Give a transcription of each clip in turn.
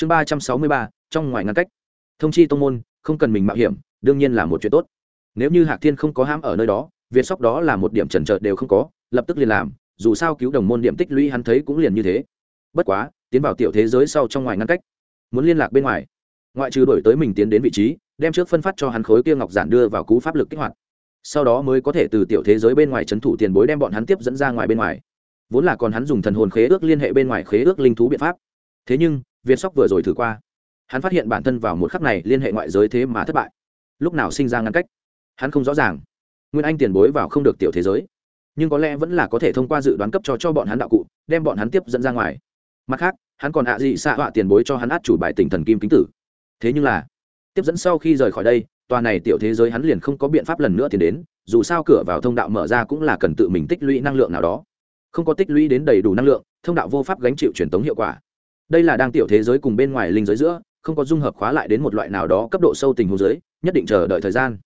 chương ba trăm sáu mươi ba, trong ngoài ngăn cách. Thông chi tông môn, không cần mình mạo hiểm, đương nhiên là một chuyện tốt. Nếu như hạc thiên không có ham ở nơi đó, việt sóc đó là một điểm trần trợt đều không có, lập tức liền làm, dù sao cứu đồng môn điểm tích lũy hắn thấy cũng liền như thế. Bất quá, tiến vào tiểu thế giới sau trong ngoài ngăn cách, muốn liên lạc bên ngoài. Ngoại trừ đổi tới mình tiến đến vị trí, đem trước phân phát cho hắn khối kia ngọc giản đưa vào cú pháp lực kích hoạt. Sau đó mới có thể từ tiểu thế giới bên ngoài c h ấ n thủ tiền bối đem bọn hắn tiếp dẫn ra ngoài bên ngoài. Vốn là còn hắn dùng thần hồn khế ước liên hệ bên ngoài khế ước linh thú biện pháp. Thế nhưng việt sóc vừa rồi thử qua. Hắn phát hiện bản thân vào một khắc này liên hệ ngoại giới thế mà thất bại. Lúc nào sinh ra ngăn cách? Hắn không rõ ràng. Nguyên anh tiền bối vào không được tiểu thế giới. Nhưng có lẽ vẫn là có thể thông qua dự đoán cấp cho cho bọn hắn đạo cụ, đem bọn hắn tiếp dẫn ra ngoài. Mặt khác, hắn còn ạ dị xạ họa tiền bối cho hắn át chủ bài tỉnh thần kim kính tử. Thế nhưng là, tiếp dẫn sau khi rời khỏi đây, tòa này tiểu thế giới hắn liền không có biện pháp lần nữa tiến đến, dù sao cửa vào thông đạo mở ra cũng là cần tự mình tích lũy năng lượng nào đó. Không có tích lũy đến đầy đủ năng lượng, thông đạo vô pháp gánh chịu truyền tống hiệu quả đây là đang tiểu thế giới cùng bên ngoài linh giới giữa, không có dung hợp khóa lại đến một loại nào đó cấp độ sâu tình hồ giới, nhất định chờ đợi thời gian.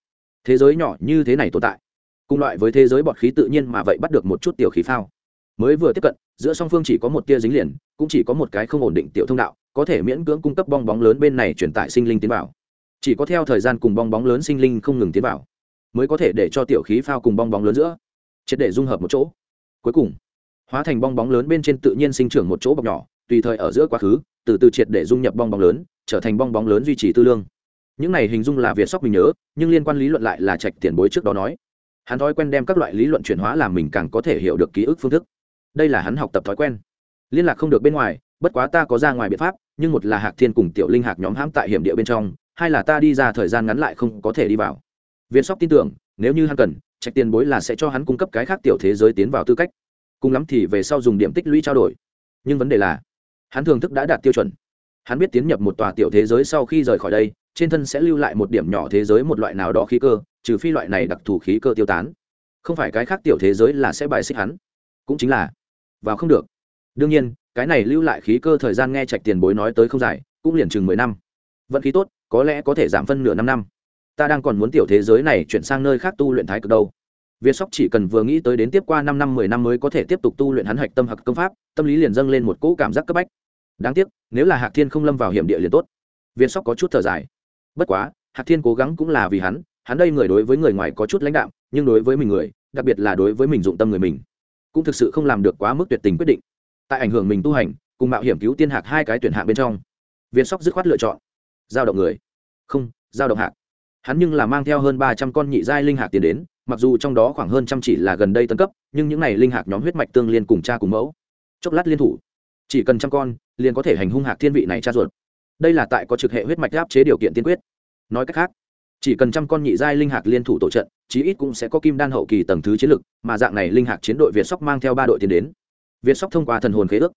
Thế giới nhỏ như thế này tồn tại, cùng loại với thế giới bọt khí tự nhiên mà vậy bắt được một chút tiểu khí phao. Mới vừa tiếp cận, giữa song phương chỉ có một tia dính liền, cũng chỉ có một cái không ổn định tiểu thông đạo, có thể miễn cưỡng cung cấp bong bóng lớn bên này truyền tải sinh linh tiến vào. Chỉ có theo thời gian cùng bong bóng lớn sinh linh không ngừng tiến vào, mới có thể để cho tiểu khí phao cùng bong bóng lớn giữa, triệt để dung hợp một chỗ. Cuối cùng, hóa thành bong bóng lớn bên trên tự nhiên sinh trưởng một chỗ bọc nhỏ tùy thời ở giữa quá khứ, từ từ triệt để dung nhập bong bóng lớn, trở thành bong bóng lớn duy trì tư lương. Những này hình dung là việt sóc mình nhớ, nhưng liên quan lý luận lại là trạch tiền bối trước đó nói. Hắn thói quen đem các loại lý luận chuyển hóa làm mình càng có thể hiểu được ký ức phương thức. Đây là hắn học tập thói quen. Liên lạc không được bên ngoài, bất quá ta có ra ngoài biện pháp, nhưng một là hạc thiên cùng tiểu linh hạc nhóm hãm tại hiểm địa bên trong, hai là ta đi ra thời gian ngắn lại không có thể đi vào. Viên sóc tin tưởng, nếu như hắn cần, trạch tiền bối là sẽ cho hắn cung cấp cái khác tiểu thế giới tiến vào tư cách. Cùng lắm thì về sau dùng điểm tích lũy trao đổi. Nhưng vấn đề là hắn thường thức đã đạt tiêu chuẩn. Hắn biết tiến nhập một tòa tiểu thế giới sau khi rời khỏi đây, trên thân sẽ lưu lại một điểm nhỏ thế giới một loại nào đó khí cơ, trừ phi loại này đặc thù khí cơ tiêu tán. Không phải cái khác tiểu thế giới là sẽ bài xích hắn. Cũng chính là, vào không được. Đương nhiên, cái này lưu lại khí cơ thời gian nghe trạch tiền bối nói tới không dài, cũng liền chừng mười năm. Vận khí tốt, có lẽ có thể giảm phân nửa năm năm. Ta đang còn muốn tiểu thế giới này chuyển sang nơi khác tu luyện thái cực đâu việt sóc chỉ cần vừa nghĩ tới đến tiếp qua năm năm, mười năm mới có thể tiếp tục tu luyện hắn hạch tâm hạch công pháp, tâm lý liền dâng lên một cỗ cảm giác cấp bách. Đáng tiếc, nếu là hạc thiên không lâm vào hiểm địa liền tốt. Viên sóc có chút thở dài. Bất quá, hạc thiên cố gắng cũng là vì hắn hắn đây người đối với người ngoài có chút lãnh đạm, nhưng đối với mình người, đặc biệt là đối với mình dụng tâm người mình, cũng thực sự không làm được quá mức tuyệt tình quyết định. Tại ảnh hưởng mình tu hành, cùng mạo hiểm cứu tiên hạc hai cái tuyển hạng bên trong viên sóc dứt khoát lựa chọn giao động người. Không, giao động hạc. Hắn nhưng là mang theo hơn ba trăm con nhị giai linh hạc tiền đến mặc dù trong đó khoảng hơn trăm chỉ là gần đây tân cấp, nhưng những n à y linh hạc nhóm huyết mạch tương liên cùng cha cùng mẫu. Chốc lát liên thủ. Chỉ cần trăm con, liền có thể hành hung hạc thiên vị này cha ruột. Đây là tại có trực hệ huyết mạch áp chế điều kiện tiên quyết. Nói cách khác, chỉ cần trăm con nhị giai linh hạc liên thủ tổ trận, chí ít cũng sẽ có kim đan hậu kỳ tầng thứ chiến lực, mà dạng này linh hạc chiến đội việt sóc mang theo ba đội tiến đến. Việt sóc thông qua thần hồn khế ước.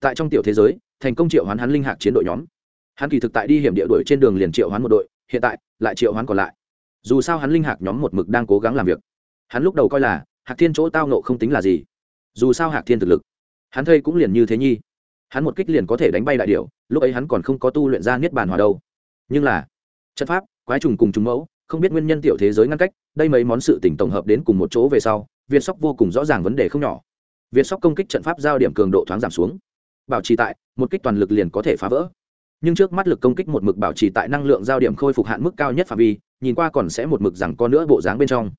Tại trong tiểu thế giới, thành công triệu hoán hắn linh hạc chiến đội nhóm. Hắn kỳ thực tại đi hiểm địa đội trên đường liền triệu hoán một đội, hiện tại lại triệu hoán còn lại dù sao hắn linh hạc nhóm một mực đang cố gắng làm việc. Hắn lúc đầu coi là, hạc thiên chỗ tao nộ không tính là gì. Dù sao hạc thiên thực lực, hắn thây cũng liền như thế nhi. Hắn một kích liền có thể đánh bay đại điệu lúc ấy hắn còn không có tu luyện ra niết bàn hòa đâu. Nhưng là, trận pháp, quái trùng cùng chúng mẫu, không biết nguyên nhân tiểu thế giới ngăn cách, đây mấy món sự tỉnh tổng hợp đến cùng một chỗ về sau, việt sóc vô cùng rõ ràng vấn đề không nhỏ. Việt sóc công kích trận pháp giao điểm cường độ thoáng giảm xuống. Bảo trì tại, một kích toàn lực liền có thể phá vỡ nhưng trước mắt lực công kích một mực bảo trì tại năng lượng giao điểm khôi phục hạn mức cao nhất phạm vi, nhìn qua còn sẽ một mực rằng có nữa bộ dáng bên trong.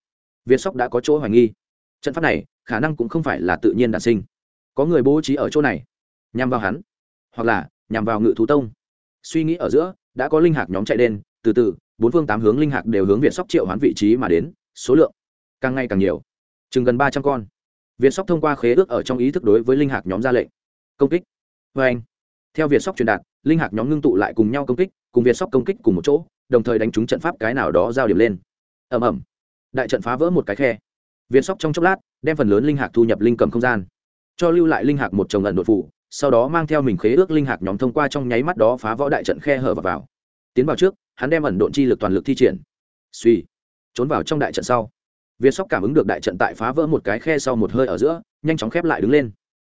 Việt sóc đã có chỗ hoài nghi. Trận pháp này, khả năng cũng không phải là tự nhiên đản sinh. Có người bố trí ở chỗ này. Nhằm vào hắn, hoặc là nhằm vào ngự thú tông. Suy nghĩ ở giữa, đã có linh hạc nhóm chạy đen từ từ, bốn phương tám hướng linh hạc đều hướng việt sóc triệu hoán vị trí mà đến, số lượng càng ngày càng nhiều, chừng gần ba trăm con. Việt sóc thông qua khế ước ở trong ý thức đối với linh hạc nhóm ra lệnh. Công kích. Vê anh theo việt sóc truyền đạt linh hạc nhóm ngưng tụ lại cùng nhau công kích, cùng việt sóc công kích cùng một chỗ, đồng thời đánh trúng trận pháp cái nào đó giao điểm lên. Ẩm ẩm đại trận phá vỡ một cái khe. Việt sóc trong chốc lát, đem phần lớn linh hạc thu nhập linh cầm không gian, cho lưu lại linh hạc một chồng ẩn đột phủ, sau đó mang theo mình khế ước linh hạc nhóm thông qua trong nháy mắt đó phá vỡ đại trận khe hở và vào. Tiến vào trước, hắn đem ẩn độn chi lực toàn lực thi triển. Suy. Trốn vào trong đại trận sau. Việt sóc cảm ứng được đại trận tại phá vỡ một cái khe sau một hơi ở giữa, nhanh chóng khép lại đứng lên.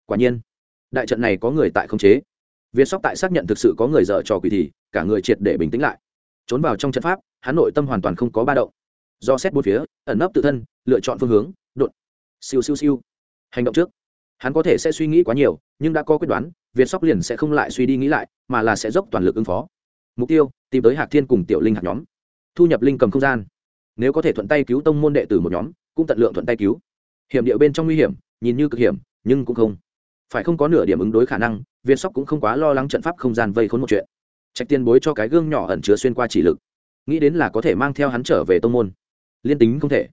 Quả nhiên, đại trận này có người tại không chế việt sóc tại xác nhận thực sự có người dở trò quỷ thì cả người triệt để bình tĩnh lại. Trốn vào trong trận pháp, hắn nội tâm hoàn toàn không có ba động. Do xét bốn phía, ẩn nấp tự thân, lựa chọn phương hướng, đột. Siêu siêu siêu. Hành động trước. Hắn có thể sẽ suy nghĩ quá nhiều, nhưng đã có quyết đoán việt sóc liền sẽ không lại suy đi nghĩ lại, mà là sẽ dốc toàn lực ứng phó. Mục tiêu, tìm tới hạc thiên cùng tiểu linh hạt nhóm. Thu nhập linh cầm không gian. Nếu có thể thuận tay cứu tông môn đệ tử một nhóm, cũng tận lượng thuận tay cứu. Hiểm địa bên trong nguy hiểm, nhìn như cực hiểm, nhưng cũng không. Phải không có nửa điểm ứng đối khả năng việt sóc cũng không quá lo lắng trận pháp không gian vây khốn một chuyện. Trạch tiền bối cho cái gương nhỏ ẩn chứa xuyên qua chỉ lực. Nghĩ đến là có thể mang theo hắn trở về tông môn. Liên tính không thể,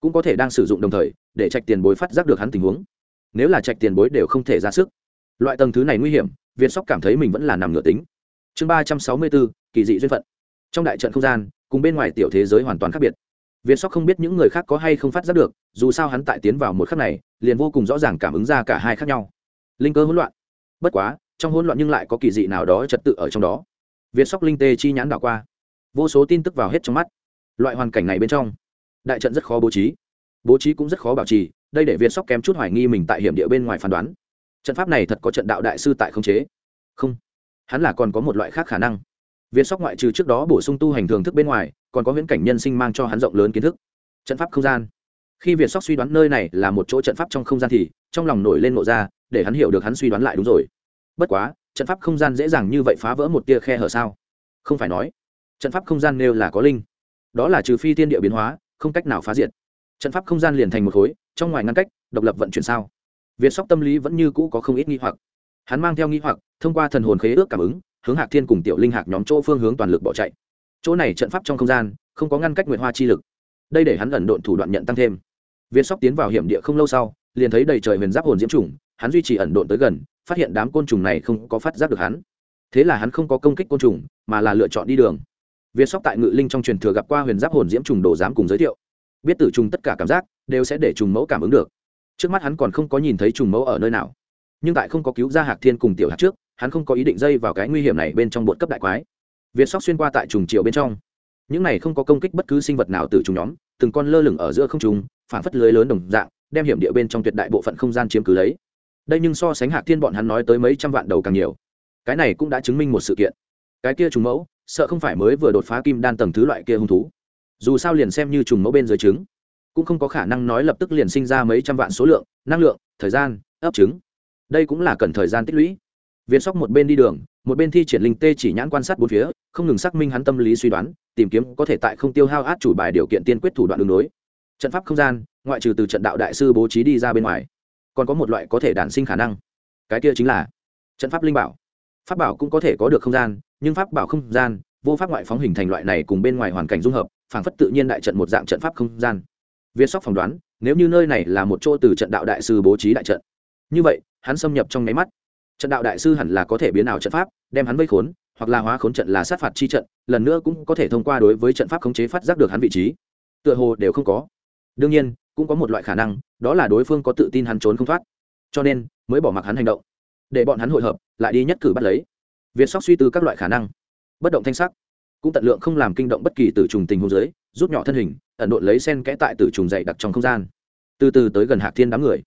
cũng có thể đang sử dụng đồng thời, để trạch tiền bối phát giác được hắn tình huống. Nếu là trạch tiền bối đều không thể ra sức, loại tầng thứ này nguy hiểm việt sóc cảm thấy mình vẫn là nằm ngửa tính. Chương ba trăm sáu mươi bốn, kỳ dị duyên phận. Trong đại trận không gian, cùng bên ngoài tiểu thế giới hoàn toàn khác biệt. Việt sóc không biết những người khác có hay không phát giác được, dù sao hắn tại tiến vào một khắc này, liền vô cùng rõ ràng cảm ứng ra cả hai khác nhau. Linh cơ hỗn loạn bất quá, trong hỗn loạn nhưng lại có kỳ dị nào đó trật tự ở trong đó. Việt sóc linh tê chi nhãn đảo qua. Vô số tin tức vào hết trong mắt. Loại hoàn cảnh này bên trong, đại trận rất khó bố trí. Bố trí cũng rất khó bảo trì, đây để việt sóc kém chút hoài nghi mình tại hiểm địa bên ngoài phán đoán. Trận pháp này thật có trận đạo đại sư tại không chế? Không. Hắn là còn có một loại khác khả năng. Việt sóc ngoại trừ trước đó bổ sung tu hành thường thức bên ngoài, còn có viễn cảnh nhân sinh mang cho hắn rộng lớn kiến thức. Trận pháp không gian. Khi việt sóc suy đoán nơi này là một chỗ trận pháp trong không gian thì, trong lòng nổi lên nộ ra để hắn hiểu được hắn suy đoán lại đúng rồi. Bất quá, trận pháp không gian dễ dàng như vậy phá vỡ một tia khe hở sao? Không phải nói, trận pháp không gian nêu là có linh. Đó là trừ phi thiên địa biến hóa, không cách nào phá diệt. Trận pháp không gian liền thành một khối, trong ngoài ngăn cách, độc lập vận chuyển sao? Việt sóc tâm lý vẫn như cũ có không ít nghi hoặc. Hắn mang theo nghi hoặc, thông qua thần hồn khế ước cảm ứng, hướng hạc thiên cùng tiểu linh hạc nhóm chỗ phương hướng toàn lực bỏ chạy. Chỗ này trận pháp trong không gian, không có ngăn cách nguyện hoa chi lực. Đây để hắn ẩn độn thủ đoạn nhận tăng thêm. Việt sóc tiến vào hiểm địa không lâu sau, liền thấy đầy trời huyền giáp hồn diễm trùng hắn duy trì ẩn độn tới gần, phát hiện đám côn trùng này không có phát giác được hắn. Thế là hắn không có công kích côn trùng, mà là lựa chọn đi đường. Việt sóc tại ngự linh trong truyền thừa gặp qua huyền giáp hồn diễm trùng đồ giám cùng giới thiệu. Biết tử trùng tất cả cảm giác, đều sẽ để trùng mẫu cảm ứng được. Trước mắt hắn còn không có nhìn thấy trùng mẫu ở nơi nào. Nhưng tại không có cứu ra hạc thiên cùng tiểu hạc trước, hắn không có ý định dây vào cái nguy hiểm này bên trong bột cấp đại quái. Việt sóc xuyên qua tại trùng triệu bên trong. Những này không có công kích bất cứ sinh vật nào từ trùng nhóm, từng con lơ lửng ở giữa không trùng phản phất lưới lớn đồng dạng, đem hiểm địa bên trong tuyệt đại bộ phận không gian chiếm cứ lấy đây nhưng so sánh hạc thiên bọn hắn nói tới mấy trăm vạn đầu càng nhiều. Cái này cũng đã chứng minh một sự kiện. Cái kia trùng mẫu, sợ không phải mới vừa đột phá kim đan tầng thứ loại kia hung thú. Dù sao liền xem như trùng mẫu bên dưới trứng, cũng không có khả năng nói lập tức liền sinh ra mấy trăm vạn số lượng, năng lượng, thời gian, ấp trứng. Đây cũng là cần thời gian tích lũy. Viên sóc một bên đi đường, một bên thi triển linh tê chỉ nhãn quan sát bốn phía, không ngừng xác minh hắn tâm lý suy đoán, tìm kiếm có thể tại không tiêu hao át chủ bài điều kiện tiên quyết thủ đoạn đường đối trận pháp không gian, ngoại trừ từ trận đạo đại sư bố trí đi ra bên ngoài còn có một loại có thể đản sinh khả năng. Cái kia chính là trận pháp linh bảo. Pháp bảo cũng có thể có được không gian, nhưng pháp bảo không gian, vô pháp ngoại phóng hình thành loại này cùng bên ngoài hoàn cảnh dung hợp, phảng phất tự nhiên đại trận một dạng trận pháp không gian. Viên sóc phỏng đoán, nếu như nơi này là một chỗ từ trận đạo đại sư bố trí đại trận, như vậy, hắn xâm nhập trong nháy mắt. Trận đạo đại sư hẳn là có thể biến ảo trận pháp, đem hắn vây khốn, hoặc là hóa khốn trận là sát phạt chi trận, lần nữa cũng có thể thông qua đối với trận pháp khống chế phát giác được hắn vị trí. Tựa hồ đều không có. Đương nhiên cũng có một loại khả năng, đó là đối phương có tự tin hắn trốn không thoát. Cho nên, mới bỏ mặc hắn hành động. Để bọn hắn hội hợp, lại đi nhất cử bắt lấy. Việt sóc suy tư các loại khả năng. Bất động thanh sắc. Cũng tận lượng không làm kinh động bất kỳ từ trùng tình hôn giới rút nhỏ thân hình, ẩn độn lấy sen kẽ tại từ trùng dày đặc trong không gian. Từ từ tới gần hạc thiên đám người.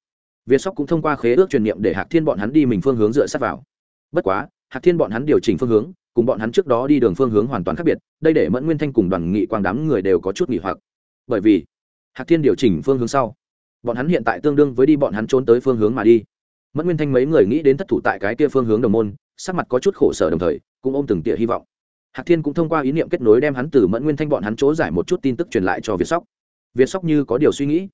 Việt sóc cũng thông qua khế ước truyền niệm để hạc thiên bọn hắn đi mình phương hướng dựa sát vào. Bất quá, hạc thiên bọn hắn điều chỉnh phương hướng, cùng bọn hắn trước đó đi đường phương hướng hoàn toàn khác biệt, đây để mẫn nguyên thanh cùng đoàn nghị quang đám người đều có chút nghỉ hoặc. Bởi vì hạc thiên điều chỉnh phương hướng sau. Bọn hắn hiện tại tương đương với đi bọn hắn trốn tới phương hướng mà đi. Mẫn nguyên thanh mấy người nghĩ đến thất thủ tại cái kia phương hướng đồng môn, sắc mặt có chút khổ sở đồng thời, cũng ôm từng tỉa hy vọng. Hạc thiên cũng thông qua ý niệm kết nối đem hắn từ mẫn nguyên thanh bọn hắn chỗ giải một chút tin tức truyền lại cho việt sóc. Việt sóc như có điều suy nghĩ.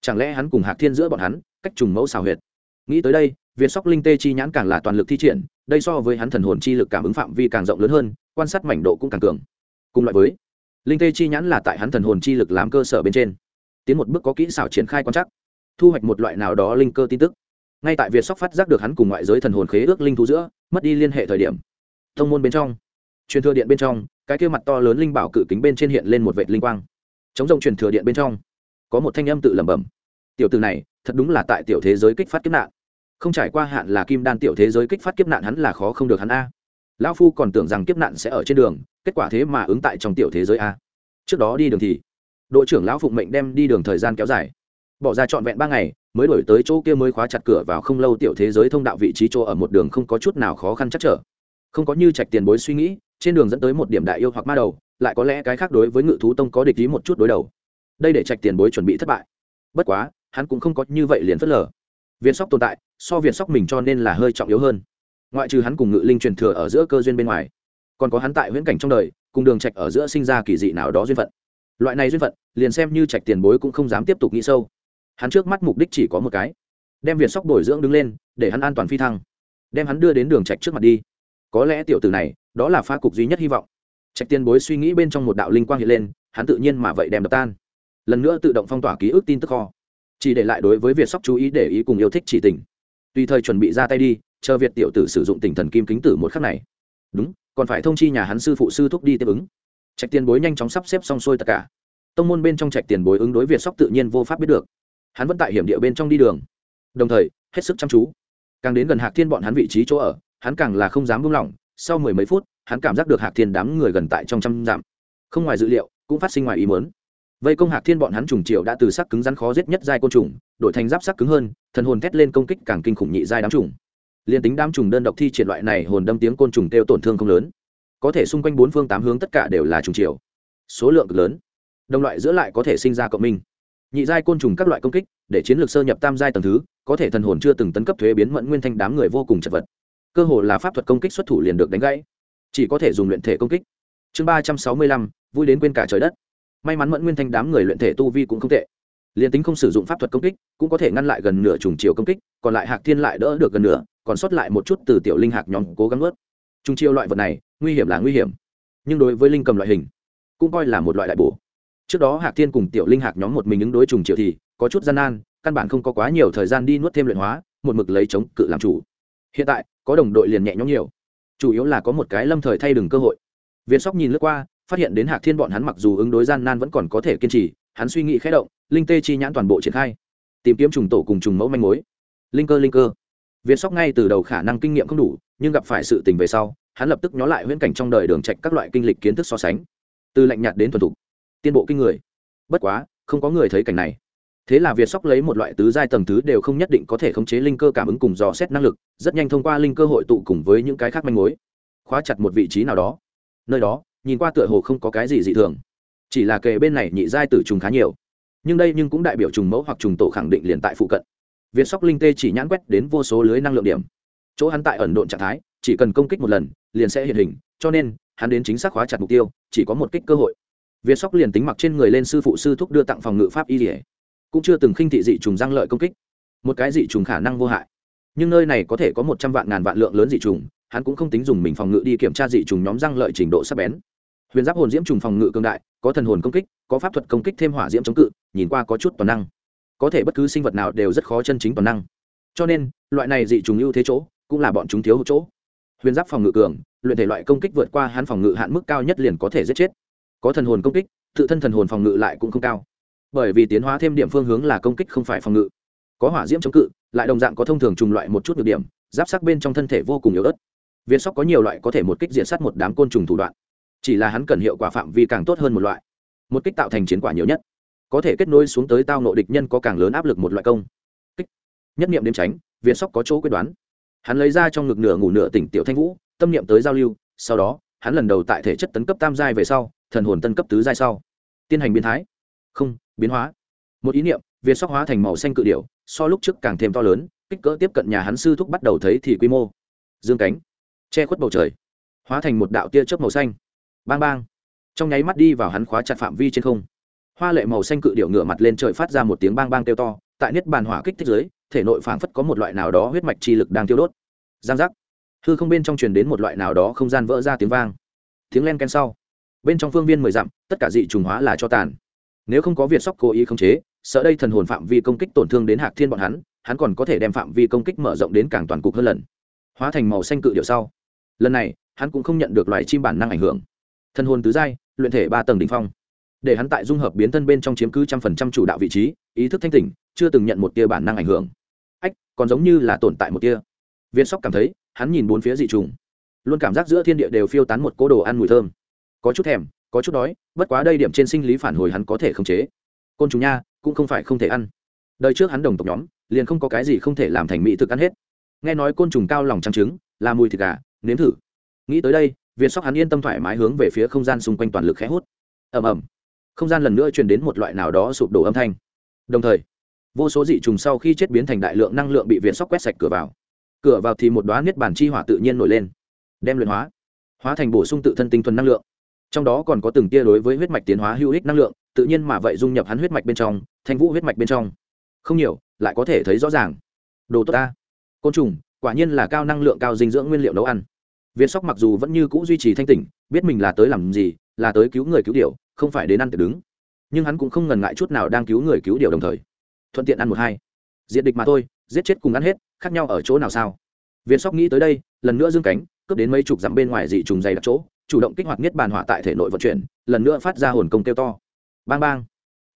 Chẳng lẽ hắn cùng hạc thiên giữa bọn hắn, cách trùng mẫu xào huyệt? Nghĩ tới đây, việt sóc linh tê chi nhãn càng là toàn lực thi triển, đây so với hắn thần hồn chi lực cảm ứng phạm vi càng rộng lớn hơn, quan sát mảnh độ cũng càng cường. Cùng loại với, linh tê chi nhãn là tại hắn thần hồn chi lực làm cơ sở bên trên tiến một bước có kỹ xảo triển khai quan chắc thu hoạch một loại nào đó linh cơ tin tức. Ngay tại việt sóc phát giác được hắn cùng ngoại giới thần hồn khế ước linh thú giữa, mất đi liên hệ thời điểm. Thông môn bên trong, truyền thừa điện bên trong, cái kia mặt to lớn linh bảo cự kính bên trên hiện lên một vệ linh quang. Chống rộng truyền thừa điện bên trong, có một thanh âm tự lẩm bẩm. Tiểu từ này, thật đúng là tại tiểu thế giới kích phát kiếp nạn. Không trải qua hạn là kim đan tiểu thế giới kích phát kiếp nạn hắn là khó không được hắn a. Lão phu còn tưởng rằng kiếp nạn sẽ ở trên đường, kết quả thế mà ứng tại trong tiểu thế giới a. Trước đó đi đường thì đội trưởng lão phụng mệnh đem đi đường thời gian kéo dài. Bỏ ra trọn vẹn ba ngày, mới đổi tới chỗ kia mới khóa chặt cửa vào không lâu tiểu thế giới thông đạo vị trí chỗ ở một đường không có chút nào khó khăn chắc trở. Không có như trạch tiền bối suy nghĩ, trên đường dẫn tới một điểm đại yêu hoặc ma đầu, lại có lẽ cái khác đối với ngự thú tông có địch ý một chút đối đầu. Đây để trạch tiền bối chuẩn bị thất bại. Bất quá, hắn cũng không có như vậy liền phớt lờ. Viên sóc tồn tại, so viên sóc mình cho nên là hơi trọng yếu hơn. Ngoại trừ hắn cùng ngự linh truyền thừa ở giữa cơ duyên bên ngoài, còn có hắn tại huyễn cảnh trong đời, cùng đường trạch ở giữa sinh ra kỳ dị nào đó duyên phận loại này duyên phận, liền xem như trạch tiền bối cũng không dám tiếp tục nghĩ sâu. Hắn trước mắt mục đích chỉ có một cái, đem việt sóc bồi dưỡng đứng lên, để hắn an toàn phi thăng. Đem hắn đưa đến đường trạch trước mặt đi. Có lẽ tiểu tử này, đó là pha cục duy nhất hy vọng. Trạch tiền bối suy nghĩ bên trong một đạo linh quang hiện lên, hắn tự nhiên mà vậy đem đập tan. Lần nữa tự động phong tỏa ký ức tin tức kho. Chỉ để lại đối với việt sóc chú ý để ý cùng yêu thích chỉ tình. Tùy thời chuẩn bị ra tay đi, chờ việt tiểu tử sử dụng tình thần kim kính tử một khắc này. Đúng, còn phải thông chi nhà hắn sư phụ sư thúc đi tiếp ứng trạch tiền bối nhanh chóng sắp xếp xong xuôi tất cả. Tông môn bên trong trạch tiền bối ứng đối việt sóc tự nhiên vô pháp biết được. Hắn vẫn tại hiểm địa bên trong đi đường. Đồng thời, hết sức chăm chú. Càng đến gần hạc thiên bọn hắn vị trí chỗ ở, hắn càng là không dám buông lỏng. Sau mười mấy phút, hắn cảm giác được hạc thiên đám người gần tại trong trăm dặm. Không ngoài dự liệu, cũng phát sinh ngoài ý muốn. Vây công hạc thiên bọn hắn trùng triệu đã từ sắc cứng rắn khó giết nhất giai côn trùng, đổi thành giáp sắc cứng hơn, thần hồn thét lên công kích càng kinh khủng nhị giai đám trùng. Liền tính đám trùng đơn độc thi triển loại này hồn đâm tiếng côn trùng kêu tổn thương không lớn có thể xung quanh bốn phương tám hướng tất cả đều là trùng chiều. Số lượng cực lớn. Đồng loại giữa lại có thể sinh ra cộng minh. Nhị giai côn trùng các loại công kích, để chiến lược sơ nhập tam giai tầng thứ, có thể thần hồn chưa từng tấn cấp thuế biến mẫn nguyên thanh đám người vô cùng chật vật. Cơ hồ là pháp thuật công kích xuất thủ liền được đánh gãy. Chỉ có thể dùng luyện thể công kích. Chương ba trăm sáu mươi lăm, vui đến quên cả trời đất. May mắn mẫn nguyên thanh đám người luyện thể tu vi cũng không tệ. Liền tính không sử dụng pháp thuật công kích, cũng có thể ngăn lại gần nửa trùng chiều công kích, còn lại hạc thiên lại đỡ được gần nửa, còn sót lại một chút từ tiểu linh hạc nhóm cố gắng ướt trùng chiều loại vật này nguy hiểm là nguy hiểm. Nhưng đối với linh cầm loại hình, cũng coi là một loại đại bổ. Trước đó hạc thiên cùng tiểu linh hạc nhóm một mình ứng đối trùng triệu thì có chút gian nan, căn bản không có quá nhiều thời gian đi nuốt thêm luyện hóa, một mực lấy chống cự làm chủ. Hiện tại, có đồng đội liền nhẹ nhõm nhiều. Chủ yếu là có một cái lâm thời thay đừng cơ hội. Viên sóc nhìn lướt qua, phát hiện đến hạc thiên bọn hắn mặc dù ứng đối gian nan vẫn còn có thể kiên trì, hắn suy nghĩ khẽ động, linh tê chi nhãn toàn bộ triển khai. Tìm kiếm trùng tổ cùng trùng mẫu manh mối. Linh cơ linh cơ. Viên sóc ngay từ đầu khả năng kinh nghiệm không đủ, nhưng gặp phải sự tình về sau hắn lập tức nhó lại huyễn cảnh trong đời đường trạch các loại kinh lịch kiến thức so sánh. Từ lạnh nhạt đến thuần thục, tiên bộ kinh người. Bất quá, không có người thấy cảnh này. Thế là việt sóc lấy một loại tứ giai tầng thứ đều không nhất định có thể khống chế linh cơ cảm ứng cùng dò xét năng lực, rất nhanh thông qua linh cơ hội tụ cùng với những cái khác manh mối, khóa chặt một vị trí nào đó. Nơi đó, nhìn qua tựa hồ không có cái gì dị thường, chỉ là kề bên này nhị giai tử trùng khá nhiều. Nhưng đây nhưng cũng đại biểu trùng mẫu hoặc trùng tổ khẳng định liền tại phụ cận. Việt sóc linh tê chỉ nhãn quét đến vô số lưới năng lượng điểm. Chỗ hắn tại ẩn độn trạng thái chỉ cần công kích một lần, liền sẽ hiện hình, cho nên, hắn đến chính xác khóa chặt mục tiêu, chỉ có một kích cơ hội. Việt sóc liền tính mặc trên người lên sư phụ sư thúc đưa tặng phòng ngự pháp y dỉa cũng chưa từng khinh thị dị trùng răng lợi công kích. Một cái dị trùng khả năng vô hại. Nhưng nơi này có thể có một trăm vạn ngàn vạn lượng lớn dị trùng, hắn cũng không tính dùng mình phòng ngự đi kiểm tra dị trùng nhóm răng lợi trình độ sắc bén. Huyền giáp hồn diễm trùng phòng ngự cường đại, có thần hồn công kích, có pháp thuật công kích thêm hỏa diễm chống cự, nhìn qua có chút toàn năng. Có thể bất cứ sinh vật nào đều rất khó chân chính toàn năng. Cho nên, loại này dị trùng ưu thế chỗ, cũng là bọn chúng thiếu chỗ huyền giáp phòng ngự cường, luyện thể loại công kích vượt qua hắn phòng ngự hạn mức cao nhất liền có thể giết chết. Có thần hồn công kích, tự thân thần hồn phòng ngự lại cũng không cao. Bởi vì tiến hóa thêm điểm phương hướng là công kích không phải phòng ngự. Có hỏa diễm chống cự, lại đồng dạng có thông thường trùng loại một chút được điểm, giáp sắc bên trong thân thể vô cùng yếu ớt. Viên sóc có nhiều loại có thể một kích diện sát một đám côn trùng thủ đoạn. Chỉ là hắn cần hiệu quả phạm vi càng tốt hơn một loại. Một kích tạo thành chiến quả nhiều nhất. Có thể kết nối xuống tới tao nộ địch nhân có càng lớn áp lực một loại công. Kích. Nhất niệm đêm tránh, viên sóc có chỗ quyết đoán hắn lấy ra trong ngực nửa ngủ nửa tỉnh tiểu thanh vũ, tâm niệm tới giao lưu, sau đó, hắn lần đầu tại thể chất tấn cấp tam giai về sau, thần hồn tân cấp tứ giai sau. Tiến hành biến thái. Không, biến hóa. Một ý niệm việt sóc hóa thành màu xanh cự điệu so lúc trước càng thêm to lớn, kích cỡ tiếp cận nhà hắn sư thúc bắt đầu thấy thì quy mô. Dương cánh. Che khuất bầu trời. Hóa thành một đạo tia chớp màu xanh. Bang bang. Trong nháy mắt đi vào hắn khóa chặt phạm vi trên không. Hoa lệ màu xanh cự điệu ngửa mặt lên trời phát ra một tiếng bang bang kêu to, tại niết bàn hỏa kích thích giới thể nội phảng phất có một loại nào đó huyết mạch chi lực đang tiêu đốt. Giang giác. Hư không bên trong truyền đến một loại nào đó không gian vỡ ra tiếng vang. Tiếng len ken sau. Bên trong phương viên mười dặm, tất cả dị trùng hóa là cho tàn. Nếu không có việt sóc cố ý khống chế, sợ đây thần hồn phạm vi công kích tổn thương đến hạc thiên bọn hắn hắn còn có thể đem phạm vi công kích mở rộng đến càng toàn cục hơn lần. Hóa thành màu xanh cự điệu sau. Lần này, hắn cũng không nhận được loài chim bản năng ảnh hưởng. Thần hồn tứ giai, luyện thể ba tầng đ ỉ n h phong. Để hắn tại dung hợp biến thân bên trong chiếm cứ trăm phần trăm chủ đạo vị trí, ý thức thanh tỉnh chưa từng nhận một tia bản năng ảnh hưởng. Ách, còn giống như là tồn tại một tia. Viên sóc cảm thấy, hắn nhìn bốn phía dị trùng. Luôn cảm giác giữa thiên địa đều phiêu tán một cố đồ ăn mùi thơm. Có chút thèm, có chút đói, bất quá đây điểm trên sinh lý phản hồi hắn có thể khống chế. Côn trùng nha, cũng không phải không thể ăn. Đời trước hắn đồng tộc nhóm, liền không có cái gì không thể làm thành mỹ thực ăn hết. Nghe nói côn trùng cao lòng trang trứng, là mùi thịt gà, nếm thử. Nghĩ tới đây, viên sóc hắn yên tâm thoải mái hướng về phía không gian xung quanh toàn lực khẽ hút. Ầm ầm. Không gian lần nữa truyền đến một loại nào đó sụp đổ âm thanh. Đồng thời vô số dị trùng sau khi chết biến thành đại lượng năng lượng bị viện sóc quét sạch cửa vào. Cửa vào thì một đoá niết bàn chi hỏa tự nhiên nổi lên, đem luyện hóa hóa thành bổ sung tự thân tinh thuần năng lượng. Trong đó còn có từng tia đối với huyết mạch tiến hóa hữu ích năng lượng, tự nhiên mà vậy dung nhập hắn huyết mạch bên trong, thanh vũ huyết mạch bên trong. Không nhiều, lại có thể thấy rõ ràng. Đồ tốt ta. Côn trùng, quả nhiên là cao năng lượng cao dinh dưỡng nguyên liệu nấu ăn. Việt sóc mặc dù vẫn như c ũ duy trì thanh tỉnh, biết mình là tới làm gì, là tới cứu người cứu điều không phải đến ăn tự đứng. Nhưng hắn cũng không ngần ngại chút nào đang cứu người cứu điều đồng thời thuận tiện ăn một hai. Diện địch mà thôi, giết chết cùng ăn hết, khác nhau ở chỗ nào sao? Viên sóc nghĩ tới đây, lần nữa dương cánh, cướp đến mấy chục dặm bên ngoài dị trùng dày đặc chỗ, chủ động kích hoạt nhất bàn hỏa tại thể nội vận chuyển, lần nữa phát ra hồn công kêu to. Bang bang.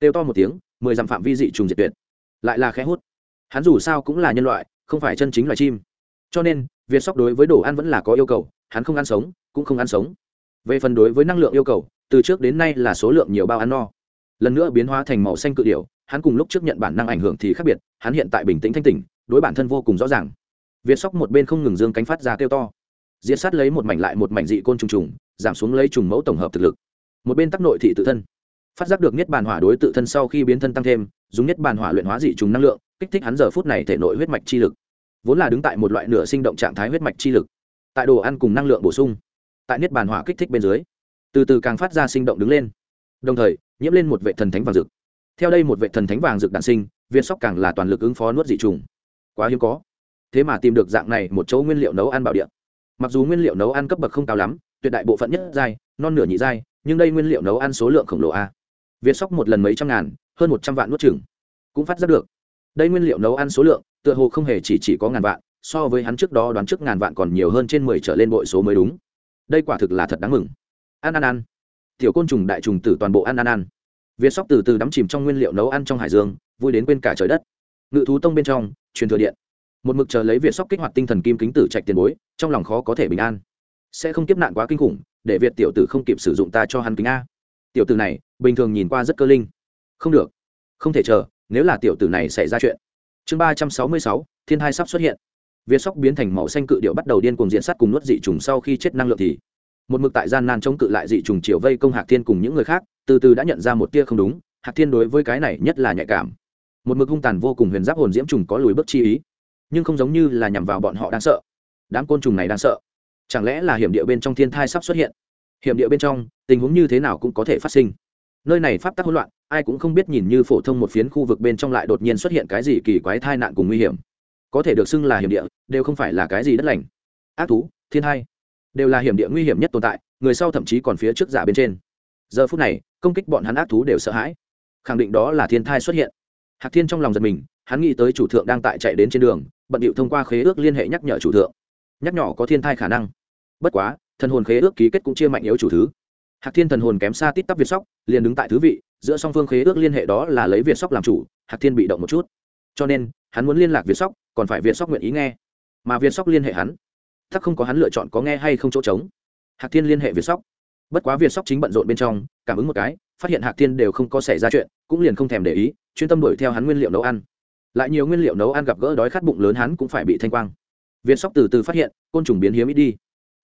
Kêu to một tiếng, mười dặm phạm vi dị trùng diệt tuyệt. Lại là khẽ hút. Hắn dù sao cũng là nhân loại, không phải chân chính loài chim. Cho nên, viên sóc đối với đồ ăn vẫn là có yêu cầu, hắn không ăn sống, cũng không ăn sống. Về phần đối với năng lượng yêu cầu, từ trước đến nay là số lượng nhiều bao ăn no. Lần nữa biến hóa thành màu xanh cự điểu hắn cùng lúc trước nhận bản năng ảnh hưởng thì khác biệt, hắn hiện tại bình tĩnh thanh tỉnh, đối bản thân vô cùng rõ ràng. Việt sóc một bên không ngừng dương cánh phát ra kêu to. Diễn sát lấy một mảnh lại một mảnh dị côn trùng trùng, giảm xuống lấy trùng mẫu tổng hợp thực lực. Một bên tắc nội thị tự thân. Phát giác được niết bàn hỏa đối tự thân sau khi biến thân tăng thêm, dùng niết bàn hỏa luyện hóa dị trùng năng lượng, kích thích hắn giờ phút này thể nội huyết mạch chi lực. Vốn là đứng tại một loại nửa sinh động trạng thái huyết mạch chi lực. Tại đồ ăn cùng năng lượng bổ sung, tại niết bàn hỏa kích thích bên dưới, từ từ càng phát ra sinh động đứng lên. Đồng thời, nhiễm lên một vệ thần thánh vàng rực theo đây một vệ thần thánh vàng rực đạn sinh, viên sóc càng là toàn lực ứng phó nuốt dị trùng. Quá hiếm có. Thế mà tìm được dạng này một chỗ nguyên liệu nấu ăn bảo địa. Mặc dù nguyên liệu nấu ăn cấp bậc không cao lắm, tuyệt đại bộ phận nhất giai, non nửa nhị giai, nhưng đây nguyên liệu nấu ăn số lượng khổng lồ a. Việt sóc một lần mấy trăm ngàn, hơn một trăm vạn nuốt chừng cũng phát ra được. Đây nguyên liệu nấu ăn số lượng, tựa hồ không hề chỉ chỉ có ngàn vạn, so với hắn trước đó đoán trước ngàn vạn còn nhiều hơn trên mười trở lên bội số mới đúng. Đây quả thực là thật đáng mừng. Ăn ăn ăn tiểu côn trùng đại trùng tử toàn bộ ăn ăn ăn việt sóc từ từ đắm chìm trong nguyên liệu nấu ăn trong hải dương, vui đến quên cả trời đất. Ngự thú tông bên trong, truyền thừa điện. Một mực chờ lấy việt sóc kích hoạt tinh thần kim kính tử trạch tiền bối, trong lòng khó có thể bình an. Sẽ không kiếp nạn quá kinh khủng, để việt tiểu tử không kịp sử dụng ta cho hắn kính a. Tiểu tử này, bình thường nhìn qua rất cơ linh. Không được. Không thể chờ, nếu là tiểu tử này xảy ra chuyện. Chương ba trăm sáu mươi sáu, thiên hai sắp xuất hiện. Việt sóc biến thành màu xanh cự điệu bắt đầu điên cuồng diện sát cùng nuốt dị trùng sau khi chết năng lượng thì một mực tại gian nan chống cự lại dị trùng chiều vây công hạc thiên cùng những người khác, từ từ đã nhận ra một tia không đúng, hạc thiên đối với cái này nhất là nhạy cảm. Một mực hung tàn vô cùng huyền giáp hồn diễm trùng có lùi bước chi ý, nhưng không giống như là nhằm vào bọn họ đang sợ. Đám côn trùng này đang sợ. Chẳng lẽ là hiểm địa bên trong thiên thai sắp xuất hiện? Hiểm địa bên trong, tình huống như thế nào cũng có thể phát sinh. Nơi này pháp tắc hỗn loạn, ai cũng không biết nhìn như phổ thông một phiến khu vực bên trong lại đột nhiên xuất hiện cái gì kỳ quái thai nạn cùng nguy hiểm. Có thể được xưng là hiểm địa, đều không phải là cái gì đất lành. Ác thú, thiên hai đều là hiểm địa nguy hiểm nhất tồn tại, người sau thậm chí còn phía trước giả bên trên. Giờ phút này, công kích bọn hắn ác thú đều sợ hãi. Khẳng định đó là thiên thai xuất hiện. Hạc thiên trong lòng giật mình, hắn nghĩ tới chủ thượng đang tại chạy đến trên đường, bận điệu thông qua khế ước liên hệ nhắc nhở chủ thượng. Nhắc nhỏ có thiên thai khả năng. Bất quá, thần hồn khế ước ký kết cũng chia mạnh yếu chủ thứ. Hạc thiên thần hồn kém xa tít tắp việt sóc, liền đứng tại thứ vị, giữa song phương khế ước liên hệ đó là lấy việt sóc làm chủ, hạc thiên bị động một chút. Cho nên, hắn muốn liên lạc việt sóc, còn phải việt sóc nguyện ý nghe. Mà việt sóc liên hệ hắn thắc không có hắn lựa chọn có nghe hay không chỗ trống. Hạc thiên liên hệ việt sóc. Bất quá việt sóc chính bận rộn bên trong, cảm ứng một cái, phát hiện hạc thiên đều không có xảy ra chuyện, cũng liền không thèm để ý, chuyên tâm đuổi theo hắn nguyên liệu nấu ăn. Lại nhiều nguyên liệu nấu ăn gặp gỡ đói khát bụng lớn hắn cũng phải bị thanh quang. Việt sóc từ từ phát hiện, côn trùng biến hiếm ít đi.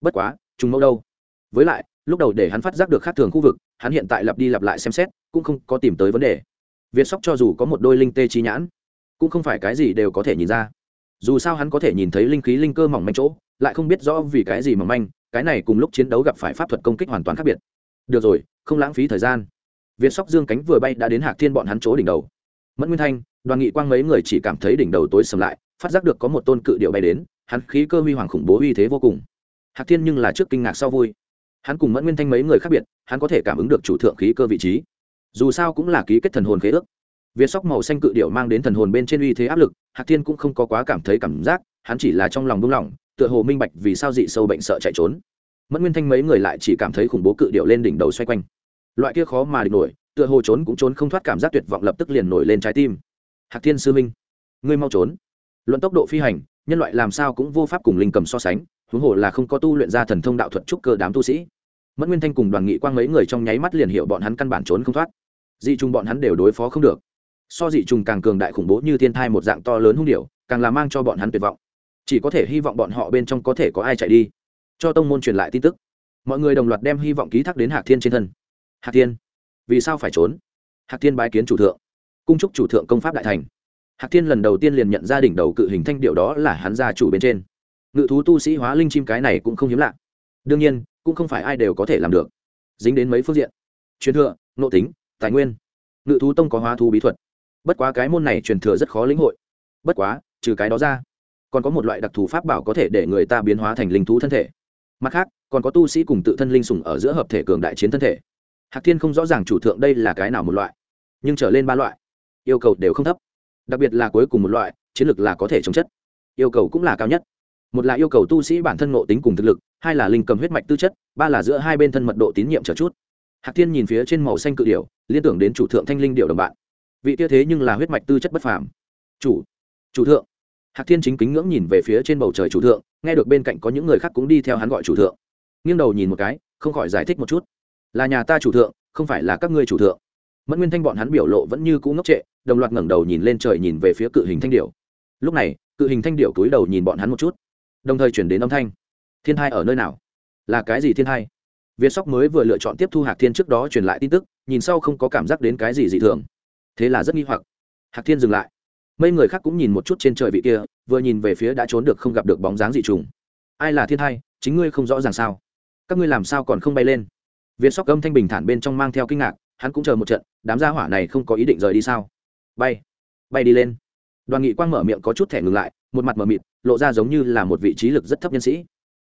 Bất quá, trùng mẫu đâu? Với lại, lúc đầu để hắn phát giác được khác thường khu vực, hắn hiện tại lặp đi lặp lại xem xét, cũng không có tìm tới vấn đề. Việt sóc cho dù có một đôi linh tê trí nhãn, cũng không phải cái gì đều có thể nhìn ra dù sao hắn có thể nhìn thấy linh khí linh cơ mỏng manh chỗ, lại không biết rõ vì cái gì mỏng manh, cái này cùng lúc chiến đấu gặp phải pháp thuật công kích hoàn toàn khác biệt. Được rồi, không lãng phí thời gian. Việt sóc dương cánh vừa bay đã đến hạc thiên bọn hắn chỗ đỉnh đầu. Mẫn nguyên thanh, đoàn nghị quang mấy người chỉ cảm thấy đỉnh đầu tối sầm lại, phát giác được có một tôn cự điệu bay đến, hắn khí cơ huy hoàng khủng bố uy thế vô cùng. Hạc thiên nhưng là trước kinh ngạc sau vui. Hắn cùng mẫn nguyên thanh mấy người khác biệt, hắn có thể cảm ứng được chủ thượng khí cơ vị trí. Dù sao cũng là ký kết thần hồn khế ước việt sóc màu xanh cự điệu mang đến thần hồn bên trên uy thế áp lực hạc thiên cũng không có quá cảm thấy cảm giác hắn chỉ là trong lòng bùng lòng, tựa hồ minh bạch vì sao dị sâu bệnh sợ chạy trốn. Mẫn nguyên thanh mấy người lại chỉ cảm thấy khủng bố cự điệu lên đỉnh đầu xoay quanh. Loại kia khó mà địch nổi tựa hồ trốn cũng trốn không thoát cảm giác tuyệt vọng lập tức liền nổi lên trái tim. Hạc thiên sư minh ngươi mau trốn. Luận tốc độ phi hành nhân loại làm sao cũng vô pháp cùng linh cầm so sánh huống hồ là không có tu luyện ra thần thông đạo thuật trúc cơ đám tu sĩ. Mẫn nguyên thanh cùng đoàn nghị quang mấy người trong nháy mắt liền hiểu bọn hắn căn bản trốn không thoát. Dị trùng bọn hắn đều đối phó không được so dị trùng càng cường đại khủng bố như thiên thai một dạng to lớn hung điệu càng là mang cho bọn hắn tuyệt vọng. Chỉ có thể hy vọng bọn họ bên trong có thể có ai chạy đi. Cho tông môn truyền lại tin tức. Mọi người đồng loạt đem hy vọng ký thác đến hạc thiên trên thân. Hạc thiên, vì sao phải trốn? Hạc thiên bái kiến chủ thượng. Cung trúc chủ thượng công pháp đại thành. Hạc thiên lần đầu tiên liền nhận ra đỉnh đầu cự hình thanh điệu đó là hắn gia chủ bên trên. Ngự thú tu sĩ hóa linh chim cái này cũng không hiếm lạ. Đương nhiên, cũng không phải ai đều có thể làm được. Dính đến mấy phương diện. Truyền thừa, nội tính, tài nguyên. Ngự thú tông có hóa thú bí thuật bất quá cái môn này truyền thừa rất khó lĩnh hội. Bất quá, trừ cái đó ra, còn có một loại đặc thù pháp bảo có thể để người ta biến hóa thành linh thú thân thể. Mặt khác, còn có tu sĩ cùng tự thân linh sùng ở giữa hợp thể cường đại chiến thân thể. Hạc thiên không rõ ràng chủ thượng đây là cái nào một loại, nhưng trở lên ba loại, yêu cầu đều không thấp. Đặc biệt là cuối cùng một loại, chiến lược là có thể chống chất. Yêu cầu cũng là cao nhất. Một là yêu cầu tu sĩ bản thân ngộ tính cùng thực lực, hai là linh cầm huyết mạch tư chất, ba là giữa hai bên thân mật độ tín nhiệm trở chút. Hạc thiên nhìn phía trên màu xanh cự điểu, liên tưởng đến chủ thượng thanh linh điệu đồng bạn vị kia thế nhưng là huyết mạch tư chất bất phàm. Chủ chủ thượng. Hạc thiên chính kính ngưỡng nhìn về phía trên bầu trời chủ thượng, nghe được bên cạnh có những người khác cũng đi theo hắn gọi chủ thượng. Nghiêng đầu nhìn một cái, không khỏi giải thích một chút. Là nhà ta chủ thượng, không phải là các ngươi chủ thượng. Mẫn nguyên thanh bọn hắn biểu lộ vẫn như cũ ngốc trệ, đồng loạt ngẩng đầu nhìn lên trời nhìn về phía cự hình thanh điệu lúc này, cự hình thanh điệu túi đầu nhìn bọn hắn một chút. Đồng thời chuyển đến âm thanh. Thiên thai ở nơi nào? Là cái gì thiên thai việt sóc mới vừa lựa chọn tiếp thu hạc thiên trước đó truyền lại tin tức, nhìn sau không có cảm giác đến cái gì dị thường thế là rất nghi hoặc. Hạc thiên dừng lại. Mấy người khác cũng nhìn một chút trên trời vị kia, vừa nhìn về phía đã trốn được không gặp được bóng dáng dị trùng. Ai là thiên thai? chính ngươi không rõ ràng sao? Các ngươi làm sao còn không bay lên? Việt sóc âm thanh bình thản bên trong mang theo kinh ngạc, hắn cũng chờ một trận, đám gia hỏa này không có ý định rời đi sao? Bay bay đi lên. Đoàn nghị quang mở miệng có chút thẻ ngừng lại, một mặt mờ mịt, lộ ra giống như là một vị trí lực rất thấp nhân sĩ.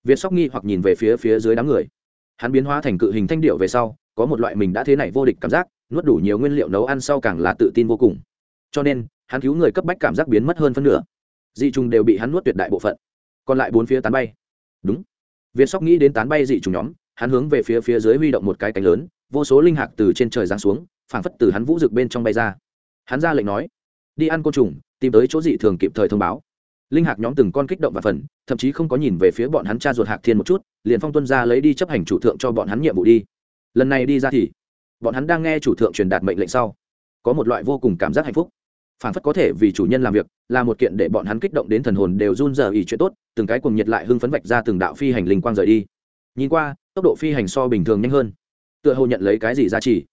Viên sóc nghi hoặc nhìn về phía phía dưới đám người. Hắn biến hóa thành cự hình thanh điệu về sau có một loại mình đã thế này vô địch cảm giác, nuốt đủ nhiều nguyên liệu nấu ăn sau càng là tự tin vô cùng. Cho nên, hắn cứu người cấp bách cảm giác biến mất hơn phân nửa. Dị trùng đều bị hắn nuốt tuyệt đại bộ phận. Còn lại bốn phía tán bay. Đúng. Việt sóc nghĩ đến tán bay dị trùng nhóm, hắn hướng về phía phía dưới huy động một cái cánh lớn, vô số linh hạc từ trên trời giáng xuống, phảng phất từ hắn vũ rực bên trong bay ra. Hắn ra lệnh nói, đi ăn côn trùng, tìm tới chỗ dị thường kịp thời thông báo. Linh hạc nhóm từng con kích động và phần, thậm chí không có nhìn về phía bọn hắn cha ruột hạc thiên một chút, liền phong tuân ra lấy đi chấp hành chủ thượng cho bọn hắn nhiệm vụ đi lần này đi ra thì bọn hắn đang nghe chủ thượng truyền đạt mệnh lệnh sau, có một loại vô cùng cảm giác hạnh phúc. Phản phất có thể vì chủ nhân làm việc, là một kiện để bọn hắn kích động đến thần hồn đều run rờ ý chuyện tốt, từng cái cùng nhiệt lại hưng phấn vạch ra từng đạo phi hành linh quang rời đi. Nhìn qua, tốc độ phi hành so bình thường nhanh hơn. Tựa hồ nhận lấy cái gì giá trị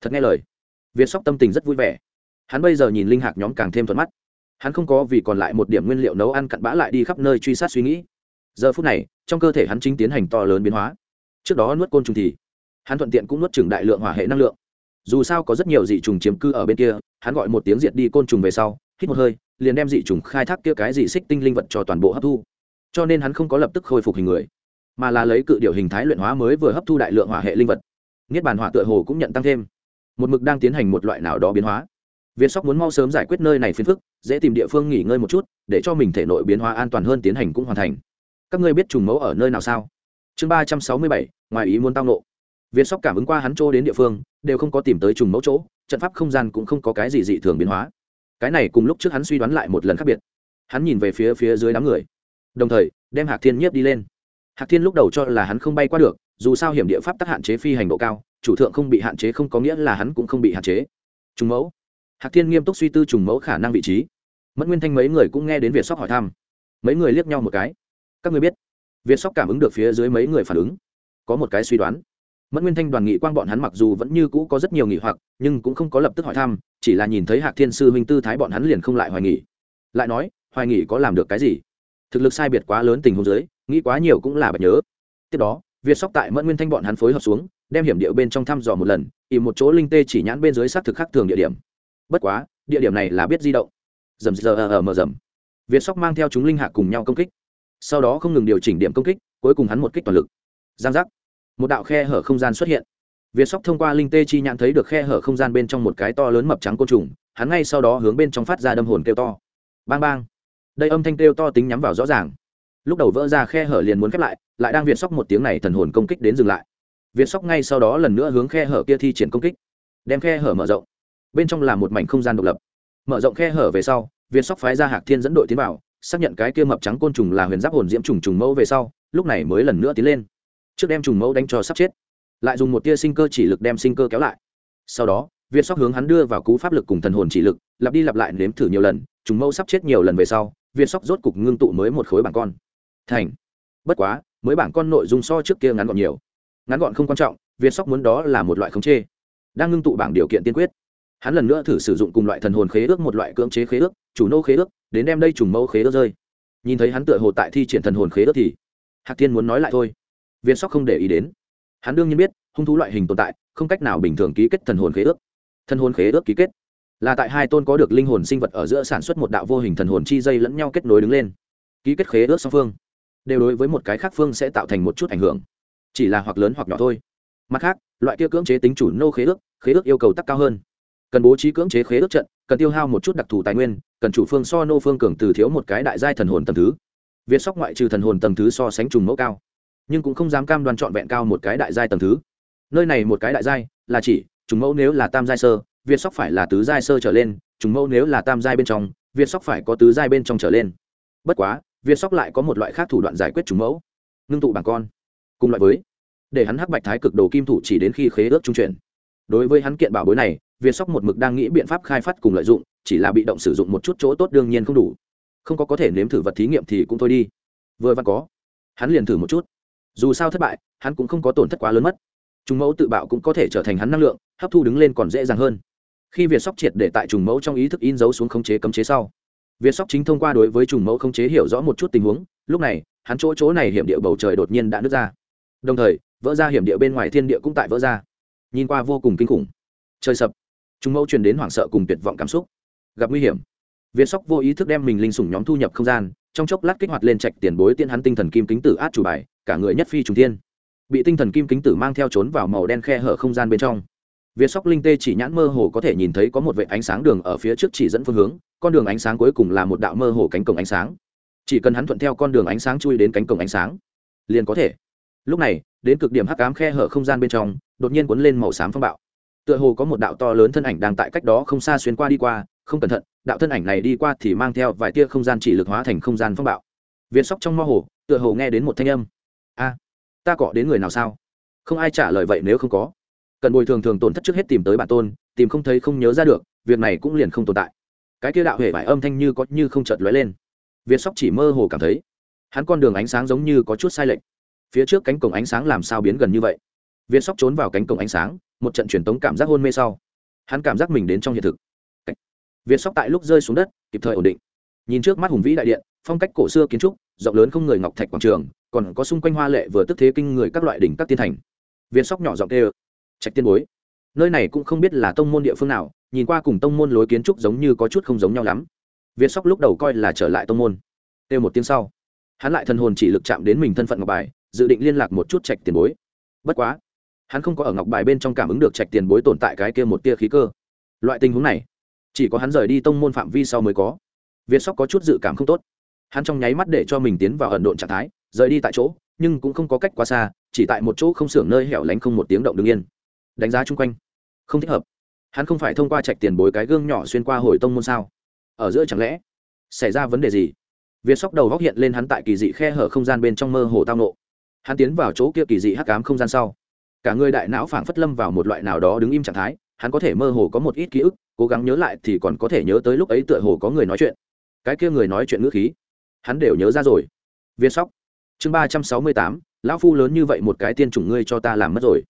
thật nghe lời, việt sóc tâm tình rất vui vẻ. Hắn bây giờ nhìn linh hạc nhóm càng thêm thuận mắt. Hắn không có vì còn lại một điểm nguyên liệu nấu ăn cặn bã lại đi khắp nơi truy sát suy nghĩ. Giờ phút này, trong cơ thể hắn chính tiến hành to lớn biến hóa. Trước đó nuốt côn trùng thì hắn thuận tiện cũng nuốt chừng đại lượng hỏa hệ năng lượng. Dù sao có rất nhiều dị trùng chiếm cư ở bên kia, hắn gọi một tiếng diệt đi côn trùng về sau, hít một hơi, liền đem dị trùng khai thác kia cái dị xích tinh linh vật cho toàn bộ hấp thu. Cho nên hắn không có lập tức khôi phục hình người, mà là lấy cự điều hình thái luyện hóa mới vừa hấp thu đại lượng hỏa hệ linh vật. Niết bàn hỏa tựa hồ cũng nhận tăng thêm. Một mực đang tiến hành một loại nào đó biến hóa. Viên sóc muốn mau sớm giải quyết nơi này phiền phức, dễ tìm địa phương nghỉ ngơi một chút, để cho mình thể nội biến hóa an toàn hơn tiến hành cũng hoàn thành. Các ngươi biết trùng mẫu ở nơi nào sao? Chương ba trăm sáu mươi bảy, ngoài ý muốn tao nộ viên sóc cảm ứng qua hắn chỗ đến địa phương, đều không có tìm tới trùng mẫu chỗ, trận pháp không gian cũng không có cái gì dị thường biến hóa. Cái này cùng lúc trước hắn suy đoán lại một lần khác biệt. Hắn nhìn về phía phía dưới đám người, đồng thời đem hạc thiên nhiếp đi lên. Hạc thiên lúc đầu cho là hắn không bay qua được, dù sao hiểm địa pháp tắc hạn chế phi hành độ cao, chủ thượng không bị hạn chế không có nghĩa là hắn cũng không bị hạn chế. Trùng mẫu. Hạc thiên nghiêm túc suy tư trùng mẫu khả năng vị trí. Mất nguyên thanh mấy người cũng nghe đến việt sóc hỏi thăm. Mấy người liếc nhau một cái. Các người biết. Việt sóc cảm ứng được phía dưới mấy người phản ứng. Có một cái suy đoán. Mẫn nguyên thanh đoàn nghị quang bọn hắn mặc dù vẫn như cũ có rất nhiều nghỉ hoặc, nhưng cũng không có lập tức hỏi thăm, chỉ là nhìn thấy hạc thiên sư huynh tư thái bọn hắn liền không lại hoài nghỉ. Lại nói, hoài nghỉ có làm được cái gì? Thực lực sai biệt quá lớn tình huống dưới, nghĩ quá nhiều cũng là bật nhớ. Tiếp đó, việt sóc tại mẫn nguyên thanh bọn hắn phối hợp xuống, đem hiểm địa bên trong thăm dò một lần ìm một chỗ linh tê chỉ nhãn bên dưới xác thực khác thường địa điểm. Bất quá, địa điểm này là biết di động. Dầm giờ ở mờ dầm việt sóc mang theo chúng linh hạ cùng nhau công kích. Sau đó không ngừng điều chỉnh điểm công kích, cuối cùng hắn một kích toàn lực. Giang giác một đạo khe hở không gian xuất hiện. Việt sóc thông qua linh tê chi nhãn thấy được khe hở không gian bên trong một cái to lớn mập trắng côn trùng, hắn ngay sau đó hướng bên trong phát ra đâm hồn kêu to. Bang bang. Đây âm thanh kêu to tính nhắm vào rõ ràng. Lúc đầu vỡ ra khe hở liền muốn khép lại lại đang việt sóc một tiếng này thần hồn công kích đến dừng lại. Việt sóc ngay sau đó lần nữa hướng khe hở kia thi triển công kích, đem khe hở mở rộng. Bên trong là một mảnh không gian độc lập. Mở rộng khe hở về sau, việt sóc phái ra hạc thiên dẫn đội tiến vào, xác nhận cái kia mập trắng côn trùng là huyền giáp hồn diễm trùng trùng mẫu về sau, lúc này mới lần nữa tiến lên trước đem trùng mẫu đánh cho sắp chết. Lại dùng một tia sinh cơ chỉ lực đem sinh cơ kéo lại. Sau đó, việt sóc hướng hắn đưa vào cú pháp lực cùng thần hồn chỉ lực, lặp đi lặp lại nếm thử nhiều lần, trùng mẫu sắp chết nhiều lần về sau, việt sóc rốt cục ngưng tụ mới một khối bảng con. Thành. Bất quá, mới bảng con nội dung so trước kia ngắn gọn nhiều. Ngắn gọn không quan trọng, việt sóc muốn đó là một loại khống chê đang ngưng tụ bảng điều kiện tiên quyết. Hắn lần nữa thử sử dụng cùng loại thần hồn khế ước một loại cưỡng chế khế ước, chủ nô khế ước, đến đem đây trùng mẫu khế ước rơi. Nhìn thấy hắn tựa hồ tại thi triển thần hồn khế ước thì hạc thiên muốn nói lại thôi viên sóc không để ý đến. Hắn đương nhiên biết, hung thú loại hình tồn tại, không cách nào bình thường ký kết thần hồn khế ước. Thần hồn khế ước ký kết. Là tại hai tôn có được linh hồn sinh vật ở giữa sản xuất một đạo vô hình thần hồn chi dây lẫn nhau kết nối đứng lên. Ký kết khế ước song phương, đều đối với một cái khác phương sẽ tạo thành một chút ảnh hưởng. Chỉ là hoặc lớn hoặc nhỏ thôi. Mặt khác, loại kia cưỡng chế tính chủ nô khế ước khế ước yêu cầu tắc cao hơn. Cần bố trí cưỡng chế khế ước trận, cần tiêu hao một chút đặc thù tài nguyên, cần chủ phương so nô phương cường từ thiếu một cái đại giai thần hồn tầm thứ. Việt sóc ngoại trừ thần hồn tầm thứ so sánh trùng mẫu cao nhưng cũng không dám cam đoan trọn vẹn cao một cái đại giai tầng thứ. Nơi này một cái đại giai là chỉ, trùng mẫu nếu là tam giai sơ, việt sóc phải là tứ giai sơ trở lên, trùng mẫu nếu là tam giai bên trong, việt sóc phải có tứ giai bên trong trở lên. Bất quá, việt sóc lại có một loại khác thủ đoạn giải quyết trùng mẫu. Ngưng tụ bằng con. Cùng loại với, để hắn hắc bạch thái cực đồ kim thủ chỉ đến khi khế ước trung chuyển. Đối với hắn kiện bảo bối này, việt sóc một mực đang nghĩ biện pháp khai phát cùng lợi dụng, chỉ là bị động sử dụng một chút chỗ tốt đương nhiên không đủ. Không có có thể nếm thử vật thí nghiệm thì cũng thôi đi. Vừa vặn có. Hắn liền thử một chút dù sao thất bại, hắn cũng không có tổn thất quá lớn mất. Trùng mẫu tự bạo cũng có thể trở thành hắn năng lượng, hấp thu đứng lên còn dễ dàng hơn. Khi việt sóc triệt để tại trùng mẫu trong ý thức in dấu xuống khống chế cấm chế sau, việt sóc chính thông qua đối với trùng mẫu khống chế hiểu rõ một chút tình huống, lúc này, hắn chỗ chỗ này hiểm địa bầu trời đột nhiên đã nứt ra. Đồng thời, vỡ ra hiểm địa bên ngoài thiên địa cũng tại vỡ ra. Nhìn qua vô cùng kinh khủng. Trời sập. Trùng mẫu truyền đến hoảng sợ cùng tuyệt vọng cảm xúc. Gặp nguy hiểm. Việt sóc vô ý thức đem mình linh sủng nhóm thu nhập không gian trong chốc lát kích hoạt lên trạch tiền bối tiên hắn tinh thần kim kính tử át chủ bài, cả người nhất phi trùng thiên. Bị tinh thần kim kính tử mang theo trốn vào màu đen khe hở không gian bên trong. Việt sóc linh tê chỉ nhãn mơ hồ có thể nhìn thấy có một vệ ánh sáng đường ở phía trước chỉ dẫn phương hướng, con đường ánh sáng cuối cùng là một đạo mơ hồ cánh cổng ánh sáng. Chỉ cần hắn thuận theo con đường ánh sáng chui đến cánh cổng ánh sáng, liền có thể. Lúc này, đến cực điểm hắc ám khe hở không gian bên trong, đột nhiên cuốn lên màu xám phong bạo tựa hồ có một đạo to lớn thân ảnh đang tại cách đó không xa xuyên qua đi qua, không cẩn thận, đạo thân ảnh này đi qua thì mang theo vài tia không gian chỉ lực hóa thành không gian phong bạo. Viên sóc trong mơ hồ, tựa hồ nghe đến một thanh âm. A, ta cọ đến người nào sao? Không ai trả lời vậy nếu không có. Cần bồi thường thường tổn thất trước hết tìm tới bản tôn, tìm không thấy không nhớ ra được, việc này cũng liền không tồn tại. Cái kia đạo huệ vải âm thanh như có như không chợt lóe lên. Viên sóc chỉ mơ hồ cảm thấy, hắn con đường ánh sáng giống như có chút sai lệch. Phía trước cánh cổng ánh sáng làm sao biến gần như vậy? Việt sóc trốn vào cánh cổng ánh sáng, một trận truyền tống cảm giác hôn mê sau. Hắn cảm giác mình đến trong hiện thực. Việt sóc tại lúc rơi xuống đất, kịp thời ổn định. Nhìn trước mắt hùng vĩ đại điện, phong cách cổ xưa kiến trúc, rộng lớn không người ngọc thạch quảng trường, còn có xung quanh hoa lệ vừa tức thế kinh người các loại đỉnh các tiên thành. Việt sóc nhỏ giọng tê trạch tiên bối. Nơi này cũng không biết là tông môn địa phương nào, nhìn qua cùng tông môn lối kiến trúc giống như có chút không giống nhau lắm. Việt sóc lúc đầu coi là trở lại tông môn. Tê một tiếng sau, hắn lại thần hồn chỉ lực chạm đến mình thân phận ngọc bài, dự định liên lạc một chút trạch tiền bối. Bất quá hắn không có ở ngọc bài bên trong cảm ứng được trạch tiền bối tồn tại cái kia một tia khí cơ. Loại tình huống này, chỉ có hắn rời đi tông môn phạm vi sau mới có. Việt sóc có chút dự cảm không tốt. Hắn trong nháy mắt để cho mình tiến vào ẩn độn trạng thái, rời đi tại chỗ, nhưng cũng không có cách quá xa, chỉ tại một chỗ không xưởng nơi hẻo lánh không một tiếng động đ ứ n g yên. Đánh giá chung quanh, không thích hợp. Hắn không phải thông qua trạch tiền bối cái gương nhỏ xuyên qua hồi tông môn sao? Ở giữa chẳng lẽ xảy ra vấn đề gì? Việt sóc đầu góc hiện lên hắn tại kỳ dị khe hở không gian bên trong mơ hồ tang nộ. Hắn tiến vào chỗ kia kỳ dị hắc cám không gian sau cả người đại não phảng phất lâm vào một loại nào đó đứng im trạng thái, hắn có thể mơ hồ có một ít ký ức, cố gắng nhớ lại thì còn có thể nhớ tới lúc ấy tựa hồ có người nói chuyện. Cái kia người nói chuyện ngữ khí, hắn đều nhớ ra rồi. Viên sóc. Chương ba trăm sáu mươi tám, lão phu lớn như vậy một cái tiên chủng ngươi cho ta làm mất rồi.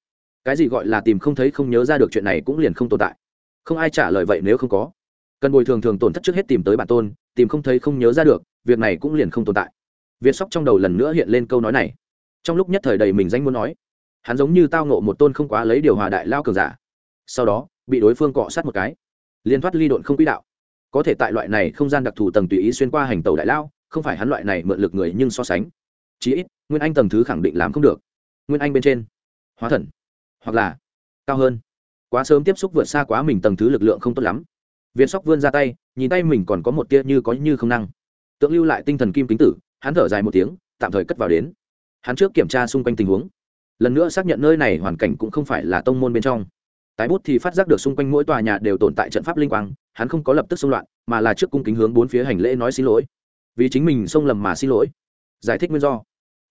Cái gì gọi là tìm không thấy không nhớ ra được chuyện này cũng liền không tồn tại. Không ai trả lời vậy nếu không có. Cần bồi thường thường tổn thất trước hết tìm tới bản tôn, tìm không thấy không nhớ ra được, việc này cũng liền không tồn tại. Việt sóc trong đầu lần nữa hiện lên câu nói này. Trong lúc nhất thời đầy mình danh muốn nói hắn giống như tao nộ một tôn không quá lấy điều hòa đại lao cường giả. Sau đó, bị đối phương cọ sát một cái. Liên thoát ly độn không quỹ đạo. Có thể tại loại này không gian đặc thù tầng tùy ý xuyên qua hành tàu đại lao, không phải hắn loại này mượn lực người nhưng so sánh. Chí ít, nguyên anh tầng thứ khẳng định làm không được. Nguyên anh bên trên, hóa thần, hoặc là cao hơn. Quá sớm tiếp xúc vượt xa quá mình tầng thứ lực lượng không tốt lắm. Viên sóc vươn ra tay, nhìn tay mình còn có một tia như có như không năng. Tượng lưu lại tinh thần kim kính tử, hắn thở dài một tiếng, tạm thời cất vào đến. Hắn trước kiểm tra xung quanh tình huống lần nữa xác nhận nơi này hoàn cảnh cũng không phải là tông môn bên trong. Tái bút thì phát giác được xung quanh mỗi tòa nhà đều tồn tại trận pháp linh quang, hắn không có lập tức xung loạn, mà là trước cung kính hướng bốn phía hành lễ nói xin lỗi. Vì chính mình xông lầm mà xin lỗi. Giải thích nguyên do.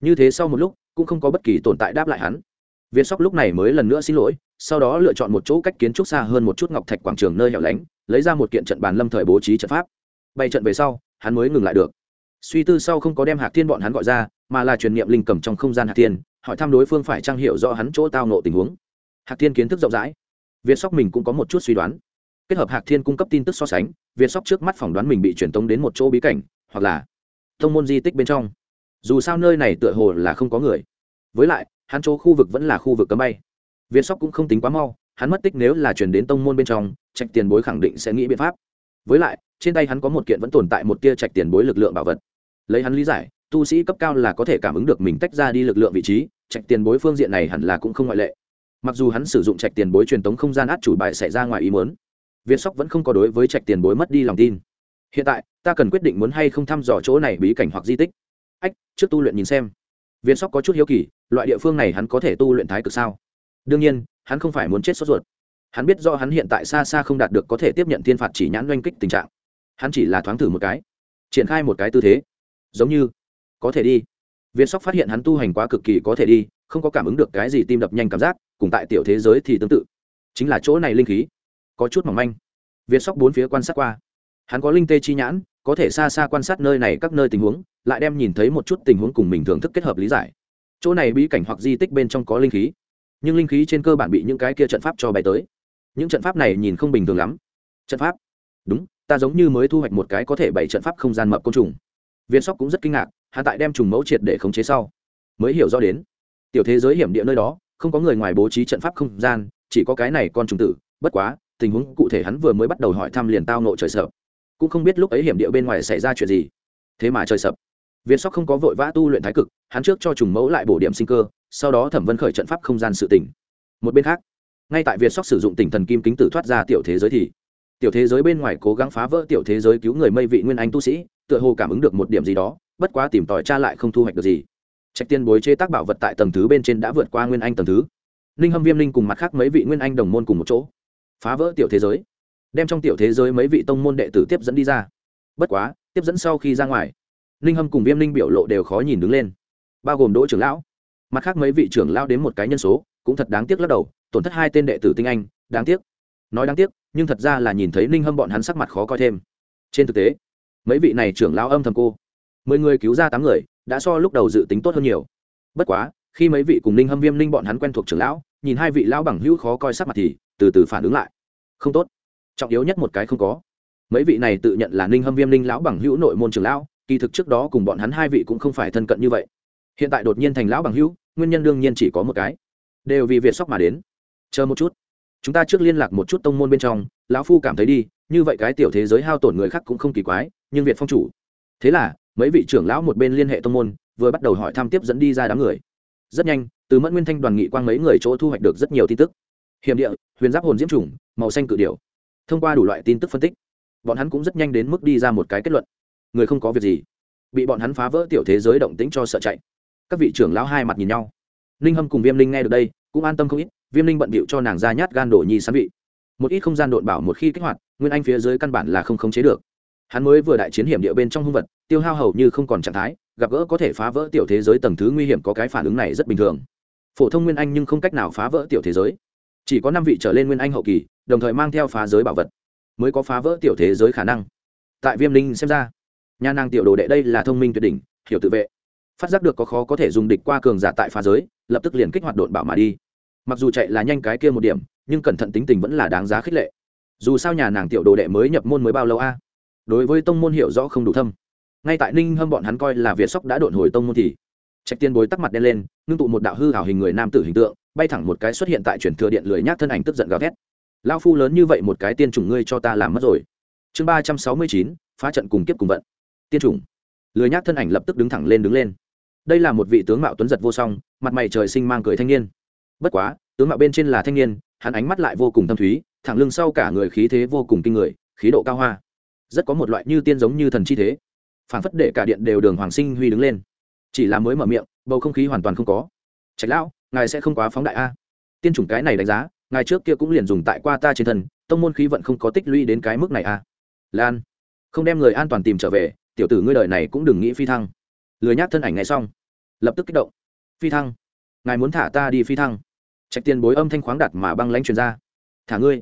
Như thế sau một lúc, cũng không có bất kỳ tồn tại đáp lại hắn. Việt sóc lúc này mới lần nữa xin lỗi, sau đó lựa chọn một chỗ cách kiến trúc xa hơn một chút ngọc thạch quảng trường nơi hẻo lánh, lấy ra một kiện trận bàn lâm thời bố trí trận pháp. Bay trận về sau, hắn mới ngừng lại được. Suy tư sau không có đem hạc thiên bọn hắn gọi ra mà là truyền niệm linh cầm trong không gian hạc thiên, hỏi thăm đối phương phải trang hiểu rõ hắn chỗ tao nộ tình huống. Hạc thiên kiến thức rộng rãi. Việt sóc mình cũng có một chút suy đoán. Kết hợp hạc thiên cung cấp tin tức so sánh, việt sóc trước mắt phỏng đoán mình bị truyền tống đến một chỗ bí cảnh, hoặc là thông môn di tích bên trong. Dù sao nơi này tựa hồ là không có người. Với lại, hắn chỗ khu vực vẫn là khu vực cấm bay. Việt sóc cũng không tính quá mau, hắn mất tích nếu là chuyển đến tông môn bên trong, trạch tiền bối khẳng định sẽ nghĩ biện pháp. Với lại, trên tay hắn có một kiện vẫn tồn tại một tia trạch tiền bối lực lượng bảo vật. Lấy hắn lý giải tu sĩ cấp cao là có thể cảm ứng được mình tách ra đi lực lượng vị trí, trạch tiền bối phương diện này hẳn là cũng không ngoại lệ. Mặc dù hắn sử dụng trạch tiền bối truyền tống không gian át chủ bài xảy ra ngoài ý muốn viên sóc vẫn không có đối với trạch tiền bối mất đi lòng tin. Hiện tại, ta cần quyết định muốn hay không thăm dò chỗ này bí cảnh hoặc di tích. Ách, trước tu luyện nhìn xem. Viên sóc có chút hiếu kỳ, loại địa phương này hắn có thể tu luyện thái cực sao? Đương nhiên, hắn không phải muốn chết sốt ruột. Hắn biết do hắn hiện tại xa xa không đạt được có thể tiếp nhận thiên phạt chỉ nhãn oanh kích tình trạng. Hắn chỉ là thoáng thử một cái, triển khai một cái tư thế. Giống như có thể đi. Viên sóc phát hiện hắn tu hành quá cực kỳ có thể đi, không có cảm ứng được cái gì tim đập nhanh cảm giác, cùng tại tiểu thế giới thì tương tự. Chính là chỗ này linh khí, có chút mỏng manh. Viên sóc bốn phía quan sát qua. Hắn có linh tê chi nhãn, có thể xa xa quan sát nơi này các nơi tình huống, lại đem nhìn thấy một chút tình huống cùng mình thưởng thức kết hợp lý giải. Chỗ này bí cảnh hoặc di tích bên trong có linh khí, nhưng linh khí trên cơ bản bị những cái kia trận pháp cho bay tới. Những trận pháp này nhìn không bình thường lắm. Trận pháp? Đúng, ta giống như mới thu hoạch một cái có thể bảy trận pháp không gian mập côn trùng. Viên sóc cũng rất kinh ngạc hạ tại đem trùng mẫu triệt để khống chế sau, mới hiểu rõ đến, tiểu thế giới hiểm địa nơi đó, không có người ngoài bố trí trận pháp không gian, chỉ có cái này con trùng tử, bất quá, tình huống cụ thể hắn vừa mới bắt đầu hỏi thăm liền tao nộ trời sợ. Cũng không biết lúc ấy hiểm địa bên ngoài xảy ra chuyện gì. Thế mà trời sập việt sóc không có vội vã tu luyện thái cực, hắn trước cho trùng mẫu lại bổ điểm sinh cơ, sau đó thẩm vân khởi trận pháp không gian sự tỉnh một bên khác, ngay tại việt sóc sử dụng tỉnh thần kim kính tử thoát ra tiểu thế giới thì, tiểu thế giới bên ngoài cố gắng phá vỡ tiểu thế giới cứu người mây vị nguyên anh tu sĩ, tựa hồ cảm ứng được một điểm gì đó bất quá tìm tòi tra lại không thu hoạch được gì. Trạch tiên bối chế tác bảo vật tại tầng thứ bên trên đã vượt qua nguyên anh tầng thứ. Ninh hâm viêm linh cùng mặt khác mấy vị nguyên anh đồng môn cùng một chỗ, phá vỡ tiểu thế giới, đem trong tiểu thế giới mấy vị tông môn đệ tử tiếp dẫn đi ra. Bất quá, tiếp dẫn sau khi ra ngoài, ninh hâm cùng viêm linh biểu lộ đều khó nhìn đứng lên, bao gồm đỗ trưởng lão. Mặt khác mấy vị trưởng lão đến một cái nhân số, cũng thật đáng tiếc lắc đầu, tổn thất hai tên đệ tử tinh anh, đáng tiếc. Nói đáng tiếc, nhưng thật ra là nhìn thấy ninh hâm bọn hắn sắc mặt khó coi thêm. Trên thực tế, mấy vị này trưởng lão âm thầm cô mười người cứu ra tám người, đã so lúc đầu dự tính tốt hơn nhiều. Bất quá, khi mấy vị cùng ninh hâm viêm ninh bọn hắn quen thuộc trưởng lão, nhìn hai vị lão bằng hữu khó coi sắc mặt thì từ từ phản ứng lại. Không tốt. Trọng yếu nhất một cái không có. Mấy vị này tự nhận là ninh hâm viêm ninh lão bằng hữu nội môn trưởng lão, kỳ thực trước đó cùng bọn hắn hai vị cũng không phải thân cận như vậy. Hiện tại đột nhiên thành lão bằng hữu, nguyên nhân đương nhiên chỉ có một cái. Đều vì việt sóc mà đến. Chờ một chút. Chúng ta trước liên lạc một chút tông môn bên trong, lão phu cảm thấy đi, như vậy cái tiểu thế giới hao tổn người khác cũng không kỳ quái, nhưng việt phong chủ. Thế là mấy vị trưởng lão một bên liên hệ tông môn, vừa bắt đầu hỏi thăm tiếp dẫn đi ra đám người. Rất nhanh, từ mẫn nguyên thanh đoàn nghị quang mấy người chỗ thu hoạch được rất nhiều tin tức. Hiểm địa, huyền giáp hồn diễm trùng, màu xanh cự điều thông qua đủ loại tin tức phân tích, bọn hắn cũng rất nhanh đến mức đi ra một cái kết luận. Người không có việc gì. Bị bọn hắn phá vỡ tiểu thế giới động tĩnh cho sợ chạy. Các vị trưởng lão hai mặt nhìn nhau. Ninh hâm cùng viêm linh nghe được đây, cũng an tâm không ít, viêm linh bận bịu cho nàng ra nhát gan đổ nhi sán vị. Một ít không gian đột bảo một khi kích hoạt, nguyên anh phía dưới căn bản là không khống chế được hắn mới vừa đại chiến hiểm địa bên trong hung vật, tiêu hao hầu như không còn trạng thái, gặp gỡ có thể phá vỡ tiểu thế giới tầng thứ nguy hiểm có cái phản ứng này rất bình thường. Phổ thông nguyên anh nhưng không cách nào phá vỡ tiểu thế giới. Chỉ có năm vị trở lên nguyên anh hậu kỳ, đồng thời mang theo phá giới bảo vật, mới có phá vỡ tiểu thế giới khả năng. Tại viêm linh xem ra, nhà nàng tiểu đồ đệ đây là thông minh tuyệt đỉnh, hiểu tự vệ. Phát giác được có khó có thể dùng địch qua cường giả tại phá giới, lập tức liền kích hoạt đột bảo mà đi. Mặc dù chạy là nhanh cái kia một điểm, nhưng cẩn thận tính tình vẫn là đáng giá khích lệ. Dù sao nhà nàng tiểu đồ đệ mới nhập môn mới bao lâu a? Đối với tông môn hiểu rõ không đủ thâm. Ngay tại ninh hâm bọn hắn coi là việt sóc đã đột hồi tông môn thì, trạch tiên bối tắc mặt đen lên, ngưng tụ một đạo hư hào hình người nam tử hình tượng, bay thẳng một cái xuất hiện tại truyền thừa điện lười nhác thân ảnh tức giận gào thét. Lao phu lớn như vậy một cái tiên chủng ngươi cho ta làm mất rồi. Chương ba trăm sáu mươi chín, phá trận cùng kiếp cùng vận. Tiên chủng. Lười nhác thân ảnh lập tức đứng thẳng lên đứng lên. Đây là một vị tướng mạo tuấn giật vô song, mặt mày trời sinh mang cười thanh niên. Bất quá, tướng mạo bên trên là thanh niên, hắn ánh mắt lại vô cùng thâm thúy, thẳng lưng sau cả người khí thế vô cùng kinh người, khí độ cao hoa rất có một loại như tiên giống như thần chi thế. Phản phất để cả điện đều đường hoàng sinh huy đứng lên. Chỉ là mới mở miệng, bầu không khí hoàn toàn không có. Trạch lão, ngài sẽ không quá phóng đại a. Tiên chủng cái này đánh giá, ngài trước kia cũng liền dùng tại qua ta trên thân, tông môn khí vận không có tích lũy đến cái mức này a. Lan, không đem người an toàn tìm trở về, tiểu tử ngươi đời này cũng đừng nghĩ phi thăng. Lười nhát thân ảnh ngay xong. Lập tức kích động. Phi thăng. Ngài muốn thả ta đi phi thăng. Trạch tiền bối âm thanh khoáng đặt mà băng lãnh truyền ra. Thả ngươi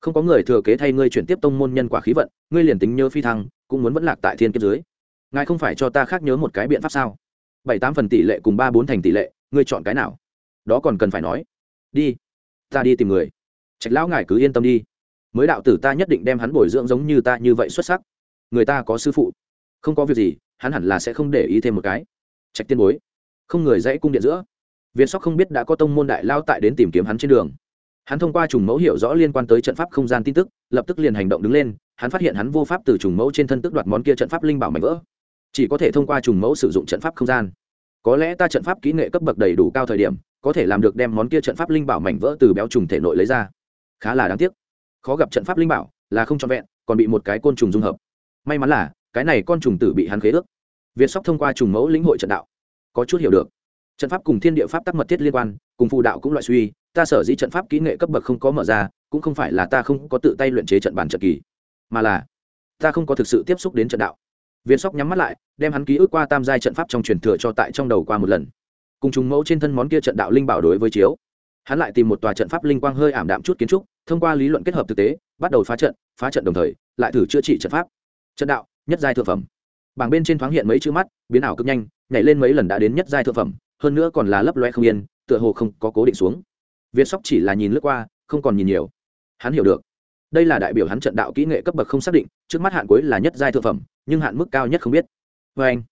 không có người thừa kế thay ngươi chuyển tiếp tông môn nhân quả khí vận, ngươi liền tính nhớ phi thăng, cũng muốn vẫn lạc tại thiên kiếp dưới. Ngài không phải cho ta khác nhớ một cái biện pháp sao? Bảy tám phần tỷ lệ cùng ba bốn thành tỷ lệ, ngươi chọn cái nào? Đó còn cần phải nói. Đi, ta đi tìm người. Trạch lão ngài cứ yên tâm đi. Mới đạo tử ta nhất định đem hắn bồi dưỡng giống như ta như vậy xuất sắc. Người ta có sư phụ. Không có việc gì, hắn hẳn là sẽ không để ý thêm một cái. Trạch tiên bối, không người dãy cung điện giữa. Viên sóc không biết đã có tông môn đại lao tại đến tìm kiếm hắn trên đường hắn thông qua trùng mẫu hiểu rõ liên quan tới trận pháp không gian tin tức, lập tức liền hành động đứng lên, hắn phát hiện hắn vô pháp từ trùng mẫu trên thân tức đoạt món kia trận pháp linh bảo mạnh vỡ. Chỉ có thể thông qua trùng mẫu sử dụng trận pháp không gian. Có lẽ ta trận pháp kỹ nghệ cấp bậc đầy đủ cao thời điểm, có thể làm được đem món kia trận pháp linh bảo mảnh vỡ từ béo trùng thể nội lấy ra. Khá là đáng tiếc. Khó gặp trận pháp linh bảo, là không trọn vẹn, còn bị một cái côn trùng dung hợp. May mắn là, cái này con trùng tử bị hắn khế ước. Việt sóc thông qua trùng mẫu lĩnh hội trận đạo. Có chút hiểu được. Trận pháp cùng thiên địa pháp tắc mật thiết liên quan, cùng phù đạo cũng loại suy ta sở dĩ trận pháp kỹ nghệ cấp bậc không có mở ra, cũng không phải là ta không có tự tay luyện chế trận bản trận kỳ, mà là ta không có thực sự tiếp xúc đến trận đạo. Viên sóc nhắm mắt lại, đem hắn ký ức qua tam giai trận pháp trong truyền thừa cho tại trong đầu qua một lần. Cùng chúng mẫu trên thân món kia trận đạo linh bảo đối với chiếu, hắn lại tìm một tòa trận pháp linh quang hơi ảm đạm chút kiến trúc, thông qua lý luận kết hợp thực tế, bắt đầu phá trận phá trận đồng thời, lại thử chữa trị trận pháp. Trận đạo, nhất giai thượng phẩm. Bảng bên trên thoáng hiện mấy chữ mắt, biến ảo cực nhanh, nhảy lên mấy lần đã đến nhất giai thượng phẩm, hơn nữa còn là lấp loe không yên, tựa hồ không có cố định xuống việt sóc chỉ là nhìn lướt qua, không còn nhìn nhiều. Hắn hiểu được. Đây là đại biểu hắn trận đạo kỹ nghệ cấp bậc không xác định, trước mắt hạn cuối là nhất giai thượng phẩm, nhưng hạn mức cao nhất không biết. Vê anh,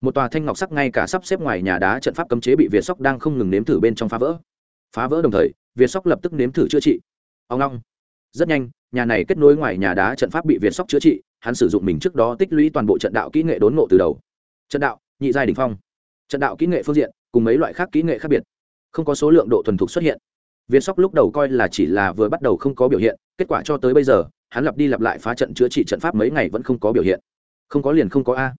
một tòa thanh ngọc sắc ngay cả sắp xếp ngoài nhà đá trận pháp cấm chế bị việt sóc đang không ngừng nếm thử bên trong phá vỡ. Phá vỡ đồng thời việt sóc lập tức nếm thử chữa trị. Ông long, rất nhanh, nhà này kết nối ngoài nhà đá trận pháp bị việt sóc chữa trị, hắn sử dụng mình trước đó tích lũy toàn bộ trận đạo kỹ nghệ đốn ngộ từ đầu. Trận đạo, nhị giai đỉnh phong. Trận đạo kỹ nghệ phương diện, cùng mấy loại khác kỹ nghệ khác biệt. Không có số lượng độ thuần thục xuất hiện. Viên sóc lúc đầu coi là chỉ là vừa bắt đầu không có biểu hiện, kết quả cho tới bây giờ, hắn lặp đi lặp lại phá trận chữa trị trận pháp mấy ngày vẫn không có biểu hiện. Không có liền không có a.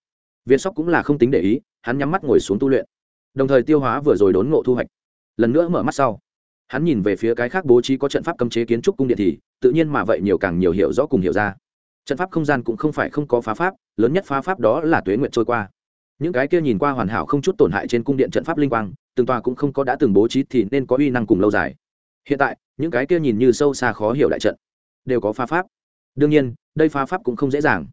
Viên sóc cũng là không tính để ý, hắn nhắm mắt ngồi xuống tu luyện. Đồng thời tiêu hóa vừa rồi đốn ngộ thu hoạch. Lần nữa mở mắt sau, hắn nhìn về phía cái khác bố trí có trận pháp cấm chế kiến trúc cung điện thì, tự nhiên mà vậy nhiều càng nhiều hiểu rõ cùng hiểu ra. Trận pháp không gian cũng không phải không có phá pháp, lớn nhất phá pháp đó là tuế nguyện trôi qua. Những cái kia nhìn qua hoàn hảo không chút tổn hại trên cung điện trận pháp linh quang, từng tòa cũng không có đã từng bố trí thì nên có uy năng cùng lâu dài hiện tại, những cái kia nhìn như sâu xa khó hiểu đại trận, đều có phá pháp. Đương nhiên, đây phá pháp cũng không dễ dàng.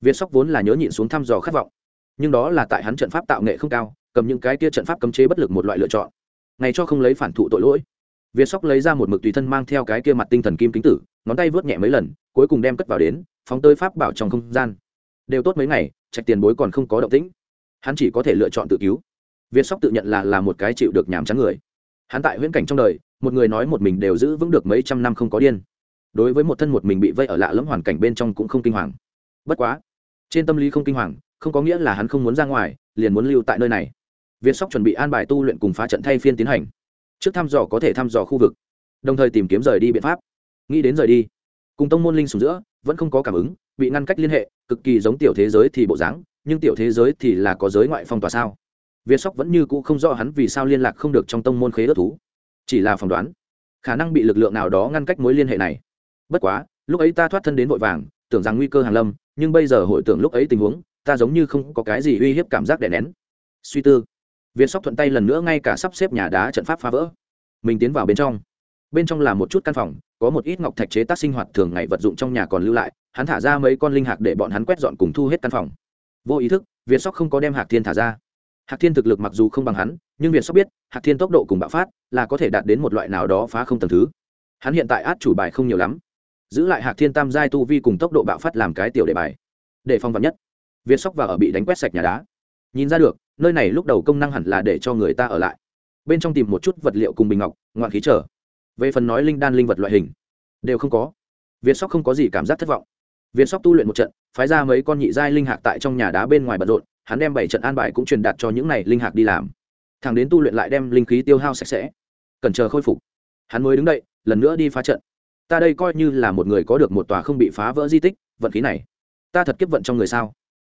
Việt sóc vốn là nhớ nhịn xuống thăm dò khát vọng. Nhưng đó là tại hắn trận pháp tạo nghệ không cao, cầm những cái kia trận pháp cấm chế bất lực một loại lựa chọn. Ngày cho không lấy phản thụ tội lỗi. Việt sóc lấy ra một mực tùy thân mang theo cái kia mặt tinh thần kim kính tử, ngón tay vớt nhẹ mấy lần, cuối cùng đem cất vào đến, phóng tới pháp bảo trong không gian. Đều tốt mấy ngày, trạch tiền bối còn không có động tĩnh. Hắn chỉ có thể lựa chọn tự cứu. Việt sóc tự nhận là là một cái chịu được nhàm chán người hắn tại huyễn cảnh trong đời, một người nói một mình đều giữ vững được mấy trăm năm không có điên. Đối với một thân một mình bị vây ở lạ lẫm hoàn cảnh bên trong cũng không kinh hoàng. Bất quá, trên tâm lý không kinh hoàng, không có nghĩa là hắn không muốn ra ngoài, liền muốn lưu tại nơi này. Viên sóc chuẩn bị an bài tu luyện cùng phá trận thay phiên tiến hành. Trước thăm dò có thể thăm dò khu vực, đồng thời tìm kiếm rời đi biện pháp. Nghĩ đến rời đi, cùng tông môn linh sùng giữa, vẫn không có cảm ứng, bị ngăn cách liên hệ, cực kỳ giống tiểu thế giới thì bộ dáng, nhưng tiểu thế giới thì là có giới ngoại phong tỏa sao? Việt sóc vẫn như cũ không rõ hắn vì sao liên lạc không được trong tông môn khế ước thú. Chỉ là phỏng đoán, khả năng bị lực lượng nào đó ngăn cách mối liên hệ này. Bất quá, lúc ấy ta thoát thân đến vội vàng, tưởng rằng nguy cơ hàng lâm, nhưng bây giờ hội tưởng lúc ấy tình huống, ta giống như không có cái gì uy hiếp cảm giác đè nén. Suy tư việt sóc thuận tay lần nữa ngay cả sắp xếp nhà đá trận pháp phá vỡ. Mình tiến vào bên trong. Bên trong là một chút căn phòng, có một ít ngọc thạch chế tác sinh hoạt thường ngày vật dụng trong nhà còn lưu lại, hắn thả ra mấy con linh hạc để bọn hắn quét dọn cùng thu hết căn phòng. Vô ý thức việt sóc không có đem hạc thiên thả ra hạc thiên thực lực mặc dù không bằng hắn, nhưng việt sóc biết, hạc thiên tốc độ cùng bạo phát là có thể đạt đến một loại nào đó phá không tầng thứ. Hắn hiện tại át chủ bài không nhiều lắm, giữ lại hạc thiên tam giai tu vi cùng tốc độ bạo phát làm cái tiểu đề bài. Để phong vạn nhất việt sóc vào ở bị đánh quét sạch nhà đá. Nhìn ra được, nơi này lúc đầu công năng hẳn là để cho người ta ở lại. Bên trong tìm một chút vật liệu cùng bình ngọc, ngoạn khí trở. Về phần nói linh đan linh vật loại hình, đều không có. Việt sóc không có gì cảm giác thất vọng. Việt sóc tu luyện một trận, phái ra mấy con nhị giai linh hạc tại trong nhà đá bên ngoài bận rộn hắn đem bảy trận an bài cũng truyền đạt cho những này linh hạc đi làm. Thằng đến tu luyện lại đem linh khí tiêu hao sạch sẽ. Cần chờ khôi phục. Hắn mới đứng đậy lần nữa đi phá trận. Ta đây coi như là một người có được một tòa không bị phá vỡ di tích, vận khí này. Ta thật kiếp vận trong người sao?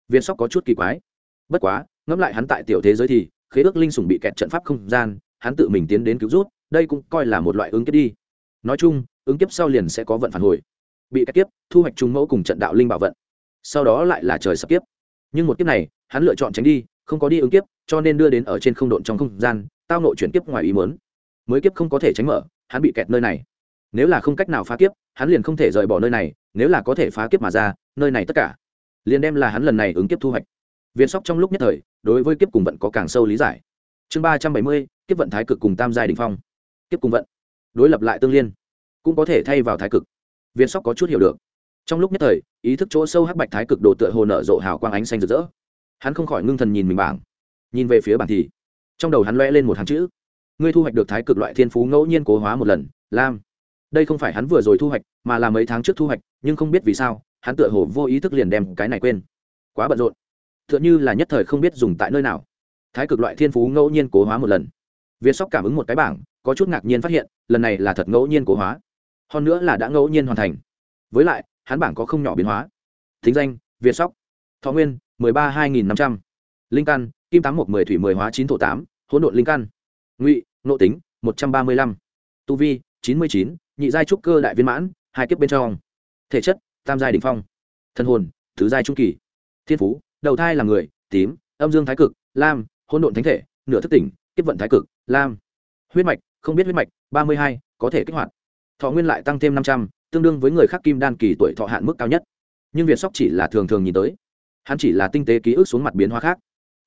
Viên sóc có chút kỳ quái. Bất quá, ngẫm lại hắn tại tiểu thế giới thì, khế ước linh sủng bị kẹt trận pháp không gian, hắn tự mình tiến đến cứu rút, đây cũng coi là một loại ứng kiếp đi. Nói chung, ứng kiếp sau liền sẽ có vận phản hồi. Bị kẹt kiếp, thu hoạch trùng mẫu cùng trận đạo linh bảo vận. Sau đó lại là trời sập kiếp nhưng một kiếp này, hắn lựa chọn tránh đi, không có đi ứng kiếp, cho nên đưa đến ở trên không độn trong không gian, tao nội chuyển kiếp ngoài ý muốn. Mới kiếp không có thể tránh mở, hắn bị kẹt nơi này. Nếu là không cách nào phá kiếp, hắn liền không thể rời bỏ nơi này, nếu là có thể phá kiếp mà ra, nơi này tất cả liền đem là hắn lần này ứng kiếp thu hoạch. Viên sóc trong lúc nhất thời, đối với kiếp cùng vận có càng sâu lý giải. Chương ba trăm bảy mươi, kiếp vận thái cực cùng tam giai đình phong. Kiếp cùng vận, đối lập lại tương liên, cũng có thể thay vào thái cực. Viên sóc có chút hiểu được trong lúc nhất thời, ý thức chỗ sâu hắc bạch thái cực đồ tựa hồ nở rộ hào quang ánh xanh rực rỡ. Hắn không khỏi ngưng thần nhìn mình bảng. Nhìn về phía bảng thì, trong đầu hắn loe lên một hàng chữ. Ngươi thu hoạch được thái cực loại thiên phú ngẫu nhiên cố hóa một lần, lam. Đây không phải hắn vừa rồi thu hoạch, mà là mấy tháng trước thu hoạch, nhưng không biết vì sao, hắn tựa hồ vô ý thức liền đem cái này quên. Quá bận rộn. Tựa như là nhất thời không biết dùng tại nơi nào. Thái cực loại thiên phú ngẫu nhiên cố hóa một lần. Việt sóc cảm ứng một cái bảng, có chút ngạc nhiên phát hiện, lần này là thật ngẫu nhiên cố hóa. Hơn nữa là đã ngẫu nhiên hoàn thành. Với lại hắn bảng có không nhỏ biến hóa. Thính danh, việt sóc. Thọ nguyên, mười ba hai nghìn năm trăm. Linh căn, kim tám một mười thủy mười hóa chín thổ tám, hỗn độn linh căn. Ngụy, nộ tính, một trăm ba mươi lăm. Tu vi, chín mươi chín. Nhị giai trúc cơ đại viên mãn, hai kiếp bên trong. Thể chất, tam giai đ ỉ n h phong. Thân hồn, thứ giai trung kỳ. Thiên phú, đầu thai là người, tím, âm dương thái cực, lam, hỗn độn thánh thể, nửa thức tỉnh, kiếp vận thái cực, lam. Huyết mạch, không biết huyết mạch, ba mươi hai, có thể kích hoạt. Thọ nguyên lại tăng thêm năm trăm tương đương với người khác kim đan kỳ tuổi thọ hạn mức cao nhất. Nhưng việt sóc chỉ là thường thường nhìn tới. Hắn chỉ là tinh tế ký ức xuống mặt biến hóa khác.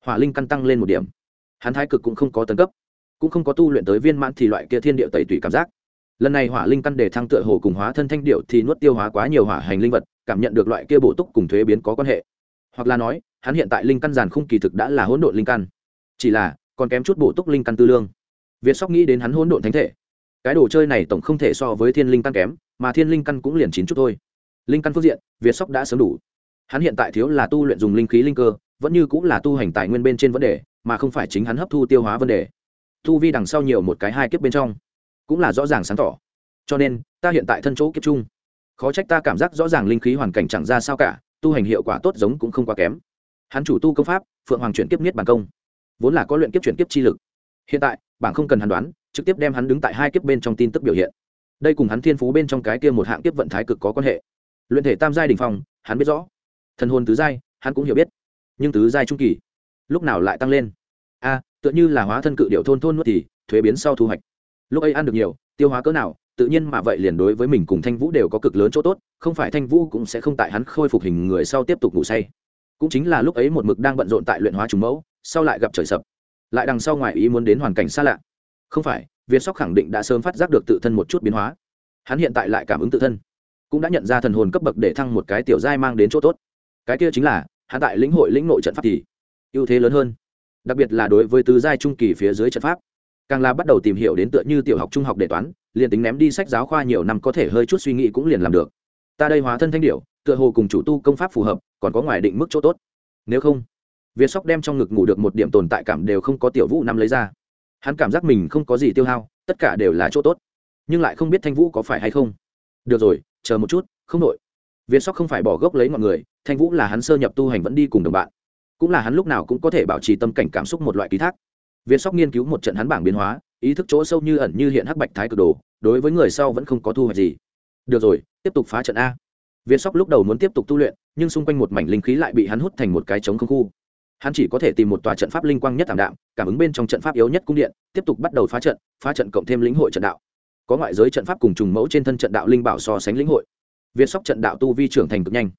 Hỏa linh căn tăng lên một điểm. Hắn thái cực cũng không có tấn cấp, cũng không có tu luyện tới viên mãn thì loại kia thiên địa tẩy tủy cảm giác. Lần này hỏa linh căn đề thăng tựa hồ cùng hóa thân thanh điệu thì nuốt tiêu hóa quá nhiều hỏa hành linh vật, cảm nhận được loại kia bổ túc cùng thuế biến có quan hệ. Hoặc là nói, hắn hiện tại linh căn giàn khung kỳ thực đã là hỗn độn linh căn. Chỉ là, còn kém chút bổ túc linh căn tư lương. Việt sóc nghĩ đến hắn hỗn độn thánh thể. Cái đồ chơi này tổng không thể so với thiên linh căn kém mà thiên linh căn cũng liền chín chút thôi. Linh căn phương diện, việt sóc đã sớm đủ. Hắn hiện tại thiếu là tu luyện dùng linh khí linh cơ, vẫn như cũng là tu hành tài nguyên bên trên vấn đề, mà không phải chính hắn hấp thu tiêu hóa vấn đề. Tu vi đằng sau nhiều một cái hai kiếp bên trong, cũng là rõ ràng sáng tỏ. Cho nên, ta hiện tại thân chỗ kiếp chung khó trách ta cảm giác rõ ràng linh khí hoàn cảnh chẳng ra sao cả, tu hành hiệu quả tốt giống cũng không quá kém. Hắn chủ tu công pháp, phượng hoàng chuyển kiếp niết bàn công. Vốn là có luyện kiếp chuyển kiếp chi lực. Hiện tại, bảng không cần hắn đoán, trực tiếp đem hắn đứng tại hai kiếp bên trong tin tức biểu hiện đây cùng hắn thiên phú bên trong cái kia một hạng tiếp vận thái cực có quan hệ. Luyện thể tam giai đình phòng hắn biết rõ. Thần hồn tứ giai, hắn cũng hiểu biết. Nhưng tứ giai trung kỳ, lúc nào lại tăng lên? A, tựa như là hóa thân cự điệu thôn thôn nuốt thì, thuế biến sau thu hoạch. Lúc ấy ăn được nhiều, tiêu hóa cỡ nào, tự nhiên mà vậy liền đối với mình cùng thanh vũ đều có cực lớn chỗ tốt, không phải thanh vũ cũng sẽ không tại hắn khôi phục hình người sau tiếp tục ngủ say. Cũng chính là lúc ấy một mực đang bận rộn tại luyện hóa trùng mẫu, sau lại gặp trời sập. Lại đằng sau ngoài ý muốn đến hoàn cảnh xa lạ không phải, việt sóc khẳng định đã sớm phát giác được tự thân một chút biến hóa. Hắn hiện tại lại cảm ứng tự thân, cũng đã nhận ra thần hồn cấp bậc để thăng một cái tiểu giai mang đến chỗ tốt. Cái kia chính là, hắn tại lĩnh hội lĩnh nội trận pháp thì ưu thế lớn hơn, đặc biệt là đối với tứ giai trung kỳ phía dưới trận pháp. Càng là bắt đầu tìm hiểu đến tựa như tiểu học, trung học đề toán, liền tính ném đi sách giáo khoa nhiều năm có thể hơi chút suy nghĩ cũng liền làm được. Ta đây hóa thân thanh điệu tựa hồ cùng chủ tu công pháp phù hợp, còn có ngoài định mức chỗ tốt. Nếu không, việt sóc đem trong ngực ngủ được một điểm tồn tại cảm đều không có tiểu vũ năm lấy ra hắn cảm giác mình không có gì tiêu hao, tất cả đều là chỗ tốt. Nhưng lại không biết thanh vũ có phải hay không. Được rồi, chờ một chút, không nội viên sóc không phải bỏ gốc lấy mọi người, thanh vũ là hắn sơ nhập tu hành vẫn đi cùng đồng bạn. Cũng là hắn lúc nào cũng có thể bảo trì tâm cảnh cảm xúc một loại ký thác. Viên sóc nghiên cứu một trận hắn bảng biến hóa, ý thức chỗ sâu như ẩn như hiện hắc bạch thái cực đồ, đối với người sau vẫn không có thu hoạch gì. Được rồi, tiếp tục phá trận a. Viên sóc lúc đầu muốn tiếp tục tu luyện, nhưng xung quanh một mảnh linh khí lại bị hắn hút thành một cái trống không khu hắn chỉ có thể tìm một tòa trận pháp linh quang nhất thảm đạm, cảm ứng bên trong trận pháp yếu nhất cung điện, tiếp tục bắt đầu phá trận phá trận cộng thêm lĩnh hội trận đạo. Có ngoại giới trận pháp cùng trùng mẫu trên thân trận đạo linh bảo so sánh lĩnh hội. Việt sóc trận đạo tu vi trưởng thành cực nhanh.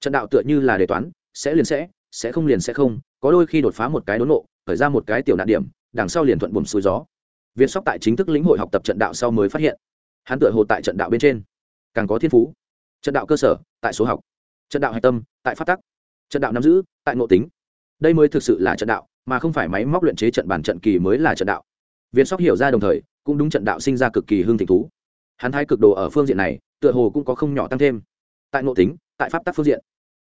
Trận đạo tựa như là đề toán, sẽ liền sẽ sẽ không liền sẽ không, có đôi khi đột phá một cái đốn nộ khởi ra một cái tiểu nạn điểm, đằng sau liền thuận buồm xuôi gió. Việt sóc tại chính thức lĩnh hội học tập trận đạo sau mới phát hiện, hắn tựa hồ tại trận đạo bên trên. Càng có thiên phú. Trận đạo cơ sở, tại số học. Trận đạo hạch tâm, tại phát tắc. Trận đạo nắm giữ, tại ngộ tính đây mới thực sự là trận đạo, mà không phải máy móc luyện chế trận bản trận kỳ mới là trận đạo. Viên sóc hiểu ra đồng thời, cũng đúng trận đạo sinh ra cực kỳ hương thịnh thú. Hắn thái cực đồ ở phương diện này, tựa hồ cũng có không nhỏ tăng thêm. Tại nội tính, tại pháp tắc phương diện,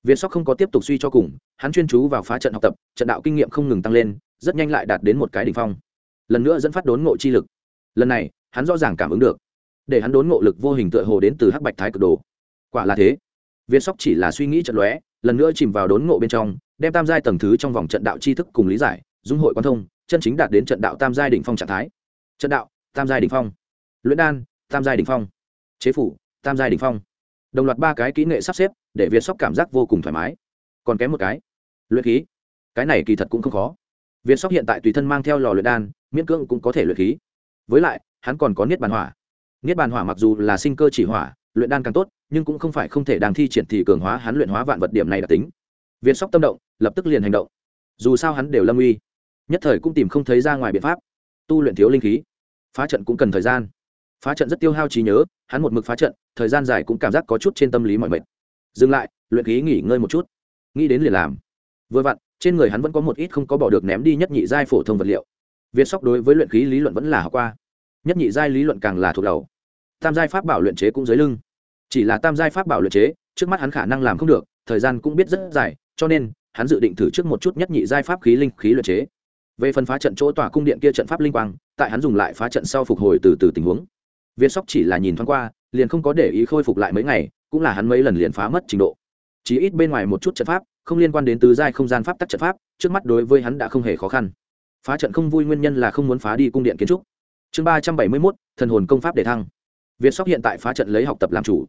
viên sóc không có tiếp tục suy cho cùng, hắn chuyên chú vào phá trận học tập, trận đạo kinh nghiệm không ngừng tăng lên, rất nhanh lại đạt đến một cái đ ỉ n h phong. Lần nữa dẫn phát đốn ngộ chi lực. Lần này, hắn rõ ràng cảm ứng được. Để hắn đốn ngộ lực vô hình tựa hồ đến từ hắc bạch thái cực đồ. Quả là thế. Viên sóc chỉ là suy nghĩ trận lóe, lần nữa chìm vào đốn ngộ bên trong đem tam giai tầng thứ trong vòng trận đạo tri thức cùng lý giải, dung hội quan thông, chân chính đạt đến trận đạo tam giai đ ỉ n h phong trạng thái. Trận đạo, tam giai đ ỉ n h phong. Luyện đan, tam giai đ ỉ n h phong. Chế phủ, tam giai đ ỉ n h phong. Đồng loạt ba cái kỹ nghệ sắp xếp, để việt sóc cảm giác vô cùng thoải mái. Còn kém một cái, luyện khí. Cái này kỳ thật cũng không khó. Việt sóc hiện tại tùy thân mang theo lò luyện đan, miễn cưỡng cũng có thể luyện khí. Với lại, hắn còn có niết bàn hỏa. Niết bàn hỏa mặc dù là sinh cơ chỉ hỏa, luyện đan càng tốt, nhưng cũng không phải không thể đang thi triển thì cường hóa hắn luyện hóa vạn vật điểm này đặc tính việt sóc tâm động, lập tức liền hành động. Dù sao hắn đều lâm uy, nhất thời cũng tìm không thấy ra ngoài biện pháp. Tu luyện thiếu linh khí, phá trận cũng cần thời gian. Phá trận rất tiêu hao trí nhớ, hắn một mực phá trận, thời gian dài cũng cảm giác có chút trên tâm lý mọi mệt. Dừng lại, luyện khí nghỉ ngơi một chút. Nghĩ đến liền làm. Vừa vặn, trên người hắn vẫn có một ít không có bỏ được ném đi nhất nhị giai phổ thông vật liệu. Viên sóc đối với luyện khí lý luận vẫn là học qua. Nhất nhị giai lý luận càng là thuộc đầu. Tam giai pháp bảo luyện chế cũng dưới lưng. Chỉ là tam giai pháp bảo luyện chế, trước mắt hắn khả năng làm không được, thời gian cũng biết rất dài cho nên, hắn dự định thử trước một chút nhất nhị giai pháp khí linh khí luyện chế. Về phần phá trận chỗ tòa cung điện kia trận pháp linh quang, tại hắn dùng lại phá trận sau phục hồi từ từ tình huống. Viên sóc chỉ là nhìn thoáng qua, liền không có để ý khôi phục lại mấy ngày, cũng là hắn mấy lần liền phá mất trình độ. Chỉ ít bên ngoài một chút trận pháp, không liên quan đến tứ giai không gian pháp tắc trận pháp, trước mắt đối với hắn đã không hề khó khăn. Phá trận không vui nguyên nhân là không muốn phá đi cung điện kiến trúc. Chương ba trăm bảy mươi mốt, thần hồn công pháp để thăng. Việt sóc hiện tại phá trận lấy học tập làm chủ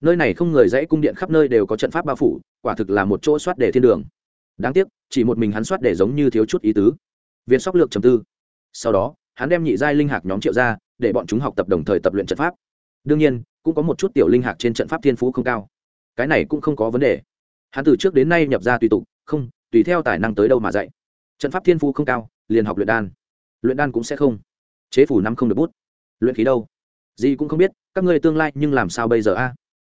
nơi này không người dãy cung điện khắp nơi đều có trận pháp bao phủ, quả thực là một chỗ soát để thiên đường. Đáng tiếc, chỉ một mình hắn soát để giống như thiếu chút ý tứ. Việt sóc lược trầm tư. Sau đó, hắn đem nhị giai linh hạc nhóm triệu ra, để bọn chúng học tập đồng thời tập luyện trận pháp. Đương nhiên, cũng có một chút tiểu linh hạc trên trận pháp thiên phú không cao. Cái này cũng không có vấn đề. Hắn từ trước đến nay nhập ra tùy tục, không, tùy theo tài năng tới đâu mà dạy. Trận pháp thiên phú không cao, liền học luyện đan. Luyện đan cũng sẽ không. Chế phủ năm không được bút. Luyện khí đâu? Gì cũng không biết, các ngươi tương lai nhưng làm sao bây giờ a?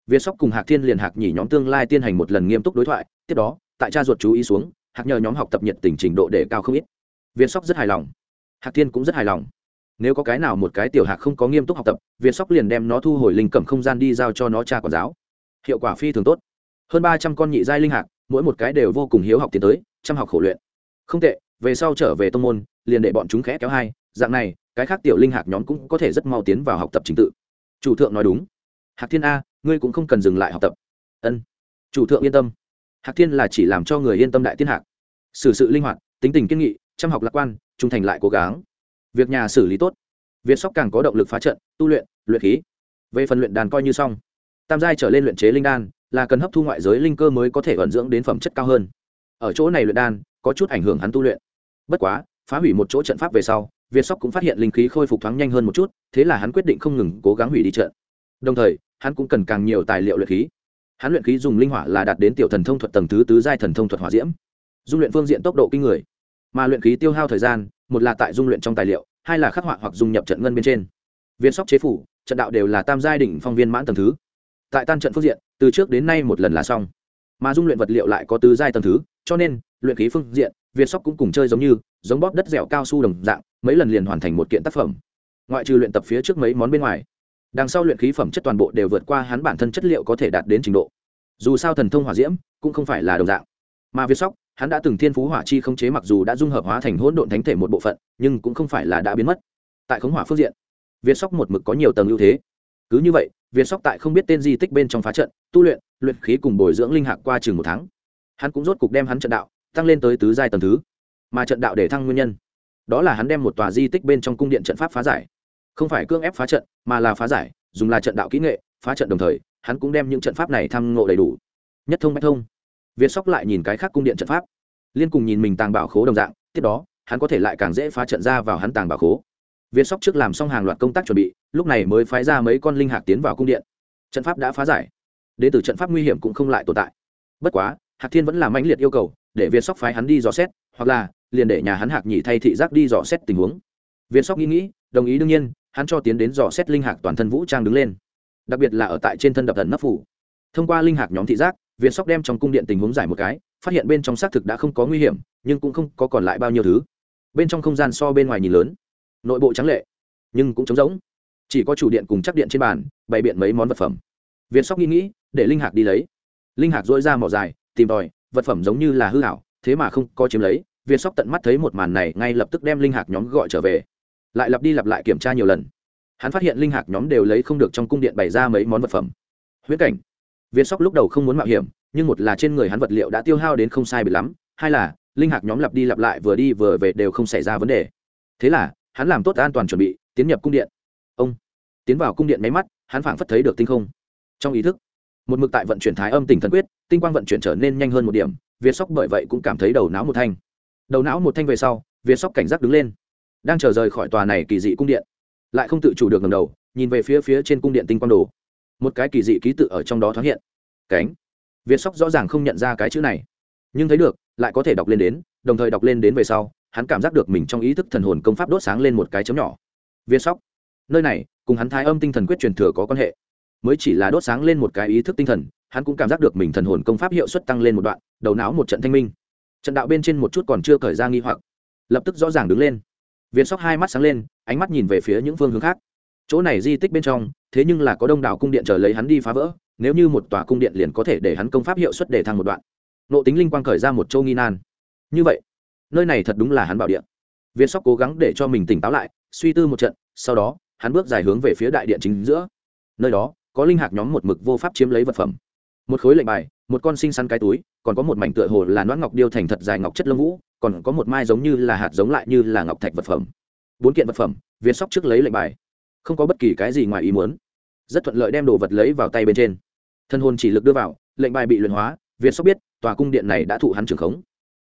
Việt sóc cùng hạc thiên liền hạc nhỉ nhóm tương lai tiến hành một lần nghiêm túc đối thoại, tiếp đó, tại cha ruột chú ý xuống, hạc nhờ nhóm học tập nhiệt tình trình độ để cao không ít. Việt sóc rất hài lòng. Hạc thiên cũng rất hài lòng. Nếu có cái nào một cái tiểu hạc không có nghiêm túc học tập việt sóc liền đem nó thu hồi linh cẩm không gian đi giao cho nó cha quản giáo. Hiệu quả phi thường tốt. Hơn ba trăm con nhị giai linh hạc, mỗi một cái đều vô cùng hiếu học tiến tới chăm học khổ luyện. Không tệ, về sau trở về tông môn, liền để bọn chúng khẽ kéo hai, dạng này, cái khác tiểu linh hạc nhóm cũng có thể rất mau tiến vào học tập trình tự. Chủ thượng nói đúng. Hạc thiên a ngươi cũng không cần dừng lại học tập. Ân. Chủ thượng yên tâm. Hạc thiên là chỉ làm cho người yên tâm đại tiên hạc. Xử sự linh hoạt, tính tình kiên nghị, chăm học lạc quan, trung thành lại cố gắng. Việc nhà xử lý tốt. Việt sóc càng có động lực phá trận, tu luyện luyện khí. Về phần luyện đàn coi như xong. Tam giai trở lên luyện chế linh đan, là cần hấp thu ngoại giới linh cơ mới có thể vận dưỡng đến phẩm chất cao hơn. Ở chỗ này luyện đan, có chút ảnh hưởng hắn tu luyện. Bất quá, phá hủy một chỗ trận pháp về sau, việt sóc cũng phát hiện linh khí khôi phục thoáng nhanh hơn một chút, thế là hắn quyết định không ngừng cố gắng hủy đi trận. Đồng thời hắn cũng cần càng nhiều tài liệu luyện khí. Hắn luyện khí dùng linh hỏa là đạt đến tiểu thần thông thuật tầng thứ tứ giai thần thông thuật hỏa diễm. Dung luyện phương diện tốc độ kinh người. Mà luyện khí tiêu hao thời gian, một là tại dung luyện trong tài liệu, hai là khắc họa hoặc dung nhập trận ngân bên trên. Viên sóc chế phủ, trận đạo đều là tam giai đỉnh phong viên mãn tầng thứ. Tại tan trận phương diện, từ trước đến nay một lần là xong. Mà dung luyện vật liệu lại có tứ giai tầng thứ, cho nên, luyện khí phương diện, viên sóc cũng cùng chơi giống như, giống bóp đất dẻo cao su đồng dạng, mấy lần liền hoàn thành một kiện tác phẩm. Ngoại trừ luyện tập phía trước mấy món bên ngoài đằng sau luyện khí phẩm chất toàn bộ đều vượt qua hắn bản thân chất liệu có thể đạt đến trình độ. Dù sao thần thông hỏa diễm cũng không phải là đồng dạng. Mà việt sóc, hắn đã từng thiên phú hỏa chi không chế mặc dù đã dung hợp hóa thành hỗn độn thánh thể một bộ phận, nhưng cũng không phải là đã biến mất. Tại khống hỏa phương diện, việt sóc một mực có nhiều tầng ưu thế. Cứ như vậy, việt sóc tại không biết tên di tích bên trong phá trận, tu luyện luyện khí cùng bồi dưỡng linh hạc qua chừng một tháng. Hắn cũng rốt cục đem hắn trận đạo tăng lên tới tứ giai tầng thứ. Mà trận đạo để thăng nguyên nhân, đó là hắn đem một tòa di tích bên trong cung điện trận pháp phá giải không phải cưỡng ép phá trận, mà là phá giải, dùng là trận đạo kỹ nghệ, phá trận đồng thời, hắn cũng đem những trận pháp này thăng ngộ đầy đủ. Nhất thông bách thông. Việt sóc lại nhìn cái khác cung điện trận pháp. Liên cùng nhìn mình tàng bảo khố đồng dạng, tiếp đó, hắn có thể lại càng dễ phá trận ra vào hắn tàng bảo khố. Việt sóc trước làm xong hàng loạt công tác chuẩn bị, lúc này mới phái ra mấy con linh hạc tiến vào cung điện. Trận pháp đã phá giải. Đến từ trận pháp nguy hiểm cũng không lại tồn tại. Bất quá, hạc thiên vẫn là mãnh liệt yêu cầu, để việt sóc phái hắn đi dò xét, hoặc là, liền để nhà hắn hạc nhị thay thị giác đi dò xét tình huống. Việt sóc nghĩ nghĩ đồng ý đương nhiên, hắn cho tiến đến dò xét linh hạc toàn thân vũ trang đứng lên. Đặc biệt là ở tại trên thân đập thần nấp phủ. Thông qua linh hạc nhóm thị giác việt sóc đem trong cung điện tình huống giải một cái, phát hiện bên trong xác thực đã không có nguy hiểm, nhưng cũng không có còn lại bao nhiêu thứ. Bên trong không gian so bên ngoài nhìn lớn, nội bộ trắng lệ, nhưng cũng trống rỗng. Chỉ có chủ điện cùng chắc điện trên bàn, bày biện mấy món vật phẩm. Viện sóc nghĩ nghĩ, để linh hạc đi lấy. Linh hạc dỗi ra mỏ dài, tìm tòi, vật phẩm giống như là hư hảo thế mà không có chiếm lấy. Viện sóc tận mắt thấy một màn này, ngay lập tức đem linh hạc nhóm gọi trở về lại lặp đi lặp lại kiểm tra nhiều lần. Hắn phát hiện linh hạc nhóm đều lấy không được trong cung điện bày ra mấy món vật phẩm. Huyễn cảnh. Việt sóc lúc đầu không muốn mạo hiểm, nhưng một là trên người hắn vật liệu đã tiêu hao đến không sai bị lắm, hai là linh hạc nhóm lặp đi lặp lại vừa đi vừa về đều không xảy ra vấn đề. Thế là, hắn làm tốt an toàn chuẩn bị, tiến nhập cung điện. Ông tiến vào cung điện máy mắt, hắn phảng phất thấy được tinh không. Trong ý thức, một mực tại vận chuyển thái âm tỉnh thần quyết, tinh quang vận chuyển trở nên nhanh hơn một điểm việt sóc bởi vậy cũng cảm thấy đầu não một thanh. Đầu não một thanh về sau việt sóc cảnh giác đứng lên đang chờ rời khỏi tòa này kỳ dị cung điện. Lại không tự chủ được ngầm đầu, nhìn về phía phía trên cung điện tinh quang đồ. Một cái kỳ dị ký tự ở trong đó thoáng hiện. Cánh. Việt sóc rõ ràng không nhận ra cái chữ này. Nhưng thấy được, lại có thể đọc lên đến, đồng thời đọc lên đến về sau, hắn cảm giác được mình trong ý thức thần hồn công pháp đốt sáng lên một cái chấm nhỏ. Việt sóc. Nơi này, cùng hắn thái âm tinh thần quyết truyền thừa có quan hệ. Mới chỉ là đốt sáng lên một cái ý thức tinh thần, hắn cũng cảm giác được mình thần hồn công pháp hiệu suất tăng lên một đoạn, đầu não một trận thanh minh. Trận đạo bên trên một chút còn chưa cởi ra nghi hoặc. Lập tức rõ ràng đứng lên viên sóc hai mắt sáng lên, ánh mắt nhìn về phía những phương hướng khác. Chỗ này di tích bên trong, thế nhưng là có đông đảo cung điện chờ lấy hắn đi phá vỡ, nếu như một tòa cung điện liền có thể để hắn công pháp hiệu suất để thăng một đoạn. Nộ tính linh quang khởi ra một châu nghi nan. Như vậy, nơi này thật đúng là hắn bảo điện viên sóc cố gắng để cho mình tỉnh táo lại, suy tư một trận, sau đó, hắn bước dài hướng về phía đại điện chính giữa. Nơi đó, có linh hạc nhóm một mực vô pháp chiếm lấy vật phẩm. Một khối lệnh bài, một con sinh săn cái túi, còn có một mảnh tựa hồ là noãn ngọc điêu thành thật dài ngọc chất lâm vũ còn có một mai giống như là hạt giống lại như là ngọc thạch vật phẩm. Bốn kiện vật phẩm, viên sóc trước lấy lệnh bài. Không có bất kỳ cái gì ngoài ý muốn. Rất thuận lợi đem đồ vật lấy vào tay bên trên. Thân hồn chỉ lực đưa vào, lệnh bài bị luyện hóa việt sóc biết, tòa cung điện này đã thụ hắn trưởng khống.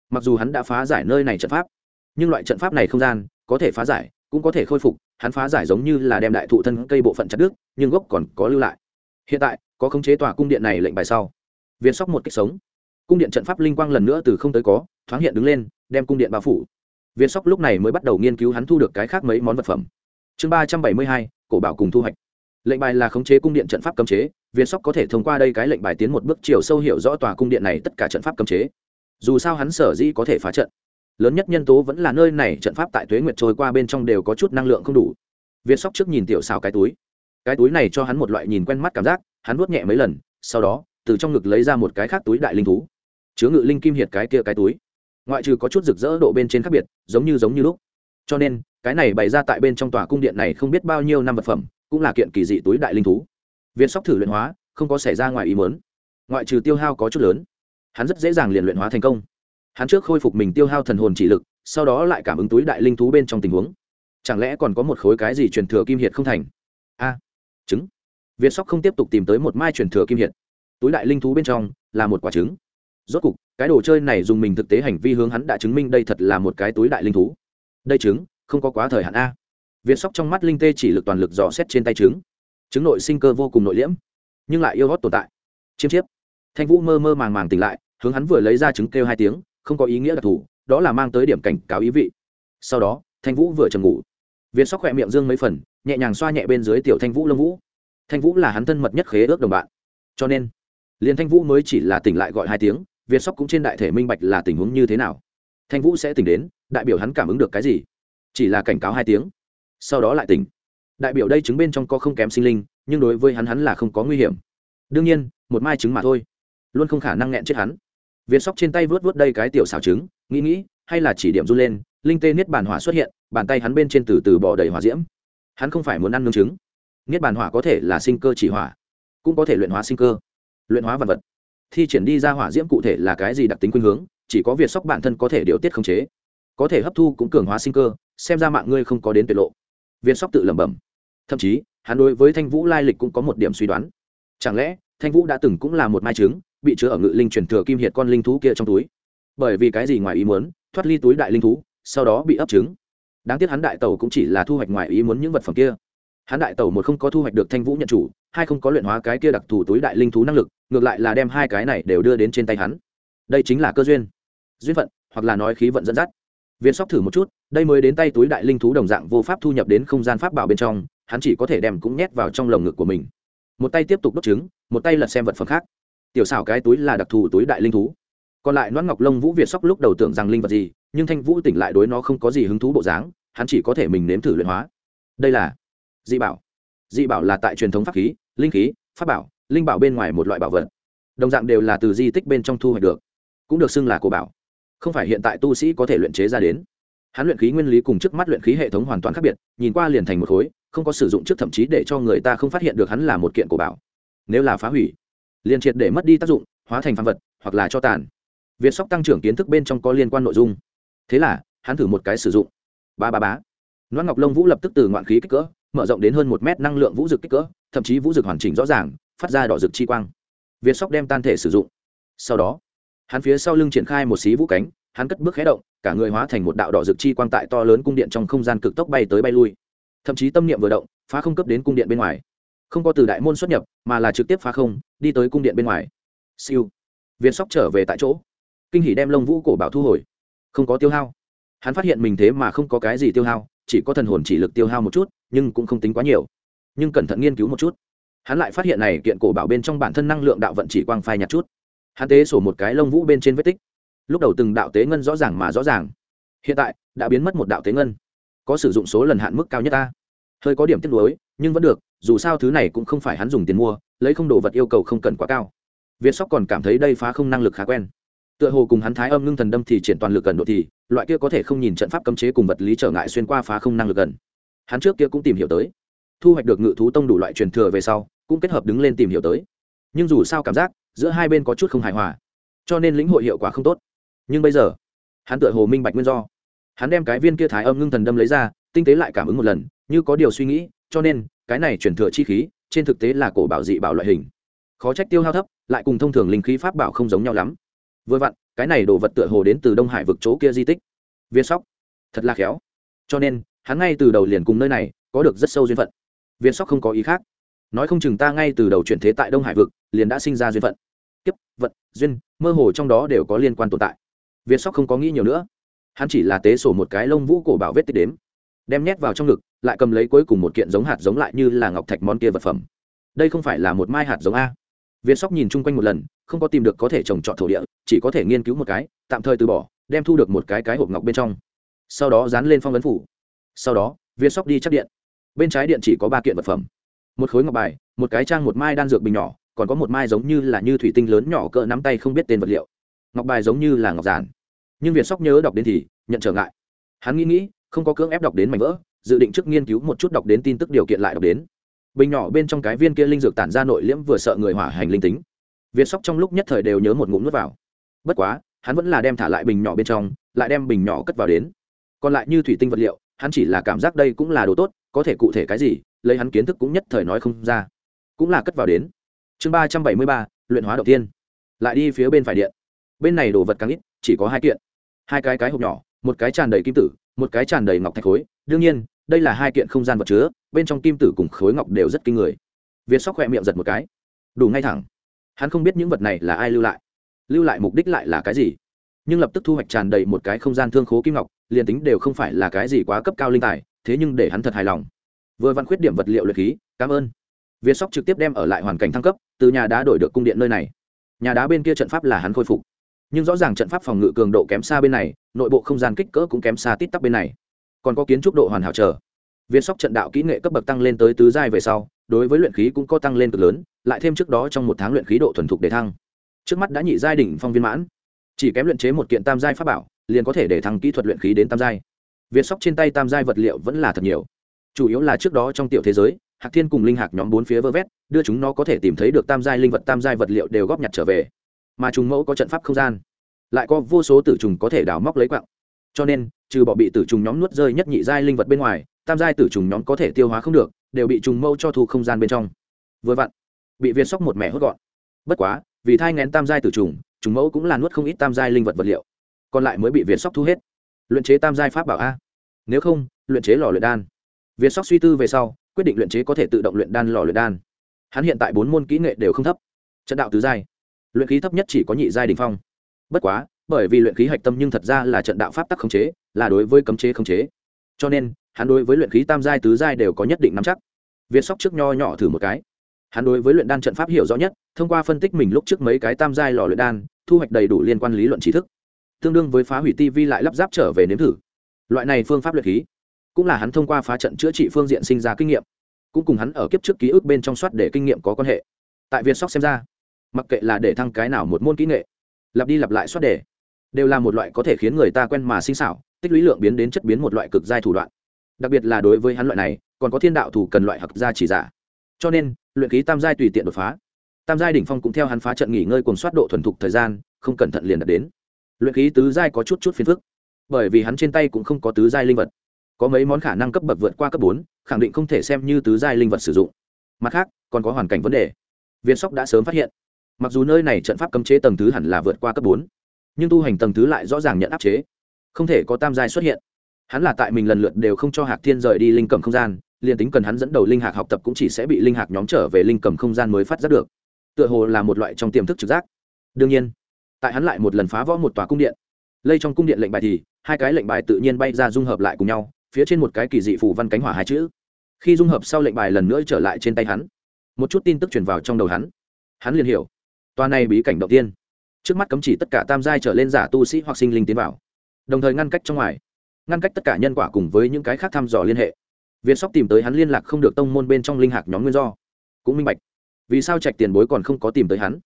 Mặc dù hắn đã phá giải nơi này trận pháp, nhưng loại trận pháp này không gian, có thể phá giải, cũng có thể khôi phục, hắn phá giải giống như là đem đại thụ thân cây bộ phận chặt đứt, nhưng gốc còn có lưu lại. Hiện tại, có khống chế tòa cung điện này lệnh bài sau. Viên sóc một kích sống. Cung điện trận pháp linh quang lần nữa từ không tới có, thoáng hiện đứng lên đem cung điện bao phủ. Viên sóc lúc này mới bắt đầu nghiên cứu hắn thu được cái khác mấy món vật phẩm. Chương ba trăm bảy mươi hai, cổ bảo cùng thu hoạch. Lệnh bài là khống chế cung điện trận pháp cấm chế, viên sóc có thể thông qua đây cái lệnh bài tiến một bước chiều sâu hiểu rõ tòa cung điện này tất cả trận pháp cấm chế. Dù sao hắn sở dĩ có thể phá trận. Lớn nhất nhân tố vẫn là nơi này trận pháp tại tuế nguyệt trôi qua bên trong đều có chút năng lượng không đủ. Viên sóc trước nhìn tiểu xào cái túi. Cái túi này cho hắn một loại nhìn quen mắt cảm giác, hắn vuốt nhẹ mấy lần, sau đó, từ trong ngực lấy ra một cái khác túi đại linh thú. Chứa ngự linh kim hiệt cái kia cái túi ngoại trừ có chút rực rỡ độ bên trên khác biệt, giống như giống như lúc. Cho nên, cái này bày ra tại bên trong tòa cung điện này không biết bao nhiêu năm vật phẩm, cũng là kiện kỳ dị túi đại linh thú. Viên sóc thử luyện hóa, không có xảy ra ngoài ý mớn ngoại trừ tiêu hao có chút lớn, hắn rất dễ dàng liền luyện hóa thành công. Hắn trước khôi phục mình tiêu hao thần hồn chỉ lực, sau đó lại cảm ứng túi đại linh thú bên trong tình huống. Chẳng lẽ còn có một khối cái gì truyền thừa kim hiệt không thành? A, trứng. Viên sóc không tiếp tục tìm tới một mai truyền thừa kim hiệt. Túi đại linh thú bên trong là một quả trứng rốt cục, cái đồ chơi này dùng mình thực tế hành vi hướng hắn đã chứng minh đây thật là một cái túi đại linh thú. Đây trứng, không có quá thời hạn a. Việt sóc trong mắt linh tê chỉ lực toàn lực dò xét trên tay trứng. Trứng nội sinh cơ vô cùng nội liễm, nhưng lại yêu hót tồn tại. Chiêm chiếp. Thanh vũ mơ mơ màng màng tỉnh lại, hướng hắn vừa lấy ra trứng kêu hai tiếng, không có ý nghĩa đặc thù, đó là mang tới điểm cảnh cáo ý vị. Sau đó, thanh vũ vừa trầm ngủ. Việt sóc khỏe miệng dương mấy phần, nhẹ nhàng xoa nhẹ bên dưới tiểu thanh vũ lâm vũ. Thanh vũ là hắn thân mật nhất khế ước đồng bạn. Cho nên liền thanh vũ mới chỉ là tỉnh lại gọi hai tiếng, việt sóc cũng trên đại thể minh bạch là tình huống như thế nào. Thanh vũ sẽ tỉnh đến, đại biểu hắn cảm ứng được cái gì? Chỉ là cảnh cáo hai tiếng, sau đó lại tỉnh. Đại biểu đây chứng bên trong có không kém sinh linh, nhưng đối với hắn hắn là không có nguy hiểm. Đương nhiên, một mai trứng mà thôi. Luôn không khả năng nghẹn chết hắn. Việt sóc trên tay vớt vớt đây cái tiểu xào trứng, nghĩ nghĩ, hay là chỉ điểm run lên, linh tê niết bàn hỏa xuất hiện, bàn tay hắn bên trên từ từ bỏ đầy hỏa diễm. Hắn không phải muốn ăn nương trứng. Niết bàn hỏa có thể là sinh cơ chỉ hỏa, cũng có thể luyện hóa sinh cơ luyện hóa vật vật. Thi triển đi ra hỏa diễm cụ thể là cái gì đặc tính khuynh hướng, chỉ có việt sóc bản thân có thể điều tiết khống chế. Có thể hấp thu cũng cường hóa sinh cơ, xem ra mạng ngươi không có đến tuyệt lộ. Việt sóc tự lẩm bẩm. Thậm chí, hắn đối với thanh vũ lai lịch cũng có một điểm suy đoán. Chẳng lẽ, thanh vũ đã từng cũng là một mai trứng bị chứa ở ngự linh truyền thừa kim hiệt con linh thú kia trong túi? Bởi vì cái gì ngoài ý muốn, thoát ly túi đại linh thú, sau đó bị ấp trứng. Đáng tiếc hắn đại tẩu cũng chỉ là thu hoạch ngoài ý muốn những vật phẩm kia. Hắn đại tẩu một không có thu hoạch được thanh vũ nhận chủ, hai không có luyện hóa cái kia đặc thù túi đại linh thú năng lực ngược lại là đem hai cái này đều đưa đến trên tay hắn. Đây chính là cơ duyên. Duyên phận, hoặc là nói khí vận dẫn dắt. Viên sóc thử một chút, đây mới đến tay túi đại linh thú đồng dạng vô pháp thu nhập đến không gian pháp bảo bên trong, hắn chỉ có thể đem cũng nhét vào trong lồng ngực của mình. Một tay tiếp tục đốt trứng, một tay lật xem vật phẩm khác. Tiểu xảo cái túi là đặc thù túi đại linh thú. Còn lại noãn ngọc lông vũ việt sóc lúc đầu tưởng rằng linh vật gì, nhưng thanh vũ tỉnh lại đối nó không có gì hứng thú bộ dáng, hắn chỉ có thể mình nếm thử luyện hóa. Đây là dị bảo. Dị bảo là tại truyền thống pháp khí, linh khí, pháp bảo linh bảo bên ngoài một loại bảo vật. Đồng dạng đều là từ di tích bên trong thu hoạch được, cũng được xưng là cổ bảo. Không phải hiện tại tu sĩ có thể luyện chế ra đến. Hắn luyện khí nguyên lý cùng trước mắt luyện khí hệ thống hoàn toàn khác biệt, nhìn qua liền thành một khối, không có sử dụng trước thậm chí để cho người ta không phát hiện được hắn là một kiện cổ bảo. Nếu là phá hủy, liền triệt để mất đi tác dụng, hóa thành phàm vật, hoặc là cho tàn. Việt sóc tăng trưởng kiến thức bên trong có liên quan nội dung. Thế là, hắn thử một cái sử dụng. Ba ba bá loan ngọc lông vũ lập tức từ ngoạn khí kích cỡ, mở rộng đến hơn một mét năng lượng vũ dực kích cỡ thậm chí vũ dực hoàn chỉnh rõ ràng, phát ra đỏ rực chi quang. Việt sóc đem tan thể sử dụng. Sau đó, hắn phía sau lưng triển khai một xí vũ cánh, hắn cất bước khé động, cả người hóa thành một đạo đỏ rực chi quang tại to lớn cung điện trong không gian cực tốc bay tới bay lui. Thậm chí tâm niệm vừa động, phá không cấp đến cung điện bên ngoài. Không có từ đại môn xuất nhập, mà là trực tiếp phá không, đi tới cung điện bên ngoài. Siêu. Viên sóc trở về tại chỗ. Kinh hỷ đem lông vũ cổ bảo thu hồi. Không có tiêu hao. Hắn phát hiện mình thế mà không có cái gì tiêu hao, chỉ có thần hồn chỉ lực tiêu hao một chút, nhưng cũng không tính quá nhiều nhưng cẩn thận nghiên cứu một chút. Hắn lại phát hiện này kiện cổ bảo bên trong bản thân năng lượng đạo vận chỉ quang phai nhạt chút. Hắn tế sổ một cái lông vũ bên trên vết tích. Lúc đầu từng đạo tế ngân rõ ràng mà rõ ràng. Hiện tại, đã biến mất một đạo tế ngân. Có sử dụng số lần hạn mức cao nhất ta. Hơi có điểm tiếc nuối, nhưng vẫn được, dù sao thứ này cũng không phải hắn dùng tiền mua, lấy không đồ vật yêu cầu không cần quá cao. Việt sóc còn cảm thấy đây phá không năng lực khá quen. Tựa hồ cùng hắn thái âm ngưng thần đâm thì triển toàn lực gần độ thì, loại kia có thể không nhìn trận pháp cấm chế cùng vật lý trở ngại xuyên qua phá không năng lực gần. Hắn trước kia cũng tìm hiểu tới thu hoạch được ngự thú tông đủ loại truyền thừa về sau, cũng kết hợp đứng lên tìm hiểu tới. Nhưng dù sao cảm giác, giữa hai bên có chút không hài hòa, cho nên lĩnh hội hiệu quả không tốt. Nhưng bây giờ, hắn tựa hồ minh bạch nguyên do. Hắn đem cái viên kia thái âm ngưng thần đâm lấy ra, tinh tế lại cảm ứng một lần, như có điều suy nghĩ, cho nên, cái này chuyển thừa chi khí, trên thực tế là cổ bảo dị bảo loại hình. Khó trách tiêu hao thấp, lại cùng thông thường linh khí pháp bảo không giống nhau lắm. Vừa vặn, cái này đồ vật tựa hồ đến từ đông hải vực chỗ kia di tích. Viên sóc, thật là khéo. Cho nên, hắn ngay từ đầu liền cùng nơi này, có được rất sâu duyên phận viên sóc không có ý khác. Nói không chừng ta ngay từ đầu chuyển thế tại đông hải vực, liền đã sinh ra duyên phận. Kiếp, vận, duyên, mơ hồ trong đó đều có liên quan tồn tại. Việt sóc không có nghĩ nhiều nữa. Hắn chỉ là tế sổ một cái lông vũ cổ bảo vết tích đếm. Đem nhét vào trong ngực, lại cầm lấy cuối cùng một kiện giống hạt giống lại như là ngọc thạch món kia vật phẩm. Đây không phải là một mai hạt giống a. Việt sóc nhìn chung quanh một lần, không có tìm được có thể trồng trọt thổ địa, chỉ có thể nghiên cứu một cái, tạm thời từ bỏ, đem thu được một cái cái hộp ngọc bên trong. Sau đó dán lên phong vấn phủ. Sau đó việt sóc đi chắc điện bên trái điện chỉ có ba kiện vật phẩm. Một khối ngọc bài, một cái trang một mai đan dược bình nhỏ, còn có một mai giống như là như thủy tinh lớn nhỏ cỡ nắm tay không biết tên vật liệu. Ngọc bài giống như là ngọc giản. Nhưng việt sóc nhớ đọc đến thì nhận trở ngại. Hắn nghĩ nghĩ, không có cưỡng ép đọc đến mảnh vỡ, dự định trước nghiên cứu một chút đọc đến tin tức điều kiện lại đọc đến. Bình nhỏ bên trong cái viên kia linh dược tản ra nội liễm vừa sợ người hỏa hành linh tính. Việt sóc trong lúc nhất thời đều nhớ một ngụm nước vào. Bất quá, hắn vẫn là đem thả lại bình nhỏ bên trong, lại đem bình nhỏ cất vào đến. Còn lại như thủy tinh vật liệu, hắn chỉ là cảm giác đây cũng là đồ tốt có thể cụ thể cái gì, lấy hắn kiến thức cũng nhất thời nói không ra. Cũng là cất vào đến. Chương ba trăm bảy mươi ba, luyện hóa đầu tiên. Lại đi phía bên phải điện. Bên này đồ vật càng ít, chỉ có hai kiện. Hai cái cái hộp nhỏ, một cái tràn đầy kim tử, một cái tràn đầy ngọc thạch khối. Đương nhiên, đây là hai kiện không gian vật chứa, bên trong kim tử cùng khối ngọc đều rất kinh người. Việt sóc khoe miệng giật một cái. Đủ ngay thẳng. Hắn không biết những vật này là ai lưu lại. Lưu lại mục đích lại là cái gì? Nhưng lập tức thu hoạch tràn đầy một cái không gian thương khố kim ngọc, liền tính đều không phải là cái gì quá cấp cao linh tài thế nhưng để hắn thật hài lòng. Vừa văn khuyết điểm vật liệu luyện khí, cảm ơn. Việt sóc trực tiếp đem ở lại hoàn cảnh thăng cấp, từ nhà đá đổi được cung điện nơi này. Nhà đá bên kia trận pháp là hắn khôi phục. Nhưng rõ ràng trận pháp phòng ngự cường độ kém xa bên này, nội bộ không gian kích cỡ cũng kém xa tít tắp bên này. Còn có kiến trúc độ hoàn hảo chờ. Việt sóc trận đạo kỹ nghệ cấp bậc tăng lên tới tứ giai về sau, đối với luyện khí cũng có tăng lên cực lớn, lại thêm trước đó trong một tháng luyện khí độ thuần thục để thăng. Trước mắt đã nhị giai đỉnh phong viên mãn. Chỉ kém luyện chế một kiện tam giai pháp bảo, liền có thể để thăng kỹ thuật luyện khí đến tam giai việt sóc trên tay tam giai vật liệu vẫn là thật nhiều. Chủ yếu là trước đó trong tiểu thế giới, hạc thiên cùng linh hạc nhóm bốn phía vơ vét, đưa chúng nó có thể tìm thấy được tam giai linh vật, tam giai vật liệu đều góp nhặt trở về. Mà trùng mẫu có trận pháp không gian. Lại có vô số tử trùng có thể đào móc lấy quặng. Cho nên, trừ bỏ bị tử trùng nhóm nuốt rơi nhất nhị giai linh vật bên ngoài, tam giai tử trùng nhóm có thể tiêu hóa không được, đều bị trùng mẫu cho thu không gian bên trong. Vừa vặn, bị việt sóc một mẻ hốt gọn. Bất quá, vì thai ngén tam giai tử trùng trùng mẫu cũng là nuốt không ít tam giai linh vật vật liệu. Còn lại mới bị việt sóc thu hết luyện chế tam giai pháp bảo a. Nếu không, luyện chế lò luyện đan. Việt sóc suy tư về sau, quyết định luyện chế có thể tự động luyện đan lò luyện đan. Hắn hiện tại bốn môn kỹ nghệ đều không thấp. Trận đạo tứ giai. Luyện khí thấp nhất chỉ có nhị giai đình phong. Bất quá, bởi vì luyện khí hạch tâm nhưng thật ra là trận đạo pháp tắc khống chế, là đối với cấm chế khống chế. Cho nên, hắn đối với luyện khí tam giai, tứ giai đều có nhất định nắm chắc. Việt sóc trước nho nhỏ thử một cái. Hắn đối với luyện đan trận pháp hiểu rõ nhất, thông qua phân tích mình lúc trước mấy cái tam giai lò luyện đan, thu hoạch đầy đủ liên quan lý luận trí thức tương đương với phá hủy tv lại lắp ráp trở về nếm thử. Loại này phương pháp luyện khí, cũng là hắn thông qua phá trận chữa trị phương diện sinh ra kinh nghiệm, cũng cùng hắn ở kiếp trước ký ức bên trong soát để kinh nghiệm có quan hệ. Tại việt sóc xem ra, mặc kệ là để thăng cái nào một môn kỹ nghệ, lặp đi lặp lại soát đề đều là một loại có thể khiến người ta quen mà sinh xảo, tích lũy lượng biến đến chất biến một loại cực giai thủ đoạn. Đặc biệt là đối với hắn loại này, còn có thiên đạo thủ cần loại hặc gia chỉ giả. Cho nên, luyện khí tam giai tùy tiện đột phá. Tam giai đỉnh phong cũng theo hắn phá trận nghỉ ngơi cùng soát độ thuần thục thời gian, không cẩn thận liền đạt đến luyện khí tứ giai có chút chút phiền phức. Bởi vì hắn trên tay cũng không có tứ giai linh vật. Có mấy món khả năng cấp bậc vượt qua cấp bốn, khẳng định không thể xem như tứ giai linh vật sử dụng. Mặt khác, còn có hoàn cảnh vấn đề. Viên sóc đã sớm phát hiện, mặc dù nơi này trận pháp cấm chế tầng thứ hẳn là vượt qua cấp bốn, nhưng tu hành tầng thứ lại rõ ràng nhận áp chế, không thể có tam giai xuất hiện. Hắn là tại mình lần lượt đều không cho hạc thiên rời đi linh cầm không gian, liền tính cần hắn dẫn đầu linh hạc học tập cũng chỉ sẽ bị linh hạc nhóm trở về linh cầm không gian mới phát giác được. Tựa hồ là một loại trong tiềm thức trực giác. Đương nhiên tại hắn lại một lần phá võ một tòa cung điện. Lây trong cung điện lệnh bài thì, hai cái lệnh bài tự nhiên bay ra dung hợp lại cùng nhau, phía trên một cái kỳ dị phủ văn cánh hỏa hai chữ. Khi dung hợp sau lệnh bài lần nữa trở lại trên tay hắn, một chút tin tức truyền vào trong đầu hắn. Hắn liền hiểu, tòa này bí cảnh đầu tiên. Trước mắt cấm chỉ tất cả tam giai trở lên giả tu sĩ hoặc sinh linh tiến vào, đồng thời ngăn cách trong ngoài, ngăn cách tất cả nhân quả cùng với những cái khác thăm dò liên hệ. Việt sóc tìm tới hắn liên lạc không được tông môn bên trong linh hạc nhóm nguyên do. Cũng minh bạch, vì sao trạch tiền bối còn không có tìm tới hắn?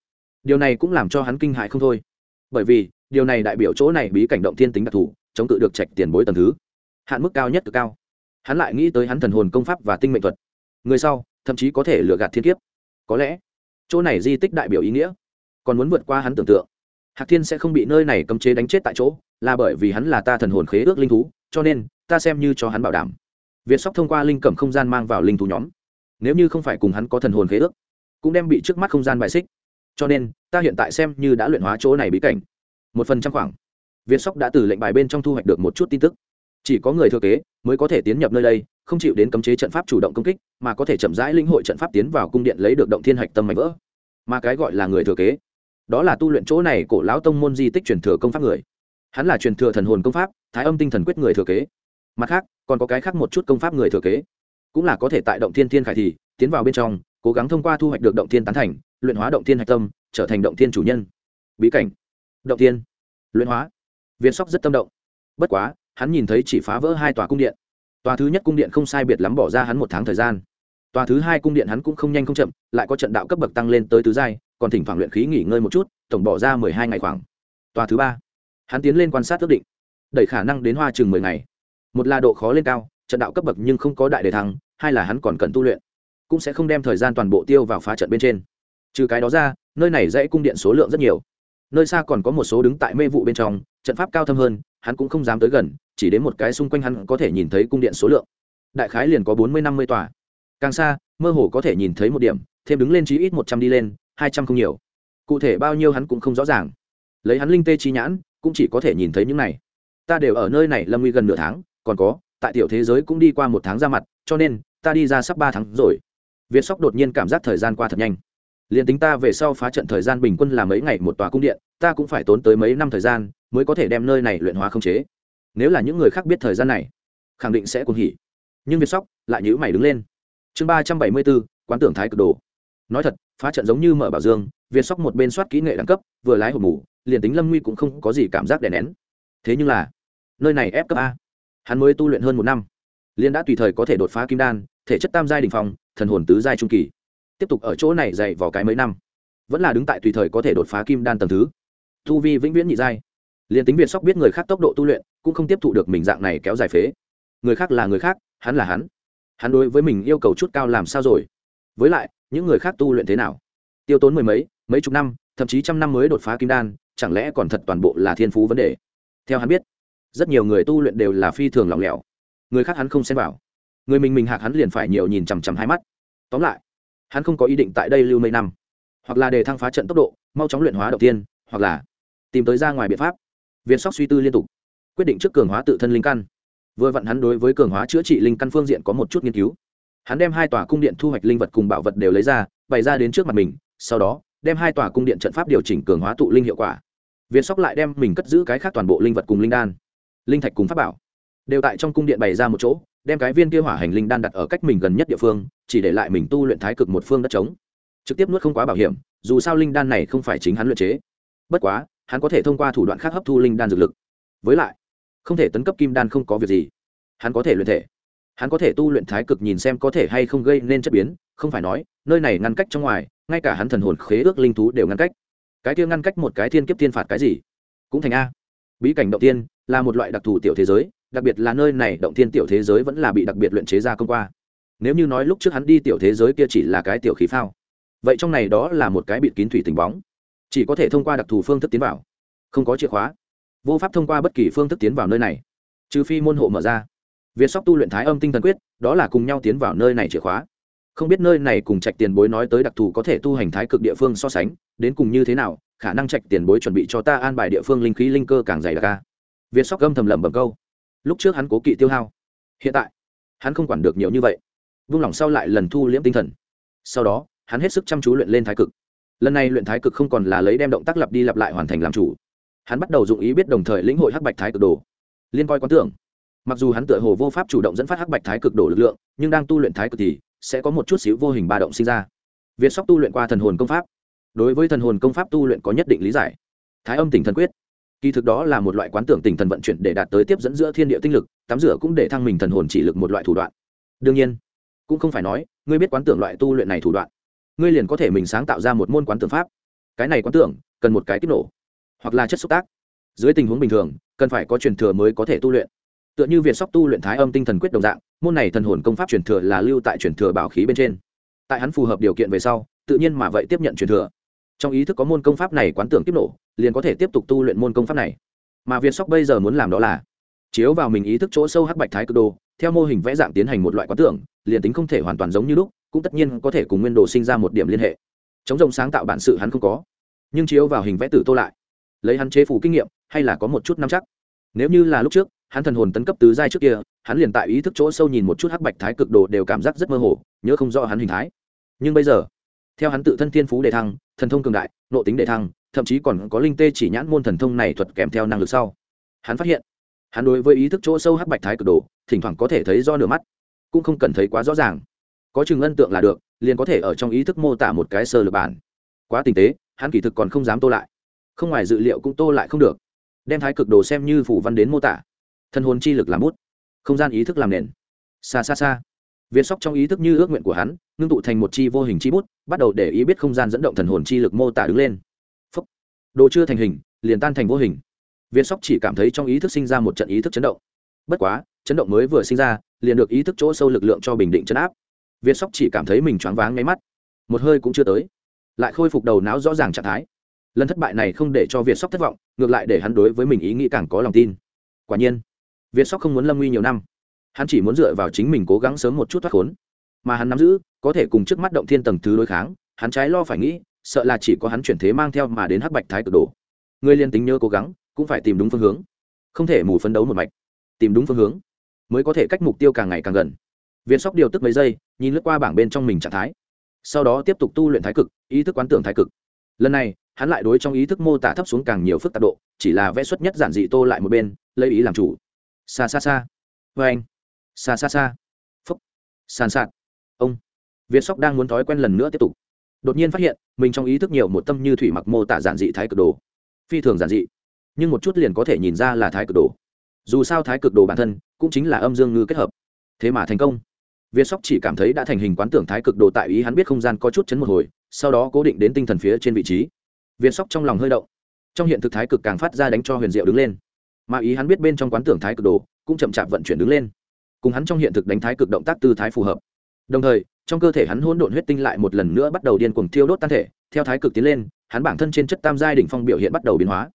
Điều này cũng làm cho hắn kinh hại không thôi. Bởi vì, điều này đại biểu chỗ này bí cảnh động thiên tính đặc thù, chống cự được trạch tiền bối tầng thứ. Hạn mức cao nhất cực cao. Hắn lại nghĩ tới hắn thần hồn công pháp và tinh mệnh thuật. Người sau, thậm chí có thể lừa gạt thiên kiếp. Có lẽ, chỗ này di tích đại biểu ý nghĩa. Còn muốn vượt qua hắn tưởng tượng. Hạc thiên sẽ không bị nơi này cấm chế đánh chết tại chỗ, là bởi vì hắn là ta thần hồn khế ước linh thú, cho nên, ta xem như cho hắn bảo đảm. Việt sóc thông qua linh cẩm không gian mang vào linh thú nhóm. Nếu như không phải cùng hắn có thần hồn khế ước, cũng đem bị trước mắt không gian bài xích cho nên, ta hiện tại xem như đã luyện hóa chỗ này bí cảnh. Một phần trăm khoảng. Việt sóc đã từ lệnh bài bên trong thu hoạch được một chút tin tức. Chỉ có người thừa kế mới có thể tiến nhập nơi đây, không chịu đến cấm chế trận pháp chủ động công kích, mà có thể chậm rãi linh hội trận pháp tiến vào cung điện lấy được động thiên hạch tâm mạnh vỡ. Mà cái gọi là người thừa kế, đó là tu luyện chỗ này cổ lão tông môn di tích truyền thừa công pháp người. Hắn là truyền thừa thần hồn công pháp, thái âm tinh thần quyết người thừa kế. Mặt khác, còn có cái khác một chút công pháp người thừa kế. Cũng là có thể tại động thiên thiên khải thì, tiến vào bên trong cố gắng thông qua thu hoạch được động thiên tán thành, luyện hóa động thiên hạch tâm, trở thành động thiên chủ nhân. Bí cảnh. Động thiên. Luyện hóa. Viên sóc rất tâm động. Bất quá, hắn nhìn thấy chỉ phá vỡ hai tòa cung điện. Tòa thứ nhất cung điện không sai biệt lắm bỏ ra hắn một tháng thời gian. Tòa thứ hai cung điện hắn cũng không nhanh không chậm, lại có trận đạo cấp bậc tăng lên tới tứ giai, còn thỉnh thoảng luyện khí nghỉ ngơi một chút, tổng bỏ ra mười hai ngày khoảng. Tòa thứ ba. Hắn tiến lên quan sát ước định. Đẩy khả năng đến hoa chừng mười ngày. Một là độ khó lên cao, trận đạo cấp bậc nhưng không có đại đề thăng, hai là hắn còn cần tu luyện cũng sẽ không đem thời gian toàn bộ tiêu vào phá trận bên trên. Trừ cái đó ra, nơi này dãy cung điện số lượng rất nhiều. Nơi xa còn có một số đứng tại mê vụ bên trong, trận pháp cao thâm hơn, hắn cũng không dám tới gần, chỉ đến một cái xung quanh hắn có thể nhìn thấy cung điện số lượng. Đại khái liền có bốn mươi năm mươi tòa. Càng xa, mơ hồ có thể nhìn thấy một điểm, thêm đứng lên chí ít một trăm đi lên, hai trăm không nhiều. Cụ thể bao nhiêu hắn cũng không rõ ràng. Lấy hắn linh tê chi nhãn, cũng chỉ có thể nhìn thấy những này. Ta đều ở nơi này lâm nguy gần nửa tháng, còn có, tại tiểu thế giới cũng đi qua một tháng ra mặt, cho nên, ta đi ra sắp ba tháng rồi việt sóc đột nhiên cảm giác thời gian qua thật nhanh. Liền tính ta về sau phá trận thời gian bình quân là mấy ngày một tòa cung điện, ta cũng phải tốn tới mấy năm thời gian mới có thể đem nơi này luyện hóa không chế. Nếu là những người khác biết thời gian này, khẳng định sẽ cuồng hỉ. Nhưng việt sóc lại nhíu mày đứng lên. Chương ba trăm bảy mươi bốn, quán tưởng thái cực đồ. Nói thật, phá trận giống như mở bảo dương việt sóc một bên soát kỹ nghệ đẳng cấp, vừa lái hộp mù liền tính lâm nguy cũng không có gì cảm giác đè nén. Thế nhưng là, nơi này ép cấp a. Hắn mới tu luyện hơn một năm liên đã tùy thời có thể đột phá kim đan, thể chất tam giai đình phong, thần hồn tứ giai trung kỳ. Tiếp tục ở chỗ này dày vào cái mấy năm, vẫn là đứng tại tùy thời có thể đột phá kim đan tầng thứ. Tu vi vĩnh viễn nhị giai. Liền tính việt sóc biết người khác tốc độ tu luyện, cũng không tiếp thụ được mình dạng này kéo dài phế. Người khác là người khác, hắn là hắn. Hắn đối với mình yêu cầu chút cao làm sao rồi? Với lại, những người khác tu luyện thế nào? Tiêu tốn mười mấy mấy chục năm, thậm chí trăm năm mới đột phá kim đan, chẳng lẽ còn thật toàn bộ là thiên phú vấn đề? Theo hắn biết, rất nhiều người tu luyện đều là phi thường lỏng lẻo người khác hắn không xem vào. Người mình mình hạc hắn liền phải nhiều nhìn chằm chằm hai mắt. Tóm lại, hắn không có ý định tại đây lưu mấy năm. Hoặc là để thăng phá trận tốc độ, mau chóng luyện hóa đầu tiên, hoặc là tìm tới ra ngoài biện pháp. Viên sóc suy tư liên tục, quyết định trước cường hóa tự thân linh căn. Vừa vặn hắn đối với cường hóa chữa trị linh căn phương diện có một chút nghiên cứu. Hắn đem hai tòa cung điện thu hoạch linh vật cùng bảo vật đều lấy ra, bày ra đến trước mặt mình, sau đó đem hai tòa cung điện trận pháp điều chỉnh cường hóa tụ linh hiệu quả. Viên sóc lại đem mình cất giữ cái khác toàn bộ linh vật cùng linh đan, linh thạch cùng pháp bảo đều tại trong cung điện bày ra một chỗ, đem cái viên kia hỏa hành linh đan đặt ở cách mình gần nhất địa phương, chỉ để lại mình tu luyện thái cực một phương đất trống. Trực tiếp nuốt không quá bảo hiểm, dù sao linh đan này không phải chính hắn luyện chế. Bất quá, hắn có thể thông qua thủ đoạn khác hấp thu linh đan dược lực. Với lại, không thể tấn cấp kim đan không có việc gì. Hắn có thể luyện thể. Hắn có thể tu luyện thái cực nhìn xem có thể hay không gây nên chất biến, không phải nói, nơi này ngăn cách trong ngoài, ngay cả hắn thần hồn khế ước linh thú đều ngăn cách. Cái kia ngăn cách một cái thiên kiếp thiên phạt cái gì? Cũng thành a. Bí cảnh động tiên là một loại đặc thù tiểu thế giới đặc biệt là nơi này động thiên tiểu thế giới vẫn là bị đặc biệt luyện chế ra công qua. Nếu như nói lúc trước hắn đi tiểu thế giới kia chỉ là cái tiểu khí phao, vậy trong này đó là một cái bịt kín thủy tình bóng. Chỉ có thể thông qua đặc thù phương thức tiến vào, không có chìa khóa. Vô pháp thông qua bất kỳ phương thức tiến vào nơi này, trừ phi môn hộ mở ra. Việt sóc tu luyện thái âm tinh thần quyết, đó là cùng nhau tiến vào nơi này chìa khóa. Không biết nơi này cùng trạch tiền bối nói tới đặc thù có thể tu hành thái cực địa phương so sánh, đến cùng như thế nào, khả năng trạch tiền bối chuẩn bị cho ta an bài địa phương linh khí linh cơ càng dày đặc ca việt sóc gâm thầm lẩm bẩm câu lúc trước hắn cố kỵ tiêu hao. Hiện tại, hắn không quản được nhiều như vậy. Vung lòng sau lại lần thu liễm tinh thần. Sau đó, hắn hết sức chăm chú luyện lên thái cực. Lần này luyện thái cực không còn là lấy đem động tác lặp đi lặp lại hoàn thành làm chủ. Hắn bắt đầu dụng ý biết đồng thời lĩnh hội hắc bạch thái cực đồ. Liên coi quán tưởng, mặc dù hắn tựa hồ vô pháp chủ động dẫn phát hắc bạch thái cực đổ lực lượng, nhưng đang tu luyện thái cực thì sẽ có một chút xíu vô hình ba động sinh ra. Việt sóc tu luyện qua thần hồn công pháp. Đối với thần hồn công pháp tu luyện có nhất định lý giải. Thái âm tỉnh thần quyết kỳ thực đó là một loại quán tưởng tình thần vận chuyển để đạt tới tiếp dẫn giữa thiên địa tinh lực, tắm rửa cũng để thăng mình thần hồn chỉ lực một loại thủ đoạn. Đương nhiên, cũng không phải nói, ngươi biết quán tưởng loại tu luyện này thủ đoạn, ngươi liền có thể mình sáng tạo ra một môn quán tưởng pháp. Cái này quán tưởng, cần một cái kích nổ, hoặc là chất xúc tác. Dưới tình huống bình thường, cần phải có truyền thừa mới có thể tu luyện. Tựa như việt sóc tu luyện thái âm tinh thần quyết đồng dạng, môn này thần hồn công pháp truyền thừa là lưu tại truyền thừa bảo khí bên trên. Tại hắn phù hợp điều kiện về sau, tự nhiên mà vậy tiếp nhận truyền thừa. Trong ý thức có môn công pháp này quán tưởng kích nổ liền có thể tiếp tục tu luyện môn công pháp này. Mà việt sóc bây giờ muốn làm đó là chiếu vào mình ý thức chỗ sâu hắc bạch thái cực đồ, theo mô hình vẽ dạng tiến hành một loại quán tưởng, liền tính không thể hoàn toàn giống như lúc, cũng tất nhiên có thể cùng nguyên đồ sinh ra một điểm liên hệ. Chống rồng sáng tạo bản sự hắn không có, nhưng chiếu vào hình vẽ tử tô lại, lấy hắn chế phủ kinh nghiệm, hay là có một chút nắm chắc. Nếu như là lúc trước, hắn thần hồn tấn cấp tứ giai trước kia, hắn liền tại ý thức chỗ sâu nhìn một chút hắc bạch thái cực đồ đều cảm giác rất mơ hồ, nhớ không rõ hắn hình thái. Nhưng bây giờ theo hắn tự thân thiên phú đề thăng, thần thông cường đại nộ tính đề thăng, thậm chí còn có linh tê chỉ nhãn môn thần thông này thuật kèm theo năng lực sau. Hắn phát hiện, hắn đối với ý thức chỗ sâu hắc bạch thái cực đồ thỉnh thoảng có thể thấy do nửa mắt, cũng không cần thấy quá rõ ràng. Có chừng ân tượng là được, liền có thể ở trong ý thức mô tả một cái sơ lược bản. Quá tinh tế, hắn kỳ thực còn không dám tô lại. Không ngoài dự liệu cũng tô lại không được. Đem thái cực đồ xem như phủ văn đến mô tả. Thân hồn chi lực làm bút. Không gian ý thức làm nền. Xa xa xa việt sóc trong ý thức như ước nguyện của hắn, ngưng tụ thành một chi vô hình chi bút, bắt đầu để ý biết không gian dẫn động thần hồn chi lực mô tả đứng lên. Phốc. đồ chưa thành hình, liền tan thành vô hình. Việt sóc chỉ cảm thấy trong ý thức sinh ra một trận ý thức chấn động. Bất quá, chấn động mới vừa sinh ra, liền được ý thức chỗ sâu lực lượng cho bình định chấn áp. Việt sóc chỉ cảm thấy mình choáng váng nháy mắt. Một hơi cũng chưa tới. Lại khôi phục đầu não rõ ràng trạng thái. Lần thất bại này không để cho việt sóc thất vọng, ngược lại để hắn đối với mình ý nghĩ càng có lòng tin. Quả nhiên việt sóc không muốn lâm nguy nhiều năm hắn chỉ muốn dựa vào chính mình cố gắng sớm một chút thoát khốn. Mà hắn nắm giữ, có thể cùng trước mắt động thiên tầng thứ đối kháng, hắn trái lo phải nghĩ, sợ là chỉ có hắn chuyển thế mang theo mà đến hắc bạch thái cực đồ. Người liên tính nhớ cố gắng, cũng phải tìm đúng phương hướng. Không thể mù phấn đấu một mạch, tìm đúng phương hướng, mới có thể cách mục tiêu càng ngày càng gần. Viên sóc điều tức mấy giây, nhìn lướt qua bảng bên trong mình trạng thái. Sau đó tiếp tục tu luyện thái cực, ý thức quán tưởng thái cực. Lần này, hắn lại đối trong ý thức mô tả thấp xuống càng nhiều phức tạp độ, chỉ là vẽ xuất nhất giản dị tô lại một bên, lấy ý làm chủ. Xa xa xa. Vê anh xa xa xa phúc. Sàn sạt. Ông. Việt sóc đang muốn thói quen lần nữa tiếp tục. Đột nhiên phát hiện, mình trong ý thức nhiều một tâm như thủy mặc mô tả giản dị thái cực đồ. Phi thường giản dị. Nhưng một chút liền có thể nhìn ra là thái cực đồ. Dù sao thái cực đồ bản thân, cũng chính là âm dương ngư kết hợp. Thế mà thành công. Việt sóc chỉ cảm thấy đã thành hình quán tưởng thái cực đồ tại ý hắn biết không gian có chút chấn một hồi, sau đó cố định đến tinh thần phía trên vị trí. Việt sóc trong lòng hơi động. Trong hiện thực thái cực càng phát ra đánh cho huyền diệu đứng lên. Mà ý hắn biết bên trong quán tưởng thái cực đồ cũng chậm chạp vận chuyển đứng lên cùng hắn trong hiện thực đánh thái cực động tác tư thái phù hợp. Đồng thời, trong cơ thể hắn hỗn độn huyết tinh lại một lần nữa bắt đầu điên cuồng thiêu đốt tan thể, theo thái cực tiến lên, hắn bản thân trên chất tam giai đỉnh phong biểu hiện bắt đầu biến hóa.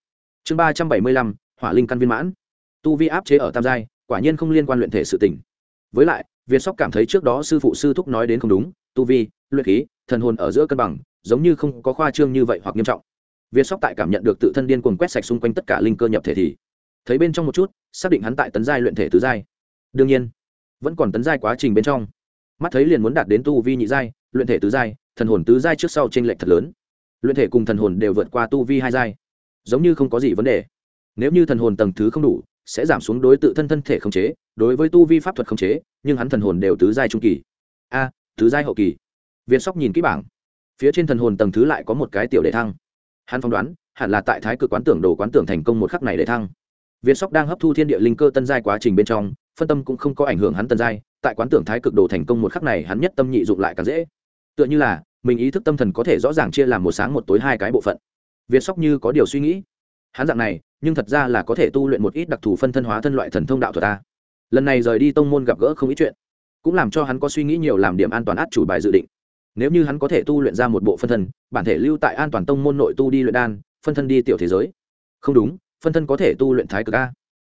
Chương ba trăm bảy mươi lăm, hỏa linh căn viên mãn. Tu vi áp chế ở tam giai, quả nhiên không liên quan luyện thể sự tỉnh với lại việt sóc cảm thấy trước đó sư phụ sư thúc nói đến không đúng, tu vi, luyện khí, thần hồn ở giữa cân bằng, giống như không có khoa trương như vậy hoặc nghiêm trọng. Việt sóc tại cảm nhận được tự thân điên cuồng quét sạch xung quanh tất cả linh cơ nhập thể thì, thấy bên trong một chút, xác định hắn tại tấn giai luyện thể tứ giai. Đương nhiên vẫn còn tấn giai quá trình bên trong. Mắt thấy liền muốn đạt đến tu vi nhị giai, luyện thể tứ giai, thần hồn tứ giai trước sau t r ê n lệch thật lớn. Luyện thể cùng thần hồn đều vượt qua tu vi hai giai. Giống như không có gì vấn đề. Nếu như thần hồn tầng thứ không đủ, sẽ giảm xuống đối tự thân thân thể khống chế, đối với tu vi pháp thuật khống chế, nhưng hắn thần hồn đều tứ giai trung kỳ. A, tứ giai hậu kỳ. Viên sóc nhìn kỹ bảng. Phía trên thần hồn tầng thứ lại có một cái tiểu đề thăng. Hắn phỏng đoán, hẳn là tại thái cực quán tưởng đồ quán tưởng thành công một khắc này để thăng việt sóc đang hấp thu thiên địa linh cơ tân giai quá trình bên trong, phân tâm cũng không có ảnh hưởng hắn tân giai, tại quán tưởng thái cực đồ thành công một khắc này hắn nhất tâm nhị dụng lại càng dễ. Tựa như là, mình ý thức tâm thần có thể rõ ràng chia làm một sáng một tối hai cái bộ phận. Việt sóc như có điều suy nghĩ. Hắn dạng này, nhưng thật ra là có thể tu luyện một ít đặc thù phân thân hóa thân loại thần thông đạo thuật ta. Lần này rời đi tông môn gặp gỡ không ít chuyện, cũng làm cho hắn có suy nghĩ nhiều làm điểm an toàn át chủ bài dự định. Nếu như hắn có thể tu luyện ra một bộ phân thân, bản thể lưu tại an toàn tông môn nội tu đi luyện đan, phân thân đi tiểu thế giới. Không đúng phân thân có thể tu luyện thái cực a.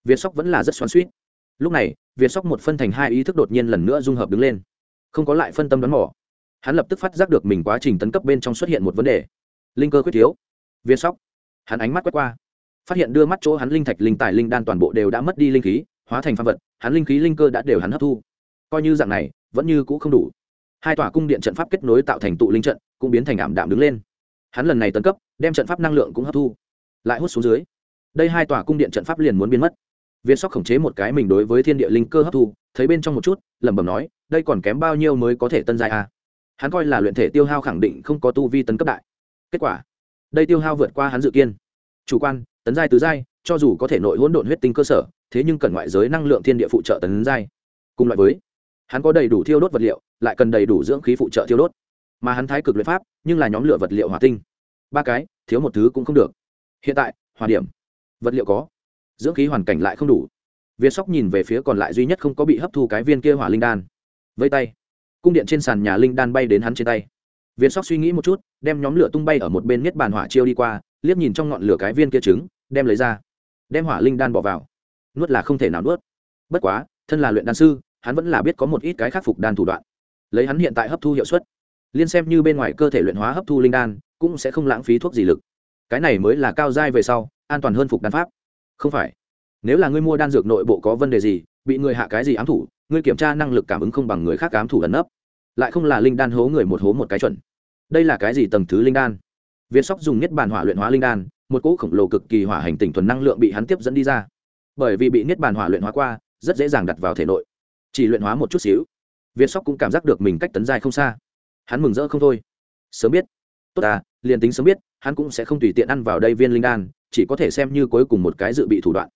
Việt sóc vẫn là rất xoắn suýt lúc này, việt sóc một phân thành hai ý thức đột nhiên lần nữa dung hợp đứng lên. Không có lại phân tâm đoán mỏ hắn lập tức phát giác được mình quá trình tấn cấp bên trong xuất hiện một vấn đề. Linh cơ quyết thiếu. Việt sóc. Hắn ánh mắt quét qua. Phát hiện đưa mắt chỗ hắn linh thạch, linh tài, linh đan toàn bộ đều đã mất đi linh khí, hóa thành phạm vật, hắn linh khí, linh cơ đã đều hắn hấp thu. Coi như dạng này, vẫn như cũ không đủ. Hai tòa cung điện trận pháp kết nối tạo thành tụ linh trận, cũng biến thành ảm đạm đứng lên. Hắn lần này tấn cấp, đem trận pháp năng lượng cũng hấp thu. Lại hút xuống dưới đây hai tòa cung điện trận pháp liền muốn biến mất. Việt sóc khống chế một cái mình đối với thiên địa linh cơ hấp thu, thấy bên trong một chút, lẩm bẩm nói, đây còn kém bao nhiêu mới có thể tân giai a hắn coi là luyện thể tiêu hao khẳng định không có tu vi tấn cấp đại. Kết quả, đây tiêu hao vượt qua hắn dự kiên chủ quan, tấn giai tứ giai, cho dù có thể nội hỗn độn huyết tinh cơ sở, thế nhưng cần ngoại giới năng lượng thiên địa phụ trợ tấn giai. Cùng loại với, hắn có đầy đủ thiêu đốt vật liệu, lại cần đầy đủ dưỡng khí phụ trợ thiêu đốt. Mà hắn thái cực luyện pháp, nhưng là nhóm lửa vật liệu hỏa tinh. Ba cái, thiếu một thứ cũng không được. Hiện tại hòa điểm vật liệu có, dưỡng khí hoàn cảnh lại không đủ. Việt sóc nhìn về phía còn lại duy nhất không có bị hấp thu cái viên kia hỏa linh đan, vây tay. Cung điện trên sàn nhà linh đan bay đến hắn trên tay. Việt sóc suy nghĩ một chút, đem nhóm lửa tung bay ở một bên nhất bàn hỏa chiêu đi qua, liếc nhìn trong ngọn lửa cái viên kia trứng, đem lấy ra. Đem hỏa linh đan bỏ vào. Nuốt là không thể nào nuốt. Bất quá, thân là luyện đan sư, hắn vẫn là biết có một ít cái khắc phục đan thủ đoạn. Lấy hắn hiện tại hấp thu hiệu suất, liên xem như bên ngoài cơ thể luyện hóa hấp thu linh đan, cũng sẽ không lãng phí thuốc gì lực. Cái này mới là cao giai về sau an toàn hơn phục đan pháp. Không phải. Nếu là ngươi mua đan dược nội bộ có vấn đề gì, bị người hạ cái gì ám thủ, ngươi kiểm tra năng lực cảm ứng không bằng người khác ám thủ ẩn nấp. Lại không là linh đan hố người một hố một cái chuẩn. Đây là cái gì tầng thứ linh đan? Viên sóc dùng nhất bản hỏa luyện hóa linh đan, một cỗ khổng lồ cực kỳ hỏa hành tỉnh thuần năng lượng bị hắn tiếp dẫn đi ra. Bởi vì bị niết bàn hỏa luyện hóa qua, rất dễ dàng đặt vào thể nội. Chỉ luyện hóa một chút xíu, viên sóc cũng cảm giác được mình cách tấn dài không xa. Hắn mừng rỡ không thôi. Sớm biết. Tốt à liền tính sớm biết, hắn cũng sẽ không tùy tiện ăn vào đây viên linh đan chỉ có thể xem như cuối cùng một cái dự bị thủ đoạn.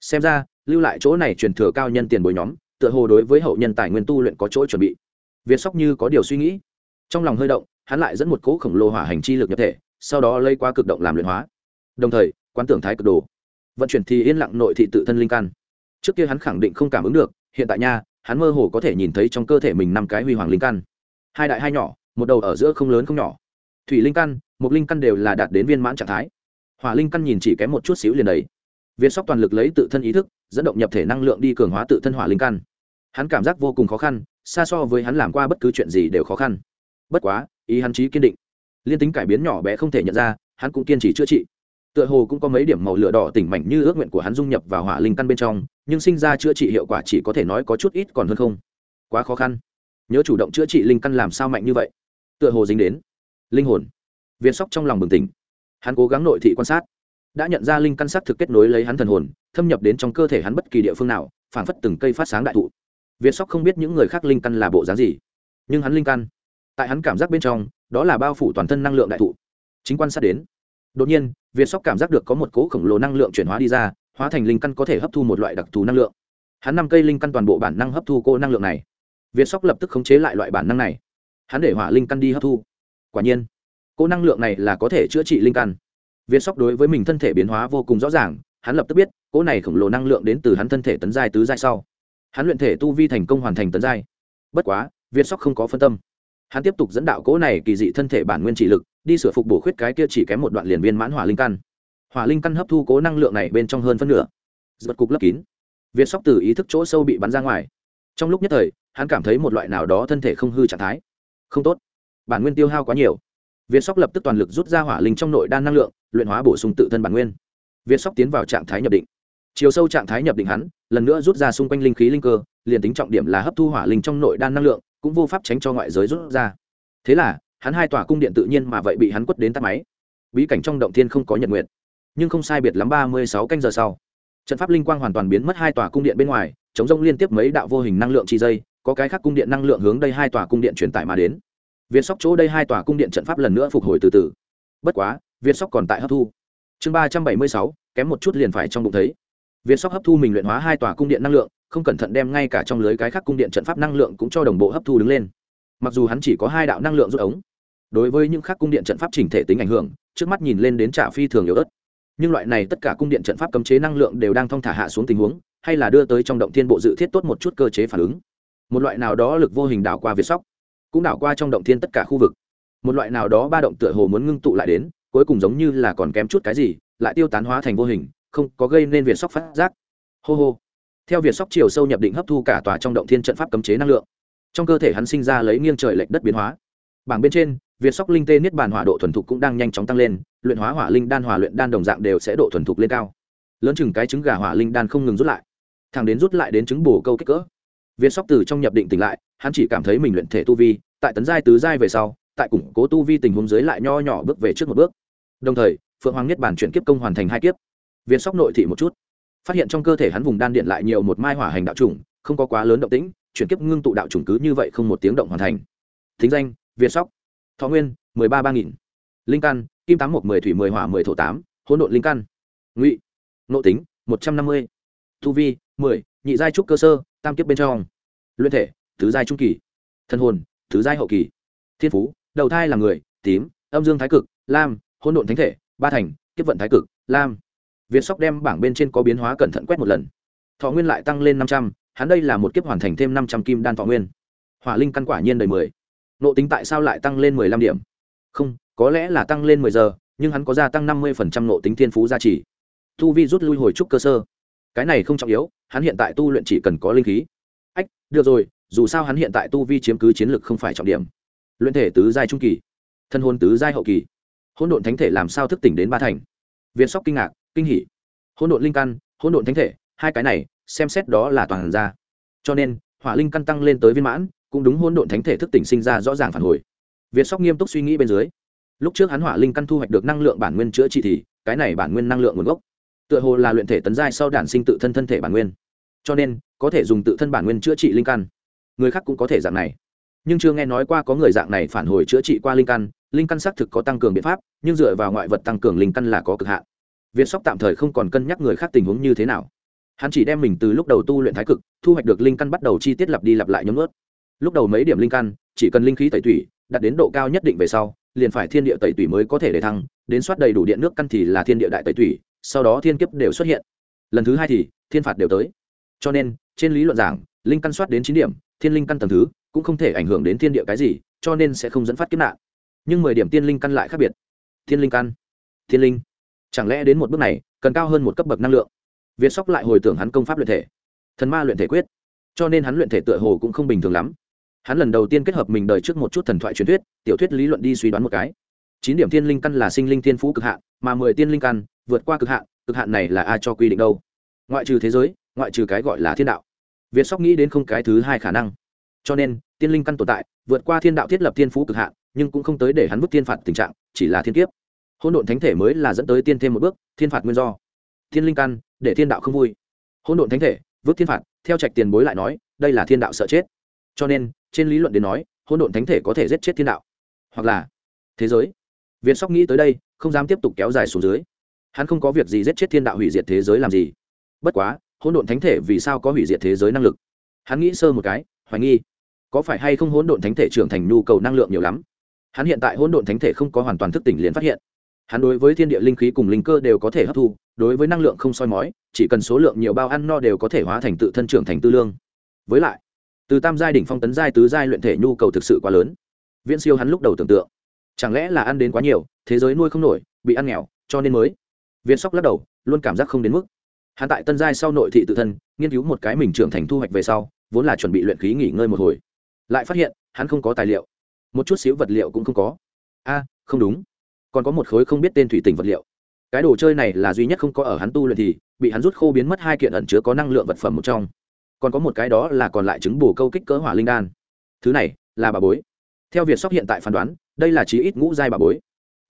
Xem ra, lưu lại chỗ này truyền thừa cao nhân tiền bồi nhóm, tựa hồ đối với hậu nhân tài nguyên tu luyện có chỗ chuẩn bị. Việt sóc như có điều suy nghĩ. Trong lòng hơi động, hắn lại dẫn một cỗ khổng lồ hỏa hành chi lực nhập thể, sau đó lây qua cực động làm luyện hóa. Đồng thời, quán tưởng thái cực đồ. Vận chuyển thì yên lặng nội thị tự thân linh căn. Trước kia hắn khẳng định không cảm ứng được, hiện tại nha, hắn mơ hồ có thể nhìn thấy trong cơ thể mình năm cái huy hoàng linh căn. Hai đại hai nhỏ, một đầu ở giữa không lớn không nhỏ. Thủy linh căn một linh căn đều là đạt đến viên mãn trạng thái hỏa linh căn nhìn chỉ kém một chút xíu liền đấy viên sóc toàn lực lấy tự thân ý thức, dẫn động nhập thể năng lượng đi cường hóa tự thân hỏa linh căn. Hắn cảm giác vô cùng khó khăn, xa so với hắn làm qua bất cứ chuyện gì đều khó khăn. Bất quá, ý hắn trí kiên định. Liên tính cải biến nhỏ bé không thể nhận ra, hắn cũng kiên trì chữa trị. Tựa hồ cũng có mấy điểm màu lửa đỏ tỉnh mảnh như ước nguyện của hắn dung nhập vào hỏa linh căn bên trong, nhưng sinh ra chữa trị hiệu quả chỉ có thể nói có chút ít còn hơn không. Quá khó khăn. Nhớ chủ động chữa trị linh căn làm sao mạnh như vậy? Tựa hồ dính đến. Linh hồn. Viên sóc trong lòng bừng tỉnh hắn cố gắng nội thị quan sát, đã nhận ra linh căn sắc thực kết nối lấy hắn thần hồn, thâm nhập đến trong cơ thể hắn bất kỳ địa phương nào, phảng phất từng cây phát sáng đại thụ. Việt sóc không biết những người khác linh căn là bộ dáng gì, nhưng hắn linh căn, tại hắn cảm giác bên trong, đó là bao phủ toàn thân năng lượng đại thụ. Chính quan sát đến, đột nhiên, việt sóc cảm giác được có một cố khổng lồ năng lượng chuyển hóa đi ra, hóa thành linh căn có thể hấp thu một loại đặc thù năng lượng. Hắn năm cây linh căn toàn bộ bản năng hấp thu cô năng lượng này. Việt sóc lập tức khống chế lại loại bản năng này. Hắn để hỏa linh căn đi hấp thu. Quả nhiên cô năng lượng này là có thể chữa trị linh căn. Việt sóc đối với mình thân thể biến hóa vô cùng rõ ràng, hắn lập tức biết cỗ này khổng lồ năng lượng đến từ hắn thân thể tấn giai tứ giai sau. Hắn luyện thể tu vi thành công hoàn thành tấn giai. Bất quá việt sóc không có phân tâm. Hắn tiếp tục dẫn đạo cỗ này kỳ dị thân thể bản nguyên trị lực, đi sửa phục bổ khuyết cái kia chỉ kém một đoạn liền viên mãn hỏa linh căn. Hỏa linh căn hấp thu cố năng lượng này bên trong hơn phân nửa. Giật cục lấp kín. Việt sóc từ ý thức chỗ sâu bị bắn ra ngoài. Trong lúc nhất thời, hắn cảm thấy một loại nào đó thân thể không hư trạng thái. Không tốt. Bản nguyên tiêu hao quá nhiều việt sóc lập tức toàn lực rút ra hỏa linh trong nội đan năng lượng, luyện hóa bổ sung tự thân bản nguyên. Việt sóc tiến vào trạng thái nhập định. Chiều sâu trạng thái nhập định hắn, lần nữa rút ra xung quanh linh khí linh cơ, liền tính trọng điểm là hấp thu hỏa linh trong nội đan năng lượng, cũng vô pháp tránh cho ngoại giới rút ra. Thế là, hắn hai tòa cung điện tự nhiên mà vậy bị hắn quất đến tắt máy. Bí cảnh trong động thiên không có nhật nguyện nhưng không sai biệt lắm ba mươi sáu canh giờ sau, trận pháp linh quang hoàn toàn biến mất hai tòa cung điện bên ngoài, chống rông liên tiếp mấy đạo vô hình năng lượng chi dây, có cái khác cung điện năng lượng hướng đây hai tòa cung điện truyền tải mà đến việt sóc chỗ đây hai tòa cung điện trận pháp lần nữa phục hồi từ từ. Bất quá việt sóc còn tại hấp thu. Chương ba trăm bảy mươi sáu, kém một chút liền phải trong bụng thấy. Việt sóc hấp thu mình luyện hóa hai tòa cung điện năng lượng, không cẩn thận đem ngay cả trong lưới cái khác cung điện trận pháp năng lượng cũng cho đồng bộ hấp thu đứng lên. Mặc dù hắn chỉ có hai đạo năng lượng rút ống, đối với những khác cung điện trận pháp chỉnh thể tính ảnh hưởng, trước mắt nhìn lên đến trả phi thường yếu ớt. Nhưng loại này tất cả cung điện trận pháp cấm chế năng lượng đều đang thong thả hạ xuống tình huống, hay là đưa tới trong động thiên bộ dự thiết tốt một chút cơ chế phản ứng. Một loại nào đó lực vô hình đảo qua việt sóc cũng đảo qua trong động thiên tất cả khu vực. Một loại nào đó ba động tựa hồ muốn ngưng tụ lại đến, cuối cùng giống như là còn kém chút cái gì, lại tiêu tán hóa thành vô hình, không có gây nên việt sóc phát giác. Hô hô. Theo việt sóc chiều sâu nhập định hấp thu cả tòa trong động thiên trận pháp cấm chế năng lượng. Trong cơ thể hắn sinh ra lấy nghiêng trời lệch đất biến hóa. Bảng bên trên, việt sóc linh tê niết bàn hỏa độ thuần thục cũng đang nhanh chóng tăng lên, luyện hóa hỏa linh đan, hỏa luyện đan đồng dạng đều sẽ độ thuần thục lên cao. Lớn chừng cái trứng gà hỏa linh đan không ngừng rút lại. Thằng đến rút lại đến trứng bổ câu kích cỡ. Việt sóc từ trong nhập định tỉnh lại, hắn chỉ cảm thấy mình luyện thể tu vi tại tấn giai tứ giai về sau, tại củng cố tu vi tình huống dưới lại nho nhỏ bước về trước một bước. Đồng thời, phượng hoàng niết bàn chuyển kiếp công hoàn thành hai kiếp. Việt sóc nội thị một chút. Phát hiện trong cơ thể hắn vùng đan điện lại nhiều một mai hỏa hành đạo trùng không có quá lớn động tĩnh, chuyển kiếp ngưng tụ đạo trùng cứ như vậy không một tiếng động hoàn thành. Thính danh việt sóc. Thọ nguyên, mười ba ba nghìn. Linh căn, kim tám một mười thủy mười hỏa mười thổ tám, hỗn độn linh căn. Ngụy. Nộ tính, một trăm năm mươi. Thu vi, mười. Nhị giai trúc cơ sơ, tam kiếp bên trong. Luyện thể, tứ giai trung kỳ. Thân hồn thứ giai hậu kỳ. Thiên phú, đầu thai là người, tím, âm dương thái cực, lam hôn độn thánh thể, ba thành, kiếp vận thái cực, lam. Việt sóc đem bảng bên trên có biến hóa cẩn thận quét một lần. Thọ nguyên lại tăng lên năm trăm, hắn đây là một kiếp hoàn thành thêm năm trăm kim đan thọ nguyên. Hỏa linh căn quả nhiên đầy mười. Nộ tính tại sao lại tăng lên mười lăm điểm? Không, có lẽ là tăng lên mười giờ, nhưng hắn có gia tăng năm mươi phần trăm nộ tính thiên phú gia trì. Thu vi rút lui hồi trúc cơ sơ. Cái này không trọng yếu, hắn hiện tại tu luyện chỉ cần có linh khí. Ách, được rồi dù sao hắn hiện tại tu vi chiếm cứ chiến lược không phải trọng điểm. Luyện thể tứ giai trung kỳ, thân hôn tứ giai hậu kỳ. Hỗn độn thánh thể làm sao thức tỉnh đến ba thành? Viên sóc kinh ngạc, kinh hỉ. Hỗn độn linh căn, hỗn độn thánh thể, hai cái này, xem xét đó là toàn ra. Cho nên, hỏa linh căn tăng lên tới viên mãn, cũng đúng hỗn độn thánh thể thức tỉnh sinh ra rõ ràng phản hồi. Viên sóc nghiêm túc suy nghĩ bên dưới. Lúc trước hắn hỏa linh căn thu hoạch được năng lượng bản nguyên chữa trị thì, cái này bản nguyên năng lượng nguồn gốc, tựa hồ là luyện thể tấn giai sau đản sinh tự thân thân thể bản nguyên. Cho nên, có thể dùng tự thân bản nguyên chữa trị linh căn người khác cũng có thể dạng này. Nhưng chưa nghe nói qua có người dạng này phản hồi chữa trị qua linh căn linh căn xác thực có tăng cường biện pháp, nhưng dựa vào ngoại vật tăng cường linh căn là có cực hạn. Việt sóc tạm thời không còn cân nhắc người khác tình huống như thế nào. Hắn chỉ đem mình từ lúc đầu tu luyện thái cực, thu hoạch được linh căn bắt đầu chi tiết lặp đi lặp lại nhấm ướt lúc đầu mấy điểm linh căn, chỉ cần linh khí tẩy tủy, đạt đến độ cao nhất định về sau, liền phải thiên địa tẩy tủy mới có thể để thăng, đến soát đầy đủ điện nước căn thì là thiên địa đại tẩy tủy, sau đó thiên kiếp đều xuất hiện. Lần thứ hai thì, thiên phạt đều tới. Cho nên, trên lý luận giảng, linh căn soát đến chín điểm thiên linh căn tầng thứ cũng không thể ảnh hưởng đến thiên địa cái gì, cho nên sẽ không dẫn phát kiếp nạn. Nhưng mười điểm tiên linh căn lại khác biệt. Thiên linh căn, thiên linh, chẳng lẽ đến một bước này cần cao hơn một cấp bậc năng lượng? Việt sóc lại hồi tưởng hắn công pháp luyện thể, thần ma luyện thể quyết. Cho nên hắn luyện thể tựa hồ cũng không bình thường lắm. Hắn lần đầu tiên kết hợp mình đời trước một chút thần thoại truyền thuyết, tiểu thuyết lý luận đi suy đoán một cái. Chín điểm thiên linh căn là sinh linh thiên phú cực hạn, mà mười tiên linh căn vượt qua cực hạn cực hạn này là ai cho quy định đâu? Ngoại trừ thế giới, ngoại trừ cái gọi là thiên đạo việt sóc nghĩ đến không cái thứ hai khả năng. Cho nên, tiên linh căn tồn tại, vượt qua thiên đạo thiết lập thiên phú cực hạn, nhưng cũng không tới để hắn vứt thiên phạt tình trạng, chỉ là thiên kiếp. Hôn độn thánh thể mới là dẫn tới tiên thêm một bước, thiên phạt nguyên do. Thiên linh căn, để thiên đạo không vui. Hôn độn thánh thể, vứt thiên phạt, theo trạch tiền bối lại nói, đây là thiên đạo sợ chết. Cho nên, trên lý luận đến nói hôn độn thánh thể có thể giết chết thiên đạo. Hoặc là, thế giới. Việt sóc nghĩ tới đây, không dám tiếp tục kéo dài xuống dưới. Hắn không có việc gì giết chết thiên đạo hủy diệt thế giới làm gì. Bất quá hỗn độn thánh thể vì sao có hủy diệt thế giới năng lực? Hắn nghĩ sơ một cái, hoài nghi, có phải hay không hỗn độn thánh thể trưởng thành nhu cầu năng lượng nhiều lắm? Hắn hiện tại hỗn độn thánh thể không có hoàn toàn thức tỉnh liền phát hiện. Hắn đối với thiên địa linh khí cùng linh cơ đều có thể hấp thu, đối với năng lượng không soi mói, chỉ cần số lượng nhiều bao ăn no đều có thể hóa thành tự thân trưởng thành tư lương. Với lại, từ tam giai đỉnh phong tấn giai tứ giai luyện thể nhu cầu thực sự quá lớn. Viễn siêu hắn lúc đầu tưởng tượng, chẳng lẽ là ăn đến quá nhiều, thế giới nuôi không nổi, bị ăn nghèo, cho nên mới. Viên sóc lắc đầu, luôn cảm giác không đến mức hắn tại tân giai sau nội thị tự thân, nghiên cứu một cái mình trưởng thành thu hoạch về sau, vốn là chuẩn bị luyện khí nghỉ ngơi một hồi. Lại phát hiện, hắn không có tài liệu. Một chút xíu vật liệu cũng không có. A, không đúng. Còn có một khối không biết tên thủy tình vật liệu. Cái đồ chơi này là duy nhất không có ở hắn tu luyện thì, bị hắn rút khô biến mất hai kiện ẩn chứa có năng lượng vật phẩm một trong. Còn có một cái đó là còn lại chứng bù câu kích cỡ hỏa linh đan. Thứ này là bà bối. Theo việc sóc hiện tại phán đoán, đây là chí ít ngũ giai bà bối.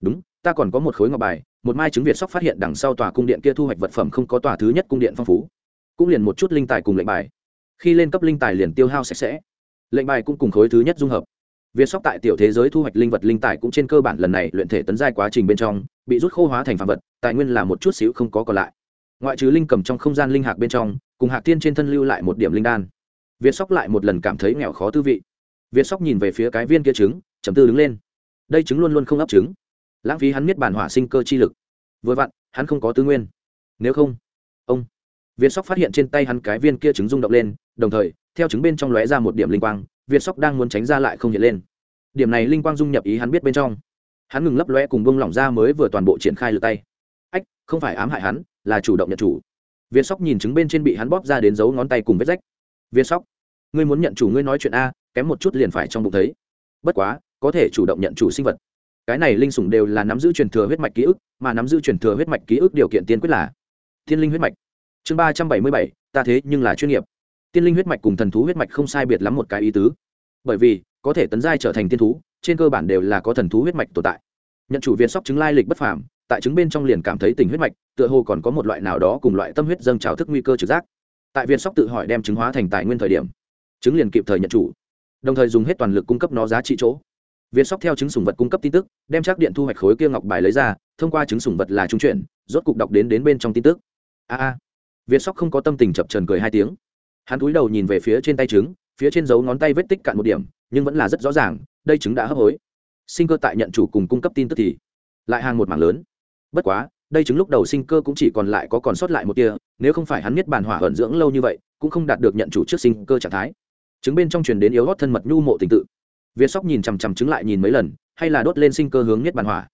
Đúng, ta còn có một khối ngọc bài một mai chứng việt sóc phát hiện đằng sau tòa cung điện kia thu hoạch vật phẩm không có tòa thứ nhất cung điện phong phú. Cũng liền một chút linh tài cùng lệnh bài. Khi lên cấp linh tài liền tiêu hao sạch sẽ. Lệnh bài cũng cùng khối thứ nhất dung hợp. Việt sóc tại tiểu thế giới thu hoạch linh vật linh tài cũng trên cơ bản lần này luyện thể tấn giai quá trình bên trong, bị rút khô hóa thành phạm vật, tài nguyên là một chút xíu không có còn lại. Ngoại trừ linh cầm trong không gian linh hạc bên trong, cùng hạc tiên trên thân lưu lại một điểm linh đan. Việt sóc lại một lần cảm thấy nghèo khó tư vị. Việt sóc nhìn về phía cái viên kia trứng chấm tư đứng lên. Đây trứng luôn luôn không ấp trứng lãng phí hắn miết bản hỏa sinh cơ chi lực. Vừa vặn, hắn không có tư nguyên. Nếu không, ông việt sóc phát hiện trên tay hắn cái viên kia trứng rung động lên, đồng thời, theo trứng bên trong lóe ra một điểm linh quang, việt sóc đang muốn tránh ra lại không hiện lên. Điểm này linh quang dung nhập ý hắn biết bên trong. Hắn ngừng lấp lóe cùng bông lỏng ra mới vừa toàn bộ triển khai lượt tay. Ách, không phải ám hại hắn, là chủ động nhận chủ. Việt sóc nhìn trứng bên trên bị hắn bóp ra đến dấu ngón tay cùng vết rách. Việt sóc, ngươi muốn nhận chủ, ngươi nói chuyện a, kém một chút liền phải trong bụng thấy. Bất quá, có thể chủ động nhận chủ sinh vật cái này linh sủng đều là nắm giữ truyền thừa huyết mạch ký ức, mà nắm giữ truyền thừa huyết mạch ký ức điều kiện tiên quyết là thiên linh huyết mạch. Chương ba trăm bảy mươi bảy, ta thế nhưng là chuyên nghiệp. Tiên linh huyết mạch cùng thần thú huyết mạch không sai biệt lắm một cái ý tứ. Bởi vì, có thể tấn giai trở thành tiên thú, trên cơ bản đều là có thần thú huyết mạch tồn tại. Nhận chủ viên sóc chứng lai lịch bất phàm, tại trứng bên trong liền cảm thấy tình huyết mạch, tựa hồ còn có một loại nào đó cùng loại tâm huyết dâng trào thức nguy cơ trực giác. Tại viên sóc tự hỏi đem trứng hóa thành tài nguyên thời điểm trứng liền kịp thời nhận chủ, đồng thời dùng hết toàn lực cung cấp nó giá trị chỗ. Viên sóc theo chứng sủng vật cung cấp tin tức, đem chắc điện thu hoạch khối kia ngọc bài lấy ra, thông qua chứng sủng vật là trung chuyển, rốt cục đọc đến đến bên trong tin tức. A a. Viên sóc không có tâm tình chập chờn cười hai tiếng. Hắn cúi đầu nhìn về phía trên tay trứng, phía trên dấu ngón tay vết tích cạn một điểm, nhưng vẫn là rất rõ ràng, đây trứng đã hấp hối. Sinh cơ tại nhận chủ cùng cung cấp tin tức thì lại hàng một mảng lớn. Bất quá, đây chứng lúc đầu sinh cơ cũng chỉ còn lại có còn sót lại một tia, nếu không phải hắn biết bản hỏa ẩn dưỡng lâu như vậy, cũng không đạt được nhận chủ trước sinh cơ trạng thái. Chứng bên trong truyền đến yếu ớt thân mật nhu mộ tình tự việt sóc nhìn chằm chằm chứng lại nhìn mấy lần, hay là đốt lên sinh cơ hướng niết bàn hỏa.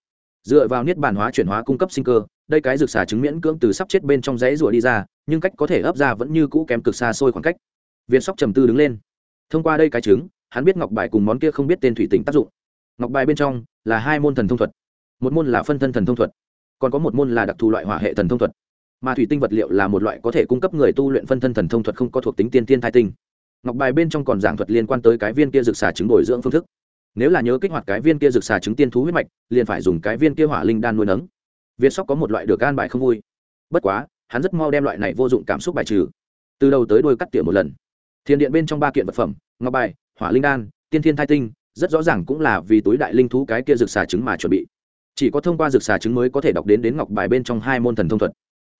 Dựa vào niết bàn hóa chuyển hóa cung cấp sinh cơ, đây cái rực xà trứng miễn cưỡng từ sắp chết bên trong dãy rùa đi ra, nhưng cách có thể ấp ra vẫn như cũ kém cực xa xôi khoảng cách. Việt sóc trầm tư đứng lên. Thông qua đây cái trứng hắn biết ngọc bài cùng món kia không biết tên thủy tinh tác dụng. Ngọc bài bên trong là hai môn thần thông thuật. Một môn là phân thân thần thông thuật, còn có một môn là đặc thù loại hỏa hệ thần thông thuật. Mà thủy tinh vật liệu là một loại có thể cung cấp người tu luyện phân thân thần thông thuật không có thuộc tính tiên tiên thai tinh ngọc bài bên trong còn giảng thuật liên quan tới cái viên kia rực xà trứng bồi dưỡng phương thức. Nếu là nhớ kích hoạt cái viên kia rực xà trứng tiên thú huyết mạch, liền phải dùng cái viên kia hỏa linh đan nuôi nấng. Việt sóc có một loại được gan bài không vui. Bất quá, hắn rất mau đem loại này vô dụng cảm xúc bài trừ. Từ đầu tới đôi cắt tỉa một lần. Thiền điện bên trong ba kiện vật phẩm, ngọc bài, hỏa linh đan, tiên thiên thai tinh, rất rõ ràng cũng là vì túi đại linh thú cái kia rực xà trứng mà chuẩn bị. Chỉ có thông qua rực xà trứng mới có thể đọc đến đến ngọc bài bên trong hai môn thần thông thuật.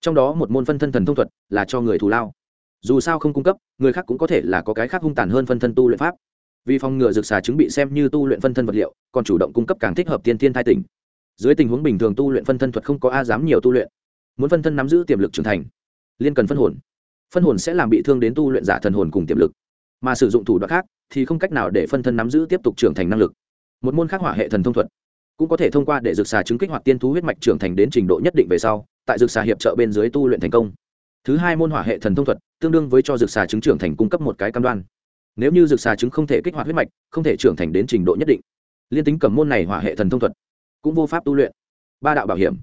Trong đó một môn phân thân thần thông thuật là cho người thù lao dù sao không cung cấp, người khác cũng có thể là có cái khác hung tàn hơn phân thân tu luyện pháp. Vì phòng ngừa rực xà trứng bị xem như tu luyện phân thân vật liệu, còn chủ động cung cấp càng thích hợp tiên tiên thai tỉnh. Dưới tình huống bình thường tu luyện phân thân thuật không có a dám nhiều tu luyện. Muốn phân thân nắm giữ tiềm lực trưởng thành, liên cần phân hồn. Phân hồn sẽ làm bị thương đến tu luyện giả thần hồn cùng tiềm lực. Mà sử dụng thủ đoạn khác thì không cách nào để phân thân nắm giữ tiếp tục trưởng thành năng lực. Một môn khác hỏa hệ thần thông thuật cũng có thể thông qua để dược xà chứng kích hoạt tiên thú huyết mạch trưởng thành đến trình độ nhất định về sau, tại dược xà hiệp trợ bên dưới tu luyện thành công thứ hai môn hỏa hệ thần thông thuật, tương đương với cho dược xà trứng trưởng thành cung cấp một cái cam đoan. Nếu như dược xà trứng không thể kích hoạt huyết mạch, không thể trưởng thành đến trình độ nhất định, liên tính cầm môn này hỏa hệ thần thông thuật, cũng vô pháp tu luyện. Ba đạo bảo hiểm.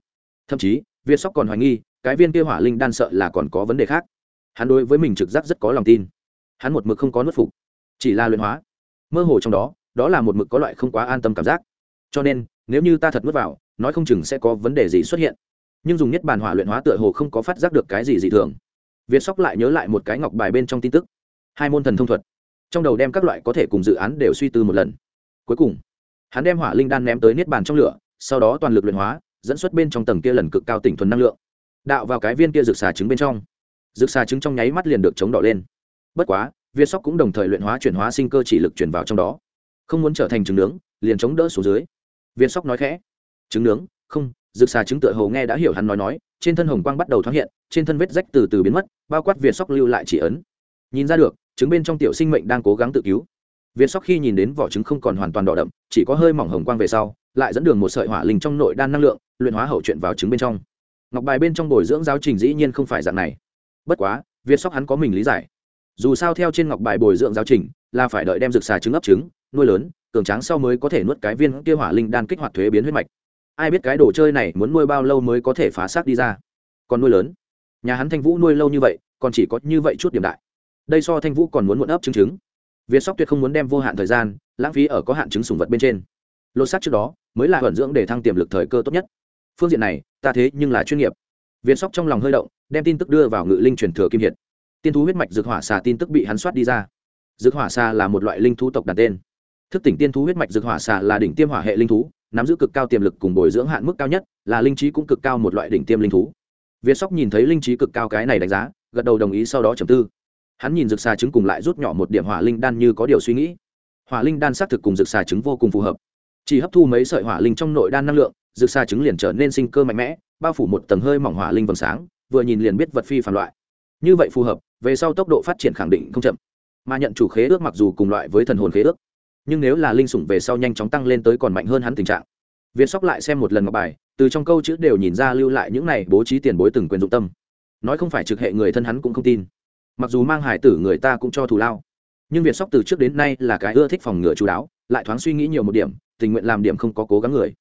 Thậm chí việt sóc còn hoài nghi, cái viên kia hỏa linh đan sợ là còn có vấn đề khác. Hắn đối với mình trực giác rất có lòng tin. Hắn một mực không có nuốt phục, chỉ là luyện hóa. Mơ hồ trong đó đó là một mực có loại không quá an tâm cảm giác. Cho nên, nếu như ta thật nuốt vào, nói không chừng sẽ có vấn đề gì xuất hiện nhưng dùng nhất bàn hỏa luyện hóa tựa hồ không có phát giác được cái gì dị thường. Việt sóc lại nhớ lại một cái ngọc bài bên trong tin tức. Hai môn thần thông thuật. Trong đầu đem các loại có thể cùng dự án đều suy tư một lần. Cuối cùng, hắn đem hỏa linh đan ném tới niết bàn trong lửa, sau đó toàn lực luyện hóa, dẫn xuất bên trong tầng kia lần cực cao tỉnh thuần năng lượng. Đạo vào cái viên kia rực xà trứng bên trong. Rực xà trứng trong nháy mắt liền được chống đỏ lên. Bất quá viên sóc cũng đồng thời luyện hóa chuyển hóa sinh cơ chỉ lực chuyển vào trong đó. Không muốn trở thành trứng nướng, liền chống đỡ xuống dưới. Viên sóc nói khẽ, trứng nướng? Không rực xà trứng tựa hồ nghe đã hiểu hắn nói nói, trên thân hồng quang bắt đầu thoáng hiện, trên thân vết rách từ từ biến mất, bao quát việt sóc lưu lại chỉ ấn. Nhìn ra được trứng bên trong tiểu sinh mệnh đang cố gắng tự cứu. Việt sóc khi nhìn đến vỏ trứng không còn hoàn toàn đỏ đậm, chỉ có hơi mỏng hồng quang về sau, lại dẫn đường một sợi hỏa linh trong nội đan năng lượng, luyện hóa hậu chuyện vào trứng bên trong. Ngọc bài bên trong bồi dưỡng giáo trình dĩ nhiên không phải dạng này. Bất quá, việt sóc hắn có mình lý giải. Dù sao theo trên ngọc bài bồi dưỡng giáo trình, là phải đợi đem rực xà trứng ấp trứng, nuôi lớn, cường tráng sau mới có thể nuốt cái viên kia hỏa linh đan kích hoạt thuế biến huyết mạch ai biết cái đồ chơi này muốn nuôi bao lâu mới có thể phá xác đi ra. Còn nuôi lớn. Nhà hắn thanh vũ nuôi lâu như vậy, còn chỉ có như vậy chút điểm đại. Đây so thanh vũ còn muốn muộn ấp trứng trứng việt sóc tuyệt không muốn đem vô hạn thời gian, lãng phí ở có hạn chứng sùng vật bên trên. Lột xác trước đó, mới là vận dưỡng để thăng tiềm lực thời cơ tốt nhất. Phương diện này, ta thế nhưng là chuyên nghiệp. Việt sóc trong lòng hơi động, đem tin tức đưa vào ngự linh truyền thừa kim hiệt. Tiên thú huyết mạch dược hỏa xà tin tức bị hắn soát đi ra. Dược hỏa xà là một loại linh thú tộc đặt tên. Thức tỉnh tiên thú huyết mạch dược hỏa xà là đỉnh tiêm hỏa hệ linh thú nắm giữ cực cao tiềm lực cùng bồi dưỡng hạn mức cao nhất, là linh trí cũng cực cao một loại đỉnh tiêm linh thú. Việt sóc nhìn thấy linh trí cực cao cái này đánh giá, gật đầu đồng ý sau đó trầm tư. Hắn nhìn rực xà trứng cùng lại rút nhỏ một điểm hỏa linh đan như có điều suy nghĩ. Hỏa linh đan xác thực cùng rực xà trứng vô cùng phù hợp. Chỉ hấp thu mấy sợi hỏa linh trong nội đan năng lượng, rực xà trứng liền trở nên sinh cơ mạnh mẽ, bao phủ một tầng hơi mỏng hỏa linh vầng sáng, vừa nhìn liền biết vật phi phản loại. Như vậy phù hợp, về sau tốc độ phát triển khẳng định không chậm. Mà nhận chủ khế ước mặc dù cùng loại với thần hồn khế ước nhưng nếu là linh sủng về sau nhanh chóng tăng lên tới còn mạnh hơn hắn tình trạng. Viên sóc lại xem một lần ngọc bài, từ trong câu chữ đều nhìn ra lưu lại những này bố trí tiền bối từng quyền dụng tâm. Nói không phải trực hệ người thân hắn cũng không tin. Mặc dù mang hải tử người ta cũng cho thù lao, nhưng việt sóc từ trước đến nay là cái ưa thích phòng ngừa chú đáo, lại thoáng suy nghĩ nhiều một điểm, tình nguyện làm điểm không có cố gắng người.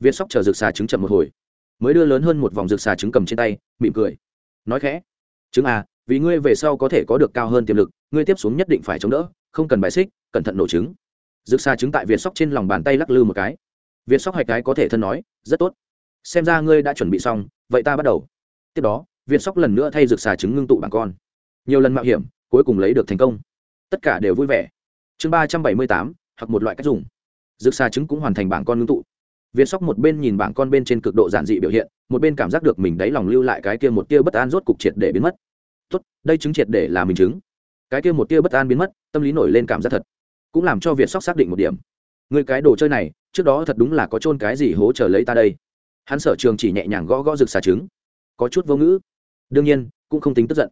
Việt sóc chờ rực xà trứng chậm một hồi, mới đưa lớn hơn một vòng rực xà trứng cầm trên tay, mỉm cười. Nói khẽ, trứng à vì ngươi về sau có thể có được cao hơn tiềm lực, ngươi tiếp xuống nhất định phải chống đỡ, không cần bài xích, cẩn thận nổ trứng rực sa trứng tại việt sóc trên lòng bàn tay lắc lư một cái. Việt sóc hạch cái có thể thân nói, rất tốt. Xem ra ngươi đã chuẩn bị xong, vậy ta bắt đầu. Tiếp đó, việt sóc lần nữa thay rực xà trứng ngưng tụ bằng con. Nhiều lần mạo hiểm, cuối cùng lấy được thành công. Tất cả đều vui vẻ. Chương ba trăm bảy mươi tám hoặc một loại cách dùng. Rực xà trứng cũng hoàn thành bảng con ngưng tụ. Việt sóc một bên nhìn bảng con bên trên cực độ giản dị biểu hiện, một bên cảm giác được mình đáy lòng lưu lại cái kia một tia bất an rốt cục triệt để biến mất. Tốt, đây chứng triệt để là mình chứng. Cái kia một tia bất an biến mất, tâm lý nổi lên cảm giác thật cũng làm cho việt sóc xác định một điểm. Người cái đồ chơi này, trước đó thật đúng là có chôn cái gì hố chờ lấy ta đây. Hắn sở trường chỉ nhẹ nhàng gõ gõ rực xà trứng. Có chút vô ngữ. Đương nhiên, cũng không tính tức giận.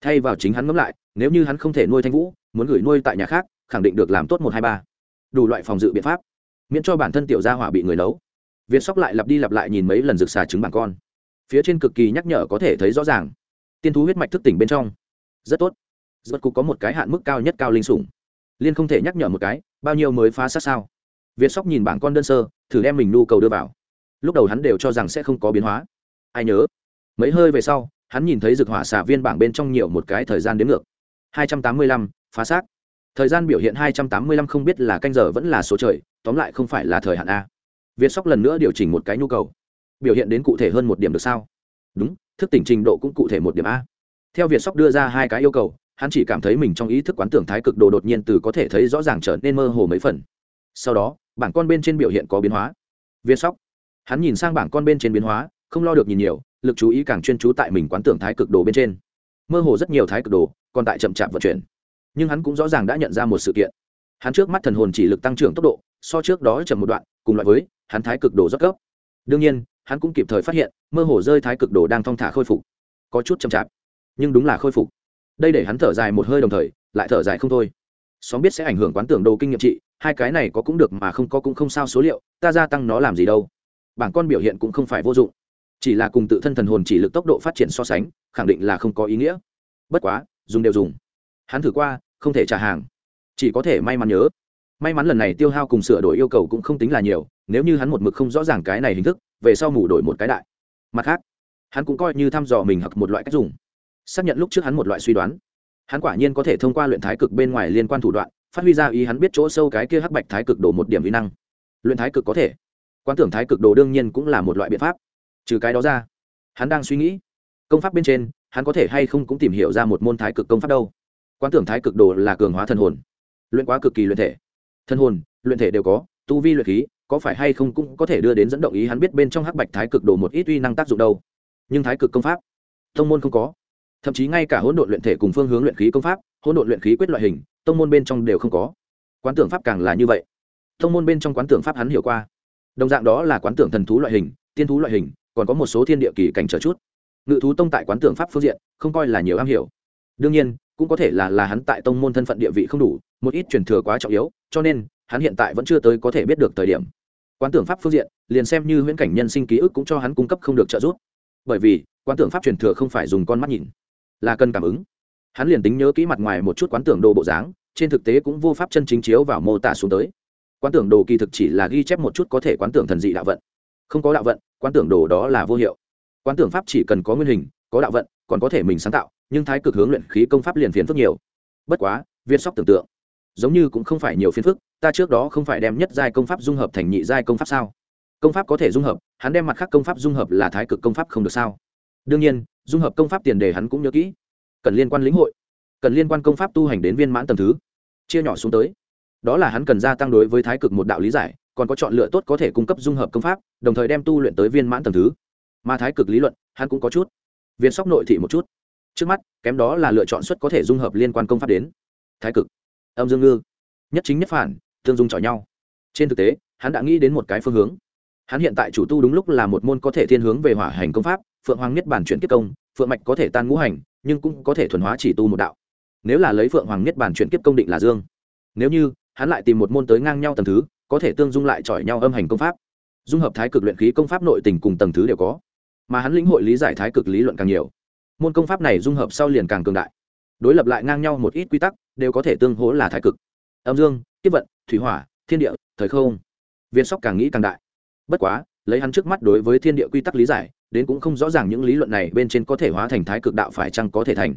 Thay vào chính hắn ngẫm lại, nếu như hắn không thể nuôi thanh vũ, muốn gửi nuôi tại nhà khác, khẳng định được làm tốt một hai ba. Đủ loại phòng dự biện pháp, miễn cho bản thân tiểu gia hỏa bị người nấu. Việt sóc lại lặp đi lặp lại nhìn mấy lần rực xà trứng bằng con. Phía trên cực kỳ nhắc nhở có thể thấy rõ ràng. Tiên thú huyết mạch thức tỉnh bên trong. Rất tốt. Rốt cục có một cái hạn mức cao nhất cao linh sủng liên không thể nhắc nhở một cái, bao nhiêu mới phá sát sao? Việt sóc nhìn bảng con đơn sơ, thử đem mình nhu cầu đưa vào. Lúc đầu hắn đều cho rằng sẽ không có biến hóa. Ai nhớ? Mấy hơi về sau, hắn nhìn thấy rực hỏa xả viên bảng bên trong nhiều một cái thời gian đến ngược. Hai trăm tám mươi lăm, phá xác thời gian biểu hiện hai trăm tám mươi lăm không biết là canh giờ vẫn là số trời, tóm lại không phải là thời hạn a. Việt sóc lần nữa điều chỉnh một cái nhu cầu. Biểu hiện đến cụ thể hơn một điểm được sao? Đúng, thức tỉnh trình độ cũng cụ thể một điểm a. Theo việt sóc đưa ra hai cái yêu cầu hắn chỉ cảm thấy mình trong ý thức quán tưởng thái cực đồ đột nhiên từ có thể thấy rõ ràng trở nên mơ hồ mấy phần. Sau đó, bảng con bên trên biểu hiện có biến hóa. Viên sóc. Hắn nhìn sang bảng con bên trên biến hóa, không lo được nhìn nhiều, lực chú ý càng chuyên chú tại mình quán tưởng thái cực đồ bên trên. Mơ hồ rất nhiều thái cực đồ còn tại chậm chạp vận chuyển. Nhưng hắn cũng rõ ràng đã nhận ra một sự kiện. Hắn trước mắt thần hồn chỉ lực tăng trưởng tốc độ, so trước đó chậm một đoạn, cùng loại với, hắn thái cực đồ rất cấp đương nhiên, hắn cũng kịp thời phát hiện, mơ hồ rơi thái cực đồ đang thong thả khôi phục. Có chút chậm chạp, nhưng đúng là khôi phục đây để hắn thở dài một hơi đồng thời, lại thở dài không thôi. Xóm biết sẽ ảnh hưởng quán tưởng đồ kinh nghiệm trị, hai cái này có cũng được mà không có cũng không sao số liệu, ta gia tăng nó làm gì đâu. Bảng con biểu hiện cũng không phải vô dụng. Chỉ là cùng tự thân thần hồn chỉ lực tốc độ phát triển so sánh, khẳng định là không có ý nghĩa. Bất quá, dùng đều dùng. Hắn thử qua, không thể trả hàng. Chỉ có thể may mắn nhớ. May mắn lần này tiêu hao cùng sửa đổi yêu cầu cũng không tính là nhiều, nếu như hắn một mực không rõ ràng cái này hình thức, về sau mù đổi một cái đại. Mặt khác, hắn cũng coi như thăm dò mình hoặc một loại cách dùng xác nhận lúc trước hắn một loại suy đoán. Hắn quả nhiên có thể thông qua luyện thái cực bên ngoài liên quan thủ đoạn, phát huy ra ý hắn biết chỗ sâu cái kia hắc bạch thái cực đổ một điểm vi năng. Luyện thái cực có thể. Quan tưởng thái cực đồ đương nhiên cũng là một loại biện pháp. Trừ cái đó ra, hắn đang suy nghĩ, công pháp bên trên, hắn có thể hay không cũng tìm hiểu ra một môn thái cực công pháp đâu. Quan tưởng thái cực đồ là cường hóa thần hồn, luyện quá cực kỳ luyện thể. Thân hồn, luyện thể đều có, tu vi luyện khí, có phải hay không cũng có thể đưa đến dẫn động ý hắn biết bên trong hắc bạch thái cực đồ một ít uy năng tác dụng đâu. Nhưng thái cực công pháp, thông môn không có thậm chí ngay cả hỗn độn luyện thể cùng phương hướng luyện khí công pháp, hỗn độn luyện khí quyết loại hình, tông môn bên trong đều không có. Quán tưởng pháp càng là như vậy. Tông môn bên trong quán tưởng pháp hắn hiểu qua. Đồng dạng đó là quán tưởng thần thú loại hình, tiên thú loại hình, còn có một số thiên địa kỳ cảnh trở chút. Ngự thú tông tại quán tưởng pháp phương diện, không coi là nhiều am hiểu. Đương nhiên, cũng có thể là là hắn tại tông môn thân phận địa vị không đủ, một ít truyền thừa quá trọng yếu, cho nên, hắn hiện tại vẫn chưa tới có thể biết được thời điểm. Quán tưởng pháp phương diện, liền xem như huyễn cảnh nhân sinh ký ức cũng cho hắn cung cấp không được trợ giúp. Bởi vì, quán tưởng pháp truyền thừa không phải dùng con mắt nhìn là cần cảm ứng. Hắn liền tính nhớ kỹ mặt ngoài một chút quán tưởng đồ bộ dáng, trên thực tế cũng vô pháp chân chính chiếu vào mô tả xuống tới. Quán tưởng đồ kỳ thực chỉ là ghi chép một chút có thể quán tưởng thần dị đạo vận. Không có đạo vận, quán tưởng đồ đó là vô hiệu. Quán tưởng pháp chỉ cần có nguyên hình, có đạo vận, còn có thể mình sáng tạo, nhưng thái cực hướng luyện khí công pháp liền phiền phức nhiều. Bất quá viên sóc tưởng tượng, giống như cũng không phải nhiều phiền phức, ta trước đó không phải đem nhất giai công pháp dung hợp thành nhị giai công pháp sao? Công pháp có thể dung hợp, hắn đem mặt khác công pháp dung hợp là thái cực công pháp không được sao? Đương nhiên dung hợp công pháp tiền đề hắn cũng nhớ kỹ. Cần liên quan lĩnh hội, cần liên quan công pháp tu hành đến viên mãn tầm thứ. Chia nhỏ xuống tới. Đó là hắn cần gia tăng đối với thái cực một đạo lý giải, còn có chọn lựa tốt có thể cung cấp dung hợp công pháp, đồng thời đem tu luyện tới viên mãn tầm thứ. Mà thái cực lý luận, hắn cũng có chút. Viên sóc nội thị một chút. Trước mắt, kém đó là lựa chọn suất có thể dung hợp liên quan công pháp đến. Thái cực. Âm dương ngư. Nhất chính nhất phản, tương dung chọi nhau. Trên thực tế, hắn đã nghĩ đến một cái phương hướng. Hắn hiện tại chủ tu đúng lúc là một môn có thể thiên hướng về hỏa hành công pháp phượng hoàng niết bản chuyển kiếp công, phượng mạch có thể tan ngũ hành, nhưng cũng có thể thuần hóa chỉ tu một đạo. Nếu là lấy phượng hoàng niết bản chuyển kiếp công định là dương, nếu như hắn lại tìm một môn tới ngang nhau tầng thứ, có thể tương dung lại chọi nhau âm hành công pháp. Dung hợp thái cực luyện khí công pháp nội tình cùng tầng thứ đều có, mà hắn lĩnh hội lý giải thái cực lý luận càng nhiều. Môn công pháp này dung hợp sau liền càng cường đại, đối lập lại ngang nhau một ít quy tắc, đều có thể tương hỗ là thái cực. Âm dương tiếp vận, thủy hỏa, thiên địa, thời không. Viên sóc càng nghĩ càng đại. Bất quá, lấy hắn trước mắt đối với thiên địa quy tắc lý giải đến cũng không rõ ràng những lý luận này bên trên có thể hóa thành thái cực đạo phải chăng có thể thành.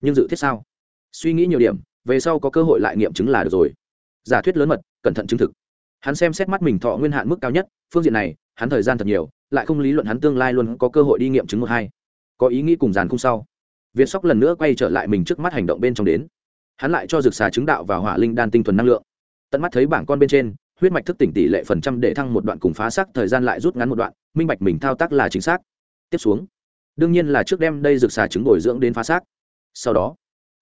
Nhưng dự thiết sao? Suy nghĩ nhiều điểm, về sau có cơ hội lại nghiệm chứng là được rồi. Giả thuyết lớn mật, cẩn thận chứng thực. Hắn xem xét mắt mình thọ nguyên hạn mức cao nhất, phương diện này, hắn thời gian thật nhiều, lại không lý luận hắn tương lai luôn có cơ hội đi nghiệm chứng một hai. Có ý nghĩ cùng dàn không sau. Việt sóc lần nữa quay trở lại mình trước mắt hành động bên trong đến. Hắn lại cho rực xà chứng đạo và hỏa linh đan tinh thuần năng lượng. Tận mắt thấy bảng con bên trên huyết mạch thức tỉnh tỷ lệ phần trăm để thăng một đoạn cùng phá xác thời gian lại rút ngắn một đoạn, minh bạch mình thao tác là chính xác. Tiếp xuống, đương nhiên là trước đem đây rực xà trứng bồi dưỡng đến phá xác. Sau đó,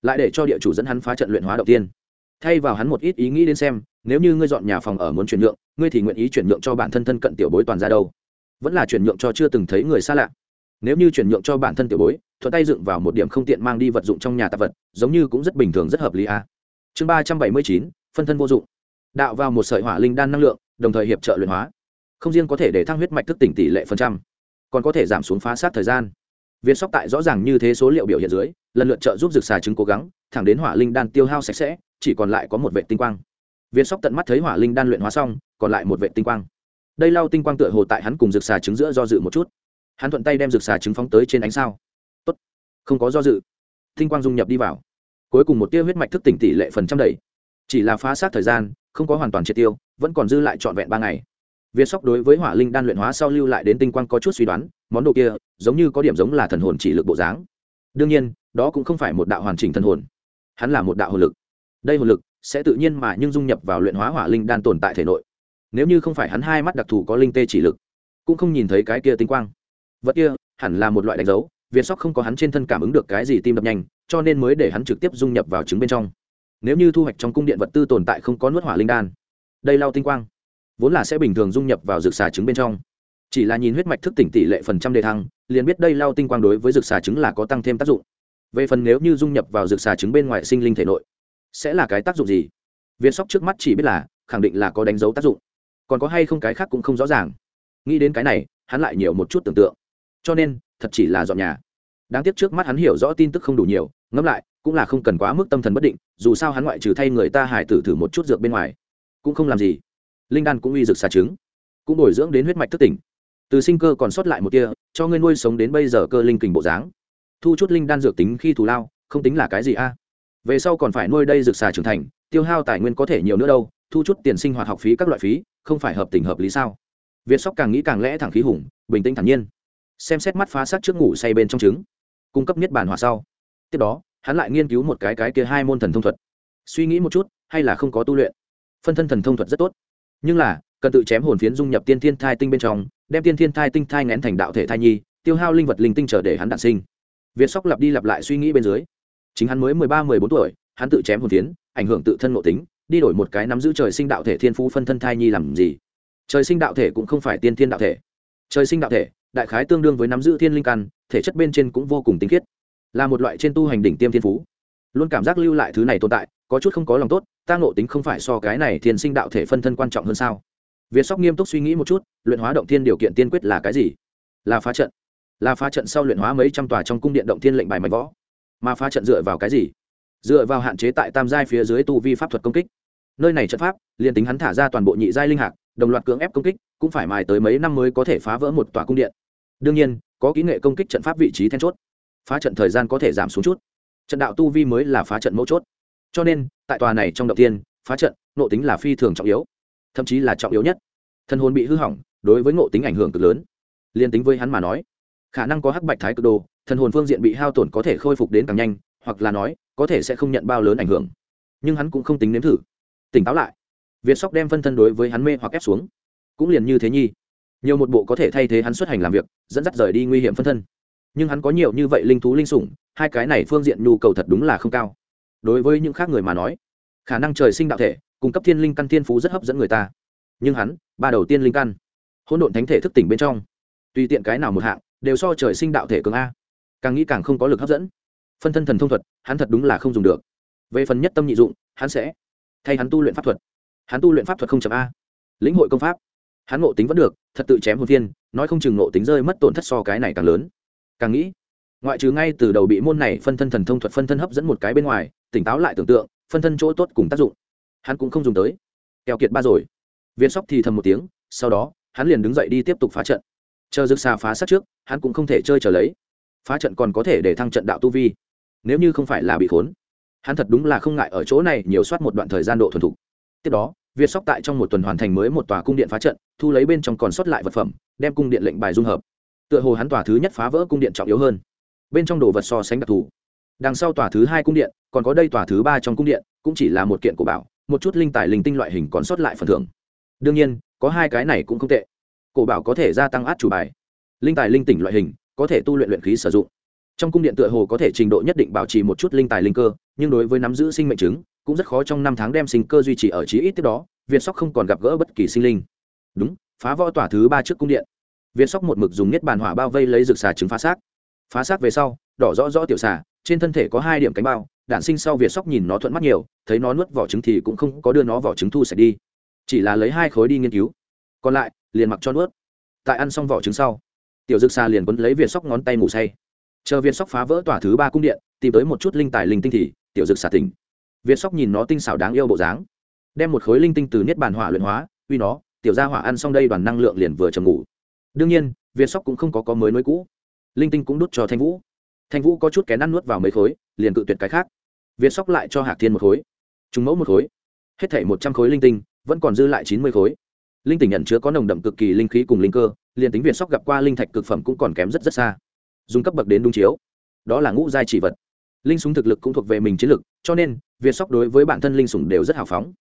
lại để cho địa chủ dẫn hắn phá trận luyện hóa đầu tiên. Thay vào hắn một ít ý nghĩ đến xem, nếu như ngươi dọn nhà phòng ở muốn chuyển nhượng, ngươi thì nguyện ý chuyển nhượng cho bản thân thân cận tiểu bối toàn ra đâu? Vẫn là chuyển nhượng cho chưa từng thấy người xa lạ. Nếu như chuyển nhượng cho bản thân tiểu bối, thuận tay dựng vào một điểm không tiện mang đi vật dụng trong nhà tạp vật, giống như cũng rất bình thường, rất hợp lý a à. chương ba trăm bảy mươi chín, phân thân vô dụng đạo vào một sợi hỏa linh đan năng lượng, đồng thời hiệp trợ luyện hóa. Không riêng có thể để thăng huyết mạch thức tỉnh tỷ lệ phần trăm, còn có thể giảm xuống phá sát thời gian. Viên sóc tại rõ ràng như thế số liệu biểu hiện dưới, lần lượt trợ giúp rực xà trứng cố gắng, thẳng đến hỏa linh đan tiêu hao sạch sẽ, chỉ còn lại có một vệ tinh quang. Viên sóc tận mắt thấy hỏa linh đan luyện hóa xong, còn lại một vệ tinh quang. Đây lau tinh quang tựa hồ tại hắn cùng rực xà trứng giữa do dự một chút. Hắn thuận tay đem rực xà trứng phóng tới trên ánh sao. Tốt. Không có do dự. Tinh quang dung nhập đi vào. Cuối cùng một tia huyết mạch thức tỉnh tỷ lệ phần trăm đầy chỉ là phá sát thời gian không có hoàn toàn triệt tiêu, vẫn còn dư lại trọn vẹn ba ngày. Viên sóc đối với hỏa linh đan luyện hóa sau lưu lại đến tinh quang có chút suy đoán, món đồ kia, giống như có điểm giống là thần hồn chỉ lực bộ dáng. Đương nhiên, đó cũng không phải một đạo hoàn chỉnh thần hồn. Hắn là một đạo hồn lực. Đây hồn lực sẽ tự nhiên mà nhưng dung nhập vào luyện hóa hỏa linh đan tồn tại thể nội. Nếu như không phải hắn hai mắt đặc thù có linh tê chỉ lực, cũng không nhìn thấy cái kia tinh quang. Vật kia hẳn là một loại đánh dấu việt sóc không có hắn trên thân cảm ứng được cái gì tim đập nhanh, cho nên mới để hắn trực tiếp dung nhập vào trứng bên trong nếu như thu hoạch trong cung điện vật tư tồn tại không có nuốt hỏa linh đan, đây lau tinh quang, vốn là sẽ bình thường dung nhập vào rực xà trứng bên trong. Chỉ là nhìn huyết mạch thức tỉnh tỷ lệ phần trăm đề thăng, liền biết đây lau tinh quang đối với rực xà trứng là có tăng thêm tác dụng. Về phần nếu như dung nhập vào rực xà trứng bên ngoài sinh linh thể nội, sẽ là cái tác dụng gì? Viên sóc trước mắt chỉ biết là, khẳng định là có đánh dấu tác dụng. Còn có hay không cái khác cũng không rõ ràng. Nghĩ đến cái này, hắn lại nhiều một chút tưởng tượng. Cho nên, thật chỉ là dọn nhà. Đáng tiếc trước mắt hắn hiểu rõ tin tức không đủ nhiều ngẫm lại, cũng là không cần quá mức tâm thần bất định, dù sao hắn ngoại trừ thay người ta hải tử thử một chút dược bên ngoài, cũng không làm gì. Linh đan cũng uy dược xà trứng, cũng bồi dưỡng đến huyết mạch thức tỉnh. Từ sinh cơ còn sót lại một tia, cho ngươi nuôi sống đến bây giờ cơ linh kình bộ dáng. Thu chút linh đan dược tính khi thù lao, không tính là cái gì a. Về sau còn phải nuôi đây dược xà trưởng thành, tiêu hao tài nguyên có thể nhiều nữa đâu, thu chút tiền sinh hoạt học phí các loại phí, không phải hợp tình hợp lý sao? Việt sóc càng nghĩ càng lẽ thẳng khí hùng, bình tĩnh thản nhiên. Xem xét mắt phá sát trước ngủ say bên trong trứng. Cung cấp niết bàn hòa sau tiếp đó, hắn lại nghiên cứu một cái cái kia hai môn thần thông thuật. Suy nghĩ một chút, hay là không có tu luyện. Phân thân thần thông thuật rất tốt. Nhưng là, cần tự chém hồn phiến dung nhập tiên thiên thai tinh bên trong, đem tiên thiên thai tinh thai ngén thành đạo thể thai nhi, tiêu hao linh vật linh tinh trở để hắn đản sinh. Việt sóc lặp đi lặp lại suy nghĩ bên dưới. Chính hắn mới mười ba, mười bốn tuổi, hắn tự chém hồn phiến, ảnh hưởng tự thân ngộ tính, đi đổi một cái nắm giữ trời sinh đạo thể thiên phú phân thân thai nhi làm gì? Trời sinh đạo thể cũng không phải tiên thiên đạo thể. Trời sinh đạo thể, đại khái tương đương với nắm giữ thiên linh căn, thể chất bên trên cũng vô cùng tinh khiết là một loại trên tu hành đỉnh tiêm thiên phú. Luôn cảm giác lưu lại thứ này tồn tại, có chút không có lòng tốt, ta ngộ tính không phải so cái này thiên sinh đạo thể phân thân quan trọng hơn sao? Việt sóc nghiêm túc suy nghĩ một chút, luyện hóa động thiên điều kiện tiên quyết là cái gì? Là phá trận. Là phá trận sau luyện hóa mấy trăm tòa trong cung điện động thiên lệnh bài mạch võ. Mà phá trận dựa vào cái gì? Dựa vào hạn chế tại tam giai phía dưới tu vi pháp thuật công kích. Nơi này trận pháp, liền tính hắn thả ra toàn bộ nhị giai linh hạc, đồng loạt cưỡng ép công kích, cũng phải mài tới mấy năm mới có thể phá vỡ một tòa cung điện. Đương nhiên, có kỹ nghệ công kích trận pháp vị trí then chốt phá trận thời gian có thể giảm xuống chút. Trận đạo tu vi mới là phá trận mấu chốt. Cho nên, tại tòa này trong động tiên phá trận nộ tính là phi thường trọng yếu, thậm chí là trọng yếu nhất. Thân hồn bị hư hỏng, đối với ngộ tính ảnh hưởng cực lớn. Liên tính với hắn mà nói, khả năng có hắc bạch thái cực đồ, thần hồn phương diện bị hao tổn có thể khôi phục đến càng nhanh, hoặc là nói, có thể sẽ không nhận bao lớn ảnh hưởng. Nhưng hắn cũng không tính nếm thử. Tỉnh táo lại. Việt sóc đem phân thân đối với hắn mê hoặc ép xuống. Cũng liền như thế nhi. Nhiều một bộ có thể thay thế hắn xuất hành làm việc, dẫn dắt rời đi nguy hiểm phân thân nhưng hắn có nhiều như vậy linh thú linh sủng, hai cái này phương diện nhu cầu thật đúng là không cao. Đối với những khác người mà nói, khả năng trời sinh đạo thể, cung cấp thiên linh căn thiên phú rất hấp dẫn người ta. Nhưng hắn, ba đầu tiên linh căn, hỗn độn thánh thể thức tỉnh bên trong, tùy tiện cái nào một hạng, đều so trời sinh đạo thể cường a. Càng nghĩ càng không có lực hấp dẫn. Phân thân thần thông thuật, hắn thật đúng là không dùng được. Về phần nhất tâm nhị dụng, hắn sẽ thay hắn tu luyện pháp thuật. Hắn tu luyện pháp thuật không chậm a. Lĩnh hội công pháp, hắn ngộ tính vẫn được, thật tự chém hồn viên nói không chừng ngộ tính rơi mất tổn thất so cái này càng lớn càng nghĩ, ngoại trừ ngay từ đầu bị môn này phân thân thần thông thuật phân thân hấp dẫn một cái bên ngoài, tỉnh táo lại tưởng tượng, phân thân chỗ tốt cùng tác dụng, hắn cũng không dùng tới. Kẹo kiệt ba rồi. Viên sóc thì thầm một tiếng, sau đó, hắn liền đứng dậy đi tiếp tục phá trận. Chờ rực xà phá sát trước, hắn cũng không thể chơi trở lấy. Phá trận còn có thể để thăng trận đạo tu vi, nếu như không phải là bị khốn. Hắn thật đúng là không ngại ở chỗ này nhiều soát một đoạn thời gian độ thuần thục. Tiếp đó việt sóc tại trong một tuần hoàn thành mới một tòa cung điện phá trận, thu lấy bên trong còn sót lại vật phẩm, đem cung điện lệnh bài dung hợp tựa hồ hắn tòa thứ nhất phá vỡ cung điện trọng yếu hơn. Bên trong đồ vật so sánh đặc thù. Đằng sau tòa thứ hai cung điện, còn có đây tòa thứ ba trong cung điện, cũng chỉ là một kiện của bảo, một chút linh tài linh tinh loại hình còn sót lại phần thưởng. Đương nhiên, có hai cái này cũng không tệ. Cổ bảo có thể gia tăng át chủ bài. Linh tài linh tỉnh loại hình, có thể tu luyện luyện khí sử dụng. Trong cung điện tựa hồ có thể trình độ nhất định bảo trì một chút linh tài linh cơ, nhưng đối với nắm giữ sinh mệnh chứng, cũng rất khó trong năm tháng đem sinh cơ duy trì ở chí ít tiếp đó, việt sóc không còn gặp gỡ bất kỳ sinh linh. Đúng, phá võ tỏa thứ ba trước cung điện việt sóc một mực dùng nhất bàn hỏa bao vây lấy rực xà trứng phá xác. Phá xác về sau, đỏ rõ rõ tiểu xà, trên thân thể có hai điểm cánh bao, đạn sinh sau việt sóc nhìn nó thuận mắt nhiều, thấy nó nuốt vỏ trứng thì cũng không có đưa nó vỏ trứng thu sạch đi. Chỉ là lấy hai khối đi nghiên cứu. Còn lại, liền mặc cho nuốt. Tại ăn xong vỏ trứng sau, tiểu dực xà liền quấn lấy việt sóc ngón tay ngủ say. Chờ việt sóc phá vỡ tòa thứ ba cung điện, tìm tới một chút linh tài linh tinh thì, tiểu dực xà tỉnh. Việt sóc nhìn nó tinh xảo đáng yêu bộ dáng. Đem một khối linh tinh từ niết bàn hỏa luyện hóa, uy nó, tiểu gia hỏa ăn xong đây đoàn năng lượng liền vừa chầm ngủ đương nhiên, việt sóc cũng không có có mới nối cũ. Linh tinh cũng đút cho thanh vũ. Thanh vũ có chút kén ăn nuốt vào mấy khối, liền cự tuyệt cái khác. Việt sóc lại cho hạc thiên một khối. Trùng mẫu một khối. Hết thảy một trăm khối linh tinh, vẫn còn dư lại chín mươi khối. Linh tỉnh nhận chứa có nồng đậm cực kỳ linh khí cùng linh cơ, liền tính việt sóc gặp qua linh thạch cực phẩm cũng còn kém rất rất xa. Dùng cấp bậc đến đúng chiếu. Đó là ngũ giai chỉ vật. Linh súng thực lực cũng thuộc về mình chiến lực, cho nên, việt sóc đối với bản thân linh sủng đều rất hào phóng.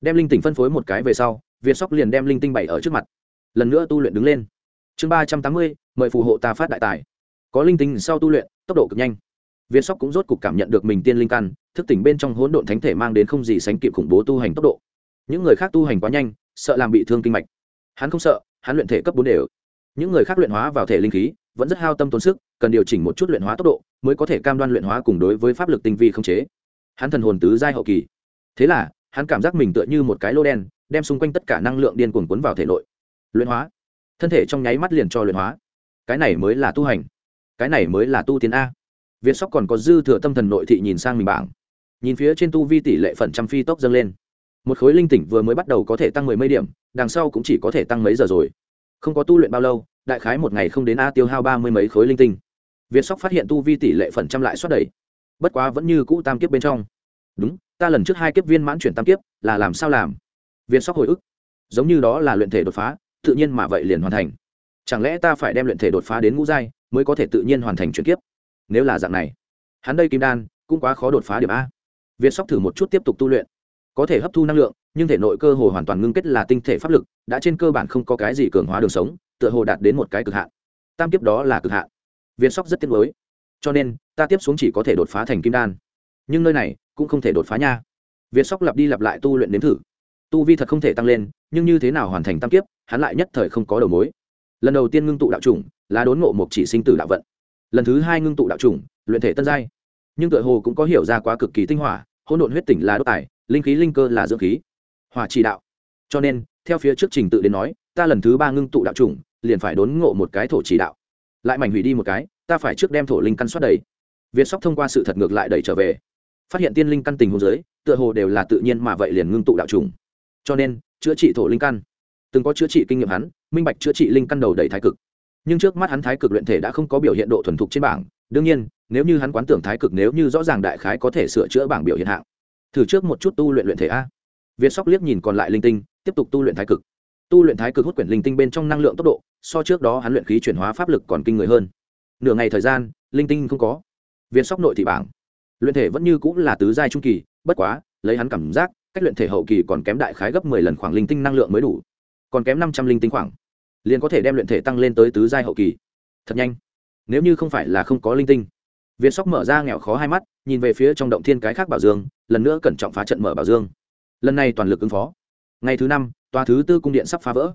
Đem linh tỉnh phân phối một cái về sau, việt sóc liền đem linh tinh bày ở trước mặt. Lần nữa tu luyện đứng lên chương ba trăm tám mươi, mời phù hộ ta phát đại tài. Có linh tinh sau tu luyện, tốc độ cực nhanh. Viên sóc cũng rốt cục cảm nhận được mình tiên linh căn, thức tỉnh bên trong hỗn độn thánh thể mang đến không gì sánh kịp khủng bố tu hành tốc độ. Những người khác tu hành quá nhanh, sợ làm bị thương kinh mạch. Hắn không sợ, hắn luyện thể cấp bốn đều. Những người khác luyện hóa vào thể linh khí, vẫn rất hao tâm tốn sức, cần điều chỉnh một chút luyện hóa tốc độ, mới có thể cam đoan luyện hóa cùng đối với pháp lực tinh vi không chế. Hắn thần hồn tứ giai hậu kỳ. Thế là, hắn cảm giác mình tựa như một cái lô đen, đem xung quanh tất cả năng lượng điên cuồng cuốn vào thể nội. Luyện hóa thân thể trong nháy mắt liền cho luyện hóa. Cái này mới là tu hành. Cái này mới là tu tiến a. Việt sóc còn có dư thừa tâm thần nội thị nhìn sang mình bảng. Nhìn phía trên tu vi tỷ lệ phần trăm phi tốc dâng lên. Một khối linh tỉnh vừa mới bắt đầu có thể tăng mười mấy điểm, đằng sau cũng chỉ có thể tăng mấy giờ rồi. Không có tu luyện bao lâu, đại khái một ngày không đến a tiêu hao ba mươi mấy khối linh tinh. Việt sóc phát hiện tu vi tỷ lệ phần trăm lại xuất đầy bất quá vẫn như cũ tam kiếp bên trong. Đúng, ta lần trước hai kiếp viên mãn chuyển tam kiếp, là làm sao làm? Việt sóc hồi ức. Giống như đó là luyện thể đột phá tự nhiên mà vậy liền hoàn thành. Chẳng lẽ ta phải đem luyện thể đột phá đến ngũ giai mới có thể tự nhiên hoàn thành chuyển kiếp? Nếu là dạng này, hắn đây kim đan cũng quá khó đột phá điểm a. Việt sóc thử một chút tiếp tục tu luyện. Có thể hấp thu năng lượng, nhưng thể nội cơ hồ hoàn toàn ngưng kết là tinh thể pháp lực, đã trên cơ bản không có cái gì cường hóa đường sống, tựa hồ đạt đến một cái cực hạn. Tam kiếp đó là cực hạn. Việt sóc rất tiếc lối cho nên, ta tiếp xuống chỉ có thể đột phá thành kim đan. Nhưng nơi này cũng không thể đột phá nha. Việt sóc lặp đi lặp lại tu luyện đến thử tu vi thật không thể tăng lên, nhưng như thế nào hoàn thành tam kiếp, hắn lại nhất thời không có đầu mối. Lần đầu tiên ngưng tụ đạo chủng là đốn ngộ một chỉ sinh tử đạo vận. Lần thứ hai ngưng tụ đạo chủng, luyện thể tân giai. Nhưng tựa hồ cũng có hiểu ra quá cực kỳ tinh hỏa, hỗn độn huyết tỉnh là đốt tài, linh khí linh cơ là dưỡng khí. Hỏa chỉ đạo. Cho nên, theo phía trước trình tự đến nói, ta lần thứ ba ngưng tụ đạo chủng, liền phải đốn ngộ một cái thổ chỉ đạo. Lại mảnh hủy đi một cái, ta phải trước đem thổ linh căn soát đầy. Việt sóc thông qua sự thật ngược lại đẩy trở về. Phát hiện tiên linh căn tình hồ dưới, tựa hồ đều là tự nhiên mà vậy liền ngưng tụ đạo trùng cho nên chữa trị thổ linh căn. Từng có chữa trị kinh nghiệm hắn, minh bạch chữa trị linh căn đầu đầy thái cực. Nhưng trước mắt hắn thái cực luyện thể đã không có biểu hiện độ thuần thục trên bảng. Đương nhiên, nếu như hắn quán tưởng thái cực, nếu như rõ ràng đại khái có thể sửa chữa bảng biểu hiện hạng. Thử trước một chút tu luyện luyện thể a. Việt sóc liếc nhìn còn lại linh tinh, tiếp tục tu luyện thái cực. Tu luyện thái cực hút quyển linh tinh bên trong năng lượng tốc độ, so trước đó hắn luyện khí chuyển hóa pháp lực còn kinh người hơn. Nửa ngày thời gian, linh tinh không có. Việt sóc nội thị bảng. Luyện thể vẫn như cũng là tứ giai trung kỳ, bất quá, lấy hắn cảm giác cách luyện thể hậu kỳ còn kém đại khái gấp mười lần khoảng linh tinh năng lượng mới đủ, còn kém năm trăm linh tinh khoảng, liền có thể đem luyện thể tăng lên tới tứ giai hậu kỳ. Thật nhanh. Nếu như không phải là không có linh tinh. Việt sóc mở ra nghèo khó hai mắt, nhìn về phía trong động thiên cái khác bảo dương, lần nữa cẩn trọng phá trận mở bảo dương. Lần này toàn lực ứng phó. Ngày thứ năm, tòa thứ tư cung điện sắp phá vỡ.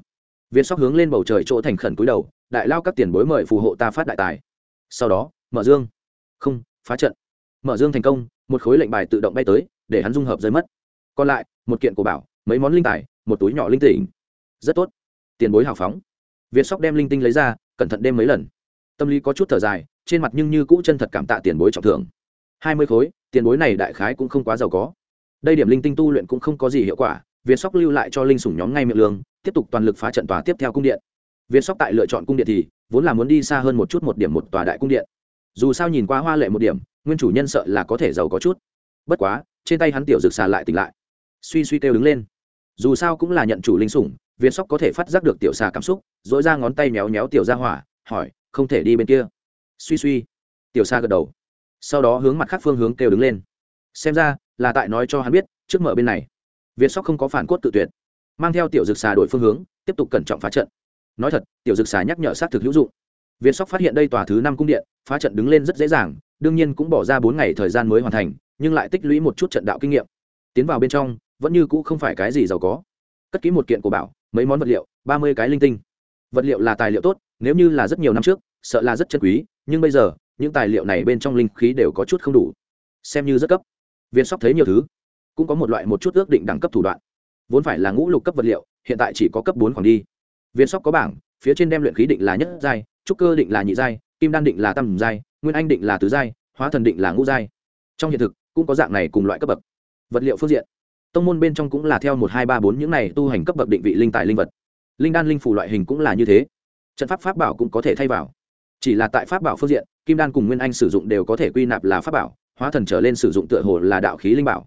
Việt sóc hướng lên bầu trời chỗ thành khẩn cúi đầu, đại lao các tiền bối mời phù hộ ta phát đại tài. Sau đó, mở dương. Không, phá trận. Mở dương thành công, một khối lệnh bài tự động bay tới, để hắn dung hợp rơi mất còn lại, một kiện cổ bảo, mấy món linh tài, một túi nhỏ linh tỉnh rất tốt. Tiền bối hào phóng. Việt sóc đem linh tinh lấy ra, cẩn thận đêm mấy lần. Tâm lý có chút thở dài, trên mặt nhưng như cũ chân thật cảm tạ tiền bối trọng thưởng. Hai mươi khối, tiền bối này đại khái cũng không quá giàu có. Đây điểm linh tinh tu luyện cũng không có gì hiệu quả, việt sóc lưu lại cho linh sủng nhóm ngay miệng lương, tiếp tục toàn lực phá trận tòa tiếp theo cung điện. Việt sóc tại lựa chọn cung điện thì, vốn là muốn đi xa hơn một chút một điểm một tòa đại cung điện. Dù sao nhìn qua hoa lệ một điểm, nguyên chủ nhân sợ là có thể giàu có chút. Bất quá, trên tay hắn tiểu rực xà lại tỉnh lại suy suy kêu đứng lên. Dù sao cũng là nhận chủ linh sủng việt sóc có thể phát giác được tiểu xà cảm xúc dỗi ra ngón tay méo méo tiểu ra hỏa, hỏi, không thể đi bên kia. Suy suy. Tiểu xà gật đầu. Sau đó hướng mặt khác phương hướng kêu đứng lên. Xem ra, là tại nói cho hắn biết, trước mở bên này. Viên sóc không có phản cốt tự tuyệt. Mang theo tiểu dược xà đổi phương hướng, tiếp tục cẩn trọng phá trận. Nói thật, tiểu dược xà nhắc nhở xác thực hữu dụng. Viên sóc phát hiện đây tòa thứ năm cung điện, phá trận đứng lên rất dễ dàng, đương nhiên cũng bỏ ra bốn ngày thời gian mới hoàn thành, nhưng lại tích lũy một chút trận đạo kinh nghiệm. Tiến vào bên trong vẫn như cũ không phải cái gì giàu có. Cất ký một kiện của bảo, mấy món vật liệu, ba mươi cái linh tinh. Vật liệu là tài liệu tốt, nếu như là rất nhiều năm trước, sợ là rất chân quý, nhưng bây giờ, những tài liệu này bên trong linh khí đều có chút không đủ. Xem như rất cấp. Viên sóc thấy nhiều thứ. Cũng có một loại một chút ước định đẳng cấp thủ đoạn. Vốn phải là ngũ lục cấp vật liệu, hiện tại chỉ có cấp bốn khoảng đi. Viên sóc có bảng, phía trên đem luyện khí định là nhất giai, trúc cơ định là nhị giai, kim đan định là tam giai, nguyên anh định là tứ giai, hóa thần định là ngũ giai. Trong hiện thực, cũng có dạng này cùng loại cấp bậc. Vật liệu phương diện tông môn bên trong cũng là theo một, hai, ba, bốn những này tu hành cấp bậc định vị linh tài linh vật. Linh đan linh phủ loại hình cũng là như thế. Trận pháp pháp bảo cũng có thể thay vào. Chỉ là tại pháp bảo phương diện, kim đan cùng nguyên anh sử dụng đều có thể quy nạp là pháp bảo, hóa thần trở lên sử dụng tựa hồ là đạo khí linh bảo.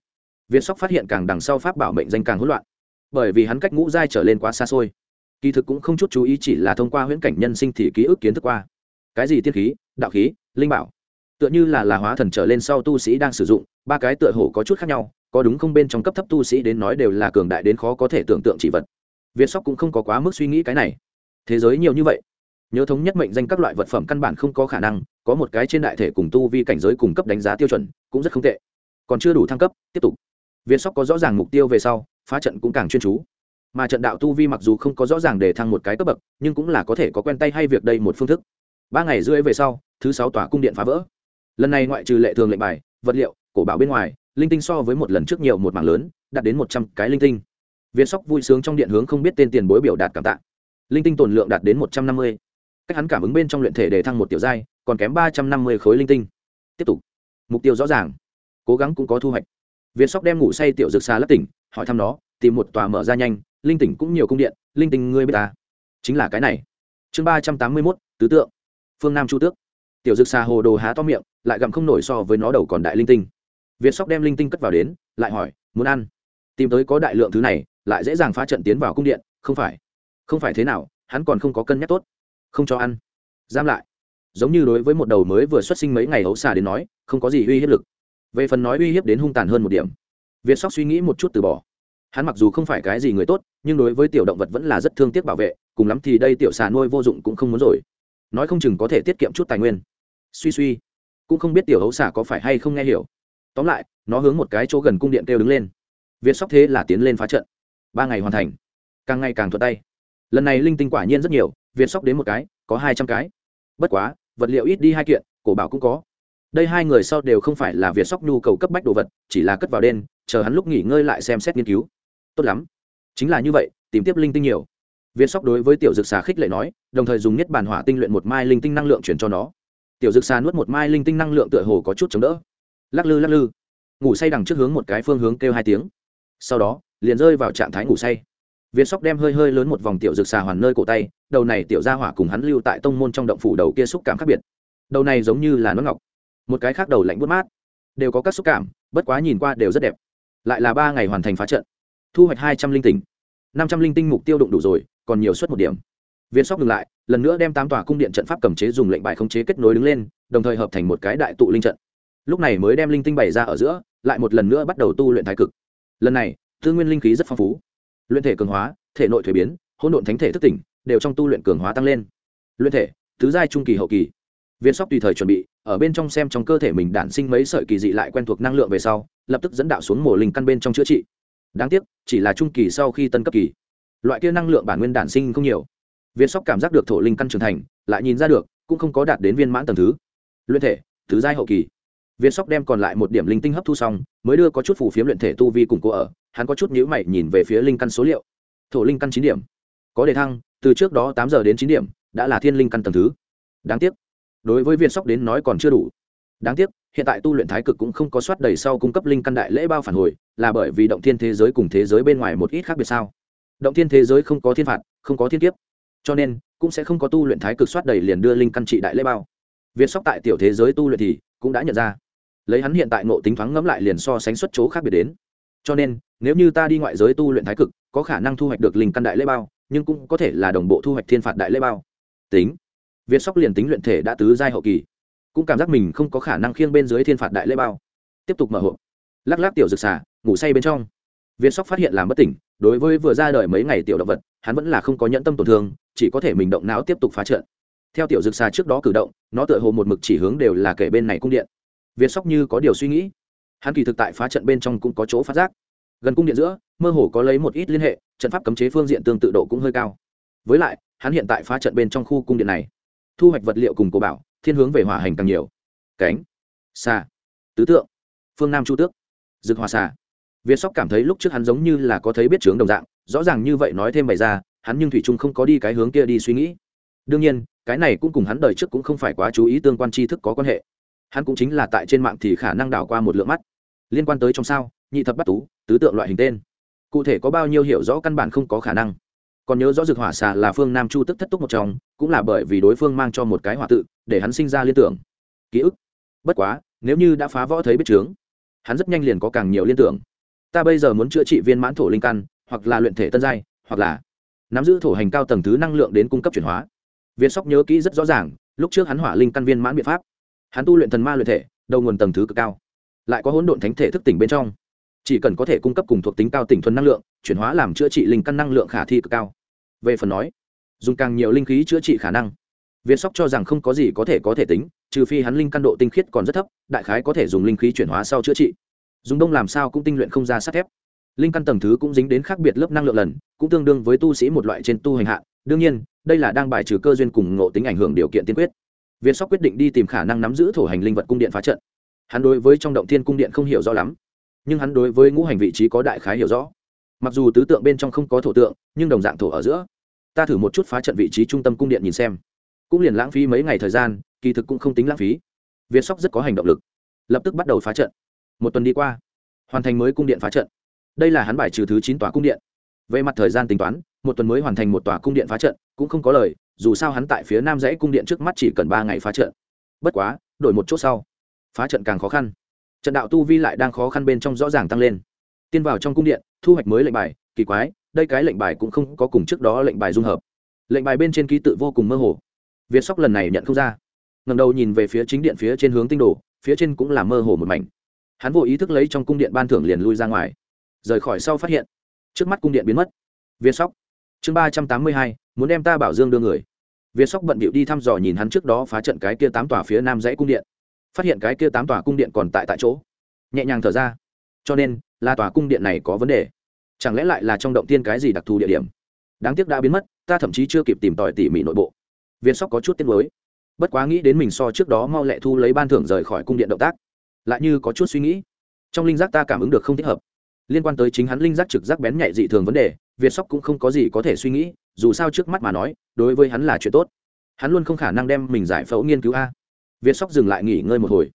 Việt sóc phát hiện càng đằng sau pháp bảo mệnh danh càng hỗn loạn, bởi vì hắn cách ngũ giai trở lên quá xa xôi. Kỳ thực cũng không chút chú ý chỉ là thông qua huyễn cảnh nhân sinh thì ký ức kiến thức qua. Cái gì tiên khí, đạo khí, linh bảo? Tựa như là là hóa thần trở lên sau tu sĩ đang sử dụng, ba cái tựa hồ có chút khác nhau có đúng không bên trong cấp thấp tu sĩ đến nói đều là cường đại đến khó có thể tưởng tượng chỉ vật. Việt sóc cũng không có quá mức suy nghĩ cái này. Thế giới nhiều như vậy, nhớ thống nhất mệnh danh các loại vật phẩm căn bản không có khả năng, có một cái trên đại thể cùng tu vi cảnh giới cung cấp đánh giá tiêu chuẩn, cũng rất không tệ. Còn chưa đủ thăng cấp, tiếp tục. Việt sóc có rõ ràng mục tiêu về sau, phá trận cũng càng chuyên chú. Mà trận đạo tu vi mặc dù không có rõ ràng để thăng một cái cấp bậc, nhưng cũng là có thể có quen tay hay việc đây một phương thức. Ba ngày rưỡi về sau, thứ sáu tòa cung điện phá vỡ. Lần này ngoại trừ lệ thường lệnh bài, vật liệu, cổ bảo bên ngoài linh tinh so với một lần trước nhiều một mảng lớn, đạt đến một trăm cái linh tinh. Viên sóc vui sướng trong điện hướng không biết tên tiền bối biểu đạt cảm tạ. Linh tinh tồn lượng đạt đến một trăm năm mươi. Cách hắn cảm ứng bên trong luyện thể để thăng một tiểu giai, còn kém ba trăm năm mươi khối linh tinh. Tiếp tục. Mục tiêu rõ ràng. Cố gắng cũng có thu hoạch. Viên sóc đem ngủ say tiểu dược xa lấp tỉnh, hỏi thăm nó, tìm một tòa mở ra nhanh, linh tỉnh cũng nhiều cung điện, linh tinh ngươi biết ta. Chính là cái này. Chương ba trăm tám mươi mốt, tứ tượng. Phương nam chu tước. Tiểu dược xa hồ đồ há to miệng, lại gặm không nổi so với nó đầu còn đại linh tinh việt sóc đem linh tinh cất vào đến, lại hỏi, muốn ăn? Tìm tới có đại lượng thứ này, lại dễ dàng phá trận tiến vào cung điện, không phải. Không phải thế nào, hắn còn không có cân nhắc tốt. Không cho ăn. Giam lại. Giống như đối với một đầu mới vừa xuất sinh mấy ngày hấu xà đến nói, không có gì uy hiếp lực. Về phần nói uy hiếp đến hung tàn hơn một điểm việt sóc suy nghĩ một chút từ bỏ. Hắn mặc dù không phải cái gì người tốt, nhưng đối với tiểu động vật vẫn là rất thương tiếc bảo vệ, cùng lắm thì đây tiểu xà nuôi vô dụng cũng không muốn rồi. Nói không chừng có thể tiết kiệm chút tài nguyên. Suy suy. Cũng không biết tiểu hấu xà có phải hay không nghe hiểu tóm lại, nó hướng một cái chỗ gần cung điện kêu đứng lên. Việt sóc thế là tiến lên phá trận. Ba ngày hoàn thành. Càng ngày càng thuận tay. Lần này linh tinh quả nhiên rất nhiều, việt sóc đến một cái, có hai trăm cái. Bất quá, vật liệu ít đi hai kiện, cổ bảo cũng có. Đây hai người sau đều không phải là việt sóc nhu cầu cấp bách đồ vật, chỉ là cất vào đen, chờ hắn lúc nghỉ ngơi lại xem xét nghiên cứu. Tốt lắm. Chính là như vậy, tìm tiếp linh tinh nhiều. Việt sóc đối với tiểu dược xà khích lệ nói, đồng thời dùng nhất bản hỏa tinh luyện một mai linh tinh năng lượng chuyển cho nó. Tiểu dược xà nuốt một mai linh tinh năng lượng tựa hồ có chút chống đỡ lắc lư lắc lư. Ngủ say đằng trước hướng một cái phương hướng kêu hai tiếng. Sau đó, liền rơi vào trạng thái ngủ say. Viên sóc đem hơi hơi lớn một vòng tiểu dược xà hoàn nơi cổ tay, đầu này tiểu ra hỏa cùng hắn lưu tại tông môn trong động phủ đầu kia xúc cảm khác biệt. Đầu này giống như là nó ngọc. Một cái khác đầu lạnh bút mát. Đều có các xúc cảm, bất quá nhìn qua đều rất đẹp. Lại là ba ngày hoàn thành phá trận. Thu hoạch hai trăm linh tinh năm trăm linh tinh mục tiêu đụng đủ rồi, còn nhiều suất một điểm. Viên sóc ngừng lại, lần nữa đem tám tòa cung điện trận pháp cầm chế dùng lệnh bài khống chế kết nối đứng lên, đồng thời hợp thành một cái đại tụ linh trận lúc này mới đem linh tinh bày ra ở giữa, lại một lần nữa bắt đầu tu luyện thái cực. Lần này, tư nguyên linh khí rất phong phú. Luyện thể cường hóa, thể nội thuế biến, hỗn độn thánh thể thức tỉnh, đều trong tu luyện cường hóa tăng lên. Luyện thể tứ giai trung kỳ hậu kỳ. Viên sóc tùy thời chuẩn bị, ở bên trong xem trong cơ thể mình đản sinh mấy sợi kỳ dị lại quen thuộc năng lượng về sau, lập tức dẫn đạo xuống mổ linh căn bên trong chữa trị. Đáng tiếc, chỉ là trung kỳ sau khi tân cấp kỳ. Loại kia năng lượng bản nguyên đản sinh không nhiều. Viên sóc cảm giác được thổ linh căn trưởng thành, lại nhìn ra được, cũng không có đạt đến viên mãn tầm thứ. Luyện thể, thứ giai hậu kỳ viên sóc đem còn lại một điểm linh tinh hấp thu xong, mới đưa có chút phù phiếm luyện thể tu vi cùng cô ở, hắn có chút nhữ mày nhìn về phía linh căn số liệu. Thổ linh căn chín điểm. Có đề thăng, từ trước đó tám giờ đến chín điểm, đã là thiên linh căn tầng thứ. Đáng tiếc. Đối với Viên sóc đến nói còn chưa đủ. Đáng tiếc, hiện tại tu luyện thái cực cũng không có soát đầy sau cung cấp linh căn đại lễ bao phản hồi, là bởi vì động thiên thế giới cùng thế giới bên ngoài một ít khác biệt sao? Động thiên thế giới không có thiên phạt, không có thiên kiếp. Cho nên, cũng sẽ không có tu luyện thái cực soát đầy liền đưa linh căn trị đại lễ bao việt sóc tại tiểu thế giới tu luyện thì cũng đã nhận ra. Lấy hắn hiện tại ngộ tính thoáng ngẫm lại liền so sánh xuất chỗ khác biệt đến. Cho nên, nếu như ta đi ngoại giới tu luyện thái cực, có khả năng thu hoạch được linh căn đại lễ bao, nhưng cũng có thể là đồng bộ thu hoạch thiên phạt đại lễ bao. Tính. Việt sóc liền tính luyện thể đã tứ giai hậu kỳ, cũng cảm giác mình không có khả năng khiêng bên dưới thiên phạt đại lễ bao. Tiếp tục mở hộp. Lắc lắc tiểu rực xả ngủ say bên trong. Việt sóc phát hiện làm bất tỉnh, đối với vừa ra đời mấy ngày tiểu động vật, hắn vẫn là không có nhẫn tâm tổn thương, chỉ có thể mình động não tiếp tục phá trận theo tiểu rực xà trước đó cử động, nó tựa hồ một mực chỉ hướng đều là kể bên này cung điện. Việt sóc như có điều suy nghĩ. Hắn kỳ thực tại phá trận bên trong cũng có chỗ phát giác. Gần cung điện giữa, mơ hồ có lấy một ít liên hệ, trận pháp cấm chế phương diện tương tự độ cũng hơi cao. Với lại, hắn hiện tại phá trận bên trong khu cung điện này. Thu hoạch vật liệu cùng cổ bảo, thiên hướng về hỏa hành càng nhiều. Cánh xa tứ tượng, phương nam chu tước, dực hòa xà. Việt sóc cảm thấy lúc trước hắn giống như là có thấy biết trướng đồng dạng, rõ ràng như vậy nói thêm bày ra, hắn nhưng thủy trung không có đi cái hướng kia đi suy nghĩ đương nhiên, cái này cũng cùng hắn đời trước cũng không phải quá chú ý tương quan tri thức có quan hệ. Hắn cũng chính là tại trên mạng thì khả năng đảo qua một lượng mắt. Liên quan tới trong sao, nhị thập bắt tú, tứ tượng loại hình tên. Cụ thể có bao nhiêu hiểu rõ căn bản không có khả năng. Còn nhớ rõ dược hỏa xà là phương nam chu tức thất túc một trong, cũng là bởi vì đối phương mang cho một cái hỏa tự, để hắn sinh ra liên tưởng. Ký ức. Bất quá, nếu như đã phá võ thấy biết chướng, hắn rất nhanh liền có càng nhiều liên tưởng. Ta bây giờ muốn chữa trị viên mãn thổ linh căn, hoặc là luyện thể tân giai, hoặc là nắm giữ thổ hành cao tầng thứ năng lượng đến cung cấp chuyển hóa việt sóc nhớ kỹ rất rõ ràng, lúc trước hắn hỏa linh căn viên mãn biện pháp. Hắn tu luyện thần ma luyện thể, đầu nguồn tầng thứ cực cao. Lại có hỗn độn thánh thể thức tỉnh bên trong. Chỉ cần có thể cung cấp cùng thuộc tính cao tỉnh thuần năng lượng, chuyển hóa làm chữa trị linh căn năng lượng khả thi cực cao. Về phần nói, dùng càng nhiều linh khí chữa trị khả năng việt sóc cho rằng không có gì có thể có thể tính, trừ phi hắn linh căn độ tinh khiết còn rất thấp, đại khái có thể dùng linh khí chuyển hóa sau chữa trị. Dùng đông làm sao cũng tinh luyện không ra sắt thép. Linh căn tầng thứ cũng dính đến khác biệt lớp năng lượng lần, cũng tương đương với tu sĩ một loại trên tu hành hạ đương nhiên đây là đang bài trừ cơ duyên cùng ngộ tính ảnh hưởng điều kiện tiên quyết. Viên sóc quyết định đi tìm khả năng nắm giữ thổ hành linh vật cung điện phá trận. Hắn đối với trong động thiên cung điện không hiểu rõ lắm, nhưng hắn đối với ngũ hành vị trí có đại khái hiểu rõ. Mặc dù tứ tượng bên trong không có thổ tượng, nhưng đồng dạng thổ ở giữa. Ta thử một chút phá trận vị trí trung tâm cung điện nhìn xem. Cũng liền lãng phí mấy ngày thời gian, kỳ thực cũng không tính lãng phí. Viên sóc rất có hành động lực. Lập tức bắt đầu phá trận. Một tuần đi qua, hoàn thành mới cung điện phá trận. Đây là hắn bài trừ thứ chín tòa cung điện về mặt thời gian tính toán, một tuần mới hoàn thành một tòa cung điện phá trận, cũng không có lời, dù sao hắn tại phía nam dãy cung điện trước mắt chỉ cần ba ngày phá trận. Bất quá, đổi một chỗ sau. Phá trận càng khó khăn. Trận đạo tu vi lại đang khó khăn bên trong rõ ràng tăng lên. Tiên vào trong cung điện, thu hoạch mới lệnh bài, kỳ quái, đây cái lệnh bài cũng không có cùng trước đó lệnh bài dung hợp. Lệnh bài bên trên ký tự vô cùng mơ hồ. Việt sóc lần này nhận không ra. Ngầm đầu nhìn về phía chính điện phía trên hướng tinh đồ, phía trên cũng là mơ hồ một mảnh. Hắn vô ý thức lấy trong cung điện ban thưởng liền lui ra ngoài. Rời khỏi sau phát hiện trước mắt cung điện biến mất. Việt sóc. Chương ba trăm tám mươi hai, muốn đem ta bảo dương đưa người. Việt sóc bận bịu đi thăm dò nhìn hắn trước đó phá trận cái kia tám tòa phía nam dãy cung điện. Phát hiện cái kia tám tòa cung điện còn tại tại chỗ. Nhẹ nhàng thở ra. Cho nên, là tòa cung điện này có vấn đề. Chẳng lẽ lại là trong động tiên cái gì đặc thù địa điểm? Đáng tiếc đã biến mất, ta thậm chí chưa kịp tìm tòi tỉ mỉ nội bộ. Việt sóc có chút tiếc mới bất quá nghĩ đến mình so trước đó mau lẹ thu lấy ban thưởng rời khỏi cung điện động tác. Lại như có chút suy nghĩ. Trong linh giác ta cảm ứng được không thích hợp liên quan tới chính hắn linh giác trực giác bén nhạy dị thường vấn đề, việt sóc cũng không có gì có thể suy nghĩ, dù sao trước mắt mà nói, đối với hắn là chuyện tốt. Hắn luôn không khả năng đem mình giải phẫu nghiên cứu a. Việt sóc dừng lại nghỉ ngơi một hồi,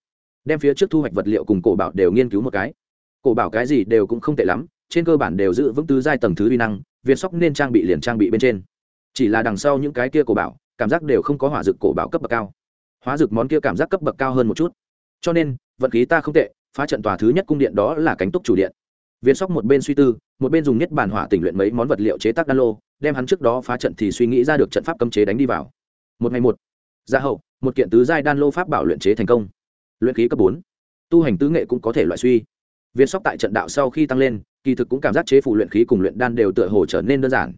đem phía trước thu hoạch vật liệu cùng cổ bảo đều nghiên cứu một cái. Cổ bảo cái gì đều cũng không tệ lắm, trên cơ bản đều giữ vững tứ giai tầng thứ uy năng, việt sóc nên trang bị liền trang bị bên trên. Chỉ là đằng sau những cái kia cổ bảo, cảm giác đều không có hỏa dực cổ bảo cấp bậc cao. Hóa dực món kia cảm giác cấp bậc cao hơn một chút. Cho nên, vận khí ta không tệ, phá trận tòa thứ nhất cung điện đó là cánh túc chủ điện việt sóc một bên suy tư, một bên dùng nhất bản hỏa tỉnh luyện mấy món vật liệu chế tác đan lô, đem hắn trước đó phá trận thì suy nghĩ ra được trận pháp cấm chế đánh đi vào. Một ngày một. Gia hậu, một kiện tứ giai đan lô pháp bảo luyện chế thành công. Luyện khí cấp bốn. Tu hành tứ nghệ cũng có thể loại suy. Việt sóc tại trận đạo sau khi tăng lên, kỳ thực cũng cảm giác chế phủ luyện khí cùng luyện đan đều tựa hồ trở nên đơn giản.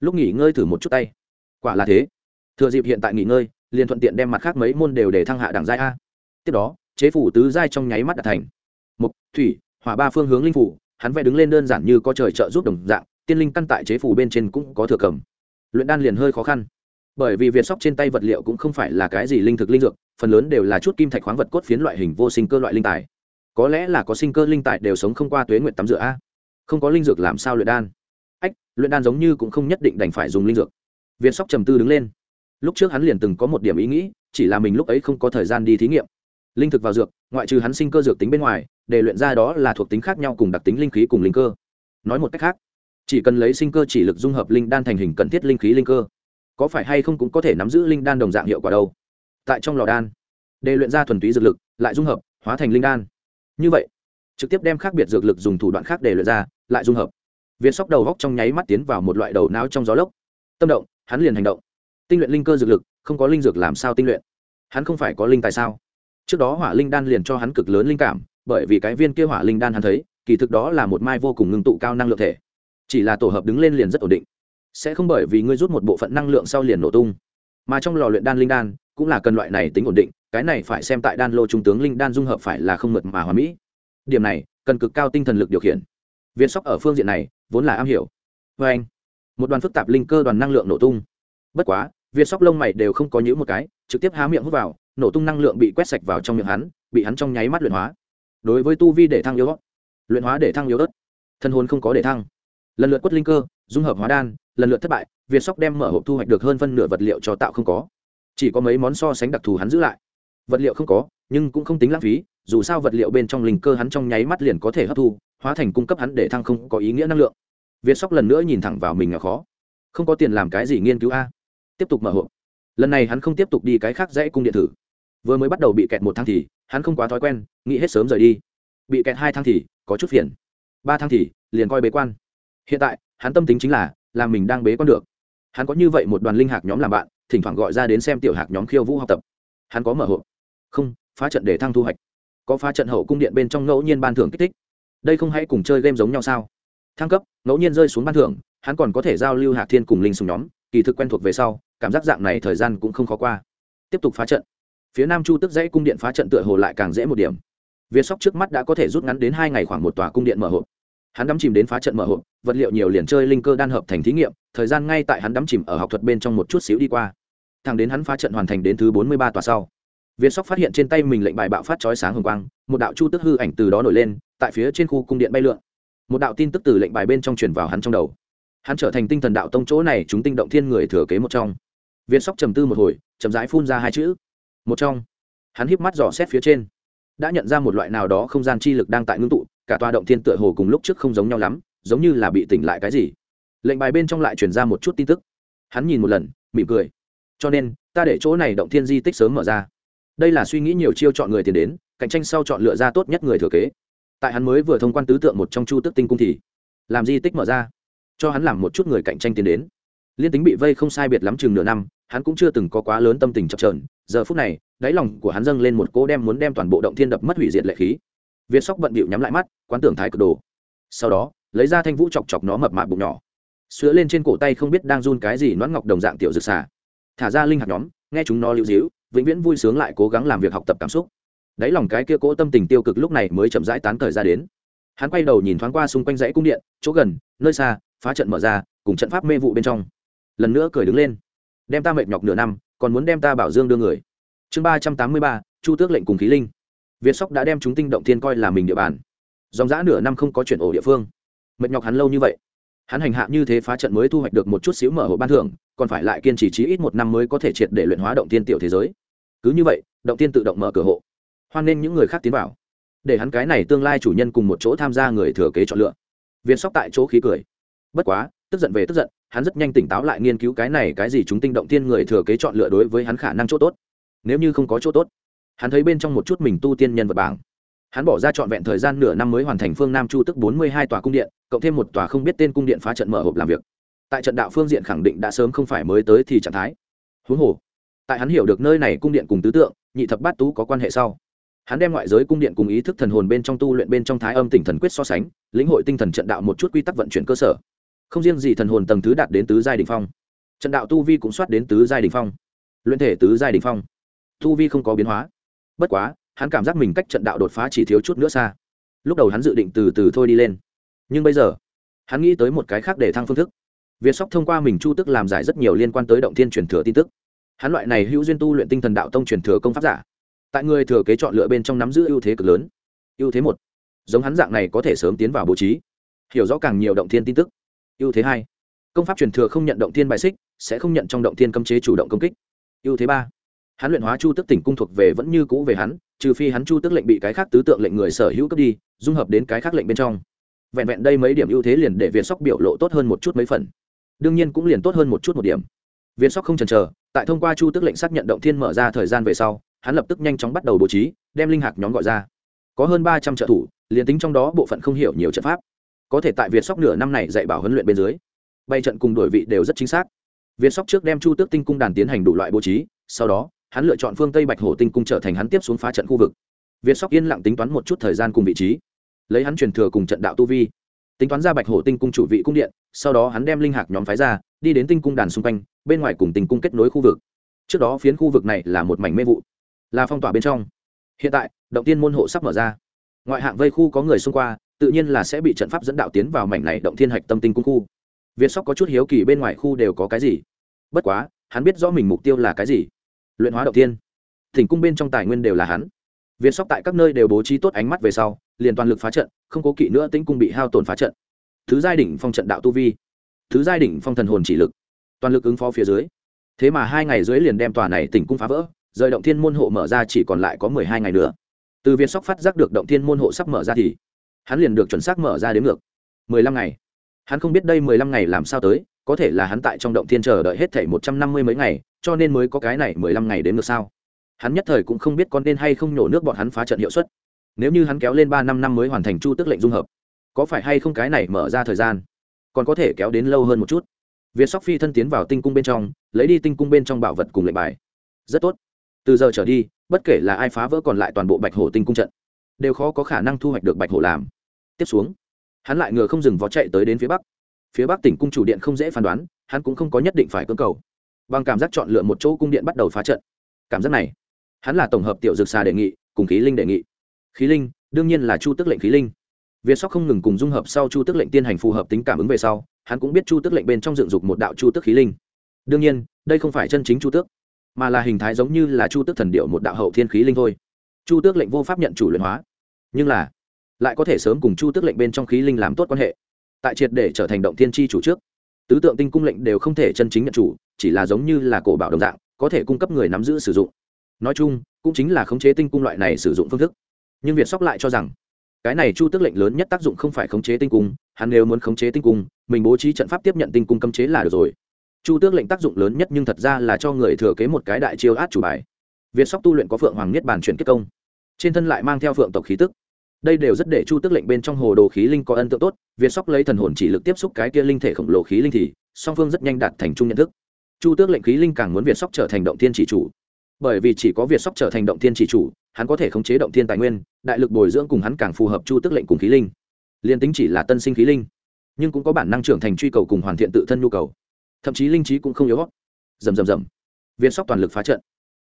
Lúc nghỉ ngơi thử một chút tay. Quả là thế. Thừa dịp hiện tại nghỉ ngơi, liền thuận tiện đem mặt khác mấy môn đều để thăng hạ đẳng giai a. Tiếp đó, chế phủ tứ giai trong nháy mắt đạt thành. Mục, thủy, hỏa ba phương hướng linh phủ hắn vẽ đứng lên đơn giản như có trời trợ giúp đồng dạng, tiên linh căn tại chế phủ bên trên cũng có thừa cầm. Luyện đan liền hơi khó khăn. Bởi vì việt sóc trên tay vật liệu cũng không phải là cái gì linh thực linh dược, phần lớn đều là chút kim thạch khoáng vật cốt phiến loại hình vô sinh cơ loại linh tài. Có lẽ là có sinh cơ linh tài đều sống không qua tuế nguyện tắm rửa a. Không có linh dược làm sao luyện đan? Ách, luyện đan giống như cũng không nhất định đành phải dùng linh dược. Việt sóc trầm tư đứng lên. Lúc trước hắn liền từng có một điểm ý nghĩ, chỉ là mình lúc ấy không có thời gian đi thí nghiệm linh thực vào dược, ngoại trừ hắn sinh cơ dược tính bên ngoài, để luyện ra đó là thuộc tính khác nhau cùng đặc tính linh khí cùng linh cơ. Nói một cách khác, chỉ cần lấy sinh cơ chỉ lực dung hợp linh đan thành hình cần thiết linh khí linh cơ, có phải hay không cũng có thể nắm giữ linh đan đồng dạng hiệu quả đâu? Tại trong lò đan, để luyện ra thuần túy dược lực, lại dung hợp, hóa thành linh đan. Như vậy, trực tiếp đem khác biệt dược lực dùng thủ đoạn khác để luyện ra, lại dung hợp. Viên sóc đầu góc trong nháy mắt tiến vào một loại đầu não trong gió lốc. Tâm động, hắn liền hành động. Tinh luyện linh cơ dược lực, không có linh dược làm sao tinh luyện? Hắn không phải có linh tại sao? Trước đó hỏa linh đan liền cho hắn cực lớn linh cảm, bởi vì cái viên kia hỏa linh đan hắn thấy, kỳ thực đó là một mai vô cùng ngưng tụ cao năng lượng thể. Chỉ là tổ hợp đứng lên liền rất ổn định. Sẽ không bởi vì ngươi rút một bộ phận năng lượng sau liền nổ tung. Mà trong lò luyện đan linh đan, cũng là cần loại này tính ổn định, cái này phải xem tại đan lô trung tướng linh đan dung hợp phải là không mượt mà hòa mỹ. Điểm này, cần cực cao tinh thần lực điều khiển. Viên sóc ở phương diện này, vốn là am hiểu. Vê anh, một đoàn phức tạp linh cơ đoàn năng lượng nổ tung. Bất quá, viên sóc lông mày đều không có nhữ một cái, trực tiếp há miệng hút vào nổ tung năng lượng bị quét sạch vào trong miệng hắn bị hắn trong nháy mắt luyện hóa. Đối với tu vi để thăng yếu ớt, luyện hóa để thăng yếu ớt thân hồn không có để thăng. Lần lượt quất linh cơ dung hợp hóa đan lần lượt thất bại việt sóc đem mở hộp thu hoạch được hơn phân nửa vật liệu cho tạo không có. Chỉ có mấy món so sánh đặc thù hắn giữ lại. Vật liệu không có nhưng cũng không tính lãng phí dù sao vật liệu bên trong linh cơ hắn trong nháy mắt liền có thể hấp thu hóa thành cung cấp hắn để thăng không có ý nghĩa năng lượng. Việt sóc lần nữa nhìn thẳng vào mình là khó. Không có tiền làm cái gì nghiên cứu a. Tiếp tục mở hộp lần này hắn không tiếp tục đi cái khác dãy cung điện thử. Vừa mới bắt đầu bị kẹt một tháng thì, hắn không quá thói quen, nghĩ hết sớm rời đi. Bị kẹt hai tháng thì, có chút phiền. Ba tháng thì, liền coi bế quan. Hiện tại, hắn tâm tính chính là làm mình đang bế quan được. Hắn có như vậy một đoàn linh hạc nhóm làm bạn, thỉnh thoảng gọi ra đến xem tiểu hạc nhóm khiêu vũ học tập. Hắn có mở hộp. Không, phá trận để thăng thu hoạch. Có phá trận hậu cung điện bên trong ngẫu nhiên ban thưởng kích thích. Đây không hãy cùng chơi game giống nhau sao? Thăng cấp, ngẫu nhiên rơi xuống ban thưởng, hắn còn có thể giao lưu hạc thiên cùng linh sùng nhóm kỳ thực quen thuộc về sau, cảm giác dạng này thời gian cũng không khó qua. Tiếp tục phá trận. Phía nam chu tức dãy cung điện phá trận tựa hồ lại càng dễ một điểm. Việt sóc trước mắt đã có thể rút ngắn đến hai ngày khoảng một tòa cung điện mở hộp. Hắn đắm chìm đến phá trận mở hộp, vật liệu nhiều liền chơi linh cơ đan hợp thành thí nghiệm, thời gian ngay tại hắn đắm chìm ở học thuật bên trong một chút xíu đi qua. Thẳng đến hắn phá trận hoàn thành đến thứ bốn mươi ba tòa sau, việt sóc phát hiện trên tay mình lệnh bài bạo phát chói sáng hồng quang, một đạo chu tức hư ảnh từ đó nổi lên, tại phía trên khu cung điện bay lượn. Một đạo tin tức từ lệnh bài bên trong truyền vào hắn trong đầu hắn trở thành tinh thần đạo tông chỗ này chúng tinh động thiên người thừa kế một trong. Viên sóc trầm tư một hồi, chậm rãi phun ra hai chữ. Một trong. Hắn híp mắt dò xét phía trên. Đã nhận ra một loại nào đó không gian chi lực đang tại ngưng tụ, cả tòa động thiên tựa hồ cùng lúc trước không giống nhau lắm, giống như là bị tỉnh lại cái gì. Lệnh bài bên trong lại truyền ra một chút tin tức. Hắn nhìn một lần, mỉm cười. Cho nên, ta để chỗ này động thiên di tích sớm mở ra. Đây là suy nghĩ nhiều chiêu chọn người tiền đến, cạnh tranh sau chọn lựa ra tốt nhất người thừa kế. Tại hắn mới vừa thông quan tứ tượng một trong chu tức tinh cung thì, làm di tích mở ra cho hắn làm một chút người cạnh tranh tiến đến. Liên tính bị vây không sai biệt lắm chừng nửa năm, hắn cũng chưa từng có quá lớn tâm tình chập trờn giờ phút này, đáy lòng của hắn dâng lên một cỗ đem muốn đem toàn bộ động thiên đập mất hủy diệt lệ khí. Việt sóc bận bịu nhắm lại mắt, quán tưởng thái cực đồ. Sau đó, lấy ra thanh vũ chọc chọc nó mập mạp bụng nhỏ. Sữa lên trên cổ tay không biết đang run cái gì noãn ngọc đồng dạng tiểu dược xà. Thả ra linh hạt nhóm, nghe chúng nó lưu dĩu vĩnh viễn vui sướng lại cố gắng làm việc học tập cảm xúc. Đáy lòng cái kia cỗ tâm tình tiêu cực lúc này mới chậm rãi tán thời ra đến. Hắn quay đầu nhìn thoáng qua xung quanh dãy cung điện, chỗ gần, nơi xa phá trận mở ra, cùng trận pháp mê vụ bên trong. Lần nữa cười đứng lên. Đem ta mệt nhọc nửa năm, còn muốn đem ta bảo dương đưa người. Chương ba trăm tám mươi ba, chu tước lệnh cùng khí linh. Việt sóc đã đem chúng tinh động thiên coi là mình địa bàn. Dòng giã nửa năm không có chuyển ổ địa phương. Mệt nhọc hắn lâu như vậy. Hắn hành hạ như thế phá trận mới thu hoạch được một chút xíu mở hộ ban thưởng, còn phải lại kiên trì chí ít một năm mới có thể triệt để luyện hóa động tiên tiểu thế giới. Cứ như vậy, động tiên tự động mở cửa hộ. Hoan nên những người khác tiến vào. Để hắn cái này tương lai chủ nhân cùng một chỗ tham gia người thừa kế chọn lựa. Viên sóc tại chỗ khí cười bất quá, tức giận về tức giận, hắn rất nhanh tỉnh táo lại nghiên cứu cái này cái gì chúng tinh động tiên người thừa kế chọn lựa đối với hắn khả năng chỗ tốt. Nếu như không có chỗ tốt, hắn thấy bên trong một chút mình tu tiên nhân vật bảng. Hắn bỏ ra trọn vẹn thời gian nửa năm mới hoàn thành phương nam chu tức bốn mươi hai tòa cung điện, cộng thêm một tòa không biết tên cung điện phá trận mở hộp làm việc. Tại trận đạo phương diện khẳng định đã sớm không phải mới tới thì trạng thái. Huống hồ, tại hắn hiểu được nơi này cung điện cùng tứ tượng, nhị thập bát tú có quan hệ sau. Hắn đem ngoại giới cung điện cùng ý thức thần hồn bên trong tu luyện bên trong thái âm tỉnh thần quyết so sánh, lĩnh hội tinh thần trận đạo một chút quy tắc vận chuyển cơ sở không riêng gì thần hồn tầng thứ đạt đến tứ giai đình phong, trận đạo tu vi cũng soát đến tứ giai đình phong, luyện thể tứ giai đình phong. Tu vi không có biến hóa. Bất quá, hắn cảm giác mình cách trận đạo đột phá chỉ thiếu chút nữa xa. Lúc đầu hắn dự định từ từ thôi đi lên. Nhưng bây giờ, hắn nghĩ tới một cái khác để thăng phương thức. Việt sóc thông qua mình chu tức làm giải rất nhiều liên quan tới động thiên truyền thừa tin tức. Hắn loại này hữu duyên tu luyện tinh thần đạo tông truyền thừa công pháp giả. Tại người thừa kế chọn lựa bên trong nắm giữ ưu thế cực lớn. Ưu thế một. Giống hắn dạng này có thể sớm tiến vào bố trí. Hiểu rõ càng nhiều động thiên tin tức ưu thế hai. Công pháp truyền thừa không nhận động thiên bài xích, sẽ không nhận trong động thiên cấm chế chủ động công kích. Ưu thế ba. Hắn luyện hóa chu tức tỉnh cung thuộc về vẫn như cũ về hắn, trừ phi hắn chu tức lệnh bị cái khác tứ tượng lệnh người sở hữu cấp đi, dung hợp đến cái khác lệnh bên trong. Vẹn vẹn đây mấy điểm ưu thế liền để việt sóc biểu lộ tốt hơn một chút mấy phần. Đương nhiên cũng liền tốt hơn một chút một điểm. Việt sóc không chần chờ, tại thông qua chu tức lệnh xác nhận động thiên mở ra thời gian về sau, hắn lập tức nhanh chóng bắt đầu bố trí, đem linh hạc nhóm gọi ra. Có hơn ba trăm trợ thủ, liền tính trong đó bộ phận không hiểu nhiều trận pháp có thể tại việt sóc nửa năm này dạy bảo huấn luyện bên dưới. Bay trận cùng đổi vị đều rất chính xác. Việt sóc trước đem chu tước tinh cung đàn tiến hành đủ loại bố trí, sau đó, hắn lựa chọn phương tây bạch hổ tinh cung trở thành hắn tiếp xuống phá trận khu vực. Việt sóc yên lặng tính toán một chút thời gian cùng vị trí. Lấy hắn truyền thừa cùng trận đạo tu vi, tính toán ra bạch hổ tinh cung chủ vị cung điện, sau đó hắn đem linh hạc nhóm phái ra, đi đến tinh cung đàn xung quanh, bên ngoài cùng tinh cung kết nối khu vực. Trước đó phiến khu vực này là một mảnh mê vụ, là phong tỏa bên trong. Hiện tại, động tiên môn hộ sắp mở ra. Ngoại hạng vây khu có người xung qua tự nhiên là sẽ bị trận pháp dẫn đạo tiến vào mảnh này động thiên hạch tâm tinh cung khu. Việt sóc có chút hiếu kỳ bên ngoài khu đều có cái gì. Bất quá, hắn biết rõ mình mục tiêu là cái gì. Luyện hóa động thiên. Thỉnh cung bên trong tài nguyên đều là hắn. Viên sóc tại các nơi đều bố trí tốt ánh mắt về sau, liền toàn lực phá trận, không cố kỵ nữa tính cung bị hao tổn phá trận. Thứ giai đỉnh phong trận đạo tu vi. Thứ giai đỉnh phong thần hồn chỉ lực. Toàn lực ứng phó phía dưới. Thế mà hai ngày dưới liền đem tòa này tỉnh cung phá vỡ, rời động thiên môn hộ mở ra chỉ còn lại có mười hai ngày nữa. Từ việt sóc phát giác được động thiên môn hộ sắp mở ra thì hắn liền được chuẩn xác mở ra đến ngược. Mười lăm ngày. Hắn không biết đây mười lăm ngày làm sao tới, có thể là hắn tại trong động thiên chờ đợi hết thảy một trăm năm mươi mấy ngày, cho nên mới có cái này mười lăm ngày đến ngược sao? Hắn nhất thời cũng không biết con nên hay không nhổ nước bọn hắn phá trận hiệu suất. Nếu như hắn kéo lên ba năm năm mới hoàn thành chu tức lệnh dung hợp, có phải hay không cái này mở ra thời gian, còn có thể kéo đến lâu hơn một chút? Việt sóc phi thân tiến vào tinh cung bên trong, lấy đi tinh cung bên trong bảo vật cùng lệnh bài. Rất tốt. Từ giờ trở đi, bất kể là ai phá vỡ còn lại toàn bộ bạch hổ tinh cung trận đều khó có khả năng thu hoạch được bạch hổ làm. Tiếp xuống, hắn lại ngựa không dừng vó chạy tới đến phía bắc. Phía bắc tỉnh cung chủ điện không dễ phán đoán, hắn cũng không có nhất định phải cơ cầu. Bằng cảm giác chọn lựa một chỗ cung điện bắt đầu phá trận. Cảm giác này, hắn là tổng hợp tiểu dược xà đề nghị, cùng khí linh đề nghị. Khí linh, đương nhiên là chu tức lệnh khí linh. Việt sóc không ngừng cùng dung hợp sau chu tức lệnh tiên hành phù hợp tính cảm ứng về sau, hắn cũng biết chu tức lệnh bên trong dựng dục một đạo chu tức khí linh. Đương nhiên, đây không phải chân chính chu tước, mà là hình thái giống như là chu tước thần điệu một đạo hậu thiên khí linh thôi. Chu tước lệnh vô pháp nhận chủ luyện hóa nhưng là, lại có thể sớm cùng chu tước lệnh bên trong khí linh làm tốt quan hệ. Tại triệt để trở thành động thiên tri chủ trước, tứ tượng tinh cung lệnh đều không thể chân chính nhận chủ, chỉ là giống như là cổ bảo đồng dạng, có thể cung cấp người nắm giữ sử dụng. Nói chung, cũng chính là khống chế tinh cung loại này sử dụng phương thức. Nhưng việt sóc lại cho rằng, cái này chu tước lệnh lớn nhất tác dụng không phải khống chế tinh cung, hắn nếu muốn khống chế tinh cung, mình bố trí trận pháp tiếp nhận tinh cung cấm chế là được rồi. Chu tước lệnh tác dụng lớn nhất nhưng thật ra là cho người thừa kế một cái đại chiêu át chủ bài. Việt sóc tu luyện có phượng hoàng niết bàn chuyển kết công. Trên thân lại mang theo phượng tộc khí tức đây đều rất để chu tước lệnh bên trong hồ đồ khí linh có ấn tượng tốt việt sóc lấy thần hồn chỉ lực tiếp xúc cái kia linh thể khổng lồ khí linh thì, song phương rất nhanh đạt thành chung nhận thức. Chu tước lệnh khí linh càng muốn việt sóc trở thành động thiên chỉ chủ. Bởi vì chỉ có việt sóc trở thành động thiên chỉ chủ, hắn có thể khống chế động thiên tài nguyên, đại lực bồi dưỡng cùng hắn càng phù hợp chu tước lệnh cùng khí linh. Liên tính chỉ là tân sinh khí linh, nhưng cũng có bản năng trưởng thành truy cầu cùng hoàn thiện tự thân nhu cầu. Thậm chí linh trí cũng không yếu hót rầm rầm rầm. Viên sóc toàn lực phá trận.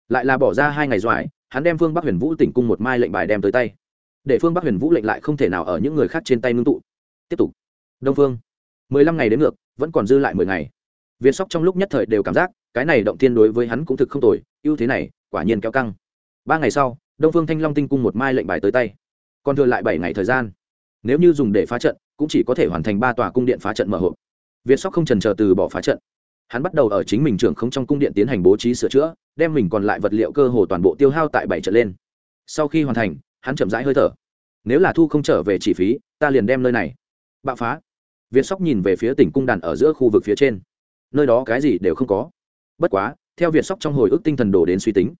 Lại là bỏ ra hai ngày doại hắn đem Vương bắc huyền vũ tỉnh cung một mai lệnh bài đem tới tay để phương bắc huyền vũ lệnh lại không thể nào ở những người khác trên tay ngưng tụ. Tiếp tục. Đông phương. Mười lăm ngày đến ngược, vẫn còn dư lại mười ngày. Viên sóc trong lúc nhất thời đều cảm giác, cái này động tiên đối với hắn cũng thực không tồi, ưu thế này, quả nhiên kéo căng. Ba ngày sau, đông phương thanh long tinh cung một mai lệnh bài tới tay. Còn thừa lại bảy ngày thời gian. Nếu như dùng để phá trận, cũng chỉ có thể hoàn thành ba tòa cung điện phá trận mở hộp. Viên sóc không trần chờ từ bỏ phá trận. Hắn bắt đầu ở chính mình trưởng không trong cung điện tiến hành bố trí sửa chữa, đem mình còn lại vật liệu cơ hồ toàn bộ tiêu hao tại bảy trận lên. Sau khi hoàn thành hắn chậm rãi hơi thở. Nếu là thu không trở về chi phí, ta liền đem nơi này. Bạo phá. Việt sóc nhìn về phía tỉnh cung đàn ở giữa khu vực phía trên. Nơi đó cái gì đều không có. Bất quá, theo việt sóc trong hồi ức tinh thần đổ đến suy tính,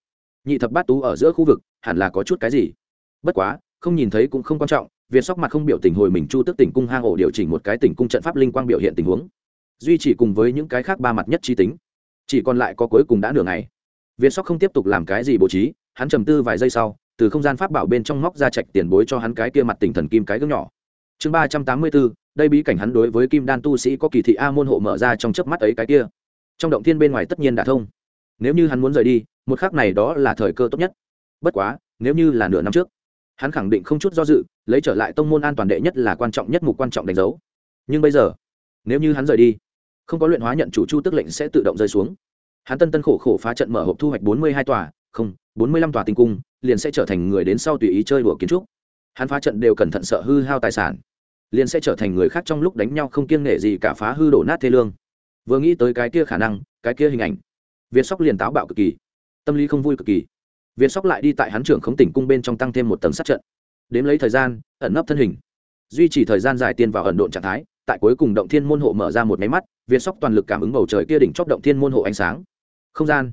nhị thập bát tú ở giữa khu vực hẳn là có chút cái gì. Bất quá, không nhìn thấy cũng không quan trọng, việt sóc mặt không biểu tình hồi mình chu tức tỉnh cung hang ổ điều chỉnh một cái tỉnh cung trận pháp linh quang biểu hiện tình huống. Duy chỉ cùng với những cái khác ba mặt nhất trí tính. Chỉ còn lại có cuối cùng đã nửa ngày. Việt sóc không tiếp tục làm cái gì bố trí, hắn trầm tư vài giây sau từ không gian pháp bảo bên trong móc ra trạch tiền bối cho hắn cái kia mặt tỉnh thần kim cái gương nhỏ. Chương ba trăm tám mươi bốn, đây bí cảnh hắn đối với kim đan tu sĩ có kỳ thị a môn hộ mở ra trong chớp mắt ấy cái kia. Trong động thiên bên ngoài tất nhiên đã thông. Nếu như hắn muốn rời đi, một khắc này đó là thời cơ tốt nhất. Bất quá, nếu như là nửa năm trước, hắn khẳng định không chút do dự, lấy trở lại tông môn an toàn đệ nhất là quan trọng nhất mục quan trọng đánh dấu. Nhưng bây giờ, nếu như hắn rời đi, không có luyện hóa nhận chủ chu tức lệnh sẽ tự động rơi xuống. Hắn tân tân khổ khổ phá trận mở hộp thu hoạch bốn mươi hai tòa, không, bốn mươi lăm tòa tinh cung liền sẽ trở thành người đến sau tùy ý chơi đùa kiến trúc. Hắn phá trận đều cẩn thận sợ hư hao tài sản, liền sẽ trở thành người khác trong lúc đánh nhau không kiêng nể gì cả phá hư đổ nát thê lương. Vừa nghĩ tới cái kia khả năng, cái kia hình ảnh, việt sóc liền táo bạo cực kỳ, tâm lý không vui cực kỳ. Việt sóc lại đi tại hắn trưởng khống tỉnh cung bên trong tăng thêm một tầng sát trận, đếm lấy thời gian, ẩn nấp thân hình. Duy trì thời gian dài tiên vào ẩn độn trạng thái, tại cuối cùng động thiên môn hộ mở ra một máy mắt, việt sóc toàn lực cảm ứng bầu trời kia đỉnh chóp động thiên môn hộ ánh sáng. Không gian,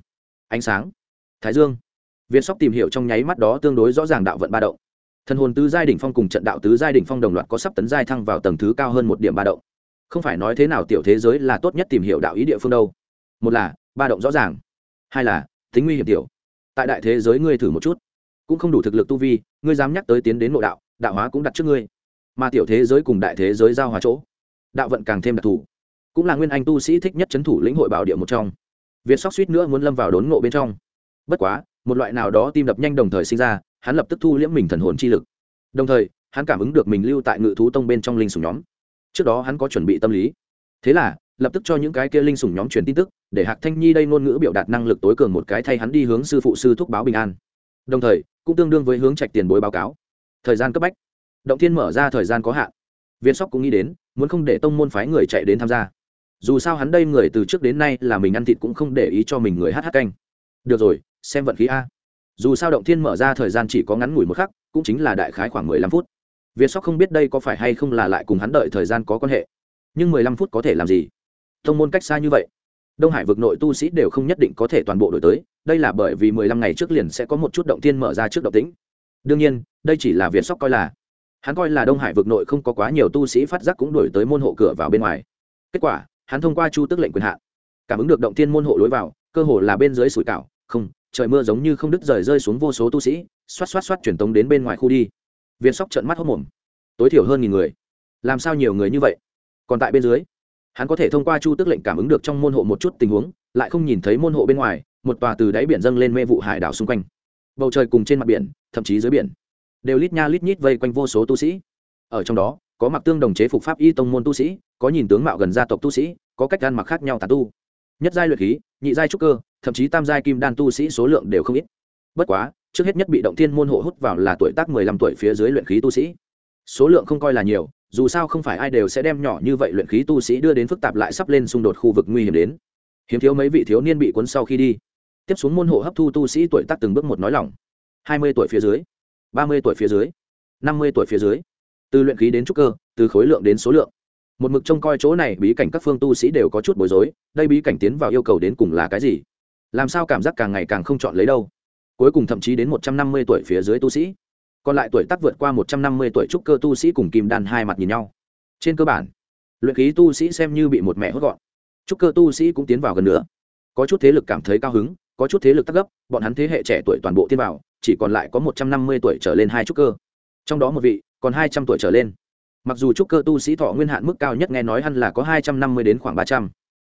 ánh sáng. Thái dương việt sóc tìm hiểu trong nháy mắt đó tương đối rõ ràng đạo vận ba động. Thần hồn tứ giai đỉnh phong cùng trận đạo tứ giai đỉnh phong đồng loạt có sắp tấn giai thăng vào tầng thứ cao hơn một điểm ba động. Không phải nói thế nào tiểu thế giới là tốt nhất tìm hiểu đạo ý địa phương đâu. Một là, ba động rõ ràng. Hai là, tính nguy hiểm tiểu. Tại đại thế giới ngươi thử một chút. Cũng không đủ thực lực tu vi, ngươi dám nhắc tới tiến đến nội đạo đạo hóa cũng đặt trước ngươi. Mà tiểu thế giới cùng đại thế giới giao hòa chỗ, đạo vận càng thêm đặc thù. Cũng là nguyên anh tu sĩ thích nhất c thủ lĩnh hội bảo địa một trong. Việt sóc suýt nữa muốn lâm vào đốn ngộ bên trong. Bất quá một loại nào đó tim đập nhanh đồng thời sinh ra, hắn lập tức thu liễm mình thần hồn chi lực. Đồng thời, hắn cảm ứng được mình lưu tại ngự thú tông bên trong linh sùng nhóm. Trước đó hắn có chuẩn bị tâm lý. Thế là, lập tức cho những cái kia linh sùng nhóm truyền tin tức, để hạc thanh nhi đây ngôn ngữ biểu đạt năng lực tối cường một cái thay hắn đi hướng sư phụ sư thúc báo bình an. Đồng thời, cũng tương đương với hướng trạch tiền bối báo cáo. Thời gian cấp bách. Động thiên mở ra thời gian có hạn. Viên sóc cũng nghĩ đến, muốn không để tông môn phái người chạy đến tham gia. Dù sao hắn đây người từ trước đến nay là mình ăn thịt cũng không để ý cho mình người hát hát canh. Được rồi xem vận khí a. Dù sao động thiên mở ra thời gian chỉ có ngắn ngủi một khắc, cũng chính là đại khái khoảng mười lăm phút. Việt sóc không biết đây có phải hay không là lại cùng hắn đợi thời gian có quan hệ. Nhưng mười lăm phút có thể làm gì? Thông môn cách xa như vậy, đông hải vực nội tu sĩ đều không nhất định có thể toàn bộ đổi tới, đây là bởi vì mười lăm ngày trước liền sẽ có một chút động thiên mở ra trước động tĩnh. Đương nhiên, đây chỉ là việt sóc coi là. Hắn coi là đông hải vực nội không có quá nhiều tu sĩ phát giác cũng đổi tới môn hộ cửa vào bên ngoài. Kết quả, hắn thông qua chu tức lệnh quyền hạn, cảm ứng được động thiên môn hộ lối vào, cơ hồ là bên dưới sủi cảo, không trời mưa giống như không đứt rời rơi xuống vô số tu sĩ, xoát xoát xoát truyền tống đến bên ngoài khu đi. Viên sóc trợn mắt hốc mồm. Tối thiểu hơn nghìn người. Làm sao nhiều người như vậy? Còn tại bên dưới, hắn có thể thông qua chu tức lệnh cảm ứng được trong môn hộ một chút tình huống, lại không nhìn thấy môn hộ bên ngoài, một tòa từ đáy biển dâng lên mê vụ hải đảo xung quanh. Bầu trời cùng trên mặt biển, thậm chí dưới biển, đều lít nha lít nhít vây quanh vô số tu sĩ. Ở trong đó, có mặc tương đồng chế phục pháp y tông môn tu sĩ, có nhìn tướng mạo gần gia tộc tu sĩ, có cách ăn mặc khác nhau tàn tu. Nhất giai luyện khí, nhị giai trúc cơ thậm chí tam giai kim đan tu sĩ số lượng đều không ít. Bất quá, trước hết nhất bị động thiên môn hộ hút vào là tuổi tác mười lăm tuổi phía dưới luyện khí tu sĩ. Số lượng không coi là nhiều, dù sao không phải ai đều sẽ đem nhỏ như vậy luyện khí tu sĩ đưa đến phức tạp lại sắp lên xung đột khu vực nguy hiểm đến. Hiếm thiếu mấy vị thiếu niên bị cuốn sau khi đi. Tiếp xuống môn hộ hấp thu tu sĩ tuổi tác từng bước một nói lỏng. hai mươi tuổi phía dưới, ba mươi tuổi phía dưới, năm mươi tuổi phía dưới. Từ luyện khí đến trúc cơ, từ khối lượng đến số lượng. Một mực trông coi chỗ này bí cảnh các phương tu sĩ đều có chút bối rối, đây bí cảnh tiến vào yêu cầu đến cùng là cái gì? Làm sao cảm giác càng ngày càng không chọn lấy đâu. Cuối cùng thậm chí đến một trăm năm mươi tuổi phía dưới tu sĩ. Còn lại tuổi tác vượt qua một trăm năm mươi tuổi trúc cơ tu sĩ cùng kim đan hai mặt nhìn nhau. Trên cơ bản, luyện khí tu sĩ xem như bị một mẹ hốt gọn. Trúc cơ tu sĩ cũng tiến vào gần nữa. Có chút thế lực cảm thấy cao hứng, có chút thế lực tắc gấp, bọn hắn thế hệ trẻ tuổi toàn bộ tiên vào, chỉ còn lại có một trăm năm mươi tuổi trở lên hai trúc cơ. Trong đó một vị, còn hai trăm tuổi trở lên. Mặc dù trúc cơ tu sĩ thọ nguyên hạn mức cao nhất nghe nói hẳn là có hai trăm năm mươi đến khoảng ba trăm.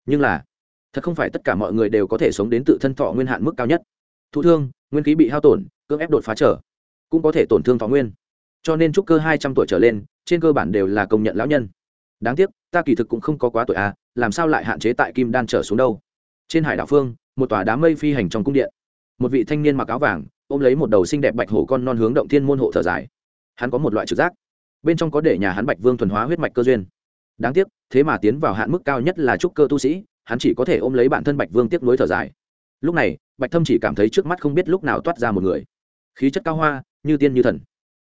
Nhưng là thật không phải tất cả mọi người đều có thể sống đến tự thân thọ nguyên hạn mức cao nhất. Thụ thương nguyên khí bị hao tổn cưỡng ép đột phá trở cũng có thể tổn thương thọ nguyên. Cho nên trúc cơ hai trăm tuổi trở lên trên cơ bản đều là công nhận lão nhân. Đáng tiếc ta kỳ thực cũng không có quá tuổi a à, làm sao lại hạn chế tại kim đan trở xuống đâu? Trên hải đảo phương một tòa đám mây phi hành trong cung điện. Một vị thanh niên mặc áo vàng ôm lấy một đầu xinh đẹp bạch hổ con non hướng động thiên môn hộ thở dài. Hắn có một loại trực giác. Bên trong có để nhà hắn bạch vương thuần hóa huyết mạch cơ duyên. Đáng tiếc thế mà tiến vào hạn mức cao nhất là trúc cơ tu sĩ hắn chỉ có thể ôm lấy bản thân bạch vương tiếp nối thở dài. Lúc này, bạch thâm chỉ cảm thấy trước mắt không biết lúc nào toát ra một người. Khí chất cao hoa, như tiên như thần.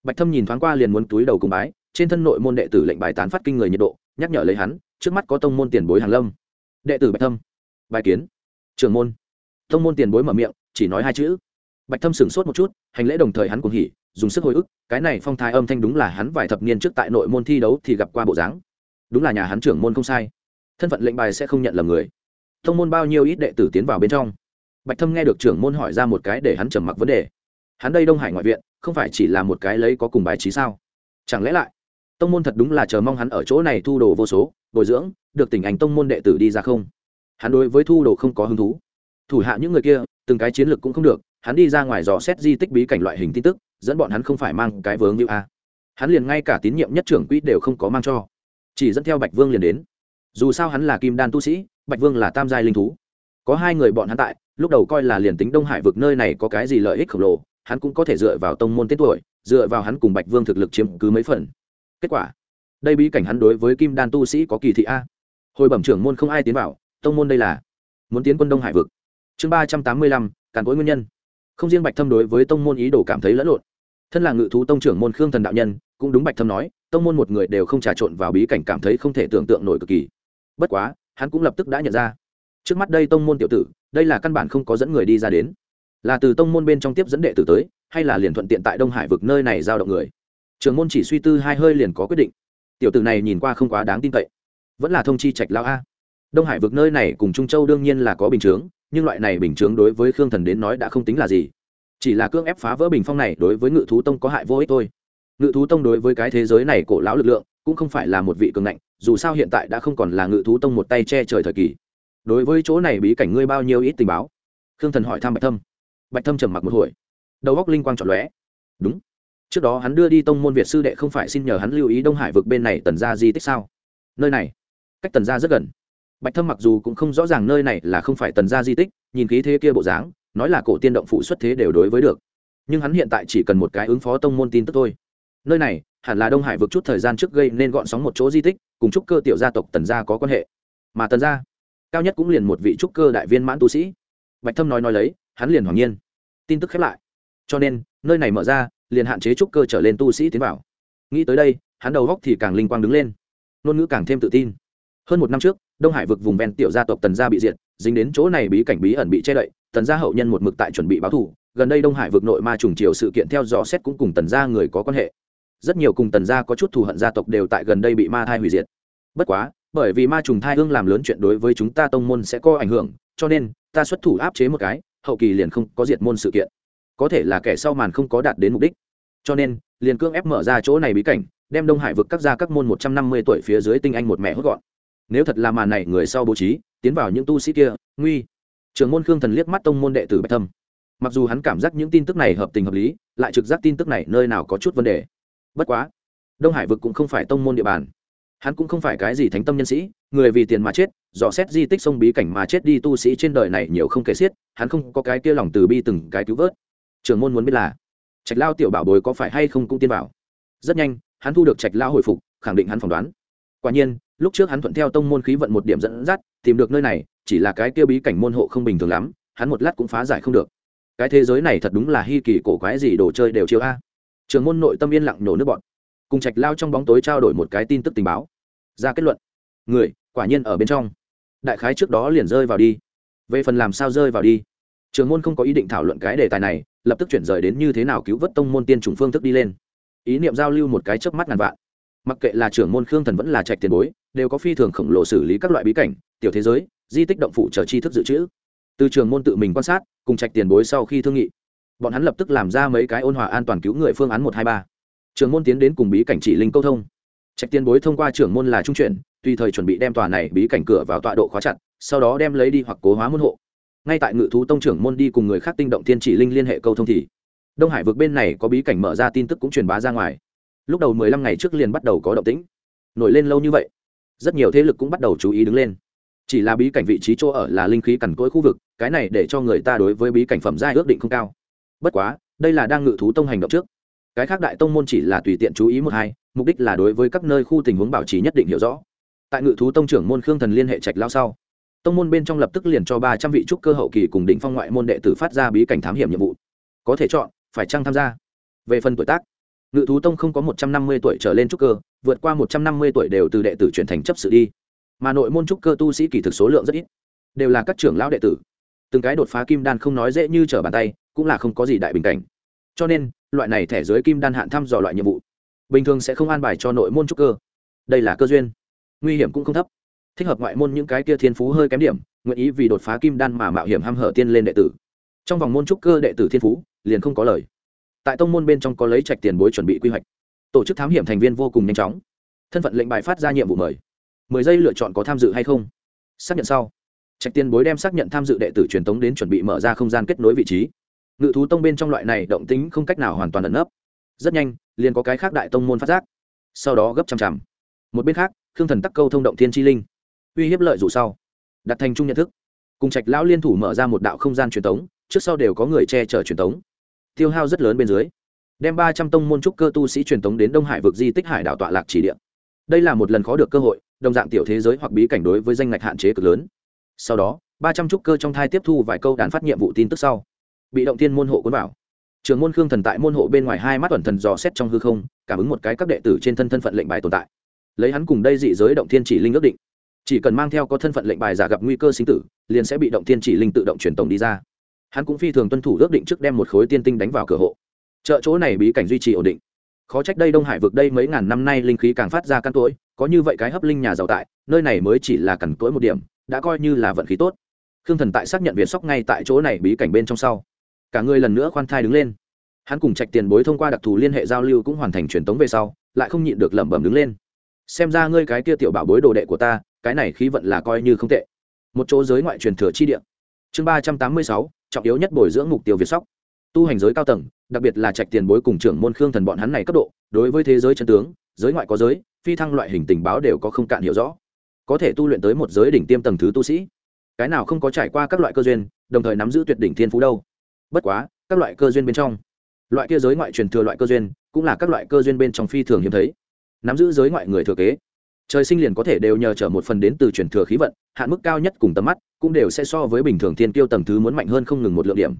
Bạch thâm nhìn thoáng qua liền muốn túi đầu cùng bái, trên thân nội môn đệ tử lệnh bài tán phát kinh người nhiệt độ, nhắc nhở lấy hắn, trước mắt có tông môn tiền bối hàng lâm. Đệ tử bạch thâm. Bài kiến. Trưởng môn. Tông môn tiền bối mở miệng, chỉ nói hai chữ. Bạch thâm sửng sốt một chút, hành lễ đồng thời hắn cũng hỉ, dùng sức hồi ức, cái này phong thái âm thanh đúng là hắn vài thập niên trước tại nội môn thi đấu thì gặp qua bộ dáng. Đúng là nhà hắn trưởng môn không sai thân phận lệnh bài sẽ không nhận lầm người. Thông môn bao nhiêu ít đệ tử tiến vào bên trong. Bạch thâm nghe được trưởng môn hỏi ra một cái để hắn trầm mặc vấn đề. Hắn đây đông hải ngoại viện, không phải chỉ là một cái lấy có cùng bài trí sao? Chẳng lẽ lại, tông môn thật đúng là chờ mong hắn ở chỗ này thu đồ vô số, bồi dưỡng, được tỉnh ảnh tông môn đệ tử đi ra không? Hắn đối với thu đồ không có hứng thú. Thủ hạ những người kia, từng cái chiến lược cũng không được, hắn đi ra ngoài dò xét di tích bí cảnh loại hình tin tức, dẫn bọn hắn không phải mang cái vướng như a. Hắn liền ngay cả tín nhiệm nhất trưởng quỹ đều không có mang cho. Chỉ dẫn theo bạch vương liền đến dù sao hắn là kim đan tu sĩ, bạch vương là tam giai linh thú. Có hai người bọn hắn tại, lúc đầu coi là liền tính đông hải vực nơi này có cái gì lợi ích khổng lồ, hắn cũng có thể dựa vào tông môn tên tuổi, dựa vào hắn cùng bạch vương thực lực chiếm cứ mấy phần. Kết quả, đây bí cảnh hắn đối với kim đan tu sĩ có kỳ thị a. Hồi bẩm trưởng môn không ai tiến vào, tông môn đây là muốn tiến quân đông hải vực. Chương ba trăm tám mươi lăm, càn cối nguyên nhân. Không riêng bạch thâm đối với tông môn ý đồ cảm thấy lẫn lộn, thân là ngự thú tông trưởng môn khương thần đạo nhân, cũng đúng bạch thâm nói, tông môn một người đều không trà trộn vào bí cảnh cảm thấy không thể tưởng tượng nổi cực kỳ bất quá, hắn cũng lập tức đã nhận ra. Trước mắt đây tông môn tiểu tử, đây là căn bản không có dẫn người đi ra đến. Là từ tông môn bên trong tiếp dẫn đệ tử tới, hay là liền thuận tiện tại đông hải vực nơi này giao động người? Trường môn chỉ suy tư hai hơi liền có quyết định. Tiểu tử này nhìn qua không quá đáng tin cậy. Vẫn là thông chi trạch lao a. Đông hải vực nơi này cùng trung châu đương nhiên là có bình chướng, nhưng loại này bình chướng đối với khương thần đến nói đã không tính là gì. Chỉ là cưỡng ép phá vỡ bình phong này đối với ngự thú tông có hại vô ích thôi. Ngự thú tông đối với cái thế giới này cổ lão lực lượng cũng không phải là một vị cường ngạnh, dù sao hiện tại đã không còn là ngự thú tông một tay che trời thời kỳ. Đối với chỗ này bí cảnh ngươi bao nhiêu ít tình báo? Khương thần hỏi thăm bạch thâm. Bạch thâm trầm mặc một hồi. Đầu góc linh quang trọn lóe. Đúng. Trước đó hắn đưa đi tông môn việt sư đệ không phải xin nhờ hắn lưu ý đông hải vực bên này tần ra di tích sao? Nơi này. Cách tần ra rất gần. Bạch thâm mặc dù cũng không rõ ràng nơi này là không phải tần ra di tích, nhìn khí thế kia bộ dáng, nói là cổ tiên động phụ xuất thế đều đối với được. Nhưng hắn hiện tại chỉ cần một cái ứng phó tông môn tin tức thôi. Nơi này hẳn là đông hải vượt chút thời gian trước gây nên gọn sóng một chỗ di tích, cùng trúc cơ tiểu gia tộc tần gia có quan hệ. Mà tần gia, cao nhất cũng liền một vị trúc cơ đại viên mãn tu sĩ. Bạch thâm nói nói lấy, hắn liền hoàng nhiên. Tin tức khép lại. Cho nên, nơi này mở ra, liền hạn chế trúc cơ trở lên tu sĩ tiến vào. Nghĩ tới đây, hắn đầu góc thì càng linh quang đứng lên. Ngôn ngữ càng thêm tự tin. Hơn một năm trước, đông hải vực vùng ven tiểu gia tộc tần gia bị diệt, dính đến chỗ này bí cảnh bí ẩn bị che đậy, tần gia hậu nhân một mực tại chuẩn bị báo thù. Gần đây đông hải vực nội ma trùng triều sự kiện theo dò xét cũng cùng tần gia người có quan hệ rất nhiều cùng tần gia có chút thù hận gia tộc đều tại gần đây bị ma thai hủy diệt. Bất quá, bởi vì ma trùng thai hương làm lớn chuyện đối với chúng ta tông môn sẽ có ảnh hưởng, cho nên, ta xuất thủ áp chế một cái, hậu kỳ liền không có diệt môn sự kiện. Có thể là kẻ sau màn không có đạt đến mục đích. Cho nên, liền cương ép mở ra chỗ này bí cảnh, đem đông hải vực các gia các môn một trăm năm mươi tuổi phía dưới tinh anh một mẹ hốt gọn. Nếu thật là màn này người sau bố trí, tiến vào những tu sĩ kia, nguy. Trường môn khương thần liếc mắt tông môn đệ tử bạch thâm. Mặc dù hắn cảm giác những tin tức này hợp tình hợp lý, lại trực giác tin tức này nơi nào có chút vấn đề bất quá, đông hải vực cũng không phải tông môn địa bàn. Hắn cũng không phải cái gì thánh tâm nhân sĩ, người vì tiền mà chết, dò xét di tích sông bí cảnh mà chết đi tu sĩ trên đời này nhiều không kể xiết, hắn không có cái kia lòng từ bi từng cái cứu vớt. Trường môn muốn biết là, trạch lao tiểu bảo bối có phải hay không cũng tiên bảo. Rất nhanh, hắn thu được trạch lao hồi phục, khẳng định hắn phỏng đoán. Quả nhiên, lúc trước hắn thuận theo tông môn khí vận một điểm dẫn dắt, tìm được nơi này, chỉ là cái kia bí cảnh môn hộ không bình thường lắm, hắn một lát cũng phá giải không được. Cái thế giới này thật đúng là hi kỳ cổ quái gì đồ chơi đều chiêu a trường môn nội tâm yên lặng nổ nước bọn. Cùng trạch lao trong bóng tối trao đổi một cái tin tức tình báo. Ra kết luận. Người, quả nhiên ở bên trong. Đại khái trước đó liền rơi vào đi. Về phần làm sao rơi vào đi? Trường môn không có ý định thảo luận cái đề tài này, lập tức chuyển rời đến như thế nào cứu vớt tông môn tiên chủng phương thức đi lên. Ý niệm giao lưu một cái chớp mắt ngàn vạn. Mặc kệ là trưởng môn khương thần vẫn là trạch tiền bối, đều có phi thường khổng lồ xử lý các loại bí cảnh, tiểu thế giới, di tích động phụ chờ tri thức dự trữ. Từ trường môn tự mình quan sát, cùng trạch tiền bối sau khi thương nghị bọn hắn lập tức làm ra mấy cái ôn hòa an toàn cứu người phương án một hai ba. Trường môn tiến đến cùng bí cảnh chỉ linh câu thông. Trạch tiền bối thông qua trưởng môn là trung chuyển, tùy thời chuẩn bị đem tòa này bí cảnh cửa vào tọa độ khóa chặt, sau đó đem lấy đi hoặc cố hóa môn hộ. Ngay tại ngự thú tông trưởng môn đi cùng người khác tinh động thiên chỉ linh liên hệ câu thông thì, đông hải vực bên này có bí cảnh mở ra tin tức cũng truyền bá ra ngoài. Lúc đầu mười lăm ngày trước liền bắt đầu có động tĩnh. Nổi lên lâu như vậy, rất nhiều thế lực cũng bắt đầu chú ý đứng lên. Chỉ là bí cảnh vị trí chỗ ở là linh khí cằn cỗi khu vực, cái này để cho người ta đối với bí cảnh phẩm giai ước định không cao bất quá, đây là đang ngự thú tông hành động trước. Cái khác đại tông môn chỉ là tùy tiện chú ý một hai, mục đích là đối với các nơi khu tình huống bảo trì nhất định hiểu rõ. Tại ngự thú tông trưởng môn khương thần liên hệ trạch lao sau, tông môn bên trong lập tức liền cho ba trăm vị trúc cơ hậu kỳ cùng đỉnh phong ngoại môn đệ tử phát ra bí cảnh thám hiểm nhiệm vụ. Có thể chọn, phải chăng tham gia? Về phần tuổi tác, ngự thú tông không có một trăm năm mươi tuổi trở lên trúc cơ, vượt qua một trăm năm mươi tuổi đều từ đệ tử chuyển thành chấp sự đi. Mà nội môn trúc cơ tu sĩ kỳ thực số lượng rất ít, đều là các trưởng lão đệ tử. Từng cái đột phá kim đan không nói dễ như trở bàn tay cũng là không có gì đại bình cảnh. Cho nên, loại này thẻ giới kim đan hạn thăm dò loại nhiệm vụ, bình thường sẽ không an bài cho nội môn trúc cơ. Đây là cơ duyên. Nguy hiểm cũng không thấp. Thích hợp ngoại môn những cái kia thiên phú hơi kém điểm, nguyện ý vì đột phá kim đan mà mạo hiểm h hở tiên lên đệ tử. Trong vòng môn trúc cơ đệ tử thiên phú, liền không có lời. Tại tông môn bên trong có lấy trạch tiền bối chuẩn bị quy hoạch. Tổ chức thám hiểm thành viên vô cùng nhanh chóng. Thân phận lệnh bài phát ra nhiệm vụ mời. Mười giây lựa chọn có tham dự hay không? Xác nhận sau. Trạch tiền bối đem xác nhận tham dự đệ tử truyền tống đến chuẩn bị mở ra không gian kết nối vị trí ngự thú tông bên trong loại này động tính không cách nào hoàn toàn ẩn nấp. Rất nhanh, liền có cái khác đại tông môn phát giác. Sau đó gấp chằm chằm một bên khác, khương thần tắc câu thông động thiên tri linh. Uy hiếp lợi dù sau. Đặt thành chung nhận thức. Cùng trạch lão liên thủ mở ra một đạo không gian truyền tống, trước sau đều có người che chở truyền tống. Tiêu hao rất lớn bên dưới, đem ba trăm tông môn trúc cơ tu sĩ truyền tống đến đông hải vực di tích hải đảo tọa lạc chỉ địa. Đây là một lần khó được cơ hội, đồng dạng tiểu thế giới hoặc bí cảnh đối với danh ngạch hạn chế cực lớn. Sau đó, ba trăm trúc cơ trong thai tiếp thu vài câu đàn phát nhiệm vụ tin tức sau bị động thiên môn hộ cuốn vào. Trường môn khương thần tại môn hộ bên ngoài hai mắt tuần thần dò xét trong hư không, cảm ứng một cái các đệ tử trên thân thân phận lệnh bài tồn tại. Lấy hắn cùng đây dị giới động thiên chỉ linh ước định, chỉ cần mang theo có thân phận lệnh bài giả gặp nguy cơ sinh tử, liền sẽ bị động thiên chỉ linh tự động truyền tổng đi ra. Hắn cũng phi thường tuân thủ ước định trước đem một khối tiên tinh đánh vào cửa hộ. Chợ chỗ này bí cảnh duy trì ổn định. Khó trách đây đông hải vực đây mấy ngàn năm nay linh khí càng phát ra căn tối, có như vậy cái hấp linh nhà giàu tại, nơi này mới chỉ là cằn cỗi một điểm, đã coi như là vận khí tốt. Khương thần tại xác nhận việt sóc ngay tại chỗ này bí cảnh bên trong sau cả người lần nữa khoan thai đứng lên. Hắn cùng trạch tiền bối thông qua đặc thù liên hệ giao lưu cũng hoàn thành truyền tống về sau, lại không nhịn được lẩm bẩm đứng lên. Xem ra ngươi cái kia tiểu bảo bối đồ đệ của ta, cái này khí vận là coi như không tệ. Một chỗ giới ngoại truyền thừa chi địa. Chương ba trăm tám mươi sáu, trọng yếu nhất bồi dưỡng mục tiêu việt sóc. Tu hành giới cao tầng, đặc biệt là trạch tiền bối cùng trưởng môn khương thần bọn hắn này cấp độ, đối với thế giới chân tướng, giới ngoại có giới, phi thăng loại hình tình báo đều có không cạn hiểu rõ. Có thể tu luyện tới một giới đỉnh tiêm tầng thứ tu sĩ. Cái nào không có trải qua các loại cơ duyên, đồng thời nắm giữ tuyệt đỉnh thiên phú đâu bất quá, các loại cơ duyên bên trong, loại kia giới ngoại truyền thừa loại cơ duyên, cũng là các loại cơ duyên bên trong phi thường hiếm thấy. Nắm giữ giới ngoại người thừa kế, trời sinh liền có thể đều nhờ trở một phần đến từ truyền thừa khí vận, hạn mức cao nhất cùng tầm mắt, cũng đều sẽ so với bình thường thiên tiêu tầng thứ muốn mạnh hơn không ngừng một lượng điểm.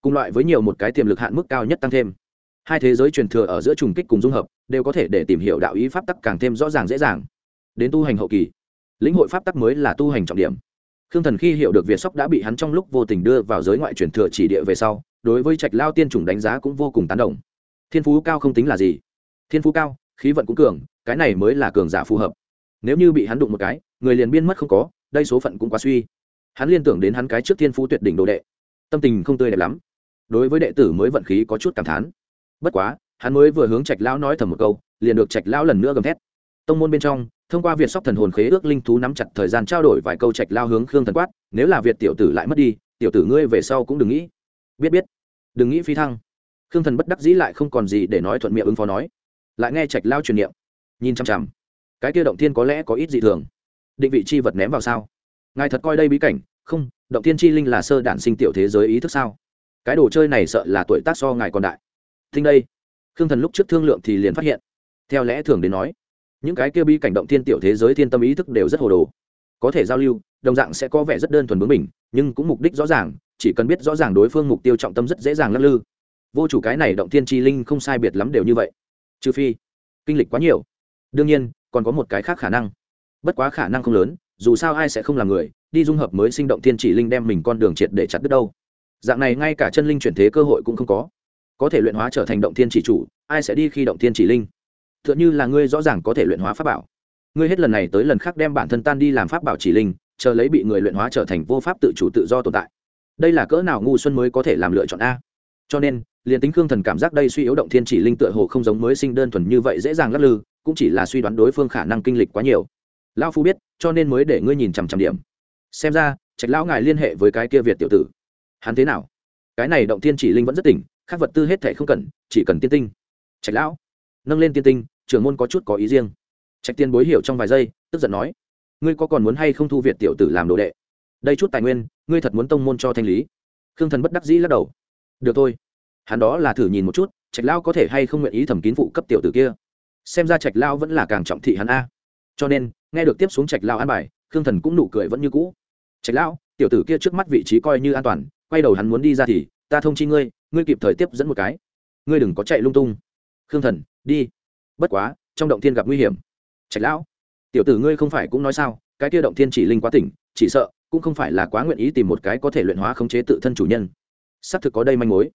Cùng loại với nhiều một cái tiềm lực hạn mức cao nhất tăng thêm. Hai thế giới truyền thừa ở giữa trùng kích cùng dung hợp, đều có thể để tìm hiểu đạo ý pháp tắc càng thêm rõ ràng dễ dàng. Đến tu hành hậu kỳ, lĩnh hội pháp tắc mới là tu hành trọng điểm khương thần khi hiểu được việt sóc đã bị hắn trong lúc vô tình đưa vào giới ngoại truyền thừa chỉ địa về sau, đối với trạch lao tiên chủng đánh giá cũng vô cùng tán đồng. Thiên phú cao không tính là gì? Thiên phú cao, khí vận cũng cường, cái này mới là cường giả phù hợp. Nếu như bị hắn đụng một cái, người liền biên mất không có, đây số phận cũng quá suy. Hắn liên tưởng đến hắn cái trước thiên phú tuyệt đỉnh đồ đệ. Tâm tình không tươi đẹp lắm. Đối với đệ tử mới vận khí có chút cảm thán. Bất quá, hắn mới vừa hướng trạch lão nói thầm một câu, liền được trạch lão lần nữa gầm thét. Tông môn bên trong thông qua việc sóc thần hồn khế ước linh thú nắm chặt thời gian trao đổi vài câu trạch lao hướng khương thần quát, nếu là việt tiểu tử lại mất đi, tiểu tử ngươi về sau cũng đừng nghĩ. Biết biết, đừng nghĩ phi thăng. Khương thần bất đắc dĩ lại không còn gì để nói thuận miệng ứng phó nói, lại nghe trạch lao truyền niệm, nhìn chằm chằm. Cái kia động thiên có lẽ có ít dị thường. Định vị chi vật ném vào sao? Ngài thật coi đây bí cảnh. Không, động thiên chi linh là sơ đản sinh tiểu thế giới ý thức sao? Cái đồ chơi này sợ là tuổi tác so ngài còn đại. Thinh đây. Khương thần lúc trước thương lượng thì liền phát hiện. Theo lẽ thường đến nói những cái kia bi cảnh động thiên tiểu thế giới thiên tâm ý thức đều rất hồ đồ. Có thể giao lưu, đồng dạng sẽ có vẻ rất đơn thuần bướng mình nhưng cũng mục đích rõ ràng, chỉ cần biết rõ ràng đối phương mục tiêu trọng tâm rất dễ dàng lắc lư. Vô chủ cái này động thiên chi linh không sai biệt lắm đều như vậy. Trừ phi, kinh lịch quá nhiều. Đương nhiên, còn có một cái khác khả năng. Bất quá khả năng không lớn, dù sao ai sẽ không là người, đi dung hợp mới sinh động thiên chỉ linh đem mình con đường triệt để chặt đứt đâu. Dạng này ngay cả chân linh chuyển thế cơ hội cũng không có. Có thể luyện hóa trở thành động thiên chỉ chủ, ai sẽ đi khi động thiên chỉ linh? T h ư ợ n h ư là ngươi rõ ràng có thể luyện hóa pháp bảo. Ngươi hết lần này tới lần khác đem bản thân tan đi làm pháp bảo chỉ linh, chờ lấy bị người luyện hóa trở thành vô pháp tự chủ tự do tồn tại. Đây là cỡ nào ngu xuân mới có thể làm lựa chọn a? Cho nên, liền tính khương thần cảm giác đây suy yếu động thiên chỉ linh tựa hồ không giống mới sinh đơn thuần như vậy dễ dàng lắc lư, cũng chỉ là suy đoán đối phương khả năng kinh lịch quá nhiều. Lao phu biết, cho nên mới để ngươi nhìn chằm chằm điểm. Xem ra, trạch lão ngài liên hệ với cái kia việt tiểu tử. Hắn thế nào? Cái này động thiên chỉ linh vẫn rất tỉnh, khác vật tư hết thể không cần, chỉ cần tiên tinh. Trạch lão, nâng lên tiên tinh trưởng môn có chút có ý riêng. Trạch tiên bối hiểu trong vài giây, tức giận nói, ngươi có còn muốn hay không thu việt tiểu tử làm đồ đệ? Đây chút tài nguyên, ngươi thật muốn tông môn cho thanh lý. Khương thần bất đắc dĩ lắc đầu, được thôi, hắn đó là thử nhìn một chút, trạch lão có thể hay không nguyện ý thẩm kín phụ cấp tiểu tử kia? Xem ra trạch lão vẫn là càng trọng thị hắn a. Cho nên, nghe được tiếp xuống trạch lão an bài, khương thần cũng nụ cười vẫn như cũ. Trạch lão tiểu tử kia trước mắt vị trí coi như an toàn, quay đầu hắn muốn đi ra thì, ta thông chi ngươi ngươi kịp thời tiếp dẫn một cái. Ngươi đừng có chạy lung tung. Khương thần, đi bất quá, trong động thiên gặp nguy hiểm. Trạch lão, tiểu tử ngươi không phải cũng nói sao, cái kia động thiên chỉ linh quá tỉnh, chỉ sợ cũng không phải là quá nguyện ý tìm một cái có thể luyện hóa khống chế tự thân chủ nhân. Xác thực có đây manh mối.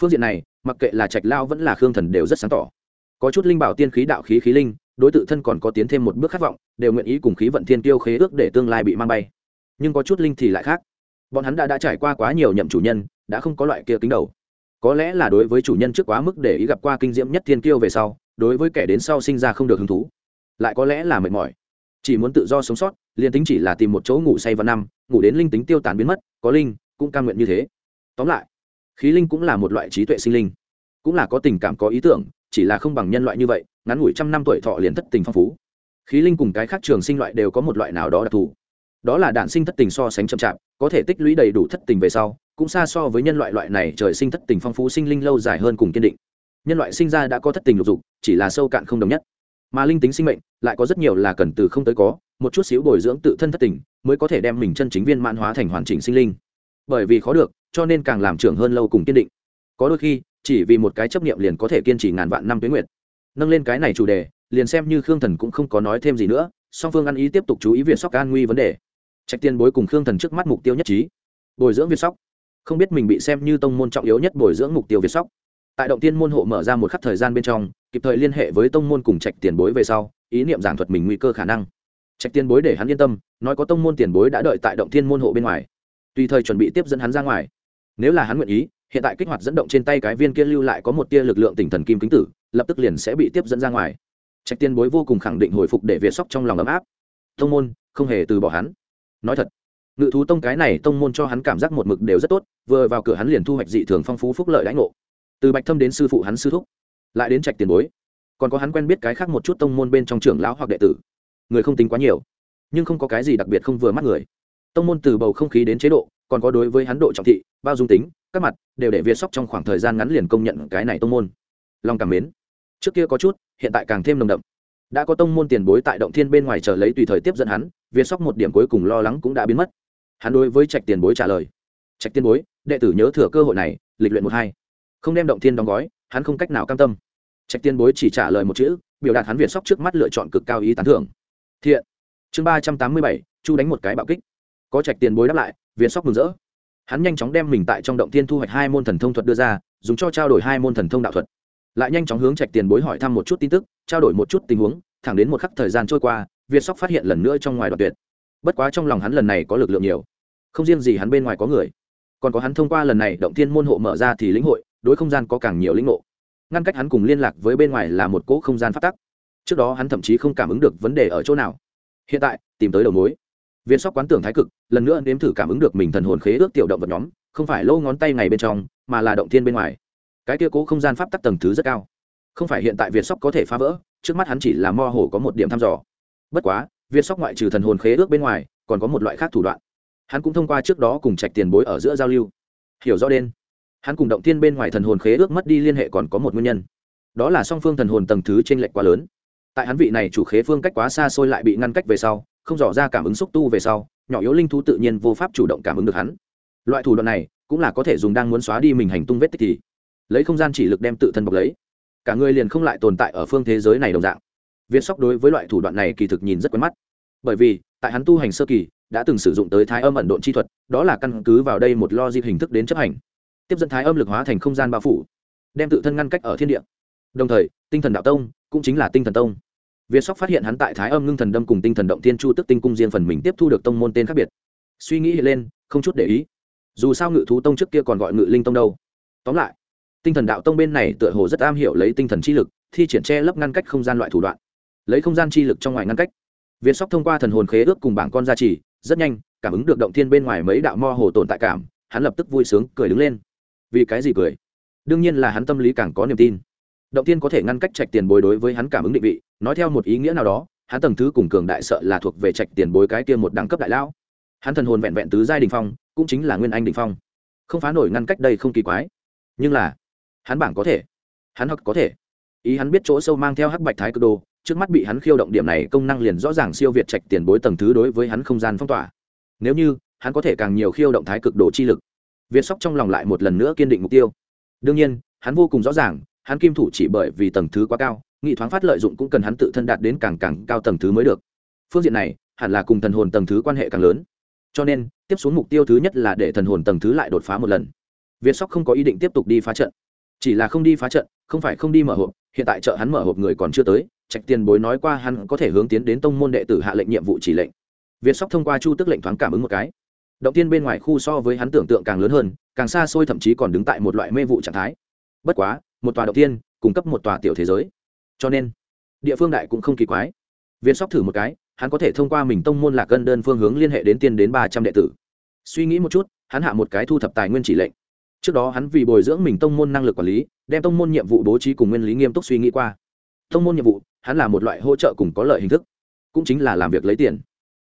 Phương diện này, mặc kệ là trạch lao vẫn là khương thần đều rất sáng tỏ. Có chút linh bảo tiên khí, đạo khí khí linh, đối tự thân còn có tiến thêm một bước khát vọng, đều nguyện ý cùng khí vận thiên tiêu khế ước để tương lai bị mang bay. Nhưng có chút linh thì lại khác. Bọn hắn đã đã trải qua quá nhiều nhậm chủ nhân, đã không có loại kia kính đầu. Có lẽ là đối với chủ nhân trước quá mức để ý gặp qua kinh diễm nhất thiên kiêu về sau đối với kẻ đến sau sinh ra không được hứng thú, lại có lẽ là mệt mỏi. Chỉ muốn tự do sống sót, liền tính chỉ là tìm một chỗ ngủ say vào năm, ngủ đến linh tính tiêu tán biến mất, có linh, cũng cam nguyện như thế. Tóm lại, khí linh cũng là một loại trí tuệ sinh linh, cũng là có tình cảm, có ý tưởng, chỉ là không bằng nhân loại như vậy, ngắn ngủi trăm năm tuổi thọ liền thất tình phong phú. Khí linh cùng cái khác trường sinh loại đều có một loại nào đó đặc thù. Đó là đạn sinh thất tình so sánh chậm chạp, có thể tích lũy đầy đủ thất tình về sau, cũng xa so với nhân loại loại này trời sinh thất tình phong phú sinh linh lâu dài hơn cùng kiên định nhân loại sinh ra đã có thất tình lục dục, chỉ là sâu cạn không đồng nhất. Mà linh tính sinh mệnh, lại có rất nhiều là cần từ không tới có, một chút xíu bồi dưỡng tự thân thất tình, mới có thể đem mình chân chính viên mãn hóa thành hoàn chỉnh sinh linh. Bởi vì khó được, cho nên càng làm trưởng hơn lâu cùng kiên định. Có đôi khi, chỉ vì một cái chấp niệm liền có thể kiên trì ngàn vạn năm tuyến nguyệt. Nâng lên cái này chủ đề, liền xem như khương thần cũng không có nói thêm gì nữa, song phương ăn ý tiếp tục chú ý việc sóc an nguy vấn đề. Trạch tiên bối cùng khương thần trước mắt mục tiêu nhất trí. Bồi dưỡng việt sóc. Không biết mình bị xem như tông môn trọng yếu nhất bồi dưỡng mục tiêu việt sóc tại động tiên môn hộ mở ra một khắc thời gian bên trong, kịp thời liên hệ với tông môn cùng trạch tiền bối về sau, ý niệm giảng thuật mình nguy cơ khả năng. Trạch tiền bối để hắn yên tâm, nói có tông môn tiền bối đã đợi tại động thiên môn hộ bên ngoài. Tùy thời chuẩn bị tiếp dẫn hắn ra ngoài. Nếu là hắn nguyện ý, hiện tại kích hoạt dẫn động trên tay cái viên kia lưu lại có một tia lực lượng tỉnh thần kim kính tử, lập tức liền sẽ bị tiếp dẫn ra ngoài. Trạch tiên bối vô cùng khẳng định hồi phục để việt sóc trong lòng ấm áp. Tông môn, không hề từ bỏ hắn. Nói thật, ngự thú tông cái này tông môn cho hắn cảm giác một mực đều rất tốt, vừa vào cửa hắn liền thu hoạch dị thường phong phú phúc lợi lãnh ngộ từ bạch thâm đến sư phụ hắn sư thúc, lại đến trạch tiền bối. Còn có hắn quen biết cái khác một chút tông môn bên trong trưởng lão hoặc đệ tử. Người không tính quá nhiều, nhưng không có cái gì đặc biệt không vừa mắt người. Tông môn từ bầu không khí đến chế độ, còn có đối với hắn độ trọng thị, bao dung tính, các mặt, đều để việt sóc trong khoảng thời gian ngắn liền công nhận cái này tông môn. Lòng cảm mến. Trước kia có chút, hiện tại càng thêm nồng đậm. Đã có tông môn tiền bối tại động thiên bên ngoài chờ lấy tùy thời tiếp dẫn hắn, việt sóc một điểm cuối cùng lo lắng cũng đã biến mất. Hắn đối với trạch tiền bối trả lời. Trạch tiền bối, đệ tử nhớ thừa cơ hội này, lịch luyện một hai không đem động thiên đóng gói, hắn không cách nào cam tâm. Trạch tiên bối chỉ trả lời một chữ, biểu đạt hắn việt sóc trước mắt lựa chọn cực cao ý tán thưởng. Thiện. Chương ba trăm tám mươi bảy, chu đánh một cái bạo kích. Có trạch tiền bối đáp lại, việt sóc mừng rỡ. Hắn nhanh chóng đem mình tại trong động tiên thu hoạch hai môn thần thông thuật đưa ra, dùng cho trao đổi hai môn thần thông đạo thuật. Lại nhanh chóng hướng trạch tiền bối hỏi thăm một chút tin tức, trao đổi một chút tình huống, thẳng đến một khắc thời gian trôi qua, việt sóc phát hiện lần nữa trong ngoài đoạn tuyệt. Bất quá trong lòng hắn lần này có lực lượng nhiều. Không riêng gì hắn bên ngoài có người, còn có hắn thông qua lần này động tiên môn hộ mở ra thì lĩnh hội đối không gian có càng nhiều lĩnh ngộ. Ngăn cách hắn cùng liên lạc với bên ngoài là một cỗ không gian phát tắc. Trước đó hắn thậm chí không cảm ứng được vấn đề ở chỗ nào. Hiện tại, tìm tới đầu mối. Viên sóc quán tưởng thái cực, lần nữa nếm thử cảm ứng được mình thần hồn khế ước tiểu động vật nhóm, không phải lô ngón tay ngày bên trong, mà là động thiên bên ngoài. Cái kia cố không gian pháp tắc tầng thứ rất cao. Không phải hiện tại việt sóc có thể phá vỡ, trước mắt hắn chỉ là mo hồ có một điểm thăm dò. Bất quá, việt sóc ngoại trừ thần hồn khế ước bên ngoài, còn có một loại khác thủ đoạn. Hắn cũng thông qua trước đó cùng trạch tiền bối ở giữa giao lưu. Hiểu rõ đen hắn cùng động thiên bên ngoài thần hồn khế ước mất đi liên hệ còn có một nguyên nhân. Đó là song phương thần hồn tầng thứ t r ê n lệch quá lớn. Tại hắn vị này chủ khế phương cách quá xa xôi lại bị ngăn cách về sau, không dò ra cảm ứng xúc tu về sau, nhỏ yếu linh thú tự nhiên vô pháp chủ động cảm ứng được hắn. Loại thủ đoạn này cũng là có thể dùng đang muốn xóa đi mình hành tung vết tích thì. Lấy không gian chỉ lực đem tự thân bọc lấy. Cả người liền không lại tồn tại ở phương thế giới này đồng dạng. Viên sóc đối với loại thủ đoạn này kỳ thực nhìn rất quen mắt. Bởi vì, tại hắn tu hành sơ kỳ, đã từng sử dụng tới thái âm ẩn độn chi thuật, đó là căn cứ vào đây một lo dịp hình thức đến chấp hành tiếp dẫn thái âm lực hóa thành không gian bao phủ, đem tự thân ngăn cách ở thiên địa. Đồng thời, tinh thần đạo tông cũng chính là tinh thần tông. Việt sóc phát hiện hắn tại thái âm ngưng thần đâm cùng tinh thần động tiên chu tức tinh cung riêng phần mình tiếp thu được tông môn tên khác biệt. Suy nghĩ lên, không chút để ý. Dù sao ngự thú tông trước kia còn gọi ngự linh tông đâu. Tóm lại, tinh thần đạo tông bên này tựa hồ rất am hiểu lấy tinh thần chi lực, thi triển che lấp ngăn cách không gian loại thủ đoạn. Lấy không gian chi lực trong ngoài ngăn cách. Việt sóc thông qua thần hồn khế ước cùng bảng con gia trì, rất nhanh cảm ứng được động thiên bên ngoài mấy đạo mo hồ tồn tại cảm, hắn lập tức vui sướng, cười đứng lên vì cái gì cười? Đương nhiên là hắn tâm lý càng có niềm tin. Động tiên có thể ngăn cách trạch tiền bối đối với hắn cảm ứng định vị, nói theo một ý nghĩa nào đó, hắn tầng thứ cùng cường đại sợ là thuộc về trạch tiền bối cái kia một đẳng cấp đại lão. Hắn thần hồn vẹn vẹn tứ giai đình phong, cũng chính là nguyên anh đình phong. Không phá nổi ngăn cách đây không kỳ quái. Nhưng là, hắn bảng có thể. Hắn hoặc có thể. Ý hắn biết chỗ sâu mang theo hắc bạch thái cơ đồ, trước mắt bị hắn khiêu động điểm này công năng liền rõ ràng siêu việt trạch tiền bối tầng thứ đối với hắn không gian phong tỏa. Nếu như, hắn có thể càng nhiều khiêu động thái cực đồ chi lực việt sóc trong lòng lại một lần nữa kiên định mục tiêu. Đương nhiên, hắn vô cùng rõ ràng, hắn kim thủ chỉ bởi vì tầng thứ quá cao, nghị thoáng phát lợi dụng cũng cần hắn tự thân đạt đến càng càng cao tầng thứ mới được. Phương diện này, hẳn là cùng thần hồn tầng thứ quan hệ càng lớn. Cho nên, tiếp xuống mục tiêu thứ nhất là để thần hồn tầng thứ lại đột phá một lần. Việt sóc không có ý định tiếp tục đi phá trận. Chỉ là không đi phá trận, không phải không đi mở hộp, hiện tại chợ hắn mở hộp người còn chưa tới, trạch tiền bối nói qua hắn có thể hướng tiến đến tông môn đệ tử hạ lệnh nhiệm vụ chỉ lệnh. Việt sóc thông qua chu tức lệnh thoáng cảm ứng một cái động tiên bên ngoài khu so với hắn tưởng tượng càng lớn hơn, càng xa xôi thậm chí còn đứng tại một loại mê vụ trạng thái. Bất quá, một tòa động tiên cung cấp một tòa tiểu thế giới. Cho nên, địa phương đại cũng không kỳ quái. Viên sóc thử một cái, hắn có thể thông qua mình tông môn lạc gân đơn phương hướng liên hệ đến tiên đến ba trăm đệ tử. Suy nghĩ một chút, hắn hạ một cái thu thập tài nguyên chỉ lệnh. Trước đó hắn vì bồi dưỡng mình tông môn năng lực quản lý, đem tông môn nhiệm vụ bố trí cùng nguyên lý nghiêm túc suy nghĩ qua. Tông môn nhiệm vụ, hắn là một loại hỗ trợ cùng có lợi hình thức, cũng chính là làm việc lấy tiền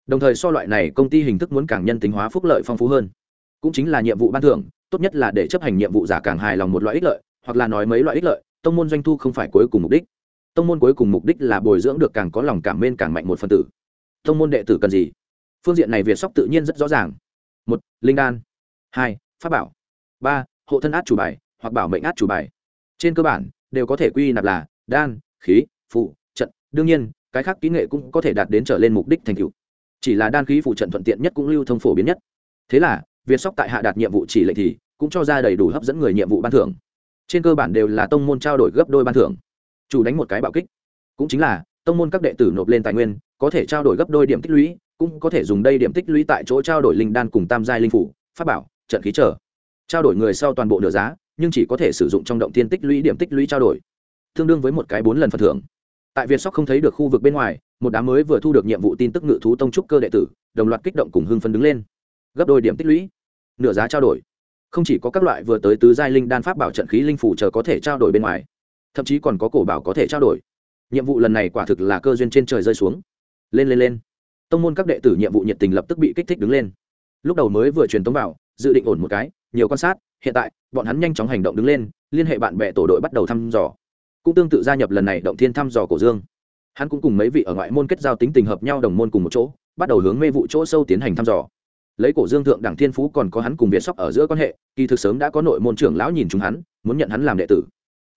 đồng thời so loại này công ty hình thức muốn càng nhân tính hóa phúc lợi phong phú hơn. Cũng chính là nhiệm vụ ban thưởng, tốt nhất là để chấp hành nhiệm vụ giả càng hài lòng một loại ích lợi, hoặc là nói mấy loại ích lợi, tông môn doanh thu không phải cuối cùng mục đích. Tông môn cuối cùng mục đích là bồi dưỡng được càng có lòng cảm mên càng mạnh một phần tử. Tông môn đệ tử cần gì? Phương diện này việt sóc tự nhiên rất rõ ràng. Một, linh đan. Hai, pháp bảo. Ba, hộ thân át chủ bài, hoặc bảo mệnh át chủ bài. Trên cơ bản, đều có thể quy nạp là đan, khí, phụ, trận. Đương nhiên, cái khác kỹ nghệ cũng có thể đạt đến trở lên mục đích thành cựu chỉ là đan khí phụ trận thuận tiện nhất cũng lưu thông phổ biến nhất. Thế là, việt sóc tại hạ đạt nhiệm vụ chỉ lệnh thì cũng cho ra đầy đủ hấp dẫn người nhiệm vụ ban thưởng. Trên cơ bản đều là tông môn trao đổi gấp đôi ban thưởng. Chủ đánh một cái bạo kích. Cũng chính là, tông môn các đệ tử nộp lên tài nguyên, có thể trao đổi gấp đôi điểm tích lũy, cũng có thể dùng đây điểm tích lũy tại chỗ trao đổi linh đan cùng tam giai linh phủ, pháp bảo, trận khí trở. Trao đổi người sau toàn bộ nửa giá, nhưng chỉ có thể sử dụng trong động tiên tích lũy điểm tích lũy trao đổi. Tương đương với một cái bốn lần phần thưởng. Tại việt sóc không thấy được khu vực bên ngoài một đám mới vừa thu được nhiệm vụ tin tức ngự thú tông trúc cơ đệ tử, đồng loạt kích động cùng hưng phấn đứng lên. Gấp đôi điểm tích lũy. Nửa giá trao đổi. Không chỉ có các loại vừa tới tứ giai linh đan pháp bảo trận khí linh phủ chờ có thể trao đổi bên ngoài, thậm chí còn có cổ bảo có thể trao đổi. Nhiệm vụ lần này quả thực là cơ duyên trên trời rơi xuống. Lên lên lên. Tông môn các đệ tử nhiệm vụ nhiệt tình lập tức bị kích thích đứng lên. Lúc đầu mới vừa truyền tống vào, dự định ổn một cái, nhiều quan sát, hiện tại, bọn hắn nhanh chóng hành động đứng lên, liên hệ bạn bè tổ đội bắt đầu thăm dò. Cũng tương tự gia nhập lần này động thiên thăm dò cổ dương hắn cũng cùng mấy vị ở ngoại môn kết giao tính tình hợp nhau đồng môn cùng một chỗ, bắt đầu hướng mê vụ chỗ sâu tiến hành thăm dò. Lấy cổ dương thượng đẳng thiên phú còn có hắn cùng việt sóc ở giữa quan hệ, kỳ thực sớm đã có nội môn trưởng lão nhìn chúng hắn, muốn nhận hắn làm đệ tử.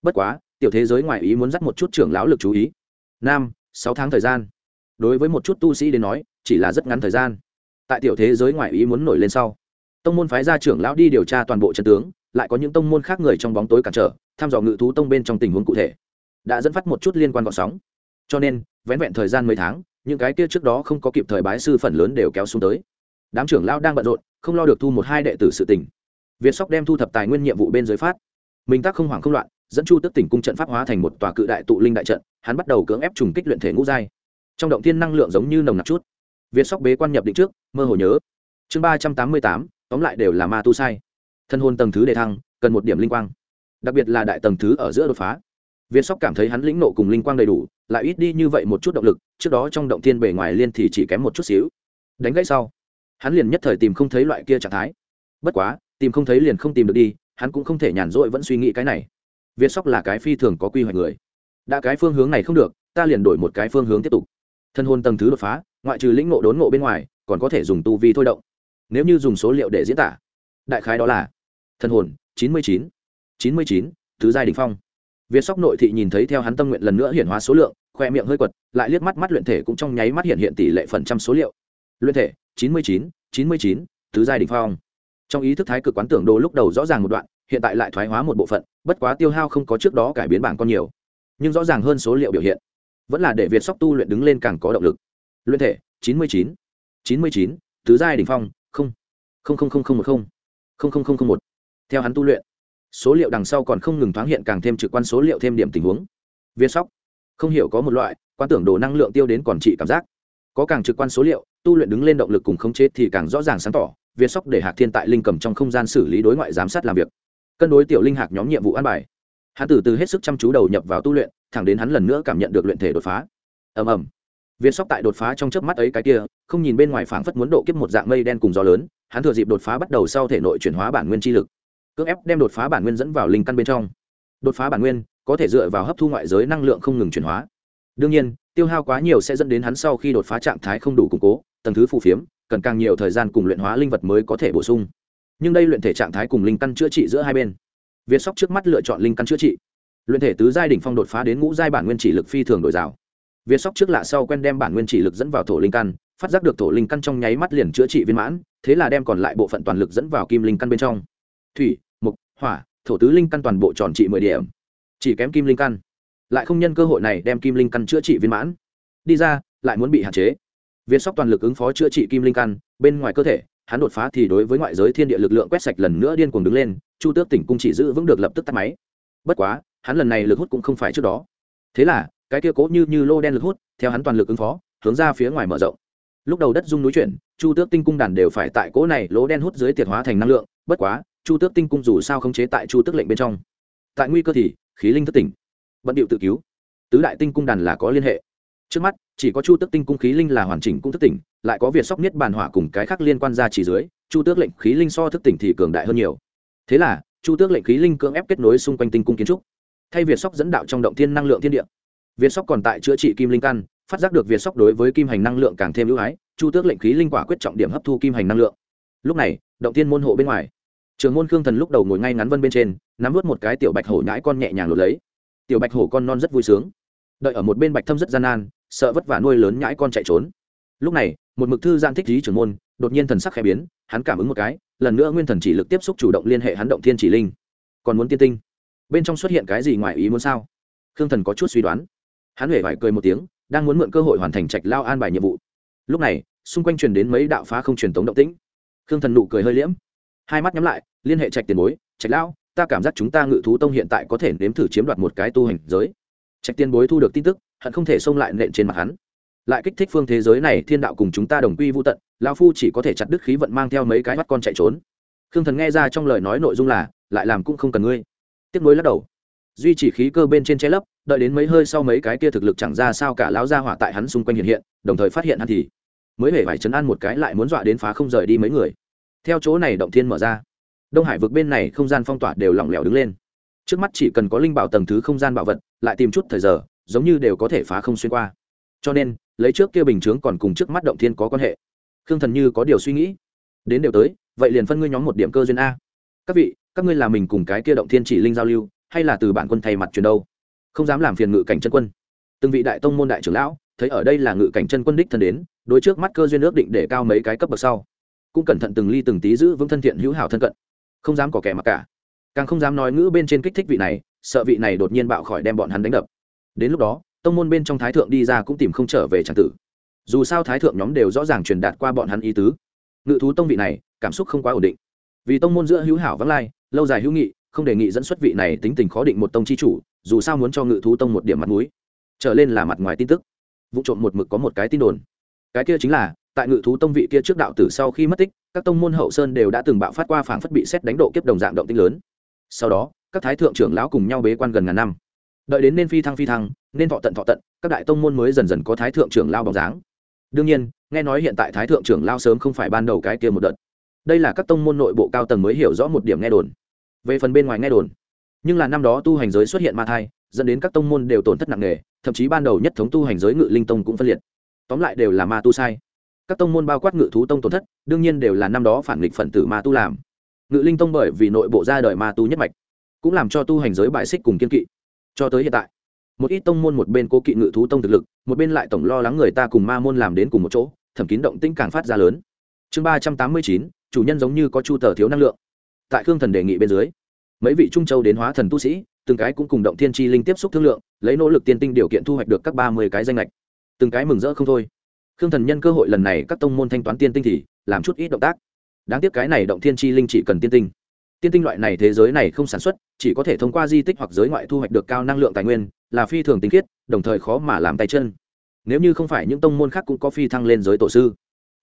Bất quá, tiểu thế giới ngoại ý muốn dắt một chút trưởng lão lực chú ý. Nam, sáu tháng thời gian. Đối với một chút tu sĩ đến nói, chỉ là rất ngắn thời gian. Tại tiểu thế giới ngoại ý muốn nổi lên sau, tông môn phái ra trưởng lão đi điều tra toàn bộ trận tướng, lại có những tông môn khác người trong bóng tối cản trở, thăm dò ngự thú tông bên trong tình huống cụ thể. Đã dẫn phát một chút liên quan gọn sóng cho nên, vén vẹn thời gian mấy tháng, những cái kia trước đó không có kịp thời bái sư phần lớn đều kéo xuống tới. Đám trưởng lão đang bận rộn, không lo được thu một hai đệ tử sự tỉnh việt sóc đem thu thập tài nguyên nhiệm vụ bên dưới phát. Minh tác không hoảng không loạn, dẫn chu tức tỉnh cung trận pháp hóa thành một tòa cự đại tụ linh đại trận, hắn bắt đầu cưỡng ép trùng kích luyện thể ngũ giai. Trong động thiên năng lượng giống như nồng nặc chút. Việt sóc bế quan nhập định trước, mơ hồ nhớ. Chương ba trăm tám mươi tám, tóm lại đều là ma tu sai. Thân hôn tầng thứ đề thăng, cần một điểm linh quang. Đặc biệt là đại tầng thứ ở giữa đột phá. Việt sóc cảm thấy hắn lĩnh nộ cùng linh quang đầy đủ lại ít đi như vậy một chút động lực, trước đó trong động thiên bề ngoài liên thì chỉ kém một chút xíu. Đánh gãy sau, hắn liền nhất thời tìm không thấy loại kia trạng thái. Bất quá, tìm không thấy liền không tìm được đi, hắn cũng không thể nhàn rỗi vẫn suy nghĩ cái này. Việt sóc là cái phi thường có quy hoạch người. Đã cái phương hướng này không được, ta liền đổi một cái phương hướng tiếp tục. Thân hôn tầng thứ đột phá, ngoại trừ lĩnh ngộ đốn ngộ bên ngoài, còn có thể dùng tu vi thôi động. Nếu như dùng số liệu để diễn tả, đại khái đó là, thân hồn, chín mươi chín chín mươi chín thứ giai đình phong việt sóc nội thị nhìn thấy theo hắn tâm nguyện lần nữa hiển hóa số lượng, khoe miệng hơi quật, lại liếc mắt mắt luyện thể cũng trong nháy mắt hiện hiện tỷ lệ phần trăm số liệu. Luyện thể, chín mươi chín chín mươi chín, tứ giai đỉnh phong. Trong ý thức thái cực quán tưởng đồ lúc đầu rõ ràng một đoạn, hiện tại lại thoái hóa một bộ phận, bất quá tiêu hao không có trước đó cải biến bảng con nhiều. Nhưng rõ ràng hơn số liệu biểu hiện, vẫn là để việt sóc tu luyện đứng lên càng có động lực. Luyện thể, chín mươi chín chín mươi chín, tứ giai đỉnh phong, không không không không không một không không không không không một. Theo hắn tu luyện số liệu đằng sau còn không ngừng thoáng hiện càng thêm trực quan số liệu thêm điểm tình huống. Viên sóc, không hiểu có một loại, quan tưởng đồ năng lượng tiêu đến còn trị cảm giác. Có càng trực quan số liệu, tu luyện đứng lên động lực cùng khống chế thì càng rõ ràng sáng tỏ, viên sóc để hạc thiên tại linh cầm trong không gian xử lý đối ngoại giám sát làm việc. Cân đối tiểu linh hạc nhóm nhiệm vụ an bài. Hắn từ từ hết sức chăm chú đầu nhập vào tu luyện, thẳng đến hắn lần nữa cảm nhận được luyện thể đột phá. Ầm ầm. Viên sóc tại đột phá trong chớp mắt ấy cái kia, không nhìn bên ngoài phảng phất muốn độ kiếp một dạng mây đen cùng gió lớn, hắn thừa dịp đột phá bắt đầu sau thể nội chuyển hóa bản nguyên chi lực cưỡng ép đem đột phá bản nguyên dẫn vào linh căn bên trong. Đột phá bản nguyên có thể dựa vào hấp thu ngoại giới năng lượng không ngừng chuyển hóa. Đương nhiên, tiêu hao quá nhiều sẽ dẫn đến hắn sau khi đột phá trạng thái không đủ củng cố, tầng thứ phù phiếm, cần càng nhiều thời gian cùng luyện hóa linh vật mới có thể bổ sung. Nhưng đây luyện thể trạng thái cùng linh căn chữa trị giữa hai bên. Việt sóc trước mắt lựa chọn linh căn chữa trị. Luyện thể tứ giai đ ỉ n h phong đột phá đến ngũ giai bản nguyên chỉ lực phi thường đổi rào việt sóc trước lạ sau quen đem bản nguyên chỉ lực dẫn vào thổ linh căn, phát giác được thổ linh căn trong nháy mắt liền chữa trị viên mãn, thế là đem còn lại bộ phận toàn lực dẫn vào kim linh căn bên trong. Thủy hỏa, thổ tứ linh căn toàn bộ tròn trị mười điểm. Chỉ kém kim linh căn. Lại không nhân cơ hội này đem kim linh căn chữa trị viên mãn. Đi ra, lại muốn bị hạn chế. Viên sóc toàn lực ứng phó chữa trị kim linh căn, bên ngoài cơ thể, hắn đột phá thì đối với ngoại giới thiên địa lực lượng quét sạch lần nữa điên cuồng đứng lên, chu tước tỉnh cung chỉ giữ vững được lập tức tắt máy. Bất quá, hắn lần này lực hút cũng không phải trước đó. Thế là, cái kia cố như như lô đen lực hút, theo hắn toàn lực ứng phó, hướng ra phía ngoài mở rộng. Lúc đầu đất dung núi chuyển, chu tước tinh cung đàn đều phải tại cố này lỗ đen hút dưới tiệt hóa thành năng lượng, bất quá chu tước tinh cung dù sao không chế tại chu tước lệnh bên trong. Tại nguy cơ thì, khí linh thất tỉnh. Bận điệu tự cứu. Tứ đại tinh cung đàn là có liên hệ. Trước mắt, chỉ có chu tước tinh cung khí linh là hoàn chỉnh cung thất tỉnh, lại có việc sóc niết bàn hỏa cùng cái khác liên quan ra chỉ dưới, chu tước lệnh khí linh so thức tỉnh thì cường đại hơn nhiều. Thế là, chu tước lệnh khí linh cưỡng ép kết nối xung quanh tinh cung kiến trúc. Thay việt sóc dẫn đạo trong động thiên năng lượng thiên địa. Việt sóc còn tại chữa trị kim linh căn, phát giác được việt sóc đối với kim hành năng lượng càng thêm ưu ái, chu tước lệnh khí linh quả quyết trọng điểm hấp thu kim hành năng lượng. Lúc này, động thiên môn hộ bên ngoài trường môn khương thần lúc đầu ngồi ngay ngắn vân bên trên, nắm vớt một cái tiểu bạch hổ nhãi con nhẹ nhàng lột lấy. Tiểu bạch hổ con non rất vui sướng. Đợi ở một bên bạch thâm rất gian nan, sợ vất vả nuôi lớn nhãi con chạy trốn. Lúc này, một mực thư gian thích lý trưởng môn, đột nhiên thần sắc khẽ biến, hắn cảm ứng một cái, lần nữa nguyên thần chỉ lực tiếp xúc chủ động liên hệ hắn động thiên chỉ linh. Còn muốn tiên tinh? Bên trong xuất hiện cái gì ngoài ý muốn sao? Khương thần có chút suy đoán. Hắn huệ vải cười một tiếng, đang muốn mượn cơ hội hoàn thành trạch lao an bài nhiệm vụ. Lúc này, xung quanh truyền đến mấy đạo phá không truyền tống động tĩnh. Khương thần nụ cười hơi liễm hai mắt nhắm lại liên hệ trạch tiền bối trạch lão, ta cảm giác chúng ta ngự thú tông hiện tại có thể nếm thử chiếm đoạt một cái tu hành giới. Trạch tiền bối thu được tin tức hận không thể xông lại nện trên mặt hắn. Lại kích thích phương thế giới này thiên đạo cùng chúng ta đồng quy vô tận lao phu chỉ có thể chặt đứt khí vận mang theo mấy cái mắt con chạy trốn. Khương thần nghe ra trong lời nói nội dung là lại làm cũng không cần ngươi. Tiếp nuối lắc đầu. Duy trì khí cơ bên trên che lấp đợi đến mấy hơi sau mấy cái kia thực lực chẳng ra sao cả lão gia hỏa tại hắn xung quanh hiện hiện đồng thời phát hiện hắn thì mới hề phải chấn an một cái lại muốn dọa đến phá không rời đi mấy người theo chỗ này động thiên mở ra, đông hải vực bên này không gian phong tỏa đều lỏng lẻo đứng lên. Trước mắt chỉ cần có linh bảo tầng thứ không gian bảo vật, lại tìm chút thời giờ, giống như đều có thể phá không xuyên qua. Cho nên, lấy trước kia bình chướng còn cùng trước mắt động thiên có quan hệ. Khương thần như có điều suy nghĩ. Đến đều tới, vậy liền phân ngươi nhóm một điểm cơ duyên a. Các vị, các ngươi là mình cùng cái kia động thiên chỉ linh giao lưu, hay là từ bản quân thay mặt truyền đâu? Không dám làm phiền ngự cảnh chân quân. Từng vị đại tông môn đại trưởng lão, thấy ở đây là ngự cảnh chân quân đích thân đến, đối trước mắt cơ duyên ước định để cao mấy cái cấp bậc sau cũng cẩn thận từng ly từng tí giữ vững thân thiện hữu hảo thân cận. Không dám có kẻ mặc cả. Càng không dám nói ngữ bên trên kích thích vị này, sợ vị này đột nhiên bạo khỏi đem bọn hắn đánh đập. Đến lúc đó, tông môn bên trong thái thượng đi ra cũng tìm không trở về tràng tử. Dù sao thái thượng nhóm đều rõ ràng truyền đạt qua bọn hắn ý tứ. Ngự thú tông vị này, cảm xúc không quá ổn định. Vì tông môn giữa hữu hảo vắng lai, lâu dài hữu nghị, không đề nghị dẫn xuất vị này tính tình khó định một tông chi chủ, dù sao muốn cho ngự thú tông một điểm mặt mũi. Trở lên là mặt ngoài tin tức. Vụ trộm một mực có một cái tin đồn. Cái kia chính là tại ngự thú tông vị kia trước đạo tử sau khi mất tích, các tông môn hậu sơn đều đã từng bạo phát qua phảng phất bị xét đánh độ kiếp đồng dạng động tinh lớn. Sau đó, các thái thượng trưởng lão cùng nhau bế quan gần ngàn năm. Đợi đến nên phi thăng phi thăng, nên thọ tận thọ tận, các đại tông môn mới dần dần có thái thượng trưởng lao bóng dáng. Đương nhiên, nghe nói hiện tại thái thượng trưởng lao sớm không phải ban đầu cái kia một đợt. Đây là các tông môn nội bộ cao tầng mới hiểu rõ một điểm nghe đồn. Về phần bên ngoài nghe đồn, nhưng là năm đó tu hành giới xuất hiện ma thai, dẫn đến các tông môn đều tổn thất nặng nề, thậm chí ban đầu nhất thống tu hành giới ngự linh tông cũng phân liệt. Tóm lại đều là ma tu sai các tông môn bao quát ngự thú tông tổn thất, đương nhiên đều là năm đó phản nghịch phần tử ma tu làm. Ngự linh tông bởi vì nội bộ ra đời ma tu nhất mạch, cũng làm cho tu hành giới bại xích cùng kiên kỵ. Cho tới hiện tại, một ít tông môn một bên cố kỵ ngự thú tông thực lực, một bên lại tổng lo lắng người ta cùng ma môn làm đến cùng một chỗ thẩm kín động tĩnh càng phát ra lớn. Chương ba trăm tám mươi chín, chủ nhân giống như có chu tờ thiếu năng lượng. Tại khương thần đề nghị bên dưới, mấy vị trung châu đến hóa thần tu sĩ, từng cái cũng cùng động thiên tri linh tiếp xúc thương lượng, lấy nỗ lực tiên tinh điều kiện thu hoạch được các ba mươi cái danh lệch từng cái mừng rỡ không thôi khương thần nhân cơ hội lần này các tông môn thanh toán tiên tinh thì làm chút ít động tác. Đáng tiếc cái này động thiên tri linh chỉ cần tiên tinh. Tiên tinh loại này thế giới này không sản xuất, chỉ có thể thông qua di tích hoặc giới ngoại thu hoạch được cao năng lượng tài nguyên, là phi thường tinh khiết, đồng thời khó mà làm tay chân. Nếu như không phải những tông môn khác cũng có phi thăng lên giới tổ sư,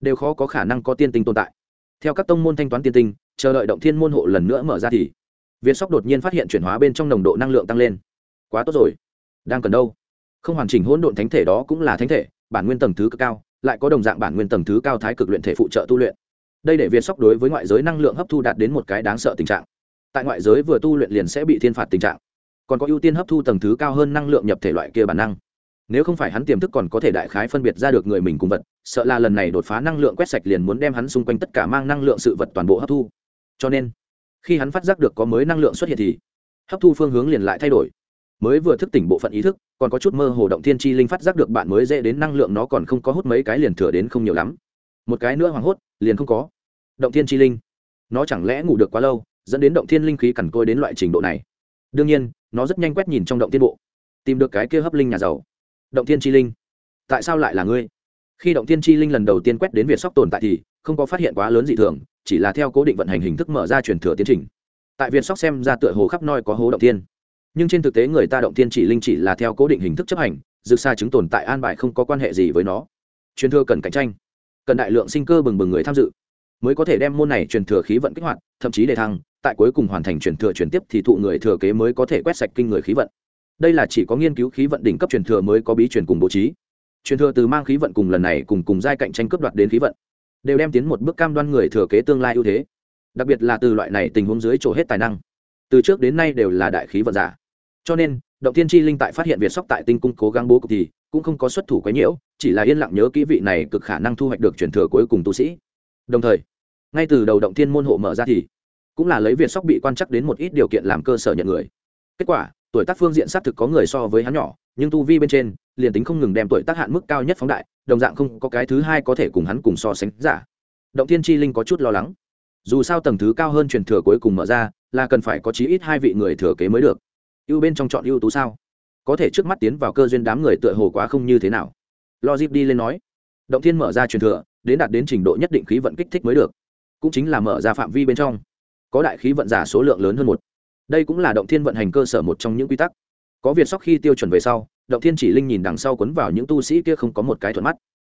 đều khó có khả năng có tiên tinh tồn tại. Theo các tông môn thanh toán tiên tinh, chờ đợi động thiên môn hộ lần nữa mở ra thì, Viên sóc đột nhiên phát hiện chuyển hóa bên trong nồng độ năng lượng tăng lên. Quá tốt rồi. Đang cần đâu? Không hoàn chỉnh hỗn độn thánh thể đó cũng là thánh thể bản nguyên tầng thứ cực cao, lại có đồng dạng bản nguyên tầng thứ cao thái cực luyện thể phụ trợ tu luyện. Đây để việt sóc đối với ngoại giới năng lượng hấp thu đạt đến một cái đáng sợ tình trạng. Tại ngoại giới vừa tu luyện liền sẽ bị thiên phạt tình trạng. Còn có ưu tiên hấp thu tầng thứ cao hơn năng lượng nhập thể loại kia bản năng. Nếu không phải hắn tiềm thức còn có thể đại khái phân biệt ra được người mình cùng vật, sợ là lần này đột phá năng lượng quét sạch liền muốn đem hắn xung quanh tất cả mang năng lượng sự vật toàn bộ hấp thu. Cho nên, khi hắn phát giác được có mới năng lượng xuất hiện thì, hấp thu phương hướng liền lại thay đổi mới vừa thức tỉnh bộ phận ý thức, còn có chút mơ hồ động thiên chi linh phát giác được bạn mới dễ đến năng lượng nó còn không có hút mấy cái liền thừa đến không nhiều lắm. Một cái nữa hoảng hốt, liền không có. Động thiên chi linh. Nó chẳng lẽ ngủ được quá lâu, dẫn đến động thiên linh khí cằn côi đến loại trình độ này? Đương nhiên, nó rất nhanh quét nhìn trong động tiên bộ, tìm được cái kia hấp linh nhà giàu. Động thiên chi linh. Tại sao lại là ngươi? Khi động thiên chi linh lần đầu tiên quét đến việt sóc tồn tại thì, không có phát hiện quá lớn dị thường, chỉ là theo cố định vận hành hình thức mở ra truyền thừa tiến trình. Tại việt sóc xem ra tựa hồ khắp nơi có hố động thiên nhưng trên thực tế người ta động thiên chỉ linh chỉ là theo cố định hình thức chấp hành, dược xa chứng tồn tại an bài không có quan hệ gì với nó. Truyền thừa cần cạnh tranh, cần đại lượng sinh cơ bừng bừng người tham dự, mới có thể đem môn này truyền thừa khí vận kích hoạt, thậm chí đề thăng, tại cuối cùng hoàn thành truyền thừa truyền tiếp thì thụ người thừa kế mới có thể quét sạch kinh người khí vận. Đây là chỉ có nghiên cứu khí vận đỉnh cấp truyền thừa mới có bí truyền cùng bố trí. Truyền thừa từ mang khí vận cùng lần này cùng cùng giai cạnh tranh cướp đoạt đến khí vận, đều đem tiến một bước cam đoan người thừa kế tương lai ưu thế. Đặc biệt là từ loại này tình huống dưới chỗ hết tài năng, từ trước đến nay đều là đại khí vận giả cho nên, động tiên tri linh tại phát hiện việt sóc tại tinh cung cố gắng bố cục thì cũng không có xuất thủ quấy nhiễu, chỉ là yên lặng nhớ kỹ vị này cực khả năng thu hoạch được truyền thừa cuối cùng tu sĩ. Đồng thời, ngay từ đầu động thiên môn hộ mở ra thì cũng là lấy việt sóc bị quan chắc đến một ít điều kiện làm cơ sở nhận người. Kết quả, tuổi tác phương diện xác thực có người so với hắn nhỏ, nhưng tu vi bên trên liền tính không ngừng đem tuổi tác hạn mức cao nhất phóng đại, đồng dạng không có cái thứ hai có thể cùng hắn cùng so sánh giả. Động thiên chi linh có chút lo lắng. Dù sao tầng thứ cao hơn truyền thừa cuối cùng mở ra, là cần phải có chí ít hai vị người thừa kế mới được ưu bên trong chọn ưu tú sao? Có thể trước mắt tiến vào cơ duyên đám người tựa hồ quá không như thế nào. Lo dip đi lên nói. Động thiên mở ra truyền thừa, đến đạt đến trình độ nhất định khí vận kích thích mới được. Cũng chính là mở ra phạm vi bên trong. Có đại khí vận giả số lượng lớn hơn một. Đây cũng là động thiên vận hành cơ sở một trong những quy tắc. Có việc sóc khi tiêu chuẩn về sau, động thiên chỉ linh nhìn đằng sau quấn vào những tu sĩ kia không có một cái thuận mắt.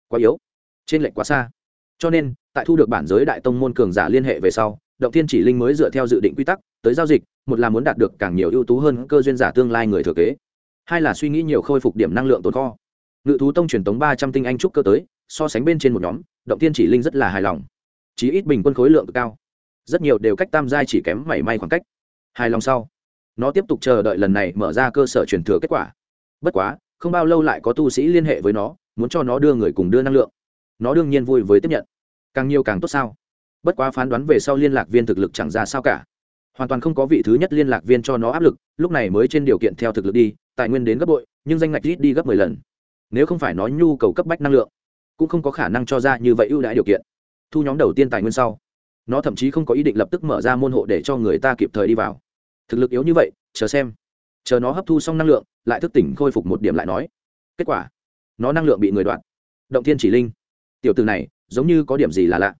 Quá yếu. Trên lệnh quá xa. Cho nên, tại thu được bản giới đại tông môn cường giả liên hệ về sau động thiên chỉ linh mới dựa theo dự định quy tắc, tới giao dịch, một là muốn đạt được càng nhiều ưu tú hơn cơ duyên giả tương lai người thừa kế, hai là suy nghĩ nhiều khôi phục điểm năng lượng tồn kho. Ngự thú tông truyền tống ba trăm tinh anh trúc cơ tới, so sánh bên trên một nhóm, động thiên chỉ linh rất là hài lòng. Chí ít bình quân khối lượng cao. Rất nhiều đều cách tam giai chỉ kém mảy may khoảng cách. Hài lòng sau. Nó tiếp tục chờ đợi lần này mở ra cơ sở truyền thừa kết quả. Bất quá, không bao lâu lại có tu sĩ liên hệ với nó, muốn cho nó đưa người cùng đưa năng lượng. Nó đương nhiên vui với tiếp nhận. Càng nhiều càng tốt sao? Bất quá phán đoán về sau liên lạc viên thực lực chẳng ra sao cả. Hoàn toàn không có vị thứ nhất liên lạc viên cho nó áp lực, lúc này mới trên điều kiện theo thực lực đi, tài nguyên đến gấp bội, nhưng danh ngạch ít đi gấp mười lần. Nếu không phải nói nhu cầu cấp bách năng lượng, cũng không có khả năng cho ra như vậy ưu đãi điều kiện. Thu nhóm đầu tiên tài nguyên sau, nó thậm chí không có ý định lập tức mở ra môn hộ để cho người ta kịp thời đi vào. Thực lực yếu như vậy, chờ xem. Chờ nó hấp thu xong năng lượng, lại thức tỉnh khôi phục một điểm lại nói. Kết quả, nó năng lượng bị người đoạn. Động thiên chỉ linh. Tiểu từ này, giống như có điểm gì là lạ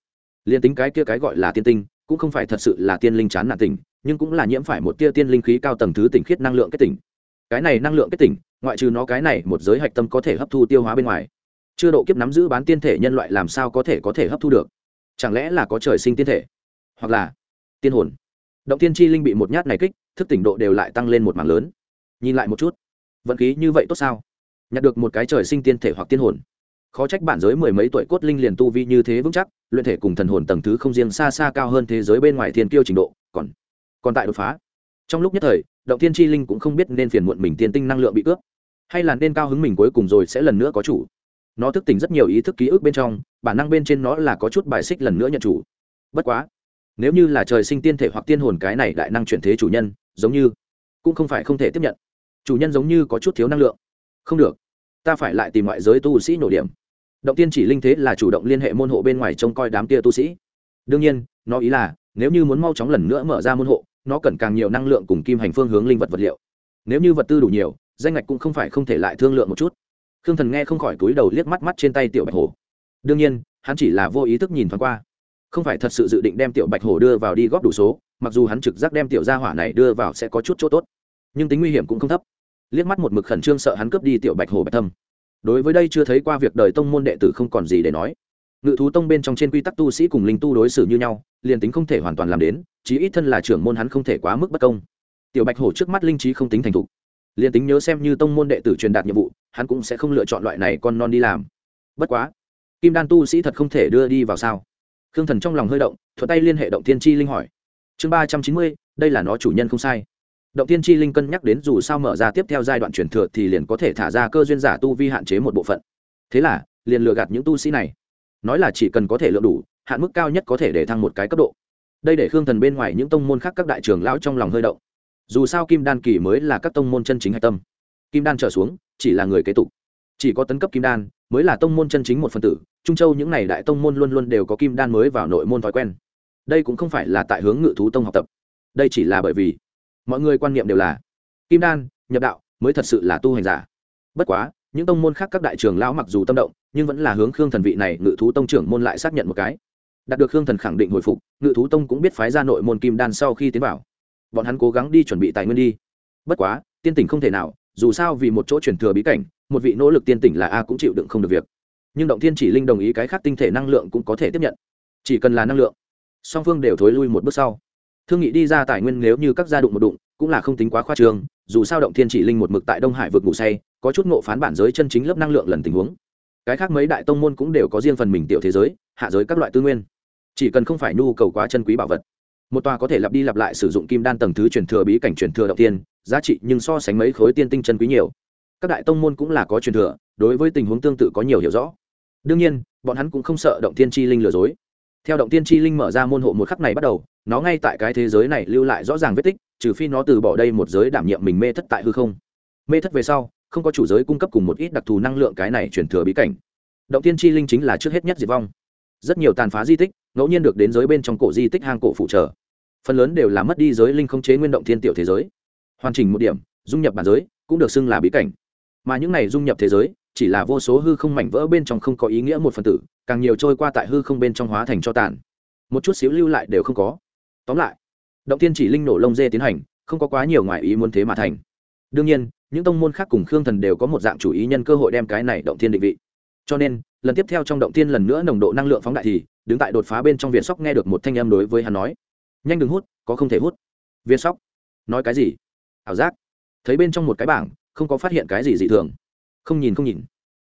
liền tính cái kia cái gọi là tiên tinh, cũng không phải thật sự là tiên linh chán nạn tỉnh, nhưng cũng là nhiễm phải một tia tiên linh khí cao tầng thứ tỉnh khiết năng lượng kết tỉnh. Cái này năng lượng kết tỉnh, ngoại trừ nó cái này một giới hạch tâm có thể hấp thu tiêu hóa bên ngoài, chưa độ kiếp nắm giữ bán tiên thể nhân loại làm sao có thể có thể hấp thu được? Chẳng lẽ là có trời sinh tiên thể? Hoặc là tiên hồn? Động tiên chi linh bị một nhát này kích, thức tỉnh độ đều lại tăng lên một mảng lớn. Nhìn lại một chút, vận khí như vậy tốt sao? Nhặt được một cái trời sinh tiên thể hoặc tiên hồn khó trách bản giới mười mấy tuổi cốt linh liền tu vi như thế vững chắc, luyện thể cùng thần hồn tầng thứ không riêng xa xa cao hơn thế giới bên ngoài thiên kiêu trình độ, còn còn tại đột phá. Trong lúc nhất thời, động tiên chi linh cũng không biết nên phiền muộn mình tiên tinh năng lượng bị cướp, hay là nên cao hứng mình cuối cùng rồi sẽ lần nữa có chủ. Nó thức tỉnh rất nhiều ý thức ký ức bên trong, bản năng bên trên nó là có chút bài xích lần nữa nhận chủ. Bất quá, nếu như là trời sinh tiên thể hoặc tiên hồn cái này đại năng chuyển thế chủ nhân, giống như cũng không phải không thể tiếp nhận. Chủ nhân giống như có chút thiếu năng lượng. Không được, ta phải lại tìm ngoại giới tu sĩ nổ điểm động tiên chỉ linh thế là chủ động liên hệ môn hộ bên ngoài trông coi đám kia tu sĩ. Đương nhiên, nó ý là, nếu như muốn mau chóng lần nữa mở ra môn hộ, nó cần càng nhiều năng lượng cùng kim hành phương hướng linh vật vật liệu. Nếu như vật tư đủ nhiều, danh ngạch cũng không phải không thể lại thương lượng một chút. Khương thần nghe không khỏi túi đầu liếc mắt mắt trên tay tiểu bạch hổ. Đương nhiên, hắn chỉ là vô ý thức nhìn thoáng qua. Không phải thật sự dự định đem tiểu bạch hổ đưa vào đi góp đủ số, mặc dù hắn trực giác đem tiểu gia hỏa này đưa vào sẽ có chút chỗ tốt, nhưng tính nguy hiểm cũng không thấp. Liếc mắt một mực khẩn trương sợ hắn cướp đi tiểu bạch hổ bạch thâm đối với đây chưa thấy qua việc đời tông môn đệ tử không còn gì để nói. Ngự thú tông bên trong trên quy tắc tu sĩ cùng linh tu đối xử như nhau, liền tính không thể hoàn toàn làm đến, chí ít thân là trưởng môn hắn không thể quá mức bất công. Tiểu bạch hổ trước mắt linh trí không tính thành thục. Liền tính nhớ xem như tông môn đệ tử truyền đạt nhiệm vụ, hắn cũng sẽ không lựa chọn loại này con non đi làm. Bất quá, kim đan tu sĩ thật không thể đưa đi vào sao? Khương thần trong lòng hơi động thuật tay liên hệ động thiên chi linh hỏi. Chương ba trăm chín mươi, đây là nó chủ nhân không sai động thiên chi linh cân nhắc đến dù sao mở ra tiếp theo giai đoạn truyền thừa thì liền có thể thả ra cơ duyên giả tu vi hạn chế một bộ phận. Thế là, liền lừa gạt những tu sĩ này. Nói là chỉ cần có thể lượng đủ, hạn mức cao nhất có thể để thăng một cái cấp độ. Đây để khương thần bên ngoài những tông môn khác các đại trường lão trong lòng hơi động. Dù sao kim đan kỳ mới là các tông môn chân chính hạch tâm. Kim đan trở xuống, chỉ là người kế tục. Chỉ có tấn cấp kim đan, mới là tông môn chân chính một phần tử. Trung châu những n à y đại tông môn luôn luôn đều có kim đan mới vào nội môn thói quen. Đây cũng không phải là tại hướng ngự thú tông học tập. Đây chỉ là bởi vì mọi người quan niệm đều là, kim đan, nhập đạo mới thật sự là tu hành giả. Bất quá, những tông môn khác các đại trường lão mặc dù tâm động, nhưng vẫn là hướng khương thần vị này ngự thú tông trưởng môn lại xác nhận một cái. Đạt được khương thần khẳng định hồi phục, ngự thú tông cũng biết phái ra nội môn kim đan sau khi tiến vào. Bọn hắn cố gắng đi chuẩn bị tài nguyên đi. Bất quá, tiên tỉnh không thể nào, dù sao vì một chỗ chuyển thừa bí cảnh, một vị nỗ lực tiên tỉnh là a cũng chịu đựng không được việc. Nhưng động thiên chỉ linh đồng ý cái khác tinh thể năng lượng cũng có thể tiếp nhận. Chỉ cần là năng lượng, song phương đều thối lui một bước sau thương nghị đi ra tài nguyên nếu như các gia đụng một đụng, cũng là không tính quá khoa trương, dù sao động thiên chỉ linh một mực tại đông hải vượt ngủ say, có chút ngộ phán bản giới chân chính lớp năng lượng lần tình huống. Cái khác mấy đại tông môn cũng đều có riêng phần mình tiểu thế giới, hạ giới các loại tư nguyên. Chỉ cần không phải nhu cầu quá chân quý bảo vật. Một tòa có thể lặp đi lặp lại sử dụng kim đan tầng thứ truyền thừa bí cảnh truyền thừa đầu tiên giá trị nhưng so sánh mấy khối tiên tinh chân quý nhiều. Các đại tông môn cũng là có truyền thừa, đối với tình huống tương tự có nhiều hiểu rõ. Đương nhiên, bọn hắn cũng không sợ động thiên chi linh lừa dối theo động tiên chi linh mở ra môn hộ một khắc này bắt đầu, nó ngay tại cái thế giới này lưu lại rõ ràng vết tích, trừ phi nó từ bỏ đây một giới đảm nhiệm mình mê thất tại hư không. Mê thất về sau, không có chủ giới cung cấp cùng một ít đặc thù năng lượng cái này chuyển thừa bí cảnh. Động tiên chi linh chính là trước hết nhất diệt vong. Rất nhiều tàn phá di tích, ngẫu nhiên được đến giới bên trong cổ di tích hang cổ phụ trợ. Phần lớn đều là mất đi giới linh không chế nguyên động thiên tiểu thế giới. Hoàn chỉnh một điểm, dung nhập bản giới, cũng được xưng là bí cảnh. Mà những này dung nhập thế giới chỉ là vô số hư không mảnh vỡ bên trong không có ý nghĩa một phần tử, càng nhiều trôi qua tại hư không bên trong hóa thành cho tàn. Một chút xíu lưu lại đều không có. Tóm lại, động tiên chỉ linh nổ lông dê tiến hành, không có quá nhiều ngoại ý muốn thế mà thành. Đương nhiên, những tông môn khác cùng khương thần đều có một dạng chủ ý nhân cơ hội đem cái này động tiên định vị. Cho nên, lần tiếp theo trong động tiên lần nữa nồng độ năng lượng phóng đại thì, đứng tại đột phá bên trong viện sóc nghe được một thanh âm đối với hắn nói. Nhanh đừng hút, có không thể hút. Viên sóc, nói cái gì? Ảo giác. Thấy bên trong một cái bảng, không có phát hiện cái gì dị thường không nhìn không nhìn.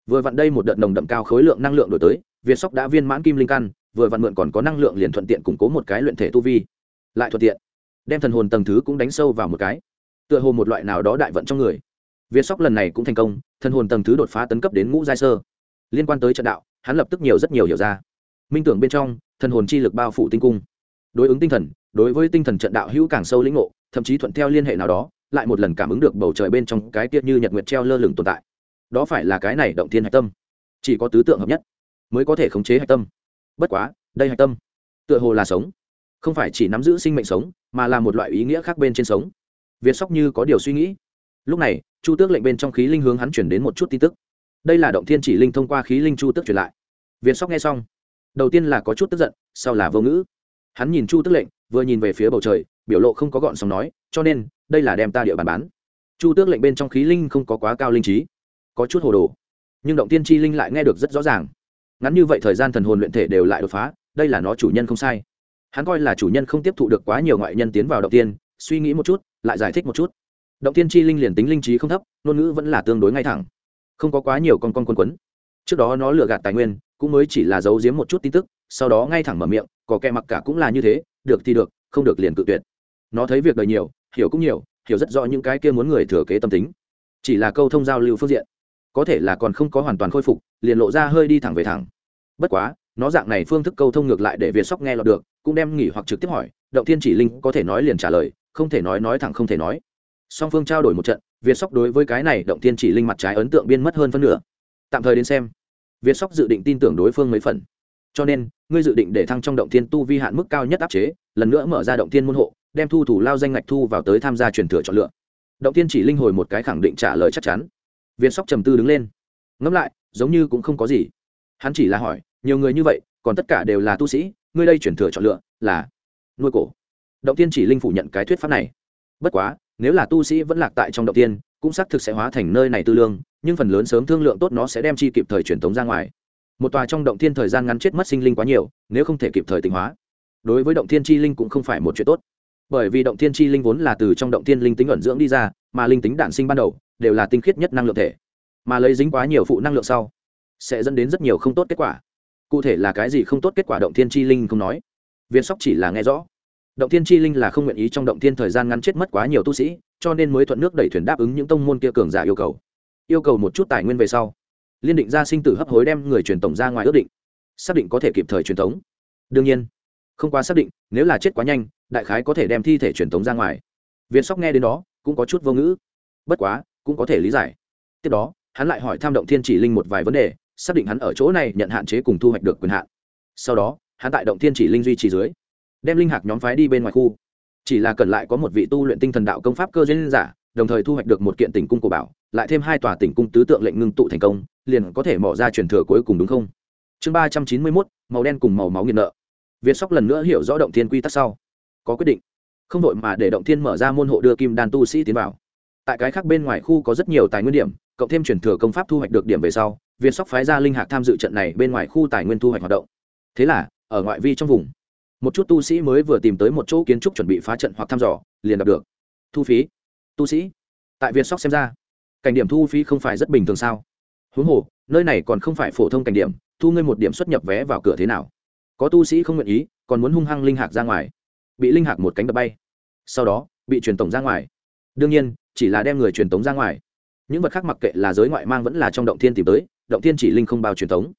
Vừa vặn đây một đợt nồng đậm cao khối lượng năng lượng đổi tới, việt sóc đã viên mãn kim linh căn vừa vặn mượn còn có năng lượng liền thuận tiện củng cố một cái luyện thể tu vi. Lại thuận tiện. Đem thần hồn tầng thứ cũng đánh sâu vào một cái. Tựa hồ một loại nào đó đại vận trong người. Việt sóc lần này cũng thành công, thần hồn tầng thứ đột phá tấn cấp đến ngũ giai sơ. Liên quan tới trận đạo, hắn lập tức nhiều rất nhiều hiểu ra. Minh tưởng bên trong, thần hồn chi lực bao phủ tinh cung. Đối ứng tinh thần, đối với tinh thần trận đạo hữu càng sâu lĩnh ngộ, thậm chí thuận theo liên hệ nào đó, lại một lần cảm ứng được bầu trời bên trong cái tiết như nhật nguyệt treo lơ lửng tồn tại đó phải là cái này động thiên hạch tâm. Chỉ có tứ tượng hợp nhất mới có thể khống chế hạch tâm. Bất quá, đây hạch tâm tựa hồ là sống. Không phải chỉ nắm giữ sinh mệnh sống, mà là một loại ý nghĩa khác bên trên sống. Việt sóc như có điều suy nghĩ. Lúc này, chu tước lệnh bên trong khí linh hướng hắn chuyển đến một chút tin tức. Đây là động thiên chỉ linh thông qua khí linh chu tước truyền lại. Việt sóc nghe xong, đầu tiên là có chút tức giận, sau là vô ngữ. Hắn nhìn chu tước lệnh, vừa nhìn về phía bầu trời, biểu lộ không có gọn sóng nói, cho nên, đây là đem ta địa bàn bán. Chu tước lệnh bên trong khí linh không có quá cao linh trí có chút hồ đồ. Nhưng động tiên chi linh lại nghe được rất rõ ràng. Ngắn như vậy thời gian thần hồn luyện thể đều lại đột phá, đây là nó chủ nhân không sai. Hắn coi là chủ nhân không tiếp thụ được quá nhiều ngoại nhân tiến vào động tiên, suy nghĩ một chút, lại giải thích một chút. Động tiên chi linh liền tính linh trí không thấp, ngôn ngữ vẫn là tương đối ngay thẳng. Không có quá nhiều con con quân quấn. Trước đó nó lừa gạt tài nguyên, cũng mới chỉ là giấu giếm một chút tin tức, sau đó ngay thẳng mở miệng, có kẻ mặc cả cũng là như thế, được thì được, không được liền cự tuyệt. Nó thấy việc đời nhiều, hiểu cũng nhiều, hiểu rất rõ những cái kia muốn người thừa kế tâm tính. Chỉ là câu thông giao lưu phương diện có thể là còn không có hoàn toàn khôi phục, liền lộ ra hơi đi thẳng về thẳng. Bất quá, nó dạng này phương thức câu thông ngược lại để việt sóc nghe lọt được, cũng đem nghỉ hoặc trực tiếp hỏi, động thiên chỉ linh có thể nói liền trả lời, không thể nói nói thẳng không thể nói. Song phương trao đổi một trận, việt sóc đối với cái này động thiên chỉ linh mặt trái ấn tượng biên mất hơn phân nửa. Tạm thời đến xem, việt sóc dự định tin tưởng đối phương mấy phần. Cho nên, ngươi dự định để thăng trong động thiên tu vi hạn mức cao nhất áp chế, lần nữa mở ra động thiên môn hộ, đem thu thủ lao danh ngạch thu vào tới tham gia truyền thừa chọn lựa. Động thiên chỉ linh hồi một cái khẳng định trả lời chắc chắn việt sóc trầm tư đứng lên. Ngẫm lại, giống như cũng không có gì. Hắn chỉ là hỏi, nhiều người như vậy, còn tất cả đều là tu sĩ, ngươi đây chuyển thừa chọn lựa là nuôi cổ. Động tiên chỉ linh phủ nhận cái thuyết pháp này. Bất quá, nếu là tu sĩ vẫn lạc tại trong động tiên, cũng xác thực sẽ hóa thành nơi này tư lương, nhưng phần lớn sớm thương lượng tốt nó sẽ đem chi kịp thời truyền tống ra ngoài. Một tòa trong động Thiên thời gian ngắn chết mất sinh linh quá nhiều, nếu không thể kịp thời tinh hóa. Đối với động thiên chi linh cũng không phải một chuyện tốt. Bởi vì động thiên chi linh vốn là từ trong động thiên linh tính ẩn dưỡng đi ra, mà linh tính đản sinh ban đầu đều là tinh khiết nhất năng lượng thể. Mà lấy dính quá nhiều phụ năng lượng sau, sẽ dẫn đến rất nhiều không tốt kết quả. Cụ thể là cái gì không tốt kết quả động thiên chi linh không nói. Viên sóc chỉ là nghe rõ. Động thiên chi linh là không nguyện ý trong động thiên thời gian ngắn chết mất quá nhiều tu sĩ, cho nên mới thuận nước đẩy thuyền đáp ứng những tông môn kia cường giả yêu cầu. Yêu cầu một chút tài nguyên về sau, liên định ra sinh tử hấp hối đem người truyền tổng ra ngoài ước định, xác định có thể kịp thời truyền thống. Đương nhiên, không quá xác định, nếu là chết quá nhanh, đại khái có thể đem thi thể truyền thống ra ngoài. Viên sóc nghe đến đó, cũng có chút vô ngữ. Bất quá cũng có thể lý giải. Tiếp đó, hắn lại hỏi tham động thiên chỉ linh một vài vấn đề, xác định hắn ở chỗ này nhận hạn chế cùng thu hoạch được quyền hạn. Sau đó, hắn tại động thiên chỉ linh duy trì dưới, đem linh hạc nhóm phái đi bên ngoài khu. Chỉ là cần lại có một vị tu luyện tinh thần đạo công pháp cơ duyên giả, đồng thời thu hoạch được một kiện tỉnh cung cổ bảo, lại thêm hai tòa tỉnh cung tứ tượng lệnh ngưng tụ thành công, liền có thể mỏ ra truyền thừa cuối cùng đúng không? Chương ba trăm chín mươi mốt, màu đen cùng màu máu nghiện nợ. Việt sóc lần nữa hiểu rõ động thiên quy tắc sau, có quyết định. Không đội mà để động thiên mở ra môn hộ đưa kim đan tu sĩ tiến vào tại cái khác bên ngoài khu có rất nhiều tài nguyên điểm, cộng thêm truyền thừa công pháp thu hoạch được điểm về sau việt sóc phái ra linh hạc tham dự trận này bên ngoài khu tài nguyên thu hoạch hoạt động. Thế là, ở ngoại vi trong vùng, một chút tu sĩ mới vừa tìm tới một chỗ kiến trúc chuẩn bị phá trận hoặc thăm dò, liền gặp được. Thu phí. Tu sĩ. Tại việt sóc xem ra, cảnh điểm thu phí không phải rất bình thường sao? Huống hồ, nơi này còn không phải phổ thông cảnh điểm, thu ngươi một điểm xuất nhập vé vào cửa thế nào? Có tu sĩ không nguyện ý, còn muốn hung hăng linh hạc ra ngoài, bị linh hạc một cánh đập bay, sau đó, bị truyền tổng ra ngoài. Đương nhiên chỉ là đem người truyền tống ra ngoài. Những vật khác mặc kệ là giới ngoại mang vẫn là trong động thiên tìm tới, động thiên chỉ linh không bao truyền tống.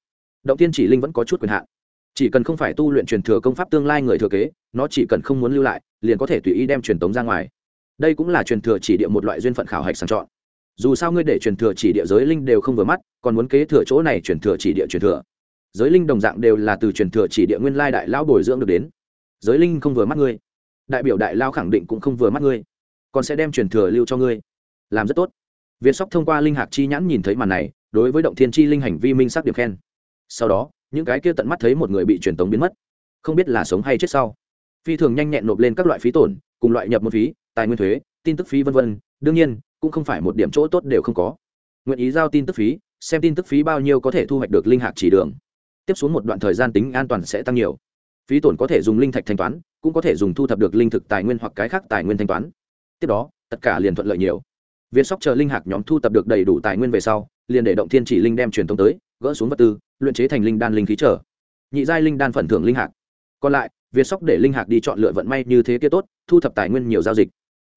Động thiên chỉ linh vẫn có chút quyền hạn. Chỉ cần không phải tu luyện truyền thừa công pháp tương lai người thừa kế, nó chỉ cần không muốn lưu lại, liền có thể tùy ý đem truyền tống ra ngoài. Đây cũng là truyền thừa chỉ địa một loại duyên phận khảo hạch sàng chọn. Dù sao ngươi để truyền thừa chỉ địa giới linh đều không vừa mắt, còn muốn kế thừa chỗ này truyền thừa chỉ địa truyền thừa. Giới linh đồng dạng đều là từ truyền thừa chỉ địa nguyên lai đại lão bồi dưỡng được đến. Giới linh không vừa mắt ngươi. Đại biểu đại lao khẳng định cũng không vừa mắt ngươi còn sẽ đem truyền thừa lưu cho ngươi. Làm rất tốt. Viên sóc thông qua linh hạc chi nhãn nhìn thấy màn này, đối với động thiên chi linh hành vi minh sắc điểm khen. Sau đó, những cái kia tận mắt thấy một người bị truyền tống biến mất. Không biết là sống hay chết sau. Phi thường nhanh nhẹn nộp lên các loại phí tổn, cùng loại nhập một phí, tài nguyên thuế, tin tức phí v v đương nhiên, cũng không phải một điểm chỗ tốt đều không có. Nguyện ý giao tin tức phí, xem tin tức phí bao nhiêu có thể thu hoạch được linh hạc chỉ đường. Tiếp xuống một đoạn thời gian tính an toàn sẽ tăng nhiều. Phí tổn có thể dùng linh thạch thanh toán, cũng có thể dùng thu thập được linh thực tài nguyên hoặc cái khác tài nguyên thanh toán tiếp đó, tất cả liền thuận lợi nhiều. Việt sóc chờ linh hạc nhóm thu tập được đầy đủ tài nguyên về sau, liền để động thiên chỉ linh đem truyền thống tới, gỡ xuống vật tư, luyện chế thành linh đan linh khí trở. Nhị giai linh đan phần thưởng linh hạc. Còn lại việt sóc để linh hạc đi chọn lựa vận may như thế kia tốt, thu thập tài nguyên nhiều giao dịch.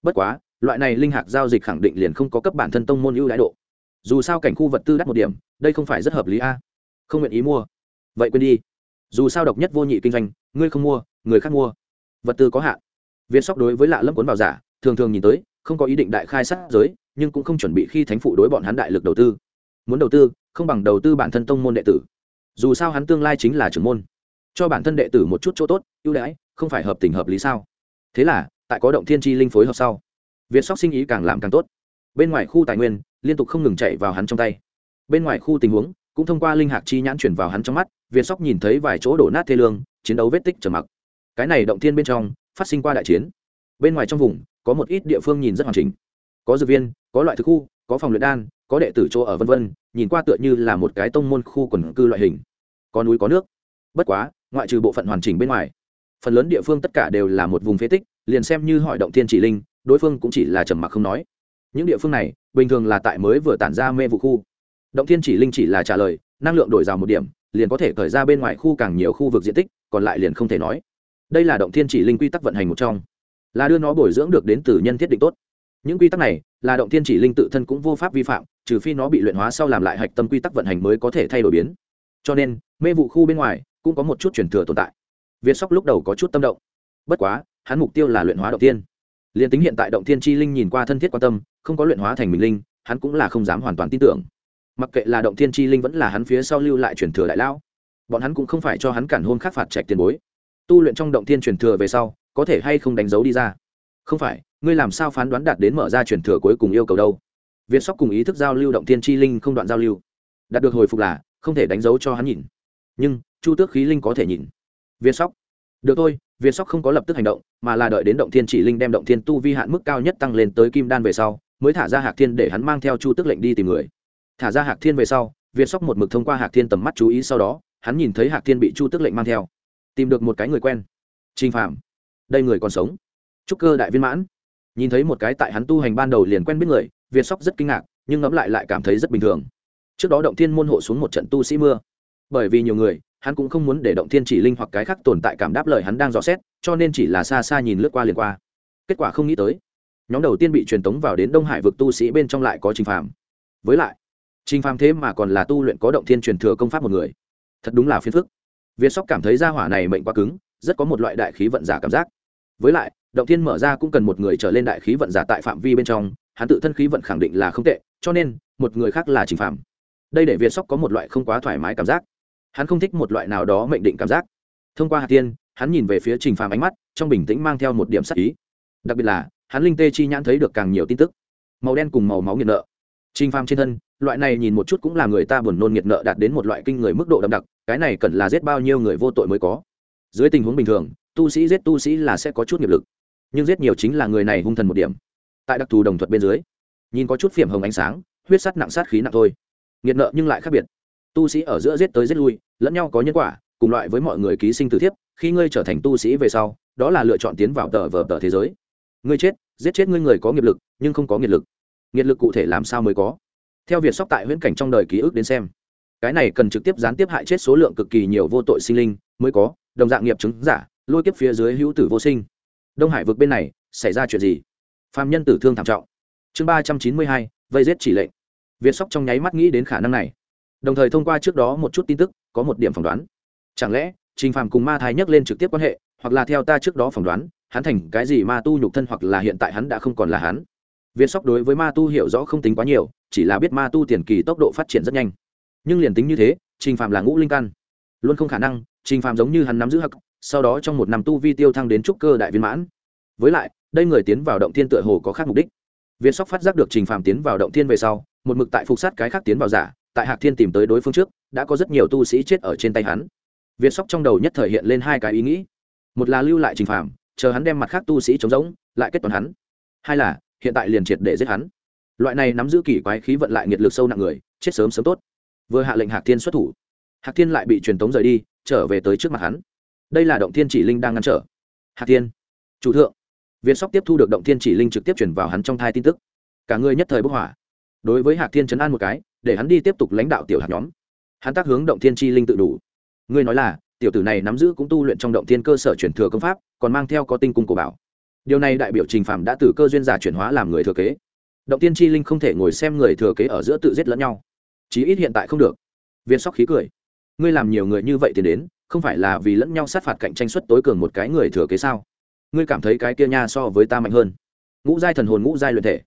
Bất quá, loại này linh hạc giao dịch khẳng định liền không có cấp bản thân tông môn ưu đãi độ. Dù sao cảnh khu vật tư đắt một điểm, đây không phải rất hợp lý a. Không nguyện ý mua. Vậy quên đi. Dù sao độc nhất vô nhị kinh doanh, ngươi không mua, người khác mua. Vật tư có hạn. Việt sóc đối với lạ lâm cuốn vào giả thường thường nhìn tới, không có ý định đại khai sát giới, nhưng cũng không chuẩn bị khi thánh phụ đối bọn hắn đại lực đầu tư. Muốn đầu tư, không bằng đầu tư bản thân tông môn đệ tử. Dù sao hắn tương lai chính là trưởng môn. Cho bản thân đệ tử một chút chỗ tốt, ưu đãi, không phải hợp tình hợp lý sao? Thế là, tại có động thiên tri linh phối hợp sau, việt sóc sinh ý càng làm càng tốt. Bên ngoài khu tài nguyên, liên tục không ngừng chạy vào hắn trong tay. Bên ngoài khu tình huống, cũng thông qua linh hạc chi nhãn chuyển vào hắn trong mắt, việt sóc nhìn thấy vài chỗ đổ nát thê lương, chiến đấu vết tích trầm mặc. Cái này động thiên bên trong, phát sinh qua đại chiến. Bên ngoài trong vùng có một ít địa phương nhìn rất hoàn chỉnh. Có dược viên, có loại thực khu, có phòng luyện đan, có đệ tử chỗ ở vân vân, nhìn qua tựa như là một cái tông môn khu quần cư loại hình. Có núi, có nước. Bất quá, ngoại trừ bộ phận hoàn chỉnh bên ngoài, phần lớn địa phương tất cả đều là một vùng phế tích, liền xem như hỏi động thiên chỉ linh, đối phương cũng chỉ là trầm mặc không nói. Những địa phương này, bình thường là tại mới vừa tản ra mê vụ khu. Động thiên chỉ linh chỉ là trả lời, năng lượng đổi rào một điểm, liền có thể khởi ra bên ngoài khu càng nhiều khu vực diện tích, còn lại liền không thể nói. Đây là động thiên chỉ linh quy tắc vận hành một trong là đưa nó bồi dưỡng được đến từ nhân thiết định tốt. Những quy tắc này là động thiên chỉ linh tự thân cũng vô pháp vi phạm, trừ phi nó bị luyện hóa sau làm lại hạch tâm quy tắc vận hành mới có thể thay đổi biến. Cho nên, mê vụ khu bên ngoài cũng có một chút truyền thừa tồn tại. Việt sóc lúc đầu có chút tâm động. Bất quá, hắn mục tiêu là luyện hóa động tiên liền tính hiện tại động thiên chi linh nhìn qua thân thiết quan tâm, không có luyện hóa thành mình linh, hắn cũng là không dám hoàn toàn tin tưởng. Mặc kệ là động thiên chi linh vẫn là hắn phía sau lưu lại truyền thừa đại lão, bọn hắn cũng không phải cho hắn cản hôn khắc phạt trạch tiền bối. Tu luyện trong động thiên truyền thừa về sau có thể hay không đánh dấu đi ra. Không phải, ngươi làm sao phán đoán đạt đến mở ra truyền thừa cuối cùng yêu cầu đâu? Việt sóc cùng ý thức giao lưu động thiên chi linh không đoạn giao lưu. Đạt được hồi phục là, không thể đánh dấu cho hắn nhìn. Nhưng, chu tước khí linh có thể nhìn. Việt sóc. Được thôi việt sóc không có lập tức hành động, mà là đợi đến động thiên chỉ linh đem động thiên tu vi hạn mức cao nhất tăng lên tới kim đan về sau, mới thả ra hạc thiên để hắn mang theo chu tước lệnh đi tìm người. Thả ra hạc thiên về sau việt sóc một mực thông qua hạc thiên tầm mắt chú ý sau đó, hắn nhìn thấy hạc thiên bị chu tước lệnh mang theo. Tìm được một cái người quen. Trinh phạm đây người còn sống. Trúc cơ đại viên mãn. Nhìn thấy một cái tại hắn tu hành ban đầu liền quen biết người, việt sóc rất kinh ngạc, nhưng ngẫm lại lại cảm thấy rất bình thường. Trước đó động thiên môn hộ xuống một trận tu sĩ mưa. Bởi vì nhiều người, hắn cũng không muốn để động thiên chỉ linh hoặc cái khác tồn tại cảm đáp lời hắn đang dò xét, cho nên chỉ là xa xa nhìn lướt qua liền qua. Kết quả không nghĩ tới, nhóm đầu tiên bị truyền tống vào đến đông hải vực tu sĩ bên trong lại có trình phàm. Với lại, trình phàm thế mà còn là tu luyện có động thiên truyền thừa công pháp một người. Thật đúng là phiền phức. Việt sóc cảm thấy gia hỏa này mệnh quá cứng, rất có một loại đại khí vận giả cảm giác với lại, động thiên mở ra cũng cần một người trở lên đại khí vận giả tại phạm vi bên trong, hắn tự thân khí vận khẳng định là không tệ, cho nên, một người khác là trình phạm. Đây để việt sóc có một loại không quá thoải mái cảm giác. Hắn không thích một loại nào đó mệnh định cảm giác. Thông qua hạt tiên, hắn nhìn về phía trình phàm ánh mắt, trong bình tĩnh mang theo một điểm sắc ý. Đặc biệt là, hắn linh tê chi nhãn thấy được càng nhiều tin tức. Màu đen cùng màu máu nghiệt nợ. Trình phàm trên thân, loại này nhìn một chút cũng là người ta buồn nôn nghiệt nợ đạt đến một loại kinh người mức độ đậm đặc, cái này cần là giết bao nhiêu người vô tội mới có. Dưới tình huống bình thường tu sĩ giết tu sĩ là sẽ có chút nghiệp lực, nhưng giết nhiều chính là người này hung thần một điểm. Tại đặc thù đồng thuật bên dưới, nhìn có chút phiểm hồng ánh sáng, huyết sắt nặng sát khí nặng thôi. Nghiệt nợ nhưng lại khác biệt. Tu sĩ ở giữa giết tới giết lui, lẫn nhau có nhân quả, cùng loại với mọi người ký sinh tử thiếp, khi ngươi trở thành tu sĩ về sau, đó là lựa chọn tiến vào tờ vờ tờ thế giới. Ngươi chết, giết chết ngươi người có nghiệp lực, nhưng không có nghiệp lực. Nghiệp lực cụ thể làm sao mới có? Theo việc sóc tại huyễn cảnh trong đời ký ức đến xem, cái này cần trực tiếp gián tiếp hại chết số lượng cực kỳ nhiều vô tội sinh linh mới có, đồng dạng nghiệp chứng giả lôi kiếp phía dưới hữu tử vô sinh. Đông hải vực bên này, xảy ra chuyện gì? Phạm nhân tử thương thảm trọng. Chương ba trăm chín mươi hai, vây giết chỉ lệnh. Việt sóc trong nháy mắt nghĩ đến khả năng này. Đồng thời thông qua trước đó một chút tin tức, có một điểm phỏng đoán. Chẳng lẽ, trình phàm cùng ma thái nhắc lên trực tiếp quan hệ, hoặc là theo ta trước đó phỏng đoán, hắn thành cái gì ma tu nhục thân hoặc là hiện tại hắn đã không còn là hắn? Việt sóc đối với ma tu hiểu rõ không tính quá nhiều, chỉ là biết ma tu tiền kỳ tốc độ phát triển rất nhanh. Nhưng liền tính như thế, trình phàm là ngũ linh căn. Luôn không khả năng, trình phàm giống như hắn nắm giữ hắc sau đó trong một năm tu vi tiêu thăng đến trúc cơ đại viên mãn. Với lại, đây người tiến vào động thiên tựa hồ có khác mục đích. Việt sóc phát giác được trình phàm tiến vào động thiên về sau, một mực tại phục sát cái khác tiến vào giả, tại hạc thiên tìm tới đối phương trước, đã có rất nhiều tu sĩ chết ở trên tay hắn. Việt sóc trong đầu nhất thời hiện lên hai cái ý nghĩ. Một là lưu lại trình phàm, chờ hắn đem mặt khác tu sĩ chống giống, lại kết toàn hắn. Hai là, hiện tại liền triệt để giết hắn. Loại này nắm giữ kỳ quái khí vận lại nghiệt lực sâu nặng người, chết sớm sớm tốt. Vừa hạ lệnh hạc thiên xuất thủ. Hạc thiên lại bị truyền tống rời đi, trở về tới trước mặt hắn đây là động thiên chỉ linh đang ngăn trở. Hạc thiên, chủ thượng. Việt sóc tiếp thu được động thiên chỉ linh trực tiếp chuyển vào hắn trong thai tin tức. Cả người nhất thời bức hỏa. Đối với hạc thiên chấn an một cái, để hắn đi tiếp tục lãnh đạo tiểu hạt nhóm. Hắn tác hướng động thiên chi linh tự đủ. Ngươi nói là, tiểu tử này nắm giữ cũng tu luyện trong động thiên cơ sở chuyển thừa công pháp, còn mang theo có tinh cung của bảo. Điều này đại biểu trình phạm đã từ cơ duyên giả chuyển hóa làm người thừa kế. Động tiên chi linh không thể ngồi xem người thừa kế ở giữa tự giết lẫn nhau. Chí ít hiện tại không được. Viên sóc khí cười. Ngươi làm nhiều người như vậy thì đến không phải là vì lẫn nhau sát phạt cạnh tranh suất tối cường một cái người thừa kế sao? Ngươi cảm thấy cái kia nha so với ta mạnh hơn. Ngũ giai thần hồn, ngũ giai luyện thể.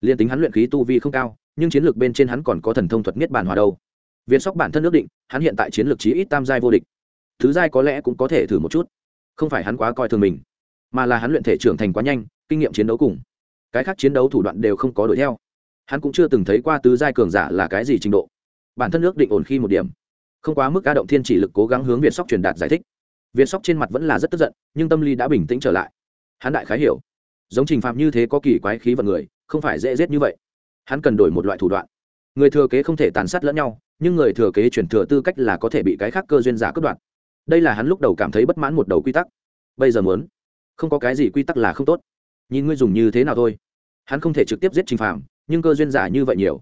Liên tính hắn luyện khí tu vi không cao, nhưng chiến lược bên trên hắn còn có thần thông thuật niết bàn hòa đâu. Viên sóc bản thân ước định, hắn hiện tại chiến lược chí ít tam giai vô địch. Thứ giai có lẽ cũng có thể thử một chút. Không phải hắn quá coi thường mình, mà là hắn luyện thể trưởng thành quá nhanh, kinh nghiệm chiến đấu cùng cái khác chiến đấu thủ đoạn đều không có đuổi theo. Hắn cũng chưa từng thấy qua tứ giai cường giả là cái gì trình độ. Bản thân ước định ổn khi một điểm không quá mức ca động thiên chỉ lực cố gắng hướng việt sóc truyền đạt giải thích. Việt sóc trên mặt vẫn là rất tức giận, nhưng tâm lý đã bình tĩnh trở lại. Hắn đại khái hiểu. Giống trình phạm như thế có kỳ quái khí vận người, không phải dễ giết như vậy. Hắn cần đổi một loại thủ đoạn. Người thừa kế không thể tàn sát lẫn nhau, nhưng người thừa kế chuyển thừa tư cách là có thể bị cái khác cơ duyên giả cướp đoạt. Đây là hắn lúc đầu cảm thấy bất mãn một đầu quy tắc. Bây giờ muốn, không có cái gì quy tắc là không tốt. Nhìn ngươi dùng như thế nào thôi. Hắn không thể trực tiếp giết trình phạm, nhưng cơ duyên giả như vậy nhiều.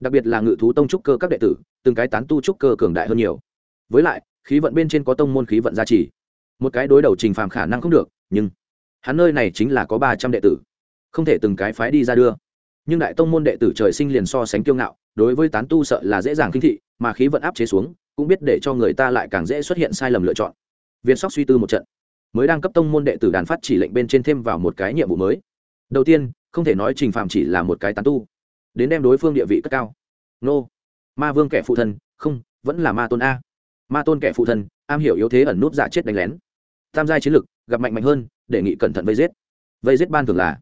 Đặc biệt là ngự thú tông trúc cơ các đệ tử từng cái tán tu trúc cơ cường đại hơn nhiều. Với lại, khí vận bên trên có tông môn khí vận gia trì. Một cái đối đầu trình phàm khả năng không được, nhưng hắn nơi này chính là có ba trăm đệ tử. Không thể từng cái phái đi ra đưa. Nhưng đại tông môn đệ tử trời sinh liền so sánh kiêu ngạo, đối với tán tu sợ là dễ dàng kinh thị, mà khí vận áp chế xuống, cũng biết để cho người ta lại càng dễ xuất hiện sai lầm lựa chọn. Viên sóc suy tư một trận, mới đang cấp tông môn đệ tử đàn phát chỉ lệnh bên trên thêm vào một cái nhiệm vụ mới. Đầu tiên, không thể nói trình phạm chỉ là một cái tán tu, đến đem đối phương địa vị cất cao. Nô ma vương kẻ phụ thân, không, vẫn là ma tôn a. Ma tôn kẻ phụ thân, am hiểu yếu thế ẩn nút giả chết đánh lén. Tam giai chiến lực, gặp mạnh mạnh hơn, đề nghị cẩn thận vây giết. Vây giết ban thường là,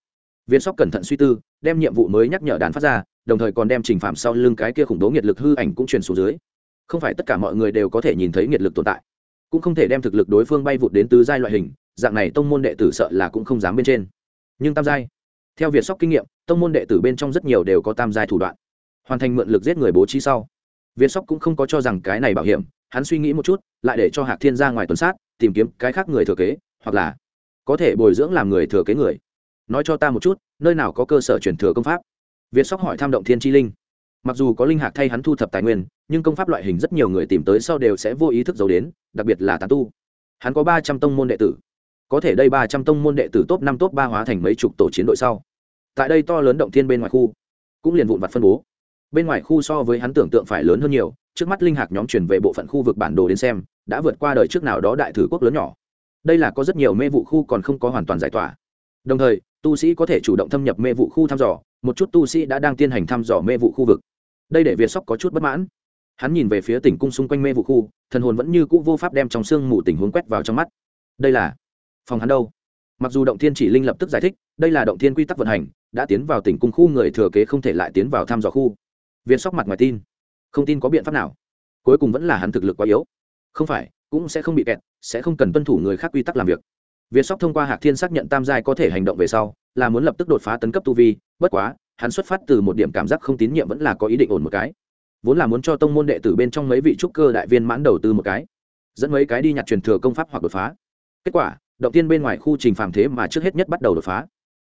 viên sóc cẩn thận suy tư, đem nhiệm vụ mới nhắc nhở đàn phát ra, đồng thời còn đem trình phạm sau lưng cái kia khủng bố nghiệt lực hư ảnh cũng truyền xuống dưới. Không phải tất cả mọi người đều có thể nhìn thấy nghiệt lực tồn tại, cũng không thể đem thực lực đối phương bay vụt đến tứ giai loại hình, dạng này tông môn đệ tử sợ là cũng không dám bên trên. Nhưng tam giai, theo việt sóc kinh nghiệm, tông môn đệ tử bên trong rất nhiều đều có tam giai thủ đoạn hoàn thành mượn lực giết người bố trí sau. Việt sóc cũng không có cho rằng cái này bảo hiểm, hắn suy nghĩ một chút, lại để cho hạc thiên ra ngoài tuần sát, tìm kiếm cái khác người thừa kế, hoặc là có thể bồi dưỡng làm người thừa kế người. Nói cho ta một chút, nơi nào có cơ sở truyền thừa công pháp? Viên sóc hỏi tham động thiên tri linh. Mặc dù có linh hạc thay hắn thu thập tài nguyên, nhưng công pháp loại hình rất nhiều người tìm tới sau đều sẽ vô ý thức giấu đến, đặc biệt là tán tu. Hắn có ba trăm tông môn đệ tử. Có thể đây ba trăm tông môn đệ tử top năm top ba hóa thành mấy chục tổ chiến đội sau. Tại đây to lớn động thiên bên ngoài khu, cũng liền vụn vặt phân bố bên ngoài khu so với hắn tưởng tượng phải lớn hơn nhiều, trước mắt linh hạc nhóm chuyển về bộ phận khu vực bản đồ đến xem, đã vượt qua đời trước nào đó đại thử quốc lớn nhỏ. Đây là có rất nhiều mê vụ khu còn không có hoàn toàn giải tỏa. Đồng thời, tu sĩ có thể chủ động thâm nhập mê vụ khu thăm dò, một chút tu sĩ đã đang tiến hành thăm dò mê vụ khu vực. Đây để việt sóc có chút bất mãn. Hắn nhìn về phía tỉnh cung xung quanh mê vụ khu, thần hồn vẫn như c ũ vô pháp đem trong sương mù tình huống quét vào trong mắt. Đây là phòng hắn đâu? Mặc dù động thiên chỉ linh lập tức giải thích, đây là động thiên quy tắc vận hành, đã tiến vào tỉnh cung khu người thừa kế không thể lại tiến vào thăm dò khu viên sóc mặt ngoài tin. Không tin có biện pháp nào. Cuối cùng vẫn là hắn thực lực quá yếu. Không phải, cũng sẽ không bị kẹt, sẽ không cần tuân thủ người khác quy tắc làm việc. Viên sóc thông qua hạc thiên xác nhận tam giai có thể hành động về sau, là muốn lập tức đột phá tấn cấp tu vi, bất quá, hắn xuất phát từ một điểm cảm giác không tín nhiệm vẫn là có ý định ổn một cái. Vốn là muốn cho tông môn đệ tử bên trong mấy vị trúc cơ đại viên mãn đầu tư một cái, dẫn mấy cái đi nhặt truyền thừa công pháp hoặc đột phá. Kết quả, động tiên bên ngoài khu trình phàm thế mà trước hết nhất bắt đầu đột phá.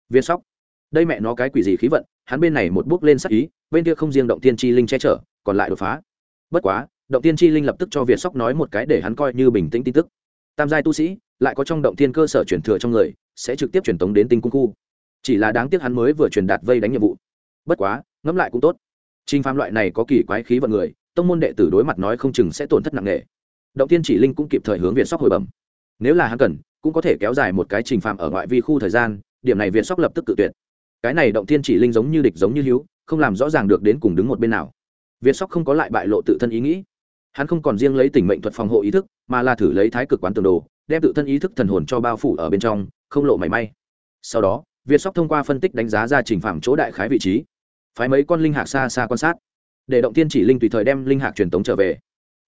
Viên sóc, đây mẹ nó cái quỷ gì khí vận, hắn bên này một bước lên sắc ý bên kia không riêng động tiên chi linh che chở, còn lại đột phá. Bất quá, động tiên chi linh lập tức cho việt sóc nói một cái để hắn coi như bình tĩnh tin tức. Tam giai tu sĩ, lại có trong động tiên cơ sở chuyển thừa trong người, sẽ trực tiếp truyền tống đến tinh cung khu. Chỉ là đáng tiếc hắn mới vừa truyền đạt vây đánh nhiệm vụ. Bất quá, ngẫm lại cũng tốt. Trinh phàm loại này có kỳ quái khí vận người, tông môn đệ tử đối mặt nói không chừng sẽ tổn thất nặng nề. Động tiên chỉ linh cũng kịp thời hướng việt sóc hồi bẩm. Nếu là hắn cần, cũng có thể kéo dài một cái trình phạm ở ngoại vi khu thời gian, điểm này việt sóc lập tức cự tuyệt cái này động tiên chỉ linh giống như địch giống như hữu, không làm rõ ràng được đến cùng đứng một bên nào. Việt sóc không có lại bại lộ tự thân ý nghĩ. Hắn không còn riêng lấy tình mệnh thuật phòng hộ ý thức, mà là thử lấy thái cực quán tường đồ, đem tự thân ý thức thần hồn cho bao phủ ở bên trong, không lộ mảy may. Sau đó, việt sóc thông qua phân tích đánh giá ra trình phạm chỗ đại khái vị trí. Phái mấy con linh hạc xa xa quan sát. Để động tiên chỉ linh tùy thời đem linh hạc truyền tống trở về.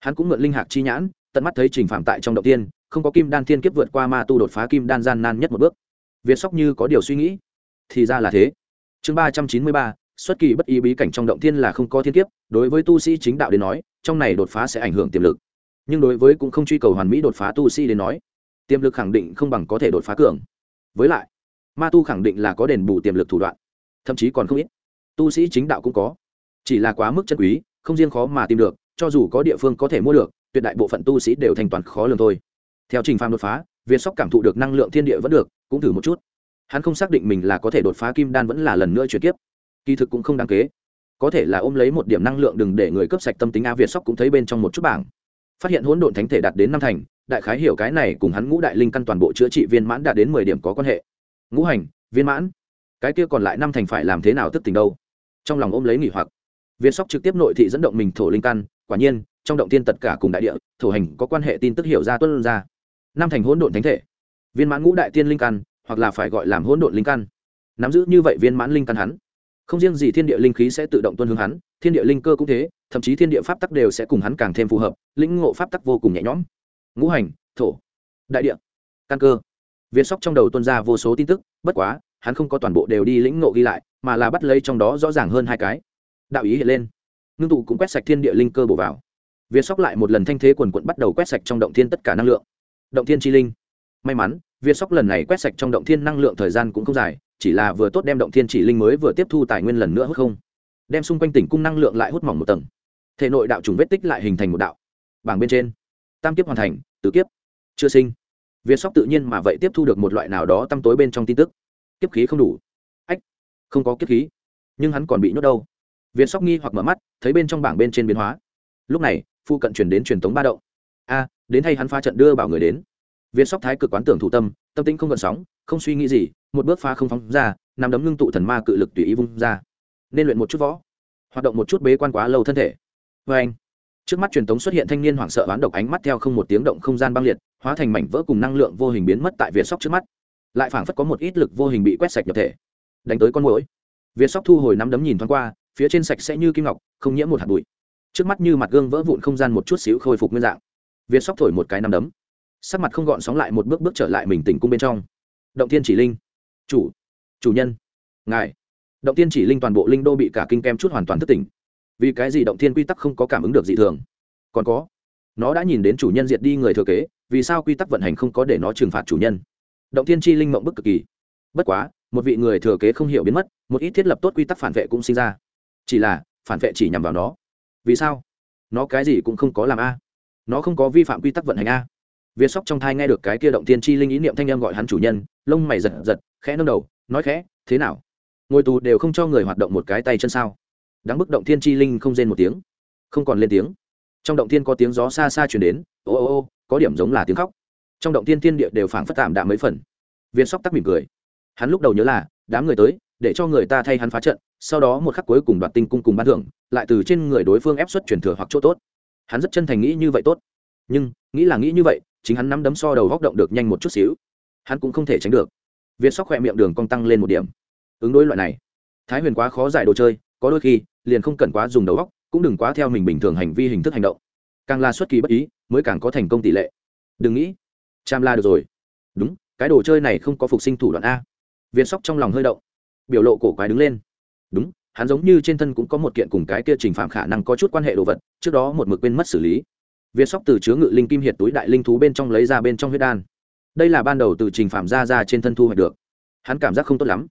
Hắn cũng mượn linh hạc chi nhãn, tận mắt thấy trình phạm tại trong động tiên không có kim đan thiên kiếp vượt qua ma tu đột phá kim đan gian nan nhất một bước. Việt sóc như có điều suy nghĩ thì ra là thế. Chương ba trăm chín mươi ba, xuất kỳ bất ý bí cảnh trong động thiên là không có thiên kiếp, đối với tu sĩ chính đạo đến nói, trong này đột phá sẽ ảnh hưởng tiềm lực. Nhưng đối với cũng không truy cầu hoàn mỹ đột phá tu sĩ đến nói, tiềm lực khẳng định không bằng có thể đột phá cường. Với lại, ma tu khẳng định là có đền bù tiềm lực thủ đoạn, thậm chí còn không ít. Tu sĩ chính đạo cũng có. Chỉ là quá mức chân quý, không riêng khó mà tìm được, cho dù có địa phương có thể mua được, tuyệt đại bộ phận tu sĩ đều thành toàn khó lường thôi. Theo trình phàm đột phá, việt sóc cảm thụ được năng lượng thiên địa vẫn được, cũng thử một chút hắn không xác định mình là có thể đột phá kim đan vẫn là lần nữa chuyển tiếp kỳ thực cũng không đáng kế. Có thể là ôm lấy một điểm năng lượng đừng để người cướp sạch tâm tính a việt sóc cũng thấy bên trong một chút bảng. Phát hiện hỗn độn thánh thể đạt đến năm thành, đại khái hiểu cái này cùng hắn ngũ đại linh căn toàn bộ chữa trị viên mãn đạt đến mười điểm có quan hệ. Ngũ hành, viên mãn. Cái kia còn lại năm thành phải làm thế nào tức tình đâu? Trong lòng ôm lấy nghỉ hoặc. Việt sóc trực tiếp nội thị dẫn động mình thổ linh căn, quả nhiên, trong động tiên tất cả cùng đại địa, thổ hành có quan hệ tin tức hiểu ra tuân ra. Năm thành hỗn độn thánh thể. Viên mãn ngũ đại tiên linh căn hoặc là phải gọi làm hỗn độn linh căn. Nắm giữ như vậy viên mãn linh căn hắn, không riêng gì thiên địa linh khí sẽ tự động tuân hướng hắn, thiên địa linh cơ cũng thế, thậm chí thiên địa pháp tắc đều sẽ cùng hắn càng thêm phù hợp, lĩnh ngộ pháp tắc vô cùng nhẹ nhõm. Ngũ hành, thổ, đại địa, căn cơ. Viên sóc trong đầu tuân ra vô số tin tức, bất quá, hắn không có toàn bộ đều đi lĩnh ngộ ghi lại, mà là bắt lấy trong đó rõ ràng hơn hai cái. Đạo ý hiện lên. Ngưng tụ cũng quét sạch thiên địa linh cơ bổ vào. Viên sóc lại một lần thanh thế quần quận bắt đầu quét sạch trong động thiên tất cả năng lượng. Động thiên chi linh. May mắn viên sóc lần này quét sạch trong động thiên năng lượng thời gian cũng không dài, chỉ là vừa tốt đem động thiên chỉ linh mới vừa tiếp thu tài nguyên lần nữa hút không. Đem xung quanh tỉnh cung năng lượng lại hút mỏng một tầng. Thể nội đạo trùng vết tích lại hình thành một đạo. Bảng bên trên. Tam kiếp hoàn thành, tứ kiếp. Chưa sinh. Việt sóc tự nhiên mà vậy tiếp thu được một loại nào đó tăm tối bên trong tin tức. Kiếp khí không đủ. Ách, không có kiếp khí. Nhưng hắn còn bị nhốt đâu? Việt sóc nghi hoặc mở mắt, thấy bên trong bảng bên trên biến hóa. Lúc này, phu cận chuyển đến truyền tống ba động. A, đến thay hắn phá trận đưa bảo người đến việt sóc thái cực quán tưởng thủ tâm tâm tính không gợn sóng, không suy nghĩ gì, một bước phá không phóng ra năm đấm ngưng tụ thần ma cự lực tùy ý vung ra. Nên luyện một chút võ, hoạt động một chút bế quan quá lâu thân thể. Vê anh, trước mắt truyền tống xuất hiện thanh niên hoảng sợ oán độc ánh mắt theo không một tiếng động không gian băng liệt, hóa thành mảnh vỡ cùng năng lượng vô hình biến mất tại việt sóc trước mắt. Lại phảng phất có một ít lực vô hình bị quét sạch nhập thể. Đánh tới con mũi việt sóc thu hồi nắm đấm nhìn thoáng qua, phía trên sạch sẽ như kim ngọc, không nhiễm một hạt bụi. Trước mắt như mặt gương vỡ vụn không gian một chút xíu khôi phục nguyên dạng. Việt sóc thổi một cái nắm đấm sắc mặt không gọn sóng lại một bước bước trở lại mình tỉnh cung bên trong. Động thiên chỉ linh. Chủ. Chủ nhân. Ngài. Động thiên chỉ linh toàn bộ linh đô bị cả kinh kem chút hoàn toàn thất tỉnh. Vì cái gì động thiên quy tắc không có cảm ứng được dị thường? Còn có. Nó đã nhìn đến chủ nhân diệt đi người thừa kế, vì sao quy tắc vận hành không có để nó trừng phạt chủ nhân? Động thiên chi linh mộng bức cực kỳ. Bất quá, một vị người thừa kế không hiểu biến mất, một ít thiết lập tốt quy tắc phản vệ cũng sinh ra. Chỉ là, phản vệ chỉ nhằm vào nó. Vì sao? Nó cái gì cũng không có làm a. Nó không có vi phạm quy tắc vận hành a việt sóc trong thai nghe được cái kia động tiên chi linh ý niệm thanh em gọi hắn chủ nhân, lông mày giật giật, khẽ nâng đầu, nói khẽ, thế nào? Ngồi tù đều không cho người hoạt động một cái tay chân sao? Đáng bức động thiên chi linh không rên một tiếng, không còn lên tiếng. Trong động thiên có tiếng gió xa xa truyền đến, ô ô ô, có điểm giống là tiếng khóc. Trong động thiên thiên địa đều phảng phất tạm đạm mấy phần. Viên sóc tắc mỉm cười. Hắn lúc đầu nhớ là, đám người tới, để cho người ta thay hắn phá trận, sau đó một khắc cuối cùng đoạt tinh cung cùng ban thưởng, lại từ trên người đối phương ép xuất truyền thừa hoặc chỗ tốt. Hắn rất chân thành nghĩ như vậy tốt. Nhưng, nghĩ là nghĩ như vậy chính hắn nắm đấm so đầu góc động được nhanh một chút xíu. Hắn cũng không thể tránh được. Việt sóc khỏe miệng đường cong tăng lên một điểm. Ứng đối loại này, thái huyền quá khó giải đồ chơi, có đôi khi, liền không cần quá dùng đầu góc, cũng đừng quá theo mình bình thường hành vi hình thức hành động. Càng là xuất kỳ bất ý, mới càng có thành công tỷ lệ. Đừng nghĩ cham la được rồi. Đúng, cái đồ chơi này không có phục sinh thủ đoạn a. Việt sóc trong lòng hơi động, biểu lộ cổ quái đứng lên. Đúng, hắn giống như trên thân cũng có một kiện cùng cái kia trình phạm khả năng có chút quan hệ đồ vật, trước đó một mực quên mất xử lý việt sóc từ chứa ngự linh kim hiệt túi đại linh thú bên trong lấy ra bên trong huyết đan. Đây là ban đầu từ trình phạm ra ra trên thân thu hoạch được. Hắn cảm giác không tốt lắm.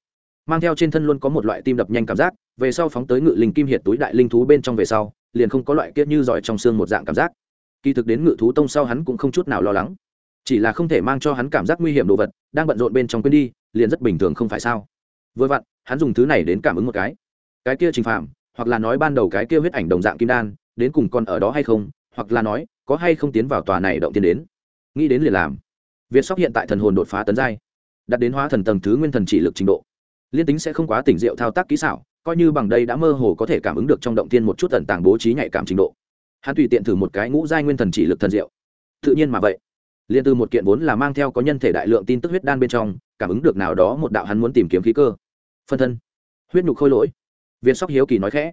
Mang theo trên thân luôn có một loại tim đập nhanh cảm giác, về sau phóng tới ngự linh kim hiệt túi đại linh thú bên trong về sau, liền không có loại kiếp như giỏi trong xương một dạng cảm giác. Kỳ thực đến ngự thú tông sau hắn cũng không chút nào lo lắng. Chỉ là không thể mang cho hắn cảm giác nguy hiểm đồ vật, đang bận rộn bên trong quên đi, liền rất bình thường không phải sao? Vừa vặn, hắn dùng thứ này đến cảm ứng một cái. Cái kia trình phạm hoặc là nói ban đầu cái kia huyết ảnh đồng dạng kim đan, đến cùng còn ở đó hay không hoặc là nói, có hay không tiến vào tòa này động tiến đến. Nghĩ đến liền làm. Việt sóc hiện tại thần hồn đột phá tấn giai đặt đến hóa thần tầng thứ nguyên thần chỉ lực trình độ. Liên tính sẽ không quá tỉnh diệu thao tác kỹ xảo, coi như bằng đây đã mơ hồ có thể cảm ứng được trong động tiên một chút tần tàng bố trí nhạy cảm trình độ. Hắn tùy tiện thử một cái ngũ giai nguyên thần chỉ lực thần diệu. Tự nhiên mà vậy. Liền từ một kiện vốn là mang theo có nhân thể đại lượng tin tức huyết đan bên trong, cảm ứng được nào đó một đạo hắn muốn tìm kiếm khí cơ. Phân thân. Huyết nhục khôi lỗi. Viên sóc hiếu kỳ nói khẽ.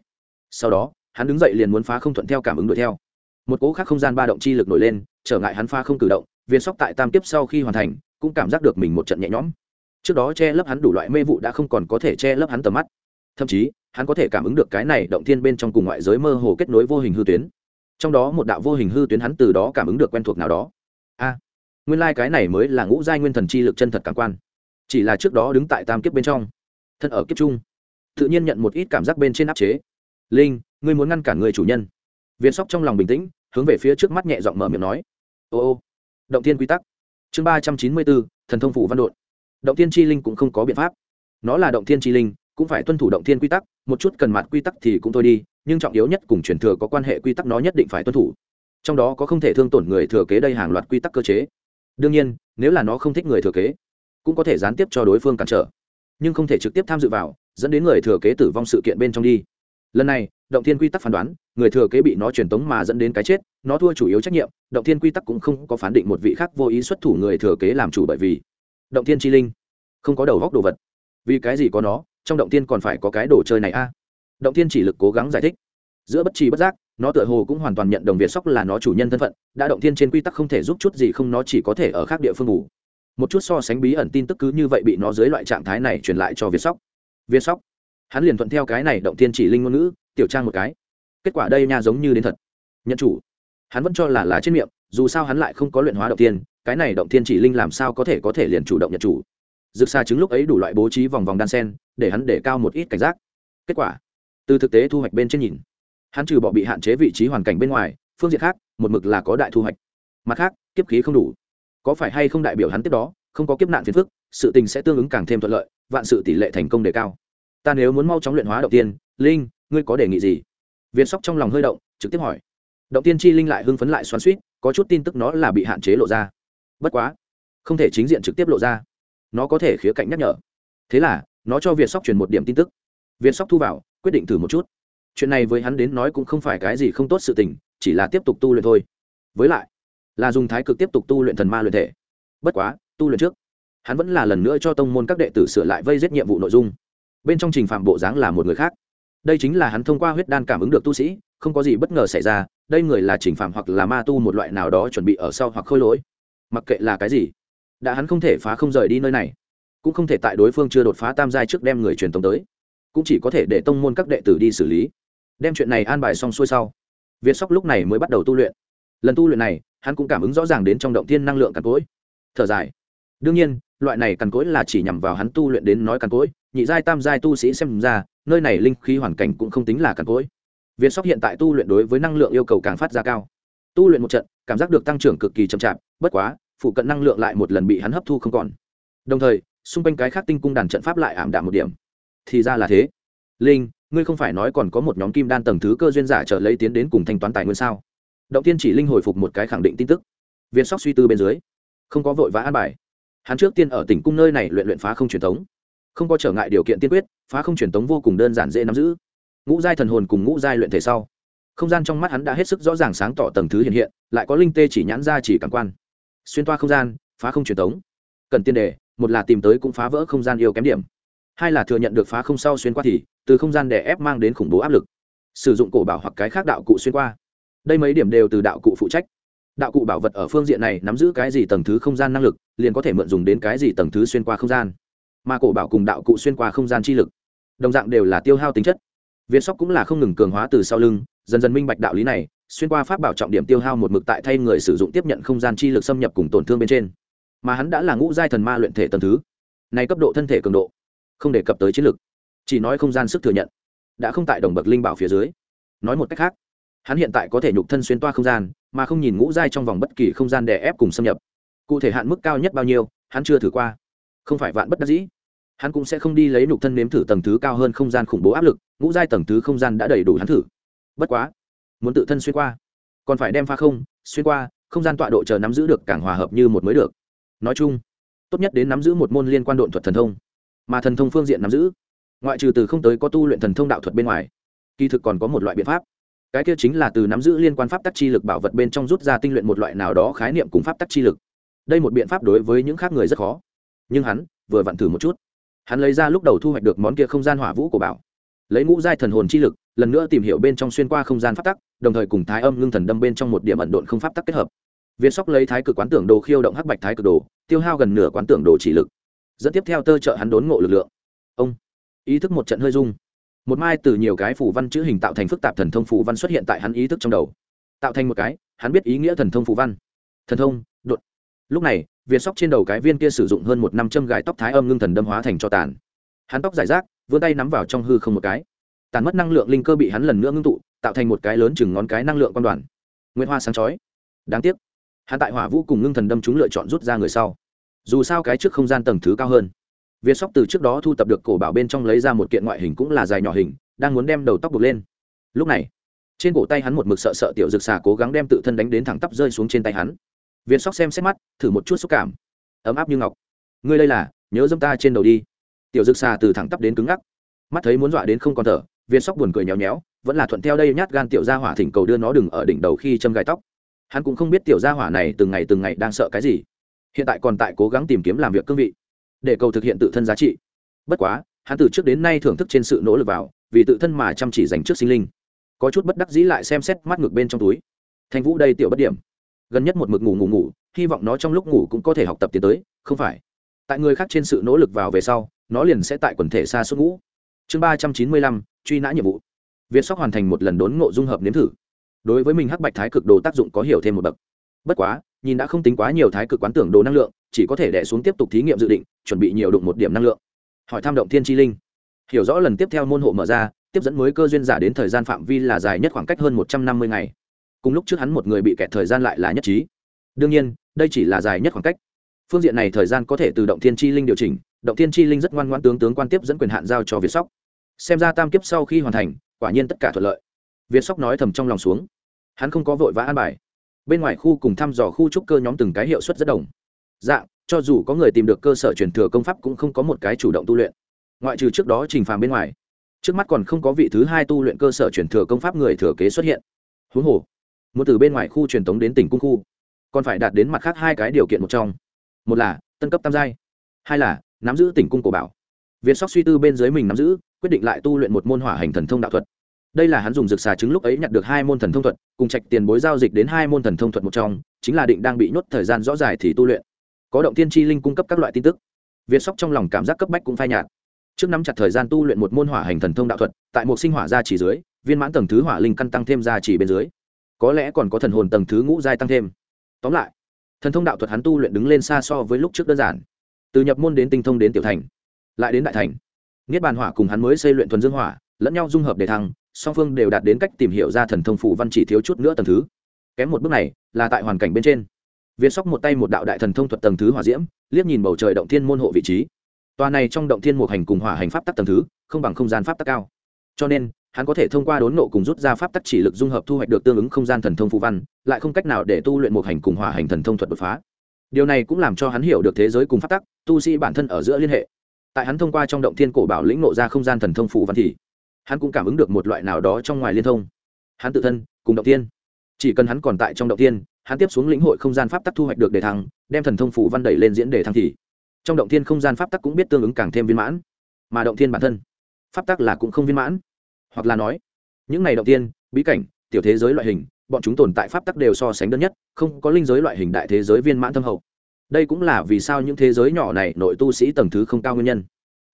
Sau đó, hắn đứng dậy liền muốn phá không thuận theo cảm ứng đuổi theo một cỗ khác không gian ba động chi lực nổi lên, trở ngại hắn pha không cử động, viên sóc tại tam kiếp sau khi hoàn thành, cũng cảm giác được mình một trận nhẹ nhõm. Trước đó che lấp hắn đủ loại mê vụ đã không còn có thể che lấp hắn tầm mắt. Thậm chí, hắn có thể cảm ứng được cái này động thiên bên trong cùng ngoại giới mơ hồ kết nối vô hình hư tuyến. Trong đó một đạo vô hình hư tuyến hắn từ đó cảm ứng được quen thuộc nào đó. A, nguyên lai、like、cái này mới là ngũ giai nguyên thần chi lực chân thật cảm quan. Chỉ là trước đó đứng tại tam kiếp bên trong, thân ở kiếp trung, tự nhiên nhận một ít cảm giác bên trên áp chế. Linh, ngươi muốn ngăn cản người chủ nhân viên sóc trong lòng bình tĩnh, hướng về phía trước mắt nhẹ giọng mở miệng nói. Ô ô, động tiên quy tắc. Chương ba trăm chín mươi bốn, thần thông phủ văn đột động tiên chi linh cũng không có biện pháp. Nó là động tiên chi linh, cũng phải tuân thủ động thiên quy tắc, một chút cần mặt quy tắc thì cũng thôi đi, nhưng trọng yếu nhất cùng truyền thừa có quan hệ quy tắc nó nhất định phải tuân thủ. Trong đó có không thể thương tổn người thừa kế đây hàng loạt quy tắc cơ chế. Đương nhiên, nếu là nó không thích người thừa kế, cũng có thể gián tiếp cho đối phương cản trở, nhưng không thể trực tiếp tham dự vào, dẫn đến người thừa kế tử vong sự kiện bên trong đi. Lần này, động thiên quy tắc phán đoán người thừa kế bị nó truyền tống mà dẫn đến cái chết, nó thua chủ yếu trách nhiệm, động thiên quy tắc cũng không có phán định một vị khác vô ý xuất thủ người thừa kế làm chủ bởi vì động thiên chi linh không có đầu góc đồ vật. Vì cái gì có nó, trong động Thiên còn phải có cái đồ chơi này a? Động Thiên chỉ lực cố gắng giải thích. Giữa bất trì bất giác, nó tựa hồ cũng hoàn toàn nhận đồng việt sóc là nó chủ nhân thân phận, đã động Thiên trên quy tắc không thể giúp chút gì không nó chỉ có thể ở khác địa phương ngủ. Một chút so sánh bí ẩn tin tức cứ như vậy bị nó dưới loại trạng thái này truyền lại cho việt sóc. Việt sóc, hắn liền thuận theo cái này động Thiên chỉ linh ngôn ngữ, tiểu trang một cái kết quả đây nha giống như đến thật. Nhận chủ. Hắn vẫn cho là là trên miệng, dù sao hắn lại không có luyện hóa động tiên cái này động tiên chỉ linh làm sao có thể có thể liền chủ động nhận chủ. Rực xa trứng lúc ấy đủ loại bố trí vòng vòng đan sen, để hắn để cao một ít cảnh giác. Kết quả, từ thực tế thu hoạch bên trên nhìn, hắn trừ bỏ bị hạn chế vị trí hoàn cảnh bên ngoài, phương diện khác, một mực là có đại thu hoạch. Mặt khác, kiếp khí không đủ. Có phải hay không đại biểu hắn tiếp đó, không có kiếp nạn phiền phức, sự tình sẽ tương ứng càng thêm thuận lợi, vạn sự tỷ lệ thành công đề cao. Ta nếu muốn mau chóng luyện hóa đầu tiên linh, ngươi có đề nghị gì? Viên sóc trong lòng hơi động, trực tiếp hỏi. Động tiên chi linh lại hưng phấn lại xoắn suýt có chút tin tức nó là bị hạn chế lộ ra. Bất quá, không thể chính diện trực tiếp lộ ra. Nó có thể khía cạnh nhắc nhở. Thế là, nó cho việt sóc truyền một điểm tin tức. Việt sóc thu vào, quyết định thử một chút. Chuyện này với hắn đến nói cũng không phải cái gì không tốt sự tình, chỉ là tiếp tục tu luyện thôi. Với lại, là dùng thái cực tiếp tục tu luyện thần ma luyện thể. Bất quá, tu luyện trước, hắn vẫn là lần nữa cho tông môn các đệ tử sửa lại vây giết nhiệm vụ nội dung. Bên trong trình phạm bộ dáng là một người khác đây chính là hắn thông qua huyết đan cảm ứng được tu sĩ, không có gì bất ngờ xảy ra, đây người là chỉnh phạm hoặc là ma tu một loại nào đó chuẩn bị ở sau hoặc khôi lỗi. Mặc kệ là cái gì, đã hắn không thể phá không rời đi nơi này, cũng không thể tại đối phương chưa đột phá tam giai trước đem người truyền tống tới, cũng chỉ có thể để tông môn các đệ tử đi xử lý. Đem chuyện này an bài xong xuôi sau, việt sóc lúc này mới bắt đầu tu luyện. Lần tu luyện này, hắn cũng cảm ứng rõ ràng đến trong động tiên năng lượng càn cối. Thở dài. Đương nhiên, loại này càn cối là chỉ nhằm vào hắn tu luyện đến nói càn cối, nhị giai tam giai tu sĩ xem ra nơi này linh khí hoàn cảnh cũng không tính là càn cỗi. việt sóc hiện tại tu luyện đối với năng lượng yêu cầu càng phát ra cao. Tu luyện một trận, cảm giác được tăng trưởng cực kỳ chậm chạp, bất quá, phụ cận năng lượng lại một lần bị hắn hấp thu không còn. Đồng thời, xung quanh cái khác tinh cung đàn trận pháp lại ảm đạm một điểm. Thì ra là thế. Linh, ngươi không phải nói còn có một nhóm kim đan tầng thứ cơ duyên giả trở lấy tiến đến cùng thanh toán tài nguyên sao? Động tiên chỉ linh hồi phục một cái khẳng định tin tức. Viên sóc suy tư bên dưới. Không có vội vã an bài. Hắn trước tiên ở tỉnh cung nơi này luyện luyện phá không truyền thống không có trở ngại điều kiện tiên quyết, phá không truyền tống vô cùng đơn giản dễ nắm giữ. Ngũ giai thần hồn cùng ngũ giai luyện thể sau, không gian trong mắt hắn đã hết sức rõ ràng sáng tỏ tầng thứ hiện hiện, lại có linh tê chỉ nhãn ra chỉ cảm quan. Xuyên toa không gian, phá không truyền tống. Cần tiên đề, một là tìm tới cũng phá vỡ không gian yêu kém điểm. Hai là thừa nhận được phá không sau xuyên qua thì, từ không gian đè ép mang đến khủng bố áp lực. Sử dụng cổ bảo hoặc cái khác đạo cụ xuyên qua. Đây mấy điểm đều từ đạo cụ phụ trách. Đạo cụ bảo vật ở phương diện này nắm giữ cái gì tầng thứ không gian năng lực, liền có thể mượn dùng đến cái gì tầng thứ xuyên qua không gian mà cổ bảo cùng đạo cụ xuyên qua không gian chi lực, đồng dạng đều là tiêu hao tính chất. Viên sóc cũng là không ngừng cường hóa từ sau lưng, dần dần minh bạch đạo lý này, xuyên qua pháp bảo trọng điểm tiêu hao một mực tại thay người sử dụng tiếp nhận không gian chi lực xâm nhập cùng tổn thương bên trên. Mà hắn đã là ngũ giai thần ma luyện thể tầng thứ, này cấp độ thân thể cường độ, không đề cập tới chiến lực, chỉ nói không gian sức thừa nhận, đã không tại đồng bậc linh bảo phía dưới. Nói một cách khác, hắn hiện tại có thể nhục thân xuyên toa không gian, mà không nhìn ngũ giai trong vòng bất kỳ không gian đè ép cùng xâm nhập. Cụ thể hạn mức cao nhất bao nhiêu, hắn chưa thử qua. Không phải vạn bất đắc dĩ hắn cũng sẽ không đi lấy nhục thân nếm thử tầng thứ cao hơn không gian khủng bố áp lực, ngũ giai tầng thứ không gian đã đầy đủ hắn thử. Bất quá, muốn tự thân xuyên qua, còn phải đem pha không, xuyên qua, không gian tọa độ chờ nắm giữ được càng hòa hợp như một mới được. Nói chung, tốt nhất đến nắm giữ một môn liên quan độn thuật thần thông, mà thần thông phương diện nắm giữ, ngoại trừ từ không tới có tu luyện thần thông đạo thuật bên ngoài, kỳ thực còn có một loại biện pháp. Cái kia chính là từ nắm giữ liên quan pháp tắc chi lực bảo vật bên trong rút ra tinh luyện một loại nào đó khái niệm cùng pháp tắc chi lực. Đây một biện pháp đối với những khác người rất khó, nhưng hắn vừa vặn thử một chút hắn lấy ra lúc đầu thu hoạch được món kia không gian hỏa vũ của bảo, lấy ngũ giai thần hồn chi lực, lần nữa tìm hiểu bên trong xuyên qua không gian pháp tắc, đồng thời cùng thái âm ngưng thần đâm bên trong một điểm ẩn độn không pháp tắc kết hợp. Viên sóc lấy thái cực quán tưởng đồ khiêu động hắc bạch thái cực đồ, tiêu hao gần nửa quán tưởng đồ chỉ lực. Dẫn tiếp theo tơ trợ hắn đốn ngộ lực lượng. Ông, ý thức một trận hơi rung. Một mai từ nhiều cái phủ văn chữ hình tạo thành phức tạp thần thông phủ văn xuất hiện tại hắn ý thức trong đầu. Tạo thành một cái, hắn biết ý nghĩa thần thông phủ văn. Thần thông, đột lúc này, việt sóc trên đầu cái viên kia sử dụng hơn một năm châm gài tóc thái âm ngưng thần đâm hóa thành cho tàn. Hắn tóc giải rác, vươn tay nắm vào trong hư không một cái. Tàn mất năng lượng linh cơ bị hắn lần nữa ngưng tụ, tạo thành một cái lớn chừng ngón cái năng lượng quan đoàn. Nguyễn hoa sáng chói. Đáng tiếc, hắn tại hỏa vũ cùng ngưng thần đâm chúng lựa chọn rút ra người sau. Dù sao cái trước không gian tầng thứ cao hơn. Việt sóc từ trước đó thu tập được cổ bảo bên trong lấy ra một kiện ngoại hình cũng là dài nhỏ hình, đang muốn đem đầu tóc buộc lên. Lúc này, trên cổ tay hắn một mực sợ sợ tiểu rực xà cố gắng đem tự thân đánh đến thẳng tắp rơi xuống trên tay hắn việt sóc xem xét mắt, thử một chút xúc cảm. Ấm áp như ngọc. Ngươi đây là, nhớ dâm ta trên đầu đi. Tiểu Dực xà từ thẳng tắp đến cứng ngắc. Mắt thấy muốn dọa đến không còn thở việt sóc buồn cười nhéo nhéo, vẫn là thuận theo đây nhát gan tiểu gia hỏa thỉnh cầu đưa nó đừng ở đỉnh đầu khi châm gai tóc. Hắn cũng không biết tiểu gia hỏa này từng ngày từng ngày đang sợ cái gì. Hiện tại còn tại cố gắng tìm kiếm làm việc cương vị, để cầu thực hiện tự thân giá trị. Bất quá, hắn từ trước đến nay thưởng thức trên sự nỗ lực vào, vì tự thân mà chăm chỉ dành trước sinh linh. Có chút bất đắc dĩ lại xem xét mắt ngực bên trong túi. Thanh vũ đây tiểu bất điểm gần nhất một mực ngủ ngủ ngủ, hy vọng nó trong lúc ngủ cũng có thể học tập tiến tới, không phải. Tại người khác trên sự nỗ lực vào về sau, nó liền sẽ tại quần thể xa suốt ngủ. Chương ba trăm chín mươi lăm, truy nã nhiệm vụ. Việt sóc hoàn thành một lần đốn ngộ dung hợp nếm thử. Đối với mình hắc bạch thái cực đồ tác dụng có hiểu thêm một bậc. Bất quá, nhìn đã không tính quá nhiều thái cực quán tưởng đồ năng lượng, chỉ có thể đẻ xuống tiếp tục thí nghiệm dự định, chuẩn bị nhiều đụng một điểm năng lượng. Hỏi tham động thiên tri linh. Hiểu rõ lần tiếp theo môn hộ mở ra, tiếp dẫn mới cơ duyên giả đến thời gian phạm vi là dài nhất khoảng cách hơn một trăm năm mươi ngày cùng lúc trước hắn một người bị kẹt thời gian lại là nhất trí. Đương nhiên, đây chỉ là dài nhất khoảng cách. Phương diện này thời gian có thể từ động thiên tri linh điều chỉnh, động thiên tri linh rất ngoan ngoan tướng tướng quan tiếp dẫn quyền hạn giao cho việt sóc. Xem ra tam kiếp sau khi hoàn thành, quả nhiên tất cả thuận lợi. Việt sóc nói thầm trong lòng xuống. Hắn không có vội vã an bài. Bên ngoài khu cùng thăm dò khu trúc cơ nhóm từng cái hiệu suất rất đồng. Dạng cho dù có người tìm được cơ sở truyền thừa công pháp cũng không có một cái chủ động tu luyện. Ngoại trừ trước đó trình phàm bên ngoài, trước mắt còn không có vị thứ hai tu luyện cơ sở truyền thừa công pháp người thừa kế xuất hiện. Huống hồ muốn từ bên ngoài khu truyền tống đến tỉnh cung khu, còn phải đạt đến mặt khác hai cái điều kiện một trong. Một là, tân cấp tam giai, hai là, nắm giữ tỉnh cung cổ bảo. Việt sóc suy tư bên dưới mình nắm giữ, quyết định lại tu luyện một môn hỏa hành thần thông đạo thuật. Đây là hắn dùng rực xà trứng lúc ấy nhặt được hai môn thần thông thuật, cùng trạch tiền bối giao dịch đến hai môn thần thông thuật một trong, chính là định đang bị nhốt thời gian rõ dài thì tu luyện. Có động tiên tri linh cung cấp các loại tin tức. Việt sóc trong lòng cảm giác cấp bách cũng phai nhạt. Trước nắm chặt thời gian tu luyện một môn hỏa hành thần thông đạo thuật, tại một sinh hỏa gia chỉ dưới, viên mãn tầng thứ hỏa linh căn tăng thêm gia chỉ bên dưới có lẽ còn có thần hồn tầng thứ ngũ giai tăng thêm. Tóm lại, thần thông đạo thuật hắn tu luyện đứng lên xa so với lúc trước đơn giản. Từ nhập môn đến tinh thông đến tiểu thành, lại đến đại thành. Niết bàn hỏa cùng hắn mới xây luyện thuần dương hỏa, lẫn nhau dung hợp để thăng, song phương đều đạt đến cách tìm hiểu ra thần thông phủ văn chỉ thiếu chút nữa tầng thứ. Kém một bước này, là tại hoàn cảnh bên trên. Việt sóc một tay một đạo đại thần thông thuật tầng thứ hỏa diễm, liếc nhìn bầu trời động thiên môn hộ vị trí. Tòa này trong động thiên một hành cùng hỏa hành pháp tắc tầng thứ, không bằng không gian pháp tắc cao. Cho nên hắn có thể thông qua đốn nộ cùng rút ra pháp tắc chỉ lực dung hợp thu hoạch được tương ứng không gian thần thông phù văn, lại không cách nào để tu luyện một hành cùng hỏa hành thần thông thuật đột phá. Điều này cũng làm cho hắn hiểu được thế giới cùng pháp tắc, tu sĩ bản thân ở giữa liên hệ. Tại hắn thông qua trong động thiên cổ bảo lĩnh nộ ra không gian thần thông phù văn thì, hắn cũng cảm ứng được một loại nào đó trong ngoài liên thông. Hắn tự thân, cùng động tiên chỉ cần hắn còn tại trong động tiên hắn tiếp xuống lĩnh hội không gian pháp tắc thu hoạch được đề thăng, đem thần thông phù văn đẩy lên diễn đề thăng thì, trong động thiên không gian pháp tắc cũng biết tương ứng càng thêm viên mãn, mà động thiên bản thân, pháp tắc là cũng không viên mãn hoặc là nói, những này động tiên, bí cảnh, tiểu thế giới loại hình, bọn chúng tồn tại pháp tắc đều so sánh đơn nhất, không có linh giới loại hình đại thế giới viên mãn thâm hậu. Đây cũng là vì sao những thế giới nhỏ này nội tu sĩ tầng thứ không cao nguyên nhân.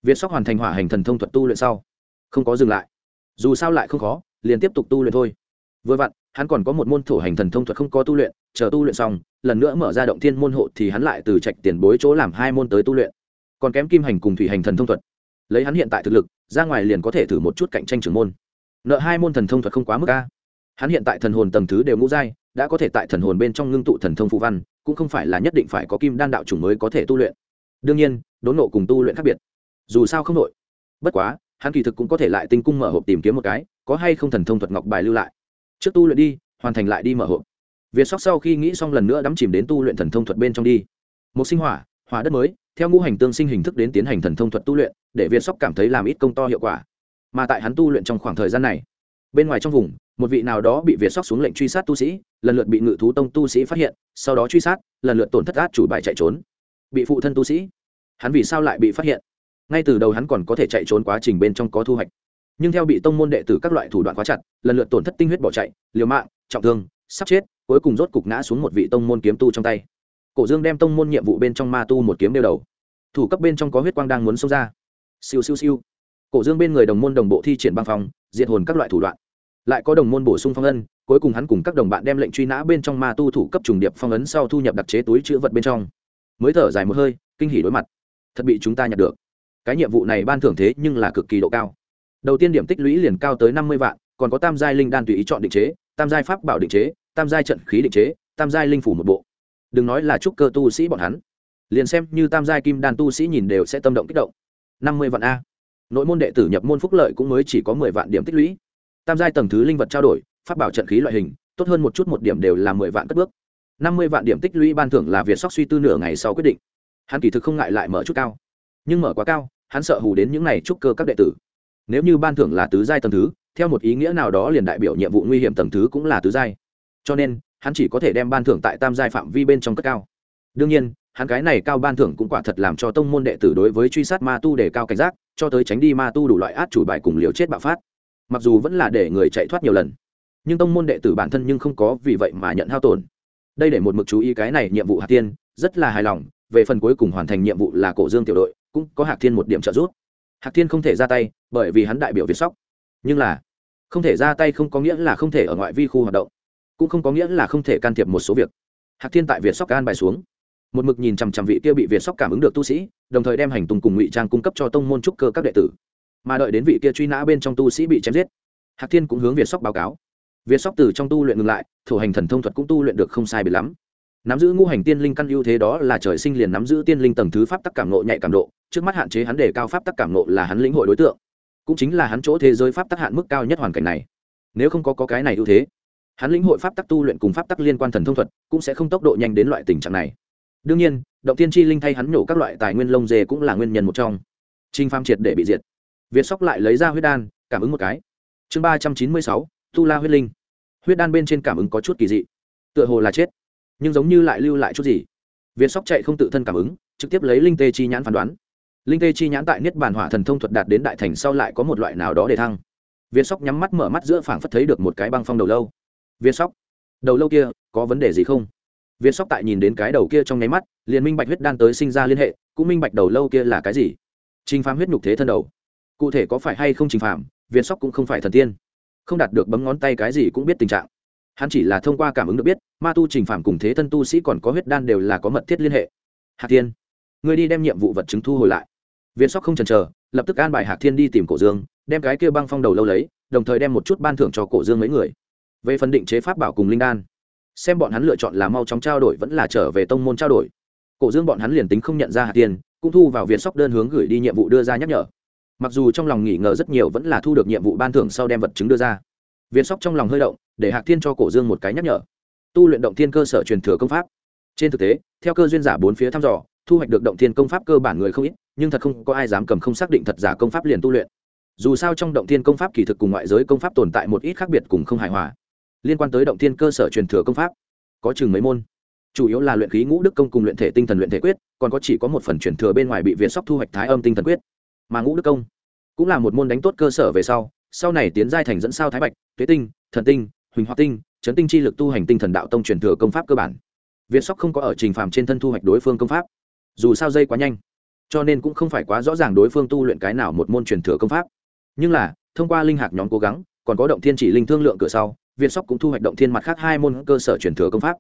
Việt sóc hoàn thành hỏa hành thần thông thuật tu luyện sau, không có dừng lại. Dù sao lại không khó, liền tiếp tục tu luyện thôi. Vừa vặn, hắn còn có một môn thổ hành thần thông thuật không có tu luyện, chờ tu luyện xong, lần nữa mở ra động thiên môn hộ thì hắn lại từ trạch tiền bối chỗ làm hai môn tới tu luyện. Còn kém kim hành cùng thủy hành thần thông thuật lấy hắn hiện tại thực lực, ra ngoài liền có thể thử một chút cạnh tranh trưởng môn. Nợ hai môn thần thông thuật không quá mức a. Hắn hiện tại thần hồn tầng thứ đều ngũ giai, đã có thể tại thần hồn bên trong ngưng tụ thần thông phụ văn, cũng không phải là nhất định phải có kim đan đạo chủng mới có thể tu luyện. Đương nhiên, đốn nộ cùng tu luyện khác biệt. Dù sao không nội. Bất quá, hắn kỳ thực cũng có thể lại tinh cung mở hộp tìm kiếm một cái, có hay không thần thông thuật ngọc bài lưu lại. Trước tu luyện đi, hoàn thành lại đi mở hộp. Việt sóc sau khi nghĩ xong lần nữa đắm chìm đến tu luyện thần thông thuật bên trong đi. Một sinh hỏa hỏa đất mới, theo ngũ hành tương sinh hình thức đến tiến hành thần thông thuật tu luyện, để việt sóc cảm thấy làm ít công to hiệu quả. Mà tại hắn tu luyện trong khoảng thời gian này, bên ngoài trong vùng, một vị nào đó bị việt sóc xuống lệnh truy sát tu sĩ, lần lượt bị ngự thú tông tu sĩ phát hiện, sau đó truy sát, lần lượt tổn thất át chủ bài chạy trốn. Bị phụ thân tu sĩ, hắn vì sao lại bị phát hiện? Ngay từ đầu hắn còn có thể chạy trốn quá trình bên trong có thu hoạch. Nhưng theo bị tông môn đệ tử các loại thủ đoạn quá chặt, lần lượt tổn thất tinh huyết bỏ chạy, liều mạng, trọng thương, sắp chết, cuối cùng rốt cục ngã xuống một vị tông môn kiếm tu trong tay cổ dương đem tông môn nhiệm vụ bên trong ma tu một kiếm đeo đầu. Thủ cấp bên trong có huyết quang đang muốn xông ra. Siêu siêu siêu. Cổ dương bên người đồng môn đồng bộ thi triển băng phòng diệt hồn các loại thủ đoạn. Lại có đồng môn bổ sung phong ân cuối cùng hắn cùng các đồng bạn đem lệnh truy nã bên trong ma tu thủ cấp trùng điệp phong ấn sau thu nhập đặc chế túi chữ vật bên trong. Mới thở dài một hơi, kinh hỉ đối mặt. Thật bị chúng ta nhặt được. Cái nhiệm vụ này ban thưởng thế nhưng là cực kỳ độ cao. Đầu tiên điểm tích lũy liền cao tới năm mươi vạn, còn có tam giai linh đan tùy ý chọn định chế, tam giai pháp bảo định chế, tam giai trận khí định chế, tam giai linh phủ một bộ đừng nói là trúc cơ tu sĩ bọn hắn. Liền xem như tam giai kim đan tu sĩ nhìn đều sẽ tâm động kích động. Năm mươi vạn a. Nội môn đệ tử nhập môn phúc lợi cũng mới chỉ có mười vạn điểm tích lũy. Tam giai tầng thứ linh vật trao đổi phát bảo trận khí loại hình, tốt hơn một chút một điểm đều là mười vạn cất bước. Năm mươi vạn điểm tích lũy ban thưởng là việt sóc suy tư nửa ngày sau quyết định. Hắn kỳ thực không ngại lại mở chút cao. Nhưng mở quá cao, hắn sợ hù đến những này trúc cơ các đệ tử. Nếu như ban thưởng là tứ giai tầng thứ, theo một ý nghĩa nào đó liền đại biểu nhiệm vụ nguy hiểm tầng thứ cũng là tứ giai. Cho nên hắn chỉ có thể đem ban thưởng tại tam giai phạm vi bên trong cất cao. Đương nhiên, hắn cái này cao ban thưởng cũng quả thật làm cho tông môn đệ tử đối với truy sát ma tu để cao cảnh giác, cho tới tránh đi ma tu đủ loại át chủ bài cùng liều chết bạo phát. Mặc dù vẫn là để người chạy thoát nhiều lần, nhưng tông môn đệ tử bản thân nhưng không có vì vậy mà nhận hao tổn. Đây để một mực chú ý cái này nhiệm vụ hạt tiên rất là hài lòng, về phần cuối cùng hoàn thành nhiệm vụ là cổ dương tiểu đội, cũng có hạc thiên một điểm trợ giúp. Hạc thiên không thể ra tay, bởi vì hắn đại biểu việt sóc. Nhưng là, không thể ra tay không có nghĩa là không thể ở ngoại vi khu hoạt động cũng không có nghĩa là không thể can thiệp một số việc. Hạc thiên tại việt sóc can bài xuống. Một mực nhìn chằm chằm vị kia bị việt sóc cảm ứng được tu sĩ đồng thời đem hành tùng cùng ngụy trang cung cấp cho tông môn trúc cơ các đệ tử. Mà đợi đến vị kia truy nã bên trong tu sĩ bị chém giết hạc thiên cũng hướng việt sóc báo cáo. Việt sóc từ trong tu luyện ngừng lại thủ hành thần thông thuật cũng tu luyện được không sai bị lắm. Nắm giữ ngũ hành tiên linh căn ưu thế đó là trời sinh liền nắm giữ tiên linh tầng thứ pháp tắc cảm nộ nhạy cảm độ trước mắt hạn chế hắn đề cao pháp tắc cảm nộ là hắn lĩnh hội đối tượng. Cũng chính là hắn chỗ thế giới pháp tắc hạn mức cao nhất hoàn cảnh này. Nếu không có, có cái này ưu thế hắn lĩnh hội pháp tắc tu luyện cùng pháp tắc liên quan thần thông thuật, cũng sẽ không tốc độ nhanh đến loại tình trạng này. Đương nhiên, động tiên chi linh thay hắn nhổ các loại tài nguyên lông dê cũng là nguyên nhân một trong. Trinh pham triệt để bị diệt. Việt sóc lại lấy ra huyết đan, cảm ứng một cái. Chương ba trăm chín mươi sáu, tu la huyết linh. Huyết đan bên trên cảm ứng có chút kỳ dị. Tựa hồ là chết, nhưng giống như lại lưu lại chút gì. Việt sóc chạy không tự thân cảm ứng, trực tiếp lấy linh tê chi nhãn phán đoán. Linh tê chi nhãn tại niết bàn hỏa thần thông thuật đạt đến đại thành sau lại có một loại nào đó để thăng. Việt sóc nhắm mắt mở mắt giữa phảng phất thấy được một cái băng phong đầu lâu việt sóc. Đầu lâu kia, có vấn đề gì không? Viên sóc tại nhìn đến cái đầu kia trong nháy mắt, liền minh bạch huyết đan tới sinh ra liên hệ, cũng minh bạch đầu lâu kia là cái gì. Trình phàm huyết nhục thế thân đầu. Cụ thể có phải hay không trình phạm viên sóc cũng không phải thần tiên. Không đạt được bấm ngón tay cái gì cũng biết tình trạng. Hắn chỉ là thông qua cảm ứng được biết, ma tu trình phạm cùng thế thân tu sĩ còn có huyết đan đều là có mật thiết liên hệ. Hạc thiên người đi đem nhiệm vụ vật chứng thu hồi lại. Viên sóc không chần chờ, lập tức an bài hạc thiên đi tìm cổ dương, đem cái kia băng phong đầu lâu lấy, đồng thời đem một chút ban thưởng cho cổ dương mấy người về phần định chế pháp bảo cùng linh đan, xem bọn hắn lựa chọn là mau chóng trao đổi vẫn là trở về tông môn trao đổi. Cổ dương bọn hắn liền tính không nhận ra hạt tiền cũng thu vào viện sóc đơn hướng gửi đi nhiệm vụ đưa ra nhắc nhở. Mặc dù trong lòng nghỉ ngờ rất nhiều vẫn là thu được nhiệm vụ ban thưởng sau đem vật chứng đưa ra. Viện sóc trong lòng hơi động, để hạc thiên cho cổ dương một cái nhắc nhở. Tu luyện động thiên cơ sở truyền thừa công pháp. Trên thực tế, theo cơ duyên giả bốn phía thăm dò, thu hoạch được động thiên công pháp cơ bản người không ít, nhưng thật không có ai dám cầm không xác định thật giả công pháp liền tu luyện. Dù sao trong động thiên công pháp kỳ thực cùng ngoại giới công pháp tồn tại một ít khác biệt cùng không hài hòa liên quan tới động thiên cơ sở truyền thừa công pháp. Có chừng mấy môn. Chủ yếu là luyện khí ngũ đức công cùng luyện thể tinh thần luyện thể quyết, còn có chỉ có một phần truyền thừa bên ngoài bị việt sóc thu hoạch thái âm tinh thần quyết. Mà ngũ đức công cũng là một môn đánh tốt cơ sở về sau sau này tiến giai thành dẫn sao thái bạch, tuế tinh, thần tinh, huỳnh hoa tinh, chấn tinh chi lực tu hành tinh thần đạo tông truyền thừa công pháp cơ bản. Việt sóc không có ở trình phàm trên thân thu hoạch đối phương công pháp. Dù sao dây quá nhanh, cho nên cũng không phải quá rõ ràng đối phương tu luyện cái nào một môn truyền thừa công pháp. Nhưng là, thông qua linh hạc nhóm cố gắng, còn có động thiên chỉ linh thương lượng cửa sau việt sóc cũng thu hoạch động thiên mặt khác hai môn cơ sở truyền thừa công pháp.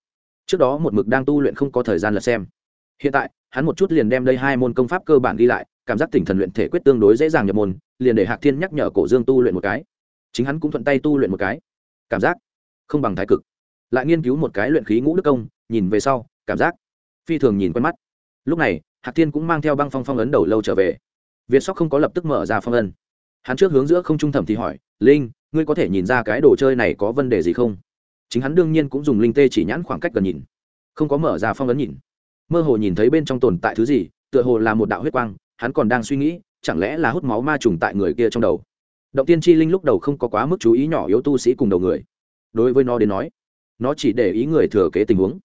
Trước đó một mực đang tu luyện không có thời gian lật xem. Hiện tại, hắn một chút liền đem đây hai môn công pháp cơ bản đi lại, cảm giác tỉnh thần luyện thể quyết tương đối dễ dàng nhập môn, liền để hạc thiên nhắc nhở cổ dương tu luyện một cái. Chính hắn cũng thuận tay tu luyện một cái. Cảm giác không bằng thái cực. Lại nghiên cứu một cái luyện khí ngũ đức công, nhìn về sau, cảm giác phi thường nhìn quen mắt. Lúc này, hạc thiên cũng mang theo băng phong phong ấn đầu lâu trở về. Việt sóc không có lập tức mở ra phong ấn. Hắn trước hướng giữa không trung thẩm thì hỏi, linh ngươi có thể nhìn ra cái đồ chơi này có vấn đề gì không? Chính hắn đương nhiên cũng dùng linh tê chỉ nhãn khoảng cách gần nhìn. Không có mở ra phong ấn nhìn. Mơ hồ nhìn thấy bên trong tồn tại thứ gì, tựa hồ là một đạo huyết quang, hắn còn đang suy nghĩ, chẳng lẽ là hút máu ma trùng tại người kia trong đầu? Động tiên chi linh lúc đầu không có quá mức chú ý nhỏ yếu tu sĩ cùng đầu người. Đối với nó đến nói, nó chỉ để ý người thừa kế tình huống.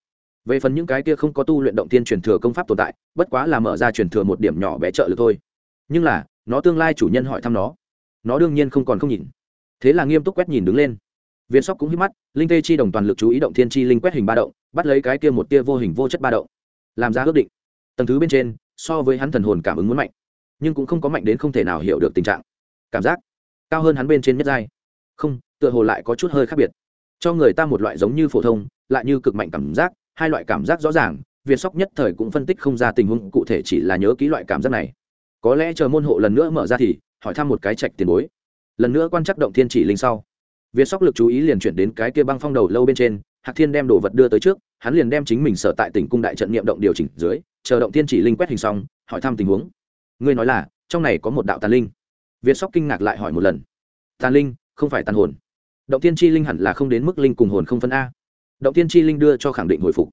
Về phần những cái kia không có tu luyện động tiên truyền thừa công pháp tồn tại, bất quá là mở ra truyền thừa một điểm nhỏ bé trợ lực thôi. Nhưng là, nó tương lai chủ nhân hỏi thăm nó. Nó đương nhiên không còn không nhìn thế là nghiêm túc quét nhìn đứng lên. Viên sóc cũng hít mắt, linh tê chi đồng toàn lực chú ý động thiên chi linh quét hình ba động, bắt lấy cái kia một tia vô hình vô chất ba động. Làm ra ước định. Tầng thứ bên trên, so với hắn thần hồn cảm ứng muốn mạnh, nhưng cũng không có mạnh đến không thể nào hiểu được tình trạng. Cảm giác cao hơn hắn bên trên nhất giai. Không, tựa hồ lại có chút hơi khác biệt. Cho người ta một loại giống như phổ thông, lại như cực mạnh cảm giác, hai loại cảm giác rõ ràng việt sóc nhất thời cũng phân tích không ra tình huống, cụ thể chỉ là nhớ kỹ loại cảm giác này. Có lẽ chờ môn hộ lần nữa mở ra thì, hỏi thăm một cái trạch tiền bối lần nữa quan trắc động thiên chỉ linh sau. Việt sóc lực chú ý liền chuyển đến cái kia băng phong đầu lâu bên trên, hạc thiên đem đồ vật đưa tới trước, hắn liền đem chính mình sở tại tỉnh cung đại trận niệm động điều chỉnh dưới, chờ động thiên chỉ linh quét hình xong, hỏi thăm tình huống. Ngươi nói là, trong này có một đạo tàn linh. Việt sóc kinh ngạc lại hỏi một lần. Tàn linh, không phải tàn hồn. Động thiên chi linh hẳn là không đến mức linh cùng hồn không phân a. Động thiên chi linh đưa cho khẳng định hồi phục.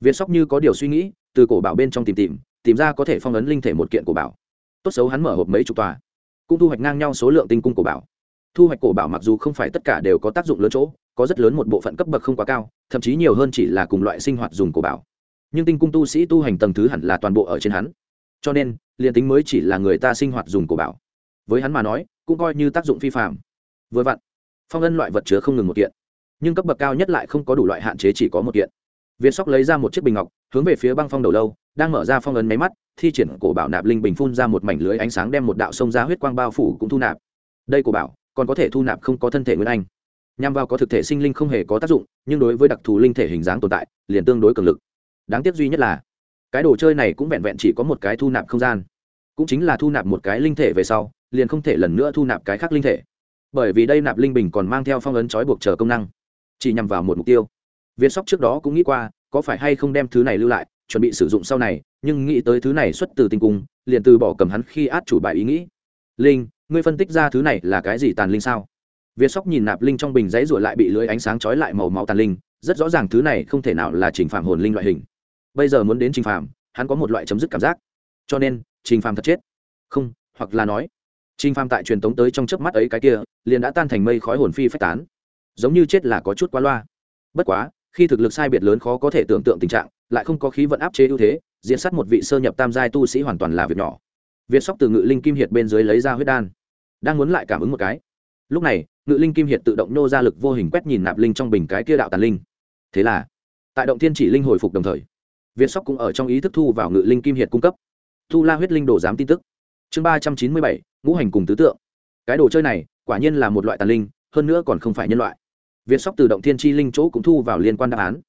Việt sóc như có điều suy nghĩ, từ cổ bảo bên trong tìm tìm tìm ra có thể phong ấn linh thể một kiện cổ bảo. Tốt xấu hắn mở hộp mấy chục tòa cũng thu hoạch ngang nhau số lượng tinh cung cổ bảo. Thu hoạch cổ bảo mặc dù không phải tất cả đều có tác dụng lớn chỗ, có rất lớn một bộ phận cấp bậc không quá cao, thậm chí nhiều hơn chỉ là cùng loại sinh hoạt dùng cổ bảo. Nhưng tinh cung tu sĩ tu hành tầng thứ hẳn là toàn bộ ở trên hắn. Cho nên, liền tính mới chỉ là người ta sinh hoạt dùng cổ bảo, với hắn mà nói, cũng coi như tác dụng phi phạm vừa vặn, phong ân loại vật chứa không ngừng một kiện, nhưng cấp bậc cao nhất lại không có đủ loại hạn chế chỉ có một kiện việt sóc lấy ra một chiếc bình ngọc, hướng về phía băng phong đầu lâu, đang mở ra phong ấn máy mắt, thi triển cổ bảo nạp linh bình phun ra một mảnh lưới ánh sáng đem một đạo sông ra huyết quang bao phủ cũng thu nạp. Đây cổ bảo, còn có thể thu nạp không có thân thể nguyên anh. Nhằm vào có thực thể sinh linh không hề có tác dụng, nhưng đối với đặc thù linh thể hình dáng tồn tại, liền tương đối cường lực. Đáng tiếc duy nhất là, cái đồ chơi này cũng vẹn vẹn chỉ có một cái thu nạp không gian. Cũng chính là thu nạp một cái linh thể về sau, liền không thể lần nữa thu nạp cái khác linh thể. Bởi vì đây nạp linh bình còn mang theo phong ấn trói buộc chờ công năng, chỉ nhằm vào một mục tiêu viên sóc trước đó cũng nghĩ qua, có phải hay không đem thứ này lưu lại, chuẩn bị sử dụng sau này, nhưng nghĩ tới thứ này xuất từ tinh cung, liền từ bỏ cầm hắn khi át chủ bài ý nghĩ. Linh, ngươi phân tích ra thứ này là cái gì tàn linh sao? Việt sóc nhìn nạp linh trong bình giấy rủa lại bị lưới ánh sáng chói lại màu máu tàn linh, rất rõ ràng thứ này không thể nào là trình phạm hồn linh loại hình. Bây giờ muốn đến trình phạm hắn có một loại chấm dứt cảm giác. Cho nên, trình phạm thật chết. Không, hoặc là nói, trình phạm tại truyền tống tới trong chớp mắt ấy cái kia, liền đã tan thành mây khói hồn phi phách tán. Giống như chết là có chút quá loa. Bất quá khi thực lực sai biệt lớn khó có thể tưởng tượng tình trạng, lại không có khí vận áp chế ưu thế, diễn sát một vị sơ nhập tam giai tu sĩ hoàn toàn là việc nhỏ. Việt sóc từ ngự linh kim hiệt bên dưới lấy ra huyết đan, đang muốn lại cảm ứng một cái. Lúc này, ngự linh kim hiệt tự động nô ra lực vô hình quét nhìn nạp linh trong bình cái kia đạo tàn linh. Thế là, tại động thiên chỉ linh hồi phục đồng thời, việt sóc cũng ở trong ý thức thu vào ngự linh kim hiệt cung cấp. Thu la huyết linh đồ giám tin tức. Chương ba trăm chín mươi bảy, ngũ hành cùng tứ tượng. Cái đồ chơi này, quả nhiên là một loại tàn linh, hơn nữa còn không phải nhân loại việt sóc tự động thiên chi linh chỗ cũng thu vào liên quan đáp án.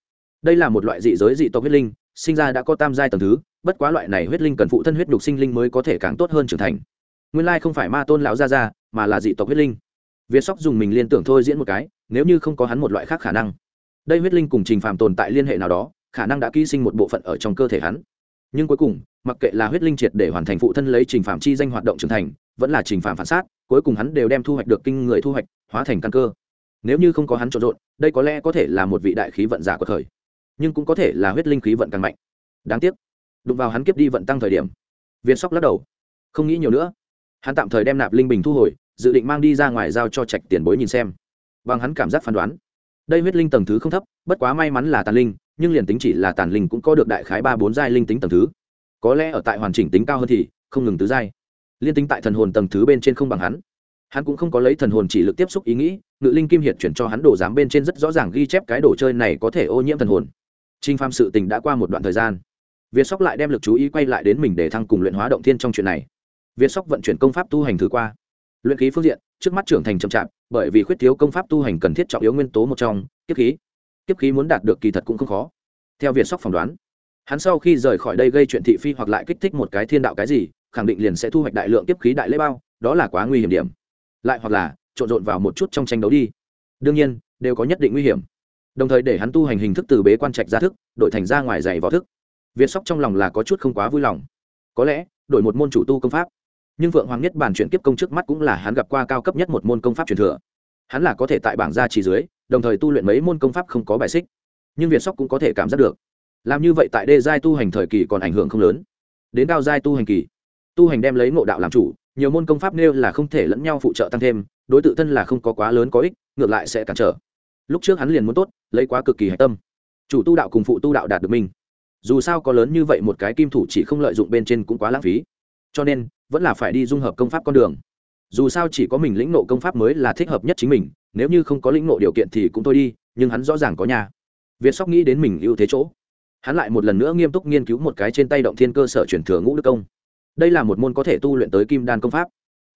Đây là một loại dị giới dị tộc huyết linh, sinh ra đã có tam giai tầng thứ, bất quá loại này huyết linh cần phụ thân huyết đục sinh linh mới có thể càng tốt hơn trưởng thành. Nguyên lai không phải ma tôn lão gia gia, mà là dị tộc huyết linh. Việt sóc dùng mình liên tưởng thôi diễn một cái, nếu như không có hắn một loại khác khả năng. Đây huyết linh cùng trình phàm tồn tại liên hệ nào đó, khả năng đã ký sinh một bộ phận ở trong cơ thể hắn. Nhưng cuối cùng, mặc kệ là huyết linh triệt để hoàn thành phụ thân lấy trình phạm chi danh hoạt động trưởng thành, vẫn là trình phạm phản sát, cuối cùng hắn đều đem thu hoạch được kinh người thu hoạch, hóa thành căn cơ nếu như không có hắn trộn rộn, đây có lẽ có thể là một vị đại khí vận giả của thời. Nhưng cũng có thể là huyết linh khí vận càng mạnh. Đáng tiếc, đụng vào hắn kiếp đi vận tăng thời điểm, Viên sóc lắc đầu. Không nghĩ nhiều nữa. Hắn tạm thời đem nạp linh bình thu hồi, dự định mang đi ra ngoài giao cho trạch tiền bối nhìn xem. Bằng hắn cảm giác phán đoán, đây huyết linh tầng thứ không thấp, bất quá may mắn là tàn linh, nhưng liền tính chỉ là tàn linh cũng có được đại khái ba bốn giai linh tính tầng thứ. Có lẽ ở tại hoàn chỉnh tính cao hơn thì không ngừng tứ giai. Liên tính tại thần hồn tầng thứ bên trên không bằng hắn hắn cũng không có lấy thần hồn chỉ lực tiếp xúc ý nghĩ, ngự linh kim hiệt chuyển cho hắn đồ giám bên trên rất rõ ràng ghi chép cái đồ chơi này có thể ô nhiễm thần hồn. Trinh pham sự tình đã qua một đoạn thời gian. Việt sóc lại đem lực chú ý quay lại đến mình để thăng cùng luyện hóa động thiên trong chuyện này. Việt sóc vận chuyển công pháp tu hành thứ qua. Luyện khí phương diện, trước mắt trưởng thành chậm chạp, bởi vì khuyết thiếu công pháp tu hành cần thiết trọng yếu nguyên tố một trong, kiếp khí. Kiếp khí muốn đạt được kỳ thật cũng không khó. Theo việt sóc phỏng đoán, hắn sau khi rời khỏi đây gây chuyện thị phi hoặc lại kích thích một cái thiên đạo cái gì, khẳng định liền sẽ thu hoạch đại lượng kiếp khí đại lễ bao, đó là quá nguy hiểm điểm lại hoặc là trộn rộn vào một chút trong tranh đấu đi. Đương nhiên, đều có nhất định nguy hiểm. Đồng thời để hắn tu hành hình thức từ bế quan trạch ra thức, đổi thành ra ngoài giày võ thức. Việt sóc trong lòng là có chút không quá vui lòng. Có lẽ, đổi một môn chủ tu công pháp. Nhưng vượng hoàng nhất bản chuyển kiếp công trước mắt cũng là hắn gặp qua cao cấp nhất một môn công pháp truyền thừa. Hắn là có thể tại bảng gia chỉ dưới, đồng thời tu luyện mấy môn công pháp không có bài xích. Nhưng việt sóc cũng có thể cảm giác được. Làm như vậy tại đê giai tu hành thời kỳ còn ảnh hưởng không lớn. Đến cao giai tu hành kỳ, tu hành đem lấy ngộ đạo làm chủ nhiều môn công pháp nêu là không thể lẫn nhau phụ trợ tăng thêm, đối tự thân là không có quá lớn có ích, ngược lại sẽ cản trở. Lúc trước hắn liền muốn tốt, lấy quá cực kỳ hạch tâm. Chủ tu đạo cùng phụ tu đạo đạt được mình. Dù sao có lớn như vậy một cái kim thủ chỉ không lợi dụng bên trên cũng quá lãng phí. Cho nên, vẫn là phải đi dung hợp công pháp con đường. Dù sao chỉ có mình lĩnh nộ công pháp mới là thích hợp nhất chính mình, nếu như không có lĩnh nộ điều kiện thì cũng thôi đi, nhưng hắn rõ ràng có nhà. Việt sóc nghĩ đến mình ưu thế chỗ. Hắn lại một lần nữa nghiêm túc nghiên cứu một cái trên tay động thiên cơ sở chuyển thừa ngũ đức công đây là một môn có thể tu luyện tới kim đan công pháp.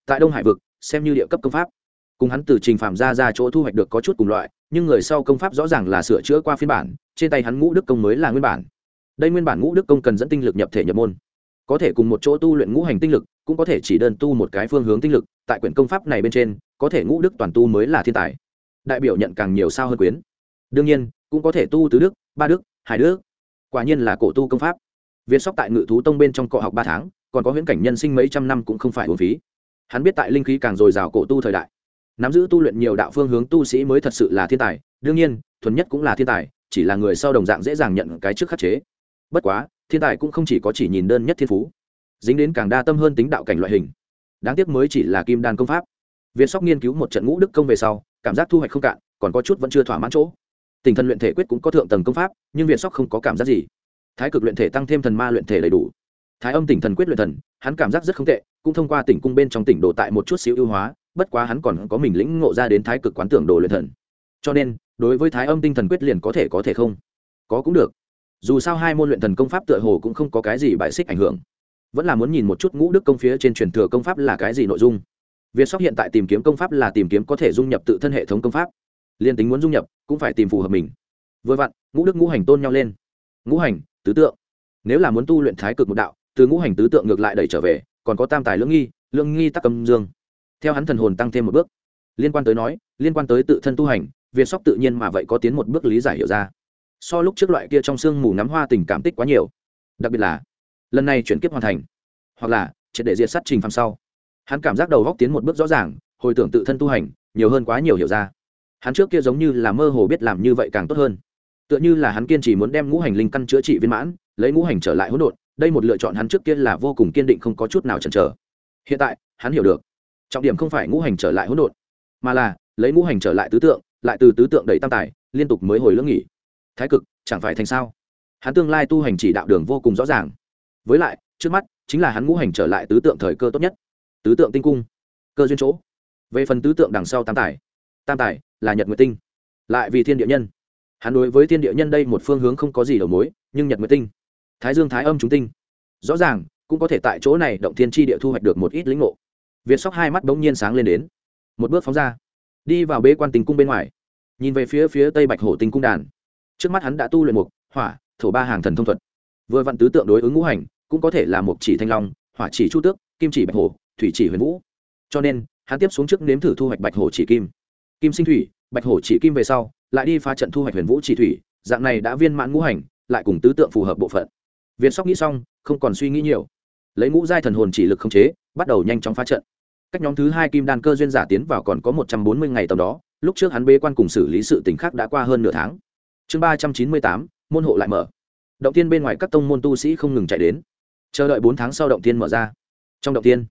Tại đông hải vực, xem như địa cấp công pháp. Cùng hắn từ trình phạm ra ra chỗ thu hoạch được có chút cùng loại, nhưng người sau công pháp rõ ràng là sửa chữa qua phiên bản, trên tay hắn ngũ đức công mới là nguyên bản. Đây nguyên bản ngũ đức công cần dẫn tinh lực nhập thể nhập môn. Có thể cùng một chỗ tu luyện ngũ hành tinh lực, cũng có thể chỉ đơn tu một cái phương hướng tinh lực, tại quyển công pháp này bên trên, có thể ngũ đức toàn tu mới là thiên tài. Đại biểu nhận càng nhiều sao hơn quyến. Đương nhiên, cũng có thể tu tứ đức, ba đức, hai đức. Quả nhiên là cổ tu công pháp. Viên sóc tại ngự thú tông bên trong cọ học ba tháng còn có huyễn cảnh nhân sinh mấy trăm năm cũng không phải hồn phí. Hắn biết tại linh khí càng dồi dào cổ tu thời đại, nắm giữ tu luyện nhiều đạo phương hướng tu sĩ mới thật sự là thiên tài, đương nhiên, thuần nhất cũng là thiên tài, chỉ là người sau đồng dạng dễ dàng nhận cái trước khắc chế. Bất quá, thiên tài cũng không chỉ có chỉ nhìn đơn nhất thiên phú, dính đến càng đa tâm hơn tính đạo cảnh loại hình. Đáng tiếc mới chỉ là kim đan công pháp. Việt sóc nghiên cứu một trận ngũ đức công về sau, cảm giác thu hoạch không cạn, còn có chút vẫn chưa thỏa mãn chỗ. Tình thần luyện thể quyết cũng có thượng tầng công pháp, nhưng việt sóc không có cảm giác gì. Thái cực luyện thể tăng thêm thần ma luyện thể đầy đủ thái âm tỉnh thần quyết luyện thần, hắn cảm giác rất không tệ, cũng thông qua tỉnh cung bên trong tỉnh đồ tại một chút xíu ưu hóa, bất quá hắn còn có mình lĩnh ngộ ra đến thái cực quán tưởng đồ luyện thần. Cho nên, đối với thái âm tinh thần quyết liền có thể có thể không? Có cũng được. Dù sao hai môn luyện thần công pháp tựa hồ cũng không có cái gì bại xích ảnh hưởng. Vẫn là muốn nhìn một chút ngũ đức công phía trên truyền thừa công pháp là cái gì nội dung. Việc sóc hiện tại tìm kiếm công pháp là tìm kiếm có thể dung nhập tự thân hệ thống công pháp. Liên tính muốn dung nhập, cũng phải tìm phù hợp mình. Vừa vặn, ngũ đức ngũ hành tôn nhau lên. Ngũ hành, tứ tượng. Nếu là muốn tu luyện thái cực một đạo từ ngũ hành tứ tượng ngược lại đẩy trở về, còn có tam tài lưỡng nghi lưỡng nghi tắc cầm dương. Theo hắn thần hồn tăng thêm một bước, liên quan tới nói, liên quan tới tự thân tu hành việc sóc tự nhiên mà vậy có tiến một bước lý giải hiểu ra. So lúc trước loại kia trong sương mù ngắm hoa tình cảm tích quá nhiều, đặc biệt là lần này chuyển kiếp hoàn thành, hoặc là triệt để diệt sát trình phàm sau, hắn cảm giác đầu góc tiến một bước rõ ràng, hồi tưởng tự thân tu hành, nhiều hơn quá nhiều hiểu ra. Hắn trước kia giống như là mơ hồ biết làm như vậy càng tốt hơn. Tựa như là hắn kiên trì muốn đem ngũ hành linh căn chữa trị viên mãn, lấy ngũ hành trở lại hỗn độn đây một lựa chọn hắn trước kia là vô cùng kiên định không có chút nào chần chờ. Hiện tại, hắn hiểu được. Trọng điểm không phải ngũ hành trở lại hỗn độn, mà là lấy ngũ hành trở lại tứ tượng, lại từ tứ tượng đẩy tam tài, liên tục mới hồi lưỡng nghỉ. Thái cực, chẳng phải thành sao? Hắn tương lai tu hành chỉ đạo đường vô cùng rõ ràng. Với lại, trước mắt, chính là hắn ngũ hành trở lại tứ tượng thời cơ tốt nhất. Tứ tượng tinh cung, cơ duyên chỗ. Về phần tứ tượng đằng sau tam tài tam tài là nhật nguyệt tinh. Lại vì thiên địa nhân. Hắn đối với thiên địa nhân đây một phương hướng không có gì đầu mối, nhưng nhật nguyệt tinh thái dương thái âm chúng tinh. Rõ ràng, cũng có thể tại chỗ này động thiên tri địa thu hoạch được một ít lĩnh ngộ. Việt sóc hai mắt bỗng nhiên sáng lên đến. Một bước phóng ra. Đi vào bế quan tình cung bên ngoài. Nhìn về phía phía tây bạch hổ tinh cung đàn. Trước mắt hắn đã tu luyện mục, hỏa, thổ ba hàng thần thông thuật. Vừa vặn tứ tượng đối ứng ngũ hành, cũng có thể là mục chỉ thanh long, hỏa chỉ chu tước, kim chỉ bạch hổ, thủy chỉ huyền vũ. Cho nên, hắn tiếp xuống trước nếm thử thu hoạch bạch hổ chỉ kim. Kim sinh thủy, bạch hổ chỉ kim về sau, lại đi phá trận thu hoạch huyền vũ chỉ thủy, dạng này đã viên mãn ngũ hành, lại cùng tứ tượng phù hợp bộ phận việt sóc nghĩ xong, không còn suy nghĩ nhiều. Lấy ngũ giai thần hồn chỉ lực khống chế, bắt đầu nhanh chóng phá trận. Cách nhóm thứ hai kim đan cơ duyên giả tiến vào còn có một trăm bốn mươi ngày tầm đó, lúc trước hắn bế quan cùng xử lý sự t khác đã qua hơn nửa tháng. Chương ba trăm chín mươi tám, môn hộ lại mở. Động tiên bên ngoài các tông môn tu sĩ không ngừng chạy đến. Chờ đợi bốn tháng sau động tiên mở ra. Trong động tiên,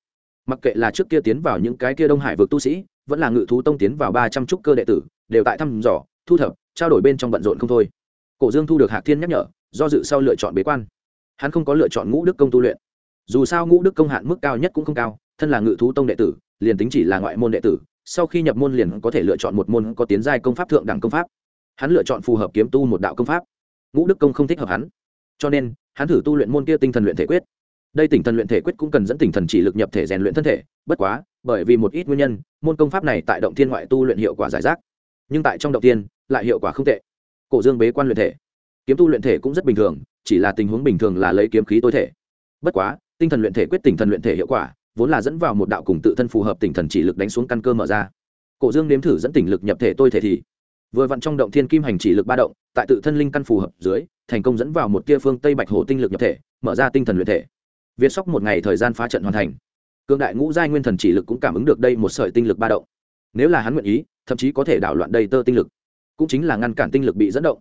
mặc kệ là trước kia tiến vào những cái kia đông hải vực tu sĩ, vẫn là ngự thú tông tiến vào ba trăm trúc cơ đệ tử, đều tại thăm dò, thu thập, trao đổi bên trong bận rộn không thôi. Cổ dương thu được hạc thiên nhắc nhở, do dự sau lựa chọn bế quan hắn không có lựa chọn ngũ đức công tu luyện. Dù sao ngũ đức công hạn mức cao nhất cũng không cao, thân là ngự thú tông đệ tử, liền tính chỉ là ngoại môn đệ tử, sau khi nhập môn liền có thể lựa chọn một môn có tiến giai công pháp thượng đẳng công pháp. Hắn lựa chọn phù hợp kiếm tu một đạo công pháp. Ngũ đức công không thích hợp hắn. Cho nên, hắn thử tu luyện môn kia tinh thần luyện thể quyết. Đây tỉnh thần luyện thể quyết cũng cần dẫn tỉnh thần chỉ lực nhập thể rèn luyện thân thể, bất quá, bởi vì một ít nguyên nhân, môn công pháp này tại động thiên ngoại tu luyện hiệu quả giải rác. Nhưng tại trong động tiên lại hiệu quả không tệ. Cổ dương bế quan luyện thể. Kiếm tu luyện thể cũng rất bình thường chỉ là tình huống bình thường là lấy kiếm khí tối thể. Bất quá, tinh thần luyện thể quyết tinh thần luyện thể hiệu quả, vốn là dẫn vào một đạo cùng tự thân phù hợp tinh thần chỉ lực đánh xuống căn cơ mở ra. Cổ dương nếm thử dẫn tỉnh lực nhập thể tôi thể thì, vừa vặn trong động thiên kim hành chỉ lực ba động, tại tự thân linh căn phù hợp dưới, thành công dẫn vào một tia phương tây bạch hồ tinh lực nhập thể, mở ra tinh thần luyện thể. Việt sóc một ngày thời gian phá trận hoàn thành. Cương đại ngũ giai nguyên thần chỉ lực cũng cảm ứng được đây một sợi tinh lực ba động. Nếu là hắn nguyện ý, thậm chí có thể đảo loạn đầy tơ tinh lực. Cũng chính là ngăn cản tinh lực bị dẫn động.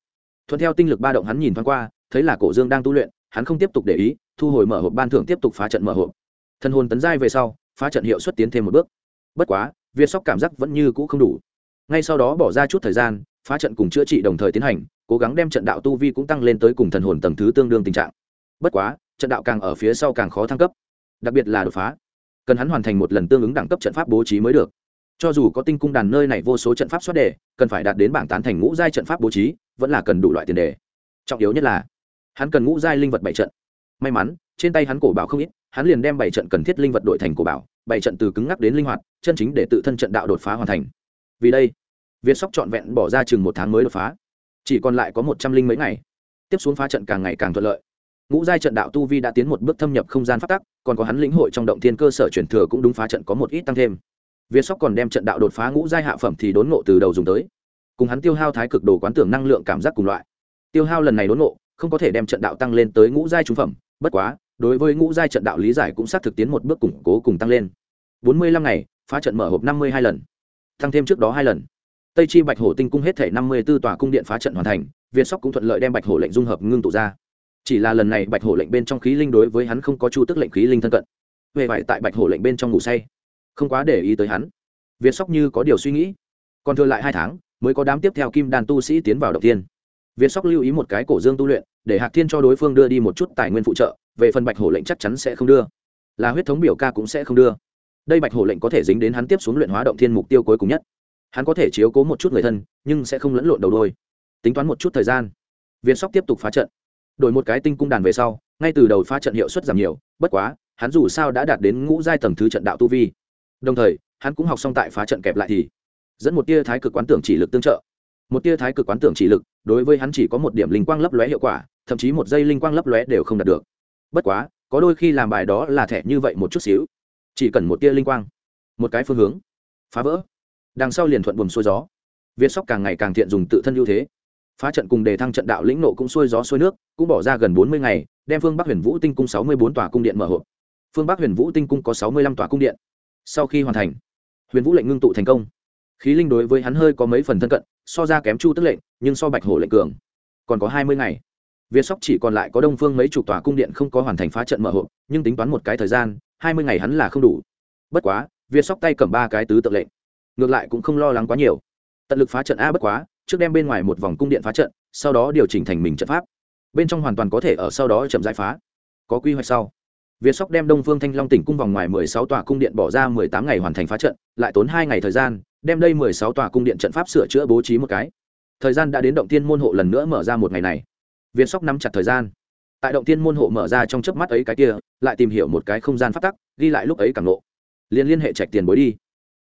Thuận theo tinh lực ba động hắn nhìn thoáng qua thấy là cổ dương đang tu luyện, hắn không tiếp tục để ý, thu hồi mở hộp ban thưởng tiếp tục phá trận mở hộp. Thân hồn tấn giai về sau, phá trận hiệu suất tiến thêm một bước. Bất quá, việt sóc cảm giác vẫn như cũ không đủ. Ngay sau đó bỏ ra chút thời gian, phá trận cùng chữa trị đồng thời tiến hành, cố gắng đem trận đạo tu vi cũng tăng lên tới cùng thần hồn tầng thứ tương đương tình trạng. Bất quá, trận đạo càng ở phía sau càng khó thăng cấp, đặc biệt là đột phá. Cần hắn hoàn thành một lần tương ứng đẳng cấp trận pháp bố trí mới được. Cho dù có tinh cung đàn nơi này vô số trận pháp xuất đề, cần phải đạt đến bảng tán thành ngũ giai trận pháp bố trí, vẫn là cần đủ loại tiền đề. Trọng yếu nhất là hắn cần ngũ giai linh vật bảy trận. May mắn, trên tay hắn cổ bảo không ít, hắn liền đem bảy trận cần thiết linh vật đổi thành cổ bảo, bảy trận từ cứng ngắc đến linh hoạt, chân chính để tự thân trận đạo đột phá hoàn thành. Vì đây, việt sóc trọn vẹn bỏ ra chừng một tháng mới đột phá. Chỉ còn lại có một trăm linh mấy ngày. Tiếp xuống phá trận càng ngày càng thuận lợi. Ngũ giai trận đạo tu vi đã tiến một bước thâm nhập không gian phát tắc, còn có hắn lĩnh hội trong động thiên cơ sở truyền thừa cũng đúng phá trận có một ít tăng thêm. Việt sóc còn đem trận đạo đột phá ngũ giai hạ phẩm thì đốn ngộ từ đầu dùng tới. Cùng hắn tiêu hao thái cực đồ quán tưởng năng lượng cảm giác cùng loại. Tiêu hao lần này đốn ngộ không có thể đem trận đạo tăng lên tới ngũ giai trung phẩm, bất quá, đối với ngũ giai trận đạo lý giải cũng xác thực tiến một bước củng cố cùng tăng lên. Bốn mươi lăm ngày, phá trận mở hộp năm mươi hai lần, tăng thêm trước đó hai lần. Tây chi bạch hổ tinh cung hết thể năm mươi b ố tòa cung điện phá trận hoàn thành, việt sóc cũng thuận lợi đem bạch hổ lệnh dung hợp ngưng tụ ra. Chỉ là lần này bạch hổ lệnh bên trong khí linh đối với hắn không có chu tức lệnh khí linh thân cận. Về vải tại bạch hổ lệnh bên trong ngủ say, không quá để ý tới hắn. Việt sóc như có điều suy nghĩ, còn thừa lại hai tháng, mới có đám tiếp theo kim đàn tu sĩ tiến vào đầu tiên việt sóc lưu ý một cái cổ dương tu luyện, để hạc thiên cho đối phương đưa đi một chút tài nguyên phụ trợ, về phần bạch hổ lệnh chắc chắn sẽ không đưa. Là huyết thống biểu ca cũng sẽ không đưa. Đây bạch hổ lệnh có thể dính đến hắn tiếp xuống luyện hóa động thiên mục tiêu cuối cùng nhất. Hắn có thể chiếu cố một chút người thân, nhưng sẽ không lẫn lộn đầu đôi. Tính toán một chút thời gian, Viên sóc tiếp tục phá trận. Đổi một cái tinh cung đàn về sau, ngay từ đầu phá trận hiệu suất giảm nhiều, bất quá, hắn dù sao đã đạt đến ngũ giai tầng thứ trận đạo tu vi. Đồng thời, hắn cũng học xong tại phá trận kẹp lại thì, dẫn một tia thái cực quán tưởng chỉ lực tương trợ một tia thái cực quán tưởng chỉ lực, đối với hắn chỉ có một điểm linh quang lấp lóe hiệu quả, thậm chí một giây linh quang lấp lóe đều không đạt được. Bất quá, có đôi khi làm bài đó là thẻ như vậy một chút xíu. Chỉ cần một tia linh quang, một cái phương hướng, phá vỡ, đằng sau liền thuận buồm xuôi gió. Việt sóc càng ngày càng thiện dùng tự thân ưu thế. Phá trận cùng đề thăng trận đạo lĩnh nộ cũng xuôi gió xuôi nước, cũng bỏ ra gần bốn mươi ngày, đem phương bắc huyền vũ tinh cung sáu mươi bốn tòa cung điện mở hộp. Phương bắc huyền vũ tinh cung có sáu mươi lăm tòa cung điện. Sau khi hoàn thành, huyền vũ lệnh ngưng tụ thành công. Khí linh đối với hắn hơi có mấy phần thân cận so ra kém chu tức lệnh, nhưng so bạch hổ lệnh cường. Còn có hai mươi ngày. Việt sóc chỉ còn lại có đông phương mấy chục tòa cung điện không có hoàn thành phá trận mở hộp, nhưng tính toán một cái thời gian, hai mươi ngày hắn là không đủ. Bất quá, việt sóc tay cầm ba cái tứ tự lệnh. Ngược lại cũng không lo lắng quá nhiều. Tận lực phá trận a bất quá, trước đem bên ngoài một vòng cung điện phá trận, sau đó điều chỉnh thành mình trận pháp. Bên trong hoàn toàn có thể ở sau đó chậm giải phá. Có quy hoạch sau việt sóc đem đông phương thanh long tỉnh cung vòng ngoài mười sáu tòa cung điện bỏ ra mười tám ngày hoàn thành phá trận, lại tốn hai ngày thời gian, đem đây mười sáu tòa cung điện trận pháp sửa chữa bố trí một cái. Thời gian đã đến động tiên môn hộ lần nữa mở ra một ngày này. Việt sóc nắm chặt thời gian. Tại động tiên môn hộ mở ra trong chớp mắt ấy cái kia, lại tìm hiểu một cái không gian phát tắc, ghi lại lúc ấy cảm lộ Liên liên hệ trạch tiền bối đi.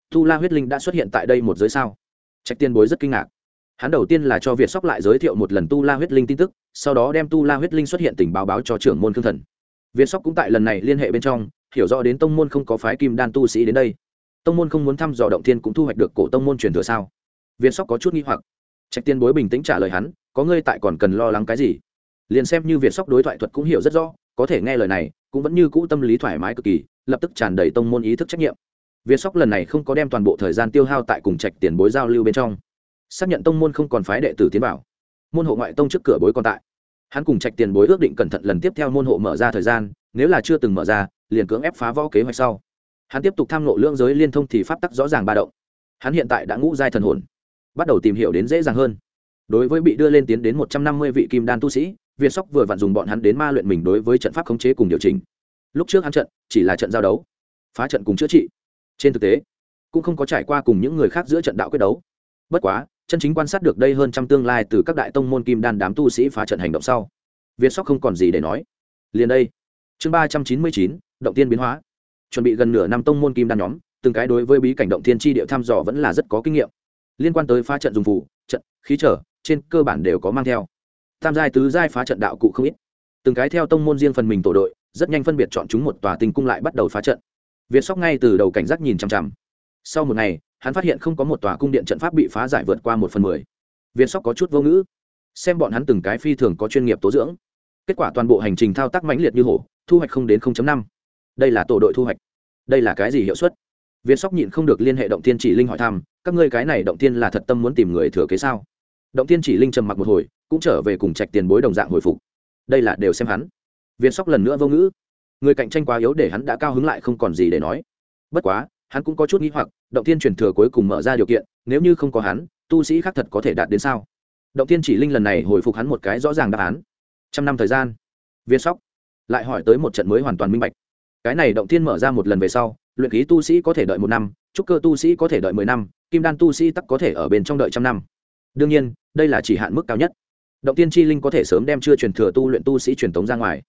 Tu la huyết linh đã xuất hiện tại đây một giới sao? Trạch tiền bối rất kinh ngạc. Hắn đầu tiên là cho việt sóc lại giới thiệu một lần tu la huyết linh tin tức, sau đó đem tu la huyết linh xuất hiện tình báo báo cho trưởng môn khương thần việt sóc cũng tại lần này liên hệ bên trong, hiểu rõ đến tông môn không có phái kim đan tu sĩ đến đây. Tông môn không muốn thăm dò động thiên cũng thu hoạch được cổ tông môn truyền thừa sao? Viên sóc có chút nghi hoặc. Trạch tiên bối bình tĩnh trả lời hắn, có ngươi tại còn cần lo lắng cái gì? Liền xem như việt sóc đối thoại thuật cũng hiểu rất rõ, có thể nghe lời này, cũng vẫn như cũ tâm lý thoải mái cực kỳ, lập tức tràn đầy tông môn ý thức trách nhiệm. Viên sóc lần này không có đem toàn bộ thời gian tiêu hao tại cùng trạch tiền bối giao lưu bên trong. Xác nhận tông môn không còn phái đệ tử tiến bảo môn hộ ngoại tông trước cửa bối còn tại hắn cùng trạch tiền bối ước định cẩn thận lần tiếp theo môn hộ mở ra thời gian, nếu là chưa từng mở ra, liền cưỡng ép phá võ kế hoạch sau. Hắn tiếp tục tham lộ lương giới liên thông thì pháp tắc rõ ràng ba động. Hắn hiện tại đã ngũ giai thần hồn, bắt đầu tìm hiểu đến dễ dàng hơn. Đối với bị đưa lên tiến đến một trăm năm mươi vị kim đan tu sĩ việt sóc vừa vặn dùng bọn hắn đến ma luyện mình đối với trận pháp khống chế cùng điều chỉnh. Lúc trước hắn trận, chỉ là trận giao đấu, phá trận cùng chữa trị. Trên thực tế, cũng không có trải qua cùng những người khác giữa trận đạo quyết đấu. Bất quá chân chính quan sát được đây hơn trăm tương lai từ các đại tông môn kim đan đám tu sĩ phá trận hành động sau. Việt sóc không còn gì để nói. Liền đây, chương ba trăm chín mươi chín, động tiên biến hóa. Chuẩn bị gần nửa năm tông môn kim đan nhóm, từng cái đối với bí cảnh động thiên tri địa thăm dò vẫn là rất có kinh nghiệm. Liên quan tới phá trận dùng phủ trận, khí trở, trên cơ bản đều có mang theo. Tam giai, tứ giai phá trận đạo cụ không ít. Từng cái theo tông môn riêng phần mình tổ đội, rất nhanh phân biệt chọn chúng một tòa tình cung lại bắt đầu phá trận. Việt sóc ngay từ đầu cảnh giác nhìn chằm chằm. Sau một ngày hắn phát hiện không có một tòa cung điện trận pháp bị phá giải vượt qua một phần mười. Việt sóc có chút vô ngữ. Xem bọn hắn từng cái phi thường có chuyên nghiệp tố dưỡng. Kết quả toàn bộ hành trình thao tác mãnh liệt như hổ, thu hoạch không đến năm. Đây là tổ đội thu hoạch. Đây là cái gì hiệu suất? Việt sóc nhịn không được liên hệ động tiên chỉ linh hỏi thăm, các ngươi cái này động tiên là thật tâm muốn tìm người thừa kế sao? Động tiên chỉ linh trầm mặc một hồi, cũng trở về cùng trạch tiền bối đồng dạng hồi phục. Đây là đều xem hắn. Việt sóc lần nữa vô ngữ. Người cạnh tranh quá yếu để hắn đã cao hứng lại không còn gì để nói. Bất quá, hắn cũng có chút nghĩ hoặc động Thiên truyền thừa cuối cùng mở ra điều kiện, nếu như không có hắn, tu sĩ khác thật có thể đạt đến sao? Động Thiên chỉ linh lần này hồi phục hắn một cái rõ ràng đáp án. Trăm năm thời gian. Viên sóc lại hỏi tới một trận mới hoàn toàn minh bạch. Cái này động Thiên mở ra một lần về sau, luyện khí tu sĩ có thể đợi một năm, trúc cơ tu sĩ có thể đợi mười năm, kim đan tu sĩ tắc có thể ở bên trong đợi trăm năm. Đương nhiên, đây là chỉ hạn mức cao nhất. Động tiên chi linh có thể sớm đem chưa truyền thừa tu luyện tu sĩ truyền tống ra ngoài.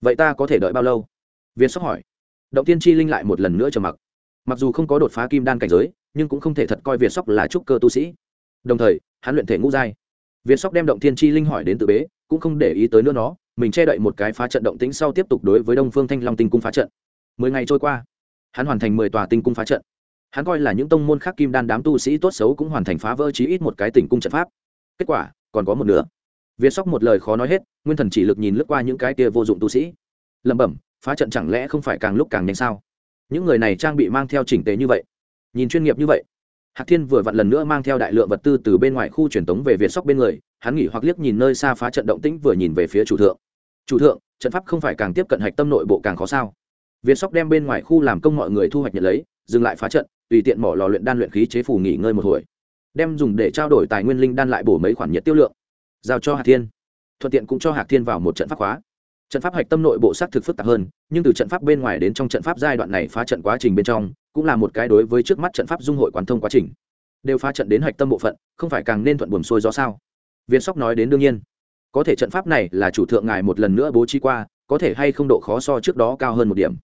Vậy ta có thể đợi bao lâu? Viên sóc hỏi. Động tiên chi linh lại một lần nữa trầm mặc mặc dù không có đột phá kim đan cảnh giới, nhưng cũng không thể thật coi việt sóc là trúc cơ tu sĩ. Đồng thời, hắn luyện thể ngũ giai. Việt sóc đem động thiên chi linh hỏi đến tự bế, cũng không để ý tới nữa nó, mình che đậy một cái phá trận động tĩnh sau tiếp tục đối với đông phương thanh long tinh cung phá trận. Mười ngày trôi qua, hắn hoàn thành mười tòa tinh cung phá trận. Hắn coi là những tông môn khác kim đan đám tu sĩ tốt xấu cũng hoàn thành phá vỡ chí ít một cái tỉnh cung trận pháp. Kết quả, còn có một nữa việt sóc một lời khó nói hết, nguyên thần chỉ lực nhìn lướt qua những cái kia vô dụng tu sĩ. Lẩm bẩm, phá trận chẳng lẽ không phải càng lúc càng nhanh sao? Những người này trang bị mang theo chỉnh tế như vậy, nhìn chuyên nghiệp như vậy, hạc thiên vừa vặn lần nữa mang theo đại lượng vật tư từ bên ngoài khu truyền tống về việt sóc bên người, hắn nghỉ hoặc liếc nhìn nơi xa phá trận động tĩnh vừa nhìn về phía chủ thượng. Chủ thượng, trận pháp không phải càng tiếp cận hạch tâm nội bộ càng khó sao? Việt sóc đem bên ngoài khu làm công mọi người thu hoạch nhận lấy, dừng lại phá trận, tùy tiện mỏ lò luyện đan luyện khí chế phủ nghỉ ngơi một hồi. Đem dùng để trao đổi tài nguyên linh đan lại bổ mấy khoản nhiệt tiêu lượng, giao cho hạc thiên. Thuận tiện cũng cho hạc thiên vào một trận pháp khóa trận pháp hạch tâm nội bộ xác thực phức tạp hơn, nhưng từ trận pháp bên ngoài đến trong trận pháp giai đoạn này phá trận quá trình bên trong, cũng là một cái đối với trước mắt trận pháp dung hội quán thông quá trình. Đều phá trận đến hạch tâm bộ phận, không phải càng nên thuận buồm xuôi do sao? Viên sóc nói đến đương nhiên. Có thể trận pháp này là chủ thượng ngài một lần nữa bố trí qua, có thể hay không độ khó so trước đó cao hơn một điểm.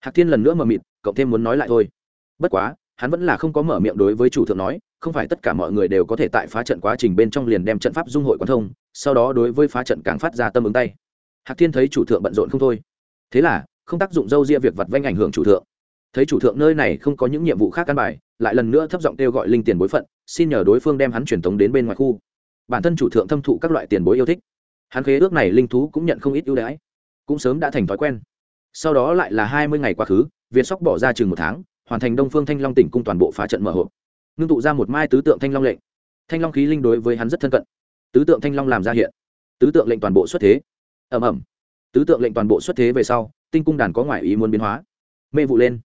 Hạc thiên lần nữa mờ mịt, cộng thêm muốn nói lại thôi. Bất quá, hắn vẫn là không có mở miệng đối với chủ thượng nói, không phải tất cả mọi người đều có thể tại phá trận quá trình bên trong liền đem trận pháp dung hội quán thông, sau đó đối với phá trận càng phát ra tâm ứng tay hạc thiên thấy chủ thượng bận rộn không thôi. Thế là, không tác dụng dâu ria việc vặt vanh ảnh hưởng chủ thượng. Thấy chủ thượng nơi này không có những nhiệm vụ khác căn bài, lại lần nữa thấp giọng kêu gọi linh tiền bối phận, xin nhờ đối phương đem hắn truyền tống đến bên ngoài khu. Bản thân chủ thượng thâm thụ các loại tiền bối yêu thích. Hắn khế ước này linh thú cũng nhận không ít ưu đãi. Cũng sớm đã thành thói quen. Sau đó lại là hai mươi ngày quá khứ, việt sóc bỏ ra chừng một tháng, hoàn thành đông phương thanh long tỉnh cung toàn bộ phá trận mở hộp. Ngưng tụ ra một mai tứ tượng thanh long lệnh. Thanh long khí linh đối với hắn rất thân cận. Tứ tượng thanh long làm ra hiện. Tứ tượng lệnh toàn bộ xuất thế ầm ầm. Tứ tượng lệnh toàn bộ xuất thế về sau, tinh cung đàn có ngoại ý muốn biến hóa. Mê vụ lên.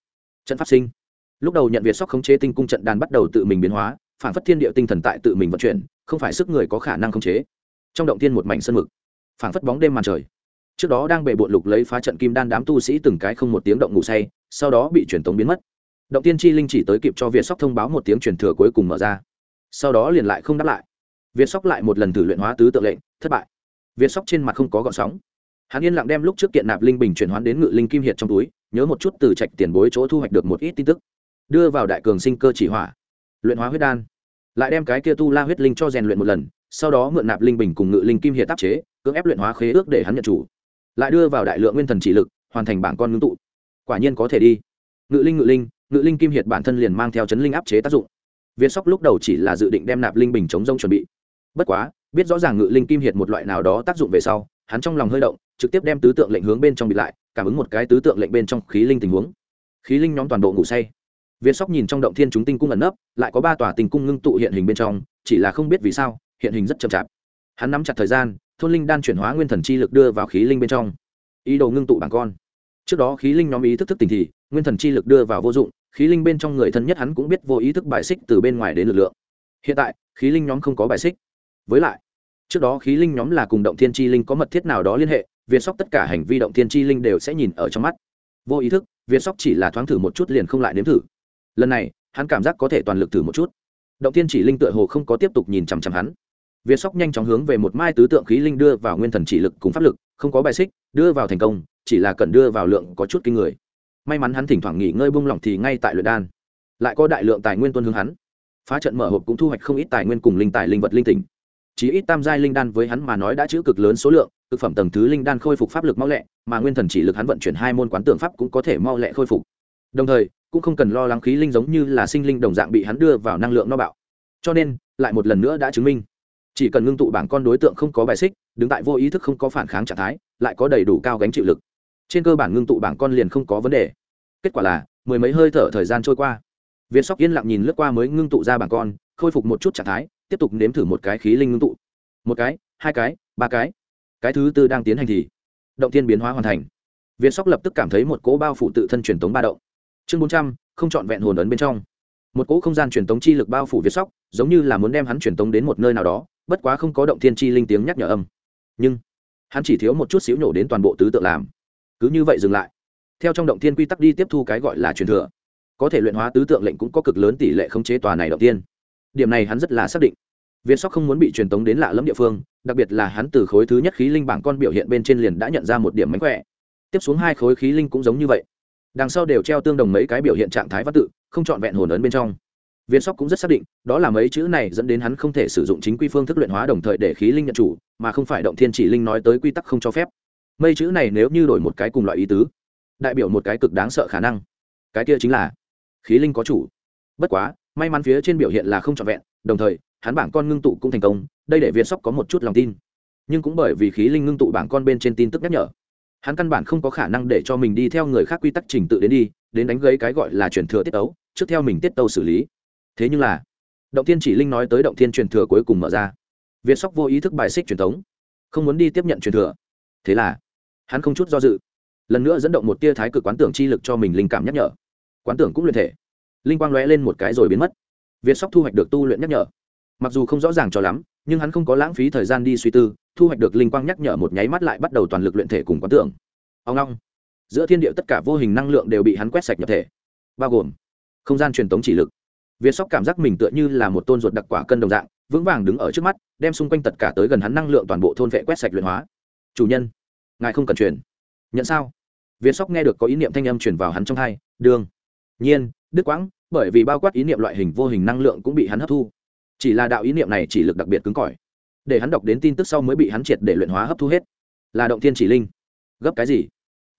Trận phát sinh. Lúc đầu nhận việt sóc khống chế tinh cung trận đàn bắt đầu tự mình biến hóa, phản phất thiên địa tinh thần tại tự mình vận chuyển, không phải sức người có khả năng khống chế. Trong động tiên một mảnh sân mực, phản phất bóng đêm màn trời. Trước đó đang bề bộn lục lấy phá trận kim đan đám tu sĩ từng cái không một tiếng động ngủ say, sau đó bị truyền tống biến mất. Động tiên chi linh chỉ tới kịp cho việt sóc thông báo một tiếng truyền thừa cuối cùng mở ra. Sau đó liền lại không đáp lại. Việt sóc lại một lần thử luyện hóa tứ tượng lệnh, thất bại việt sóc trên mặt không có gọn sóng. Hắn yên lặng đem lúc trước kiện nạp linh bình chuyển hoán đến ngự linh kim hiệt trong túi, nhớ một chút từ trạch tiền bối chỗ thu hoạch được một ít tin tức. Đưa vào đại cường sinh cơ chỉ hỏa, luyện hóa huyết đan. Lại đem cái kia tu la huyết linh cho rèn luyện một lần, sau đó mượn nạp linh bình cùng ngự linh kim hiệt tác chế, cưỡng ép luyện hóa khế ước để hắn nhận chủ. Lại đưa vào đại lượng nguyên thần chỉ lực, hoàn thành bảng con ngưng tụ. Quả nhiên có thể đi. Ngự linh ngự linh ngự linh kim hiệt bản thân liền mang theo chấn linh áp chế tác dụng. Việt sóc lúc đầu chỉ là dự định đem nạp linh bình chống rông chuẩn bị. Bất quá biết rõ ràng ngự linh kim hiệt một loại nào đó tác dụng về sau, hắn trong lòng hơi động, trực tiếp đem tứ tượng lệnh hướng bên trong bị lại, cảm ứng một cái tứ tượng lệnh bên trong khí linh tình huống. Khí linh nhóm toàn bộ ngủ say. Việt sóc nhìn trong động thiên chúng tinh cung ẩn nấp, lại có ba tòa tinh cung ngưng tụ hiện hình bên trong, chỉ là không biết vì sao, hiện hình rất chậm chạp. Hắn nắm chặt thời gian, thôn linh đan chuyển hóa nguyên thần chi lực đưa vào khí linh bên trong. Ý đồ ngưng tụ bảng con. Trước đó khí linh nhóm ý thức thức tình thì, nguyên thần chi lực đưa vào vô dụng, khí linh bên trong người thân nhất hắn cũng biết vô ý thức bài xích từ bên ngoài đến lực lượng. Hiện tại, khí linh nhóm không có bài xích với lại, trước đó khí linh nhóm là cùng động thiên chi linh có mật thiết nào đó liên hệ, việt sóc tất cả hành vi động thiên chi linh đều sẽ nhìn ở trong mắt. Vô ý thức, việt sóc chỉ là thoáng thử một chút liền không lại nếm thử. Lần này, hắn cảm giác có thể toàn lực thử một chút. Động thiên chỉ linh tựa hồ không có tiếp tục nhìn chằm chằm hắn. Việt sóc nhanh chóng hướng về một mai tứ tượng khí linh đưa vào nguyên thần chỉ lực cùng pháp lực, không có bài xích, đưa vào thành công, chỉ là cần đưa vào lượng có chút kinh người. May mắn hắn thỉnh thoảng nghỉ ngơi bung lỏng thì ngay tại luyện đan. Lại có đại lượng tài nguyên tuân hướng hắn. Phá trận mở hộp cũng thu hoạch không ít tài nguyên cùng linh tài linh vật linh tỉnh chỉ ít tam giai linh đan với hắn mà nói đã chữ cực lớn số lượng thực phẩm tầng thứ linh đan khôi phục pháp lực mau lẹ, mà nguyên thần chỉ lực hắn vận chuyển hai môn quán tưởng pháp cũng có thể mau lẹ khôi phục. Đồng thời, cũng không cần lo lắng khí linh giống như là sinh linh đồng dạng bị hắn đưa vào năng lượng no bạo. Cho nên, lại một lần nữa đã chứng minh. Chỉ cần ngưng tụ bảng con đối tượng không có bài xích, đứng tại vô ý thức không có phản kháng trạng thái, lại có đầy đủ cao gánh chịu lực. Trên cơ bản ngưng tụ bảng con liền không có vấn đề. Kết quả là, mười mấy hơi thở thời gian trôi qua. Việt sóc yên lặng nhìn lướt qua mới ngưng tụ ra bảng con, khôi phục một chút trạng thái tiếp tục nếm thử một cái khí linh ngưng tụ. Một cái, hai cái, ba cái. Cái thứ tư đang tiến hành thì, động tiên biến hóa hoàn thành. Việt sóc lập tức cảm thấy một cỗ bao phủ tự thân truyền tống ba động. Chương bốn trăm, không trọn vẹn hồn ấn bên trong. Một cỗ không gian truyền tống chi lực bao phủ việt sóc, giống như là muốn đem hắn truyền tống đến một nơi nào đó, bất quá không có động thiên chi linh tiếng nhắc nhở âm. Nhưng, hắn chỉ thiếu một chút xíu nhổ đến toàn bộ tứ tượng làm. Cứ như vậy dừng lại. Theo trong động thiên quy tắc đi tiếp thu cái gọi là truyền thừa, có thể luyện hóa tứ tượng lệnh cũng có cực lớn tỷ lệ khống chế tòa này động tiên điểm này hắn rất là xác định. Viên sóc không muốn bị truyền tống đến lạ lẫm địa phương, đặc biệt là hắn từ khối thứ nhất khí linh bảng con biểu hiện bên trên liền đã nhận ra một điểm mánh khỏe. Tiếp xuống hai khối khí linh cũng giống như vậy. Đằng sau đều treo tương đồng mấy cái biểu hiện trạng thái văn tự, không trọn vẹn hồn ấn bên trong. Viên sóc cũng rất xác định, đó là mấy chữ này dẫn đến hắn không thể sử dụng chính quy phương thức luyện hóa đồng thời để khí linh nhận chủ, mà không phải động thiên chỉ linh nói tới quy tắc không cho phép. Mấy chữ này nếu như đổi một cái cùng loại ý tứ, đại biểu một cái cực đáng sợ khả năng. Cái kia chính là, khí linh có chủ. Bất quá may mắn phía trên biểu hiện là không trọn vẹn, đồng thời, hắn bảng con ngưng tụ cũng thành công, đây để viên sóc có một chút lòng tin. Nhưng cũng bởi vì khí linh ngưng tụ bảng con bên trên tin tức nhắc nhở, hắn căn bản không có khả năng để cho mình đi theo người khác quy tắc trình tự đến đi, đến đánh gây cái gọi là truyền thừa tiết tấu, trước theo mình tiết tấu xử lý. Thế nhưng là, động thiên chỉ linh nói tới động thiên truyền thừa cuối cùng mở ra. Việt sóc vô ý thức bài xích truyền thống, không muốn đi tiếp nhận truyền thừa. Thế là, hắn không chút do dự, lần nữa dẫn động một tia thái cực quán tưởng chi lực cho mình linh cảm nhắc nhở. Quán tưởng cũng luyện thể linh quang lóe lên một cái rồi biến mất. Việt sóc thu hoạch được tu luyện nhắc nhở. Mặc dù không rõ ràng cho lắm, nhưng hắn không có lãng phí thời gian đi suy tư, thu hoạch được linh quang nhắc nhở một nháy mắt lại bắt đầu toàn lực luyện thể cùng quán tưởng. Ông long, giữa thiên địa tất cả vô hình năng lượng đều bị hắn quét sạch nhập thể, bao gồm không gian truyền tống chỉ lực. Việt sóc cảm giác mình tựa như là một tôn ruột đặc quả cân đồng dạng, vững vàng đứng ở trước mắt, đem xung quanh tất cả tới gần hắn năng lượng toàn bộ thôn vệ quét sạch luyện hóa. Chủ nhân, ngài không cần truyền. Nhận sao? Việt sóc nghe được có ý niệm thanh âm truyền vào hắn trong hai đương nhiên đứt quãng, bởi vì bao quát ý niệm loại hình vô hình năng lượng cũng bị hắn hấp thu. Chỉ là đạo ý niệm này chỉ lực đặc biệt cứng cỏi. Để hắn đọc đến tin tức sau mới bị hắn triệt để luyện hóa hấp thu hết. Là động thiên chỉ linh. Gấp cái gì?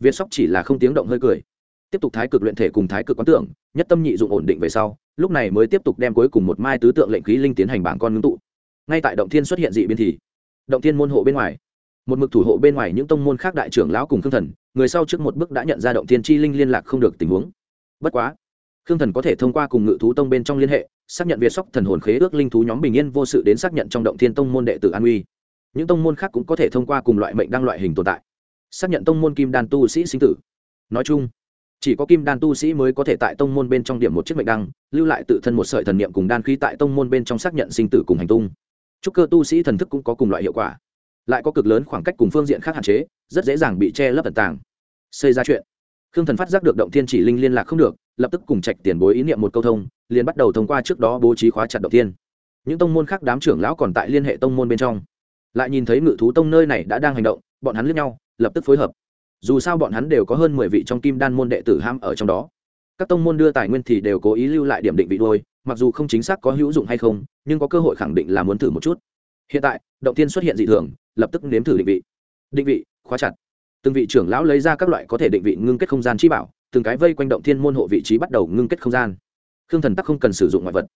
Việt sóc chỉ là không tiếng động hơi cười. Tiếp tục thái cực luyện thể cùng thái cực quán tưởng, nhất tâm nhị dụng ổn định về sau, lúc này mới tiếp tục đem cuối cùng một mai tứ tượng lệnh khí linh tiến hành bảng con ngưng tụ. Ngay tại động thiên xuất hiện dị biên thì, động thiên môn hộ bên ngoài, một mực thủ hộ bên ngoài những tông môn khác đại trưởng lão cùng khương thần, người sau trước một bước đã nhận ra động thiên chi linh liên lạc không được tình huống. Bất quá khương thần có thể thông qua cùng ngự thú tông bên trong liên hệ, xác nhận việt sóc thần hồn khế ước linh thú nhóm bình yên vô sự đến xác nhận trong động thiên tông môn đệ tử an uy. Những tông môn khác cũng có thể thông qua cùng loại mệnh đăng loại hình tồn tại. Xác nhận tông môn kim đan tu sĩ sinh tử. Nói chung, chỉ có kim đan tu sĩ mới có thể tại tông môn bên trong điểm một chiếc mệnh đăng, lưu lại tự thân một sợi thần niệm cùng đan khí tại tông môn bên trong xác nhận sinh tử cùng hành tung. Chúc cơ tu sĩ thần thức cũng có cùng loại hiệu quả. Lại có cực lớn khoảng cách cùng phương diện khác hạn chế, rất dễ dàng bị che lấp tận tàng. Xây ra chuyện. Khương thần phát giác được động thiên chỉ linh liên lạc không được lập tức cùng trạch tiền bối ý niệm một câu thông, liền bắt đầu thông qua trước đó bố trí khóa chặt đầu tiên. Những tông môn khác đám trưởng lão còn tại liên hệ tông môn bên trong. Lại nhìn thấy ngự thú tông nơi này đã đang hành động, bọn hắn lướt nhau, lập tức phối hợp. Dù sao bọn hắn đều có hơn mười vị trong kim đan môn đệ tử ham ở trong đó. Các tông môn đưa tài nguyên thì đều cố ý lưu lại điểm định vị đôi mặc dù không chính xác có hữu dụng hay không, nhưng có cơ hội khẳng định là muốn thử một chút. Hiện tại, động tiên xuất hiện dị thường, lập tức nếm thử định vị. Định vị, khóa chặt. Từng vị trưởng lão lấy ra các loại có thể định vị ngưng kết không gian chi bảo từng cái vây quanh động thiên môn hộ vị trí bắt đầu ngưng kết không gian. Khương thần tắc không cần sử dụng ngoại vật.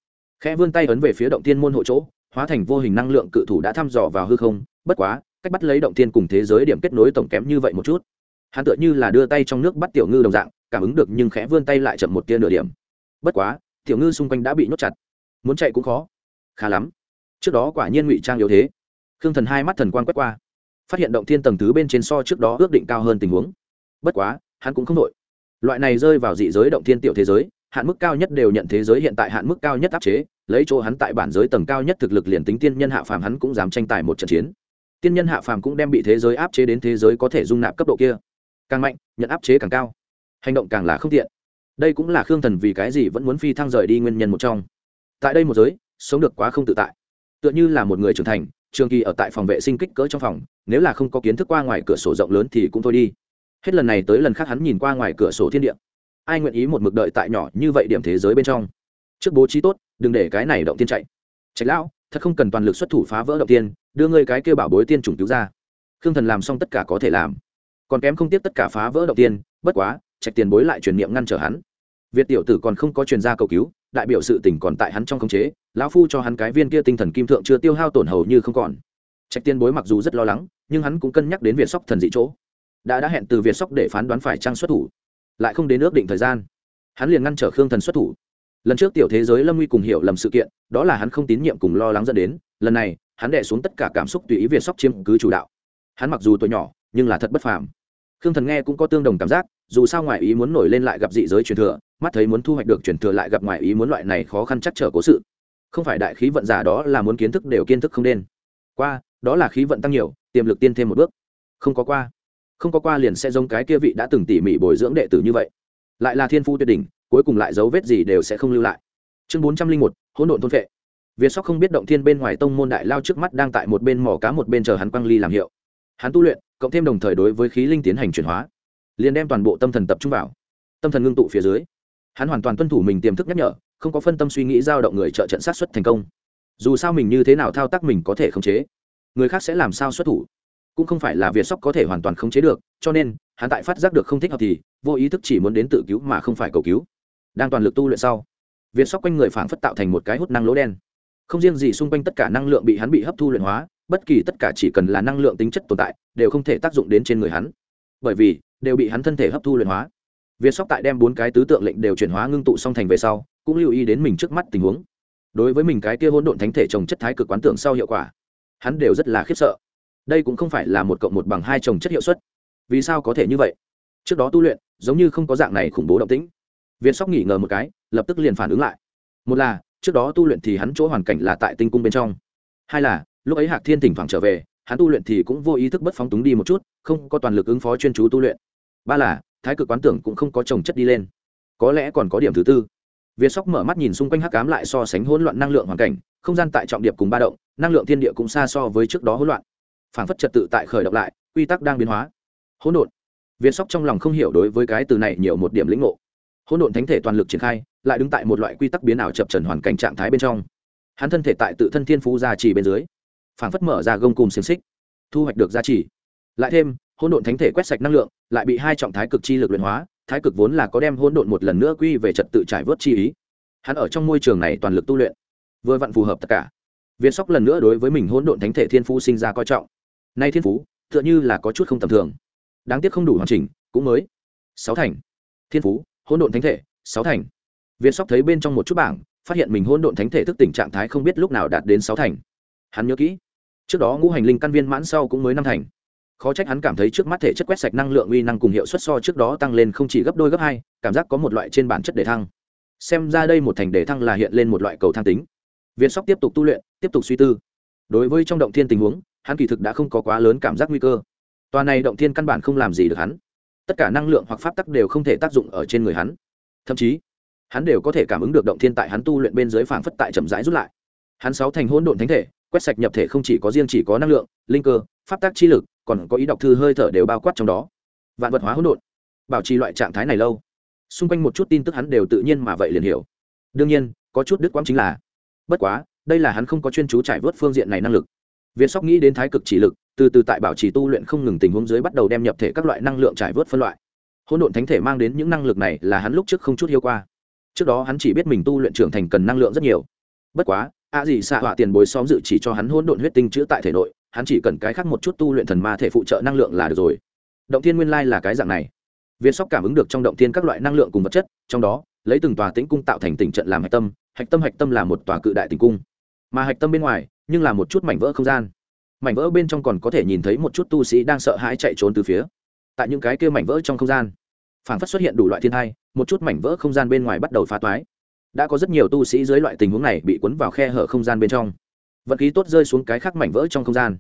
Khẽ vươn tay ấn về phía động thiên môn hộ chỗ, hóa thành vô hình năng lượng cự thủ đã thăm dò vào hư không, bất quá, cách bắt lấy động thiên cùng thế giới điểm kết nối tổng kém như vậy một chút. Hắn tựa như là đưa tay trong nước bắt tiểu ngư đồng dạng, cảm ứng được nhưng khẽ vươn tay lại chậm một tia nửa điểm. Bất quá, tiểu ngư xung quanh đã bị nhốt chặt. Muốn chạy cũng khó. Khá lắm. Trước đó quả nhiên ngụy trang yếu thế. Khương thần hai mắt thần quan quét qua. Phát hiện động thiên tầng thứ bên trên so trước đó ước định cao hơn tình huống. Bất quá, hắn cũng không đội loại này rơi vào dị giới động thiên tiểu thế giới, hạn mức cao nhất đều nhận thế giới hiện tại hạn mức cao nhất áp chế, lấy chỗ hắn tại bản giới tầng cao nhất thực lực liền tính tiên nhân hạ phàm hắn cũng dám tranh tài một trận chiến. Tiên nhân hạ phàm cũng đem bị thế giới áp chế đến thế giới có thể dung nạp cấp độ kia. Càng mạnh, nhận áp chế càng cao. Hành động càng là không tiện. Đây cũng là khương thần vì cái gì vẫn muốn phi thăng rời đi nguyên nhân một trong. Tại đây một giới, sống được quá không tự tại. Tựa như là một người trưởng thành, trường kỳ ở tại phòng vệ sinh kích cỡ trong phòng, nếu là không có kiến thức qua ngoài cửa sổ rộng lớn thì cũng thôi đi hết lần này tới lần khác hắn nhìn qua ngoài cửa sổ thiên địa. Ai nguyện ý một mực đợi tại nhỏ như vậy điểm thế giới bên trong? Trước bố trí tốt, đừng để cái này động tiên chạy. Trạch lão, thật không cần toàn lực xuất thủ phá vỡ động tiên, đưa ngươi cái kêu bảo bối tiên chủng cứu ra. Khương thần làm xong tất cả có thể làm. Còn kém không tiếp tất cả phá vỡ động tiên, bất quá, trạch tiền bối lại truyền niệm ngăn trở hắn. Việt tiểu tử còn không có truyền gia cầu cứu, đại biểu sự tình còn tại hắn trong khống chế, lão phu cho hắn cái viên kia tinh thần kim thượng chưa tiêu hao tổn hầu như không còn. Trạch tiên bối mặc dù rất lo lắng, nhưng hắn cũng cân nhắc đến việt sóc thần dị chỗ đã đã hẹn từ việt sóc để phán đoán phải trang xuất thủ, lại không đến ước định thời gian. Hắn liền ngăn trở khương thần xuất thủ. Lần trước tiểu thế giới lâm nguy cùng hiểu lầm sự kiện, đó là hắn không tín nhiệm cùng lo lắng dẫn đến, lần này, hắn đẻ xuống tất cả cảm xúc tùy ý việt sóc chiếm cứ chủ đạo. Hắn mặc dù tuổi nhỏ, nhưng là thật bất phàm. Khương thần nghe cũng có tương đồng cảm giác, dù sao ngoài ý muốn nổi lên lại gặp dị giới truyền thừa, mắt thấy muốn thu hoạch được truyền thừa lại gặp ngoài ý muốn loại này khó khăn chắc trở cố sự. Không phải đại khí vận giả đó là muốn kiến thức đều kiến thức không nên. Qua, đó là khí vận tăng nhiều, tiềm lực tiên thêm một bước. Không có qua không có qua liền sẽ giống cái kia vị đã từng tỉ mỉ bồi dưỡng đệ tử như vậy. Lại là thiên phu tuyệt đỉnh, cuối cùng lại dấu vết gì đều sẽ không lưu lại. Chương bốn trăm linh một, hỗn độn thôn vệ. Việt sóc không biết động thiên bên ngoài tông môn đại lao trước mắt đang tại một bên mỏ cá một bên chờ hắn quăng ly làm hiệu. Hắn tu luyện, cộng thêm đồng thời đối với khí linh tiến hành chuyển hóa, liền đem toàn bộ tâm thần tập trung vào. Tâm thần ngưng tụ phía dưới, hắn hoàn toàn tuân thủ mình tiềm thức nhắc nhở, không có phân tâm suy nghĩ giao động người trợ trận sát xuất thành công. Dù sao mình như thế nào thao tác mình có thể khống chế, người khác sẽ làm sao xuất thủ? Cũng không phải là việt sóc có thể hoàn toàn khống chế được, cho nên, hắn tại phát giác được không thích hợp thì, vô ý thức chỉ muốn đến tự cứu mà không phải cầu cứu. Đang toàn lực tu luyện sau, việt sóc quanh người phảng phất tạo thành một cái hút năng lỗ đen. Không riêng gì xung quanh tất cả năng lượng bị hắn bị hấp thu luyện hóa, bất kỳ tất cả chỉ cần là năng lượng tính chất tồn tại, đều không thể tác dụng đến trên người hắn. Bởi vì, đều bị hắn thân thể hấp thu luyện hóa. Việt sóc tại đem bốn cái tứ tượng lệnh đều chuyển hóa ngưng tụ song thành về sau, cũng lưu ý đến mình trước mắt tình huống. Đối với mình cái kia hỗn độn thánh thể trồng chất thái cực quán tưởng sau hiệu quả, hắn đều rất là khiếp sợ đây cũng không phải là một cộng một bằng hai trồng chất hiệu suất. Vì sao có thể như vậy? Trước đó tu luyện, giống như không có dạng này khủng bố động tĩnh. Việt sóc nghỉ ngờ một cái, lập tức liền phản ứng lại. Một là, trước đó tu luyện thì hắn chỗ hoàn cảnh là tại tinh cung bên trong. Hai là, lúc ấy hạc thiên thỉnh thoảng trở về, hắn tu luyện thì cũng vô ý thức bất phóng túng đi một chút, không có toàn lực ứng phó chuyên chú tu luyện. Ba là, thái cực quán tưởng cũng không có trồng chất đi lên. Có lẽ còn có điểm thứ tư. Việt sóc mở mắt nhìn xung quanh hắc cám lại so sánh hỗn loạn năng lượng hoàn cảnh, không gian tại trọng điệp cùng ba động, năng lượng thiên địa cũng xa so với trước đó hỗn loạn phản phất trật tự tại khởi động lại, quy tắc đang biến hóa. Hỗn độn. Việt sóc trong lòng không hiểu đối với cái từ này nhiều một điểm lĩnh ngộ. Hỗn độn thánh thể toàn lực triển khai, lại đứng tại một loại quy tắc biến ảo chập trần hoàn cảnh trạng thái bên trong. Hắn thân thể tại tự thân thiên phú gia trì bên dưới phản phất mở ra gông cùng xiềng xích, thu hoạch được gia trì. Lại thêm, hỗn độn thánh thể quét sạch năng lượng, lại bị hai trọng thái cực chi lực luyện hóa, thái cực vốn là có đem hỗn độn một lần nữa quy về trật tự trải vớt chi ý. Hắn ở trong môi trường này toàn lực tu luyện, vừa vặn phù hợp tất cả. Việt sóc lần nữa đối với mình hỗn độn thánh thể thiên phú sinh ra coi trọng nay thiên phú, tựa như là có chút không tầm thường. Đáng tiếc không đủ hoàn chỉnh, cũng mới sáu thành. Thiên phú, hỗn độn thánh thể, sáu thành. Viên sóc thấy bên trong một chút bảng, phát hiện mình hỗn độn thánh thể thức tỉnh trạng thái không biết lúc nào đạt đến sáu thành. Hắn nhớ kỹ, trước đó ngũ hành linh căn viên mãn sau cũng mới năm thành. Khó trách hắn cảm thấy trước mắt thể chất quét sạch năng lượng uy năng cùng hiệu suất so trước đó tăng lên không chỉ gấp đôi gấp hai, cảm giác có một loại trên bản chất đề thăng. Xem ra đây một thành đề thăng là hiện lên một loại cầu thang tính. Viên sóc tiếp tục tu luyện, tiếp tục suy tư. Đối với trong động thiên tình huống hắn kỳ thực đã không có quá lớn cảm giác nguy cơ. Tòa này động thiên căn bản không làm gì được hắn. Tất cả năng lượng hoặc pháp tắc đều không thể tác dụng ở trên người hắn. Thậm chí, hắn đều có thể cảm ứng được động thiên tại hắn tu luyện bên dưới phảng phất tại chậm rãi rút lại. Hắn sáu thành hỗn độn thánh thể, quét sạch nhập thể không chỉ có riêng chỉ có năng lượng, linh cơ, pháp tác chi lực, còn có ý đọc thư hơi thở đều bao quát trong đó. Vạn vật hóa hỗn độn. Bảo trì loại trạng thái này lâu, xung quanh một chút tin tức hắn đều tự nhiên mà vậy liền hiểu. Đương nhiên, có chút đứt quãng chính là, bất quá, đây là hắn không có chuyên chú trải vớt phương diện này năng lực việt sóc nghĩ đến thái cực chỉ lực, từ từ tại bảo trì tu luyện không ngừng tình huống dưới bắt đầu đem nhập thể các loại năng lượng trải vớt phân loại. Hỗn độn thánh thể mang đến những năng lực này là hắn lúc trước không chút hiếu qua. Trước đó hắn chỉ biết mình tu luyện trưởng thành cần năng lượng rất nhiều. Bất quá, a gì xạ họa tiền bối xóm dự chỉ cho hắn hỗn độn huyết tinh chữa tại thể nội, hắn chỉ cần cái khác một chút tu luyện thần ma thể phụ trợ năng lượng là được rồi. Động thiên nguyên lai là cái dạng này. Việt sóc cảm ứng được trong động thiên các loại năng lượng cùng vật chất, trong đó, lấy từng tòa tĩnh cung tạo thành tỉnh trận làm hạch tâm hạch tâm hạch tâm là một tòa cự đại tỉnh cung. Mà hạch tâm bên ngoài nhưng là một chút mảnh vỡ không gian. Mảnh vỡ bên trong còn có thể nhìn thấy một chút tu sĩ đang sợ hãi chạy trốn từ phía. Tại những cái kia mảnh vỡ trong không gian phản phất xuất hiện đủ loại thiên thai một chút mảnh vỡ không gian bên ngoài bắt đầu phá toái. Đã có rất nhiều tu sĩ dưới loại tình huống này bị cuốn vào khe hở không gian bên trong. Vận khí tốt rơi xuống cái khác mảnh vỡ trong không gian.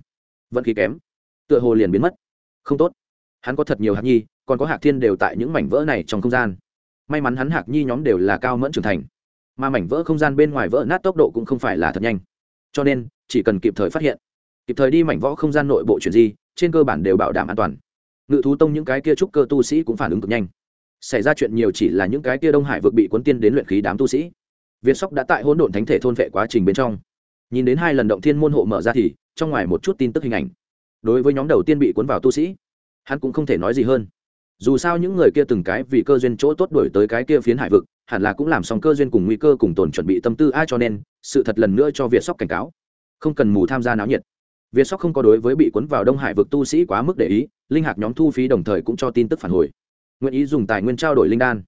Vận khí kém, tựa hồ liền biến mất. Không tốt. Hắn có thật nhiều hạt nhi, còn có hạc thiên đều tại những mảnh vỡ này trong không gian. May mắn hắn hạc nhi nhóm đều là cao mẫn trưởng thành. Mà mảnh vỡ không gian bên ngoài vỡ nát tốc độ cũng không phải là thật nhanh cho nên, chỉ cần kịp thời phát hiện, kịp thời đi mảnh võ không gian nội bộ chuyển di, trên cơ bản đều bảo đảm an toàn. Ngự thú tông những cái kia trúc cơ tu sĩ cũng phản ứng cực nhanh. Xảy ra chuyện nhiều chỉ là những cái kia đông hải vực bị cuốn tiên đến luyện khí đám tu sĩ. Việt sóc đã tại hỗn độn thánh thể thôn vệ quá trình bên trong. Nhìn đến hai lần động thiên môn hộ mở ra thì, trong ngoài một chút tin tức hình ảnh. Đối với nhóm đầu tiên bị cuốn vào tu sĩ, hắn cũng không thể nói gì hơn. Dù sao những người kia từng cái vì cơ duyên chỗ tốt đổi tới cái kia phiến hải vực hẳn là cũng làm xong cơ duyên cùng nguy cơ cùng tồn chuẩn bị tâm tư. Ai cho nên, sự thật lần nữa cho việt sóc cảnh cáo. Không cần mù tham gia náo nhiệt. Việt sóc không có đối với bị cuốn vào đông hải vực tu sĩ quá mức để ý, linh hạc nhóm thu phí đồng thời cũng cho tin tức phản hồi. Nguyện ý dùng tài nguyên trao đổi linh đan.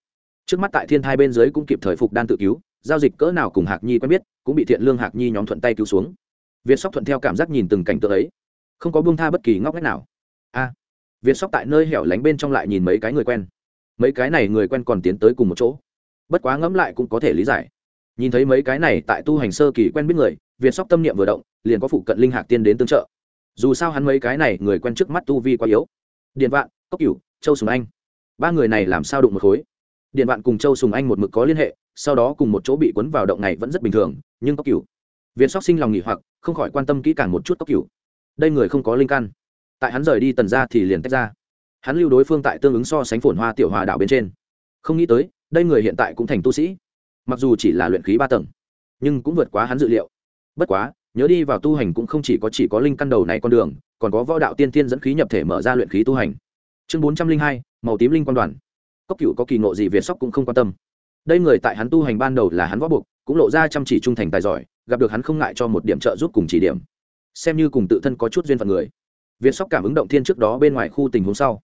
Trước mắt tại thiên thai bên dưới cũng kịp thời phục đan tự cứu, giao dịch cỡ nào cùng hạc nhi quen biết, cũng bị thiện lương hạc nhi nhóm thuận tay cứu xuống. Việt sóc thuận theo cảm giác nhìn từng cảnh tượng ấy. Không có buông tha bất kỳ ngóc ngách nào. A, việt sóc tại nơi hẻo lánh bên trong lại nhìn mấy cái người quen. Mấy cái này người quen còn tiến tới cùng một chỗ bất quá ngẫm lại cũng có thể lý giải. Nhìn thấy mấy cái này tại tu hành sơ kỳ quen biết người, việt sóc tâm niệm vừa động, liền có phụ cận linh hạc tiên đến tương trợ. Dù sao hắn mấy cái này người quen trước mắt tu vi quá yếu. Điện vạn, cốc cửu, châu sùng anh. Ba người này làm sao đụng một khối? Điện vạn cùng châu sùng anh một mực có liên hệ, sau đó cùng một chỗ bị cuốn vào động này vẫn rất bình thường, nhưng cốc cửu. Việt sóc sinh lòng nghỉ hoặc, không khỏi quan tâm kỹ càng một chút cốc cửu. Đây người không có linh căn. Tại hắn rời đi tần ra thì liền tách ra. Hắn lưu đối phương tại tương ứng so sánh phồn hoa tiểu hòa đảo bên trên. Không nghĩ tới đây người hiện tại cũng thành tu sĩ. Mặc dù chỉ là luyện khí ba tầng, nhưng cũng vượt quá hắn dự liệu. Bất quá, nhớ đi vào tu hành cũng không chỉ có chỉ có linh căn đầu này con đường, còn có võ đạo tiên tiên dẫn khí nhập thể mở ra luyện khí tu hành. Chương bốn trăm linh hai, màu tím linh quan đoàn. Cốc cựu có kỳ ngộ gì việt sóc cũng không quan tâm. Đây người tại hắn tu hành ban đầu là hắn võ buộc, cũng lộ ra chăm chỉ trung thành tài giỏi, gặp được hắn không ngại cho một điểm trợ giúp cùng chỉ điểm. Xem như cùng tự thân có chút duyên phận người. Việt sóc cảm ứng động thiên trước đó bên ngoài khu tình huống sau.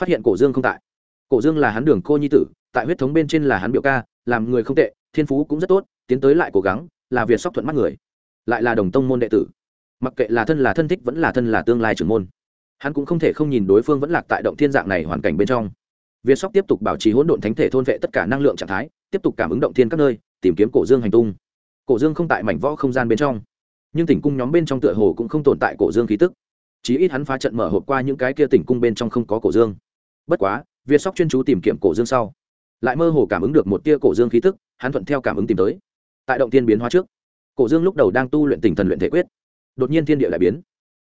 Phát hiện cổ dương không tại. Cổ dương là hắn đường cô nhi tử tại huyết thống bên trên là hắn biểu ca, làm người không tệ, thiên phú cũng rất tốt, tiến tới lại cố gắng, là việt sóc thuận mắt người. Lại là đồng tông môn đệ tử. Mặc kệ là thân là thân thích vẫn là thân là tương lai trưởng môn. Hắn cũng không thể không nhìn đối phương vẫn lạc tại động thiên dạng này hoàn cảnh bên trong. Việt sóc tiếp tục bảo trì hỗn độn thánh thể thôn vệ tất cả năng lượng trạng thái, tiếp tục cảm ứng động thiên các nơi, tìm kiếm cổ dương hành tung. Cổ dương không tại mảnh võ không gian bên trong, nhưng tỉnh cung nhóm bên trong tựa hồ cũng không tồn tại cổ dương khí tức. Chí ít hắn phá trận mở hộp qua những cái kia tỉnh cung bên trong không có cổ dương. Bất quá, việt sóc chuyên chú tìm kiếm cổ dương sau lại mơ hồ cảm ứng được một tia cổ dương khí tức, hắn thuận theo cảm ứng tìm tới. Tại động tiên biến hóa trước, cổ dương lúc đầu đang tu luyện tỉnh thần luyện thể quyết, đột nhiên thiên địa lại biến.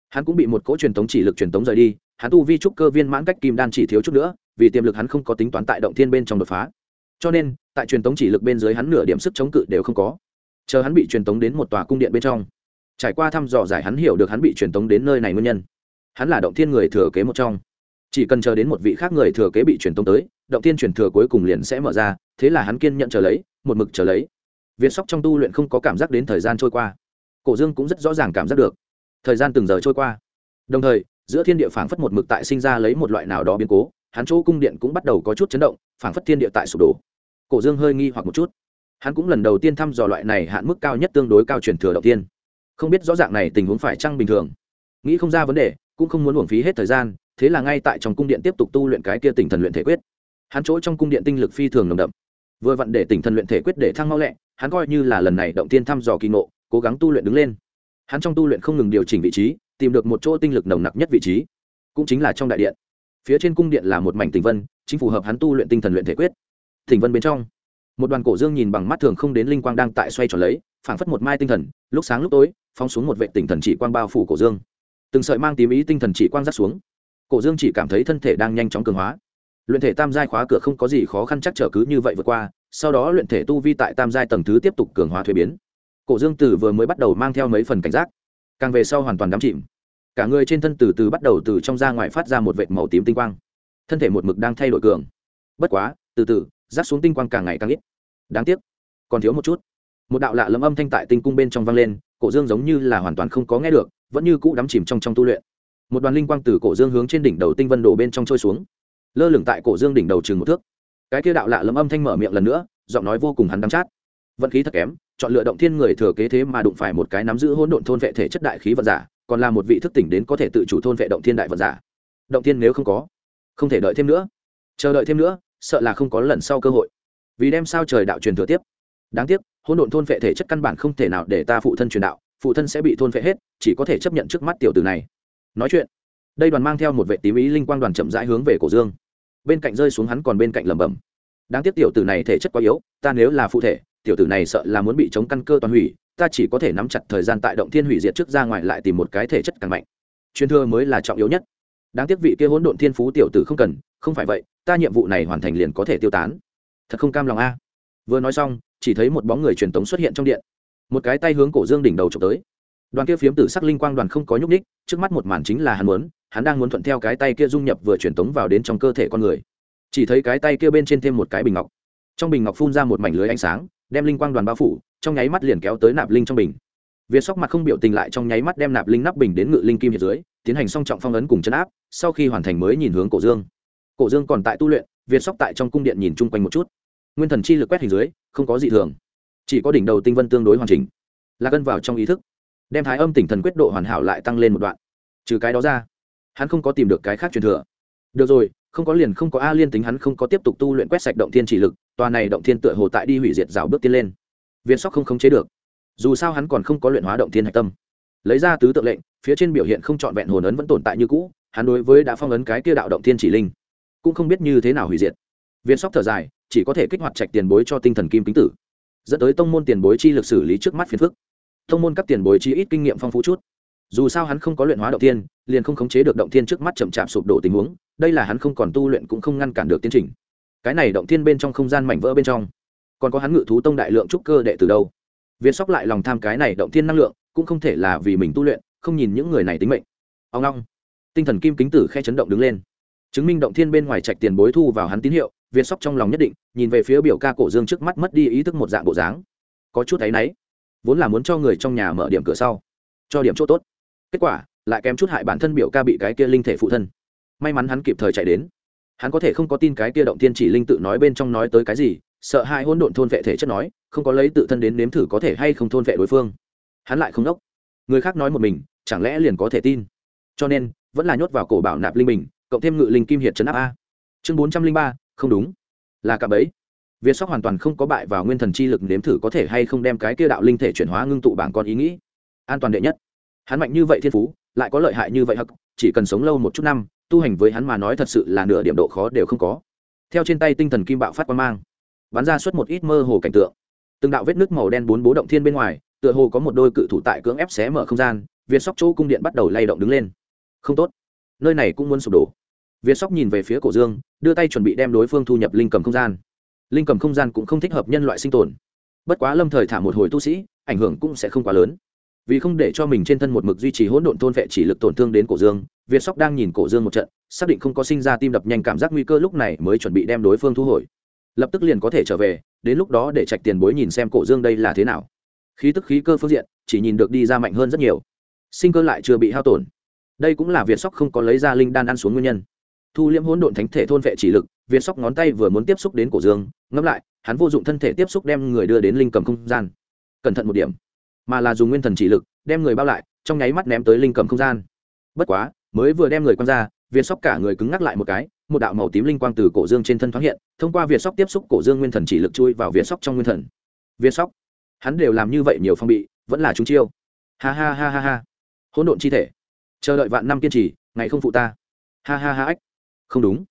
Hắn cũng bị một cỗ truyền thống chỉ lực truyền thống rời đi, hắn tu vi trúc cơ viên mãn cách kim đan chỉ thiếu chút nữa, vì tiềm lực hắn không có tính toán tại động thiên bên trong đột phá. Cho nên, tại truyền thống chỉ lực bên dưới hắn nửa điểm sức chống cự đều không có. Chờ hắn bị truyền thống đến một tòa cung điện bên trong, trải qua thăm dò giải hắn hiểu được hắn bị truyền thống đến nơi này nguyên nhân. Hắn là động thiên người thừa kế một trong chỉ cần chờ đến một vị khác người thừa kế bị truyền tông tới, động tiên truyền thừa cuối cùng liền sẽ mở ra, thế là hắn kiên nhận chờ lấy, một mực chờ lấy. Việt sóc trong tu luyện không có cảm giác đến thời gian trôi qua. Cổ dương cũng rất rõ ràng cảm giác được. Thời gian từng giờ trôi qua. Đồng thời, giữa thiên địa phảng phất một mực tại sinh ra lấy một loại nào đó biến cố, hắn chỗ cung điện cũng bắt đầu có chút chấn động, phảng phất thiên địa tại sụp đổ. Cổ dương hơi nghi hoặc một chút. Hắn cũng lần đầu tiên thăm dò loại này hạn mức cao nhất tương đối cao truyền thừa đầu tiên. Không biết rõ ràng này tình huống phải chăng bình thường. Nghĩ không ra vấn đề, cũng không muốn uổng phí hết thời gian thế là ngay tại trong cung điện tiếp tục tu luyện cái kia tỉnh thần luyện thể quyết. Hắn chỗ trong cung điện tinh lực phi thường nồng đậm. Vừa vặn để tỉnh thần luyện thể quyết để thăng mau lẹ, hắn coi như là lần này động tiên thăm dò kỳ ngộ, cố gắng tu luyện đứng lên. Hắn trong tu luyện không ngừng điều chỉnh vị trí, tìm được một chỗ tinh lực nồng nặc nhất vị trí. Cũng chính là trong đại điện. Phía trên cung điện là một mảnh tình vân, chính phù hợp hắn tu luyện tinh thần luyện thể quyết. Tỉnh vân bên trong, một đoàn cổ dương nhìn bằng mắt thường không đến linh quang đang tại xoay tròn lấy, phảng phất một mai tinh thần, lúc sáng lúc tối, phóng xuống một vệ tinh thần chỉ quang bao phủ cổ dương. Từng sợi mang tím ý tinh thần chỉ quang rắt xuống cổ dương chỉ cảm thấy thân thể đang nhanh chóng cường hóa. Luyện thể tam giai khóa cửa không có gì khó khăn chắc trở cứ như vậy vượt qua, sau đó luyện thể tu vi tại tam giai tầng thứ tiếp tục cường hóa thuế biến. Cổ dương tử vừa mới bắt đầu mang theo mấy phần cảnh giác, càng về sau hoàn toàn đắm chìm. Cả người trên thân từ từ bắt đầu từ trong ra ngoài phát ra một vệt màu tím tinh quang. Thân thể một mực đang thay đổi cường. Bất quá, từ từ rác xuống tinh quang càng ngày càng ít. Đáng tiếc, còn thiếu một chút. Một đạo lạ lẫm âm thanh tại tinh cung bên trong vang lên, cổ dương giống như là hoàn toàn không có nghe được, vẫn như cũ đắm chìm trong trong tu luyện một đoàn linh quang từ cổ dương hướng trên đỉnh đầu tinh vân đổ bên trong trôi xuống. Lơ lửng tại cổ dương đỉnh đầu chừng một thước. Cái kia đạo lạ lẫm âm thanh mở miệng lần nữa, giọng nói vô cùng hắn đắm chát. Vận khí thật kém, chọn lựa động thiên người thừa kế thế mà đụng phải một cái nắm giữ hỗn độn thôn vệ thể chất đại khí vật giả, còn là một vị thức tỉnh đến có thể tự chủ thôn vệ động thiên đại vật giả. Động thiên nếu không có, không thể đợi thêm nữa. Chờ đợi thêm nữa, sợ là không có lần sau cơ hội. Vì đem sao trời đạo truyền thừa tiếp. Đáng tiếc, hỗn độn thôn vệ thể chất căn bản không thể nào để ta phụ thân truyền đạo, phụ thân sẽ bị thôn vệ hết, chỉ có thể chấp nhận trước mắt tiểu tử này nói chuyện. Đây đoàn mang theo một vệ tím ý linh quang đoàn chậm rãi hướng về cổ dương. Bên cạnh rơi xuống hắn còn bên cạnh lẩm bẩm. Đáng tiếc tiểu tử này thể chất quá yếu, ta nếu là phụ thể, tiểu tử này sợ là muốn bị chống căn cơ toàn hủy, ta chỉ có thể nắm chặt thời gian tại động thiên hủy diệt trước ra ngoài lại tìm một cái thể chất càng mạnh. Chuyên thưa mới là trọng yếu nhất. Đáng tiếc vị kia hỗn độn thiên phú tiểu tử không cần, không phải vậy, ta nhiệm vụ này hoàn thành liền có thể tiêu tán. Thật không cam lòng a. Vừa nói xong, chỉ thấy một bóng người truyền tống xuất hiện trong điện. Một cái tay hướng cổ dương đỉnh đầu trộm tới đoàn kia phiếm tử sắc linh quang đoàn không có nhúc ních trước mắt một màn chính là hắn muốn, hắn đang muốn thuận theo cái tay kia dung nhập vừa truyền tống vào đến trong cơ thể con người. Chỉ thấy cái tay kia bên trên thêm một cái bình ngọc. Trong bình ngọc phun ra một mảnh lưới ánh sáng, đem linh quang đoàn bao phủ, trong nháy mắt liền kéo tới nạp linh trong bình. Việt sóc mặt không biểu tình lại trong nháy mắt đem nạp linh nắp bình đến ngự linh kim hiệp dưới, tiến hành song trọng phong ấn cùng chấn áp, sau khi hoàn thành mới nhìn hướng cổ dương. Cổ dương còn tại tu luyện, việt sóc tại trong cung điện nhìn chung quanh một chút. Nguyên thần chi lực quét hình dưới, không có gì thường. Chỉ có đỉnh đầu tinh vân tương đối hoàn chỉnh. Là cân vào trong ý thức đem thái âm tỉnh thần quyết độ hoàn hảo lại tăng lên một đoạn. Trừ cái đó ra, hắn không có tìm được cái khác truyền thừa. Được rồi, không có liền không có a liên tính hắn không có tiếp tục tu luyện quét sạch động thiên chỉ lực, tòa này động thiên tựa hồ tại đi hủy diệt rào bước tiên lên. Viên sóc không khống chế được. Dù sao hắn còn không có luyện hóa động thiên hạch tâm. Lấy ra tứ tượng lệnh, phía trên biểu hiện không trọn vẹn hồn ấn vẫn tồn tại như cũ, hắn đối với đã phong ấn cái kia đạo động thiên chỉ linh, cũng không biết như thế nào hủy diệt. Viên sóc thở dài, chỉ có thể kích hoạt trạch tiền bối cho tinh thần kim kính tử, dẫn tới tông môn tiền bối chi lực xử lý trước mắt phiền phức. Thông môn các tiền bối chi ít kinh nghiệm phong phú chút. Dù sao hắn không có luyện hóa động tiên liền không khống chế được động tiên trước mắt chậm chạp sụp đổ tình huống, đây là hắn không còn tu luyện cũng không ngăn cản được tiến trình. Cái này động tiên bên trong không gian mảnh vỡ bên trong, còn có hắn ngự thú tông đại lượng trúc cơ đệ từ đâu. Việt sóc lại lòng tham cái này động tiên năng lượng, cũng không thể là vì mình tu luyện, không nhìn những người này tính mệnh. Ông long, tinh thần kim kính tử khe chấn động đứng lên. Chứng minh động thiên bên ngoài trạch tiền bối thu vào hắn tín hiệu, việt sóc trong lòng nhất định, nhìn về phía biểu ca cổ dương trước mắt mất đi ý thức một dạng bộ dáng. Có chút áy náy vốn là muốn cho người trong nhà mở điểm cửa sau, cho điểm chỗ tốt. Kết quả, lại kém chút hại bản thân biểu ca bị cái kia linh thể phụ thân. May mắn hắn kịp thời chạy đến. Hắn có thể không có tin cái kia động tiên chỉ linh tự nói bên trong nói tới cái gì, sợ hai hỗn độn thôn vệ thể chất nói, không có lấy tự thân đến nếm thử có thể hay không thôn vệ đối phương. Hắn lại không đốc. Người khác nói một mình, chẳng lẽ liền có thể tin? Cho nên, vẫn là nhốt vào cổ bảo nạp linh mình cộng thêm ngự linh kim hiệt trấn áp a. Chương bốn trăm linh ba, không đúng. Là cả bấy việt sóc hoàn toàn không có bại vào nguyên thần chi lực nếm thử có thể hay không đem cái kia đạo linh thể chuyển hóa ngưng tụ bảng con ý nghĩ. An toàn đệ nhất. Hắn mạnh như vậy thiên phú, lại có lợi hại như vậy hắc, chỉ cần sống lâu một chút năm, tu hành với hắn mà nói thật sự là nửa điểm độ khó đều không có. Theo trên tay tinh thần kim bạo phát quang mang, bắn ra suốt một ít mơ hồ cảnh tượng. Từng đạo vết nước màu đen bốn bố động thiên bên ngoài, tựa hồ có một đôi cự thủ tại cưỡng ép xé mở không gian, việt sóc chỗ cung điện bắt đầu lay động đứng lên. Không tốt. Nơi này cũng muốn sụp đổ. Việt sóc nhìn về phía cổ dương, đưa tay chuẩn bị đem đối phương thu nhập linh cầm không gian linh cầm không gian cũng không thích hợp nhân loại sinh tồn. Bất quá lâm thời thả một hồi tu sĩ, ảnh hưởng cũng sẽ không quá lớn. Vì không để cho mình trên thân một mực duy trì hỗn độn thôn vệ chỉ lực tổn thương đến cổ dương, việt sóc đang nhìn cổ dương một trận, xác định không có sinh ra tim đập nhanh cảm giác nguy cơ lúc này mới chuẩn bị đem đối phương thu hồi. Lập tức liền có thể trở về, đến lúc đó để trạch tiền bối nhìn xem cổ dương đây là thế nào. Khí tức khí cơ phương diện, chỉ nhìn được đi ra mạnh hơn rất nhiều. Sinh cơ lại chưa bị hao tổn. Đây cũng là việt sóc không có lấy ra linh đan ăn xuống nguyên nhân. Thu liễm hỗn độn thánh thể thôn vệ chỉ lực việt sóc ngón tay vừa muốn tiếp xúc đến cổ dương, ngẫm lại, hắn vô dụng thân thể tiếp xúc đem người đưa đến linh cầm không gian. Cẩn thận một điểm. Mà là dùng nguyên thần chỉ lực, đem người bao lại, trong nháy mắt ném tới linh cầm không gian. Bất quá, mới vừa đem người quăng ra việt sóc cả người cứng ngắc lại một cái, một đạo màu tím linh quang từ cổ dương trên thân thoáng hiện, thông qua việt sóc tiếp xúc cổ dương nguyên thần chỉ lực chui vào việt sóc trong nguyên thần. Viên sóc, hắn đều làm như vậy nhiều phong bị, vẫn là chúng chiêu. Ha ha ha ha ha. Hỗn độn chi thể. Chờ đợi vạn năm kiên trì, ngày không phụ ta. Ha ha ha ách. Không đúng.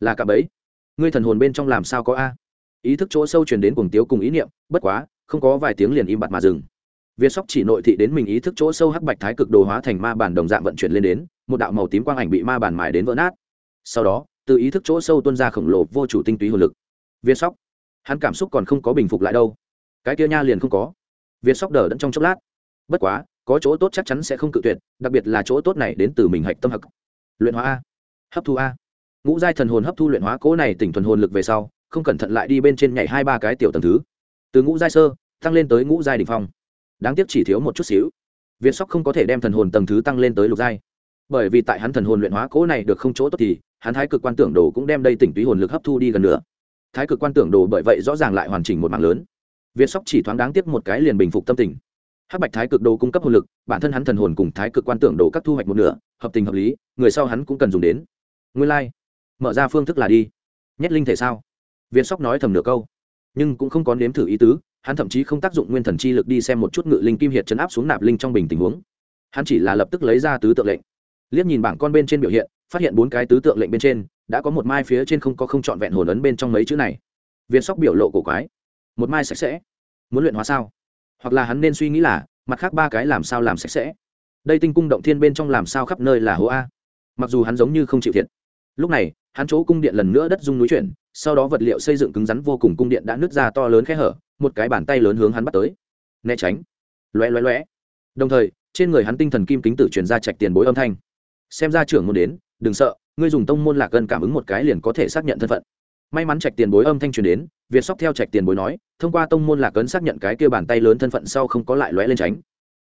Là cả bấy ngươi thần hồn bên trong làm sao có a? Ý thức chỗ sâu truyền đến cuồng tiếu cùng ý niệm, bất quá, không có vài tiếng liền im bặt mà dừng. Việt sóc chỉ nội thị đến mình ý thức chỗ sâu hắc bạch thái cực đồ hóa thành ma bản đồng dạng vận chuyển lên đến, một đạo màu tím quang ảnh bị ma bản mài đến vỡ nát. Sau đó, từ ý thức chỗ sâu tuân ra khổng lồ vô chủ tinh túy hồn lực. Việt sóc, hắn cảm xúc còn không có bình phục lại đâu. Cái kia nha liền không có. Việt sóc đờ đẫn trong chốc lát. Bất quá, có chỗ tốt chắc chắn sẽ không cự tuyệt, đặc biệt là chỗ tốt này đến từ mình hạch tâm hạch luyện hóa a. Hấp thu a ngũ giai thần hồn hấp thu luyện hóa cố này tỉnh thuần hồn lực về sau, không cẩn thận lại đi bên trên nhảy hai ba cái tiểu tầng thứ. Từ ngũ giai sơ, tăng lên tới ngũ giai đ ỉ n h phong. Đáng tiếc chỉ thiếu một chút xíu. Việt sóc không có thể đem thần hồn tầng thứ tăng lên tới lục giai. Bởi vì tại hắn thần hồn luyện hóa cố này được không chỗ tốt thì, hắn thái cực quan tưởng đồ cũng đem đây tỉnh túy hồn lực hấp thu đi gần nữa. Thái cực quan tưởng đồ bởi vậy rõ ràng lại hoàn chỉnh một mạng lớn. Việt sóc chỉ thoáng đáng tiếc một cái liền bình phục tâm tình. Hắc bạch thái cực đồ cung cấp hồn lực, bản thân hắn thần hồn cùng thái cực quan tưởng đồ các thu hoạch một nửa, hợp tình hợp lý, người sau hắn cũng cần dùng đến. Nguyên lai、like mở ra phương thức là đi. Nhét linh thể sao? Việt sóc nói thầm nửa câu. Nhưng cũng không có nếm thử ý tứ, hắn thậm chí không tác dụng nguyên thần chi lực đi xem một chút ngự linh kim hiệt chấn áp xuống nạp linh trong bình tình huống. Hắn chỉ là lập tức lấy ra tứ tượng lệnh. Liếc nhìn bảng con bên trên biểu hiện, phát hiện bốn cái tứ tượng lệnh bên trên, đã có một mai phía trên không có không trọn vẹn hồn ấn bên trong mấy chữ này. Viên sóc biểu lộ cổ quái. Một mai sạch sẽ. Muốn luyện hóa sao? Hoặc là hắn nên suy nghĩ là, mặt khác ba cái làm sao làm sạch sẽ? Đây tinh cung động thiên bên trong làm sao khắp nơi là hố a? Mặc dù hắn giống như không chịu thiệt lúc này, hắn chỗ cung điện lần nữa đất dung núi chuyển, sau đó vật liệu xây dựng cứng rắn vô cùng cung điện đã nứt ra to lớn khe hở, một cái bàn tay lớn hướng hắn bắt tới. Né tránh. Loé loé loé. Đồng thời, trên người hắn tinh thần kim kính tử truyền ra trạch tiền bối âm thanh. Xem ra trưởng môn đến, đừng sợ, ngươi dùng tông môn lạc gần cảm ứng một cái liền có thể xác nhận thân phận. May mắn trạch tiền bối âm thanh truyền đến, việt sóc theo trạch tiền bối nói, thông qua tông môn lạc cấn xác nhận cái kia bàn tay lớn thân phận sau không có lại lóe lên tránh.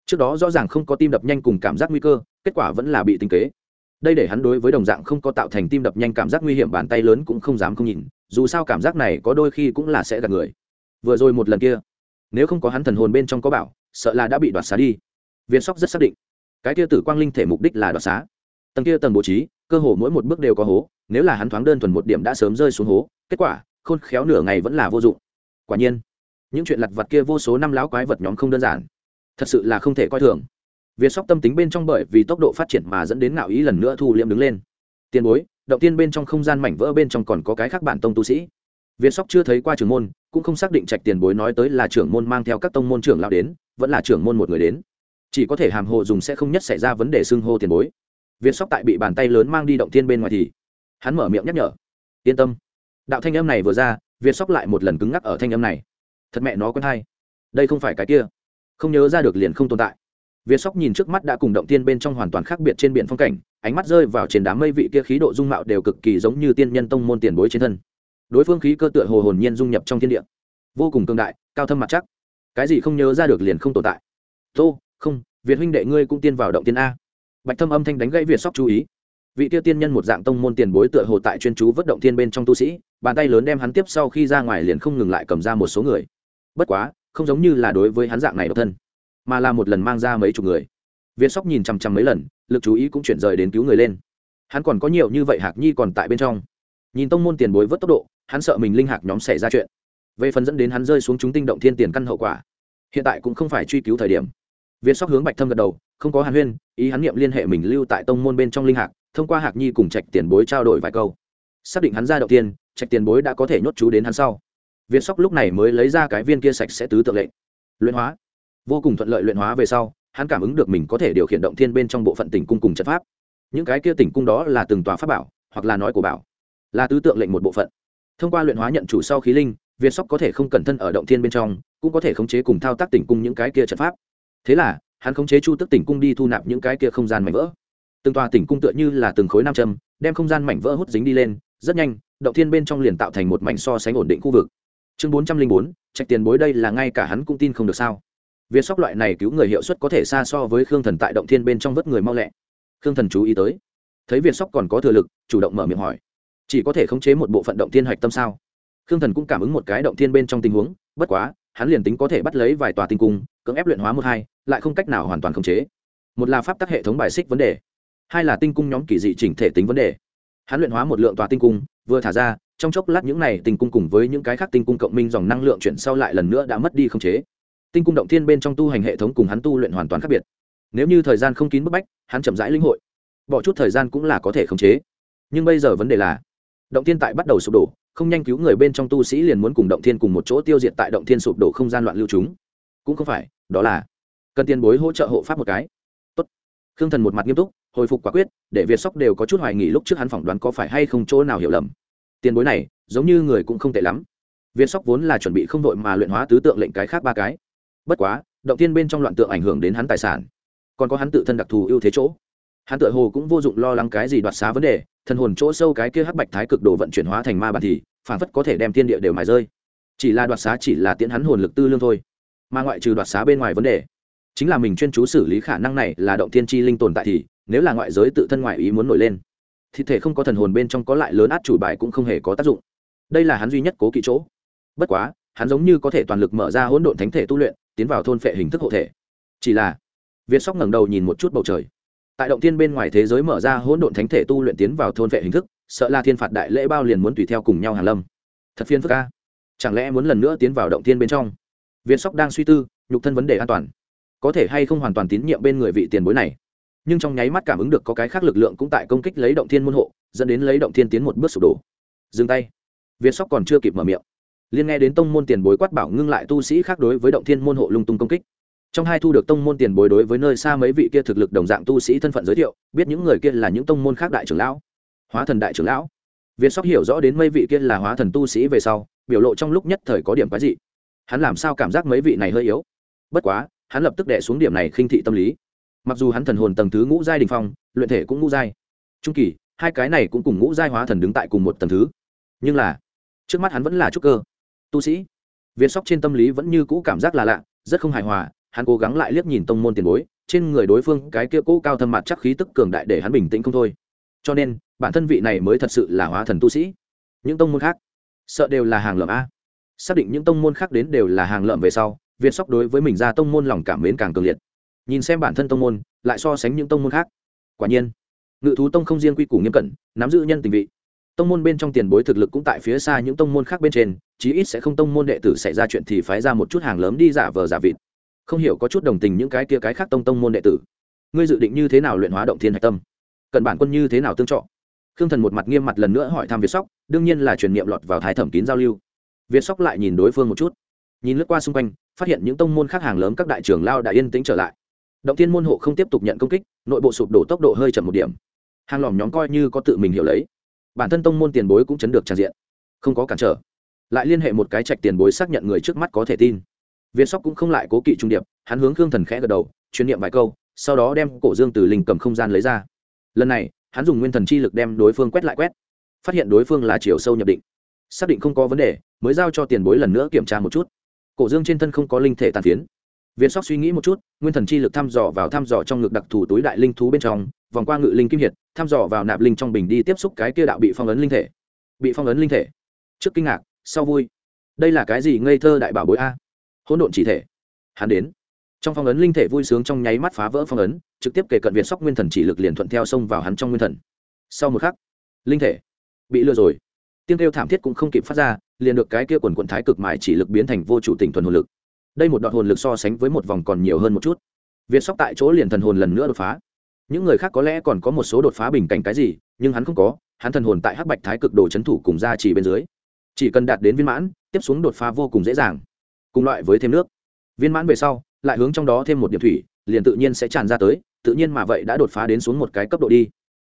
Trước đó rõ ràng không có tim đập nhanh cùng cảm giác nguy cơ, kết quả vẫn là bị tinh kế đây để hắn đối với đồng dạng không có tạo thành tim đập nhanh cảm giác nguy hiểm bàn tay lớn cũng không dám không nhìn, dù sao cảm giác này có đôi khi cũng là sẽ gạt người. Vừa rồi một lần kia, nếu không có hắn thần hồn bên trong có bảo, sợ là đã bị đoạt xá đi. Viên sóc rất xác định, cái kia tử quang linh thể mục đích là đoạt xá. Tầng kia tầng bố trí, cơ hồ mỗi một bước đều có hố, nếu là hắn thoáng đơn thuần một điểm đã sớm rơi xuống hố, kết quả, khôn khéo nửa ngày vẫn là vô dụng. Quả nhiên, những chuyện lặt vặt kia vô số năm láo quái vật nhóm không đơn giản. Thật sự là không thể coi thường việt sóc tâm tính bên trong bởi vì tốc độ phát triển mà dẫn đến ngạo ý lần nữa thu liệm đứng lên. Tiền bối, động tiên bên trong không gian mảnh vỡ bên trong còn có cái khác bản tông tu sĩ. Việt sóc chưa thấy qua trưởng môn, cũng không xác định trạch tiền bối nói tới là trưởng môn mang theo các tông môn trưởng lão đến, vẫn là trưởng môn một người đến. Chỉ có thể hàm hồ dùng sẽ không nhất xảy ra vấn đề xưng hô tiền bối. Việt sóc tại bị bàn tay lớn mang đi động tiên bên ngoài thì hắn mở miệng nhắc nhở. Yên tâm. Đạo thanh âm này vừa ra, việt sóc lại một lần cứng ngắc ở thanh âm này. Thật mẹ nó quen hay đây không phải cái kia. Không nhớ ra được liền không tồn tại việt sóc nhìn trước mắt đã cùng động tiên bên trong hoàn toàn khác biệt trên biển phong cảnh, ánh mắt rơi vào trên đám mây vị kia khí độ dung mạo đều cực kỳ giống như tiên nhân tông môn tiền bối trên thân. Đối phương khí cơ tựa hồ hồn nhiên dung nhập trong thiên địa. Vô cùng cường đại, cao thâm mặt chắc. Cái gì không nhớ ra được liền không tồn tại. Tô, không, việt huynh đệ ngươi cũng tiên vào động tiên a. Bạch thâm âm thanh đánh gãy việt sóc chú ý. Vị kia tiên nhân một dạng tông môn tiền bối tựa hồ tại chuyên chú vất động thiên bên trong tu sĩ, bàn tay lớn đem hắn tiếp sau khi ra ngoài liền không ngừng lại cầm ra một số người. Bất quá, không giống như là đối với hắn dạng này độc thân mà là một lần mang ra mấy chục người. Viên sóc nhìn chằm chằm mấy lần, lực chú ý cũng chuyển rời đến cứu người lên. Hắn còn có nhiều như vậy hạc nhi còn tại bên trong. Nhìn tông môn tiền bối vớt tốc độ, hắn sợ mình linh hạc nhóm xảy ra chuyện. Về phần dẫn đến hắn rơi xuống chúng tinh động thiên tiền căn hậu quả, hiện tại cũng không phải truy cứu thời điểm. Viên sóc hướng bạch thâm gật đầu, không có hàn huyên, ý hắn nghiệm liên hệ mình lưu tại tông môn bên trong linh hạc, thông qua hạc nhi cùng trạch tiền bối trao đổi vài câu. Xác định hắn ra đầu tiên, trạch tiền bối đã có thể nhốt chú đến hắn sau. Viên sóc lúc này mới lấy ra cái viên kia sạch sẽ tứ tượng lệnh. Luyện hóa vô cùng thuận lợi luyện hóa về sau, hắn cảm ứng được mình có thể điều khiển động thiên bên trong bộ phận tỉnh cung cùng trận pháp. Những cái kia tỉnh cung đó là từng tòa pháp bảo, hoặc là nói của bảo, là tứ tượng lệnh một bộ phận. Thông qua luyện hóa nhận chủ sau khí linh, việt sóc có thể không cẩn thân ở động thiên bên trong, cũng có thể khống chế cùng thao tác tỉnh cung những cái kia trận pháp. Thế là, hắn khống chế chu tức tỉnh cung đi thu nạp những cái kia không gian mảnh vỡ. Từng tòa tỉnh cung tựa như là từng khối nam châm, đem không gian mảnh vỡ hút dính đi lên, rất nhanh, động thiên bên trong liền tạo thành một mảnh so sánh ổn định khu vực. Chương bốn trăm linh bốn, trạch tiền bối đây là ngay cả hắn cũng tin không được sao? Việc sóc loại này cứu người hiệu suất có thể xa so với khương thần tại động thiên bên trong vớt người mau lẹ. Khương thần chú ý tới. Thấy việc sóc còn có thừa lực, chủ động mở miệng hỏi. Chỉ có thể khống chế một bộ phận động thiên hạch tâm sao? Khương thần cũng cảm ứng một cái động thiên bên trong tình huống, bất quá, hắn liền tính có thể bắt lấy vài tòa tinh cung, cưỡng ép luyện hóa một hai, lại không cách nào hoàn toàn khống chế. Một là pháp tắc hệ thống bài xích vấn đề, hai là tinh cung nhóm kỳ dị chỉnh thể tính vấn đề. Hắn luyện hóa một lượng tòa tinh cung, vừa thả ra, trong chốc lát những này tinh cung cùng với những cái khác tinh cung cộng minh dòng năng lượng chuyển sau lại lần nữa đã mất đi khống chế tinh cung động thiên bên trong tu hành hệ thống cùng hắn tu luyện hoàn toàn khác biệt. Nếu như thời gian không kín bức bách, hắn chậm rãi linh hội. Bỏ chút thời gian cũng là có thể khống chế. Nhưng bây giờ vấn đề là, động thiên tại bắt đầu sụp đổ, không nhanh cứu người bên trong tu sĩ liền muốn cùng động thiên cùng một chỗ tiêu diệt tại động thiên sụp đổ không gian loạn lưu chúng. Cũng không phải, đó là cần tiền bối hỗ trợ hộ pháp một cái. Tốt. Khương thần một mặt nghiêm túc, hồi phục quả quyết, để việt sóc đều có chút hoài nghỉ lúc trước hắn phỏng đoán có phải hay không chỗ nào hiểu lầm. Tiền bối này, giống như người cũng không tệ lắm. Việt sóc vốn là chuẩn bị không đội mà luyện hóa tứ tượng lệnh cái khác ba cái bất quá, động tiên bên trong loạn tượng ảnh hưởng đến hắn tài sản. Còn có hắn tự thân đặc thù ưu thế chỗ. Hắn tự hồ cũng vô dụng lo lắng cái gì đoạt xá vấn đề, thần hồn chỗ sâu cái kia hắc bạch thái cực đồ vận chuyển hóa thành ma bản thì, phản phất có thể đem thiên địa đều mài rơi. Chỉ là đoạt xá chỉ là tiễn hắn hồn lực tư lương thôi. Mà ngoại trừ đoạt xá bên ngoài vấn đề, chính là mình chuyên chú xử lý khả năng này là động thiên chi linh tồn tại thì, nếu là ngoại giới tự thân ngoại ý muốn nổi lên thì thể không có thần hồn bên trong có lại lớn át chủ bài cũng không hề có tác dụng. Đây là hắn duy nhất cố kỵ chỗ. Bất quá, hắn giống như có thể toàn lực mở ra hỗn độn thánh thể tu luyện tiến vào thôn phệ hình thức hộ thể. Chỉ là, việt sóc ngẩng đầu nhìn một chút bầu trời. Tại động thiên bên ngoài thế giới mở ra hỗn độn thánh thể tu luyện tiến vào thôn phệ hình thức, sợ là thiên phạt đại lễ bao liền muốn tùy theo cùng nhau hàn lâm. Thật phiên phức ca chẳng lẽ muốn lần nữa tiến vào động thiên bên trong? Việt sóc đang suy tư, nhục thân vấn đề an toàn. Có thể hay không hoàn toàn tín nhiệm bên người vị tiền bối này. Nhưng trong nháy mắt cảm ứng được có cái khác lực lượng cũng tại công kích lấy động thiên môn hộ, dẫn đến lấy động thiên tiến một bước sụp đổ. Dừng tay. Việt sóc còn chưa kịp mở miệng liên nghe đến tông môn tiền bối quát bảo ngưng lại tu sĩ khác đối với động thiên môn hộ lung tung công kích. Trong hai thu được tông môn tiền bối đối với nơi xa mấy vị kia thực lực đồng dạng tu sĩ thân phận giới thiệu, biết những người kia là những tông môn khác đại trưởng lão. Hóa thần đại trưởng lão. Việt sóc hiểu rõ đến mấy vị kia là hóa thần tu sĩ về sau, biểu lộ trong lúc nhất thời có điểm quái dị. Hắn làm sao cảm giác mấy vị này hơi yếu? Bất quá, hắn lập tức đẻ xuống điểm này khinh thị tâm lý. Mặc dù hắn thần hồn tầng thứ ngũ giai đình phong, luyện thể cũng ngũ giai. Trung kỳ, hai cái này cũng cùng ngũ giai hóa thần đứng tại cùng một tầng thứ. Nhưng là, trước mắt hắn vẫn là trúc cơ tu sĩ. Việt sóc trên tâm lý vẫn như cũ cảm giác là lạ, rất không hài hòa, hắn cố gắng lại liếc nhìn tông môn tiền bối, trên người đối phương, cái kia cũ cao thâm mặt chắc khí tức cường đại để hắn bình tĩnh không thôi. Cho nên, bản thân vị này mới thật sự là hóa thần tu sĩ. Những tông môn khác, sợ đều là hàng lợm a. Xác định những tông môn khác đến đều là hàng lợm về sau việt sóc đối với mình ra tông môn lòng cảm mến càng cường liệt. Nhìn xem bản thân tông môn, lại so sánh những tông môn khác. Quả nhiên, ngự thú tông không riêng quy củ nghiêm cẩn, nắm giữ nhân tình vị. Tông môn bên trong tiền bối thực lực cũng tại phía xa những tông môn khác bên trên chí ít sẽ không tông môn đệ tử xảy ra chuyện thì phái ra một chút hàng lớn đi giả vờ giả vịt. Không hiểu có chút đồng tình những cái kia cái khác tông tông môn đệ tử. Ngươi dự định như thế nào luyện hóa động thiên hạch tâm? Cần bản quân như thế nào tương trọ khương thần một mặt nghiêm mặt lần nữa hỏi thăm việt sóc, đương nhiên là truyền niệm lọt vào thái thẩm kín giao lưu. Việt sóc lại nhìn đối phương một chút. Nhìn lướt qua xung quanh, phát hiện những tông môn khác hàng lớn các đại trưởng lao đã yên tĩnh trở lại. Động thiên môn hộ không tiếp tục nhận công kích, nội bộ sụp đổ tốc độ hơi chậm một điểm. Hàng lỏm nhóm coi như có tự mình hiểu lấy. Bản thân tông môn tiền bối cũng chấn được tràn diện. Không có cản trở lại liên hệ một cái trạch tiền bối xác nhận người trước mắt có thể tin. Việt sóc cũng không lại cố kỵ trung điệp, hắn hướng khương thần khẽ gật đầu chuyên niệm vài câu, sau đó đem cổ dương từ linh cầm không gian lấy ra. Lần này, hắn dùng nguyên thần chi lực đem đối phương quét lại quét, phát hiện đối phương là chiều sâu nhập định. Xác định không có vấn đề, mới giao cho tiền bối lần nữa kiểm tra một chút. Cổ dương trên thân không có linh thể tàn phiến. Viên sóc suy nghĩ một chút, nguyên thần chi lực thăm dò vào thăm dò trong ngực đặc thù túi đại linh thú bên trong, vòng qua ngự linh kim hiệt, thăm dò vào nạp linh trong bình đi tiếp xúc cái kia đạo bị phong ấn linh thể. Bị phong ấn linh thể. Trước kinh ngạc sau vui. Đây là cái gì ngây thơ đại bảo bối a? Hỗn độn chỉ thể. Hắn đến. Trong phong ấn linh thể vui sướng trong nháy mắt phá vỡ phong ấn, trực tiếp kể cận việt sóc nguyên thần chỉ lực liền thuận theo xông vào hắn trong nguyên thần. Sau một khắc, linh thể bị lừa rồi. Tiên kêu thảm thiết cũng không kịp phát ra, liền được cái kia quần quận thái cực mại chỉ lực biến thành vô chủ tình thuần hồn lực. Đây một đoạn hồn lực so sánh với một vòng còn nhiều hơn một chút. Việt sóc tại chỗ liền thần hồn lần nữa đột phá. Những người khác có lẽ còn có một số đột phá bình cảnh cái gì, nhưng hắn không có, hắn thần hồn tại hắc bạch thái cực đồ c h ấ n thủ cùng ra chỉ bên dưới chỉ cần đạt đến viên mãn, tiếp xuống đột phá vô cùng dễ dàng. Cùng loại với thêm nước. Viên mãn về sau, lại hướng trong đó thêm một điểm thủy, liền tự nhiên sẽ tràn ra tới, tự nhiên mà vậy đã đột phá đến xuống một cái cấp độ đi.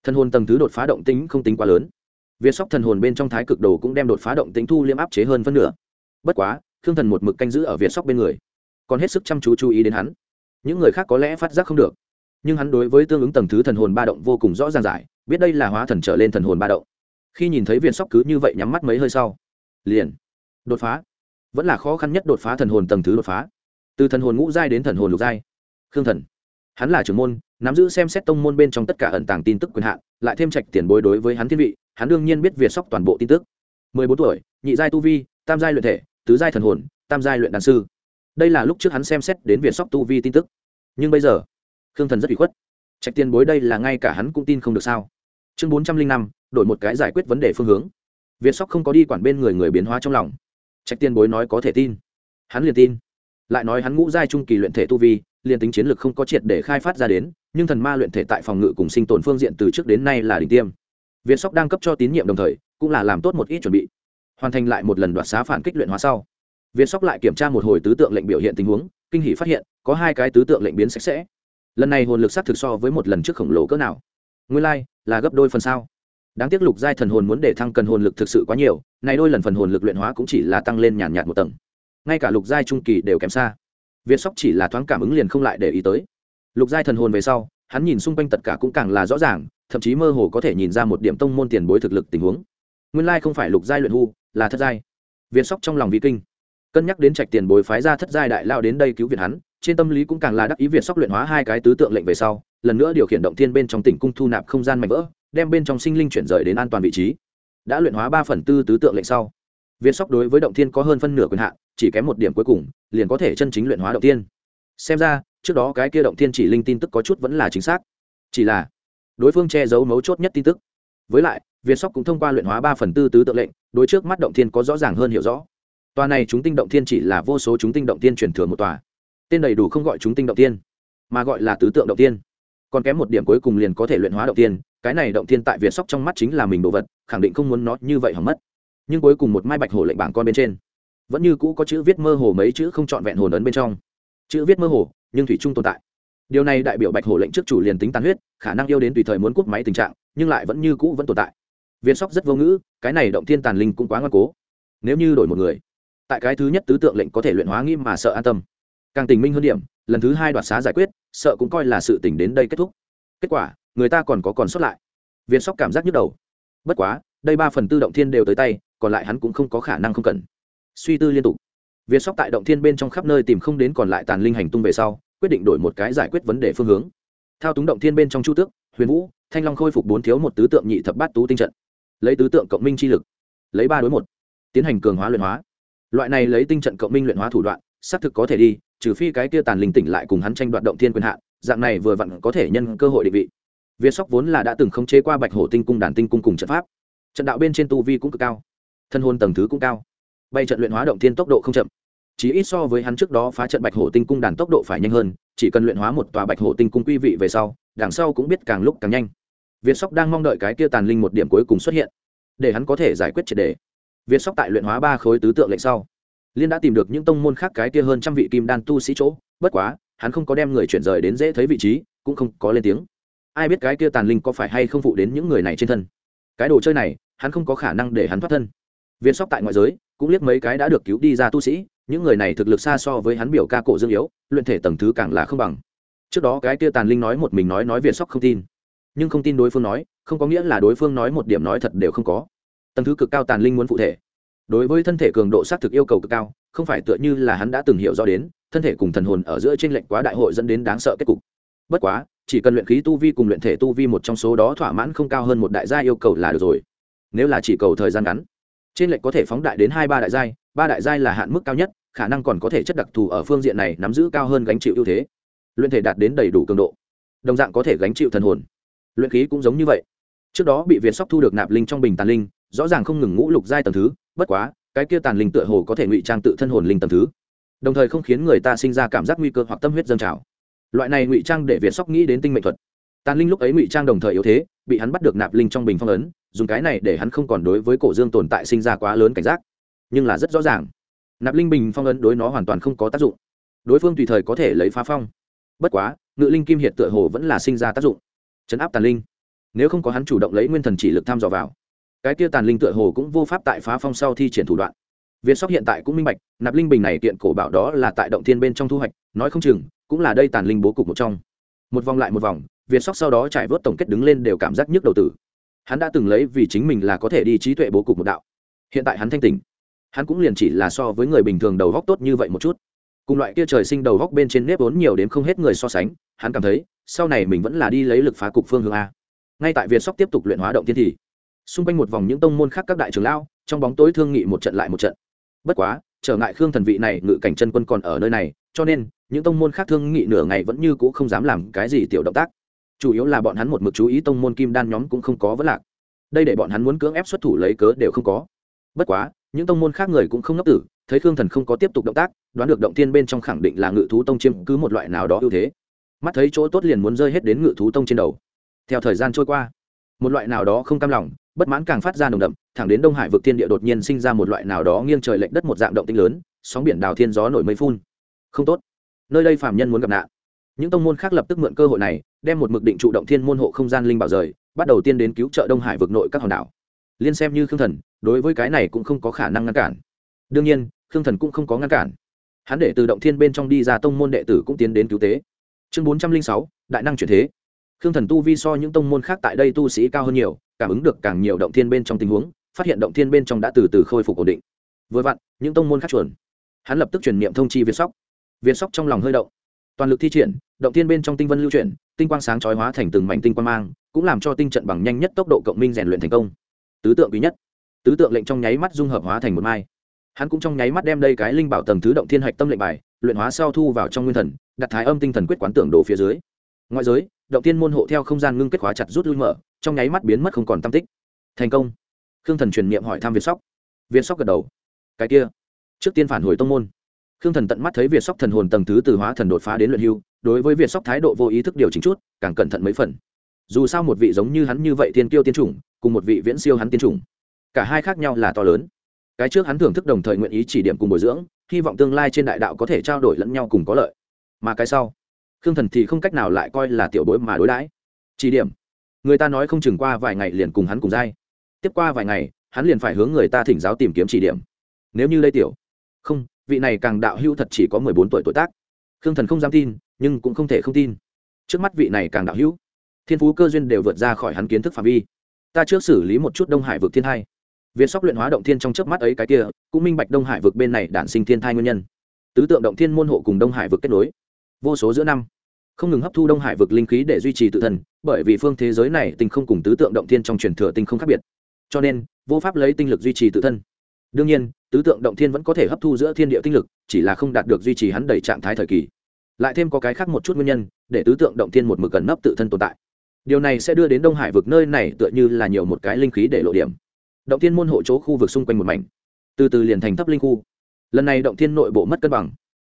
Thần hồn tầng thứ đột phá động tính không tính quá lớn. Viên sóc thần hồn bên trong thái cực đồ cũng đem đột phá động tính thu liêm áp chế hơn phân nửa. Bất quá thương thần một mực canh giữ ở việt sóc bên người. Còn hết sức chăm chú chú ý đến hắn. Những người khác có lẽ phát giác không được, nhưng hắn đối với tương ứng tầng thứ thần hồn ba động vô cùng rõ ràng giải, biết đây là hóa thần trở lên thần hồn ba động. Khi nhìn thấy viên sóc cứ như vậy nhắm mắt mấy hơi sau liền. Đột phá. Vẫn là khó khăn nhất đột phá thần hồn tầng thứ đột phá. Từ thần hồn ngũ giai đến thần hồn lục giai. Khương thần. Hắn là trưởng môn, nắm giữ xem xét tông môn bên trong tất cả ẩn tàng tin tức quyền hạn, lại thêm trạch tiền bối đối với hắn thiên vị, hắn đương nhiên biết việt sóc toàn bộ tin tức. Mười bốn tuổi, nhị giai tu vi, tam giai luyện thể, tứ giai thần hồn, tam giai luyện đàn sư. Đây là lúc trước hắn xem xét đến việt sóc tu vi tin tức. Nhưng bây giờ, khương thần rất bị khuất. Trạch tiền bối đây là ngay cả hắn cũng tin không được sao? Chương bốn trăm linh năm, đổi một cái giải quyết vấn đề phương hướng việt sóc không có đi quản bên người người biến hóa trong lòng. Trạch Tiên bối nói có thể tin. Hắn liền tin. Lại nói hắn ngũ giai trung kỳ luyện thể tu vi liền tính chiến lược không có triệt để khai phát ra đến nhưng thần ma luyện thể tại phòng ngự cùng sinh tồn phương diện từ trước đến nay là đỉnh tiêm. Việt sóc đang cấp cho tín nhiệm đồng thời cũng là làm tốt một ít chuẩn bị. Hoàn thành lại một lần đoạt xá phản kích luyện hóa sau việt sóc lại kiểm tra một hồi tứ tượng lệnh biểu hiện tình huống kinh hỷ phát hiện có hai cái tứ tượng lệnh biến sạch sẽ. Lần này hồn lực s á t thực so với một lần trước khổng lồ cỡ nào. Nguyên lai、like, là gấp đôi phần sao đáng tiếc lục giai thần hồn muốn để thăng cần hồn lực thực sự quá nhiều, này đôi lần phần hồn lực luyện hóa cũng chỉ là tăng lên nhàn nhạt một tầng. Ngay cả lục giai trung kỳ đều kém xa. Việt sóc chỉ là thoáng cảm ứng liền không lại để ý tới. Lục giai thần hồn về sau, hắn nhìn xung quanh tất cả cũng càng là rõ ràng, thậm chí mơ hồ có thể nhìn ra một điểm tông môn tiền bối thực lực tình huống. Nguyên lai không phải lục giai luyện hu là thất giai. Việt sóc trong lòng vi kinh. Cân nhắc đến trạch tiền bối phái ra thất giai đại lao đến đây cứu việt hắn, trên tâm lý cũng càng là đắc ý việt sóc luyện hóa hai cái tứ tượng lệnh về sau, lần nữa điều khiển động thiên bên trong tỉnh cung thu nạp không gian mạnh vỡ đem bên trong sinh linh chuyển rời đến an toàn vị trí. Đã luyện hóa ba phần tư tứ tượng lệnh sau việt sóc đối với động thiên có hơn phân nửa quyền hạn, chỉ kém một điểm cuối cùng, liền có thể chân chính luyện hóa động thiên. Xem ra, trước đó cái kia động thiên chỉ linh tin tức có chút vẫn là chính xác. Chỉ là, đối phương che giấu mấu chốt nhất tin tức. Với lại việt sóc cũng thông qua luyện hóa ba phần tư tứ tượng lệnh, đối trước mắt động thiên có rõ ràng hơn hiểu rõ. Tòa này chúng tinh động thiên chỉ là vô số chúng tinh động thiên truyền thừa một tòa. Tên đầy đủ không gọi chúng tinh động tiên mà gọi là tứ tượng động tiên còn kém một điểm cuối cùng liền có thể luyện hóa động tiên cái này động thiên tại việt sóc trong mắt chính là mình đồ vật, khẳng định không muốn nó như vậy hỏng mất. Nhưng cuối cùng một mai bạch hồ lệnh bảng con bên trên, vẫn như cũ có chữ viết mơ hồ mấy chữ không trọn vẹn hồn ấn bên trong. Chữ viết mơ hồ, nhưng thủy chung tồn tại. Điều này đại biểu bạch hồ lệnh trước chủ liền tính tàn huyết, khả năng yêu đến tùy thời muốn cúp máy tình trạng, nhưng lại vẫn như cũ vẫn tồn tại. Việt sóc rất vô ngữ, cái này động thiên tàn linh cũng quá ngoan cố. Nếu như đổi một người, tại cái thứ nhất tứ tượng lệnh có thể luyện hóa nghi mà sợ an tâm. Càng tình minh hơn điểm, lần thứ hai đoạt xá giải quyết, sợ cũng coi là sự tỉnh đến đây kết thúc kết quả, người ta còn có còn sót lại. Việt sóc cảm giác nhức đầu. Bất quá, đây ba phần tư động thiên đều tới tay, còn lại hắn cũng không có khả năng không cần. Suy tư liên tục. Việt sóc tại động thiên bên trong khắp nơi tìm không đến còn lại tàn linh hành tung về sau, quyết định đổi một cái giải quyết vấn đề phương hướng. Thao túng động thiên bên trong chu tước, huyền vũ, thanh long khôi phục bốn thiếu một tứ tượng nhị thập bát tú tinh trận. Lấy tứ tượng cộng minh chi lực. Lấy ba đối một. Tiến hành cường hóa luyện hóa. Loại này lấy tinh trận cộng minh luyện hóa thủ đoạn, xác thực có thể đi, trừ phi cái kia tàn linh tỉnh lại cùng hắn tranh đoạt động thiên quyền hạn dạng này vừa vặn có thể nhân cơ hội định vị. Việt sóc vốn là đã từng khống chế qua bạch hổ tinh cung đàn tinh cung cùng trận pháp. Trận đạo bên trên tu vi cũng cực cao, thân hồn tầng thứ cũng cao. Bay trận luyện hóa động thiên tốc độ không chậm. Chỉ ít so với hắn trước đó phá trận bạch hổ tinh cung đàn tốc độ phải nhanh hơn, chỉ cần luyện hóa một tòa bạch hổ tinh cung quy vị về sau, đằng sau cũng biết càng lúc càng nhanh. Việt sóc đang mong đợi cái kia tàn linh một điểm cuối cùng xuất hiện, để hắn có thể giải quyết triệt đề. Việt sóc tại luyện hóa ba khối tứ tượng lệnh sau, liên đã tìm được những tông môn khác cái kia hơn trăm vị kim đan tu sĩ chỗ, bất quá hắn không có đem người chuyển rời đến dễ thấy vị trí, cũng không có lên tiếng. Ai biết cái kia tàn linh có phải hay không phụ đến những người này trên thân? Cái đồ chơi này, hắn không có khả năng để hắn thoát thân. Viên sóc tại ngoại giới, cũng liếc mấy cái đã được cứu đi ra tu sĩ, những người này thực lực xa so với hắn biểu ca cổ dương yếu, luyện thể tầng thứ càng là không bằng. Trước đó cái kia tàn linh nói một mình nói nói viên sóc không tin. Nhưng không tin đối phương nói, không có nghĩa là đối phương nói một điểm nói thật đều không có. Tầng thứ cực cao tàn linh muốn phụ thể đối với thân thể cường độ xác thực yêu cầu cực cao, không phải tựa như là hắn đã từng hiểu rõ đến, thân thể cùng thần hồn ở giữa trên lệnh quá đại hội dẫn đến đáng sợ kết cục. Bất quá, chỉ cần luyện khí tu vi cùng luyện thể tu vi một trong số đó thỏa mãn không cao hơn một đại gia yêu cầu là được rồi. Nếu là chỉ cầu thời gian ngắn trên lệnh có thể phóng đại đến hai ba đại giai, ba đại giai là hạn mức cao nhất, khả năng còn có thể chất đặc thù ở phương diện này nắm giữ cao hơn gánh chịu ưu thế. Luyện thể đạt đến đầy đủ cường độ, đồng dạng có thể gánh chịu thần hồn. Luyện khí cũng giống như vậy. Trước đó bị việt sóc thu được nạp linh trong bình tàn linh, rõ ràng không ngừng ngũ lục giai tầng thứ bất quá, cái kia tàn linh tựa hồ có thể ngụy trang tự thân hồn linh tầm thứ. Đồng thời không khiến người ta sinh ra cảm giác nguy cơ hoặc tâm huyết dâng trào. Loại này ngụy trang để việt sóc nghĩ đến tinh mệnh thuật. Tàn linh lúc ấy ngụy trang đồng thời yếu thế, bị hắn bắt được nạp linh trong bình phong ấn, dùng cái này để hắn không còn đối với cổ dương tồn tại sinh ra quá lớn cảnh giác. Nhưng là rất rõ ràng, nạp linh bình phong ấn đối nó hoàn toàn không có tác dụng. Đối phương tùy thời có thể lấy phá phong. Bất quá, ngự linh kim hiệt tựa hồ vẫn là sinh ra tác dụng. Chấn áp tàn linh. Nếu không có hắn chủ động lấy nguyên thần chỉ lực tham dò vào cái kia tàn linh tựa hồ cũng vô pháp tại phá phong sau thi triển thủ đoạn. Việt sóc hiện tại cũng minh bạch, nạp linh bình này kiện cổ bảo đó là tại động thiên bên trong thu hoạch, nói không chừng, cũng là đây tàn linh bố cục một trong. Một vòng lại một vòng việt sóc sau đó trải vớt tổng kết đứng lên đều cảm giác nhức đầu tử. Hắn đã từng lấy vì chính mình là có thể đi trí tuệ bố cục một đạo. Hiện tại hắn thanh tỉnh. Hắn cũng liền chỉ là so với người bình thường đầu góc tốt như vậy một chút. Cùng loại kia trời sinh đầu góc bên trên nếp vốn nhiều đến không hết người so sánh, hắn cảm thấy, sau này mình vẫn là đi lấy lực phá cục phương hướng a. Ngay tại việt sóc tiếp tục luyện hóa động thiên thì xung quanh một vòng những tông môn khác các đại trưởng lao trong bóng tối thương nghị một trận lại một trận. Bất quá, trở ngại khương thần vị này, ngự cảnh chân quân còn ở nơi này, cho nên, những tông môn khác thương nghị nửa ngày vẫn như c ũ không dám làm cái gì tiểu động tác. Chủ yếu là bọn hắn một mực chú ý tông môn kim đan nhóm cũng không có vấn lạc. Đây để bọn hắn muốn cưỡng ép xuất thủ lấy cớ đều không có. Bất quá, những tông môn khác người cũng không ngốc tử, thấy khương thần không có tiếp tục động tác, đoán được động tiên bên trong khẳng định là ngự thú tông chiếm cứ một loại nào đó ưu thế. Mắt thấy chỗ tốt liền muốn rơi hết đến ngự thú tông trên đầu. Theo thời gian trôi qua, một loại nào đó không cam lòng bất mãn càng phát ra nồng đậm, thẳng đến đông hải vực thiên địa đột nhiên sinh ra một loại nào đó nghiêng trời lệch đất một dạng động tinh lớn, sóng biển đào thiên gió nổi mây phun. Không tốt. Nơi đây phạm nhân muốn gặp nạn. Những tông môn khác lập tức mượn cơ hội này, đem một mực định trụ động thiên môn hộ không gian linh bảo rời, bắt đầu tiên đến cứu trợ đông hải vực nội các hòn đảo. Liên xem như khương thần, đối với cái này cũng không có khả năng ngăn cản. Đương nhiên, khương thần cũng không có ngăn cản. Hắn để từ động thiên bên trong đi ra tông môn đệ tử cũng tiến đến cứu tế. Chương bốn trăm linh sáu, đại năng chuyển thế khương thần tu vi so những tông môn khác tại đây tu sĩ cao hơn nhiều, cảm ứng được càng nhiều động thiên bên trong tình huống, phát hiện động thiên bên trong đã từ từ khôi phục ổn định. Vừa vặn, những tông môn khác chuẩn. Hắn lập tức truyền niệm thông chi việt sóc. Việt sóc trong lòng hơi động. Toàn lực thi triển, động thiên bên trong tinh vân lưu chuyển, tinh quang sáng chói hóa thành từng mảnh tinh quang mang, cũng làm cho tinh trận bằng nhanh nhất tốc độ cộng minh rèn luyện thành công. Tứ tượng quý nhất. Tứ tượng lệnh trong nháy mắt dung hợp hóa thành một mai. Hắn cũng trong nháy mắt đem đây cái linh bảo tầng thứ động thiên hạch tâm lệnh bài, luyện hóa sau thu vào trong nguyên thần, đặt thái âm tinh thần quyết quán tưởng đồ phía dưới. Ngoại giới động tiên môn hộ theo không gian ngưng kết khóa chặt rút lui mở, trong nháy mắt biến mất không còn tam tích. Thành công. Khương thần truyền niệm hỏi thăm việt sóc. Việt sóc gật đầu. Cái kia. Trước tiên phản hồi tông môn. Khương thần tận mắt thấy việt sóc thần hồn tầng thứ từ hóa thần đột phá đến luyện hưu, đối với việt sóc thái độ vô ý thức điều chỉnh chút, càng cẩn thận mấy phần. Dù sao một vị giống như hắn như vậy tiên kiêu tiên chủng, cùng một vị viễn siêu hắn tiên chủng, cả hai khác nhau là to lớn. Cái trước hắn thưởng thức đồng thời nguyện ý chỉ điểm cùng bồi dưỡng, hy vọng tương lai trên đại đạo có thể trao đổi lẫn nhau cùng có lợi. Mà cái sau? Khương thần thì không cách nào lại coi là tiểu bối mà đối đãi. Chỉ điểm. Người ta nói không chừng qua vài ngày liền cùng hắn cùng dai tiếp qua vài ngày, hắn liền phải hướng người ta thỉnh giáo tìm kiếm chỉ điểm. Nếu như đây tiểu. Không, vị này càng đạo hữu thật chỉ có mười bốn tuổi tuổi tác. Khương thần không dám tin, nhưng cũng không thể không tin. Trước mắt vị này càng đạo hữu, thiên phú cơ duyên đều vượt ra khỏi hắn kiến thức phạm vi. Ta trước xử lý một chút đông hải vực thiên hai. Viên sóc luyện hóa động thiên trong chớp mắt ấy cái kia, cũng minh bạch đông hải vực bên này đản sinh thiên thai nguyên nhân. Tứ tượng động thiên môn hộ cùng đông hải vực kết nối vô số giữa năm. Không ngừng hấp thu đông hải vực linh khí để duy trì tự thân, bởi vì phương thế giới này tinh không cùng tứ tượng động thiên trong truyền thừa tinh không khác biệt. Cho nên, vô pháp lấy tinh lực duy trì tự thân. Đương nhiên, tứ tượng động thiên vẫn có thể hấp thu giữa thiên địa tinh lực, chỉ là không đạt được duy trì hắn đầy trạng thái thời kỳ. Lại thêm có cái khác một chút nguyên nhân, để tứ tượng động thiên một mực gần nấp tự thân tồn tại. Điều này sẽ đưa đến đông hải vực nơi này tựa như là nhiều một cái linh khí để lộ điểm. Động thiên môn hộ chỗ khu vực xung quanh một mảnh. Từ từ liền thành thấp linh khu. Lần này động thiên nội bộ mất cân bằng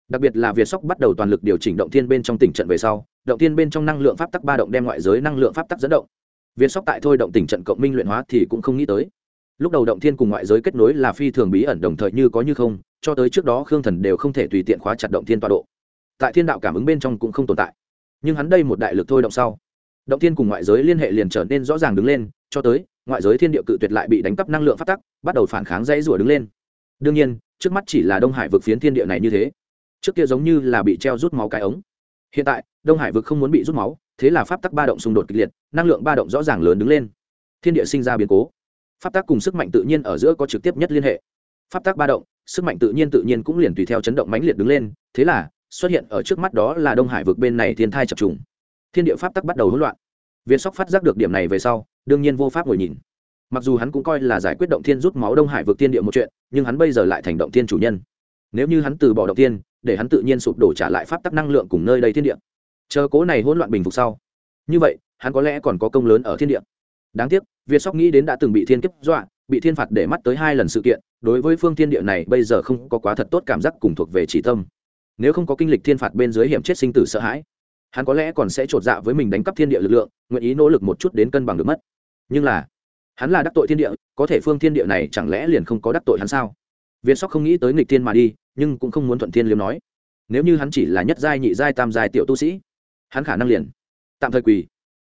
đặc biệt là việt sóc bắt đầu toàn lực điều chỉnh động thiên bên trong tỉnh trận về sau, động thiên bên trong năng lượng pháp tắc ba động đem ngoại giới năng lượng pháp tắc dẫn động. Việt sóc tại thôi động tỉnh trận cộng minh luyện hóa thì cũng không nghĩ tới. Lúc đầu động thiên cùng ngoại giới kết nối là phi thường bí ẩn đồng thời như có như không, cho tới trước đó khương thần đều không thể tùy tiện khóa chặt động thiên tọa độ. Tại thiên đạo cảm ứng bên trong cũng không tồn tại. Nhưng hắn đây một đại lực thôi động sau, động thiên cùng ngoại giới liên hệ liền trở nên rõ ràng đứng lên, cho tới ngoại giới thiên địa cự tuyệt lại bị đánh cắp năng lượng phát tắc, bắt đầu phản kháng dãy rủa đứng lên. Đương nhiên, trước mắt chỉ là đông hải vực phiến thiên địa này như thế trước kia giống như là bị treo rút máu cái ống. Hiện tại, đông hải vực không muốn bị rút máu, thế là pháp tắc ba động xung đột kịch liệt, năng lượng ba động rõ ràng lớn đứng lên. Thiên địa sinh ra biến cố. Pháp tắc cùng sức mạnh tự nhiên ở giữa có trực tiếp nhất liên hệ. Pháp tắc ba động, sức mạnh tự nhiên tự nhiên cũng liền tùy theo chấn động mãnh liệt đứng lên, thế là, xuất hiện ở trước mắt đó là đông hải vực bên này thiên thai chập trùng. Thiên địa pháp tắc bắt đầu hỗn loạn. Viên sóc phát giác được điểm này về sau, đương nhiên vô pháp ngồi nhìn. Mặc dù hắn cũng coi là giải quyết động thiên rút máu đông hải vực thiên địa một chuyện, nhưng hắn bây giờ lại thành động thiên chủ nhân. Nếu như hắn từ bỏ động thiên để hắn tự nhiên sụp đổ trả lại pháp tắc năng lượng cùng nơi đây thiên địa. Chờ cố này hỗn loạn bình phục sau. Như vậy, hắn có lẽ còn có công lớn ở thiên địa. Đáng tiếc, việt sóc nghĩ đến đã từng bị thiên kiếp dọa, bị thiên phạt để mắt tới hai lần sự kiện, đối với phương thiên địa này bây giờ không có quá thật tốt cảm giác cùng thuộc về chỉ tâm. Nếu không có kinh lịch thiên phạt bên dưới hiểm chết sinh tử sợ hãi, hắn có lẽ còn sẽ t r ộ t dạ với mình đánh cắp thiên địa lực lượng, nguyện ý nỗ lực một chút đến cân bằng được mất. Nhưng là, hắn là đắc tội thiên địa, có thể phương thiên địa này chẳng lẽ liền không có đắc tội hắn sao? Viên sóc không nghĩ tới nghịch thiên mà đi nhưng cũng không muốn thuận thiên liêm nói. Nếu như hắn chỉ là nhất giai nhị giai tam giai tiểu tu sĩ, hắn khả năng liền tạm thời quỳ.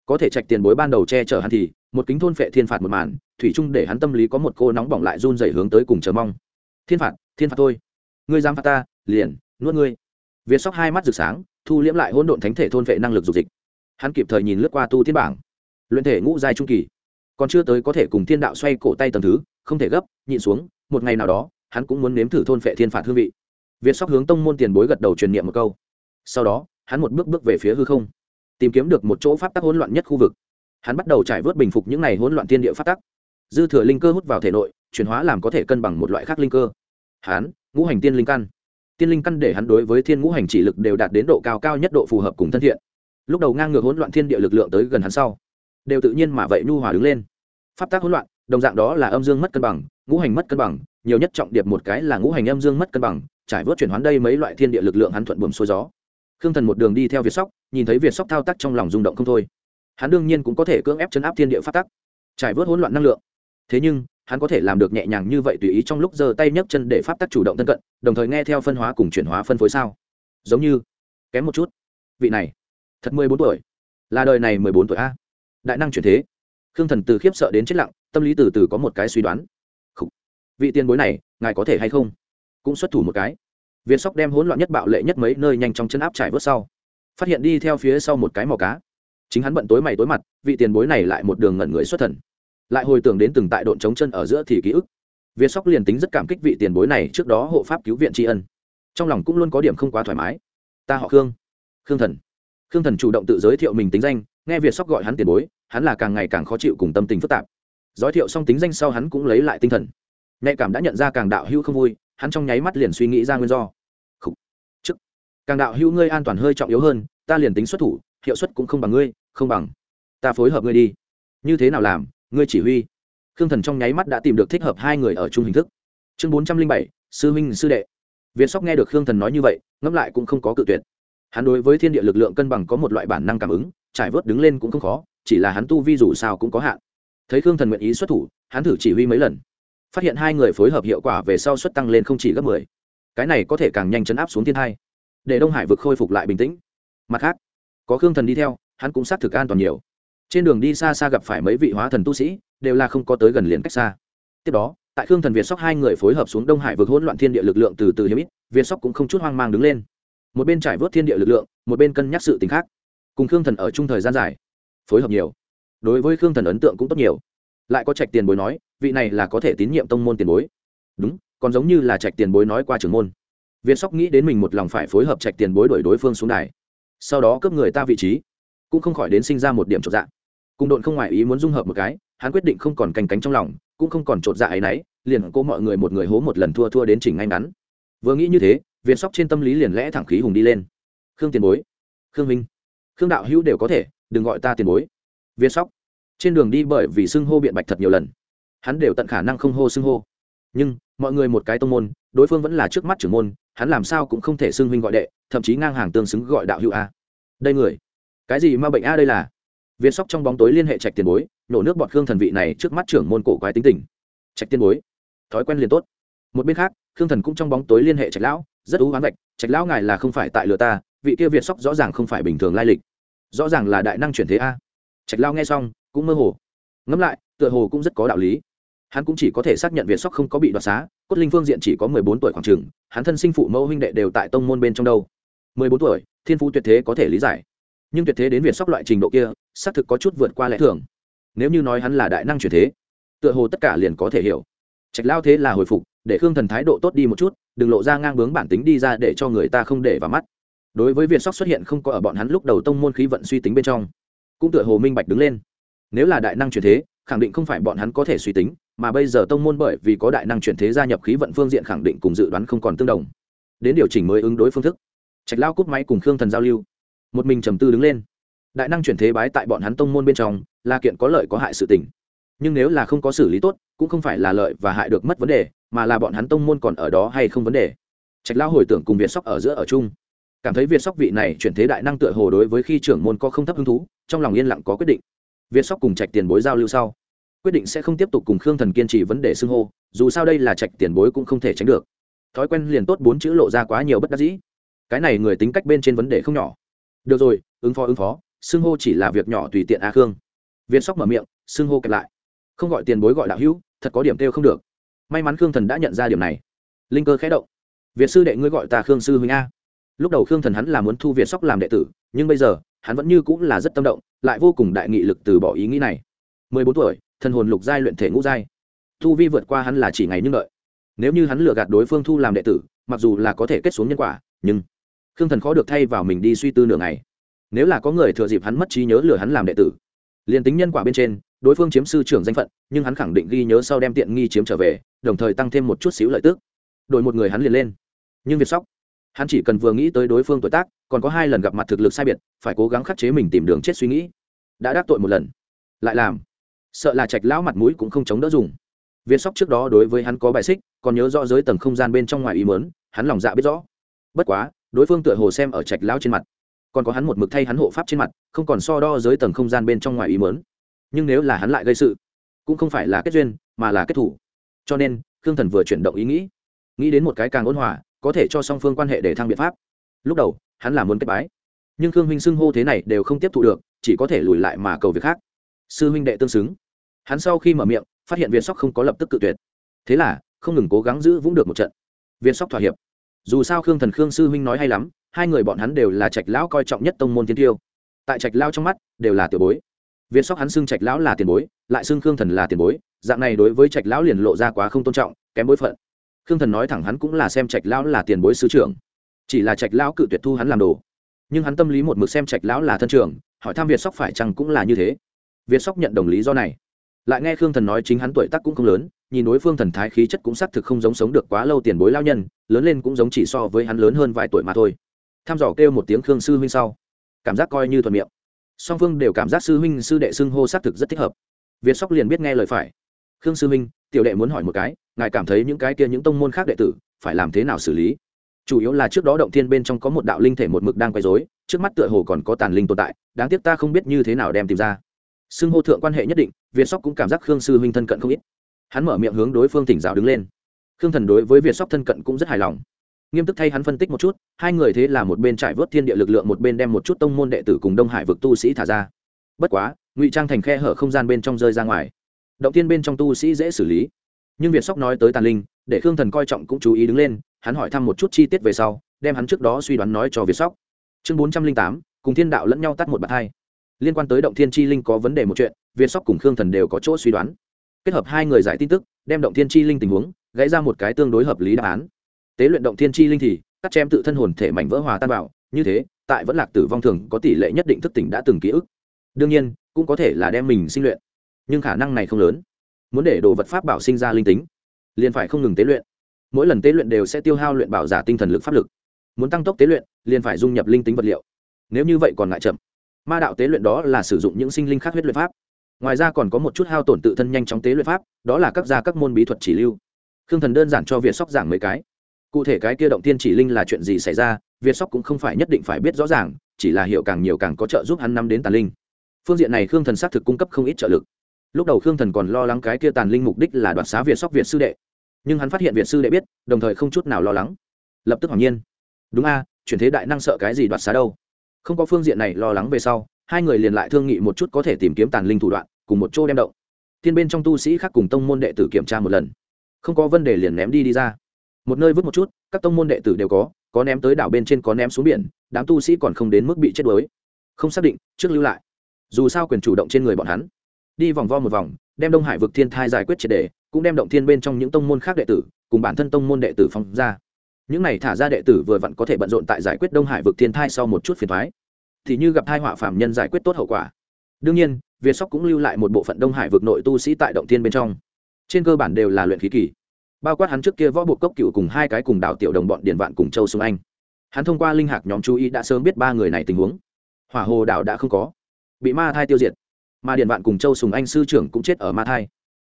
Có thể trạch tiền bối ban đầu che chở hắn thì, một kính thôn phệ thiên phạt một màn, thủy chung để hắn tâm lý có một cô nóng bỏng lại run dày hướng tới cùng chờ mong. Thiên phạt thiên phạt thôi. Ngươi dám phạt ta, liền, nuốt ngươi. Việt sóc hai mắt rực sáng, thu liễm lại hỗn độn thánh thể thôn vệ năng lực dục dịch. Hắn kịp thời nhìn lướt qua tu thiên bảng. Luyện thể ngũ giai trung kỳ. Còn chưa tới có thể cùng thiên đạo xoay cổ tay tầm thứ, không thể gấp, nhịn xuống, một ngày nào đó hắn cũng muốn nếm thử thôn phệ thiên phạt hương vị. Việt sóc hướng tông môn tiền bối gật đầu truyền niệm một câu. Sau đó, hắn một bước bước về phía hư không, tìm kiếm được một chỗ pháp tắc hỗn loạn nhất khu vực. Hắn bắt đầu trải vớt bình phục những n à y hỗn loạn tiên địa pháp tắc. Dư thừa linh cơ hút vào thể nội, chuyển hóa làm có thể cân bằng một loại khác linh cơ. Hắn, ngũ hành tiên linh căn. Tiên linh căn để hắn đối với thiên ngũ hành chỉ lực đều đạt đến độ cao cao nhất độ phù hợp cùng thân thiện. Lúc đầu ngang ngược hỗn loạn thiên địa lực lượng tới gần hắn sau, đều tự nhiên mà vậy nhu hòa đứng lên. Pháp tác hỗn loạn, đồng dạng đó là âm dương mất cân bằng, ngũ hành mất cân bằng nhiều nhất trọng điệp một cái là ngũ hành âm dương mất cân bằng, trải vớt chuyển hoán đây mấy loại thiên địa lực lượng hắn thuận buồm xuôi gió. Khương thần một đường đi theo việt sóc, nhìn thấy việt sóc thao tác trong lòng rung động không thôi. Hắn đương nhiên cũng có thể cưỡng ép chấn áp thiên địa phát tắc, trải vớt hỗn loạn năng lượng. Thế nhưng, hắn có thể làm được nhẹ nhàng như vậy tùy ý trong lúc giơ tay nhấc chân để pháp tắc chủ động thân cận, đồng thời nghe theo phân hóa cùng chuyển hóa phân phối sao. Giống như, kém một chút, vị này, thật mười bốn tuổi, là đời này mười bốn tuổi a. Đại năng chuyển thế. Khương thần từ khiếp sợ đến chết lặng, tâm lý từ từ có một cái suy đoán vị tiền bối này, ngài có thể hay không? Cũng xuất thủ một cái. Viên sóc đem hỗn loạn nhất bạo lệ nhất mấy nơi nhanh trong chân áp trải vớt sau. Phát hiện đi theo phía sau một cái màu cá. Chính hắn bận tối mày tối mặt, vị tiền bối này lại một đường ngẩn người xuất thần. Lại hồi tưởng đến từng tại độn trống chân ở giữa thì ký ức. Viên sóc liền tính rất cảm kích vị tiền bối này trước đó hộ pháp cứu viện tri ân. Trong lòng cũng luôn có điểm không quá thoải mái. Ta họ khương. Khương thần. Khương thần chủ động tự giới thiệu mình tính danh, nghe việt sóc gọi hắn tiền bối, hắn là càng ngày càng khó chịu cùng tâm tình phức tạp. Giới thiệu xong tính danh sau hắn cũng lấy lại tinh thần nhạy cảm đã nhận ra càng đạo hữu không vui, hắn trong nháy mắt liền suy nghĩ ra nguyên do. Khủ. chức càng đạo hữu ngươi an toàn hơi trọng yếu hơn, ta liền tính xuất thủ, hiệu suất cũng không bằng ngươi, không bằng. Ta phối hợp ngươi đi. Như thế nào làm, ngươi chỉ huy. Khương thần trong nháy mắt đã tìm được thích hợp hai người ở chung hình thức. Chương bốn trăm linh bảy, sư huynh, sư đệ. Việt sóc nghe được khương thần nói như vậy, ngẫm lại cũng không có cự tuyệt. Hắn đối với thiên địa lực lượng cân bằng có một loại bản năng cảm ứng, trải vớt đứng lên cũng không khó, chỉ là hắn tu vi dù sao cũng có hạn. Thấy khương thần nguyện ý xuất thủ, hắn thử chỉ huy mấy lần phát hiện hai người phối hợp hiệu quả về sau suất tăng lên không chỉ gấp mười. Cái này có thể càng nhanh chấn áp xuống thiên hai để đông hải vực khôi phục lại bình tĩnh. Mặt khác, có khương thần đi theo, hắn cũng xác thực an toàn nhiều. Trên đường đi xa xa gặp phải mấy vị hóa thần tu sĩ, đều là không có tới gần liền cách xa. Tiếp đó, tại khương thần việt sóc hai người phối hợp xuống đông hải vực hỗn loạn thiên địa lực lượng từ từ hiếm ít, việt sóc cũng không chút hoang mang đứng lên. Một bên trải vớt thiên địa lực lượng, một bên cân nhắc sự t khác. Cùng khương thần ở chung thời gian dài, phối hợp nhiều. Đối với khương thần ấn tượng cũng tốt nhiều lại có trạch tiền bối nói, vị này là có thể tín nhiệm tông môn tiền bối. Đúng, còn giống như là trạch tiền bối nói qua trưởng môn. Việt sóc nghĩ đến mình một lòng phải phối hợp trạch tiền bối đuổi đối phương xuống đài. Sau đó cướp người ta vị trí, cũng không khỏi đến sinh ra một điểm trột dạ. Cùng độn không ngoại ý muốn dung hợp một cái, hắn quyết định không còn canh cánh trong lòng, cũng không còn trột dạ ấy nấy, liền cô mọi người một người hố một lần thua thua đến chỉnh ngay ngắn. Vừa nghĩ như thế việt sóc trên tâm lý liền lẽ thẳng khí hùng đi lên. Khương tiền bối, khương minh khương đạo hữu đều có thể, đừng gọi ta tiền bối. Việt sóc trên đường đi bởi vì xưng hô biện bạch thật nhiều lần, hắn đều tận khả năng không hô xưng hô. Nhưng, mọi người một cái tông môn, đối phương vẫn là trước mắt trưởng môn, hắn làm sao cũng không thể xưng huynh gọi đệ, thậm chí ngang hàng tương xứng gọi đạo hữu a. Đây người, cái gì ma bệnh a đây là? Việt sóc trong bóng tối liên hệ trạch tiền bối, nổ nước bọt khương thần vị này trước mắt trưởng môn cổ quái tính tình. Trạch tiền bối, thói quen liền tốt. Một bên khác, khương thần cũng trong bóng tối liên hệ trạch lão, rất ú hoán vạch, trạch lão ngài là không phải tại lừa ta, vị kia việt sóc rõ ràng không phải bình thường lai lịch. Rõ ràng là đại năng chuyển thế a. Trạch lao nghe xong cũng mơ hồ. Ngẫm lại, tựa hồ cũng rất có đạo lý. Hắn cũng chỉ có thể xác nhận việt sóc không có bị đoạt xá, cốt linh phương diện chỉ có mười bốn tuổi khoảng trường hắn thân sinh phụ mẫu huynh đệ đều tại tông môn bên trong đâu. mười bốn tuổi, thiên phú tuyệt thế có thể lý giải. Nhưng tuyệt thế đến việt sóc loại trình độ kia, xác thực có chút vượt qua lẽ thường. Nếu như nói hắn là đại năng chuyển thế, tựa hồ tất cả liền có thể hiểu. Trạch lao thế là hồi phục, để khương thần thái độ tốt đi một chút, đừng lộ ra ngang bướng bản tính đi ra để cho người ta không để vào mắt. Đối với việt sóc xuất hiện không có ở bọn hắn lúc đầu tông môn khí vận suy tính bên trong, cũng tựa hồ minh bạch đứng lên nếu là đại năng chuyển thế, khẳng định không phải bọn hắn có thể suy tính, mà bây giờ tông môn bởi vì có đại năng chuyển thế gia nhập khí vận phương diện khẳng định cùng dự đoán không còn tương đồng. Đến điều chỉnh mới ứng đối phương thức. Trạch lao cúp máy cùng khương thần giao lưu. Một mình trầm tư đứng lên. Đại năng chuyển thế bái tại bọn hắn tông môn bên trong, là kiện có lợi có hại sự tình. Nhưng nếu là không có xử lý tốt, cũng không phải là lợi và hại được mất vấn đề, mà là bọn hắn tông môn còn ở đó hay không vấn đề. Trạch lao hồi tưởng cùng việt sóc ở giữa ở chung. Cảm thấy việt sóc vị này chuyển thế đại năng tựa hồ đối với khi trưởng môn có không thấp hứng thú, trong lòng yên lặng có quyết định việt sóc cùng trạch tiền bối giao lưu sau, quyết định sẽ không tiếp tục cùng khương thần kiên trì vấn đề xưng hô, dù sao đây là trạch tiền bối cũng không thể tránh được. Thói quen liền tốt bốn chữ lộ ra quá nhiều bất đắc dĩ. Cái này người tính cách bên trên vấn đề không nhỏ. Được rồi, ứng phó ứng phó, xưng hô chỉ là việc nhỏ tùy tiện a khương. Việt sóc mở miệng, xưng hô kẹp lại. Không gọi tiền bối gọi đạo hữu, thật có điểm kêu không được. May mắn khương thần đã nhận ra điểm này. Linh cơ khẽ động. Việt sư đệ ngươi gọi ta khương sư huynh a. Lúc đầu khương thần hắn là muốn thu việt sóc làm đệ tử, nhưng bây giờ, hắn vẫn như cũng là rất tâm động lại vô cùng đại nghị lực từ bỏ ý nghĩ này. Mười bốn tuổi, thần hồn lục giai luyện thể ngũ giai. Thu vi vượt qua hắn là chỉ ngày nhưng đợi. Nếu như hắn lừa gạt đối phương thu làm đệ tử, mặc dù là có thể kết xuống nhân quả, nhưng khương thần khó được thay vào mình đi suy tư nửa ngày. Nếu là có người thừa dịp hắn mất trí nhớ lừa hắn làm đệ tử, liền tính nhân quả bên trên, đối phương chiếm sư trưởng danh phận, nhưng hắn khẳng định ghi nhớ sau đem tiện nghi chiếm trở về, đồng thời tăng thêm một chút xíu lợi tức. Đổi một người hắn liền lên. Nhưng việt sóc hắn chỉ cần vừa nghĩ tới đối phương tuổi tác, còn có hai lần gặp mặt thực lực sai biệt, phải cố gắng khắc chế mình tìm đường chết suy nghĩ. Đã đắc tội một lần, lại làm. Sợ là trạch lão mặt mũi cũng không chống đỡ dùng. Viên sóc trước đó đối với hắn có bài xích, còn nhớ rõ giới tầng không gian bên trong ngoài ý mớn hắn lòng dạ biết rõ. Bất quá, đối phương tựa hồ xem ở trạch lão trên mặt. Còn có hắn một mực thay hắn hộ pháp trên mặt, không còn so đo giới tầng không gian bên trong ngoài ý mớn nhưng nếu là hắn lại gây sự, cũng không phải là kết duyên, mà là kết thủ. Cho nên, khương thần vừa chuyển động ý nghĩ nghĩ đến một cái càng ôn hòa có thể cho song phương quan hệ để thăng biện pháp. Lúc đầu, hắn là muốn kết bái. Nhưng khương huynh xưng hô thế này đều không tiếp thu được, chỉ có thể lùi lại mà cầu việc khác. Sư huynh đệ tương xứng. Hắn sau khi mở miệng, phát hiện việt sóc không có lập tức cự tuyệt. Thế là, không ngừng cố gắng giữ vững được một trận. Việt sóc thỏa hiệp. Dù sao khương thần khương sư huynh nói hay lắm, hai người bọn hắn đều là trạch lão coi trọng nhất tông môn thiên tiêu. Tại trạch lao trong mắt, đều là tiểu bối. Việt sóc hắn xưng trạch lão là tiền bối, lại xưng khương thần là tiền bối, dạng này đối với trạch lão liền lộ ra quá không tôn trọng, kém bối phận khương thần nói thẳng hắn cũng là xem trạch lão là tiền bối sư trưởng, chỉ là trạch lão cự tuyệt thu hắn làm đồ. Nhưng hắn tâm lý một mực xem trạch lão là thân trưởng, hỏi thăm việt sóc phải chăng cũng là như thế. Việt sóc nhận đồng lý do này. Lại nghe khương thần nói chính hắn tuổi tác cũng không lớn, nhìn đối phương thần thái khí chất cũng xác thực không giống sống được quá lâu tiền bối lao nhân, lớn lên cũng giống chỉ so với hắn lớn hơn vài tuổi mà thôi. Tham dò kêu một tiếng khương sư huynh sau, cảm giác coi như thuận miệng. Song phương đều cảm giác sư huynh sư đệ xưng hô xác thực rất thích hợp. Việt sóc liền biết nghe lời phải khương sư Minh, tiểu đệ muốn hỏi một cái ngài cảm thấy những cái kia những tông môn khác đệ tử phải làm thế nào xử lý? Chủ yếu là trước đó động thiên bên trong có một đạo linh thể một mực đang quay dối trước mắt tựa hồ còn có tàn linh tồn tại đáng tiếc ta không biết như thế nào đem tìm ra. Xưng hô thượng quan hệ nhất định việt sóc cũng cảm giác khương sư huynh thân cận không ít. Hắn mở miệng hướng đối phương thỉnh giáo đứng lên. Khương thần đối với việt sóc thân cận cũng rất hài lòng. Nghiêm túc thay hắn phân tích một chút hai người thế là một bên trải vớt thiên địa lực lượng một bên đem một chút tông môn đệ tử cùng đông hải vực tu sĩ thả ra. Bất quá ngụy trang thành khe hở không gian bên trong rơi ra ngoài động thiên bên trong tu sĩ dễ xử lý. Nhưng việt sóc nói tới tàn linh, để khương thần coi trọng cũng chú ý đứng lên, hắn hỏi thăm một chút chi tiết về sau, đem hắn trước đó suy đoán nói cho việt sóc. Chương bốn trăm linh tám, cùng thiên đạo lẫn nhau tắt một bàn hai. Liên quan tới động thiên chi linh có vấn đề một chuyện, việt sóc cùng khương thần đều có chỗ suy đoán. Kết hợp hai người giải tin tức, đem động thiên chi linh tình huống, gãy ra một cái tương đối hợp lý đáp án. Tế luyện động thiên chi linh thì, cắt chém tự thân hồn thể mảnh vỡ hòa tan vào, như thế, tại vẫn lạc tử vong thường có tỷ lệ nhất định thức tỉnh đã từng ký ức. Đương nhiên, cũng có thể là đem mình sinh luyện nhưng khả năng này không lớn. Muốn để đồ vật pháp bảo sinh ra linh tính, liền phải không ngừng tế luyện. Mỗi lần tế luyện đều sẽ tiêu hao luyện bảo giả tinh thần lực pháp lực. Muốn tăng tốc tế luyện, liền phải dung nhập linh tính vật liệu. Nếu như vậy còn ngại chậm. Ma đạo tế luyện đó là sử dụng những sinh linh khác huyết luyện pháp. Ngoài ra còn có một chút hao tổn tự thân nhanh chóng tế luyện pháp, đó là các gia các môn bí thuật chỉ lưu. Khương thần đơn giản cho việt sóc giảng mấy cái. Cụ thể cái kia động tiên chỉ linh là chuyện gì xảy ra, việt sóc cũng không phải nhất định phải biết rõ ràng, chỉ là hiểu càng nhiều càng có trợ giúp hắn năm đến tàn linh. Phương diện này khương thần xác thực cung cấp không ít trợ lực lúc đầu khương thần còn lo lắng cái kia tàn linh mục đích là đoạt xá việt sóc việt sư đệ. Nhưng hắn phát hiện việt sư đệ biết, đồng thời không chút nào lo lắng. Lập tức hoàng nhiên. Đúng a, chuyển thế đại năng sợ cái gì đoạt xá đâu? Không có phương diện này lo lắng về sau, hai người liền lại thương nghị một chút có thể tìm kiếm tàn linh thủ đoạn, cùng một chỗ đem động. Thiên bên trong tu sĩ khác cùng tông môn đệ tử kiểm tra một lần. Không có vấn đề liền ném đi đi ra. Một nơi vứt một chút, các tông môn đệ tử đều có có ném tới đảo bên trên có ném xuống biển, đám tu sĩ còn không đến mức bị chết đuối. Không xác định, trước lưu lại. Dù sao quyền chủ động trên người bọn hắn đi vòng vo một vòng, đem đông hải vực thiên thai giải quyết triệt đề, cũng đem động thiên bên trong những tông môn khác đệ tử, cùng bản thân tông môn đệ tử phong ra. Những này thả ra đệ tử vừa vặn có thể bận rộn tại giải quyết đông hải vực thiên thai sau một chút phiền thoái thì như gặp thai họa phạm nhân giải quyết tốt hậu quả. Đương nhiên, việt sóc cũng lưu lại một bộ phận đông hải vực nội tu sĩ tại động thiên bên trong. Trên cơ bản đều là luyện khí kỳ. Bao quát hắn trước kia võ buộc cốc cựu cùng hai cái cùng đảo tiểu đồng bọn điện vạn cùng châu xuân anh. Hắn thông qua linh hạc nhóm chú ý đã sớm biết ba người này tình huống. Hỏa hồ đảo đã không có. Bị ma thai tiêu diệt mà điện vạn cùng châu sùng anh sư trưởng cũng chết ở ma thai.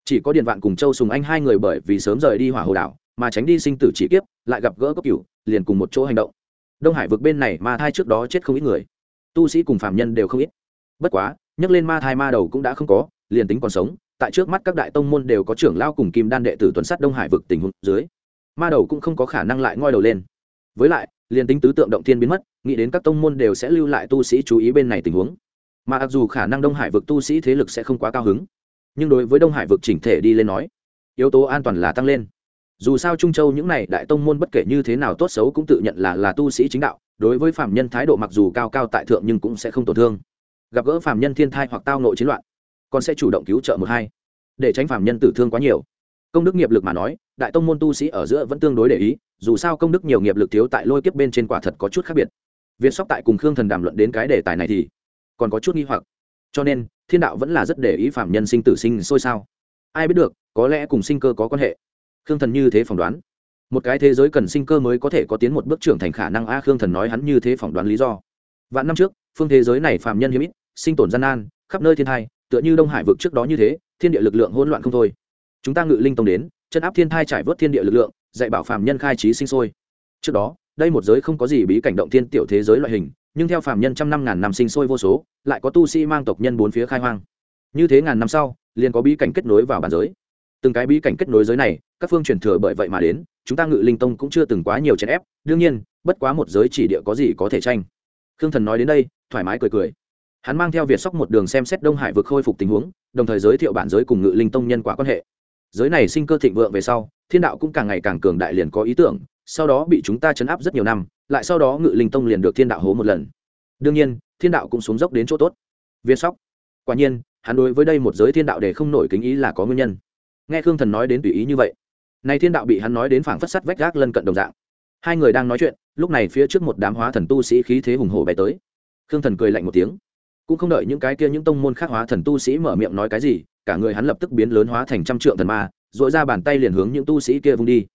Chỉ có điện vạn cùng châu sùng anh hai người bởi vì sớm rời đi hỏa hồ đảo mà tránh đi sinh tử chỉ kiếp, lại gặp gỡ cấp cửu, liền cùng một chỗ hành động. Đông hải vực bên này ma thai trước đó chết không ít người. Tu sĩ cùng phạm nhân đều không ít. Bất quá, nhắc lên ma thai ma đầu cũng đã không có, liền tính còn sống, tại trước mắt các đại tông môn đều có trưởng lao cùng kim đan đệ tử tuần sát đông hải vực tình huống dưới, ma đầu cũng không có khả năng lại ngoi đầu lên. Với lại, liền tính tứ tượng động thiên biến mất, nghĩ đến các tông môn đều sẽ lưu lại tu sĩ chú ý bên này tình huống mà mặc dù khả năng đông hải vực tu sĩ thế lực sẽ không quá cao hứng. Nhưng đối với đông hải vực chỉnh thể đi lên nói, yếu tố an toàn là tăng lên. Dù sao trung châu những n à y đại tông môn bất kể như thế nào tốt xấu cũng tự nhận là là tu sĩ chính đạo, đối với phạm nhân thái độ mặc dù cao cao tại thượng nhưng cũng sẽ không tổn thương. Gặp gỡ phạm nhân thiên thai hoặc tao nội chiến loạn, còn sẽ chủ động cứu trợ một hai, để tránh phạm nhân tử thương quá nhiều. Công đức nghiệp lực mà nói, đại tông môn tu sĩ ở giữa vẫn tương đối để ý, dù sao công đức nhiều nghiệp lực thiếu tại lôi kiếp bên trên quả thật có chút khác biệt. Việt sóc tại cùng khương thần đàm luận đến cái đề tài này thì còn có chút nghi hoặc. Cho nên, thiên đạo vẫn là rất để ý phạm nhân sinh tử sinh sôi sao. Ai biết được, có lẽ cùng sinh cơ có quan hệ. Khương thần như thế phỏng đoán. Một cái thế giới cần sinh cơ mới có thể có tiến một bước trưởng thành khả năng a, khương thần nói hắn như thế phỏng đoán lý do. Vạn năm trước, phương thế giới này phạm nhân hiếm ít, sinh tồn gian nan, khắp nơi thiên thai, tựa như đông hải vực trước đó như thế, thiên địa lực lượng hỗn loạn không thôi. Chúng ta ngự linh tông đến, chân áp thiên thai trải vớt thiên địa lực lượng, dạy bảo phạm nhân khai trí sinh sôi. Trước đó, đây một giới không có gì bí cảnh động thiên tiểu thế giới loại hình nhưng theo phạm nhân trăm năm ngàn năm sinh sôi vô số, lại có tu sĩ mang tộc nhân bốn phía khai hoang. Như thế ngàn năm sau, liền có bí cảnh kết nối vào bản giới. Từng cái bí cảnh kết nối giới này, các phương truyền thừa bởi vậy mà đến, chúng ta ngự linh tông cũng chưa từng quá nhiều chèn ép, đương nhiên, bất quá một giới chỉ địa có gì có thể tranh. Khương thần nói đến đây, thoải mái cười cười. Hắn mang theo việt sóc một đường xem xét đông hải vực khôi phục tình huống, đồng thời giới thiệu bản giới cùng ngự linh tông nhân quả quan hệ. Giới này sinh cơ thịnh vượng về sau, thiên đạo cũng càng ngày càng cường đại liền có ý tưởng, sau đó bị chúng ta chấn áp rất nhiều năm lại sau đó ngự linh tông liền được thiên đạo hố một lần. Đương nhiên, thiên đạo cũng xuống dốc đến chỗ tốt. Việt sóc. Quả nhiên, hắn đối với đây một giới thiên đạo để không nổi kính ý là có nguyên nhân. Nghe khương thần nói đến tùy ý như vậy nay thiên đạo bị hắn nói đến phảng phất sắt vách gác lân cận đồng dạng. Hai người đang nói chuyện, lúc này phía trước một đám hóa thần tu sĩ khí thế hùng hồ bé tới. Khương thần cười lạnh một tiếng. Cũng không đợi những cái kia những tông môn khác hóa thần tu sĩ mở miệng nói cái gì, cả người hắn lập tức biến lớn hóa thành trăm trượng thần ma dội ra bàn tay liền hướng những tu sĩ kia vung đi.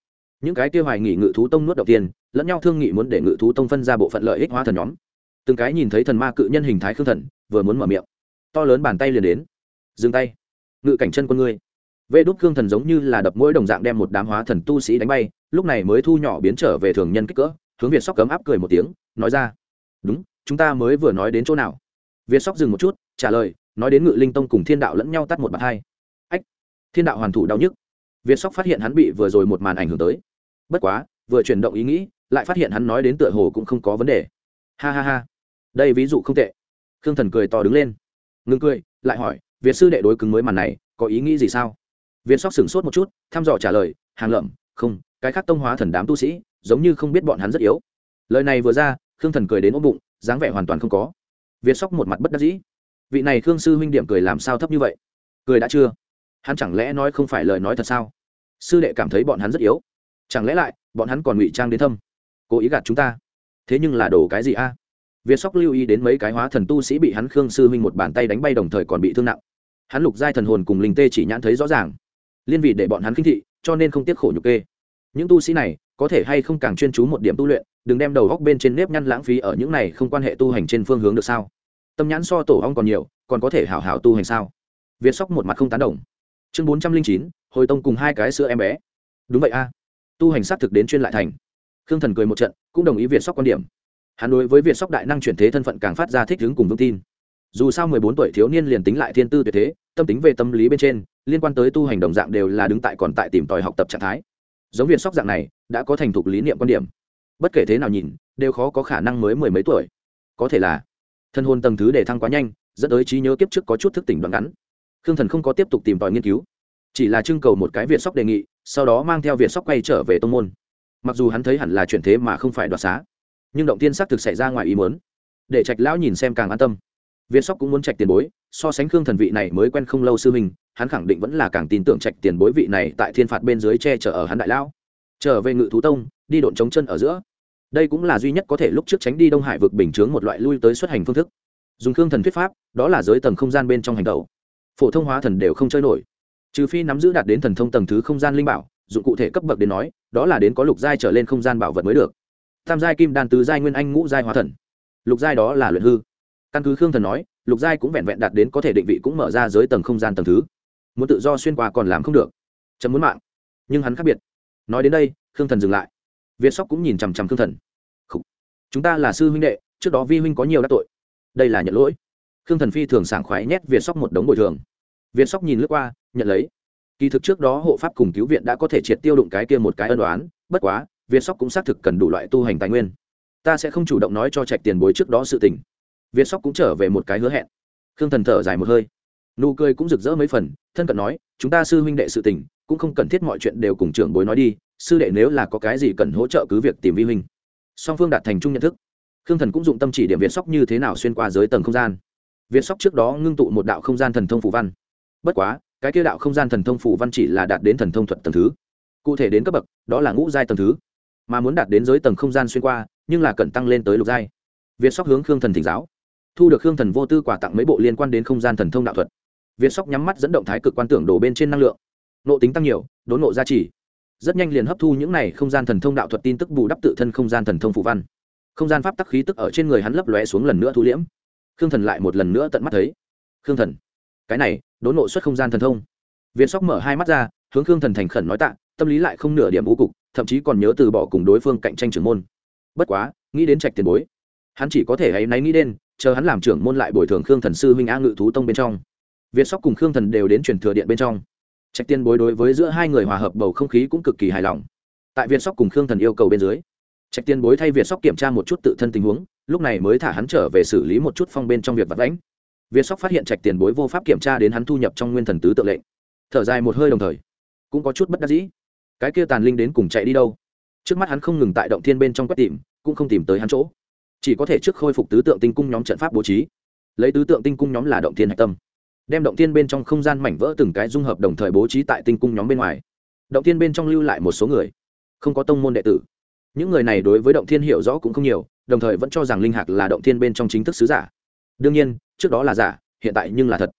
Những cái kia hoài nghỉ ngự thú tông nuốt đầu tiên lẫn nhau thương nghị muốn để ngự thú tông phân ra bộ phận lợi ích hóa thần nhóm. Từng cái nhìn thấy thần ma cự nhân hình thái khương thần, vừa muốn mở miệng. To lớn bàn tay liền đến. Dừng tay. Ngự cảnh chân con ngươi. Vê đúc khương thần giống như là đập mỗi đồng dạng đem một đám hóa thần tu sĩ đánh bay, lúc này mới thu nhỏ biến trở về thường nhân kích cỡ, hướng việt sóc cấm áp cười một tiếng, nói ra. Đúng, chúng ta mới vừa nói đến chỗ nào? Việt sóc dừng một chút, trả lời, nói đến ngự linh tông cùng thiên đạo lẫn nhau tắt một bàn hai. Ách, thiên đạo hoàn thủ đau nhức. Việt sóc phát hiện hắn bị vừa rồi một màn ảnh hưởng tới. Bất quá, vừa chuyển động ý nghĩ lại phát hiện hắn nói đến tựa hồ cũng không có vấn đề. Ha ha ha. Đây ví dụ không tệ. Khương thần cười to đứng lên. Ngưng cười, lại hỏi, việt sư đệ đối cứng mới màn này, có ý nghĩ gì sao? Việt sóc sửng sốt một chút, thăm dò trả lời, hàng lợm không, cái khác tông hóa thần đám tu sĩ, giống như không biết bọn hắn rất yếu. Lời này vừa ra, khương thần cười đến ôm bụng, dáng vẻ hoàn toàn không có. Việt sóc một mặt bất đắc dĩ. Vị này khương sư huynh điểm cười làm sao thấp như vậy? Cười đã chưa? Hắn chẳng lẽ nói không phải lời nói thật sao? Sư đệ cảm thấy bọn hắn rất yếu. Chẳng lẽ lại, bọn hắn còn ngụy trang đến thâm? Cố ý gạt chúng ta. Thế nhưng là đổ cái gì a? Việt sóc lưu ý đến mấy cái hóa thần tu sĩ bị hắn khương sư huynh một bàn tay đánh bay đồng thời còn bị thương nặng. Hắn lục giai thần hồn cùng linh tê chỉ nhãn thấy rõ ràng. Liên vị để bọn hắn khinh thị, cho nên không tiếc khổ nhục kê. Những tu sĩ này, có thể hay không càng chuyên chú một điểm tu luyện, đừng đem đầu góc bên trên nếp nhăn lãng phí ở những này không quan hệ tu hành trên phương hướng được sao? Tâm nhãn so tổ ong còn nhiều, còn có thể hảo hảo tu hành sao? Việt sóc một mặt không tán đồng. Chương bốn trăm linh chín, hồi tông cùng hai cái sữa em bé. Đúng vậy a. Tu hành xác thực đến chuyên lại thành khương thần cười một trận, cũng đồng ý việt sóc quan điểm. Hắn đối với việt sóc đại năng chuyển thế thân phận càng phát ra thích ứng cùng vững tin. Dù sao mười bốn tuổi thiếu niên liền tính lại thiên tư tuyệt thế, tâm tính về tâm lý bên trên, liên quan tới tu hành đồng dạng đều là đứng tại còn tại tìm tòi học tập trạng thái. Giống việt sóc dạng này, đã có thành thục lý niệm quan điểm. Bất kể thế nào nhìn, đều khó có khả năng mới mười mấy tuổi. Có thể là, thân hồn tầng thứ để thăng quá nhanh, dẫn tới trí nhớ kiếp trước có chút thức tỉnh đoạn ngắn. Khương thần không có tiếp tục tìm tòi nghiên cứu, chỉ là trưng cầu một cái việt sóc đề nghị, sau đó mang theo việt sóc quay trở về tông môn mặc dù hắn thấy hẳn là chuyển thế mà không phải đoạt xá, nhưng động tiên xác thực xảy ra ngoài ý muốn. Để trạch lão nhìn xem càng an tâm. Viên sóc cũng muốn trạch tiền bối, so sánh khương thần vị này mới quen không lâu sư mình hắn khẳng định vẫn là càng tin tưởng trạch tiền bối vị này tại thiên phạt bên dưới che chở ở hắn đại lão. Trở về ngự thú tông, đi độn chống chân ở giữa. Đây cũng là duy nhất có thể lúc trước tránh đi đông hải vực bình chướng một loại lui tới xuất hành phương thức. Dùng khương thần thuyết pháp, đó là giới tầng không gian bên trong hành tàu phổ thông hóa thần đều không chơi nổi. Trừ phi nắm giữ đạt đến thần thông tầng thứ không gian linh bảo dụng cụ thể cấp bậc đến nói, đó là đến có lục giai trở lên không gian bảo vật mới được. Tam giai kim đan tứ giai nguyên anh ngũ giai hóa thần. Lục giai đó là luyện hư. Căn cứ khương thần nói, lục giai cũng vẹn vẹn đạt đến có thể định vị cũng mở ra giới tầng không gian tầng thứ. Muốn tự do xuyên qua còn làm không được. Chấm muốn mạng. Nhưng hắn khác biệt. Nói đến đây, khương thần dừng lại. Việt sóc cũng nhìn chằm chằm khương thần. Chúng ta là sư huynh đệ, trước đó vi huynh có nhiều đắc tội. Đây là nhận lỗi. Khương thần phi thường sảng khoái nhét việt sóc một đống bồi thường. Việt sóc nhìn lướt qua, nhận lấy kỳ thực trước đó hộ pháp cùng cứu viện đã có thể triệt tiêu đụng cái kia một cái ân đoán bất quá, việt sóc cũng xác thực cần đủ loại tu hành tài nguyên. Ta sẽ không chủ động nói cho trạch tiền bối trước đó sự tình. Việt sóc cũng trở về một cái hứa hẹn. Khương thần thở dài một hơi. Nụ cười cũng rực rỡ mấy phần, thân cận nói, chúng ta sư huynh đệ sự tình, cũng không cần thiết mọi chuyện đều cùng trưởng bối nói đi, sư đệ nếu là có cái gì cần hỗ trợ cứ việc tìm vi huynh. Song phương đạt thành chung nhận thức. Khương thần cũng dụng tâm chỉ điểm việt sóc như thế nào xuyên qua giới tầng không gian. Việt sóc trước đó ngưng tụ một đạo không gian thần thông phù văn. Bất quá cái kia đạo không gian thần thông phủ văn chỉ là đạt đến thần thông thuật tầng thứ. Cụ thể đến cấp bậc, đó là ngũ giai tầng thứ. Mà muốn đạt đến giới tầng không gian xuyên qua, nhưng là cần tăng lên tới lục giai. Việt sóc hướng khương thần thỉnh giáo. Thu được khương thần vô tư quà tặng mấy bộ liên quan đến không gian thần thông đạo thuật. Việt sóc nhắm mắt dẫn động thái cực quan tưởng đổ bên trên năng lượng. Nộ tính tăng nhiều, đốn nộ gia trì. Rất nhanh liền hấp thu những này không gian thần thông đạo thuật tin tức bù đắp tự thân không gian thần thông phụ văn. Không gian pháp tắc khí tức ở trên người hắn lấp lóe xuống lần nữa thu liễm. Khương thần lại một lần nữa tận mắt thấy. Khương thần, cái này đốn nộ xuất không gian thần thông. Việt sóc mở hai mắt ra, hướng khương thần thành khẩn nói tạ, tâm lý lại không nửa điểm u cục, thậm chí còn nhớ từ bỏ cùng đối phương cạnh tranh trưởng môn. Bất quá, nghĩ đến trạch tiền bối, hắn chỉ có thể hãy náy nghĩ đến, chờ hắn làm trưởng môn lại bồi thường khương thần sư huynh a ngự thú tông bên trong. Việt sóc cùng khương thần đều đến truyền thừa điện bên trong. Trạch tiên bối đối với giữa hai người hòa hợp bầu không khí cũng cực kỳ hài lòng. Tại việt sóc cùng khương thần yêu cầu bên dưới, trạch tiên bối thay việt sóc kiểm tra một chút tự thân tình huống, lúc này mới thả hắn trở về xử lý một chút phong bên trong việc vật lãnh việt sóc phát hiện trạch tiền bối vô pháp kiểm tra đến hắn thu nhập trong nguyên thần tứ tự lệnh. Thở dài một hơi đồng thời, cũng có chút bất đắc dĩ. Cái kia tàn linh đến cùng chạy đi đâu? Trước mắt hắn không ngừng tại động thiên bên trong quét tìm, cũng không tìm tới hắn chỗ. Chỉ có thể trước khôi phục tứ tượng tinh cung nhóm trận pháp bố trí. Lấy tứ tượng tinh cung nhóm là động thiên hạch tâm. Đem động thiên bên trong không gian mảnh vỡ từng cái dung hợp đồng thời bố trí tại tinh cung nhóm bên ngoài. Động thiên bên trong lưu lại một số người. Không có tông môn đệ tử. Những người này đối với động thiên hiểu rõ cũng không nhiều, đồng thời vẫn cho rằng linh hạc là động thiên bên trong chính thức sứ giả. Đương nhiên trước đó là giả, hiện tại nhưng là thật.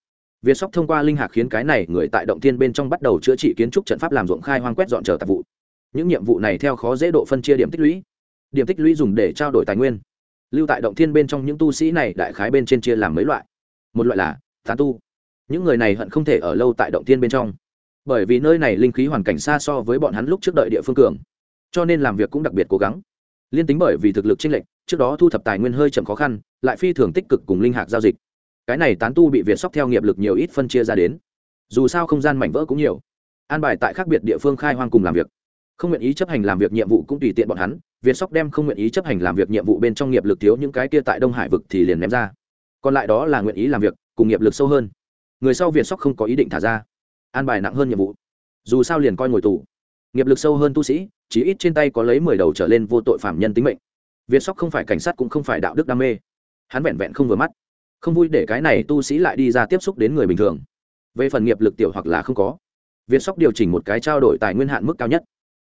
Việt sóc thông qua linh hạc khiến cái này người tại động thiên bên trong bắt đầu chữa trị kiến trúc trận pháp làm ruộng khai hoang quét dọn trở tạp vụ. Những nhiệm vụ này theo khó dễ độ phân chia điểm tích lũy. Điểm tích lũy dùng để trao đổi tài nguyên. Lưu tại động thiên bên trong những tu sĩ này đại khái bên trên chia làm mấy loại. Một loại là tán tu. Những người này hận không thể ở lâu tại động thiên bên trong. Bởi vì nơi này linh khí hoàn cảnh xa so với bọn hắn lúc trước đợi địa phương cường. Cho nên làm việc cũng đặc biệt cố gắng. Liên tính bởi vì thực lực chênh lệch, trước đó thu thập tài nguyên hơi chậm khó khăn, lại phi thường tích cực cùng linh hạc giao dịch cái này tán tu bị việt sóc theo nghiệp lực nhiều ít phân chia ra đến. Dù sao không gian mảnh vỡ cũng nhiều. An bài tại khác biệt địa phương khai hoang cùng làm việc. Không nguyện ý chấp hành làm việc nhiệm vụ cũng tùy tiện bọn hắn, việt sóc đem không nguyện ý chấp hành làm việc nhiệm vụ bên trong nghiệp lực thiếu những cái kia tại đông hải vực thì liền ném ra. Còn lại đó là nguyện ý làm việc, cùng nghiệp lực sâu hơn. Người sau việt sóc không có ý định thả ra. An bài nặng hơn nhiệm vụ. Dù sao liền coi ngồi tù. Nghiệp lực sâu hơn tu sĩ chỉ ít trên tay có lấy mười đầu trở lên vô tội phạm nhân tính mệnh. Việt sóc không phải cảnh sát cũng không phải đạo đức đam mê. Hắn vẹn vẹn không vừa mắt không vui để cái này tu sĩ lại đi ra tiếp xúc đến người bình thường. Về phần nghiệp lực tiểu hoặc là không có, việt sóc điều chỉnh một cái trao đổi tài nguyên hạn mức cao nhất.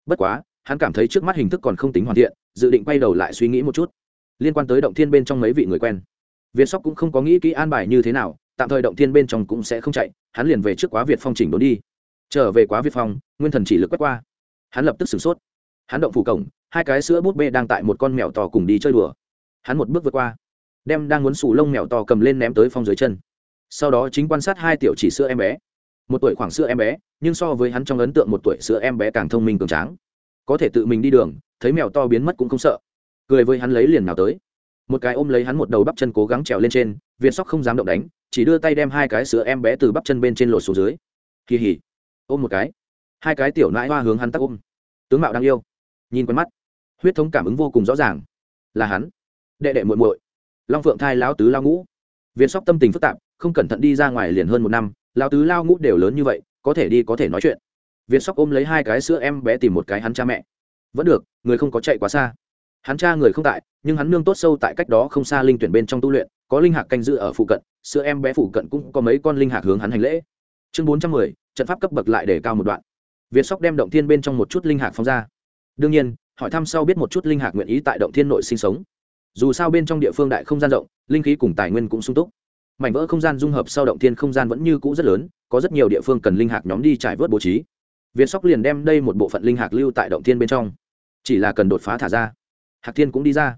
Bất quá, hắn cảm thấy trước mắt hình thức còn không tính hoàn thiện, dự định quay đầu lại suy nghĩ một chút. Liên quan tới động thiên bên trong mấy vị người quen, việt sóc cũng không có nghĩ kỹ an bài như thế nào, tạm thời động thiên bên trong cũng sẽ không chạy, hắn liền về trước quá việt phong chỉnh đốn đi. Trở về quá việt phong, nguyên thần chỉ lực quét qua. Hắn lập tức sửng sốt. Hắn động phủ cổng, hai cái sữa bút bê đang tại một con mèo to cùng đi chơi đùa. Hắn một bước vượt qua đem đang muốn sủ lông mèo to cầm lên ném tới phong dưới chân. Sau đó chính quan sát hai tiểu chỉ sữa em bé. Một tuổi khoảng sữa em bé, nhưng so với hắn trong ấn tượng một tuổi sữa em bé càng thông minh cường tráng. Có thể tự mình đi đường, thấy mèo to biến mất cũng không sợ. Cười với hắn lấy liền nào tới. Một cái ôm lấy hắn một đầu bắp chân cố gắng trèo lên trên viên sóc không dám động đánh, chỉ đưa tay đem hai cái sữa em bé từ bắp chân bên trên lột xuống dưới. Kỳ hỉ. Ôm một cái. Hai cái tiểu nãi hoa hướng hắn tắc ôm. Tướng mạo đang yêu. Nhìn quen mắt. Huyết thống cảm ứng vô cùng rõ ràng. Là hắn. Đệ đệ muội muội long phượng thai lão tứ lao ngũ. Viên sóc tâm tình phức tạp, không cẩn thận đi ra ngoài liền hơn một năm lao tứ lao ngũ đều lớn như vậy, có thể đi có thể nói chuyện. Viên sóc ôm lấy hai cái sữa em bé tìm một cái hắn cha mẹ. Vẫn được, người không có chạy quá xa. Hắn cha người không tại, nhưng hắn nương tốt sâu tại cách đó không xa linh tuyển bên trong tu luyện, có linh hạc canh giữ ở phụ cận, sữa em bé phụ cận cũng có mấy con linh hạc hướng hắn hành lễ. Chương bốn trăm mười, trận pháp cấp bậc lại để cao một đoạn. Việt sóc đem động thiên bên trong một chút linh hạc phóng ra. Đương nhiên, hỏi thăm sau biết một chút linh hạc nguyện ý tại động thiên nội sinh sống dù sao bên trong địa phương đại không gian rộng, linh khí cùng tài nguyên cũng sung túc. Mảnh vỡ không gian dung hợp sau động thiên không gian vẫn như cũ rất lớn, có rất nhiều địa phương cần linh hạc nhóm đi trải vớt bố trí. Việt sóc liền đem đây một bộ phận linh hạc lưu tại động thiên bên trong. Chỉ là cần đột phá thả ra. Hạc thiên cũng đi ra.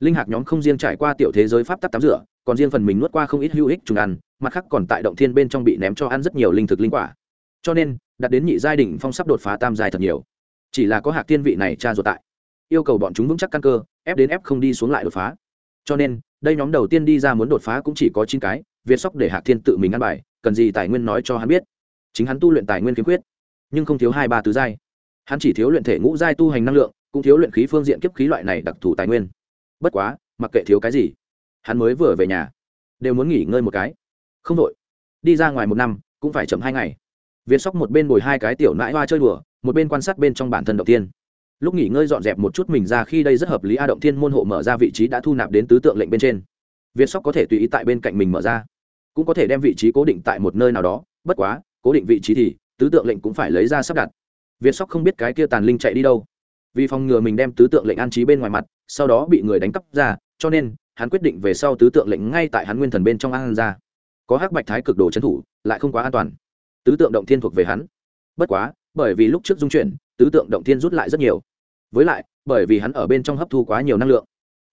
Linh hạc nhóm không riêng trải qua tiểu thế giới pháp tắc tắm rửa, còn riêng phần mình nuốt qua không ít hữu ích trùng ăn, mặt khác còn tại động thiên bên trong bị ném cho ăn rất nhiều linh thực linh quả. Cho nên đặt đến nhị giai đ phong sắp đột phá tam giai thật nhiều. Chỉ là có hạc thiên vị này tra ruột tại yêu cầu bọn chúng vững chắc căn cơ, ép đến ép không đi xuống lại đột phá. Cho nên, đây nhóm đầu tiên đi ra muốn đột phá cũng chỉ có chín cái, việt sóc để hạc thiên tự mình ăn bài, cần gì tài nguyên nói cho hắn biết. Chính hắn tu luyện tài nguyên kiếm quyết nhưng không thiếu hai ba tứ giai. Hắn chỉ thiếu luyện thể ngũ giai tu hành năng lượng, cũng thiếu luyện khí phương diện kiếp khí loại này đặc thù tài nguyên. Bất quá, mặc kệ thiếu cái gì, hắn mới vừa về nhà, đều muốn nghỉ ngơi một cái. Không đội đi ra ngoài một năm, cũng phải chậm hai ngày. Việt sóc một bên bồi hai cái tiểu nãi hoa chơi đùa, một bên quan sát bên trong bản thân đầu tiên lúc nghỉ ngơi dọn dẹp một chút mình ra khi đây rất hợp lý, a động thiên môn hộ mở ra vị trí đã thu nạp đến tứ tượng lệnh bên trên. Việt sóc có thể tùy ý tại bên cạnh mình mở ra, cũng có thể đem vị trí cố định tại một nơi nào đó, bất quá, cố định vị trí thì tứ tượng lệnh cũng phải lấy ra sắp đặt. Việt sóc không biết cái kia tàn linh chạy đi đâu. Vì phòng ngừa mình đem tứ tượng lệnh an trí bên ngoài mặt, sau đó bị người đánh cắp ra, cho nên hắn quyết định về sau tứ tượng lệnh ngay tại hắn nguyên thần bên trong an ra. Có hắc bạch thái cực đồ trấn thủ, lại không quá an toàn. Tứ tượng động thiên thuộc về hắn. Bất quá, bởi vì lúc trước dung chuyển, tứ tượng động thiên rút lại rất nhiều với lại, bởi vì hắn ở bên trong hấp thu quá nhiều năng lượng,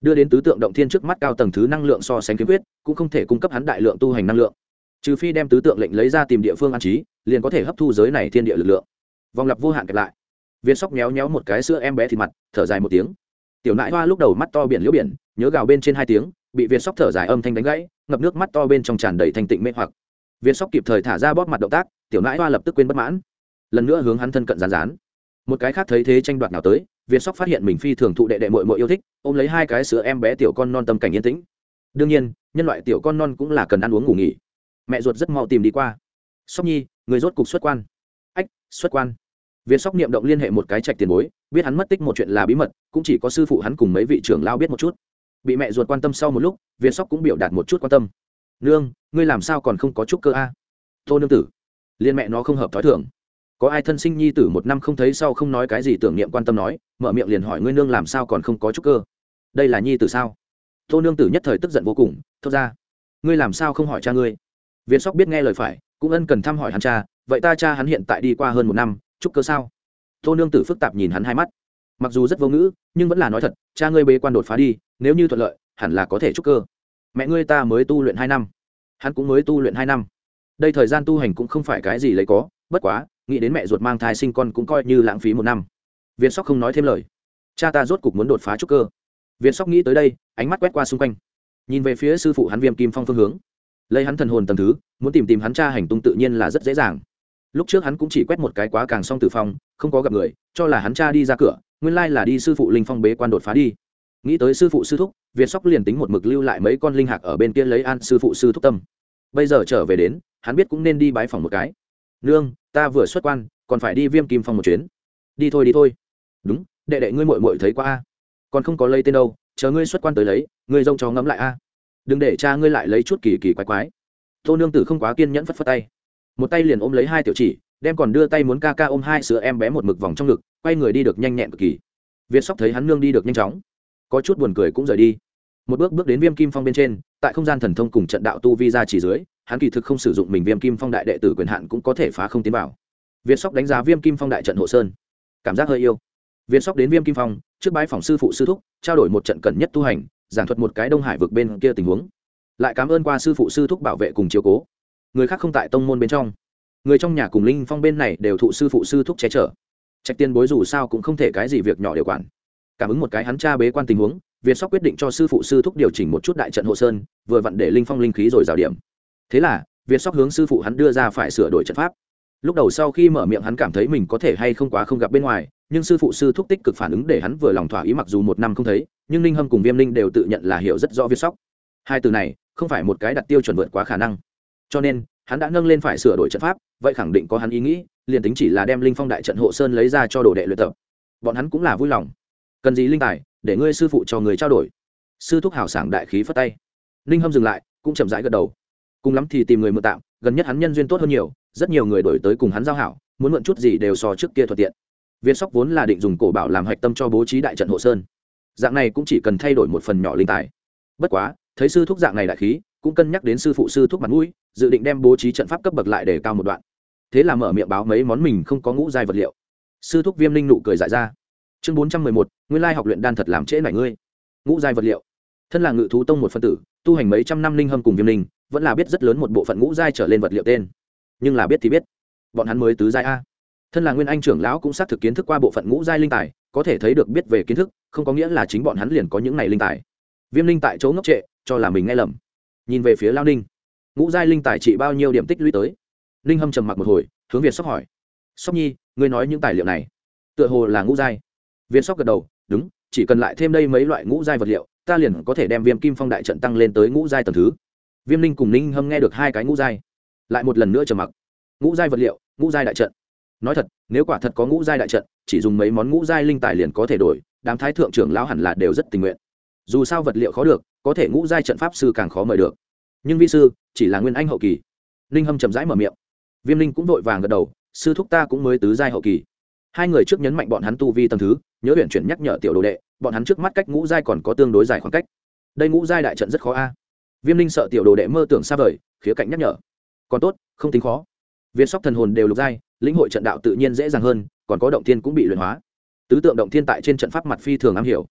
đưa đến tứ tượng động thiên trước mắt cao tầng thứ năng lượng so sánh kiếm quyết, cũng không thể cung cấp hắn đại lượng tu hành năng lượng. Trừ phi đem tứ tượng lệnh lấy ra tìm địa phương an trí, liền có thể hấp thu giới này thiên địa lực lượng. Vòng lặp vô hạn kẹp lại. Viên sóc méo méo một cái sữa em bé thịt mặt, thở dài một tiếng. Tiểu nại hoa lúc đầu mắt to biển liễu biển, nhớ gào bên trên hai tiếng, bị viên sóc thở dài âm thanh đánh gãy, ngập nước mắt to bên trong tràn đầy thanh tịnh mê hoặc. Viên sóc kịp thời thả ra bóp mặt động tác, tiểu nại hoa lập tức quên bất mãn. Lần nữa hướng hắn thân cận rán rán một cái khác thấy thế tranh đoạt nào tới việt sóc phát hiện mình phi thường thụ đệ đệ mội mội yêu thích, ôm lấy hai cái sữa em bé tiểu con non tâm cảnh yên tĩnh. Đương nhiên, nhân loại tiểu con non cũng là cần ăn uống ngủ nghỉ. Mẹ ruột rất mau tìm đi qua. Sóc nhi, người rốt cục xuất quan. Ách, xuất quan. Việt sóc niệm động liên hệ một cái trạch tiền bối, biết hắn mất tích một chuyện là bí mật, cũng chỉ có sư phụ hắn cùng mấy vị trưởng lao biết một chút. Bị mẹ ruột quan tâm sau một lúc, việt sóc cũng biểu đạt một chút quan tâm. Nương, ngươi làm sao còn không có chút cơ a? Tô nương tử. Liên mẹ nó không hợp thói thượng có ai thân sinh nhi tử một năm không thấy sau không nói cái gì tưởng niệm quan tâm nói, mở miệng liền hỏi ngươi nương làm sao còn không có chút cơ. Đây là nhi tử sao? Tô nương tử nhất thời tức giận vô cùng, thốt ra. Ngươi làm sao không hỏi cha ngươi? Viên sóc biết nghe lời phải, cũng ân cần thăm hỏi hắn cha, vậy ta cha hắn hiện tại đi qua hơn một năm chúc cơ sao? Tô nương tử phức tạp nhìn hắn hai mắt. Mặc dù rất vô ngữ, nhưng vẫn là nói thật, cha ngươi bế quan đột phá đi, nếu như thuận lợi, hẳn là có thể chúc cơ. Mẹ ngươi ta mới tu luyện hai năm. Hắn cũng mới tu luyện hai năm. Đây thời gian tu hành cũng không phải cái gì lấy có, bất quá nghĩ đến mẹ ruột mang thai sinh con cũng coi như lãng phí một năm. Việt sóc không nói thêm lời. Cha ta rốt cục muốn đột phá trúc cơ. Viên sóc nghĩ tới đây, ánh mắt quét qua xung quanh. Nhìn về phía sư phụ hắn viêm kim phong phương hướng. Lấy hắn thần hồn tầm thứ, muốn tìm tìm hắn cha hành tung tự nhiên là rất dễ dàng. Lúc trước hắn cũng chỉ quét một cái quá càng xong tử phong, không có gặp người, cho là hắn cha đi ra cửa, nguyên lai là đi sư phụ linh phong bế quan đột phá đi. Nghĩ tới sư phụ sư thúc việt sóc liền tính một mực lưu lại mấy con linh hạc ở bên kia lấy an sư phụ sư thúc tâm. Bây giờ trở về đến, hắn biết cũng nên đi bái phòng một cái. Nương ta vừa xuất quan, còn phải đi viêm kim phong một chuyến. Đi thôi đi thôi. Đúng, đệ đệ ngươi mội mội thấy qua a. Còn không có lấy tên đâu, chờ ngươi xuất quan tới lấy, ngươi dông chó ngẫm lại a. Đừng để cha ngươi lại lấy chút kỳ kỳ quái quái. Tô nương tử không quá kiên nhẫn phất phất tay. Một tay liền ôm lấy hai tiểu chỉ, đem còn đưa tay muốn ca ca ôm hai sữa em bé một mực vòng trong ngực, quay người đi được nhanh nhẹn cực kỳ. Việt sóc thấy hắn nương đi được nhanh chóng. Có chút buồn cười cũng rời đi. Một bước bước đến viêm kim phong bên trên, tại không gian thần thông cùng trận đạo tu vi ra chỉ dưới hắn kỳ thực không sử dụng mình viêm kim phong đại đệ tử quyền hạn cũng có thể phá không tiến vào. Việt sóc đánh giá viêm kim phong đại trận hộ sơn. Cảm giác hơi yêu. Viên sóc đến viêm kim phong, trước bái phòng sư phụ sư thúc, trao đổi một trận cẩn nhất tu hành, giảng thuật một cái đông hải vực bên kia tình huống. Lại cảm ơn qua sư phụ sư thúc bảo vệ cùng chiếu cố. Người khác không tại tông môn bên trong. Người trong nhà cùng linh phong bên này đều thụ sư phụ sư thúc che chở. Trạch tiên bối dù sao cũng không thể cái gì việc nhỏ điều quản. Cảm ứng một cái hắn cha bế quan tình huống, việt sóc quyết định cho sư phụ sư thúc điều chỉnh một chút đại trận hộ sơn, vừa vặn để linh phong linh khí rồi rào điểm thế là, việt sóc hướng sư phụ hắn đưa ra phải sửa đổi trận pháp. Lúc đầu sau khi mở miệng hắn cảm thấy mình có thể hay không quá không gặp bên ngoài, nhưng sư phụ sư thúc tích cực phản ứng để hắn vừa lòng thỏa ý mặc dù một năm không thấy, nhưng ninh hâm cùng viêm linh đều tự nhận là hiểu rất rõ việt sóc. Hai từ này, không phải một cái đặt tiêu chuẩn vượt quá khả năng. Cho nên, hắn đã nâng lên phải sửa đổi trận pháp, vậy khẳng định có hắn ý nghĩ, liền tính chỉ là đem linh phong đại trận hộ sơn lấy ra cho đồ đệ luyện tập, bọn hắn cũng là vui lòng. Cần gì linh tài, để ngươi sư phụ cho người trao đổi. Sư thúc hào sảng đại khí phất tay. Ninh hâm dừng lại, cũng chậm rãi gật đầu cùng lắm thì tìm người mượn tạm, gần nhất hắn nhân duyên tốt hơn nhiều, rất nhiều người đổi tới cùng hắn giao hảo, muốn mượn chút gì đều so trước kia thuận tiện. Viên sóc vốn là định dùng cổ bảo làm hạch tâm cho bố trí đại trận hộ sơn. Dạng này cũng chỉ cần thay đổi một phần nhỏ linh tài. Bất quá, thấy sư thúc dạng này đại khí, cũng cân nhắc đến sư phụ sư thúc mặt mũi, dự định đem bố trí trận pháp cấp bậc lại để cao một đoạn. Thế là mở miệng báo mấy món mình không có ngũ giai vật liệu. Sư thúc viêm linh nụ cười dại ra. Chương bốn trăm mười một, nguyên lai học luyện đan thật làm trễ nảy ngươi. Ngũ giai vật liệu. Thân là ngự thú tông một phân tử, tu hành mấy trăm năm linh hâm cùng viêm linh vẫn là biết rất lớn một bộ phận ngũ giai trở lên vật liệu tên. Nhưng là biết thì biết. Bọn hắn mới tứ giai a. Thân là nguyên anh trưởng lão cũng xác thực kiến thức qua bộ phận ngũ giai linh tài, có thể thấy được biết về kiến thức, không có nghĩa là chính bọn hắn liền có những này linh tài. Viêm linh tại chỗ ngốc trệ, cho là mình nghe lầm. Nhìn về phía lao ninh, ngũ giai linh tài trị bao nhiêu điểm tích lũy tới? Ninh hâm trầm mặc một hồi, hướng việt sóc hỏi. Sóc nhi, ngươi nói những tài liệu này, tựa hồ là ngũ giai. Việt sóc gật đầu, đúng, chỉ cần lại thêm đây mấy loại ngũ giai vật liệu, ta liền có thể đem viêm kim phong đại trận tăng lên tới ngũ giai tầng thứ viêm ninh cùng ninh hâm nghe được hai cái ngũ giai, lại một lần nữa trầm mặc. Ngũ giai vật liệu, ngũ giai đại trận. Nói thật, nếu quả thật có ngũ giai đại trận, chỉ dùng mấy món ngũ giai linh tài liền có thể đổi, đám thái thượng trưởng lão hẳn là đều rất tình nguyện. Dù sao vật liệu khó được, có thể ngũ giai trận pháp sư càng khó mời được. Nhưng vi sư, chỉ là nguyên anh hậu kỳ. Ninh hâm chậm rãi mở miệng. Viêm linh cũng vội vàng gật đầu, sư thúc ta cũng mới tứ giai hậu kỳ. Hai người trước nhấn mạnh bọn hắn tu vi tầm thứ, nhớ huyện chuyển nhắc nhở tiểu đồ đệ, bọn hắn trước mắt cách ngũ giai còn có tương đối dài khoảng cách. Đây ngũ giai đại trận rất khó a viêm linh sợ tiểu đồ đệ mơ tưởng xa vời, khía cạnh nhắc nhở. Còn tốt, không tính khó. Viên sóc thần hồn đều lục giai, lĩnh hội trận đạo tự nhiên dễ dàng hơn, còn có động thiên cũng bị luyện hóa. Tứ tượng động thiên tại trên trận pháp mặt phi thường am hiểu.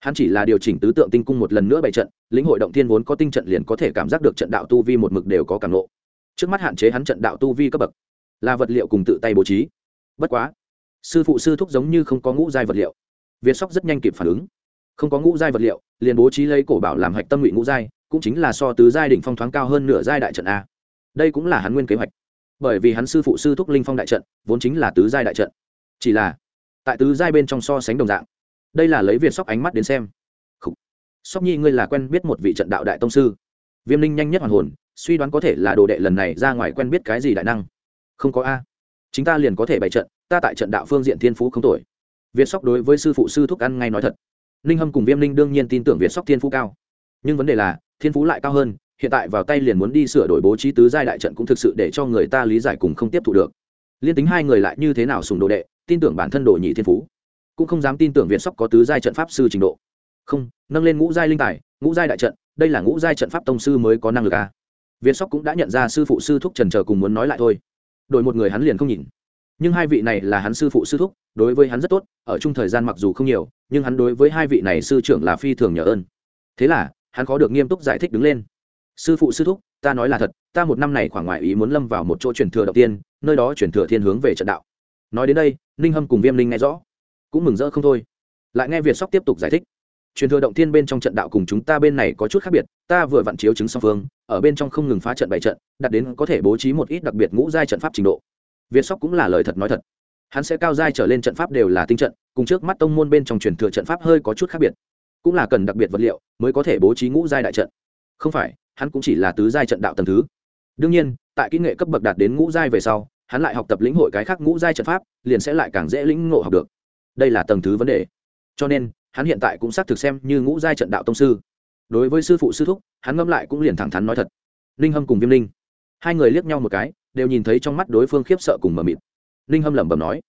Hắn chỉ là điều chỉnh tứ tượng tinh cung một lần nữa bày trận, lĩnh hội động thiên vốn có tinh trận liền có thể cảm giác được trận đạo tu vi một mực đều có cảm lộ trước mắt hạn chế hắn trận đạo tu vi cấp bậc, là vật liệu cùng tự tay bố trí. Bất quá, sư phụ sư thúc giống như không có ngũ giai vật liệu. Việt sóc rất nhanh kịp phản ứng. Không có ngũ giai vật liệu, liền bố trí lấy cổ bảo làm hạch tâm ngụy ngũ giai cũng chính là so tứ giai đỉnh phong thoáng cao hơn nửa giai đại trận a. Đây cũng là hắn nguyên kế hoạch. Bởi vì hắn sư phụ sư thúc linh phong đại trận, vốn chính là tứ giai đại trận. Chỉ là, tại tứ giai bên trong so sánh đồng dạng, đây là lấy việt sóc ánh mắt đến xem. Khủ. sóc nhi ngươi là quen biết một vị trận đạo đại tông sư. Viêm linh nhanh nhất hoàn hồn, suy đoán có thể là đồ đệ lần này ra ngoài quen biết cái gì đại năng. Không có a. Chính ta liền có thể bày trận, ta tại trận đạo phương diện thiên phú không tuổi việt sóc đối với sư phụ sư thúc ăn ngay nói thật. Ninh hâm cùng viêm linh đương nhiên tin tưởng việt sóc thiên phú cao nhưng vấn đề là, thiên phú lại cao hơn, hiện tại vào tay liền muốn đi sửa đổi bố trí tứ giai đại trận cũng thực sự để cho người ta lý giải cùng không tiếp thu được. Liên tính hai người lại như thế nào sùng đồ đệ, tin tưởng bản thân đồ nhị thiên phú, cũng không dám tin tưởng việt sóc có tứ giai trận pháp sư trình độ. Không, nâng lên ngũ giai linh tài, ngũ giai đại trận, đây là ngũ giai trận pháp tông sư mới có năng lực à. việt sóc cũng đã nhận ra sư phụ sư thúc trần trờ cùng muốn nói lại thôi. Đổi một người hắn liền không nhìn. Nhưng hai vị này là hắn sư phụ sư thúc, đối với hắn rất tốt, ở chung thời gian mặc dù không nhiều, nhưng hắn đối với hai vị này sư trưởng là phi thường nhờ ơn. Thế là hắn khó được nghiêm túc giải thích đứng lên. Sư phụ sư thúc, ta nói là thật, ta một năm này khoảng ngoại ý muốn lâm vào một chỗ truyền thừa đầu tiên, nơi đó truyền thừa thiên hướng về trận đạo. Nói đến đây, ninh hâm cùng viêm linh nghe rõ, cũng mừng rỡ không thôi. Lại nghe việt sóc tiếp tục giải thích. Truyền thừa động thiên bên trong trận đạo cùng chúng ta bên này có chút khác biệt, ta vừa vặn chiếu chứng song phương, ở bên trong không ngừng phá trận bảy trận, đặt đến có thể bố trí một ít đặc biệt ngũ giai trận pháp trình độ. Việt sóc cũng là lời thật nói thật. Hắn sẽ cao giai trở lên trận pháp đều là tinh trận, cùng trước mắt tông môn bên trong truyền thừa trận pháp hơi có chút khác biệt cũng là cần đặc biệt vật liệu mới có thể bố trí ngũ giai đại trận. Không phải, hắn cũng chỉ là tứ giai trận đạo tầng thứ. Đương nhiên, tại kỹ nghệ cấp bậc đạt đến ngũ giai về sau, hắn lại học tập lĩnh hội cái khác ngũ giai trận pháp, liền sẽ lại càng dễ lĩnh ngộ học được. Đây là tầng thứ vấn đề. Cho nên, hắn hiện tại cũng xác thực xem như ngũ giai trận đạo tông sư. Đối với sư phụ sư thúc, hắn ngâm lại cũng liền thẳng thắn nói thật. Ninh hâm cùng viêm linh. Hai người liếc nhau một cái, đều nhìn thấy trong mắt đối phương khiếp sợ cùng mờ mịt. Ninh hâm lẩm bẩm nói,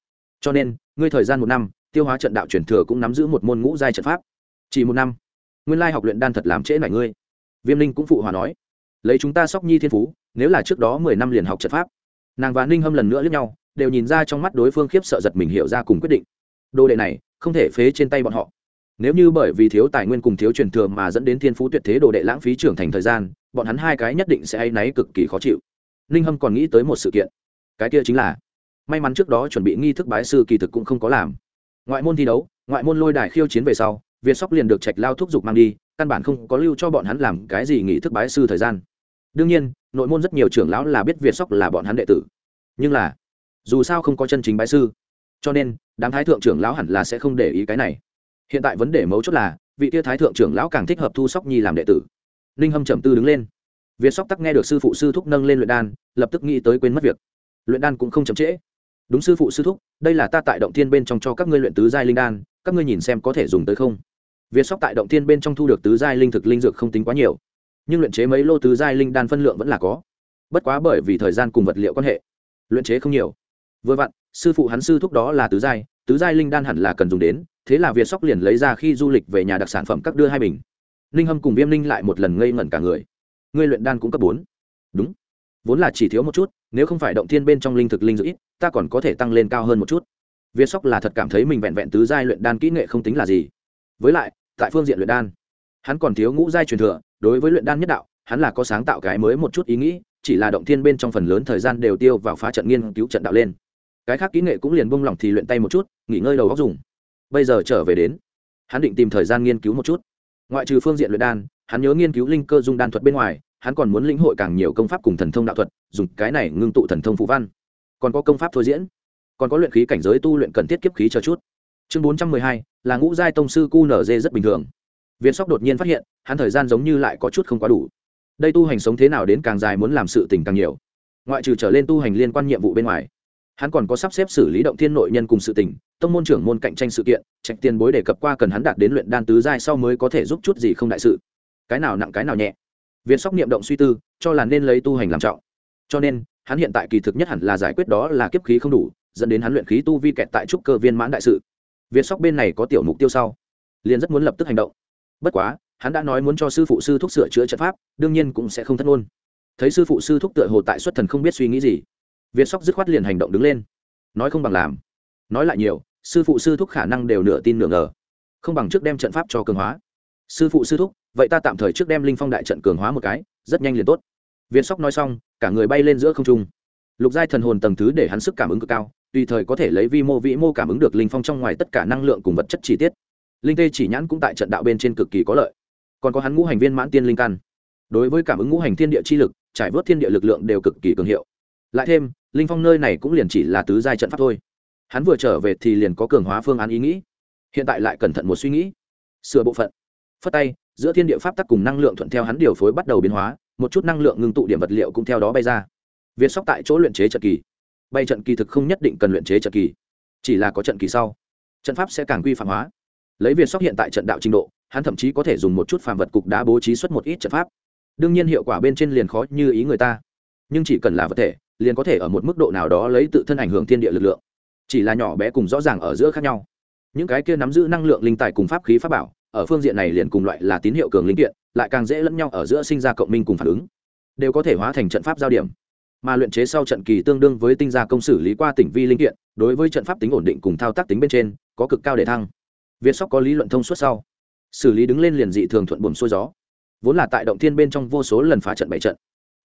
cho nên, ngươi thời gian một năm, tiêu hóa trận đạo truyền thừa cũng nắm giữ một môn ngũ giai trận pháp chỉ một năm. Nguyên lai học luyện đan thật làm trễ nải ngươi. Viêm ninh cũng phụ hòa nói. Lấy chúng ta sóc nhi thiên phú, nếu là trước đó mười năm liền học trận pháp, nàng và ninh hâm lần nữa lướt nhau, đều nhìn ra trong mắt đối phương khiếp sợ giật mình hiểu ra cùng quyết định. Đồ đệ này, không thể phế trên tay bọn họ. Nếu như bởi vì thiếu tài nguyên cùng thiếu truyền thừa mà dẫn đến thiên phú tuyệt thế đồ đệ lãng phí trưởng thành thời gian, bọn hắn hai cái nhất định sẽ hay náy cực kỳ khó chịu. Ninh hâm còn nghĩ tới một sự kiện. Cái kia chính là, may mắn trước đó chuẩn bị nghi thức bái sư kỳ thực cũng không có làm. Ngoại môn thi đấu, ngoại môn lôi đài khiêu chiến về sau việt sóc liền được trạch lao thúc giục mang đi, căn bản không có lưu cho bọn hắn làm cái gì nghỉ thức bái sư thời gian. Đương nhiên, nội môn rất nhiều trưởng lão là biết việt sóc là bọn hắn đệ tử. Nhưng là, dù sao không có chân chính bái sư, cho nên, đám thái thượng trưởng lão hẳn là sẽ không để ý cái này. Hiện tại vấn đề mấu chốt là, vị tia thái thượng trưởng lão càng thích hợp thu sóc nhi làm đệ tử. Ninh hâm chậm tư đứng lên. Việt sóc tắc nghe được sư phụ sư thúc nâng lên luyện đan, lập tức nghĩ tới quên mất việc. Luyện đan cũng không chậm trễ. Đúng sư phụ sư thúc, đây là ta tại động thiên bên trong cho các ngươi luyện tứ giai linh đan, các ngươi nhìn xem có thể dùng tới không? Việt sóc tại động thiên bên trong thu được tứ giai linh thực linh dược không tính quá nhiều, nhưng luyện chế mấy lô tứ giai linh đan phân lượng vẫn là có. Bất quá bởi vì thời gian cùng vật liệu quan hệ, luyện chế không nhiều. Vừa vặn, sư phụ hắn sư thúc đó là tứ giai tứ giai linh đan hẳn là cần dùng đến, thế là việt sóc liền lấy ra khi du lịch về nhà đặc sản phẩm các đưa hai bình. Linh hâm cùng viêm linh lại một lần ngây ngẩn cả người. Ngươi luyện đan cũng cấp bốn. Đúng. Vốn là chỉ thiếu một chút, nếu không phải động thiên bên trong linh thực linh dược ít, ta còn có thể tăng lên cao hơn một chút. Việt sóc là thật cảm thấy mình vẹn vẹn tứ giai luyện đan kỹ nghệ không tính là gì. Với lại tại phương diện luyện đan. Hắn còn thiếu ngũ giai truyền thừa, đối với luyện đan nhất đạo, hắn là có sáng tạo cái mới một chút ý nghĩ, chỉ là động thiên bên trong phần lớn thời gian đều tiêu vào phá trận nghiên cứu trận đạo lên. Cái khác kỹ nghệ cũng liền bông lỏng thì luyện tay một chút, nghỉ ngơi đầu góc dùng. Bây giờ trở về đến, hắn định tìm thời gian nghiên cứu một chút. Ngoại trừ phương diện luyện đan, hắn nhớ nghiên cứu linh cơ dung đan thuật bên ngoài, hắn còn muốn lĩnh hội càng nhiều công pháp cùng thần thông đạo thuật, dùng cái này ngưng tụ thần thông phụ văn. Còn có công pháp thôi diễn, còn có luyện khí cảnh giới tu luyện cần thiết kiếp khí chờ chút chương bốn trăm mười hai, là ngũ giai tông sư cu nở rất bình thường. Viên sóc đột nhiên phát hiện, hắn thời gian giống như lại có chút không quá đủ. Đây tu hành sống thế nào đến càng dài muốn làm sự tình càng nhiều. Ngoại trừ trở lên tu hành liên quan nhiệm vụ bên ngoài, hắn còn có sắp xếp xử lý động thiên nội nhân cùng sự tình, tông môn trưởng môn cạnh tranh sự kiện, trạch tiền bối đề cập qua cần hắn đạt đến luyện đan tứ giai sau mới có thể giúp chút gì không đại sự. Cái nào nặng cái nào nhẹ. Viên sóc niệm động suy tư, cho là nên lấy tu hành làm trọng. Cho nên, hắn hiện tại kỳ thực nhất hẳn là giải quyết đó là kiếp khí không đủ, dẫn đến hắn luyện khí tu vi kẹt tại trúc cơ viên mãn đại sự việt sóc bên này có tiểu mục tiêu sau. Liền rất muốn lập tức hành động. Bất quá, hắn đã nói muốn cho sư phụ sư thúc sửa chữa trận pháp, đương nhiên cũng sẽ không thất ngôn. Thấy sư phụ sư thúc tựa hồ tại xuất thần không biết suy nghĩ gì, việt sóc dứt khoát liền hành động đứng lên. Nói không bằng làm. Nói lại nhiều, sư phụ sư thúc khả năng đều nửa tin nửa ngờ. Không bằng trước đem trận pháp cho cường hóa. Sư phụ sư thúc, vậy ta tạm thời trước đem linh phong đại trận cường hóa một cái, rất nhanh liền tốt. Việt sóc nói xong, cả người bay lên giữa không trung. Lục giai thần hồn tầng thứ để hắn sức cảm ứng cực cao tùy thời có thể lấy vi mô vĩ mô cảm ứng được linh phong trong ngoài tất cả năng lượng cùng vật chất chi tiết. Linh tê chỉ nhãn cũng tại trận đạo bên trên cực kỳ có lợi. Còn có hắn ngũ hành viên mãn tiên linh căn. Đối với cảm ứng ngũ hành thiên địa chi lực, trải vớt thiên địa lực lượng đều cực kỳ cường hiệu. Lại thêm, linh phong nơi này cũng liền chỉ là tứ giai trận pháp thôi. Hắn vừa trở về thì liền có cường hóa phương án ý nghĩ. Hiện tại lại cẩn thận một suy nghĩ. Sửa bộ phận. Phất tay, giữa thiên địa pháp tắc cùng năng lượng thuận theo hắn điều phối bắt đầu biến hóa, một chút năng lượng ngưng tụ điểm vật liệu cũng theo đó bay ra. Việt sóc tại chỗ luyện chế trận kỳ bay trận kỳ thực không nhất định cần luyện chế trận kỳ, chỉ là có trận kỳ sau, trận pháp sẽ càng quy phạm hóa. Lấy việt sóc hiện tại trận đạo trình độ, hắn thậm chí có thể dùng một chút phàm vật cục đã bố trí xuất một ít trận pháp. Đương nhiên hiệu quả bên trên liền khó như ý người ta, nhưng chỉ cần là vật thể, liền có thể ở một mức độ nào đó lấy tự thân ảnh hưởng thiên địa lực lượng. Chỉ là nhỏ bé cùng rõ ràng ở giữa khác nhau. Những cái kia nắm giữ năng lượng linh tài cùng pháp khí pháp bảo, ở phương diện này liền cùng loại là tín hiệu cường linh kiện, lại càng dễ lẫn nhau ở giữa sinh ra cộng minh cùng phản ứng. Đều có thể hóa thành trận pháp giao điểm mà luyện chế sau trận kỳ tương đương với tinh gia công xử lý qua tỉnh vi linh kiện, đối với trận pháp tính ổn định cùng thao tác tính bên trên, có cực cao để thăng. Việt sóc có lý luận thông suốt sau. Xử lý đứng lên liền dị thường thuận buồm xuôi gió. Vốn là tại động thiên bên trong vô số lần phá trận bảy trận.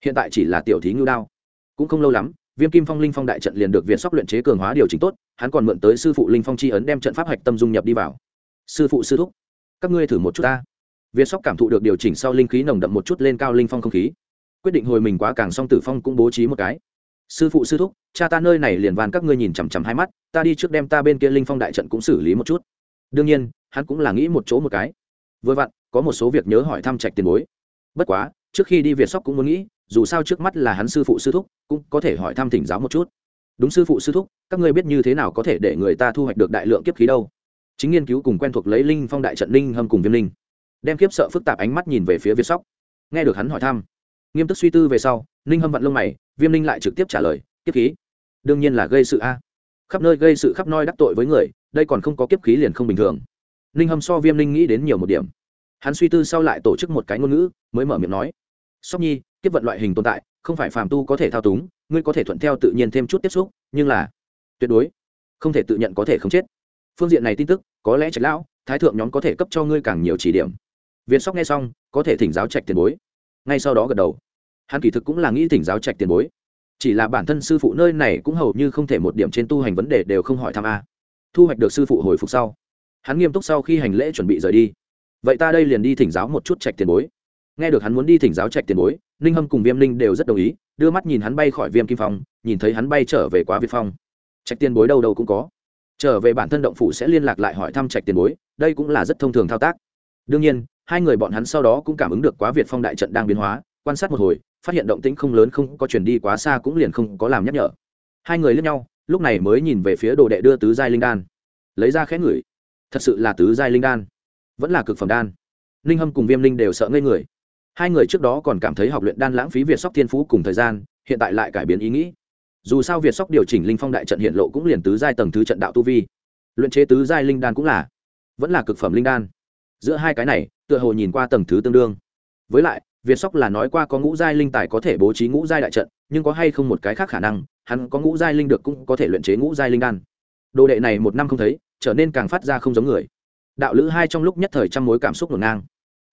Hiện tại chỉ là tiểu thí ngưu đao. Cũng không lâu lắm, viêm kim phong linh phong đại trận liền được việt sóc luyện chế cường hóa điều chỉnh tốt, hắn còn mượn tới sư phụ linh phong c h i ấn đem trận pháp hạch tâm dung nhập đi vào. Sư phụ sư thúc, các ngươi thử một chút ta. Việt sóc cảm thụ được điều chỉnh sau linh khí nồng đậm một chút lên cao linh phong không khí quyết định hồi mình quá càng song tử phong cũng bố trí một cái. Sư phụ sư thúc, cha ta nơi này liền van các ngươi nhìn chằm chằm hai mắt, ta đi trước đem ta bên kia linh phong đại trận cũng xử lý một chút. Đương nhiên, hắn cũng là nghĩ một chỗ một cái. Vừa vặn, có một số việc nhớ hỏi thăm trạch tiền bối. Bất quá, trước khi đi việt sóc cũng muốn nghĩ, dù sao trước mắt là hắn sư phụ sư thúc, cũng có thể hỏi thăm thỉnh giáo một chút. Đúng sư phụ sư thúc, các ngươi biết như thế nào có thể để người ta thu hoạch được đại lượng kiếp khí đâu? Chính nghiên cứu cùng quen thuộc lấy linh phong đại trận linh hâm cùng viêm linh. Đem kiếp sợ phức tạp ánh mắt nhìn về phía việt sóc. Nghe được hắn hỏi thăm nghiêm túc suy tư về sau, ninh hâm vặn lông mày, viêm linh lại trực tiếp trả lời, kiếp khí? Đương nhiên là gây sự a. Khắp nơi gây sự khắp nơi đắc tội với người, đây còn không có kiếp khí liền không bình thường. Ninh hâm so viêm linh nghĩ đến nhiều một điểm. Hắn suy tư sau lại tổ chức một cái ngôn ngữ, mới mở miệng nói, sóc nhi, kiếp vận loại hình tồn tại, không phải phàm tu có thể thao túng, ngươi có thể thuận theo tự nhiên thêm chút tiếp xúc, nhưng là tuyệt đối không thể tự nhận có thể không chết. Phương diện này tin tức, có lẽ trạch lão, thái thượng nhóm có thể cấp cho ngươi càng nhiều chỉ điểm. Việt sóc nghe xong, có thể thỉnh giáo trạch tiền bối. Ngay sau đó gật đầu hắn kỳ thực cũng là nghĩ thỉnh giáo trạch tiền bối. Chỉ là bản thân sư phụ nơi này cũng hầu như không thể một điểm trên tu hành vấn đề đều không hỏi thăm a. Thu hoạch được sư phụ hồi phục sau, hắn nghiêm túc sau khi hành lễ chuẩn bị rời đi. Vậy ta đây liền đi thỉnh giáo một chút trạch tiền bối. Nghe được hắn muốn đi thỉnh giáo trạch tiền bối, ninh hâm cùng viêm ninh đều rất đồng ý, đưa mắt nhìn hắn bay khỏi viêm kim phong, nhìn thấy hắn bay trở về quá việt phong. Trạch tiền bối đâu đâu cũng có. Trở về bản thân động phủ sẽ liên lạc lại hỏi thăm trạch tiền bối, đây cũng là rất thông thường thao tác. Đương nhiên, hai người bọn hắn sau đó cũng cảm ứng được quá việt phong đại trận đang biến hóa, quan sát một hồi phát hiện động tĩnh không lớn, không có chuyển đi quá xa cũng liền không có làm nhắc nhở. Hai người lướt nhau, lúc này mới nhìn về phía đồ đệ đưa tứ giai linh đan. Lấy ra khẽ ngửi. Thật sự là tứ giai linh đan. Vẫn là cực phẩm đan. Ninh hâm cùng viêm linh đều sợ ngây người. Hai người trước đó còn cảm thấy học luyện đan lãng phí việt sóc thiên phú cùng thời gian, hiện tại lại cải biến ý nghĩ. Dù sao việt sóc điều chỉnh linh phong đại trận hiện lộ cũng liền tứ giai tầng thứ trận đạo tu vi. Luyện chế tứ giai linh đan cũng là. Vẫn là cực phẩm linh đan. Giữa hai cái này, tựa hồ nhìn qua tầng thứ tương đương. Với lại việt sóc là nói qua có ngũ giai linh tài có thể bố trí ngũ giai đại trận, nhưng có hay không một cái khác khả năng, hắn có ngũ giai linh được cũng có thể luyện chế ngũ giai linh đan. Đồ đệ này một năm không thấy, trở nên càng phát ra không giống người. Đạo lữ hai trong lúc nhất thời trăm mối cảm xúc hỗn ngang,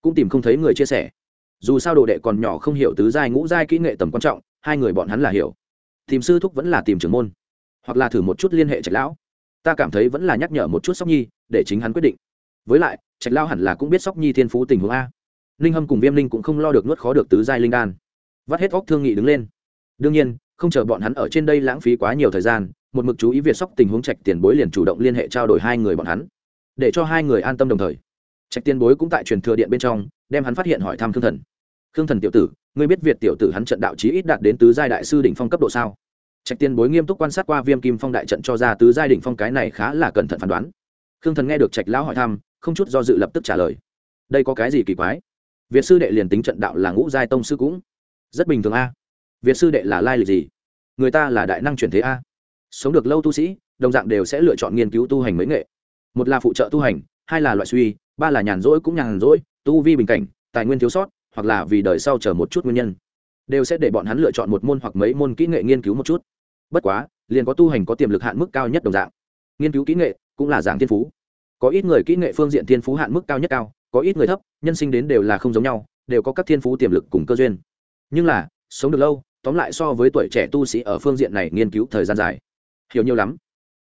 cũng tìm không thấy người chia sẻ. Dù sao đồ đệ còn nhỏ không hiểu tứ giai ngũ giai kỹ nghệ tầm quan trọng, hai người bọn hắn là hiểu. Tìm sư thúc vẫn là tìm trưởng môn, hoặc là thử một chút liên hệ trạch lão. Ta cảm thấy vẫn là nhắc nhở một chút sóc nhi, để chính hắn quyết định. Với lại, trạch Lão hẳn là cũng biết sóc nhi thiên phú tình huống a ninh hâm cùng viêm linh cũng không lo được nuốt khó được tứ giai linh đan. Vắt hết óc thương nghị đứng lên. Đương nhiên, không chờ bọn hắn ở trên đây lãng phí quá nhiều thời gian, một mực chú ý việt sóc tình huống trạch tiền bối liền chủ động liên hệ trao đổi hai người bọn hắn, để cho hai người an tâm đồng thời. Trạch tiền bối cũng tại truyền thừa điện bên trong, đem hắn phát hiện hỏi thăm thương thần. Khương thần tiểu tử, ngươi biết việt tiểu tử hắn trận đạo chí ít đạt đến tứ giai đại sư đỉnh phong cấp độ sao? Trạch tiền bối nghiêm túc quan sát qua viêm kim phong đại trận cho ra tứ giai đỉnh phong cái này khá là cẩn thận phán đoán. Khương thần nghe được trạch lão hỏi thăm, không chút do dự lập tức trả lời. Đây có cái gì kỳ quái? Việt sư đệ liền tính trận đạo là ngũ giai tông sư cũng rất bình thường a. Việt sư đệ là lai lịch gì? Người ta là đại năng chuyển thế a. Sống được lâu tu sĩ, đồng dạng đều sẽ lựa chọn nghiên cứu tu hành mấy nghệ. Một là phụ trợ tu hành, hai là loại suy, ba là nhàn rỗi cũng nhàn rỗi, tu vi bình cảnh, tài nguyên thiếu sót, hoặc là vì đời sau chờ một chút nguyên nhân. Đều sẽ để bọn hắn lựa chọn một môn hoặc mấy môn kỹ nghệ nghiên cứu một chút. Bất quá, liền có tu hành có tiềm lực hạn mức cao nhất đồng dạng. Nghiên cứu kỹ nghệ cũng là dạng thiên phú. Có ít người kỹ nghệ phương diện thiên phú hạn mức cao nhất cao có ít người thấp, nhân sinh đến đều là không giống nhau, đều có các thiên phú tiềm lực cùng cơ duyên. Nhưng là, sống được lâu, tóm lại so với tuổi trẻ tu sĩ ở phương diện này nghiên cứu thời gian dài, hiểu nhiều lắm.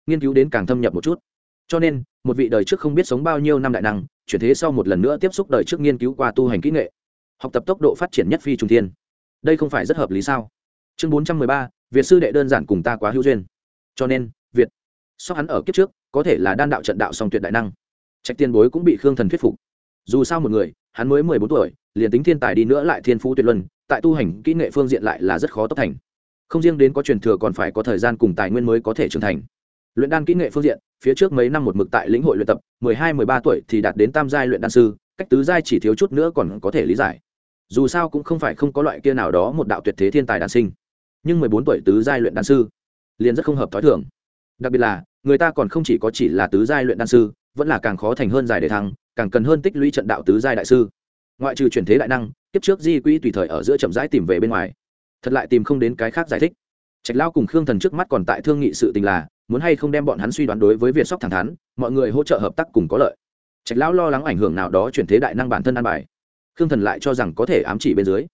Nghiên cứu đến càng thâm nhập một chút. Cho nên, một vị đời trước không biết sống bao nhiêu năm đại năng, chuyển thế sau một lần nữa tiếp xúc đời trước nghiên cứu qua tu hành kỹ nghệ, học tập tốc độ phát triển nhất phi trung thiên. Đây không phải rất hợp lý sao? Chương bốn trăm mười ba, việt sư đệ đơn giản cùng ta quá hữu duyên. Cho nên, việt sau hắn ở kiếp trước, có thể là đan đạo trận đạo song tuyệt đại năng. Trạch tiên bối cũng bị khương thần thuyết phục dù sao một người, hắn mới mười bốn tuổi, liền tính thiên tài đi nữa lại thiên phú tuyệt luân, tại tu hành kỹ nghệ phương diện lại là rất khó tốc thành. Không riêng đến có truyền thừa còn phải có thời gian cùng tài nguyên mới có thể trưởng thành. Luyện đan kỹ nghệ phương diện, phía trước mấy năm một mực tại lĩnh hội luyện tập, mười hai, mười ba tuổi thì đạt đến tam giai luyện đan sư, cách tứ giai chỉ thiếu chút nữa còn có thể lý giải. Dù sao cũng không phải không có loại kia nào đó một đạo tuyệt thế thiên tài đan sinh. Nhưng mười bốn tuổi tứ giai luyện đan sư, liền rất không hợp t h ó i thường. Đặc biệt là, người ta còn không chỉ có chỉ là tứ giai luyện đan sư, vẫn là càng khó thành hơn giải để thăng càng cần hơn tích lũy trận đạo tứ giai đại sư. Ngoại trừ chuyển thế đại năng, kiếp trước di quỹ tùy thời ở giữa chậm rãi tìm về bên ngoài. Thật lại tìm không đến cái khác giải thích. Trạch lao cùng khương thần trước mắt còn tại thương nghị sự tình là, muốn hay không đem bọn hắn suy đoán đối với việt sóc thẳng thắn, mọi người hỗ trợ hợp tác cùng có lợi. Trạch lão lo lắng ảnh hưởng nào đó chuyển thế đại năng bản thân an bài. Khương thần lại cho rằng có thể ám chỉ bên dưới.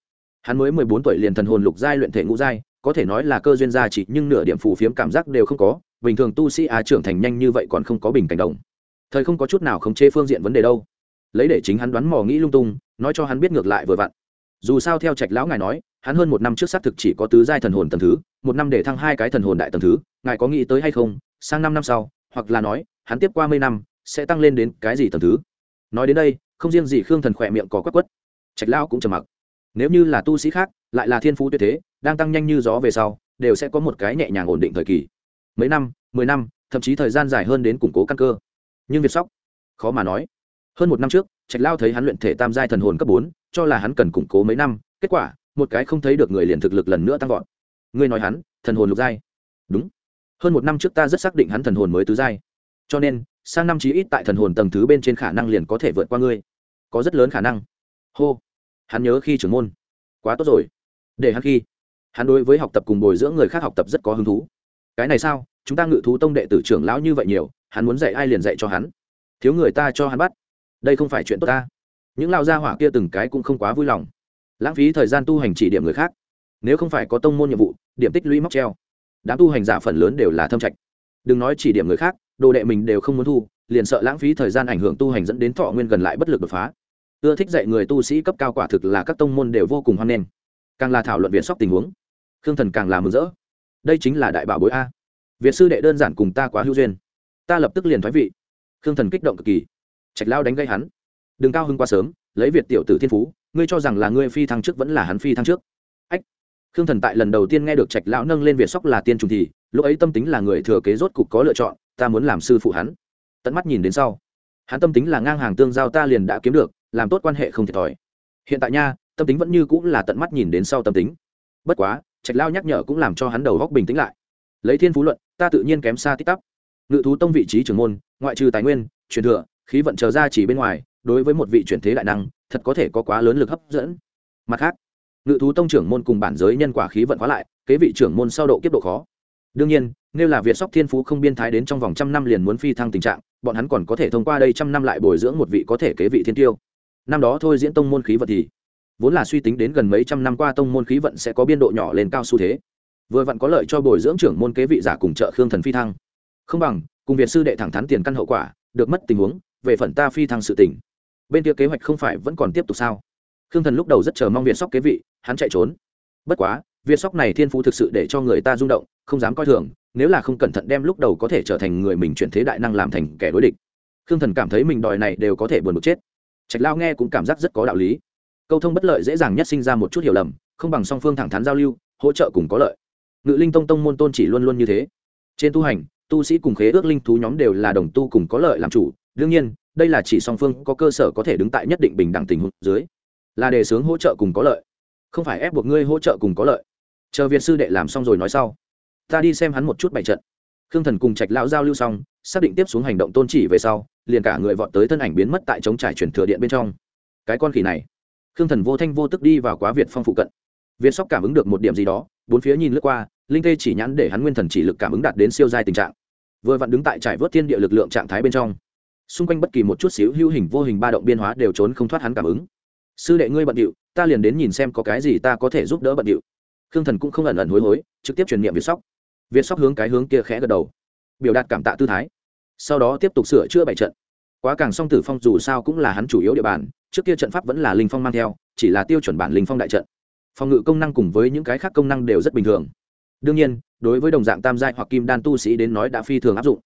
Hắn mới mười bốn tuổi liền thần hồn lục giai luyện thể ngũ giai, có thể nói là cơ duyên gia chỉ, nhưng nửa điểm phù phiếm cảm giác đều không có, bình thường tu sĩ á trưởng thành nhanh như vậy còn không có bình cảnh đồng thời không có chút nào khống chế phương diện vấn đề đâu. Lấy để chính hắn đoán mò nghĩ lung tung, nói cho hắn biết ngược lại vừa vặn. Dù sao theo trạch lão ngài nói, hắn hơn một năm trước xác thực chỉ có tứ giai thần hồn tầng thứ, một năm để thăng hai cái thần hồn đại tầng thứ, ngài có nghĩ tới hay không? Sang năm năm sau, hoặc là nói, hắn tiếp qua mấy năm, sẽ tăng lên đến cái gì tầng thứ? Nói đến đây, không riêng gì khương thần khỏe miệng có quất quất. Trạch lão cũng trầm mặc. Nếu như là tu sĩ khác, lại là thiên phú tuyệt thế, đang tăng nhanh như gió về sau, đều sẽ có một cái nhẹ nhàng ổn định thời kỳ. Mấy năm, mười năm, thậm chí thời gian dài hơn đến củng cố căn cơ nhưng việt sóc, khó mà nói. Hơn một năm trước, trạch lao thấy hắn luyện thể tam giai thần hồn cấp bốn, cho là hắn cần củng cố mấy năm, kết quả, một cái không thấy được người liền thực lực lần nữa tăng vọt. Ngươi nói hắn, thần hồn lục giai. Đúng. Hơn một năm trước ta rất xác định hắn thần hồn mới tứ giai. Cho nên, sang năm chí ít tại thần hồn tầng thứ bên trên khả năng liền có thể vượt qua ngươi. Có rất lớn khả năng. Hô. Hắn nhớ khi trưởng môn. Quá tốt rồi. Để hắn khi. Hắn đối với học tập cùng bồi dưỡng người khác học tập rất có hứng thú. Cái này sao? Chúng ta ngự thú tông đệ tử trưởng lão như vậy nhiều hắn muốn dạy ai liền dạy cho hắn. Thiếu người ta cho hắn bắt. Đây không phải chuyện tốt ta. Những lao gia hỏa kia từng cái cũng không quá vui lòng. Lãng phí thời gian tu hành chỉ điểm người khác. Nếu không phải có tông môn nhiệm vụ, điểm tích lũy móc treo. Đám tu hành giả phần lớn đều là thâm trạch. Đừng nói chỉ điểm người khác, đồ đệ mình đều không muốn thu, liền sợ lãng phí thời gian ảnh hưởng tu hành dẫn đến thọ nguyên gần lại bất lực đột phá. Ưa thích dạy người tu sĩ cấp cao quả thực là các tông môn đều vô cùng hoan nghênh. Càng là thảo luận viện sóc tình huống, khương thần càng là mừng rỡ. Đây chính là đại bảo bối a. Việt sư đệ đơn giản cùng ta quá hữu duyên ta lập tức liền thoái vị. Khương thần kích động cực kỳ. Trạch lao đánh gây hắn. Đừng cao hưng quá sớm, lấy việt tiểu tử thiên phú, ngươi cho rằng là ngươi phi thăng trước vẫn là hắn phi thăng trước. Ách. Khương thần tại lần đầu tiên nghe được trạch lão nâng lên việt sóc là tiên trùng thì, lúc ấy tâm tính là người thừa kế rốt cục có lựa chọn, ta muốn làm sư phụ hắn. Tận mắt nhìn đến sau, hắn tâm tính là ngang hàng tương giao ta liền đã kiếm được, làm tốt quan hệ không thiệt thòi. Hiện tại nha, tâm tính vẫn như cũng là tận mắt nhìn đến sau tâm tính. Bất quá, trạch lao nhắc nhở cũng làm cho hắn đầu góc bình tĩnh lại. Lấy thiên phú luận, ta tự nhiên kém xa tích tắp ngự thú tông vị trí trưởng môn, ngoại trừ tài nguyên, truyền thừa, khí vận chờ ra chỉ bên ngoài, đối với một vị chuyển thế đại năng, thật có thể có quá lớn lực hấp dẫn. Mặt khác, ngự thú tông trưởng môn cùng bản giới nhân quả khí vận khóa lại, kế vị trưởng môn sau độ kiếp độ khó. Đương nhiên, nếu là việt sóc thiên phú không biên thái đến trong vòng trăm năm liền muốn phi thăng tình trạng, bọn hắn còn có thể thông qua đây trăm năm lại bồi dưỡng một vị có thể kế vị thiên tiêu. Năm đó thôi diễn tông môn khí vận thì, vốn là suy tính đến gần mấy trăm năm qua tông môn khí vận sẽ có biên độ nhỏ lên cao xu thế. Vừa vặn có lợi cho bồi dưỡng trưởng môn kế vị giả cùng trợ khương thần phi thăng không bằng, cùng việt sư đệ thẳng thắn tiền căn hậu quả, được mất tình huống, về phần ta phi thăng sự tỉnh bên kia kế hoạch không phải vẫn còn tiếp tục sao? Khương thần lúc đầu rất chờ mong việt sóc kế vị, hắn chạy trốn. Bất quá, việt sóc này thiên phú thực sự để cho người ta rung động, không dám coi thường, nếu là không cẩn thận đem lúc đầu có thể trở thành người mình chuyển thế đại năng làm thành kẻ đối địch. Khương thần cảm thấy mình đòi này đều có thể buồn một chết. Trạch lao nghe cũng cảm giác rất có đạo lý. Câu thông bất lợi dễ dàng nhất sinh ra một chút hiểu lầm, không bằng song phương thẳng thắn giao lưu, hỗ trợ cùng có lợi. Ngự linh tông tông môn tôn chỉ luôn luôn như thế. Trên tu hành tu sĩ cùng khế ước linh thú nhóm đều là đồng tu cùng có lợi làm chủ. Đương nhiên, đây là chỉ song phương có cơ sở có thể đứng tại nhất định bình đẳng tình huống dưới, là đề xướng hỗ trợ cùng có lợi, không phải ép buộc ngươi hỗ trợ cùng có lợi. Chờ việt sư đệ làm xong rồi nói sau, ta đi xem hắn một chút bày trận. Khương thần cùng trạch lão giao lưu xong, xác định tiếp xuống hành động tôn chỉ về sau, liền cả người vọt tới thân ảnh biến mất tại chống trải chuyển thừa điện bên trong. Cái con khỉ này, khương thần vô thanh vô tức đi vào quá việt phong phụ cận. Việt sóc cảm ứng được một điểm gì đó, bốn phía nhìn lướt qua linh tê chỉ nhãn để hắn nguyên thần chỉ lực cảm ứng đạt đến siêu giai tình trạng, vừa vặn đứng tại trải vớt thiên địa lực lượng trạng thái bên trong. Xung quanh bất kỳ một chút xíu hữu hình vô hình ba động biên hóa đều trốn không thoát hắn cảm ứng. Sư đệ ngươi bận điệu, ta liền đến nhìn xem có cái gì ta có thể giúp đỡ bận điệu. Khương thần cũng không ẩn ẩn hối hối, trực tiếp truyền niệm việt sóc. Việt sóc hướng cái hướng kia khẽ gật đầu, biểu đạt cảm tạ tư thái. Sau đó tiếp tục sửa chữa bảy trận. Quá càng song tử phong dù sao cũng là hắn chủ yếu địa bàn, trước kia trận pháp vẫn là linh phong mang theo, chỉ là tiêu chuẩn bản linh phong đại trận. Phòng ngự công năng cùng với những cái khác công năng đều rất bình thường đương nhiên, đối với đồng dạng tam giai hoặc kim đan tu sĩ đến nói đã phi thường áp dụng.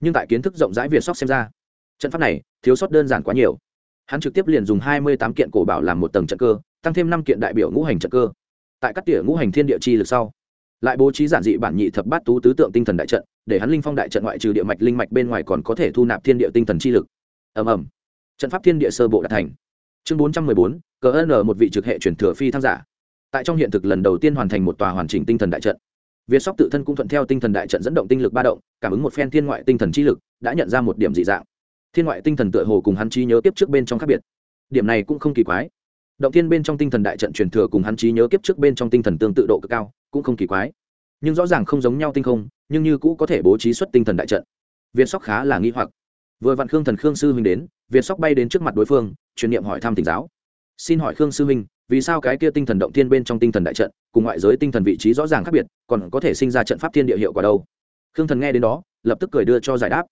Nhưng tại kiến thức rộng rãi việt sóc xem ra, trận pháp này thiếu sót đơn giản quá nhiều. Hắn trực tiếp liền dùng hai mươi tám kiện cổ bảo làm một tầng trận cơ, tăng thêm năm kiện đại biểu ngũ hành trận cơ. Tại các tỉa ngũ hành thiên địa chi lực sau, lại bố trí giản dị bản nhị thập bát tú tứ tượng tinh thần đại trận, để hắn linh phong đại trận ngoại trừ địa mạch linh mạch bên ngoài còn có thể thu nạp thiên địa tinh thần chi lực. Ầm ầm. Trận pháp thiên địa sơ bộ đã thành. Chương bốn trăm mười bốn, cờ n một vị trực hệ chuyển thừa phi tham giả. Tại trong hiện thực lần đầu tiên hoàn thành một tòa hoàn chỉnh tinh thần đại trận việt sóc tự thân cũng thuận theo tinh thần đại trận dẫn động tinh lực ba động, cảm ứng một phen thiên ngoại tinh thần chi lực, đã nhận ra một điểm dị dạng. Thiên ngoại tinh thần tựa hồ cùng hắn trí nhớ tiếp trước bên trong khác biệt. Điểm này cũng không kỳ quái. Động thiên bên trong tinh thần đại trận truyền thừa cùng hắn trí nhớ kiếp trước bên trong tinh thần tương tự độ cực cao, cũng không kỳ quái. Nhưng rõ ràng không giống nhau tinh không, nhưng như cũ có thể bố trí xuất tinh thần đại trận. Việt sóc khá là nghi hoặc. Vừa vặn khương thần khương sư huynh đến việt sóc bay đến trước mặt đối phương, truyền niệm hỏi thăm tình giáo. Xin hỏi khương sư huynh vì sao cái kia tinh thần động thiên bên trong tinh thần đại trận cùng ngoại giới tinh thần vị trí rõ ràng khác biệt, còn có thể sinh ra trận pháp thiên địa hiệu quả đâu? Khương thần nghe đến đó, lập tức cười đưa cho giải đáp.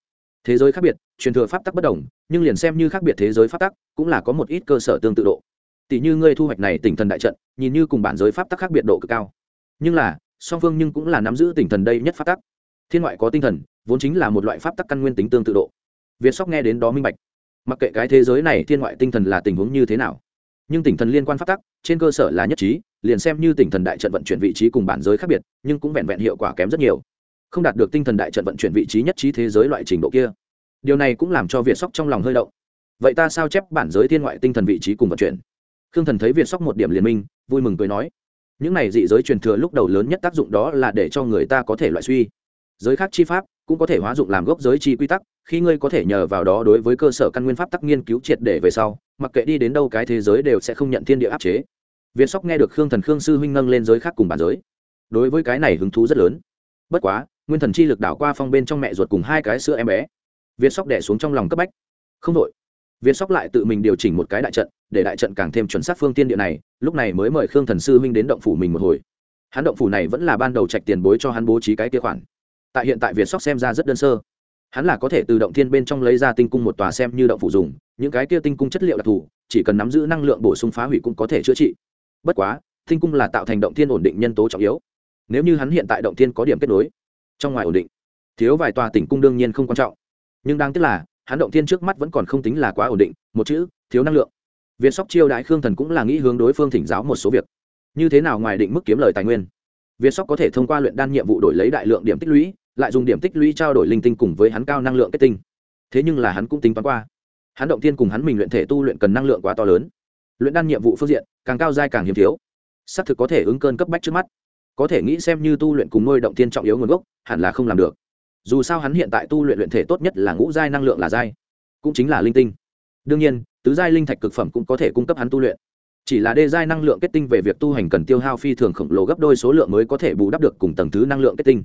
Thế giới khác biệt, truyền thừa pháp tắc bất đồng, nhưng liền xem như khác biệt thế giới pháp tắc, cũng là có một ít cơ sở tương tự độ. Tỷ như ngươi thu hoạch này tỉnh thần đại trận, nhìn như cùng bản giới pháp tắc khác biệt độ cực cao. Nhưng là, song phương nhưng cũng là nắm giữ tỉnh thần đây nhất pháp tắc. Thiên ngoại có tinh thần, vốn chính là một loại pháp tắc căn nguyên tính tương tự độ. Việt sóc nghe đến đó minh bạch. Mặc kệ cái thế giới này thiên ngoại tinh thần là tình huống như thế nào nhưng tỉnh thần liên quan pháp tắc, trên cơ sở là nhất trí, liền xem như tỉnh thần đại trận vận chuyển vị trí cùng bản giới khác biệt, nhưng cũng vẹn vẹn hiệu quả kém rất nhiều. Không đạt được tinh thần đại trận vận chuyển vị trí nhất trí thế giới loại trình độ kia. Điều này cũng làm cho việt sóc trong lòng hơi động. Vậy ta sao chép bản giới thiên ngoại tinh thần vị trí cùng vận chuyển? Khương thần thấy việt sóc một điểm liền minh, vui mừng cười nói. Những này dị giới truyền thừa lúc đầu lớn nhất tác dụng đó là để cho người ta có thể loại suy. Giới khác chi pháp cũng có thể hóa dụng làm gốc giới chi quy tắc, khi ngươi có thể nhờ vào đó đối với cơ sở căn nguyên pháp tắc nghiên cứu triệt để về sau, mặc kệ đi đến đâu cái thế giới đều sẽ không nhận thiên địa áp chế. Viên sóc nghe được khương thần khương sư huynh nâng lên giới khác cùng bản giới. Đối với cái này hứng thú rất lớn. Bất quá, nguyên thần chi lực đảo qua phong bên trong mẹ ruột cùng hai cái sữa em bé. Viên sóc đẻ xuống trong lòng cấp bách. Không đội viên sóc lại tự mình điều chỉnh một cái đại trận, để đại trận càng thêm chuẩn xác phương tiên địa này, lúc này mới mời khương thần sư huynh đến động phủ mình một hồi. Hắn động phủ này vẫn là ban đầu trạch tiền bối cho hắn bố trí cái kia khoản tại hiện tại việt sóc xem ra rất đơn sơ. Hắn là có thể từ động thiên bên trong lấy ra tinh cung một tòa xem như động phủ dùng, những cái kia tinh cung chất liệu đặc thù, chỉ cần nắm giữ năng lượng bổ sung phá hủy cũng có thể chữa trị. Bất quá, tinh cung là tạo thành động thiên ổn định nhân tố trọng yếu. Nếu như hắn hiện tại động thiên có điểm kết nối, trong ngoài ổn định, thiếu vài tòa tỉnh cung đương nhiên không quan trọng. Nhưng đáng tiếc là, hắn động thiên trước mắt vẫn còn không tính là quá ổn định, một chữ, thiếu năng lượng. Việt sóc chiêu đại khương thần cũng là nghĩ hướng đối phương thỉnh giáo một số việc. Như thế nào ngoài định mức kiếm lời tài nguyên? Việt sóc có thể thông qua luyện đan nhiệm vụ đổi lấy đại lượng điểm tích lũy lại dùng điểm tích lũy trao đổi linh tinh cùng với hắn cao năng lượng kết tinh. Thế nhưng là hắn cũng tính toán qua. Hắn động tiên cùng hắn mình luyện thể tu luyện cần năng lượng quá to lớn. Luyện đan nhiệm vụ phương diện, càng cao dai càng hiếm thiếu. Xác thực có thể ứng cơn cấp bách trước mắt. Có thể nghĩ xem như tu luyện cùng nuôi động tiên trọng yếu nguồn gốc, hẳn là không làm được. Dù sao hắn hiện tại tu luyện luyện thể tốt nhất là ngũ giai năng lượng là giai, cũng chính là linh tinh. Đương nhiên, tứ giai linh thạch cực phẩm cũng có thể cung cấp hắn tu luyện. Chỉ là đê giai năng lượng kết tinh về việc tu hành cần tiêu hao phi thường khổng lồ gấp đôi số lượng mới có thể bù đắp được cùng tầng thứ năng lượng kết tinh.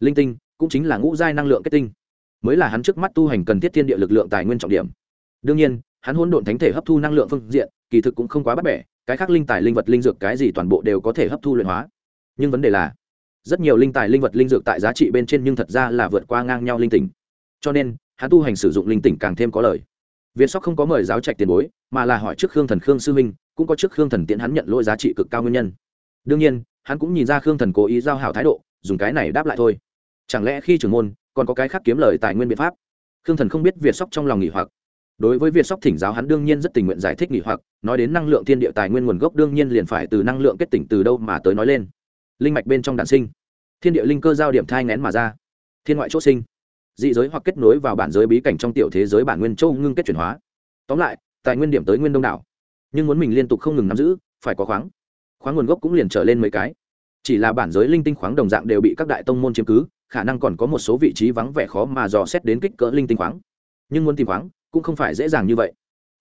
Linh tinh cũng chính là ngũ giai năng lượng kết tinh, mới là hắn trước mắt tu hành cần thiết thiên địa lực lượng tài nguyên trọng điểm. Đương nhiên, hắn hỗn độn thánh thể hấp thu năng lượng phương diện, kỳ thực cũng không quá bắt bẻ, cái khác linh tài linh vật linh dược cái gì toàn bộ đều có thể hấp thu luyện hóa. Nhưng vấn đề là, rất nhiều linh tài linh vật linh dược tại giá trị bên trên nhưng thật ra là vượt qua ngang nhau linh tỉnh. Cho nên, hắn tu hành sử dụng linh tỉnh càng thêm có lời việt sóc không có mời giáo trạch tiền bối, mà là hỏi trước khương thần khương sư minh, cũng có trước khương thần tiễn hắn nhận lỗi giá trị cực cao nguyên nhân. Đương nhiên, hắn cũng nhìn ra khương thần cố ý giao hảo thái độ, dùng cái này đáp lại thôi chẳng lẽ khi trưởng môn, còn có cái khác kiếm lời tài nguyên biện pháp? Khương thần không biết việt sóc trong lòng nghỉ hoặc. Đối với việt sóc thỉnh giáo hắn đương nhiên rất tình nguyện giải thích nghỉ hoặc, nói đến năng lượng thiên địa tài nguyên nguồn gốc đương nhiên liền phải từ năng lượng kết tỉnh từ đâu mà tới nói lên. Linh mạch bên trong đàn sinh. Thiên địa linh cơ giao điểm thai ngén mà ra. Thiên ngoại c h sinh. Dị giới hoặc kết nối vào bản giới bí cảnh trong tiểu thế giới bản nguyên châu ngưng kết chuyển hóa. Tóm lại, tài nguyên điểm tới nguyên đông đảo. Nhưng muốn mình liên tục không ngừng nắm giữ, phải có khoáng. Khoáng nguồn gốc cũng liền trở lên mấy cái. Chỉ là bản giới linh tinh khoáng đồng dạng đều bị các đại tông môn chiếm cứ khả năng còn có một số vị trí vắng vẻ khó mà dò xét đến kích cỡ linh tinh khoáng. Nhưng muốn tìm khoáng, cũng không phải dễ dàng như vậy.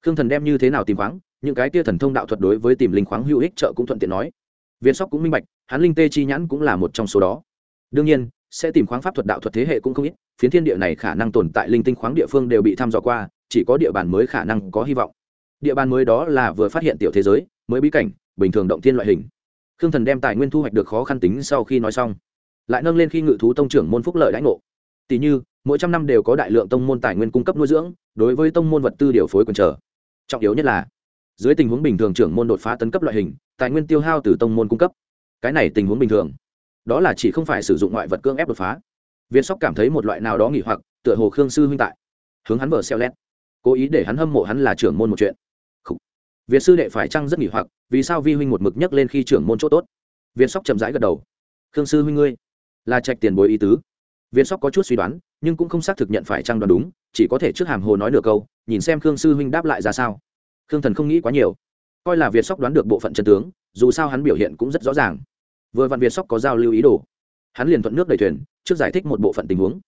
Khương thần đem như thế nào tìm khoáng, những cái tia thần thông đạo thuật đối với tìm linh khoáng hữu ích trợ cũng thuận tiện nói. Viên sóc cũng minh bạch, hắn linh tê chi nhãn cũng là một trong số đó. Đương nhiên, sẽ tìm khoáng pháp thuật đạo thuật thế hệ cũng không ít, phiến thiên địa này khả năng tồn tại linh tinh khoáng địa phương đều bị thăm dò qua, chỉ có địa bàn mới khả năng có hy vọng. Địa bàn mới đó là vừa phát hiện tiểu thế giới, mới bí cảnh, bình thường động thiên loại hình. Khương thần đem tài nguyên thu hoạch được khó khăn tính sau khi nói xong lại nâng lên khi ngự thú tông trưởng môn phúc lợi đãi ngộ. Tỷ như, mỗi trăm năm đều có đại lượng tông môn tài nguyên cung cấp nuôi dưỡng, đối với tông môn vật tư điều phối quần trở trọng yếu nhất là, dưới tình huống bình thường trưởng môn đột phá tấn cấp loại hình, tài nguyên tiêu hao từ tông môn cung cấp. Cái này tình huống bình thường. Đó là chỉ không phải sử dụng ngoại vật cưỡng ép đột phá. Viên sóc cảm thấy một loại nào đó nghỉ hoặc, tựa hồ khương sư huynh tại. Hướng hắn vở xeo lét. Cố ý để hắn hâm mộ hắn là trưởng môn một chuyện. Việt sư đệ phải chăng rất nghỉ hoặc, vì sao vi huynh một mực nhấc lên khi trưởng môn chỗ tốt? Viên sóc chậm rãi gật đầu. Khương sư huynh ngươi là trạch tiền bối ý tứ. Viên sóc có chút suy đoán, nhưng cũng không xác thực nhận phải chăng đoán đúng, chỉ có thể trước hàm hồ nói nửa câu, nhìn xem khương sư huynh đáp lại ra sao. Khương thần không nghĩ quá nhiều. Coi là việt sóc đoán được bộ phận chân tướng, dù sao hắn biểu hiện cũng rất rõ ràng. Vừa vặn việt sóc có giao lưu ý đồ. Hắn liền thuận nước đầy thuyền, trước giải thích một bộ phận tình huống.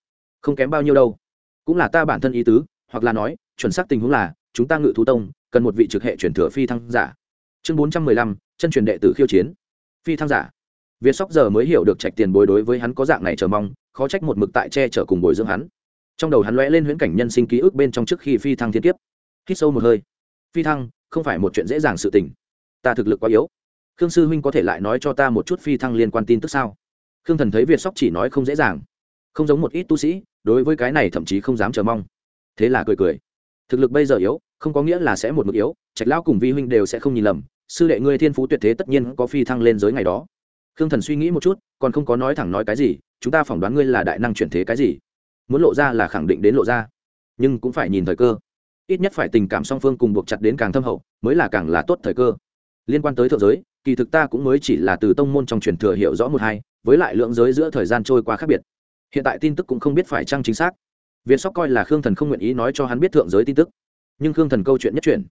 Không kém bao nhiêu đâu. Cũng là ta bản thân ý tứ, hoặc là nói, chuẩn xác tình huống là, chúng ta ngự thú tông, cần một vị trực hệ truyền thừa phi thăng giả. Chương bốn trăm mười lăm, chân truyền đệ tử khiêu chiến. Phi thăng giả việt sóc giờ mới hiểu được trạch tiền bối đối với hắn có dạng này chờ mong, khó trách một mực tại che chở cùng bồi dưỡng hắn. Trong đầu hắn lóe lên huyễn cảnh nhân sinh ký ức bên trong trước khi phi thăng thiên kiếp. Hít sâu một hơi. Phi thăng, không phải một chuyện dễ dàng sự tình. Ta thực lực quá yếu. Khương sư huynh có thể lại nói cho ta một chút phi thăng liên quan tin tức sao? Khương thần thấy việt sóc chỉ nói không dễ dàng. Không giống một ít tu sĩ, đối với cái này thậm chí không dám chờ mong. Thế là cười cười. Thực lực bây giờ yếu, không có nghĩa là sẽ một mực yếu, trạch lão cùng vi huynh đều sẽ không nhìn lầm. Sư đệ ngươi thiên phú tuyệt thế tất nhiên có phi thăng lên giới ngày đó khương thần suy nghĩ một chút, còn không có nói thẳng nói cái gì, chúng ta phỏng đoán ngươi là đại năng chuyển thế cái gì. Muốn lộ ra là khẳng định đến lộ ra, nhưng cũng phải nhìn thời cơ. Ít nhất phải tình cảm song phương cùng buộc chặt đến càng thâm hậu, mới là càng là tốt thời cơ. Liên quan tới thượng giới, kỳ thực ta cũng mới chỉ là từ tông môn trong truyền thừa hiểu rõ một hai, với lại lượng giới giữa thời gian trôi qua khác biệt. Hiện tại tin tức cũng không biết phải chăng chính xác. Việt sóc coi là khương thần không nguyện ý nói cho hắn biết thượng giới tin tức. Nhưng khương thần câu chuyện nhất truyền.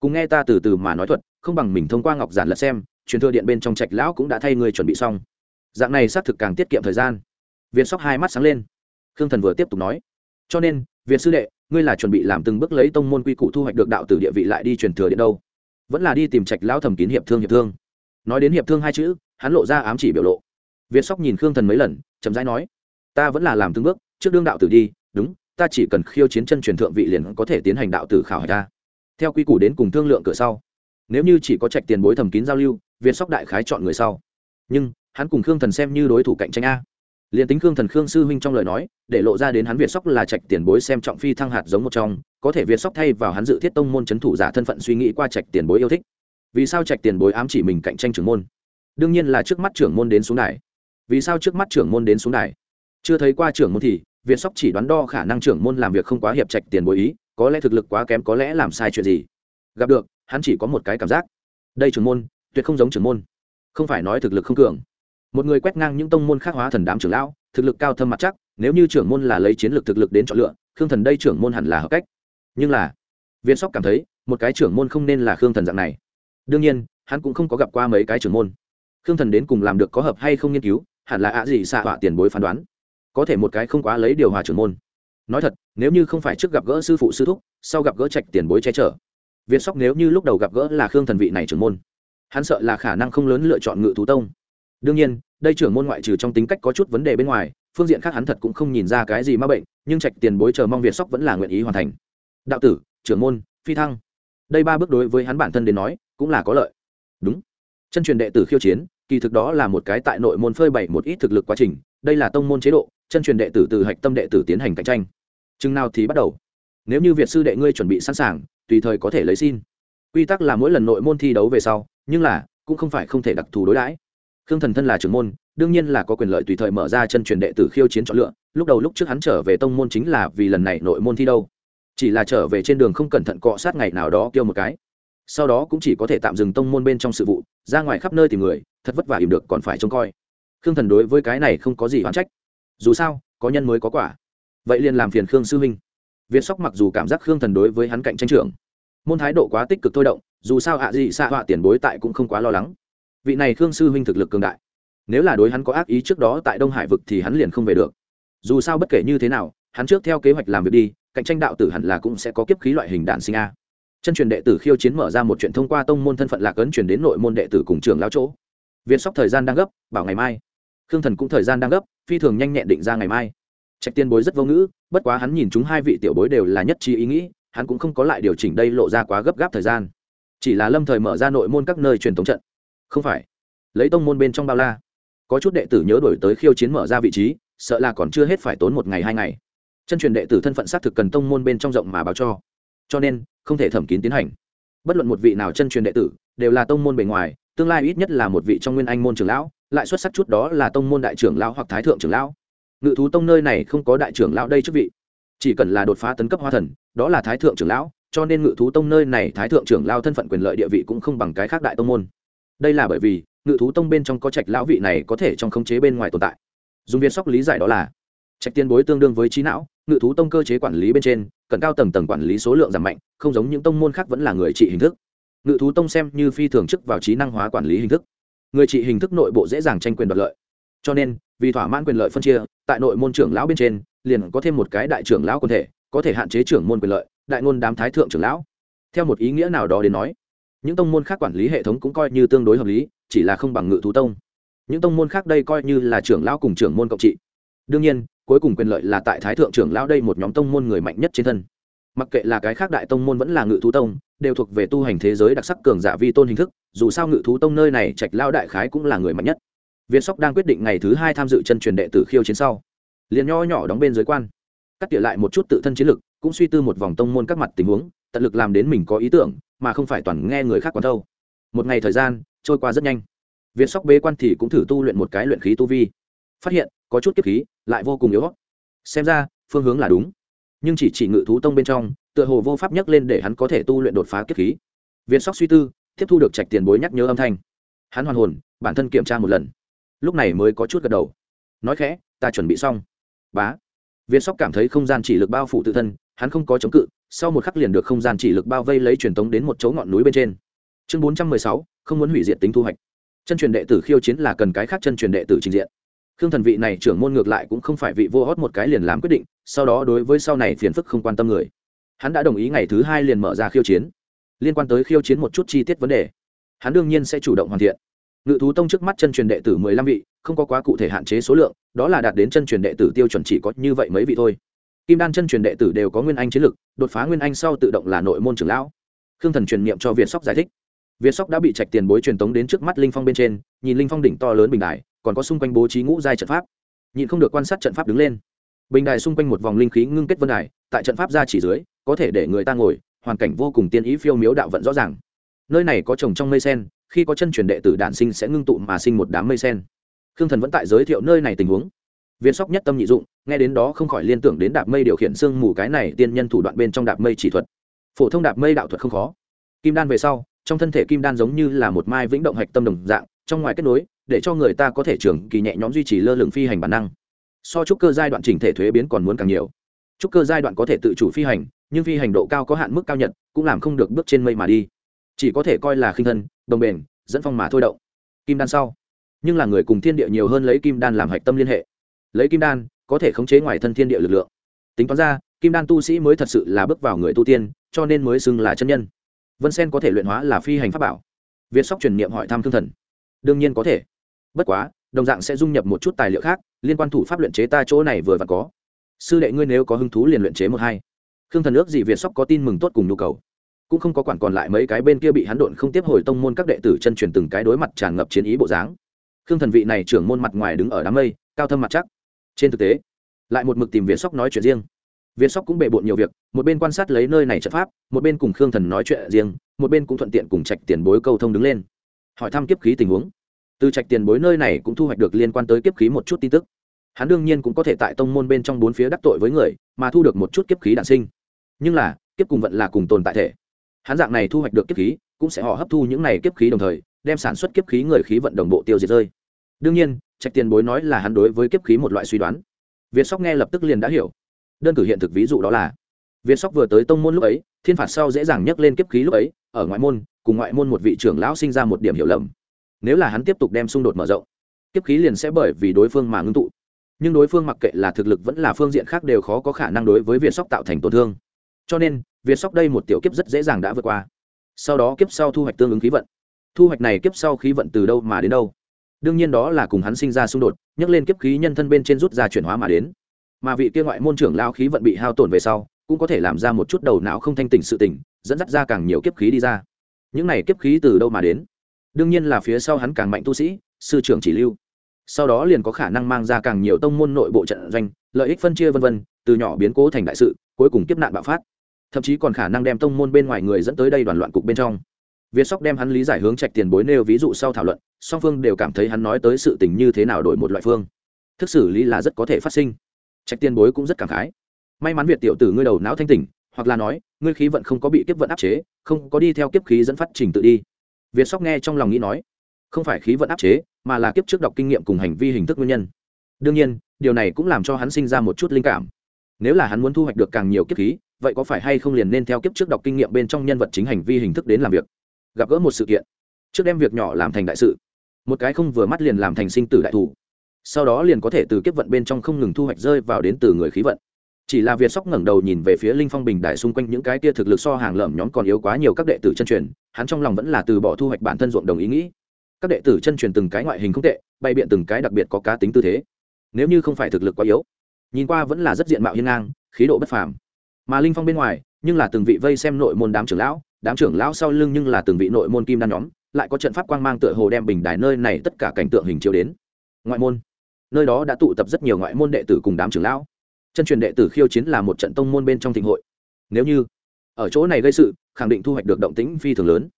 Cùng nghe ta từ từ mà nói thuật, không bằng mình thông qua ngọc giản lật xem truyền thừa điện bên trong trạch lão cũng đã thay người chuẩn bị xong. Dạng này xác thực càng tiết kiệm thời gian. Việt sóc hai mắt sáng lên. Khương thần vừa tiếp tục nói. Cho nên việt sư đệ, ngươi là chuẩn bị làm từng bước lấy tông môn quy củ thu hoạch được đạo từ địa vị lại đi truyền thừa điện đâu? Vẫn là đi tìm trạch lão thẩm kín hiệp thương hiệp thương. Nói đến hiệp thương hai chữ, hắn lộ ra ám chỉ biểu lộ. Việt sóc nhìn khương thần mấy lần, chậm rãi nói. Ta vẫn là làm từng bước, trước đương đạo tử đi, đúng, ta chỉ cần khiêu chiến chân truyền thượng vị liền có thể tiến hành đạo tử khảo hạch ta theo quy củ đến cùng thương lượng cửa sau. Nếu như chỉ có trạch tiền bối thầm kín giao lưu việt sóc đại khái chọn người sau. Nhưng, hắn cùng khương thần xem như đối thủ cạnh tranh a. Liền tính khương thần khương sư huynh trong lời nói, để lộ ra đến hắn việt sóc là trạch tiền bối xem trọng phi thăng hạt giống một trong, có thể việt sóc thay vào hắn dự thiết tông môn c h ấ n thủ giả thân phận suy nghĩ qua trạch tiền bối yêu thích. Vì sao trạch tiền bối ám chỉ mình cạnh tranh trưởng môn? Đương nhiên là trước mắt trưởng môn đến xuống đài. Vì sao trước mắt trưởng môn đến xuống đài? Chưa thấy qua trưởng môn thì việt sóc chỉ đoán đo khả năng trưởng môn làm việc không quá hiệp trạch tiền bối ý, có lẽ thực lực quá kém có lẽ làm sai chuyện gì. Gặp được, hắn chỉ có một cái cảm giác. Đây trưởng môn tuyệt không giống trưởng môn. Không phải nói thực lực không cường. Một người quét ngang những tông môn khác hóa thần đám trưởng lão, thực lực cao thâm mặt chắc, nếu như trưởng môn là lấy chiến lược thực lực đến chọn lựa, khương thần đây trưởng môn hẳn là hợp cách. Nhưng là, viên sóc cảm thấy, một cái trưởng môn không nên là khương thần dạng này. Đương nhiên, hắn cũng không có gặp qua mấy cái trưởng môn. Khương thần đến cùng làm được có hợp hay không nghiên cứu, hẳn là ạ gì xạ họa tiền bối phán đoán. Có thể một cái không quá lấy điều hòa trưởng môn. Nói thật, nếu như không phải trước gặp gỡ sư phụ sư thúc, sau gặp gỡ trạch tiền bối che chở, viên sóc nếu như lúc đầu gặp gỡ là khương thần vị này trưởng môn hắn sợ là khả năng không lớn lựa chọn ngự thú tông. Đương nhiên, đây trưởng môn ngoại trừ trong tính cách có chút vấn đề bên ngoài, phương diện khác hắn thật cũng không nhìn ra cái gì m a bệnh, nhưng trạch tiền bối chờ mong việt sóc vẫn là nguyện ý hoàn thành. Đạo tử, trưởng môn, phi thăng. Đây ba bước đối với hắn bản thân đến nói, cũng là có lợi. Đúng. Chân truyền đệ tử khiêu chiến, kỳ thực đó là một cái tại nội môn phơi bày một ít thực lực quá trình, đây là tông môn chế độ, chân truyền đệ tử từ hạch tâm đệ tử tiến hành cạnh tranh. Chừng nào thì bắt đầu. Nếu như việt sư đệ ngươi chuẩn bị sẵn sàng, tùy thời có thể lấy xin. Quy tắc là mỗi lần nội môn thi đấu về sau nhưng là, cũng không phải không thể đặc thù đối đãi. Khương thần thân là trưởng môn, đương nhiên là có quyền lợi tùy thời mở ra chân truyền đệ tử khiêu chiến chọn lựa, lúc đầu lúc trước hắn trở về tông môn chính là vì lần này nội môn thi đâu. Chỉ là trở về trên đường không cẩn thận cọ sát ngày nào đó kêu một cái. Sau đó cũng chỉ có thể tạm dừng tông môn bên trong sự vụ, ra ngoài khắp nơi tìm người, thật vất vả ìm được còn phải trông coi. Khương thần đối với cái này không có gì oán trách. Dù sao, có nhân mới có quả. Vậy liền làm phiền khương sư huynh. Việt sóc mặc dù cảm giác khương thần đối với hắn cạnh tranh trưởng, môn thái độ quá tích cực thôi động dù sao ạ à gì xạ họa tiền bối tại cũng không quá lo lắng. Vị này khương sư huynh thực lực cường đại. Nếu là đối hắn có ác ý trước đó tại đông hải vực thì hắn liền không về được. Dù sao bất kể như thế nào, hắn trước theo kế hoạch làm việc đi, cạnh tranh đạo tử hẳn là cũng sẽ có kiếp khí loại hình đạn sinh a. Chân truyền đệ tử khiêu chiến mở ra một chuyện thông qua tông môn thân phận lạc ấn chuyển đến nội môn đệ tử cùng trường lao chỗ. Viên sóc thời gian đang gấp, bảo ngày mai. Khương thần cũng thời gian đang gấp, phi thường nhanh nhẹn định ra ngày mai. Trạch tiên bối rất vô ngữ, bất quá hắn nhìn chúng hai vị tiểu bối đều là nhất trí ý nghĩ, hắn cũng không có lại điều chỉnh đây lộ ra quá gấp gáp thời gian chỉ là lâm thời mở ra nội môn các nơi truyền thống trận. Không phải. Lấy tông môn bên trong bao la. Có chút đệ tử nhớ đổi tới khiêu chiến mở ra vị trí, sợ là còn chưa hết phải tốn một ngày hai ngày. Chân truyền đệ tử thân phận xác thực cần tông môn bên trong rộng mà báo cho. Cho nên, không thể thẩm kín tiến hành. Bất luận một vị nào chân truyền đệ tử, đều là tông môn bề ngoài, tương lai ít nhất là một vị trong nguyên anh môn trưởng lão, lại xuất sắc chút đó là tông môn đại trưởng lão hoặc thái thượng trưởng lão. Ngự thú tông nơi này không có đại trưởng lão đây chức vị. Chỉ cần là đột phá tấn cấp hoa thần, đó là thái thượng trưởng lão cho nên ngự thú tông nơi này thái thượng trưởng lao thân phận quyền lợi địa vị cũng không bằng cái khác đại tông môn. Đây là bởi vì, ngự thú tông bên trong có trạch lão vị này có thể trong khống chế bên ngoài tồn tại. Dùng viên sóc lý giải đó là, trạch tiên bối tương đương với trí não, ngự thú tông cơ chế quản lý bên trên, cần cao tầng tầng quản lý số lượng giảm mạnh, không giống những tông môn khác vẫn là người trị hình thức. Ngự thú tông xem như phi thường chức vào trí năng hóa quản lý hình thức. Người trị hình thức nội bộ dễ dàng tranh quyền đoạt lợi. Cho nên, vì thỏa mãn quyền lợi phân chia, tại nội môn trưởng lão bên trên, liền có thêm một cái đại trưởng lão quân thể, có thể hạn chế trưởng môn quyền lợi đại ngôn đám thái thượng trưởng lão. Theo một ý nghĩa nào đó đến nói, những tông môn khác quản lý hệ thống cũng coi như tương đối hợp lý, chỉ là không bằng ngự thú tông. Những tông môn khác đây coi như là trưởng lão cùng trưởng môn cộng trị. Đương nhiên, cuối cùng quyền lợi là tại thái thượng trưởng lão đây một nhóm tông môn người mạnh nhất trên thân. Mặc kệ là cái khác đại tông môn vẫn là ngự thú tông, đều thuộc về tu hành thế giới đặc sắc cường giả vi tôn hình thức, dù sao ngự thú tông nơi này trạch lao đại khái cũng là người mạnh nhất. Viên sóc đang quyết định ngày thứ hai tham dự chân truyền đệ tử khiêu chiến sau, liền nho nhỏ đóng bên giới quan, cắt tỉa lại một chút tự thân chiến lực cũng suy tư một vòng tông môn các mặt tình huống, tận lực làm đến mình có ý tưởng, mà không phải toàn nghe người khác còn thâu một ngày thời gian, trôi qua rất nhanh. Việt sóc bế quan thì cũng thử tu luyện một cái luyện khí tu vi. Phát hiện, có chút kiếp khí, lại vô cùng yếu xem ra, phương hướng là đúng. Nhưng chỉ chỉ ngự thú tông bên trong, tựa hồ vô pháp nhắc lên để hắn có thể tu luyện đột phá kiếp khí. Việt sóc suy tư, tiếp thu được trạch tiền bối nhắc nhớ âm thanh. Hắn hoàn hồn, bản thân kiểm tra một lần. Lúc này mới có chút gật đầu. Nói khẽ, ta chuẩn bị xong. Bá. Việt sóc cảm thấy không gian chỉ lực bao phủ tự thân hắn không có chống cự, sau một khắc liền được không gian chỉ lực bao vây lấy truyền tống đến một chỗ ngọn núi bên trên. Chương bốn trăm mười sáu, không muốn hủy diệt tính thu hoạch. Chân truyền đệ tử khiêu chiến là cần cái khác chân truyền đệ tử trình diện. Khương thần vị này trưởng môn ngược lại cũng không phải vị vô hót một cái liền làm quyết định, sau đó đối với sau này phiền phức không quan tâm người. Hắn đã đồng ý ngày thứ hai liền mở ra khiêu chiến. Liên quan tới khiêu chiến một chút chi tiết vấn đề, hắn đương nhiên sẽ chủ động hoàn thiện. Ngự thú tông trước mắt chân truyền đệ tử mười lăm vị, không có quá cụ thể hạn chế số lượng, đó là đạt đến chân truyền đệ tử tiêu chuẩn chỉ có như vậy mấy vị thôi kim đan chân truyền đệ tử đều có nguyên anh chiến lực đột phá nguyên anh sau tự động là nội môn trưởng lão. Khương thần truyền niệm cho việt sóc giải thích. Việt sóc đã bị trạch tiền bối truyền tống đến trước mắt linh phong bên trên nhìn linh phong đỉnh to lớn bình đài, còn có xung quanh bố trí ngũ giai trận pháp. Nhịn không được quan sát trận pháp đứng lên. Bình đài xung quanh một vòng linh khí ngưng kết vân đài tại trận pháp ra chỉ dưới có thể để người ta ngồi hoàn cảnh vô cùng tiên ý phiêu miếu đạo vận rõ ràng. Nơi này có trồng trong mây sen khi có chân truyền đệ tử đản sinh sẽ ngưng tụ mà sinh một đám mây sen. Khương thần vẫn tại giới thiệu nơi này tình huống viên sóc nhất tâm nhị dụng, nghe đến đó không khỏi liên tưởng đến đạp mây điều khiển sương mù cái này tiên nhân thủ đoạn bên trong đạp mây chỉ thuật. Phổ thông đạp mây đạo thuật không khó. Kim đan về sau, trong thân thể kim đan giống như là một mai vĩnh động hạch tâm đồng dạng, trong ngoài kết nối, để cho người ta có thể trường kỳ nhẹ nhõm duy trì lơ lửng phi hành bản năng. So trúc cơ giai đoạn chỉnh thể thuế biến còn muốn càng nhiều. Trúc cơ giai đoạn có thể tự chủ phi hành, nhưng phi hành độ cao có hạn mức cao nhật cũng làm không được bước trên mây mà đi. Chỉ có thể coi là khinh thân, đồng bền, dẫn phong mà thôi động. Kim đan sau. Nhưng là người cùng thiên địa nhiều hơn lấy kim đan làm hạch tâm liên hệ lấy kim đan, có thể khống chế ngoài thân thiên địa lực lượng. Tính toán ra, kim đan tu sĩ mới thật sự là bước vào người tu tiên, cho nên mới xưng là chân nhân. Vân sen có thể luyện hóa là phi hành pháp bảo. Việt sóc truyền niệm hỏi thăm thương thần. Đương nhiên có thể. Bất quá, đồng dạng sẽ dung nhập một chút tài liệu khác, liên quan thủ pháp luyện chế ta chỗ này vừa và có. Sư đệ ngươi nếu có hứng thú liền luyện chế một hai. Khương thần ước gì việt sóc có tin mừng tốt cùng nhu cầu. Cũng không có quản còn lại mấy cái bên kia bị hắn độn không tiếp hồi tông môn các đệ tử chân truyền từng cái đối mặt tràn ngập chiến ý bộ dáng. Khương thần vị này trưởng môn mặt ngoài đứng ở đám mây, cao thâm mặt chắc trên thực tế, lại một mực tìm viện sóc nói chuyện riêng. Viện sóc cũng bề bộn nhiều việc, một bên quan sát lấy nơi này trận pháp, một bên cùng khương thần nói chuyện riêng, một bên cũng thuận tiện cùng trạch tiền bối câu thông đứng lên. Hỏi thăm kiếp khí tình huống. Từ trạch tiền bối nơi này cũng thu hoạch được liên quan tới kiếp khí một chút tin tức. Hắn đương nhiên cũng có thể tại tông môn bên trong bốn phía đắc tội với người, mà thu được một chút kiếp khí đạn sinh. Nhưng là, kiếp cùng vận là cùng tồn tại thể. Hắn dạng này thu hoạch được kiếp khí, cũng sẽ họ hấp thu những này kiếp khí đồng thời, đem sản xuất kiếp khí người khí vận đồng bộ tiêu diệt rơi. Đương nhiên trạch tiền bối nói là hắn đối với kiếp khí một loại suy đoán. Việt sóc nghe lập tức liền đã hiểu. Đơn cử hiện thực ví dụ đó là, việt sóc vừa tới tông môn lúc ấy, thiên phạt sau dễ dàng nhấc lên kiếp khí lúc ấy, ở ngoại môn, cùng ngoại môn một vị trưởng lão sinh ra một điểm hiểu lầm. Nếu là hắn tiếp tục đem xung đột mở rộng, kiếp khí liền sẽ bởi vì đối phương mà ngưng tụ. Nhưng đối phương mặc kệ là thực lực vẫn là phương diện khác đều khó có khả năng đối với việt sóc tạo thành tổn thương. Cho nên, việt sóc đây một tiểu kiếp rất dễ dàng đã vượt qua. Sau đó kiếp sau thu hoạch tương ứng khí vận. Thu hoạch này kiếp sau khí vận từ đâu mà đến đâu? Đương nhiên đó là cùng hắn sinh ra xung đột, nhấc lên kiếp khí nhân thân bên trên rút ra chuyển hóa mà đến. Mà vị kia ngoại môn trưởng lao khí vận bị hao tổn về sau, cũng có thể làm ra một chút đầu não không thanh tỉnh sự tỉnh, dẫn dắt ra càng nhiều kiếp khí đi ra. Những này kiếp khí từ đâu mà đến? Đương nhiên là phía sau hắn càng mạnh tu sĩ, sư trưởng chỉ lưu. Sau đó liền có khả năng mang ra càng nhiều tông môn nội bộ trận doanh, lợi ích phân chia vân vân, từ nhỏ biến cố thành đại sự, cuối cùng kiếp nạn bạo phát. Thậm chí còn khả năng đem tông môn bên ngoài người dẫn tới đây đoàn loạn cục bên trong việt sóc đem hắn lý giải hướng trạch tiền bối nêu ví dụ sau thảo luận, song phương đều cảm thấy hắn nói tới sự tình như thế nào đổi một loại phương. Thức xử lý là rất có thể phát sinh. Trạch tiền bối cũng rất cảm khái. May mắn việt tiểu tử ngươi đầu não thanh tỉnh, hoặc là nói, ngươi khí vận không có bị kiếp vận áp chế, không có đi theo kiếp khí dẫn phát trình tự đi. Việt sóc nghe trong lòng nghĩ nói, không phải khí vận áp chế, mà là kiếp trước đọc kinh nghiệm cùng hành vi hình thức nguyên nhân. Đương nhiên, điều này cũng làm cho hắn sinh ra một chút linh cảm. Nếu là hắn muốn thu hoạch được càng nhiều kiếp khí, vậy có phải hay không liền nên theo kiếp trước đọc kinh nghiệm bên trong nhân vật chính hành vi hình thức đến làm việc? Gặp gỡ một sự kiện. Trước đem việc nhỏ làm thành đại sự. Một cái không vừa mắt liền làm thành sinh tử đại thủ. Sau đó liền có thể từ kiếp vận bên trong không ngừng thu hoạch rơi vào đến từ người khí vận. Chỉ là việt sóc ngẩng đầu nhìn về phía linh phong bình đại xung quanh những cái kia thực lực so hàng lợm nhóm còn yếu quá nhiều các đệ tử chân truyền, hắn trong lòng vẫn là từ bỏ thu hoạch bản thân ruộng đồng ý nghĩ. Các đệ tử chân truyền từng cái ngoại hình không tệ, bày biện từng cái đặc biệt có cá tính tư thế. Nếu như không phải thực lực quá yếu, nhìn qua vẫn là rất diện mạo hiên ngang, khí độ bất phàm. Mà linh phong bên ngoài nhưng là từng vị vây xem nội môn đám trưởng lão, đám trưởng lão sau lưng nhưng là từng vị nội môn kim đan nhóm, lại có trận pháp quang mang tựa hồ đem bình đài nơi này tất cả cảnh tượng hình chiếu đến. Ngoại môn. Nơi đó đã tụ tập rất nhiều ngoại môn đệ tử cùng đám trưởng lão. Chân truyền đệ tử khiêu chiến là một trận tông môn bên trong thịnh hội. Nếu như ở chỗ này gây sự, khẳng định thu hoạch được động tĩnh phi thường lớn.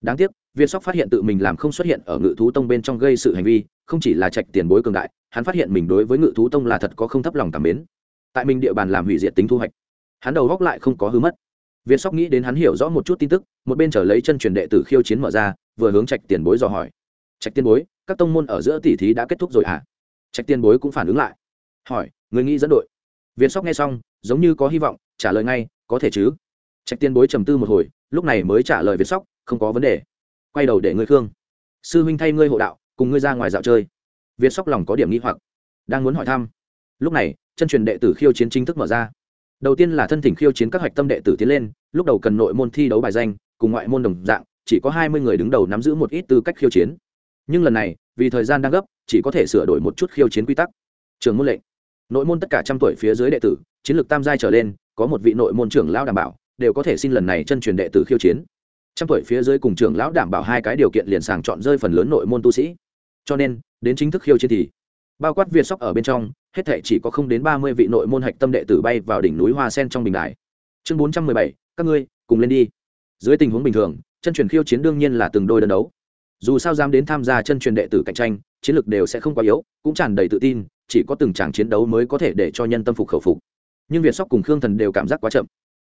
Đáng tiếc, viên sóc phát hiện tự mình làm không xuất hiện ở ngự thú tông bên trong gây sự hành vi, không chỉ là trạch tiền bối cường đại, hắn phát hiện mình đối với ngự thú tông là thật có không thấp lòng cảm mến. Tại mình địa bàn làm hủy diệt tính thu hoạch hắn đầu góc lại không có hư mất. Viên sóc nghĩ đến hắn hiểu rõ một chút tin tức, một bên trở lấy chân truyền đệ tử khiêu chiến mở ra, vừa hướng trạch tiền bối dò hỏi. Trạch tiền bối, các tông môn ở giữa tỷ thí đã kết thúc rồi à trạch tiền bối cũng phản ứng lại. Hỏi, người nghĩ dẫn đội? Viên sóc nghe xong, giống như có hy vọng, trả lời ngay, có thể chứ. Trạch tiền bối trầm tư một hồi, lúc này mới trả lời viên sóc, không có vấn đề. Quay đầu để ngươi khương. Sư huynh thay ngươi hộ đạo, cùng ngươi ra ngoài dạo chơi. Viên sóc lòng có điểm nghi hoặc, đang muốn hỏi thăm. Lúc này, chân truyền đệ tử khiêu chiến chính thức mở ra đầu tiên là thân thỉnh khiêu chiến các hạch tâm đệ tử tiến lên, lúc đầu cần nội môn thi đấu bài danh, cùng ngoại môn đồng dạng, chỉ có hai mươi người đứng đầu nắm giữ một ít tư cách khiêu chiến. Nhưng lần này, vì thời gian đang gấp, chỉ có thể sửa đổi một chút khiêu chiến quy tắc. Trường môn lệnh. Nội môn tất cả trăm tuổi phía dưới đệ tử, chiến lược tam giai trở lên, có một vị nội môn trưởng lão đảm bảo, đều có thể xin lần này chân truyền đệ tử khiêu chiến. Trăm tuổi phía dưới cùng trưởng lão đảm bảo hai cái điều kiện liền sàng chọn rơi phần lớn nội môn tu sĩ. Cho nên, đến chính thức khiêu chiến thì bao quát việt sóc ở bên trong, hết thệ chỉ có không đến ba mươi vị nội môn hạch tâm đệ tử bay vào đỉnh núi hoa sen trong bình đài. Chương bốn trăm mười bảy, các ngươi, cùng lên đi. Dưới tình huống bình thường, chân truyền khiêu chiến đương nhiên là từng đôi đơn đấu. Dù sao dám đến tham gia chân truyền đệ tử cạnh tranh, chiến lược đều sẽ không quá yếu, cũng tràn đầy tự tin, chỉ có từng tràng chiến đấu mới có thể để cho nhân tâm phục khẩu phục. Nhưng việt sóc cùng khương thần đều cảm giác quá chậm.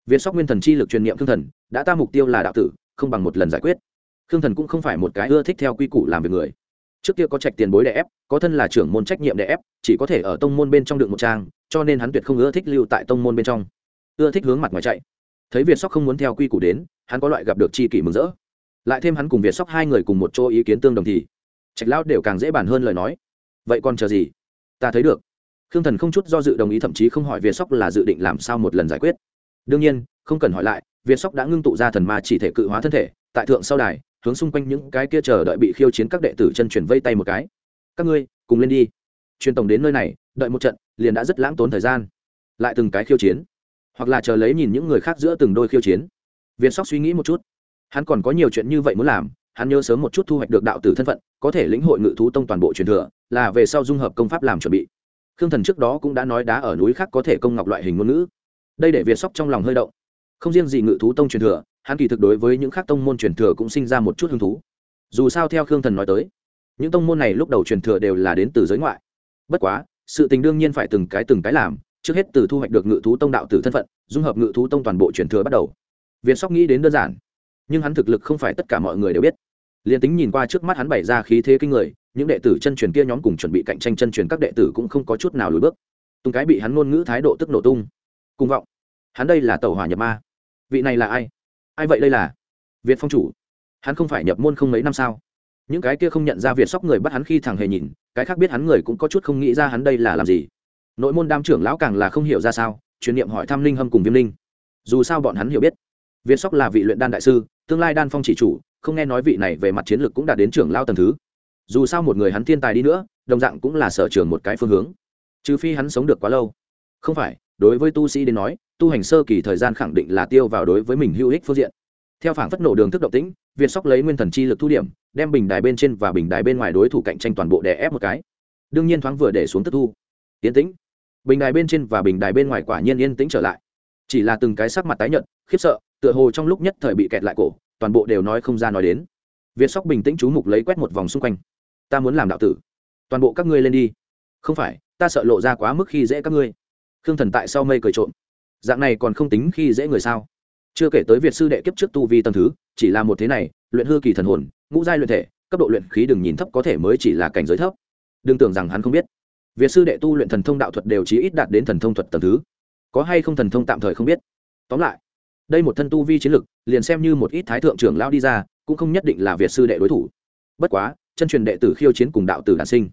Việt sóc nguyên thần chi lực truyền niệm khương thần, đã ta mục tiêu là đạo tử, không bằng một lần giải quyết. Khương thần cũng không phải một cái ưa thích theo quy củ làm việc người trước kia có trạch tiền bối đè ép, có thân là trưởng môn trách nhiệm đè ép, chỉ có thể ở tông môn bên trong đựng một trang, cho nên hắn tuyệt không ưa thích lưu tại tông môn bên trong. Ưa thích hướng mặt ngoài chạy. Thấy việt sóc không muốn theo quy củ đến, hắn có loại gặp được chi kỷ mừng rỡ. Lại thêm hắn cùng việt sóc hai người cùng một chỗ ý kiến tương đồng thì, trạch lão đều càng dễ bàn hơn lời nói. Vậy còn chờ gì? Ta thấy được. Khương thần không chút do dự đồng ý, thậm chí không hỏi việt sóc là dự định làm sao một lần giải quyết. Đương nhiên, không cần hỏi lại, việt sóc đã ngưng tụ ra thần ma chỉ thể cự hóa thân thể, tại thượng sau đài hướng xung quanh những cái kia chờ đợi bị khiêu chiến các đệ tử chân chuyển vây tay một cái. Các ngươi, cùng lên đi. Truyền tổng đến nơi này, đợi một trận, liền đã rất lãng tốn thời gian. Lại từng cái khiêu chiến. Hoặc là chờ lấy nhìn những người khác giữa từng đôi khiêu chiến. Việt sóc suy nghĩ một chút. Hắn còn có nhiều chuyện như vậy muốn làm, hắn nhớ sớm một chút thu hoạch được đạo tử thân phận, có thể lĩnh hội ngự thú tông toàn bộ truyền thừa, là về sau dung hợp công pháp làm chuẩn bị. Khương thần trước đó cũng đã nói đá ở núi khác có thể công ngọc loại hình ngôn ngữ. Đây để việt sóc trong lòng hơi động. Không riêng gì ngự thú tông truyền thừa hắn kỳ thực đối với những khác tông môn truyền thừa cũng sinh ra một chút hứng thú. Dù sao theo khương thần nói tới, những tông môn này lúc đầu truyền thừa đều là đến từ giới ngoại. Bất quá, sự tình đương nhiên phải từng cái từng cái làm, trước hết từ thu hoạch được ngự thú tông đạo tử thân phận, dung hợp ngự thú tông toàn bộ truyền thừa bắt đầu. Viện sóc nghĩ đến đơn giản, nhưng hắn thực lực không phải tất cả mọi người đều biết. Liền tính nhìn qua trước mắt hắn bày ra khí thế kinh người, những đệ tử chân truyền kia nhóm cùng chuẩn bị cạnh tranh chân truyền các đệ tử cũng không có chút nào lùi bước. Tùng cái bị hắn ngôn ngữ thái độ tức nổ tung. Cung vọng, hắn đây là tàu hỏa nhập ma. Vị này là ai? Ai vậy đây là? Việt phong chủ. Hắn không phải nhập môn không mấy năm sao? Những cái kia không nhận ra việt sóc người bắt hắn khi thằng hề nhìn, cái khác biết hắn người cũng có chút không nghĩ ra hắn đây là làm gì. Nội môn đam trưởng lão càng là không hiểu ra sao truyền niệm hỏi thăm linh hâm cùng viêm linh. Dù sao bọn hắn hiểu biết. Việt sóc là vị luyện đan đại sư, tương lai đan phong chỉ chủ, không nghe nói vị này về mặt chiến lược cũng đã đến trưởng lao tầm thứ. Dù sao một người hắn thiên tài đi nữa, đồng dạng cũng là sở trường một cái phương hướng. Trừ phi hắn sống được quá lâu. Không phải, đối với tu sĩ đến nói tu hành sơ kỳ thời gian khẳng định là tiêu vào đối với mình hữu ích phương diện. Theo phản phất nổ đường thức động tĩnh việt sóc lấy nguyên thần chi lực thu điểm, đem bình đài bên trên và bình đài bên ngoài đối thủ cạnh tranh toàn bộ đè ép một cái. Đương nhiên thoáng vừa để xuống tức thu. Tiến tĩnh. Bình đài bên trên và bình đài bên ngoài quả nhiên yên tĩnh trở lại. Chỉ là từng cái sắc mặt tái nhợt, khiếp sợ, tựa hồ trong lúc nhất thời bị kẹt lại cổ, toàn bộ đều nói không ra nói đến. Việt sóc bình tĩnh chú mục lấy quét một vòng xung quanh. Ta muốn làm đạo tử. Toàn bộ các ngươi lên đi. Không phải, ta sợ lộ ra quá mức khi dễ các ngươi. Khương thần tại sau mây cười trộm dạng này còn không tính khi dễ người sao? Chưa kể tới việt sư đệ kiếp trước tu vi tầm thứ, chỉ là một thế này, luyện hư kỳ thần hồn, ngũ giai luyện thể, cấp độ luyện khí đừng nhìn thấp có thể mới chỉ là cảnh giới thấp. Đừng tưởng rằng hắn không biết. Việt sư đệ tu luyện thần thông đạo thuật đều chỉ ít đạt đến thần thông thuật tầm thứ. Có hay không thần thông tạm thời không biết. Tóm lại, đây một thân tu vi chiến lực, liền xem như một ít thái thượng trưởng lao đi ra, cũng không nhất định là việt sư đệ đối thủ. Bất quá, chân truyền đệ tử khiêu chiến cùng đạo tử đản sinh,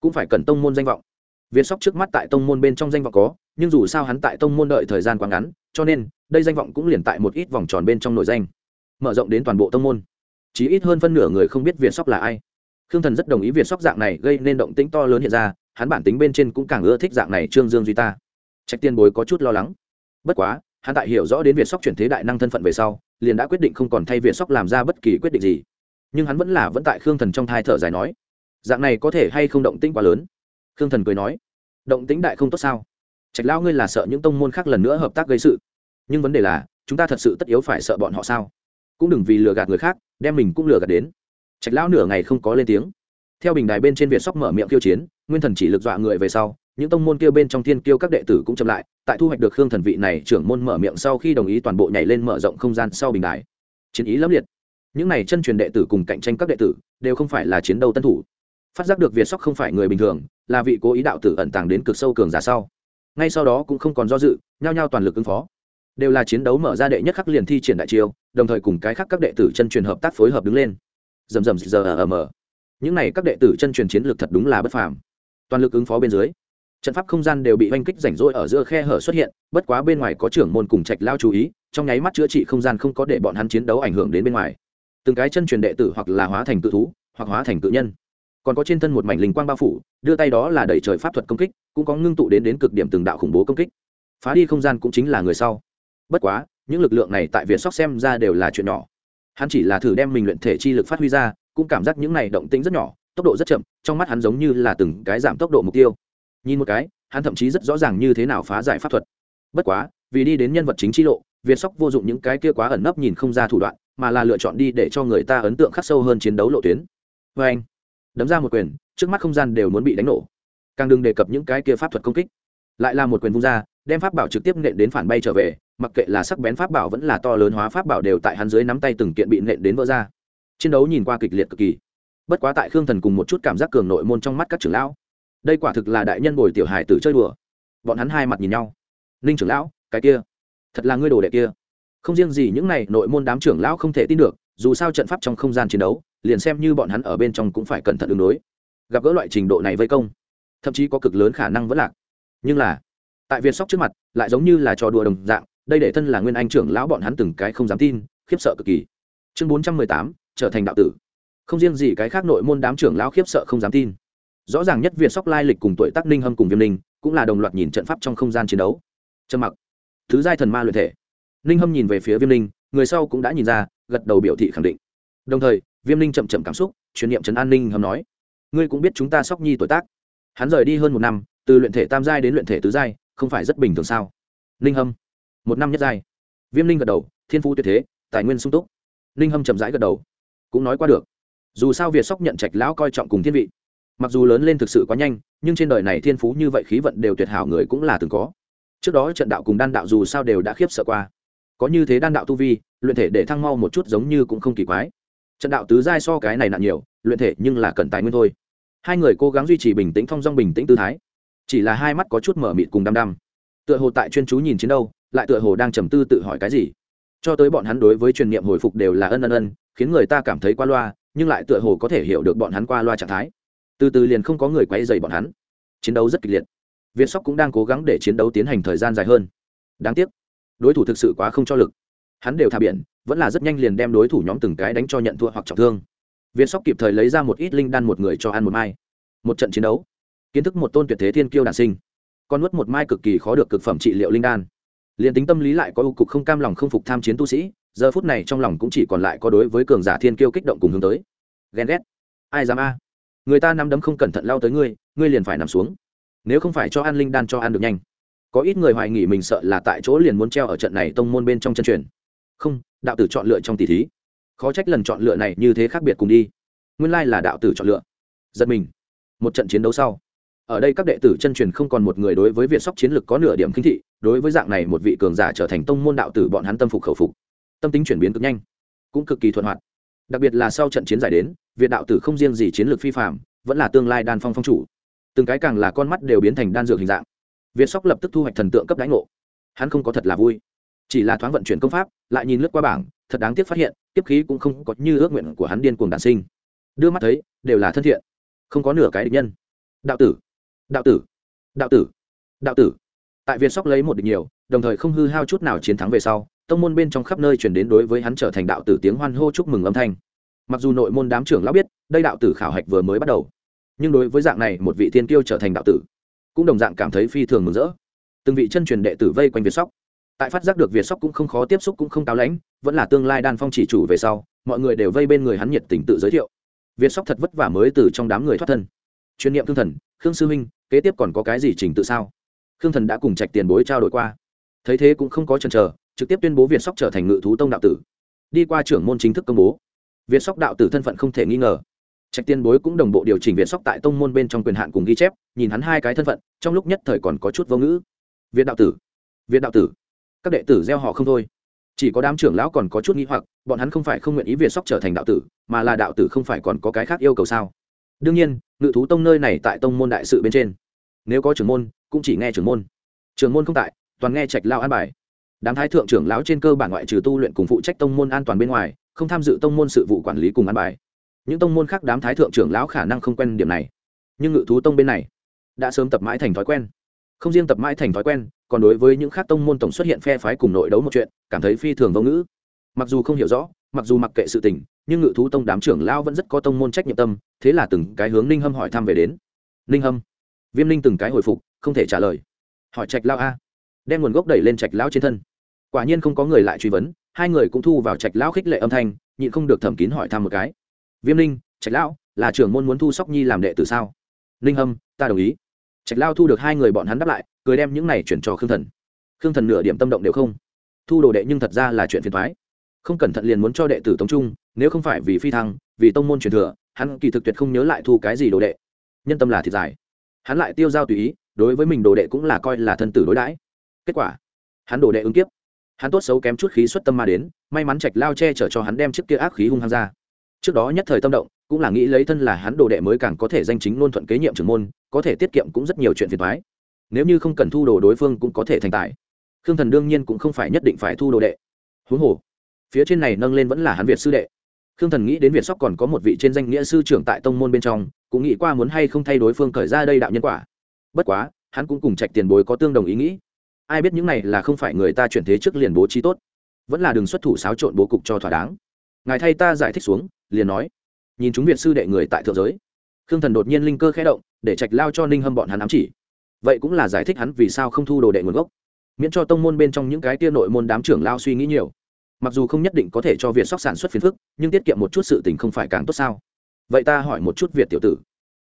cũng phải cần tông môn danh vọng việt sóc trước mắt tại tông môn bên trong danh vọng có, nhưng dù sao hắn tại tông môn đợi thời gian quá ngắn, cho nên, đây danh vọng cũng liền tại một ít vòng tròn bên trong nội danh. Mở rộng đến toàn bộ tông môn. Chỉ ít hơn phân nửa người không biết việt sóc là ai. Khương thần rất đồng ý việt sóc dạng này gây nên động tĩnh to lớn hiện ra, hắn bản tính bên trên cũng càng ưa thích dạng này trương dương duy ta. Trạch tiên bối có chút lo lắng. Bất quá, hắn tại hiểu rõ đến việt sóc chuyển thế đại năng thân phận về sau, liền đã quyết định không còn thay việt sóc làm ra bất kỳ quyết định gì. Nhưng hắn vẫn là vẫn tại khương thần trong thai thở dài nói, dạng này có thể hay không động tĩnh quá lớn? Khương thần cười nói, động tĩnh đại không tốt sao? Trạch lão ngươi là sợ những tông môn khác lần nữa hợp tác gây sự. Nhưng vấn đề là, chúng ta thật sự tất yếu phải sợ bọn họ sao? Cũng đừng vì lừa gạt người khác, đem mình cũng lừa gạt đến. Trạch lão nửa ngày không có lên tiếng. Theo bình đài bên trên việt sóc mở miệng kiêu chiến, nguyên thần chỉ lực dọa người về sau, những tông môn kia bên trong thiên kiêu các đệ tử cũng chậm lại, tại thu hoạch được khương thần vị này trưởng môn mở miệng sau khi đồng ý toàn bộ nhảy lên mở rộng không gian sau bình đài. Chiến ý lẫm liệt. Những này chân truyền đệ tử cùng cạnh tranh các đệ tử, đều không phải là chiến đấu tân thủ phát giác được việt sóc không phải người bình thường, là vị cố ý đạo tử ẩn tàng đến cực sâu cường giả sau. Ngay sau đó cũng không còn do dự, nhao nhao toàn lực ứng phó. Đều là chiến đấu mở ra đệ nhất khắc liền thi triển đại chiêu, đồng thời cùng cái khác các đệ tử chân truyền hợp tác phối hợp đứng lên. Rầm rầm giờ ở mở những này các đệ tử chân truyền chiến lược thật đúng là bất phàm. Toàn lực ứng phó bên dưới, trận pháp không gian đều bị oanh kích rảnh rỗi ở giữa khe hở xuất hiện, bất quá bên ngoài có trưởng môn cùng trạch lao chú ý, trong nháy mắt chữa trị không gian không có để bọn hắn chiến đấu ảnh hưởng đến bên ngoài. Từng cái chân truyền đệ tử hoặc là hóa thành tự thú, hoặc hóa thành tự nhân còn có trên thân một mảnh linh quang bao phủ, đưa tay đó là đẩy trời pháp thuật công kích, cũng có ngưng tụ đến đến cực điểm từng đạo khủng bố công kích. Phá đi không gian cũng chính là người sau. Bất quá, những lực lượng này tại việt sóc xem ra đều là chuyện nhỏ. Hắn chỉ là thử đem mình luyện thể chi lực phát huy ra, cũng cảm giác những này động tĩnh rất nhỏ, tốc độ rất chậm, trong mắt hắn giống như là từng cái giảm tốc độ mục tiêu. Nhìn một cái, hắn thậm chí rất rõ ràng như thế nào phá giải pháp thuật. Bất quá, vì đi đến nhân vật chính chi lộ, việt sóc vô dụng những cái kia quá ẩn nấp nhìn không ra thủ đoạn, mà là lựa chọn đi để cho người ta ấn tượng khắc sâu hơn chiến đấu lộ tuyến. Vê anh đấm ra một quyền, trước mắt không gian đều muốn bị đánh nổ. Càng đừng đề cập những cái kia pháp thuật công kích. Lại là một quyền vung ra, đem pháp bảo trực tiếp nện đến phản bay trở về, mặc kệ là sắc bén pháp bảo vẫn là to lớn hóa pháp bảo đều tại hắn dưới nắm tay từng kiện bị nện đến vỡ ra. Chiến đấu nhìn qua kịch liệt cực kỳ. Bất quá tại khương thần cùng một chút cảm giác cường nội môn trong mắt các trưởng lão, đây quả thực là đại nhân bồi tiểu hải tử chơi đùa. Bọn hắn hai mặt nhìn nhau. Ninh trưởng lão, cái kia, thật là ngươi đồ đệ kia. Không riêng gì những này, nội môn đám trưởng lão không thể tin được, dù sao trận pháp trong không gian chiến đấu liền xem như bọn hắn ở bên trong cũng phải cẩn thận ứng đối. Gặp gỡ loại trình độ này vây công, thậm chí có cực lớn khả năng vẫn lạc. Nhưng là, tại việt sóc trước mặt, lại giống như là trò đùa đồng dạng, đây để thân là nguyên anh trưởng lão bọn hắn từng cái không dám tin, khiếp sợ cực kỳ. Chương bốn trăm mười tám, trở thành đạo tử. Không riêng gì cái khác nội môn đám trưởng lão khiếp sợ không dám tin. Rõ ràng nhất việt sóc lai lịch cùng tuổi tác ninh hâm cùng viêm ninh, cũng là đồng loạt nhìn trận pháp trong không gian chiến đấu. Trầm mặc. Thứ giai thần ma luyện thể. Ninh hâm nhìn về phía viêm ninh, người sau cũng đã nhìn ra, gật đầu biểu thị khẳng định. Đồng thời viêm ninh chậm chậm cảm xúc, truyền niệm trấn an ninh hầm nói, ngươi cũng biết chúng ta sóc nhi tuổi tác. Hắn rời đi hơn một năm, từ luyện thể tam giai đến luyện thể tứ giai, không phải rất bình thường sao? Ninh hâm, một năm nhất giai. Viêm ninh gật đầu, thiên phú tuyệt thế, tài nguyên sung túc. Ninh hâm chậm rãi gật đầu, cũng nói qua được. Dù sao việt sóc nhận trạch lão coi trọng cùng thiên vị. Mặc dù lớn lên thực sự quá nhanh, nhưng trên đời này thiên phú như vậy khí vận đều tuyệt hảo người cũng là từng có. Trước đó trận đạo cùng đan đạo dù sao đều đã khiếp sợ qua. Có như thế đan đạo tu vi, luyện thể để thăng mau một chút giống như cũng không kỳ quái trận đạo tứ giai so cái này nặng nhiều, luyện thể nhưng là cần tài nguyên thôi. Hai người cố gắng duy trì bình tĩnh thong dong bình tĩnh tư thái. Chỉ là hai mắt có chút mở mịt cùng đăm đăm. Tựa hồ tại chuyên chú nhìn chiến đâu, lại tựa hồ đang trầm tư tự hỏi cái gì. Cho tới bọn hắn đối với truyền niệm hồi phục đều là ân ân ân, khiến người ta cảm thấy qua loa, nhưng lại tựa hồ có thể hiểu được bọn hắn qua loa trạng thái. Từ từ liền không có người quay dày bọn hắn. Chiến đấu rất kịch liệt. Việt sóc cũng đang cố gắng để chiến đấu tiến hành thời gian dài hơn. Đáng tiếc, đối thủ thực sự quá không cho lực. Hắn đều thả biển vẫn là rất nhanh liền đem đối thủ nhóm từng cái đánh cho nhận thua hoặc trọng thương. Viên sóc kịp thời lấy ra một ít linh đan một người cho ăn một mai. Một trận chiến đấu. Kiến thức một tôn tuyệt thế thiên kiêu đản sinh. Con nuốt một mai cực kỳ khó được cực phẩm trị liệu linh đan. Liền tính tâm lý lại có ưu cục không cam lòng không phục tham chiến tu sĩ, giờ phút này trong lòng cũng chỉ còn lại có đối với cường giả thiên kiêu kích động cùng hướng tới. Ghen ghét. Ai dám a? Người ta nắm đấm không cẩn thận lao tới ngươi ngươi liền phải nằm xuống. Nếu không phải cho ăn linh đan cho ăn được nhanh. Có ít người hoài nghỉ mình sợ là tại chỗ liền muốn treo ở trận này tông môn bên trong chân truyền không, đạo tử chọn lựa trong tỷ thí. Khó trách lần chọn lựa này như thế khác biệt cùng đi. Nguyên lai là đạo tử chọn lựa. Giật mình. Một trận chiến đấu sau. Ở đây các đệ tử chân truyền không còn một người đối với việt sóc chiến lược có nửa điểm khinh thị, đối với dạng này một vị cường giả trở thành tông môn đạo tử bọn hắn tâm phục khẩu phục. Tâm tính chuyển biến cực nhanh, cũng cực kỳ thuận hoạt. Đặc biệt là sau trận chiến giải đến, việt đạo tử không riêng gì chiến lược phi phạm vẫn là tương lai đan phong phong chủ. Từng cái càng là con mắt đều biến thành đan dược hình dạng. Việt sóc lập tức thu hoạch thần tượng cấp đánh ngộ. Hắn không có thật là vui chỉ là thoáng vận chuyển công pháp, lại nhìn lướt qua bảng, thật đáng tiếc phát hiện tiếp khí cũng không có như ước nguyện của hắn điên cuồng đản sinh. Đưa mắt thấy, đều là thân thiện. Không có nửa cái địch nhân. Đạo tử đạo tử đạo tử đạo tử. Tại việt sóc lấy một địch nhiều, đồng thời không hư hao chút nào chiến thắng về sau, tông môn bên trong khắp nơi chuyển đến đối với hắn trở thành đạo tử tiếng hoan hô chúc mừng âm thanh. Mặc dù nội môn đám trưởng lão biết, đây đạo tử khảo hạch vừa mới bắt đầu, nhưng đối với dạng này, một vị thiên kiêu trở thành đạo tử, cũng đồng dạng cảm thấy phi thường mừng rỡ. Từng vị chân truyền đệ tử vây quanh việt sóc tại phát giác được việt sóc cũng không khó tiếp xúc cũng không cao lãnh, vẫn là tương lai đan phong chỉ chủ về sau, mọi người đều vây bên người hắn nhiệt tình tự giới thiệu. Việt sóc thật vất vả mới từ trong đám người thoát thân. Chuyên niệm thương thần, khương sư huynh kế tiếp còn có cái gì trình tự sao? Khương thần đã cùng trạch tiền bối trao đổi qua. Thấy thế cũng không có chần chờ, trực tiếp tuyên bố việt sóc trở thành ngự thú tông đạo tử. Đi qua trưởng môn chính thức công bố. Việt sóc đạo tử thân phận không thể nghi ngờ. Trạch tiên bối cũng đồng bộ điều chỉnh việt sóc tại tông môn bên trong quyền hạn cùng ghi chép, nhìn hắn hai cái thân phận, trong lúc nhất thời còn có chút vô ngữ. Việt đạo tử, việt đạo tử các đệ tử gieo họ không thôi. Chỉ có đám trưởng lão còn có chút nghĩ hoặc, bọn hắn không phải không nguyện ý việt sóc trở thành đạo tử, mà là đạo tử không phải còn có cái khác yêu cầu sao? Đương nhiên, ngự thú tông nơi này tại tông môn đại sự bên trên. Nếu có trưởng môn, cũng chỉ nghe trưởng môn. Trưởng môn không tại, toàn nghe trạch lao an bài. Đám thái thượng trưởng lão trên cơ bản ngoại trừ tu luyện cùng phụ trách tông môn an toàn bên ngoài, không tham dự tông môn sự vụ quản lý cùng an bài. Những tông môn khác đám thái thượng trưởng lão khả năng không quen điểm này. Nhưng ngự thú tông bên này đã sớm tập mãi thành thói quen không riêng tập mãi thành thói quen, còn đối với những khác tông môn tổng xuất hiện phe phái cùng nội đấu một chuyện, cảm thấy phi thường vô ngữ. Mặc dù không hiểu rõ, mặc dù mặc kệ sự tình, nhưng ngự thú tông đám trưởng lão vẫn rất có tông môn trách nhiệm tâm, thế là từng cái hướng ninh hâm hỏi thăm về đến. Ninh hâm, viêm ninh từng cái hồi phục, không thể trả lời. Hỏi trạch lao a. Đem nguồn gốc đẩy lên trạch lão trên thân. Quả nhiên không có người lại truy vấn, hai người cũng thu vào trạch lão khích lệ âm thanh, nhịn không được thẩm kín hỏi thăm một cái. Viêm ninh trạch lão là trưởng môn muốn thu sóc nhi làm đệ tử sao? Ninh hâm, ta đồng ý trạch lao thu được hai người bọn hắn đáp lại, cười đem những này chuyển cho khương thần. Khương thần nửa điểm tâm động đều không. Thu đồ đệ nhưng thật ra là chuyện phiền thoái không cẩn thận liền muốn cho đệ tử tống trung, nếu không phải vì phi thăng, vì tông môn truyền thừa, hắn kỳ thực tuyệt không nhớ lại thu cái gì đồ đệ. Nhân tâm là thiệt dài. Hắn lại tiêu giao tùy ý, đối với mình đồ đệ cũng là coi là thân tử đối đãi. Kết quả, hắn đồ đệ ứng kiếp. Hắn tốt xấu kém chút khí xuất tâm ma đến, may mắn trạch lao che chở cho hắn đem chiếc kia ác khí hung hăng ra. Trước đó nhất thời tâm động cũng là nghĩ lấy thân là hắn đồ đệ mới càng có thể danh chính ngôn thuận kế nhiệm trưởng môn, có thể tiết kiệm cũng rất nhiều chuyện phiền thoái nếu như không cần thu đồ đối phương cũng có thể thành tài. Khương thần đương nhiên cũng không phải nhất định phải thu đồ đệ. Huống hồ, phía trên này nâng lên vẫn là hắn việt sư đệ. Khương thần nghĩ đến việt sóc còn có một vị trên danh nghĩa sư trưởng tại tông môn bên trong, cũng nghĩ qua muốn hay không thay đối phương khởi ra đây đạo nhân quả. Bất quá, hắn cũng cùng trạch tiền bối có tương đồng ý nghĩ. Ai biết những này là không phải người ta chuyển thế trước liền bố trí tốt. Vẫn là đường xuất thủ xáo trộn bố cục cho thỏa đáng. Ngài thay ta giải thích xuống, liền nói nhìn chúng việt sư đệ người tại thượng giới. Khương thần đột nhiên linh cơ khẽ động, để trạch lao cho ninh hâm bọn hắn ám chỉ. Vậy cũng là giải thích hắn vì sao không thu đồ đệ nguồn gốc. Miễn cho tông môn bên trong những cái tia nội môn đám trưởng lao suy nghĩ nhiều. Mặc dù không nhất định có thể cho việt sóc sản xuất phiền phức, nhưng tiết kiệm một chút sự tình không phải càng tốt sao? Vậy ta hỏi một chút việt tiểu tử,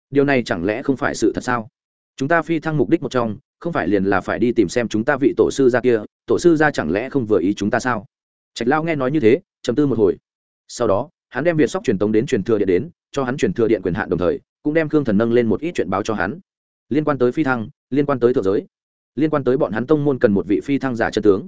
điều này chẳng lẽ không phải sự thật sao? Chúng ta phi thăng mục đích một trong, không phải liền là phải đi tìm xem chúng ta vị tổ sư ra kia, tổ sư ra chẳng lẽ không vừa ý chúng ta sao? Trạch lao nghe nói như thế chấm tư một hồi. Sau đó hắn đem việt sóc truyền tống đến truyền thừa điện đến, cho hắn truyền thừa điện quyền hạn đồng thời, cũng đem khương thần nâng lên một ít chuyện báo cho hắn. Liên quan tới phi thăng, liên quan tới thượng giới, liên quan tới bọn hắn tông môn cần một vị phi thăng giả chân tướng.